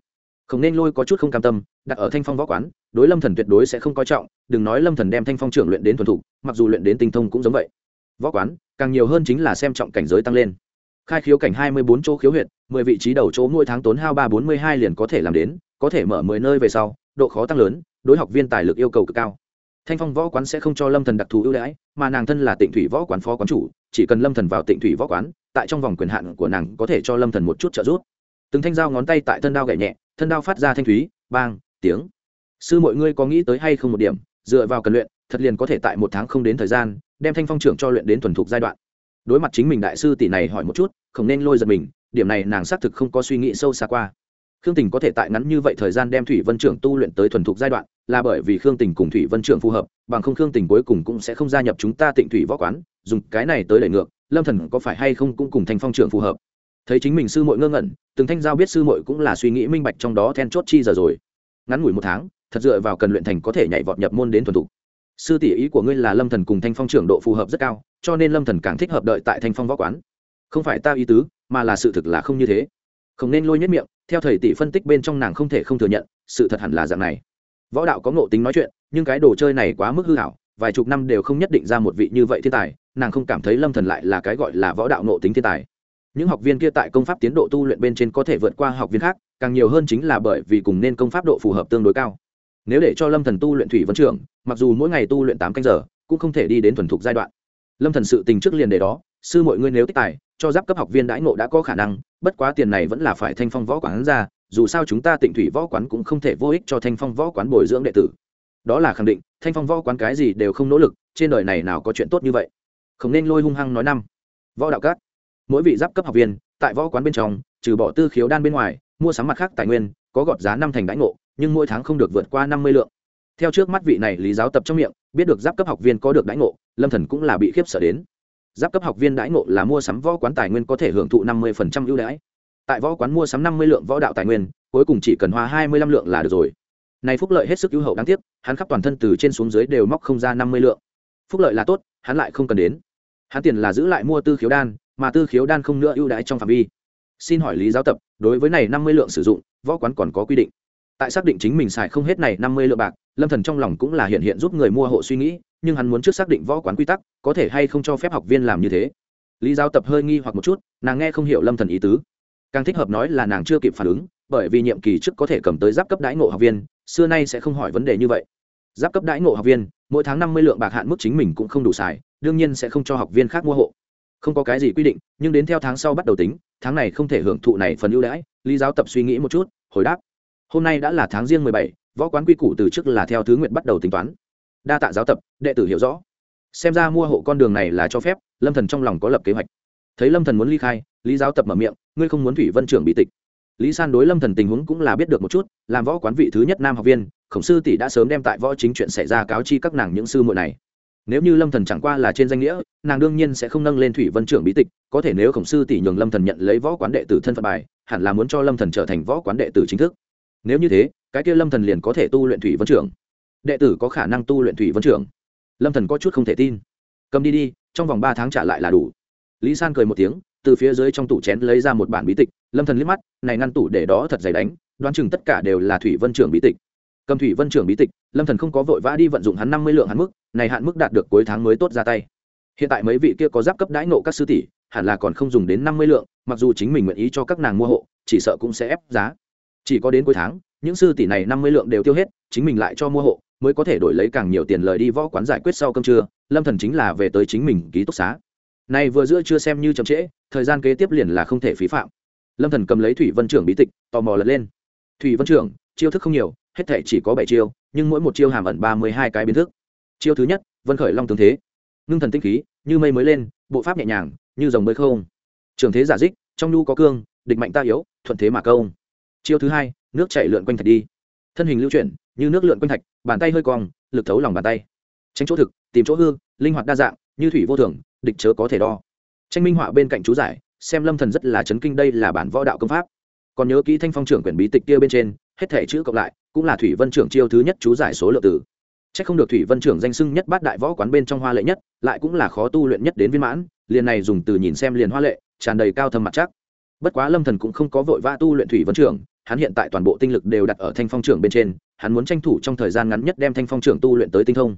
Không nên lôi có chút không cam tâm, đặt ở thanh phong võ quán, đối lâm thần tuyệt đối sẽ không coi trọng, đừng nói lâm thần đem thanh phong trưởng luyện đến thuần thục, mặc dù luyện đến tinh thông cũng giống vậy. Võ quán, càng nhiều hơn chính là xem trọng cảnh giới tăng lên. Khai khiếu cảnh hai mươi bốn chỗ khiếu huyện mười vị trí đầu chỗ mỗi tháng tốn hao ba bốn mươi hai liền có thể làm đến, có thể mở mười nơi về sau, độ khó tăng lớn, đối học viên tài lực yêu cầu cực cao thanh phong võ quán sẽ không cho lâm thần đặc thù ưu đãi, mà nàng thân là tịnh thủy võ quán phó quán chủ, chỉ cần lâm thần vào tịnh thủy võ quán, tại trong vòng quyền hạn của nàng có thể cho lâm thần một chút trợ giúp. Từng thanh dao ngón tay tại thân đao gậy nhẹ, thân đao phát ra thanh thúy, bang, tiếng. Sư mọi ngươi có nghĩ tới hay không một điểm, dựa vào cần luyện, thật liền có thể tại một tháng không đến thời gian, đem thanh phong trưởng cho luyện đến thuần thục giai đoạn. Đối mặt chính mình đại sư tỷ này hỏi một chút, không nên lôi giật mình, điểm này nàng xác thực không có suy nghĩ sâu xa qua khương tình có thể tại ngắn như vậy thời gian đem thủy vân trưởng tu luyện tới thuần thục giai đoạn, là bởi vì khương tình cùng thủy vân trưởng phù hợp, bằng không khương tình cuối cùng cũng sẽ không gia nhập chúng ta tịnh thủy võ quán, dùng cái này tới đẩy ngược, lâm thần có phải hay không cũng cùng thanh phong trưởng phù hợp. Thấy chính mình sư muội ngơ ngẩn, từng thanh giao biết sư muội cũng là suy nghĩ minh bạch trong đó then chốt chi giờ rồi. Ngắn ngủi một tháng, thật dựa vào cần luyện thành có thể nhảy vọt nhập môn đến thuần thục. Sư tỷ ý của ngươi là lâm thần cùng thanh phong trưởng độ phù hợp rất cao, cho nên lâm thần càng thích hợp đợi tại thanh phong võ quán. Không phải ta ý tứ, mà là sự thực là không như thế không nên lôi nhất miệng, theo thầy tỷ phân tích bên trong nàng không thể không thừa nhận, sự thật hẳn là dạng này. Võ đạo có ngộ tính nói chuyện, nhưng cái đồ chơi này quá mức hư hảo, vài chục năm đều không nhất định ra một vị như vậy thiên tài, nàng không cảm thấy lâm thần lại là cái gọi là võ đạo ngộ tính thiên tài. Những học viên kia tại công pháp tiến độ tu luyện bên trên có thể vượt qua học viên khác, càng nhiều hơn chính là bởi vì cùng nên công pháp độ phù hợp tương đối cao. Nếu để cho lâm thần tu luyện thủy vấn trưởng, mặc dù mỗi ngày tu luyện tám canh giờ, cũng không thể đi đến thuần thục giai đoạn. Lâm thần sự tình trước liền để đó, sư mọi ngươi nếu tích tài cho giáp cấp học viên đãi ngộ đã có khả năng, bất quá tiền này vẫn là phải thanh phong võ quán ra, dù sao chúng ta tịnh thủy võ quán cũng không thể vô ích cho thanh phong võ quán bồi dưỡng đệ tử. Đó là khẳng định, thanh phong võ quán cái gì đều không nỗ lực, trên đời này nào có chuyện tốt như vậy. Không nên lôi hung hăng nói năm. Võ đạo các. Mỗi vị giáp cấp học viên, tại võ quán bên trong, trừ bỏ tư khiếu đan bên ngoài, mua sắm mặt khác tài nguyên, có gọt giá năm thành đãi ngộ, nhưng mỗi tháng không được vượt qua năm mươi lượng. Theo trước mắt vị này lý giáo tập trong miệng, biết được giáp cấp học viên có được đãi ngộ, lâm thần cũng là bị khiếp sợ đến giáp cấp học viên đãi ngộ là mua sắm võ quán tài nguyên có thể hưởng thụ năm mươi ưu đãi. Tại võ quán mua sắm năm mươi lượng võ đạo tài nguyên, cuối cùng chỉ cần hoa hai mươi lăm lượng là được rồi. Này phúc lợi hết sức ưu hậu đáng tiếc, hắn khắp toàn thân từ trên xuống dưới đều móc không ra năm mươi lượng. Phúc lợi là tốt, hắn lại không cần đến. Hắn tiền là giữ lại mua tư khiếu đan, mà tư khiếu đan không nữa ưu đãi trong phạm vi. Xin hỏi lý giáo tập, đối với này năm mươi lượng sử dụng, võ quán còn có quy định? Tại xác định chính mình xài không hết này năm mươi lượng bạc, lâm thần trong lòng cũng là hiện hiện giúp người mua hộ suy nghĩ nhưng hắn muốn trước xác định võ quán quy tắc, có thể hay không cho phép học viên làm như thế. Lý giáo tập hơi nghi hoặc một chút, nàng nghe không hiểu lâm thần ý tứ. Càng thích hợp nói là nàng chưa kịp phản ứng, bởi vì nhiệm kỳ trước có thể cầm tới giáp cấp đãi ngộ học viên, xưa nay sẽ không hỏi vấn đề như vậy. Giáp cấp đãi ngộ học viên, mỗi tháng năm mươi lượng bạc hạn mức chính mình cũng không đủ xài, đương nhiên sẽ không cho học viên khác mua hộ. Không có cái gì quy định, nhưng đến theo tháng sau bắt đầu tính, tháng này không thể hưởng thụ này phần ưu đãi, lý giáo tập suy nghĩ một chút, hồi đáp. Hôm nay đã là tháng riêng mười bảy, võ quán quy củ từ trước là theo thứ nguyện bắt đầu tính toán đa tạ giáo tập, đệ tử hiểu rõ. Xem ra mua hộ con đường này là cho phép, lâm thần trong lòng có lập kế hoạch. Thấy lâm thần muốn ly khai, lý giáo tập mở miệng, ngươi không muốn thủy vân trưởng bị tịch. Lý san đối lâm thần tình huống cũng là biết được một chút, làm võ quán vị thứ nhất nam học viên, khổng sư tỷ đã sớm đem tại võ chính chuyện xảy ra cáo chi các nàng những sư muội này. Nếu như lâm thần chẳng qua là trên danh nghĩa, nàng đương nhiên sẽ không nâng lên thủy vân trưởng bí tịch, có thể nếu khổng sư tỷ nhường lâm thần nhận lấy võ quán đệ tử thân phận bài, hẳn là muốn cho lâm thần trở thành võ quán đệ tử chính thức. Nếu như thế, cái kia lâm thần liền có thể tu luyện thủy vân trưởng đệ tử có khả năng tu luyện thủy vân trưởng. Lâm thần có chút không thể tin. Cầm đi đi, trong vòng ba tháng trả lại là đủ. Lý san cười một tiếng, từ phía dưới trong tủ chén lấy ra một bản bí tịch. Lâm thần liếc mắt, này ngăn tủ để đó thật dày đánh, đoán chừng tất cả đều là thủy vân trưởng bí tịch. Cầm thủy vân trưởng bí tịch, lâm thần không có vội vã đi vận dụng hắn năm mươi lượng hạn mức, này hạn mức đạt được cuối tháng mới tốt ra tay. Hiện tại mấy vị kia có giáp cấp đãi nộ các sư tỷ, hẳn là còn không dùng đến năm mươi lượng, mặc dù chính mình nguyện ý cho các nàng mua hộ, chỉ sợ cũng sẽ ép giá. Chỉ có đến cuối tháng, những sư tỷ này năm mươi lượng đều tiêu hết, chính mình lại cho mua hộ mới có thể đổi lấy càng nhiều tiền lời đi võ quán giải quyết sau cơm trưa, lâm thần chính là về tới chính mình ký túc xá. Này vừa giữa chưa xem như chậm trễ, thời gian kế tiếp liền là không thể phí phạm. Lâm thần cầm lấy thủy vân trưởng bí tịch, tò mò lật lên. Thủy vân trưởng, chiêu thức không nhiều, hết thể chỉ có bảy chiêu, nhưng mỗi một chiêu hàm ẩn ba mươi hai cái biến thức. Chiêu thứ nhất, vân khởi long tướng thế. Ngưng thần tinh khí, như mây mới lên, bộ pháp nhẹ nhàng, như dòng mới không. Trường thế giả dích, trong nhu có cương, địch mạnh ta yếu, thuận thế mà công. Chiêu thứ hai, nước chảy lượn quanh thạch đi. Thân hình lưu chuyển như nước lượn quanh thạch, bàn tay hơi cong, lực thấu lòng bàn tay. Tránh chỗ thực, tìm chỗ hư, linh hoạt đa dạng, như thủy vô thường, địch chớ có thể đo. Tranh minh họa bên cạnh chú giải, xem lâm thần rất là chấn kinh đây là bản võ đạo công pháp. Còn nhớ kỹ thanh phong trưởng quyển bí tịch kia bên trên, hết thể chữ cộng lại, cũng là thủy vân trưởng chiêu thứ nhất chú giải số lượng tử chắc không được thủy vân trưởng danh sưng nhất bát đại võ quán bên trong hoa lệ nhất, lại cũng là khó tu luyện nhất đến viên mãn, liền này dùng từ nhìn xem liền hoa lệ, tràn đầy cao thâm mặt chắc. Bất quá lâm thần cũng không có vội vã tu luyện thủy vân trưởng, hắn hiện tại toàn bộ tinh lực đều đặt ở thanh phong trưởng bên trên hắn muốn tranh thủ trong thời gian ngắn nhất đem thanh phong trưởng tu luyện tới tinh thông.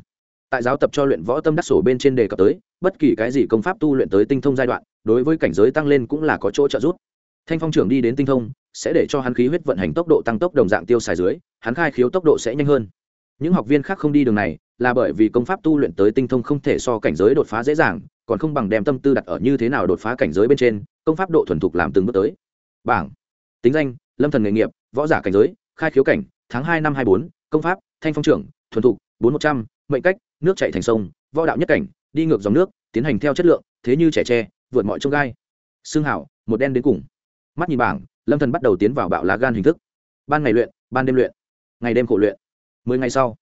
Tại giáo tập cho luyện võ tâm đắc sổ bên trên đề cập tới, bất kỳ cái gì công pháp tu luyện tới tinh thông giai đoạn, đối với cảnh giới tăng lên cũng là có chỗ trợ giúp. Thanh phong trưởng đi đến tinh thông, sẽ để cho hắn khí huyết vận hành tốc độ tăng tốc đồng dạng tiêu xài dưới, hắn khai khiếu tốc độ sẽ nhanh hơn. Những học viên khác không đi đường này, là bởi vì công pháp tu luyện tới tinh thông không thể so cảnh giới đột phá dễ dàng, còn không bằng đem tâm tư đặt ở như thế nào đột phá cảnh giới bên trên, công pháp độ thuần thục làm từng bước tới. Bảng. Tính danh, lâm thần nghề nghiệp, võ giả cảnh giới, khai khiếu cảnh tháng hai năm hai bốn, công pháp, thanh phong trưởng, thuần thục, bốn một trăm, mệnh cách, nước chạy thành sông, võ đạo nhất cảnh, đi ngược dòng nước, tiến hành theo chất lượng, thế như trẻ tre, vượt mọi trông gai. Xương hảo một đen đến cùng. Mắt nhìn bảng, lâm thần bắt đầu tiến vào bạo lá gan hình thức. Ban ngày luyện, ban đêm luyện, ngày đêm khổ luyện. Mười ngày sau,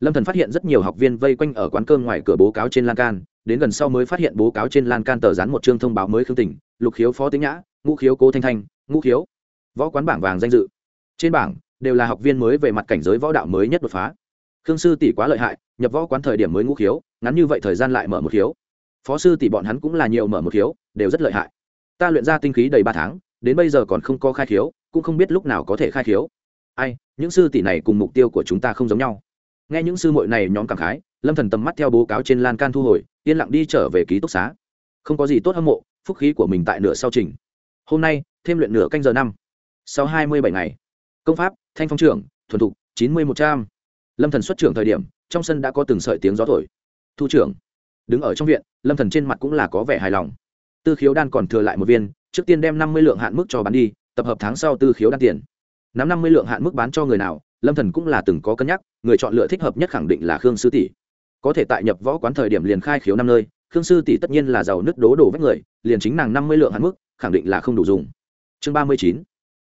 lâm thần phát hiện rất nhiều học viên vây quanh ở quán cơm ngoài cửa bố cáo trên lan can, đến gần sau mới phát hiện bố cáo trên lan can tờ dán một chương thông báo mới khương tỉnh, lục khiếu phó tính nhã, ngũ khiếu cố thanh thanh, ngũ khiếu. Võ quán bảng vàng danh dự. Trên bảng đều là học viên mới về mặt cảnh giới võ đạo mới nhất đột phá. Khương sư tỷ quá lợi hại, nhập võ quán thời điểm mới ngũ khiếu, ngắn như vậy thời gian lại mở một khiếu. Phó sư tỷ bọn hắn cũng là nhiều mở một khiếu, đều rất lợi hại. Ta luyện ra tinh khí đầy ba tháng, đến bây giờ còn không có khai khiếu, cũng không biết lúc nào có thể khai khiếu. Ai, những sư tỷ này cùng mục tiêu của chúng ta không giống nhau. Nghe những sư muội này nhóm cảm khái, lâm thần tầm mắt theo bố cáo trên lan can thu hồi, yên lặng đi trở về ký túc xá. Không có gì tốt hâm mộ, phúc khí của mình tại nửa sau trình. Hôm nay, thêm luyện nửa canh giờ năm. Sau hai mươi bảy ngày, công pháp thanh phong trưởng, thuần thục, chín mươi một trăm. Lâm thần xuất trưởng thời điểm, trong sân đã có từng sợi tiếng gió thổi. Thu trưởng, đứng ở trong viện, lâm thần trên mặt cũng là có vẻ hài lòng. Tư khiếu đan còn thừa lại một viên, trước tiên đem năm mươi lượng hạn mức cho bán đi, tập hợp tháng sau tư khiếu đan tiền. Nắm năm mươi lượng hạn mức bán cho người nào, lâm thần cũng là từng có cân nhắc, người chọn lựa thích hợp nhất khẳng định là khương sư tỷ. Có thể tại nhập võ quán thời điểm liền khai khiếu năm nơi, khương sư tỷ tất nhiên là giàu nứt đố đổ vách người, liền chính nàng năm mươi lượng hạn mức, khẳng định là không đủ dùng. Chương ba mươi chín,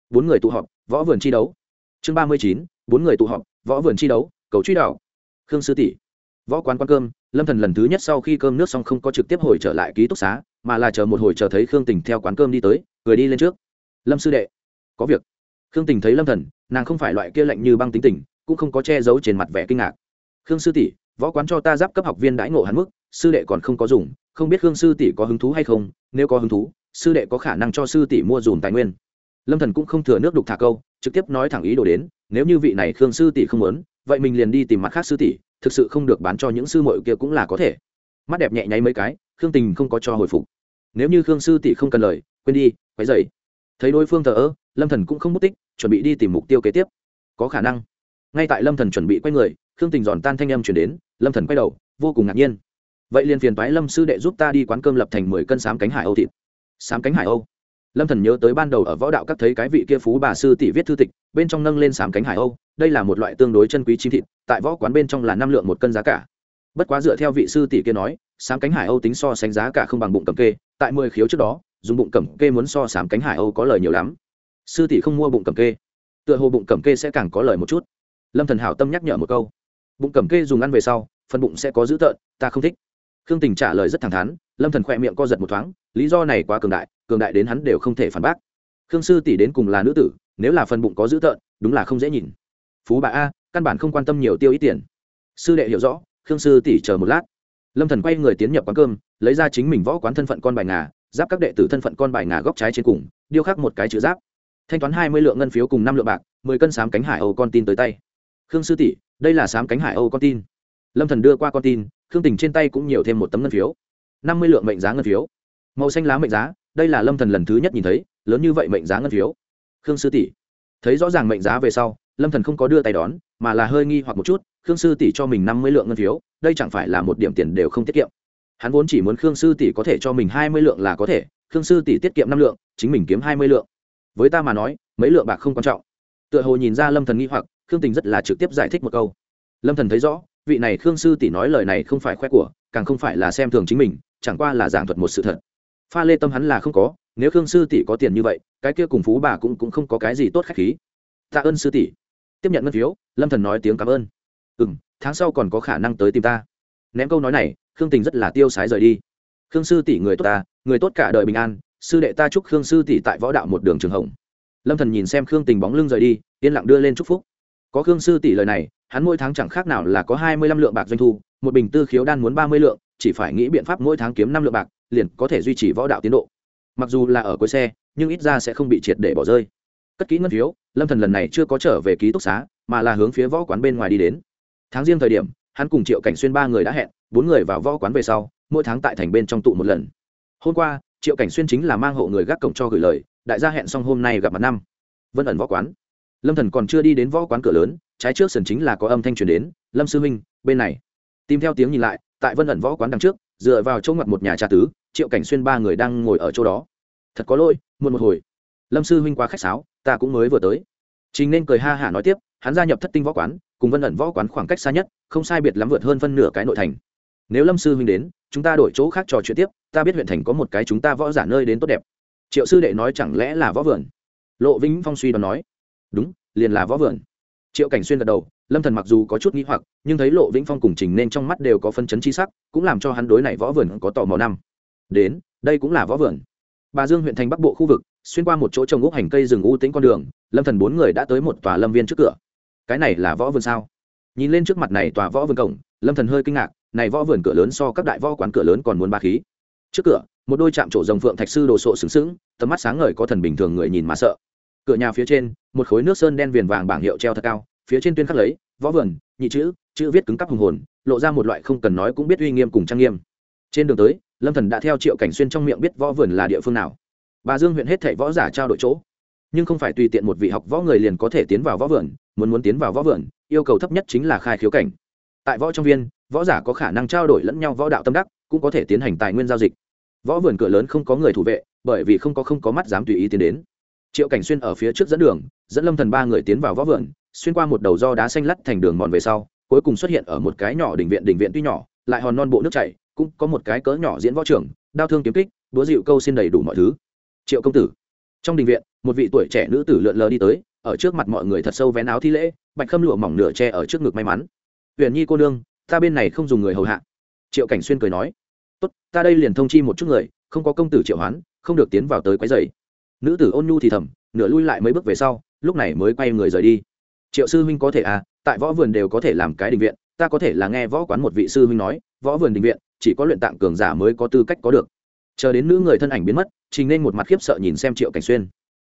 bốn người tụ họp, võ vườn chi đấu chương ba mươi chín, bốn người tụ họp, võ vườn chi đấu, cầu truy đạo khương sư tỷ, võ quán quán cơm, lâm thần lần thứ nhất sau khi cơm nước xong không có trực tiếp hồi trở lại ký túc xá, mà là chờ một hồi chờ thấy khương tình theo quán cơm đi tới, cười đi lên trước. Lâm sư đệ, có việc. Khương tình thấy lâm thần, nàng không phải loại kia lạnh như băng tính tình, cũng không có che giấu trên mặt vẻ kinh ngạc. Khương sư tỷ, võ quán cho ta giáp cấp học viên đãi ngộ hắn mức, sư đệ còn không có dùng, không biết khương sư tỷ có hứng thú hay không, nếu có hứng thú, sư đệ có khả năng cho sư tỷ mua dùm tài nguyên lâm thần cũng không thừa nước đục thả câu, trực tiếp nói thẳng ý đồ đến, nếu như vị này khương sư tỷ không muốn, vậy mình liền đi tìm mặt khác sư tỷ, thực sự không được bán cho những sư muội kia cũng là có thể. Mắt đẹp nhẹ nháy mấy cái, khương tình không có cho hồi phục. Nếu như khương sư tỷ không cần lời, quên đi, quấy dậy thấy đối phương thờ ơ, lâm thần cũng không mất tích, chuẩn bị đi tìm mục tiêu kế tiếp. Có khả năng. Ngay tại lâm thần chuẩn bị quay người, khương tình giòn tan thanh âm chuyển đến, lâm thần quay đầu, vô cùng ngạc nhiên. Vậy liền phiền toái lâm sư đệ giúp ta đi quán cơm lập thành mười cân sám cánh hải âu thịt. Sám cánh hải âu lâm thần nhớ tới ban đầu ở võ đạo các thấy cái vị kia phú bà sư tỷ viết thư tịch, bên trong nâng lên sám cánh hải âu, đây là một loại tương đối chân quý chim thịt, tại võ quán bên trong là năm lượng một cân giá cả. Bất quá dựa theo vị sư tỷ kia nói, sám cánh hải âu tính so sánh giá cả không bằng bụng cầm kê, tại mười khiếu trước đó, dùng bụng cầm kê muốn so sám cánh hải âu có lời nhiều lắm. Sư tỷ không mua bụng cầm kê, tựa hồ bụng cầm kê sẽ càng có lời một chút. Lâm thần hảo tâm nhắc nhở một câu, bụng cầm kê dùng ăn về sau, phần bụng sẽ có dữ tợn, ta không thích khương tình trả lời rất thẳng thắn, lâm thần khỏe miệng co giật một thoáng, lý do này quá cường đại cường đại đến hắn đều không thể phản bác. Khương sư tỷ đến cùng là nữ tử, nếu là phần bụng có dữ tợn, đúng là không dễ nhìn. Phú bà a, căn bản không quan tâm nhiều tiêu ít tiền. Sư đệ hiểu rõ, khương sư tỷ chờ một lát. Lâm thần quay người tiến nhập quán cơm, lấy ra chính mình võ quán thân phận con bài ngà, giáp các đệ tử thân phận con bài ngà góc trái trên cùng, điêu khắc một cái chữ giáp. Thanh toán hai mươi lượng ngân phiếu cùng năm lượng bạc, mười cân sám cánh hải âu con tin tới tay. Khương sư tỷ, đây là sám cánh hải âu con tin. Lâm thần đưa qua con tin khương tình trên tay cũng nhiều thêm một tấm ngân phiếu. năm mươi lượng mệnh giá ngân phiếu. Màu xanh lá mệnh giá, đây là lâm thần lần thứ nhất nhìn thấy, lớn như vậy mệnh giá ngân phiếu. Khương sư tỷ. Thấy rõ ràng mệnh giá về sau, lâm thần không có đưa tay đón, mà là hơi nghi hoặc một chút, khương sư tỷ cho mình năm mươi lượng ngân phiếu, đây chẳng phải là một điểm tiền đều không tiết kiệm. Hắn vốn chỉ muốn khương sư tỷ có thể cho mình hai mươi lượng là có thể, khương sư tỷ tiết kiệm năm lượng, chính mình kiếm hai mươi lượng. Với ta mà nói, mấy lượng bạc không quan trọng. Tựa hồ nhìn ra lâm thần nghi hoặc, khương tình rất là trực tiếp giải thích một câu. Lâm thần thấy rõ vị này khương sư tỷ nói lời này không phải khoe của, càng không phải là xem thường chính mình, chẳng qua là giảng thuật một sự thật. Pha lê tâm hắn là không có, nếu khương sư tỷ có tiền như vậy, cái kia cùng phú bà cũng cũng không có cái gì tốt khách khí. Tạ ơn sư tỷ. Tiếp nhận ngân phiếu, lâm thần nói tiếng cảm ơn. Ừ m tháng sau còn có khả năng tới tìm ta. Ném câu nói này, khương tình rất là tiêu sái rời đi. Khương sư tỷ người tốt ta, người tốt cả đời bình an, sư đệ ta chúc khương sư tỷ tại võ đạo một đường trường hồng. Lâm thần nhìn xem khương tình bóng lưng rời đi, yên lặng đưa lên chúc phúc. Có khương sư tỷ lời này hắn mỗi tháng chẳng khác nào là có hai mươi lăm lượng bạc doanh thu, một bình tư khiếu đan muốn ba mươi lượng, chỉ phải nghĩ biện pháp mỗi tháng kiếm năm lượng bạc, liền có thể duy trì võ đạo tiến độ. Mặc dù là ở cuối xe, nhưng ít ra sẽ không bị triệt để bỏ rơi. Cất kỹ ngân phiếu, lâm thần lần này chưa có trở về ký túc xá, mà là hướng phía võ quán bên ngoài đi đến. Tháng riêng thời điểm, hắn cùng triệu cảnh xuyên ba người đã hẹn, bốn người vào võ quán về sau, mỗi tháng tại thành bên trong tụ một lần. Hôm qua, triệu cảnh xuyên chính là mang hộ người gác cổng cho gửi lời, đại gia hẹn xong hôm nay gặp mặt năm. Vân ẩn võ quán lâm thần còn chưa đi đến võ quán cửa lớn, trái trước sườn chính là có âm thanh truyền đến, lâm sư huynh, bên này. Tìm theo tiếng nhìn lại, tại vân ẩn võ quán đằng trước, dựa vào chỗ ngoặt một nhà trà tứ, triệu cảnh xuyên ba người đang ngồi ở chỗ đó. Thật có lỗi, muộn một hồi. Lâm sư huynh quá khách sáo, ta cũng mới vừa tới. Chính nên cười ha hả nói tiếp, hắn gia nhập thất tinh võ quán, cùng vân ẩn võ quán khoảng cách xa nhất, không sai biệt lắm vượt hơn phân nửa cái nội thành. Nếu lâm sư huynh đến, chúng ta đổi chỗ khác trò chuyện tiếp, ta biết huyện thành có một cái chúng ta võ giả nơi đến tốt đẹp. Triệu sư đệ nói chẳng lẽ là võ vườn? Lộ vĩnh phong suy đoán nói đúng, liền là võ vườn. Triệu cảnh xuyên gật đầu, lâm thần mặc dù có chút nghĩ hoặc, nhưng thấy lộ vĩnh phong cùng trình nên trong mắt đều có phân chấn chi sắc, cũng làm cho hắn đối này võ vườn có tò mò năm. Đến, đây cũng là võ vườn. Bà dương huyện thành bắc bộ khu vực, xuyên qua một chỗ trồng úc hành cây rừng u tĩnh con đường, lâm thần bốn người đã tới một tòa lâm viên trước cửa. Cái này là võ vườn sao? Nhìn lên trước mặt này tòa võ vườn cổng, lâm thần hơi kinh ngạc, này võ vườn cửa lớn so các đại võ quán cửa lớn còn muốn ba khí. Trước cửa, một đôi chạm trổ rồng phượng thạch sư đồ sộ sướng sướng tầm mắt sáng ngời có thần bình thường người nhìn mà sợ cửa nhà phía trên, một khối nước sơn đen viền vàng bảng hiệu treo thật cao, phía trên tuyên khắc lấy, võ vườn, nhị chữ chữ viết cứng cắp hùng hồn, lộ ra một loại không cần nói cũng biết uy nghiêm cùng trang nghiêm. Trên đường tới, lâm thần đã theo triệu cảnh xuyên trong miệng biết võ vườn là địa phương nào. Bà dương huyện hết thảy võ giả trao đổi chỗ. Nhưng không phải tùy tiện một vị học võ người liền có thể tiến vào võ vườn, muốn muốn tiến vào võ vườn, yêu cầu thấp nhất chính là khai khiếu cảnh. Tại võ trong viên, võ giả có khả năng trao đổi lẫn nhau võ đạo tâm đắc, cũng có thể tiến hành tài nguyên giao dịch. Võ vườn cửa lớn không có người thủ vệ, bởi vì không có không có mắt dám tùy ý tiến đến triệu cảnh xuyên ở phía trước dẫn đường, dẫn lâm thần ba người tiến vào võ vườn, xuyên qua một đầu do đá xanh lắt thành đường mòn về sau, cuối cùng xuất hiện ở một cái nhỏ đỉnh viện đỉnh viện tuy nhỏ, lại hòn non bộ nước chảy, cũng có một cái cỡ nhỏ diễn võ trưởng đao thương kiếm kích đúa dịu câu xin đầy đủ mọi thứ. Triệu công tử. Trong đình viện, một vị tuổi trẻ nữ tử lượn lờ đi tới, ở trước mặt mọi người thật sâu vén áo thi lễ, bạch khâm lụa mỏng nửa che ở trước ngực may mắn. Huyền nhi cô nương, ta bên này không dùng người hầu hạ. Triệu cảnh xuyên cười nói. Tốt, ta đây liền thông chi một chút người, không có công tử triệu hoán, không được tiến vào tới quấy dày nữ tử ôn nhu thì thầm, nửa lui lại mấy bước về sau, lúc này mới quay người rời đi. Triệu sư huynh có thể à tại võ vườn đều có thể làm cái đình viện, ta có thể là nghe võ quán một vị sư huynh nói, võ vườn đình viện, chỉ có luyện tạng cường giả mới có tư cách có được. Chờ đến nữ người thân ảnh biến mất, trình nên một mặt khiếp sợ nhìn xem triệu cảnh xuyên.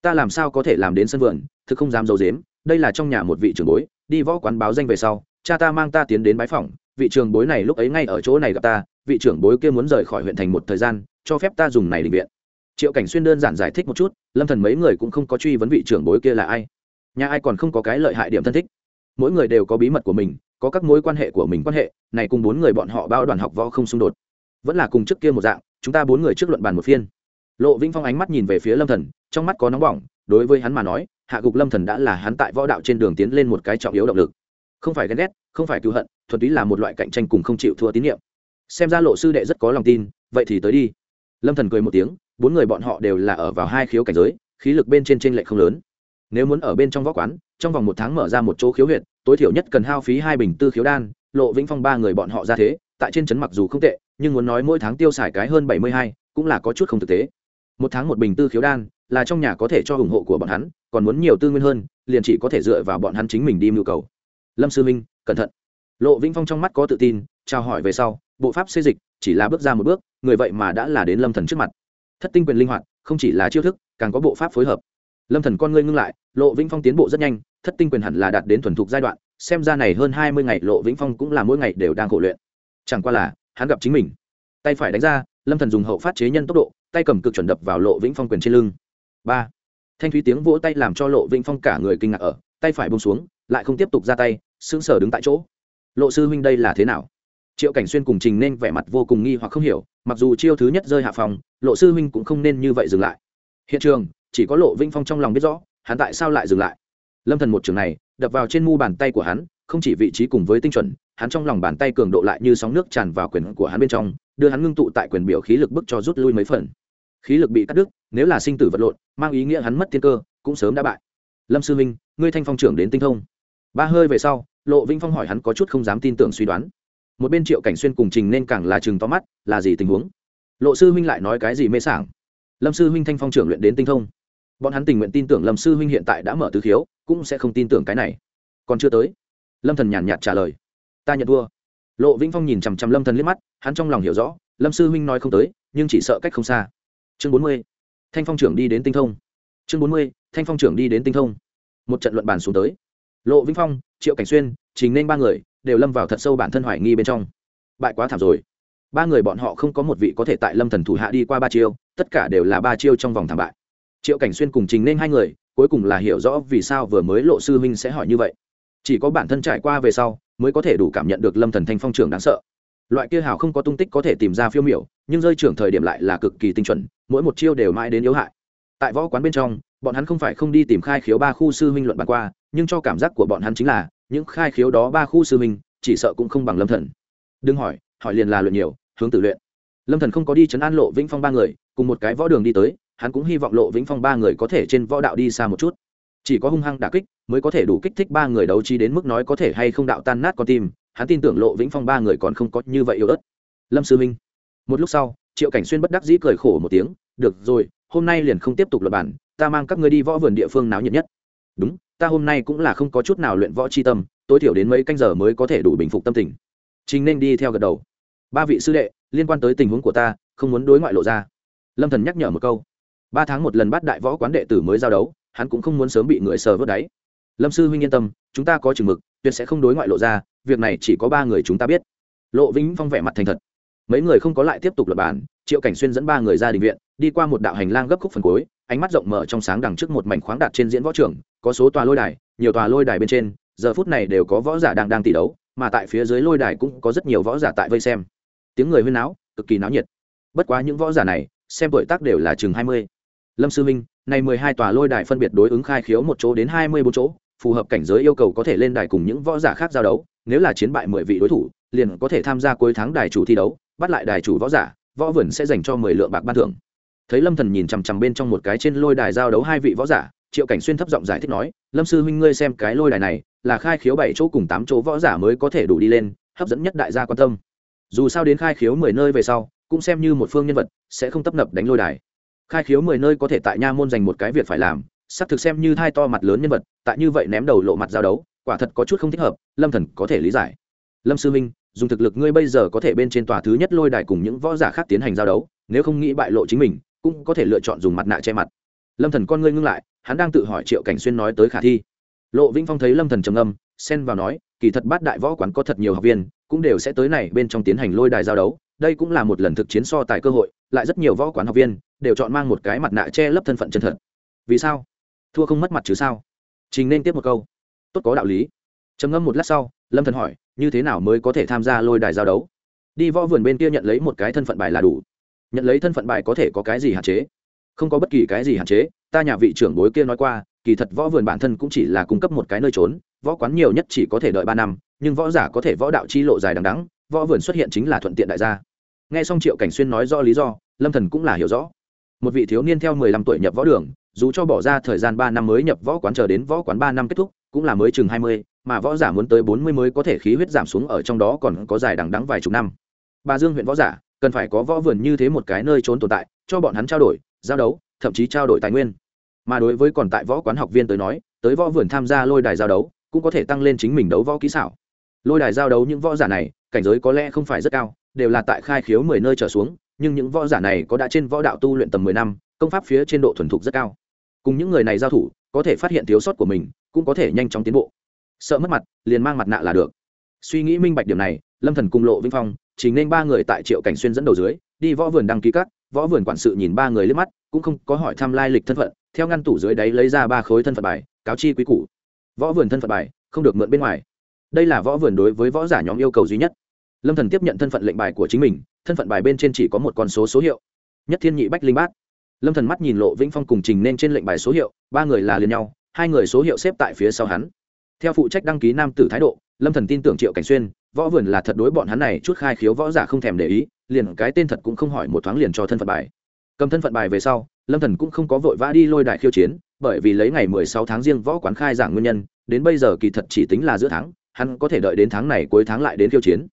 Ta làm sao có thể làm đến sân vườn, thực không dám d i ấ u dếm đây là trong nhà một vị trưởng bối, đi võ quán báo danh về sau, cha ta mang ta tiến đến bái phòng vị trưởng bối này lúc ấy ngay ở chỗ này gặp ta, vị trưởng bối kia muốn rời khỏi huyện thành một thời gian, cho phép ta dùng này định viện triệu cảnh xuyên đơn giản giải thích một chút, lâm thần mấy người cũng không có truy vấn vị trưởng bối kia là ai. Nhà ai còn không có cái lợi hại điểm thân thích. Mỗi người đều có bí mật của mình, có các mối quan hệ của mình quan hệ, này cùng bốn người bọn họ bao đoàn học võ không xung đột. Vẫn là cùng trước kia một dạng, chúng ta bốn người trước luận bàn một phiên. Lộ vĩnh phong ánh mắt nhìn về phía lâm thần, trong mắt có nóng bỏng, đối với hắn mà nói, hạ gục lâm thần đã là hắn tại võ đạo trên đường tiến lên một cái trọng yếu động lực. Không phải ghen ghét, không phải cứu hận, thuần túy là một loại cạnh tranh cùng không chịu thua tín nhiệm. Xem ra lộ sư đệ rất có lòng tin, vậy thì tới đi. Lâm thần cười một tiếng bốn người bọn họ đều là ở vào hai khiếu cảnh giới, khí lực bên trên trên lệch không lớn. Nếu muốn ở bên trong võ quán, trong vòng một tháng mở ra một chỗ khiếu huyện tối thiểu nhất cần hao phí hai bình tư khiếu đan, lộ vĩnh phong ba người bọn họ ra thế, tại trên trấn mặc dù không tệ, nhưng muốn nói mỗi tháng tiêu xài cái hơn bảy mươi hai, cũng là có chút không thực tế. Một tháng một bình tư khiếu đan, là trong nhà có thể cho ủng hộ của bọn hắn, còn muốn nhiều tư nguyên hơn, liền chỉ có thể dựa vào bọn hắn chính mình đi mưu cầu. Lâm sư minh, cẩn thận. Lộ vĩnh phong trong mắt có tự tin trao hỏi về sau, bộ pháp xây dịch chỉ là bước ra một bước, người vậy mà đã là đến lâm thần trước mặt thất tinh quyền linh hoạt, không chỉ là chiêu thức, càng có bộ pháp phối hợp. Lâm thần con ngươi ngưng lại, lộ vĩnh phong tiến bộ rất nhanh, thất tinh quyền hẳn là đạt đến thuần thục giai đoạn, xem ra này hơn hai mươi ngày lộ vĩnh phong cũng là mỗi ngày đều đang khổ luyện. Chẳng qua là, hắn gặp chính mình. Tay phải đánh ra, lâm thần dùng hậu phát chế nhân tốc độ, tay cầm cực chuẩn đập vào lộ vĩnh phong quyền trên lưng. Ba. Thanh thúy tiếng vỗ tay làm cho lộ vĩnh phong cả người kinh ngạc ở, tay phải bông xuống, lại không tiếp tục ra tay, sững sờ đứng tại chỗ. Lộ sư huynh đây là thế nào? Triệu cảnh xuyên cùng trình nên vẻ mặt vô cùng nghi hoặc không hiểu, mặc dù chiêu thứ nhất rơi hạ phòng, lộ sư huynh cũng không nên như vậy dừng lại. Hiện trường, chỉ có lộ vĩnh phong trong lòng biết rõ, hắn tại sao lại dừng lại. Lâm thần một trường này, đập vào trên mu bàn tay của hắn, không chỉ vị trí cùng với tinh chuẩn, hắn trong lòng bàn tay cường độ lại như sóng nước tràn vào quyền của hắn bên trong, đưa hắn ngưng tụ tại quyền biểu khí lực bức cho rút lui mấy phần. Khí lực bị cắt đứt, nếu là sinh tử vật lộn, mang ý nghĩa hắn mất thiên cơ, cũng sớm đã bại. Lâm sư minh ngươi thanh phong trưởng đến tinh thông. Ba hơi về sau, lộ vĩnh phong hỏi hắn có chút không dám tin tưởng suy đoán một bên triệu cảnh xuyên cùng trình nên càng là chừng to mắt, là gì tình huống? Lộ sư huynh lại nói cái gì mê sảng? Lâm sư huynh thanh phong trưởng luyện đến tinh thông. Bọn hắn tình nguyện tin tưởng lâm sư huynh hiện tại đã mở tứ khiếu, cũng sẽ không tin tưởng cái này. Còn chưa tới. Lâm thần nhàn nhạt trả lời. Ta nhận thua. Lộ vĩnh phong nhìn chằm chằm lâm thần liếc mắt, hắn trong lòng hiểu rõ, lâm sư huynh nói không tới, nhưng chỉ sợ cách không xa. Chương bốn mươi. Thanh phong trưởng đi đến tinh thông. Chương bốn mươi, thanh phong trưởng đi đến tinh thông. Một trận luận bàn xuống tới. Lộ vĩnh phong, triệu cảnh xuyên, trình nên ba người đều lâm vào thật sâu bản thân hoài nghi bên trong. Bại quá thảm rồi. Ba người bọn họ không có một vị có thể tại lâm thần thủ hạ đi qua ba chiêu, tất cả đều là ba chiêu trong vòng thảm bại. Triệu cảnh xuyên cùng trình nên hai người, cuối cùng là hiểu rõ vì sao vừa mới lộ sư huynh sẽ hỏi như vậy. Chỉ có bản thân trải qua về sau, mới có thể đủ cảm nhận được lâm thần thanh phong trưởng đáng sợ. Loại kia hào không có tung tích có thể tìm ra phiêu miểu, nhưng rơi trưởng thời điểm lại là cực kỳ tinh chuẩn, mỗi một chiêu đều mãi đến yếu hại. Tại võ quán bên trong, bọn hắn không phải không đi tìm khai khiếu ba khu sư huynh luận bàn qua, nhưng cho cảm giác của bọn hắn chính là những khai khiếu đó ba khu sư minh, chỉ sợ cũng không bằng lâm thần. Đừng hỏi hỏi liền là luyện nhiều, hướng tự luyện. Lâm thần không có đi chấn an lộ vĩnh phong ba người, cùng một cái võ đường đi tới, hắn cũng hy vọng lộ vĩnh phong ba người có thể trên võ đạo đi xa một chút. Chỉ có hung hăng đả kích mới có thể đủ kích thích ba người đấu trí đến mức nói có thể hay không đạo tan nát con tim, hắn tin tưởng lộ vĩnh phong ba người còn không có như vậy yếu ớt. Lâm sư minh. Một lúc sau, triệu cảnh xuyên bất đắc dĩ cười khổ một tiếng, được rồi, hôm nay liền không tiếp tục luật bản ta mang các ngươi đi võ vườn địa phương náo nhiệt nhất. Đúng ta hôm nay cũng là không có chút nào luyện võ c h i tâm, tối thiểu đến mấy canh giờ mới có thể đủ bình phục tâm tình. Chính nên đi theo gật đầu. Ba vị sư đệ, liên quan tới tình huống của ta, không muốn đối ngoại lộ ra. Lâm thần nhắc nhở một câu. Ba tháng một lần bắt đại võ quán đệ tử mới giao đấu, hắn cũng không muốn sớm bị người sờ vớt đáy. Lâm sư huynh yên tâm, chúng ta có chừng mực, tuyệt sẽ không đối ngoại lộ ra, việc này chỉ có ba người chúng ta biết. Lộ vĩnh phong vẻ mặt thành thật. Mấy người không có lại tiếp tục lập bản triệu cảnh xuyên dẫn ba người ra đình viện, đi qua một đạo hành lang gấp khúc phần cuối, ánh mắt rộng mở trong sáng đằng trước một mảnh khoáng đạt trên diễn võ trường có số tòa lôi đài, nhiều tòa lôi đài bên trên, giờ phút này đều có võ giả đang đang tỷ đấu, mà tại phía dưới lôi đài cũng có rất nhiều võ giả tại vây xem. Tiếng người huyên náo, cực kỳ náo nhiệt. Bất quá những võ giả này, xem tuổi tác đều là chừng hai mươi. Lâm sư minh, này mười hai tòa lôi đài phân biệt đối ứng khai khiếu một chỗ đến hai mươi bốn chỗ, phù hợp cảnh giới yêu cầu có thể lên đài cùng những võ giả khác giao đấu, nếu là chiến bại mười vị đối thủ, liền có thể tham gia cuối tháng đài chủ thi đấu, bắt lại đài chủ võ giả, võ vườn sẽ dành cho mười lượng bạc ban thưởng. Thấy lâm thần nhìn chằm chằm bên trong một cái trên lôi đài giao đấu hai vị võ giả triệu cảnh xuyên thấp giọng giải thích nói, lâm sư huynh ngươi xem cái lôi đài này, là khai khiếu bảy chỗ cùng tám chỗ võ giả mới có thể đủ đi lên, hấp dẫn nhất đại gia quan tâm. Dù sao đến khai khiếu mười nơi về sau, cũng xem như một phương nhân vật, sẽ không tấp nập đánh lôi đài. Khai khiếu mười nơi có thể tại nha môn dành một cái việc phải làm sắp thực xem như thai to mặt lớn nhân vật, tại như vậy ném đầu lộ mặt giao đấu, quả thật có chút không thích hợp, lâm thần có thể lý giải. Lâm sư minh dùng thực lực ngươi bây giờ có thể bên trên tòa thứ nhất lôi đài cùng những võ giả khác tiến hành giao đấu, nếu không nghĩ bại lộ chính mình, cũng có thể lựa chọn dùng mặt nạ che mặt. Lâm thần con ngươi ngưng lại hắn đang tự hỏi triệu cảnh xuyên nói tới khả thi. Lộ vĩnh phong thấy lâm thần trầm âm xen vào nói, kỳ thật bát đại võ quán có thật nhiều học viên, cũng đều sẽ tới này bên trong tiến hành lôi đài giao đấu. Đây cũng là một lần thực chiến so tài cơ hội, lại rất nhiều võ quán học viên đều chọn mang một cái mặt nạ che lấp thân phận chân thật. Vì sao? Thua không mất mặt chứ sao? Trình nên tiếp một câu. Tốt có đạo lý. Trầm ngâm một lát sau, lâm thần hỏi, như thế nào mới có thể tham gia lôi đài giao đấu? Đi võ vườn bên kia nhận lấy một cái thân phận bài là đủ. Nhận lấy thân phận bài có thể có cái gì hạn chế? Không có bất kỳ cái gì hạn chế ta nhà vị trưởng bối kia nói qua, kỳ thật võ vườn bản thân cũng chỉ là cung cấp một cái nơi trốn, võ quán nhiều nhất chỉ có thể đợi ba năm, nhưng võ giả có thể võ đạo chi lộ dài đằng đắng võ vườn xuất hiện chính là thuận tiện đại gia. Nghe xong triệu cảnh xuyên nói rõ lý do, lâm thần cũng là hiểu rõ. Một vị thiếu niên theo mười lăm tuổi nhập võ đường, dù cho bỏ ra thời gian ba năm mới nhập võ quán chờ đến võ quán ba năm kết thúc, cũng là mới chừng hai mươi, mà võ giả muốn tới bốn mươi mới có thể khí huyết giảm xuống ở trong đó còn có dài đằng đắng vài chục năm. Bà dương huyện võ giả, cần phải có võ vườn như thế một cái nơi trốn tồn tại, cho bọn hắn trao đổi, giao đấu, thậm chí trao đổi tài nguyên mà đối với còn tại võ quán học viên tới nói, tới võ vườn tham gia lôi đài giao đấu, cũng có thể tăng lên chính mình đấu võ kỹ xảo. Lôi đài giao đấu những võ giả này, cảnh giới có lẽ không phải rất cao, đều là tại khai khiếu mười nơi trở xuống, nhưng những võ giả này có đã trên võ đạo tu luyện tầm mười năm, công pháp phía trên độ thuần thục rất cao. Cùng những người này giao thủ, có thể phát hiện thiếu sót của mình, cũng có thể nhanh chóng tiến bộ. Sợ mất mặt, liền mang mặt nạ là được. Suy nghĩ minh bạch điểm này, lâm thần cùng lộ vinh phong chính nên ba người tại triệu cảnh xuyên dẫn đầu dưới, đi võ vườn đăng ký cắt võ vườn quản sự nhìn ba người lên mắt, cũng không có hỏi thăm lai lịch thân phận theo ngăn tủ dưới đáy lấy ra ba khối thân phận bài, cáo chi quý củ. Võ vườn thân phận bài, không được mượn bên ngoài. Đây là võ vườn đối với võ giả nhóm yêu cầu duy nhất. Lâm thần tiếp nhận thân phận lệnh bài của chính mình, thân phận bài bên trên chỉ có một con số số hiệu. Nhất thiên nhị bách linh bát. Lâm thần mắt nhìn lộ vĩnh phong cùng trình nên trên lệnh bài số hiệu, ba người là liền nhau, hai người số hiệu xếp tại phía sau hắn. Theo phụ trách đăng ký nam tử thái độ, lâm thần tin tưởng triệu cảnh xuyên, võ vườn là thật đối bọn hắn này chút khai khiếu võ giả không thèm để ý, liền cái tên thật cũng không hỏi một thoáng liền cho thân phận bài. Cầm thân phận bài về sau lâm thần cũng không có vội vã đi lôi đại khiêu chiến, bởi vì lấy ngày mười sáu tháng riêng võ quán khai giảng nguyên nhân, đến bây giờ kỳ thật chỉ tính là giữa tháng, hắn có thể đợi đến tháng này cuối tháng lại đến khiêu chiến.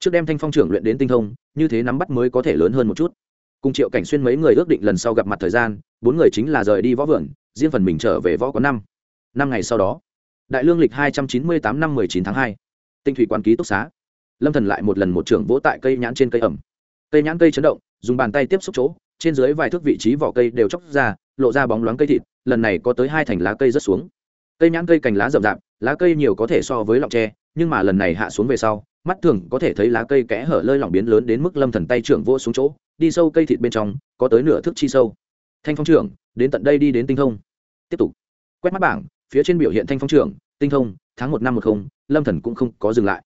Trước đem thanh phong trưởng luyện đến tinh thông, như thế nắm bắt mới có thể lớn hơn một chút. Cùng triệu cảnh xuyên mấy người ước định lần sau gặp mặt thời gian, bốn người chính là rời đi võ vườn, riêng phần mình trở về võ quán năm. Năm ngày sau đó, đại lương lịch hai trăm chín mươi tám năm mười chín tháng hai, tinh thủy quan ký túc xá. Lâm thần lại một lần một trưởng vỗ tại cây nhãn trên cây ẩm. Cây nhãn cây chấn động, dùng bàn tay tiếp xúc chỗ trên dưới vài thước vị trí vỏ cây đều chóc ra, lộ ra bóng loáng cây thịt, lần này có tới hai thành lá cây rớt xuống. Cây nhãn cây cành lá rậm rạp, lá cây nhiều có thể so với lọng tre, nhưng mà lần này hạ xuống về sau, mắt thường có thể thấy lá cây kẽ hở lơi lỏng biến lớn đến mức lâm thần tay trưởng vô xuống chỗ, đi sâu cây thịt bên trong, có tới nửa thước chi sâu. Thanh phong trưởng, đến tận đây đi đến tinh thông. Tiếp tục. Quét mắt bảng, phía trên biểu hiện thanh phong trưởng, tinh thông, tháng một năm một không, lâm thần cũng không có dừng lại.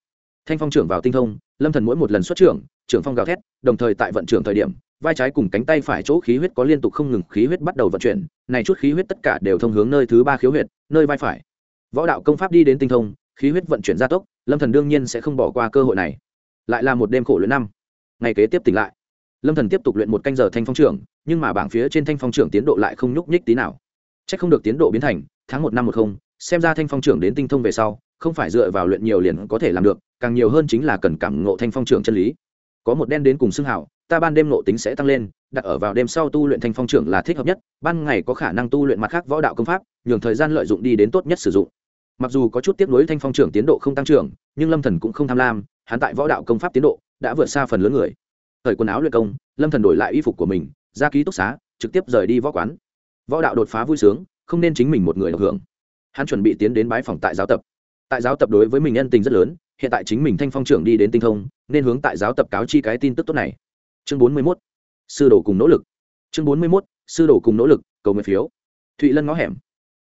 Thanh phong trưởng vào tinh thông, lâm thần mỗi một lần xuất trưởng trưởng phong gào thét, đồng thời tại vận trưởng thời điểm vai trái cùng cánh tay phải chỗ khí huyết có liên tục không ngừng khí huyết bắt đầu vận chuyển, này chút khí huyết tất cả đều thông hướng nơi thứ ba khiếu huyệt, nơi vai phải. Võ đạo công pháp đi đến tinh thông, khí huyết vận chuyển gia tốc, lâm thần đương nhiên sẽ không bỏ qua cơ hội này. Lại là một đêm khổ luyện năm. Ngày kế tiếp tỉnh lại. Lâm thần tiếp tục luyện một canh giờ thanh phong trưởng nhưng mà bảng phía trên thanh phong trưởng tiến độ lại không nhúc nhích tí nào. Chắc không được tiến độ biến thành, tháng một năm một không, xem ra thanh phong trưởng đến tinh thông về sau, không phải dựa vào luyện nhiều liền có thể làm được, càng nhiều hơn chính là cần cảm ngộ thanh phong trưởng chân lý có một đen đến cùng xưng hảo, ta ban đêm nộ tính sẽ tăng lên, đặt ở vào đêm sau tu luyện thanh phong trưởng là thích hợp nhất, ban ngày có khả năng tu luyện mặt khác võ đạo công pháp, nhường thời gian lợi dụng đi đến tốt nhất sử dụng. Mặc dù có chút tiếp nối thanh phong trưởng tiến độ không tăng trưởng, nhưng lâm thần cũng không tham lam, hắn tại võ đạo công pháp tiến độ đã vượt xa phần lớn người. Thời quần áo luyện công, lâm thần đổi lại y phục của mình, ra ký túc xá, trực tiếp rời đi võ quán. Võ đạo đột phá vui sướng, không nên chính mình một người được hưởng. Hắn chuẩn bị tiến đến bái phòng tại giáo tập. Tại giáo tập đối với mình nhân tình rất lớn hiện tại chính mình thanh phong trưởng đi đến tinh thông, nên hướng tại giáo tập cáo chi cái tin tức tốt này. Chương bốn mươi mốt, sư đồ cùng nỗ lực. Chương bốn mươi mốt, sư đồ cùng nỗ lực, cầu nguyện phiếu. Thụy lân ngõ hẻm.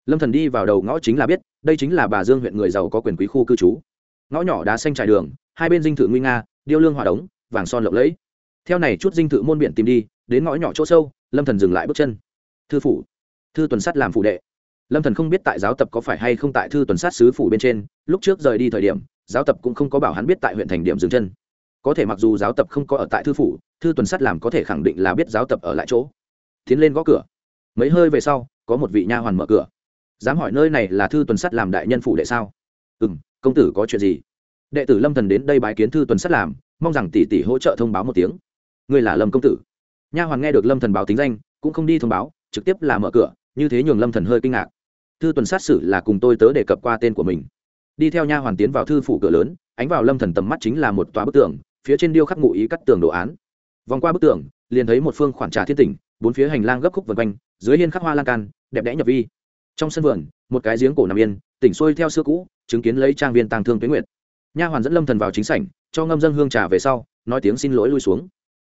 Lâm thần đi vào đầu ngõ chính là biết, đây chính là bà dương huyện người giàu có quyền quý khu cư trú. Ngõ nhỏ đá xanh trải đường, hai bên dinh thự nguy nga, điêu lương hòa đống, vàng son lộng lẫy. Theo này chút dinh thự môn biển tìm đi, đến ngõ nhỏ chỗ sâu, lâm thần dừng lại bước chân. Thư phủ. Thư tuần sát làm phụ đệ. Lâm thần không biết tại giáo tập có phải hay không tại thư tuần sát sứ phủ bên trên, lúc trước rời đi thời điểm giáo tập cũng không có bảo hắn biết tại huyện thành điểm dừng chân. Có thể mặc dù giáo tập không có ở tại thư phủ, thư tuần sát làm có thể khẳng định là biết giáo tập ở lại chỗ. Tiến lên gõ cửa. Mấy hơi về sau, có một vị nha hoàn mở cửa. Dám hỏi nơi này là thư tuần sắt làm đại nhân phủ đệ sao? Ừ m công tử có chuyện gì? Đệ tử lâm thần đến đây bái kiến thư tuần sắt làm, mong rằng tỷ tỷ hỗ trợ thông báo một tiếng. Ngươi là lâm công tử. Nha hoàn nghe được lâm thần báo tính danh, cũng không đi thông báo, trực tiếp là mở cửa, như thế nhường lâm thần hơi kinh ngạc. Thư tuần sát xử là cùng tôi tớ đề cập qua tên của mình đi theo nha hoàn tiến vào thư phủ cửa lớn, ánh vào lâm thần tầm mắt chính là một tòa bức tường, phía trên điêu khắc ngụ ý cắt tường đồ án. Vòng qua bức tường, liền thấy một phương khoản trà thiên tỉnh, bốn phía hành lang gấp khúc vần quanh, dưới hiên khắc hoa lan can, đẹp đẽ nhập vi. Trong sân vườn, một cái giếng cổ nằm yên, tỉnh xuôi theo xưa cũ, chứng kiến lấy trang viên tàng thương tuyến nguyện nha hoàn dẫn lâm thần vào chính sảnh, cho ngâm dân hương trà về sau, nói tiếng xin lỗi lui xuống.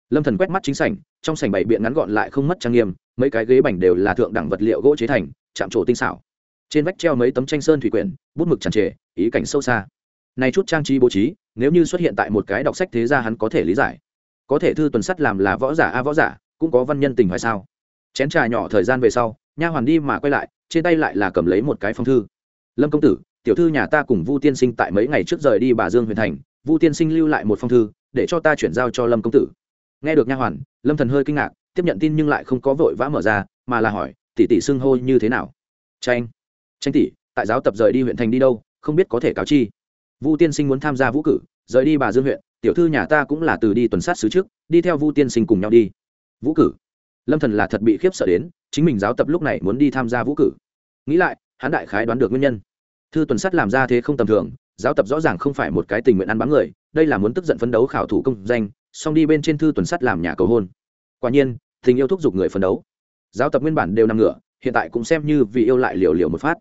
Lâm thần quét mắt chính sảnh, trong sảnh bảy biện ngắn gọn lại không mất trang nghiêm, mấy cái ghế bành đều là thượng đẳng vật liệu gỗ chế thành, chạm trổ tinh xảo trên vách treo mấy tấm tranh sơn thủy quyển, bút mực tràn trề, ý cảnh sâu xa. Này chút trang trí bố trí, nếu như xuất hiện tại một cái đọc sách thế gia hắn có thể lý giải. Có thể thư tuần sắt làm là võ giả a võ giả, cũng có văn nhân tình hoài sao. Chén trà nhỏ thời gian về sau, nha hoàn đi mà quay lại, trên tay lại là cầm lấy một cái phong thư. Lâm công tử, tiểu thư nhà ta cùng vu tiên sinh tại mấy ngày trước rời đi bà dương huyền thành, vu tiên sinh lưu lại một phong thư, để cho ta chuyển giao cho lâm công tử. Nghe được nha hoàn, lâm thần hơi kinh ngạc, tiếp nhận tin nhưng lại không có vội vã mở ra, mà là hỏi, tỷ tỷ xưng hô như thế nào? Tranh tranh tỷ, tại giáo tập rời đi huyện thành đi đâu, không biết có thể cáo chi. Vu tiên sinh muốn tham gia vũ cử, rời đi bà dương huyện, tiểu thư nhà ta cũng là từ đi tuần sát xứ trước, đi theo vu tiên sinh cùng nhau đi. Vũ cử? Lâm thần là thật bị khiếp sợ đến, chính mình giáo tập lúc này muốn đi tham gia vũ cử. Nghĩ lại, hắn đại khái đoán được nguyên nhân. Thư tuần sát làm ra thế không tầm thường, giáo tập rõ ràng không phải một cái tình nguyện ăn bám người, đây là muốn tức giận phấn đấu khảo thủ công danh song đi bên trên thư tuần sát làm nhà cầu hôn. Quả nhiên, tình yêu thúc giục người phấn đấu. Giáo tập nguyên bản đều nằm ngửa, hiện tại cũng xem như vì yêu lại liều liều một phát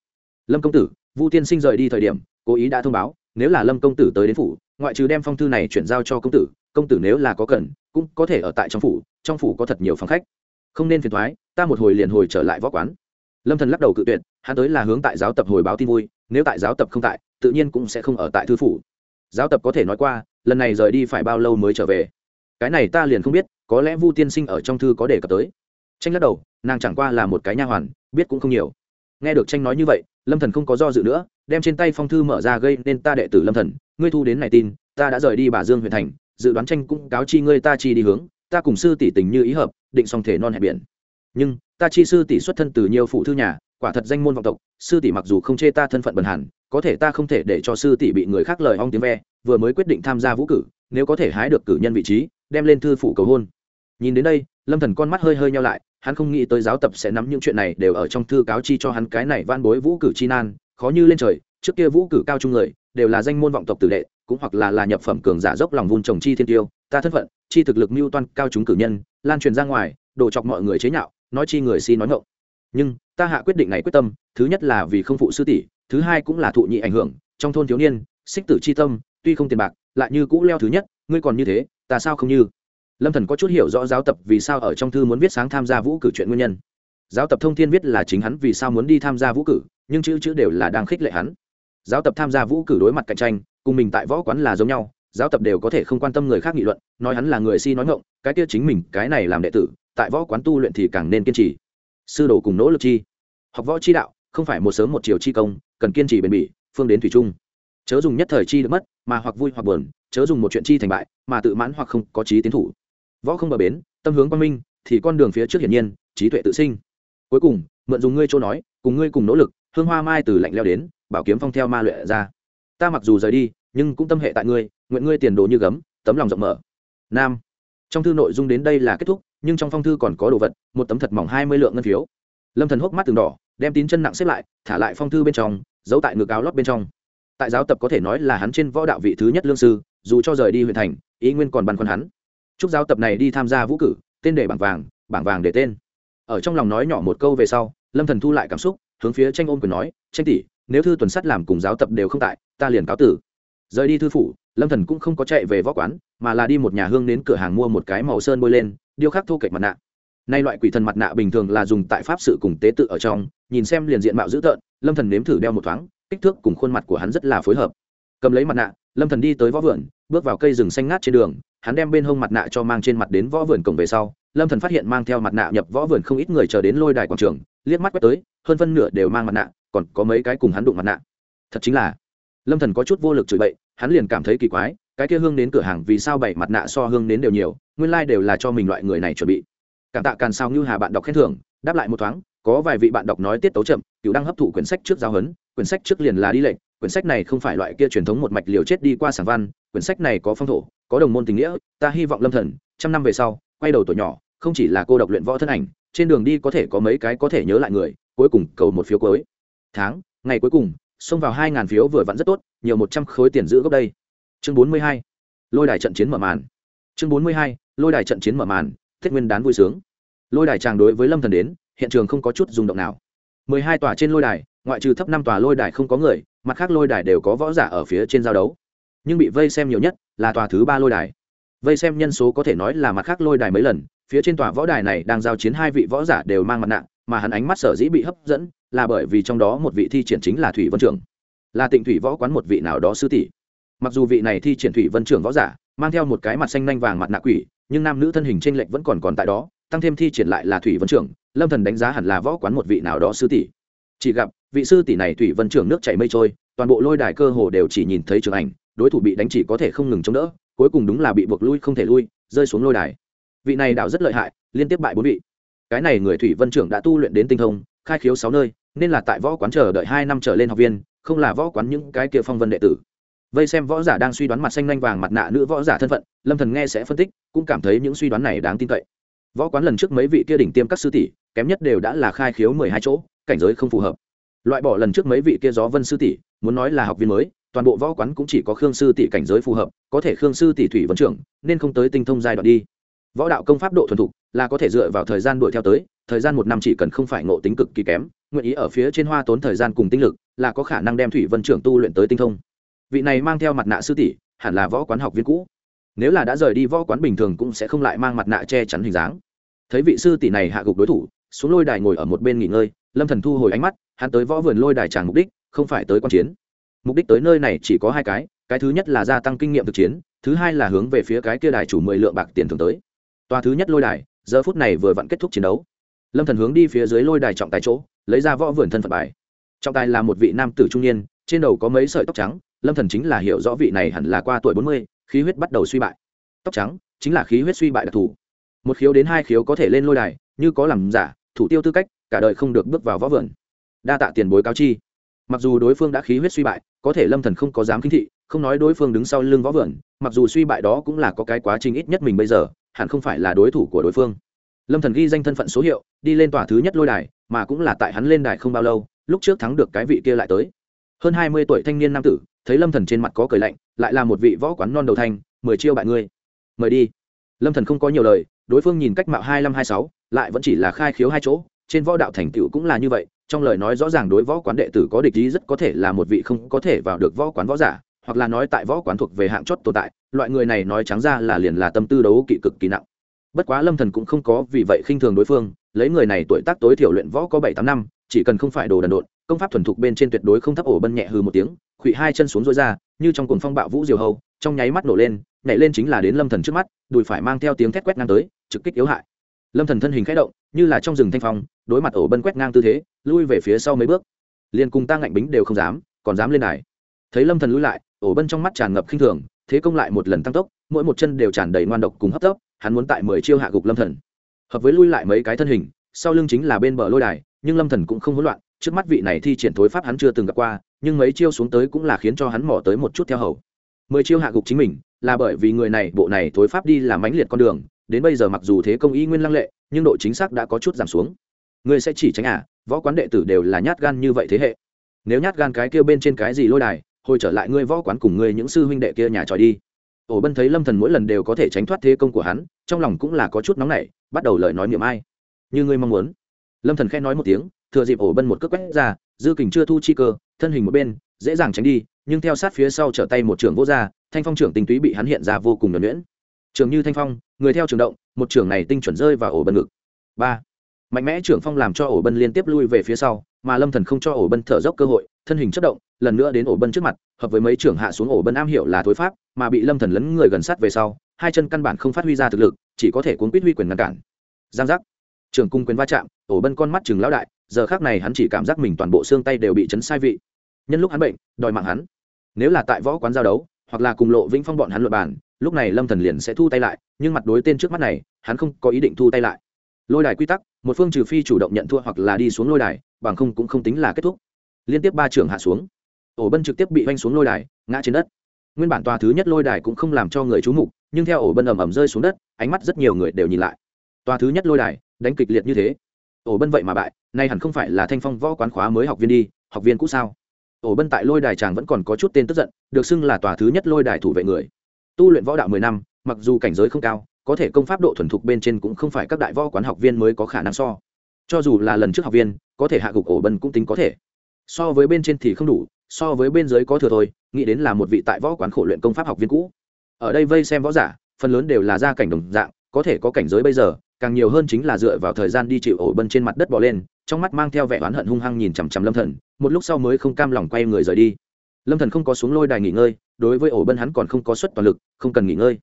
lâm công tử, vu tiên sinh rời đi thời điểm, cố ý đã thông báo, nếu là lâm công tử tới đến phủ, ngoại trừ đem phong thư này chuyển giao cho công tử công tử nếu là có cần, cũng có thể ở tại trong phủ trong phủ có thật nhiều phòng khách. Không nên phiền thoái ta một hồi liền hồi trở lại võ quán. Lâm thần lắc đầu cự tuyệt, hắn tới là hướng tại giáo tập hồi báo tin vui, nếu tại giáo tập không tại, tự nhiên cũng sẽ không ở tại thư phủ. Giáo tập có thể nói qua, lần này rời đi phải bao lâu mới trở về? Cái này ta liền không biết, có lẽ vu tiên sinh ở trong thư có đề cập tới. Tranh lắc đầu, nàng chẳng qua là một cái nha hoàn, biết cũng không nhiều. Nghe được tranh nói như vậy lâm thần không có do dự nữa, đem trên tay phong thư mở ra gây nên ta đệ tử lâm thần. Ngươi thu đến này tin, ta đã rời đi bà dương huyện thành, dự đoán tranh cũng cáo chi ngươi ta chi đi hướng, ta cùng sư tỷ tình như ý hợp, định song thể non hẹp biển. Nhưng, ta chi sư tỷ xuất thân từ nhiều phụ thư nhà, quả thật danh môn vọng tộc, sư tỷ mặc dù không chê ta thân phận bần hàn, có thể ta không thể để cho sư tỷ bị người khác lời ong tiếng ve, vừa mới quyết định tham gia vũ cử, nếu có thể hái được cử nhân vị trí, đem lên thư phụ cầu hôn. Nhìn đến đây, lâm thần con mắt hơi hơi nhau lại hắn không nghĩ tới giáo tập sẽ nắm những chuyện này đều ở trong thư cáo chi cho hắn cái này van bối vũ cử chi nan, khó như lên trời, trước kia vũ cử cao trung người, đều là danh môn vọng tộc tử đệ, cũng hoặc là là nhập phẩm cường giả dốc lòng vun trồng chi thiên tiêu, ta thân phận, chi thực lực mưu toan cao chúng cử nhân, lan truyền ra ngoài, đổ chọc mọi người chế nhạo, nói chi người si nói ngộng nhưng, ta hạ quyết định này quyết tâm, thứ nhất là vì không phụ sư tỷ, thứ hai cũng là thụ nhị ảnh hưởng, trong thôn thiếu niên, xích tử chi tâm, tuy không tiền bạc, lại như cũ leo thứ nhất, ngươi còn như thế, ta sao không như? Lâm thần có chút hiểu rõ giáo tập vì sao ở trong thư muốn viết sáng tham gia vũ cử chuyện nguyên nhân. Giáo tập thông thiên viết là chính hắn vì sao muốn đi tham gia vũ cử, nhưng chữ chữ đều là đang khích lệ hắn. Giáo tập tham gia vũ cử đối mặt cạnh tranh, cùng mình tại võ quán là giống nhau, giáo tập đều có thể không quan tâm người khác nghị luận, nói hắn là người si nói ngộng cái kia chính mình, cái này làm đệ tử, tại võ quán tu luyện thì càng nên kiên trì. Sư đồ cùng nỗ lực chi. Học võ chi đạo, không phải một sớm một chiều chi công, cần kiên trì bền bỉ, phương đến thủy trung chớ dùng nhất thời chi được mất, mà hoặc vui hoặc buồn, chớ dùng một chuyện chi thành bại, mà tự mãn hoặc không có trí tiến thủ võ không bờ bến, tâm hướng quang minh, thì con đường phía trước hiển nhiên, trí tuệ tự sinh. Cuối cùng, mượn dùng ngươi chỗ nói, cùng ngươi cùng nỗ lực, hương hoa mai từ lạnh leo đến, bảo kiếm phong theo ma luyện ra. Ta mặc dù rời đi, nhưng cũng tâm hệ tại ngươi, nguyện ngươi tiền đồ như gấm, tấm lòng rộng mở. Nam. Trong thư nội dung đến đây là kết thúc, nhưng trong phong thư còn có đồ vật, một tấm thật mỏng hai mươi lượng ngân phiếu. Lâm thần hốc mắt từng đỏ, đem tín chân nặng xếp lại, thả lại phong thư bên trong, giấu tại ngực áo lót bên trong. Tại giáo tập có thể nói là hắn trên võ đạo vị thứ nhất lương sư, dù cho rời đi huyện thành, ý nguyên còn băn khoăn hắn chúc giáo tập này đi tham gia vũ cử, tên để bảng vàng bảng vàng để tên. Ở trong lòng nói nhỏ một câu về sau, lâm thần thu lại cảm xúc, hướng phía tranh ôm quyền nói, tranh tỷ, nếu thư tuần sắt làm cùng giáo tập đều không tại, ta liền cáo tử. Rời đi thư phủ, lâm thần cũng không có chạy về võ quán, mà là đi một nhà hương đến cửa hàng mua một cái màu sơn bôi lên, điêu khắc thô kệch mặt nạ. Nay loại quỷ thần mặt nạ bình thường là dùng tại pháp sự cùng tế tự ở trong, nhìn xem liền diện mạo dữ tợn, lâm thần nếm thử đeo một thoáng, kích thước cùng khuôn mặt của hắn rất là phối hợp. Cầm lấy mặt nạ, lâm thần đi tới võ vườn, bước vào cây rừng xanh ngát trên đường hắn đem bên hông mặt nạ cho mang trên mặt đến võ vườn cổng về sau, lâm thần phát hiện mang theo mặt nạ nhập võ vườn không ít người chờ đến lôi đài quảng trường, liếc mắt quét tới, hơn phân nửa đều mang mặt nạ, còn có mấy cái cùng hắn đụng mặt nạ. Thật chính là, lâm thần có chút vô lực chửi bậy, hắn liền cảm thấy kỳ quái, cái kia hương đến cửa hàng vì sao bảy mặt nạ so hương đến đều nhiều, nguyên lai like đều là cho mình loại người này chuẩn bị. Cảm tạ càn sao như hà bạn đọc khen thưởng, đáp lại một thoáng, có vài vị bạn đọc nói tiết tấu chậm, cựu đang hấp thụ quyển sách trước giáo huấn quyển sách trước liền là đi lệnh, quyển sách này không phải loại kia truyền thống một mạch liều chết đi qua sảng văn, quyển sách này có phong thổ có đồng môn tình nghĩa, ta hy vọng lâm thần, trăm năm về sau, quay đầu tuổi nhỏ, không chỉ là cô độc luyện võ thân ảnh, trên đường đi có thể có mấy cái có thể nhớ lại người, cuối cùng cầu một phiếu cuối. Tháng, ngày cuối cùng, xông vào hai ngàn phiếu vừa vặn rất tốt, nhiều một trăm khối tiền giữ gốc đây. Chương bốn mươi hai, lôi đài trận chiến mở màn. Chương bốn mươi hai, lôi đài trận chiến mở màn, tết nguyên đán vui sướng. Lôi đài tràng đối với lâm thần đến, hiện trường không có chút rung động nào. Mười hai tòa trên lôi đài, ngoại trừ thấp năm tòa lôi đài không có người, mặt khác lôi đài đều có võ giả ở phía trên giao đấu nhưng bị vây xem nhiều nhất là tòa thứ ba lôi đài. Vây xem nhân số có thể nói là mặt khác lôi đài mấy lần, phía trên tòa võ đài này đang giao chiến hai vị võ giả đều mang mặt nạ, mà hắn ánh mắt sở dĩ bị hấp dẫn là bởi vì trong đó một vị thi triển chính là thủy vân trưởng, là tịnh thủy võ quán một vị nào đó sư tỷ. Mặc dù vị này thi triển thủy vân trưởng võ giả mang theo một cái mặt xanh nanh vàng mặt nạ quỷ, nhưng nam nữ thân hình trên lệch vẫn còn còn tại đó, tăng thêm thi triển lại là thủy vân trưởng, lâm thần đánh giá hẳn là võ quán một vị nào đó sư tỷ. Chỉ gặp vị sư tỷ này thủy vân trưởng nước chảy mây trôi, toàn bộ lôi đài cơ hồ đều chỉ nhìn thấy trường ảnh đối thủ bị đánh chỉ có thể không ngừng chống đỡ, cuối cùng đúng là bị buộc lui không thể lui, rơi xuống lôi đài. Vị này đạo rất lợi hại, liên tiếp bại bốn vị. Cái này người thủy vân trưởng đã tu luyện đến tinh thông, khai khiếu sáu nơi, nên là tại võ quán chờ đợi hai năm trở lên học viên, không là võ quán những cái kia phong vân đệ tử. Vây xem võ giả đang suy đoán mặt xanh lanh vàng mặt nạ nữ võ giả thân phận, lâm thần nghe sẽ phân tích, cũng cảm thấy những suy đoán này đáng tin cậy. Võ quán lần trước mấy vị kia đỉnh tiêm các sư tỷ, kém nhất đều đã là khai khiếu mười hai chỗ, cảnh giới không phù hợp. Loại bỏ lần trước mấy vị kia gió vân sư tỷ, muốn nói là học viên mới toàn bộ võ quán cũng chỉ có khương sư tỷ cảnh giới phù hợp, có thể khương sư tỷ thủy vấn trưởng, nên không tới tinh thông giai đoạn đi. Võ đạo công pháp độ thuần thục là có thể dựa vào thời gian đuổi theo tới, thời gian một năm chỉ cần không phải ngộ tính cực kỳ kém, nguyện ý ở phía trên hoa tốn thời gian cùng tinh lực là có khả năng đem thủy vân trưởng tu luyện tới tinh thông. Vị này mang theo mặt nạ sư tỷ, hẳn là võ quán học viên cũ. Nếu là đã rời đi võ quán bình thường cũng sẽ không lại mang mặt nạ che chắn hình dáng. Thấy vị sư tỷ này hạ gục đối thủ, xuống lôi đài ngồi ở một bên nghỉ ngơi, lâm thần thu hồi ánh mắt, hắn tới võ vườn lôi đài tràng mục đích, không phải tới quan chiến mục đích tới nơi này chỉ có hai cái cái thứ nhất là gia tăng kinh nghiệm thực chiến, thứ hai là hướng về phía cái kia đài chủ mười lượng bạc tiền thường tới. Tòa thứ nhất lôi đài, giờ phút này vừa vặn kết thúc chiến đấu. Lâm thần hướng đi phía dưới lôi đài trọng tài chỗ, lấy ra võ vườn thân phận bài. Trọng tài là một vị nam tử trung niên, trên đầu có mấy sợi tóc trắng, lâm thần chính là hiểu rõ vị này hẳn là qua tuổi bốn mươi, khí huyết bắt đầu suy bại. Tóc trắng, chính là khí huyết suy bại đặc thù. Một khiếu đến hai khiếu có thể lên lôi đài, như có làm giả, thủ tiêu tư cách, cả đời không được bước vào võ vườn. Đa tạ tiền bối cao chi. Mặc dù đối phương đã khí huyết suy bại có thể lâm thần không có dám kinh thị, không nói đối phương đứng sau lưng võ vườn, mặc dù suy bại đó cũng là có cái quá trình ít nhất mình bây giờ, hẳn không phải là đối thủ của đối phương. Lâm thần ghi danh thân phận số hiệu, đi lên tòa thứ nhất lôi đài, mà cũng là tại hắn lên đài không bao lâu, lúc trước thắng được cái vị kia lại tới. Hơn hai mươi tuổi thanh niên nam tử, thấy lâm thần trên mặt có cười lạnh, lại là một vị võ quán non đầu thanh mười chiêu bại ngươi. Mời đi. Lâm thần không có nhiều lời, đối phương nhìn cách mạo hai năm hai sáu, lại vẫn chỉ là khai khiếu hai chỗ, trên võ đạo thành tựu cũng là như vậy trong lời nói rõ ràng đối võ quán đệ tử có địch ý rất có thể là một vị không có thể vào được võ quán võ giả, hoặc là nói tại võ quán thuộc về hạng chót tồn tại, loại người này nói trắng ra là liền là tâm tư đấu kỵ cực kỳ nặng. Bất quá lâm thần cũng không có vì vậy khinh thường đối phương, lấy người này tuổi tác tối thiểu luyện võ có bảy tám năm, chỉ cần không phải đồ đần độn, công pháp thuần thục bên trên tuyệt đối không thấp ổ bân nhẹ hư một tiếng khuỵ hai chân xuống rối ra, như trong cuồng phong bạo vũ diều hầu, trong nháy mắt nổ lên, nhảy lên chính là đến lâm thần trước mắt, đùi phải mang theo tiếng thét quét ngang tới, trực kích yếu hại lâm thần thân hình khẽ động, như là trong rừng thanh phong, đối mặt ổ bân quét ngang tư thế, lui về phía sau mấy bước. Liền cùng ta ngạnh bính đều không dám, còn dám lên đài. Thấy lâm thần lui lại, ổ bân trong mắt tràn ngập khinh thường, thế công lại một lần tăng tốc, mỗi một chân đều tràn đầy ngoan độc cùng hấp tấp, hắn muốn tại mười chiêu hạ gục lâm thần. Hợp với lui lại mấy cái thân hình, sau lưng chính là bên bờ lôi đài, nhưng lâm thần cũng không hỗn loạn, trước mắt vị này thi triển thối pháp hắn chưa từng gặp qua, nhưng mấy chiêu xuống tới cũng là khiến cho hắn mò tới một chút theo hầu. Mười chiêu hạ gục chính mình, là bởi vì người này, bộ này thối pháp đi là mãnh liệt con đường đến bây giờ mặc dù thế công y nguyên lăng lệ nhưng độ chính xác đã có chút giảm xuống. Ngươi sẽ chỉ tránh à võ quán đệ tử đều là nhát gan như vậy thế hệ. Nếu nhát gan cái kia bên trên cái gì lôi đài hồi trở lại ngươi võ quán cùng ngươi những sư huynh đệ kia nhà tròi đi. Ổ bân thấy lâm thần mỗi lần đều có thể tránh thoát thế công của hắn trong lòng cũng là có chút nóng nảy bắt đầu lời nói niệm ai. Như ngươi mong muốn. Lâm thần khen nói một tiếng thừa dịp ổ bân một cước quét ra dư kình chưa thu chi cơ thân hình một bên dễ dàng tránh đi nhưng theo sát phía sau trở tay một trưởng vô gia, thanh phong trưởng tinh túy bị hắn hiện ra vô cùng nhuẩn nhuyễn. Trường như thanh phong người theo trường động, một trưởng này tinh chuẩn rơi vào ổ bân ngực. Ba. Mạnh mẽ trưởng phong làm cho ổ bân liên tiếp lui về phía sau, mà lâm thần không cho ổ bân thở dốc cơ hội, thân hình chất động, lần nữa đến ổ bân trước mặt, hợp với mấy trưởng hạ xuống ổ bân am hiểu là thối pháp, mà bị lâm thần lấn người gần sát về sau, hai chân căn bản không phát huy ra thực lực, chỉ có thể cuốn quýt huy quyền ngăn cản. Giang giác. Trường cung quyền va chạm, ổ bân con mắt chừng lão đại, giờ khác này hắn chỉ cảm giác mình toàn bộ xương tay đều bị chấn sai vị. Nhân lúc hắn bệnh, đòi mạng hắn. Nếu là tại võ quán giao đấu, hoặc là cùng lộ vĩnh phong bọn hắn luật bàn lúc này lâm thần liền sẽ thu tay lại, nhưng mặt đối tên trước mắt này, hắn không có ý định thu tay lại. Lôi đài quy tắc, một phương trừ phi chủ động nhận thua hoặc là đi xuống lôi đài, bằng không cũng không tính là kết thúc. Liên tiếp ba trường hạ xuống. Ổ bân trực tiếp bị vanh xuống lôi đài, ngã trên đất. Nguyên bản tòa thứ nhất lôi đài cũng không làm cho người chú mục, nhưng theo ổ bân ầm ầm rơi xuống đất, ánh mắt rất nhiều người đều nhìn lại. Tòa thứ nhất lôi đài, đánh kịch liệt như thế. Ổ bân vậy mà bại, nay hẳn không phải là thanh phong võ quán khóa mới học viên đi, học viên cũ sao? Ổ bân tại lôi đài chàng vẫn còn có chút tên tức giận, được xưng là tòa thứ nhất lôi đài thủ vệ người tu luyện võ đạo mười năm, mặc dù cảnh giới không cao, có thể công pháp độ thuần thục bên trên cũng không phải các đại võ quán học viên mới có khả năng so. Cho dù là lần trước học viên, có thể hạ gục ổ bần cũng tính có thể. So với bên trên thì không đủ, so với bên dưới có thừa thôi, nghĩ đến là một vị tại võ quán khổ luyện công pháp học viên cũ. Ở đây vây xem võ giả, phần lớn đều là gia cảnh đồng dạng, có thể có cảnh giới bây giờ, càng nhiều hơn chính là dựa vào thời gian đi chịu ổ bần trên mặt đất bỏ lên, trong mắt mang theo vẻ oán hận hung hăng nhìn chằm chằm lâm thần, một lúc sau mới không cam lòng quay người rời đi. Lâm thần không có xuống lôi đài nghỉ ngơi đối với ổ bân hắn còn không có suất toàn lực, không cần nghỉ ngơi.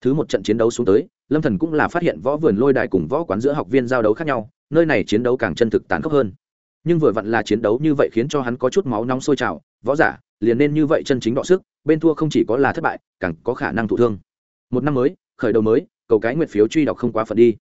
Thứ một trận chiến đấu xuống tới, lâm thần cũng là phát hiện võ vườn lôi đài cùng võ quán giữa học viên giao đấu khác nhau, nơi này chiến đấu càng chân thực tàn khốc hơn. Nhưng vừa vặn là chiến đấu như vậy khiến cho hắn có chút máu nóng sôi trào, võ giả liền nên như vậy chân chính đọ sức, bên thua không chỉ có là thất bại, càng có khả năng thụ thương. Một năm mới, khởi đầu mới, cầu cái nguyện phiếu truy đọc không quá phận đi.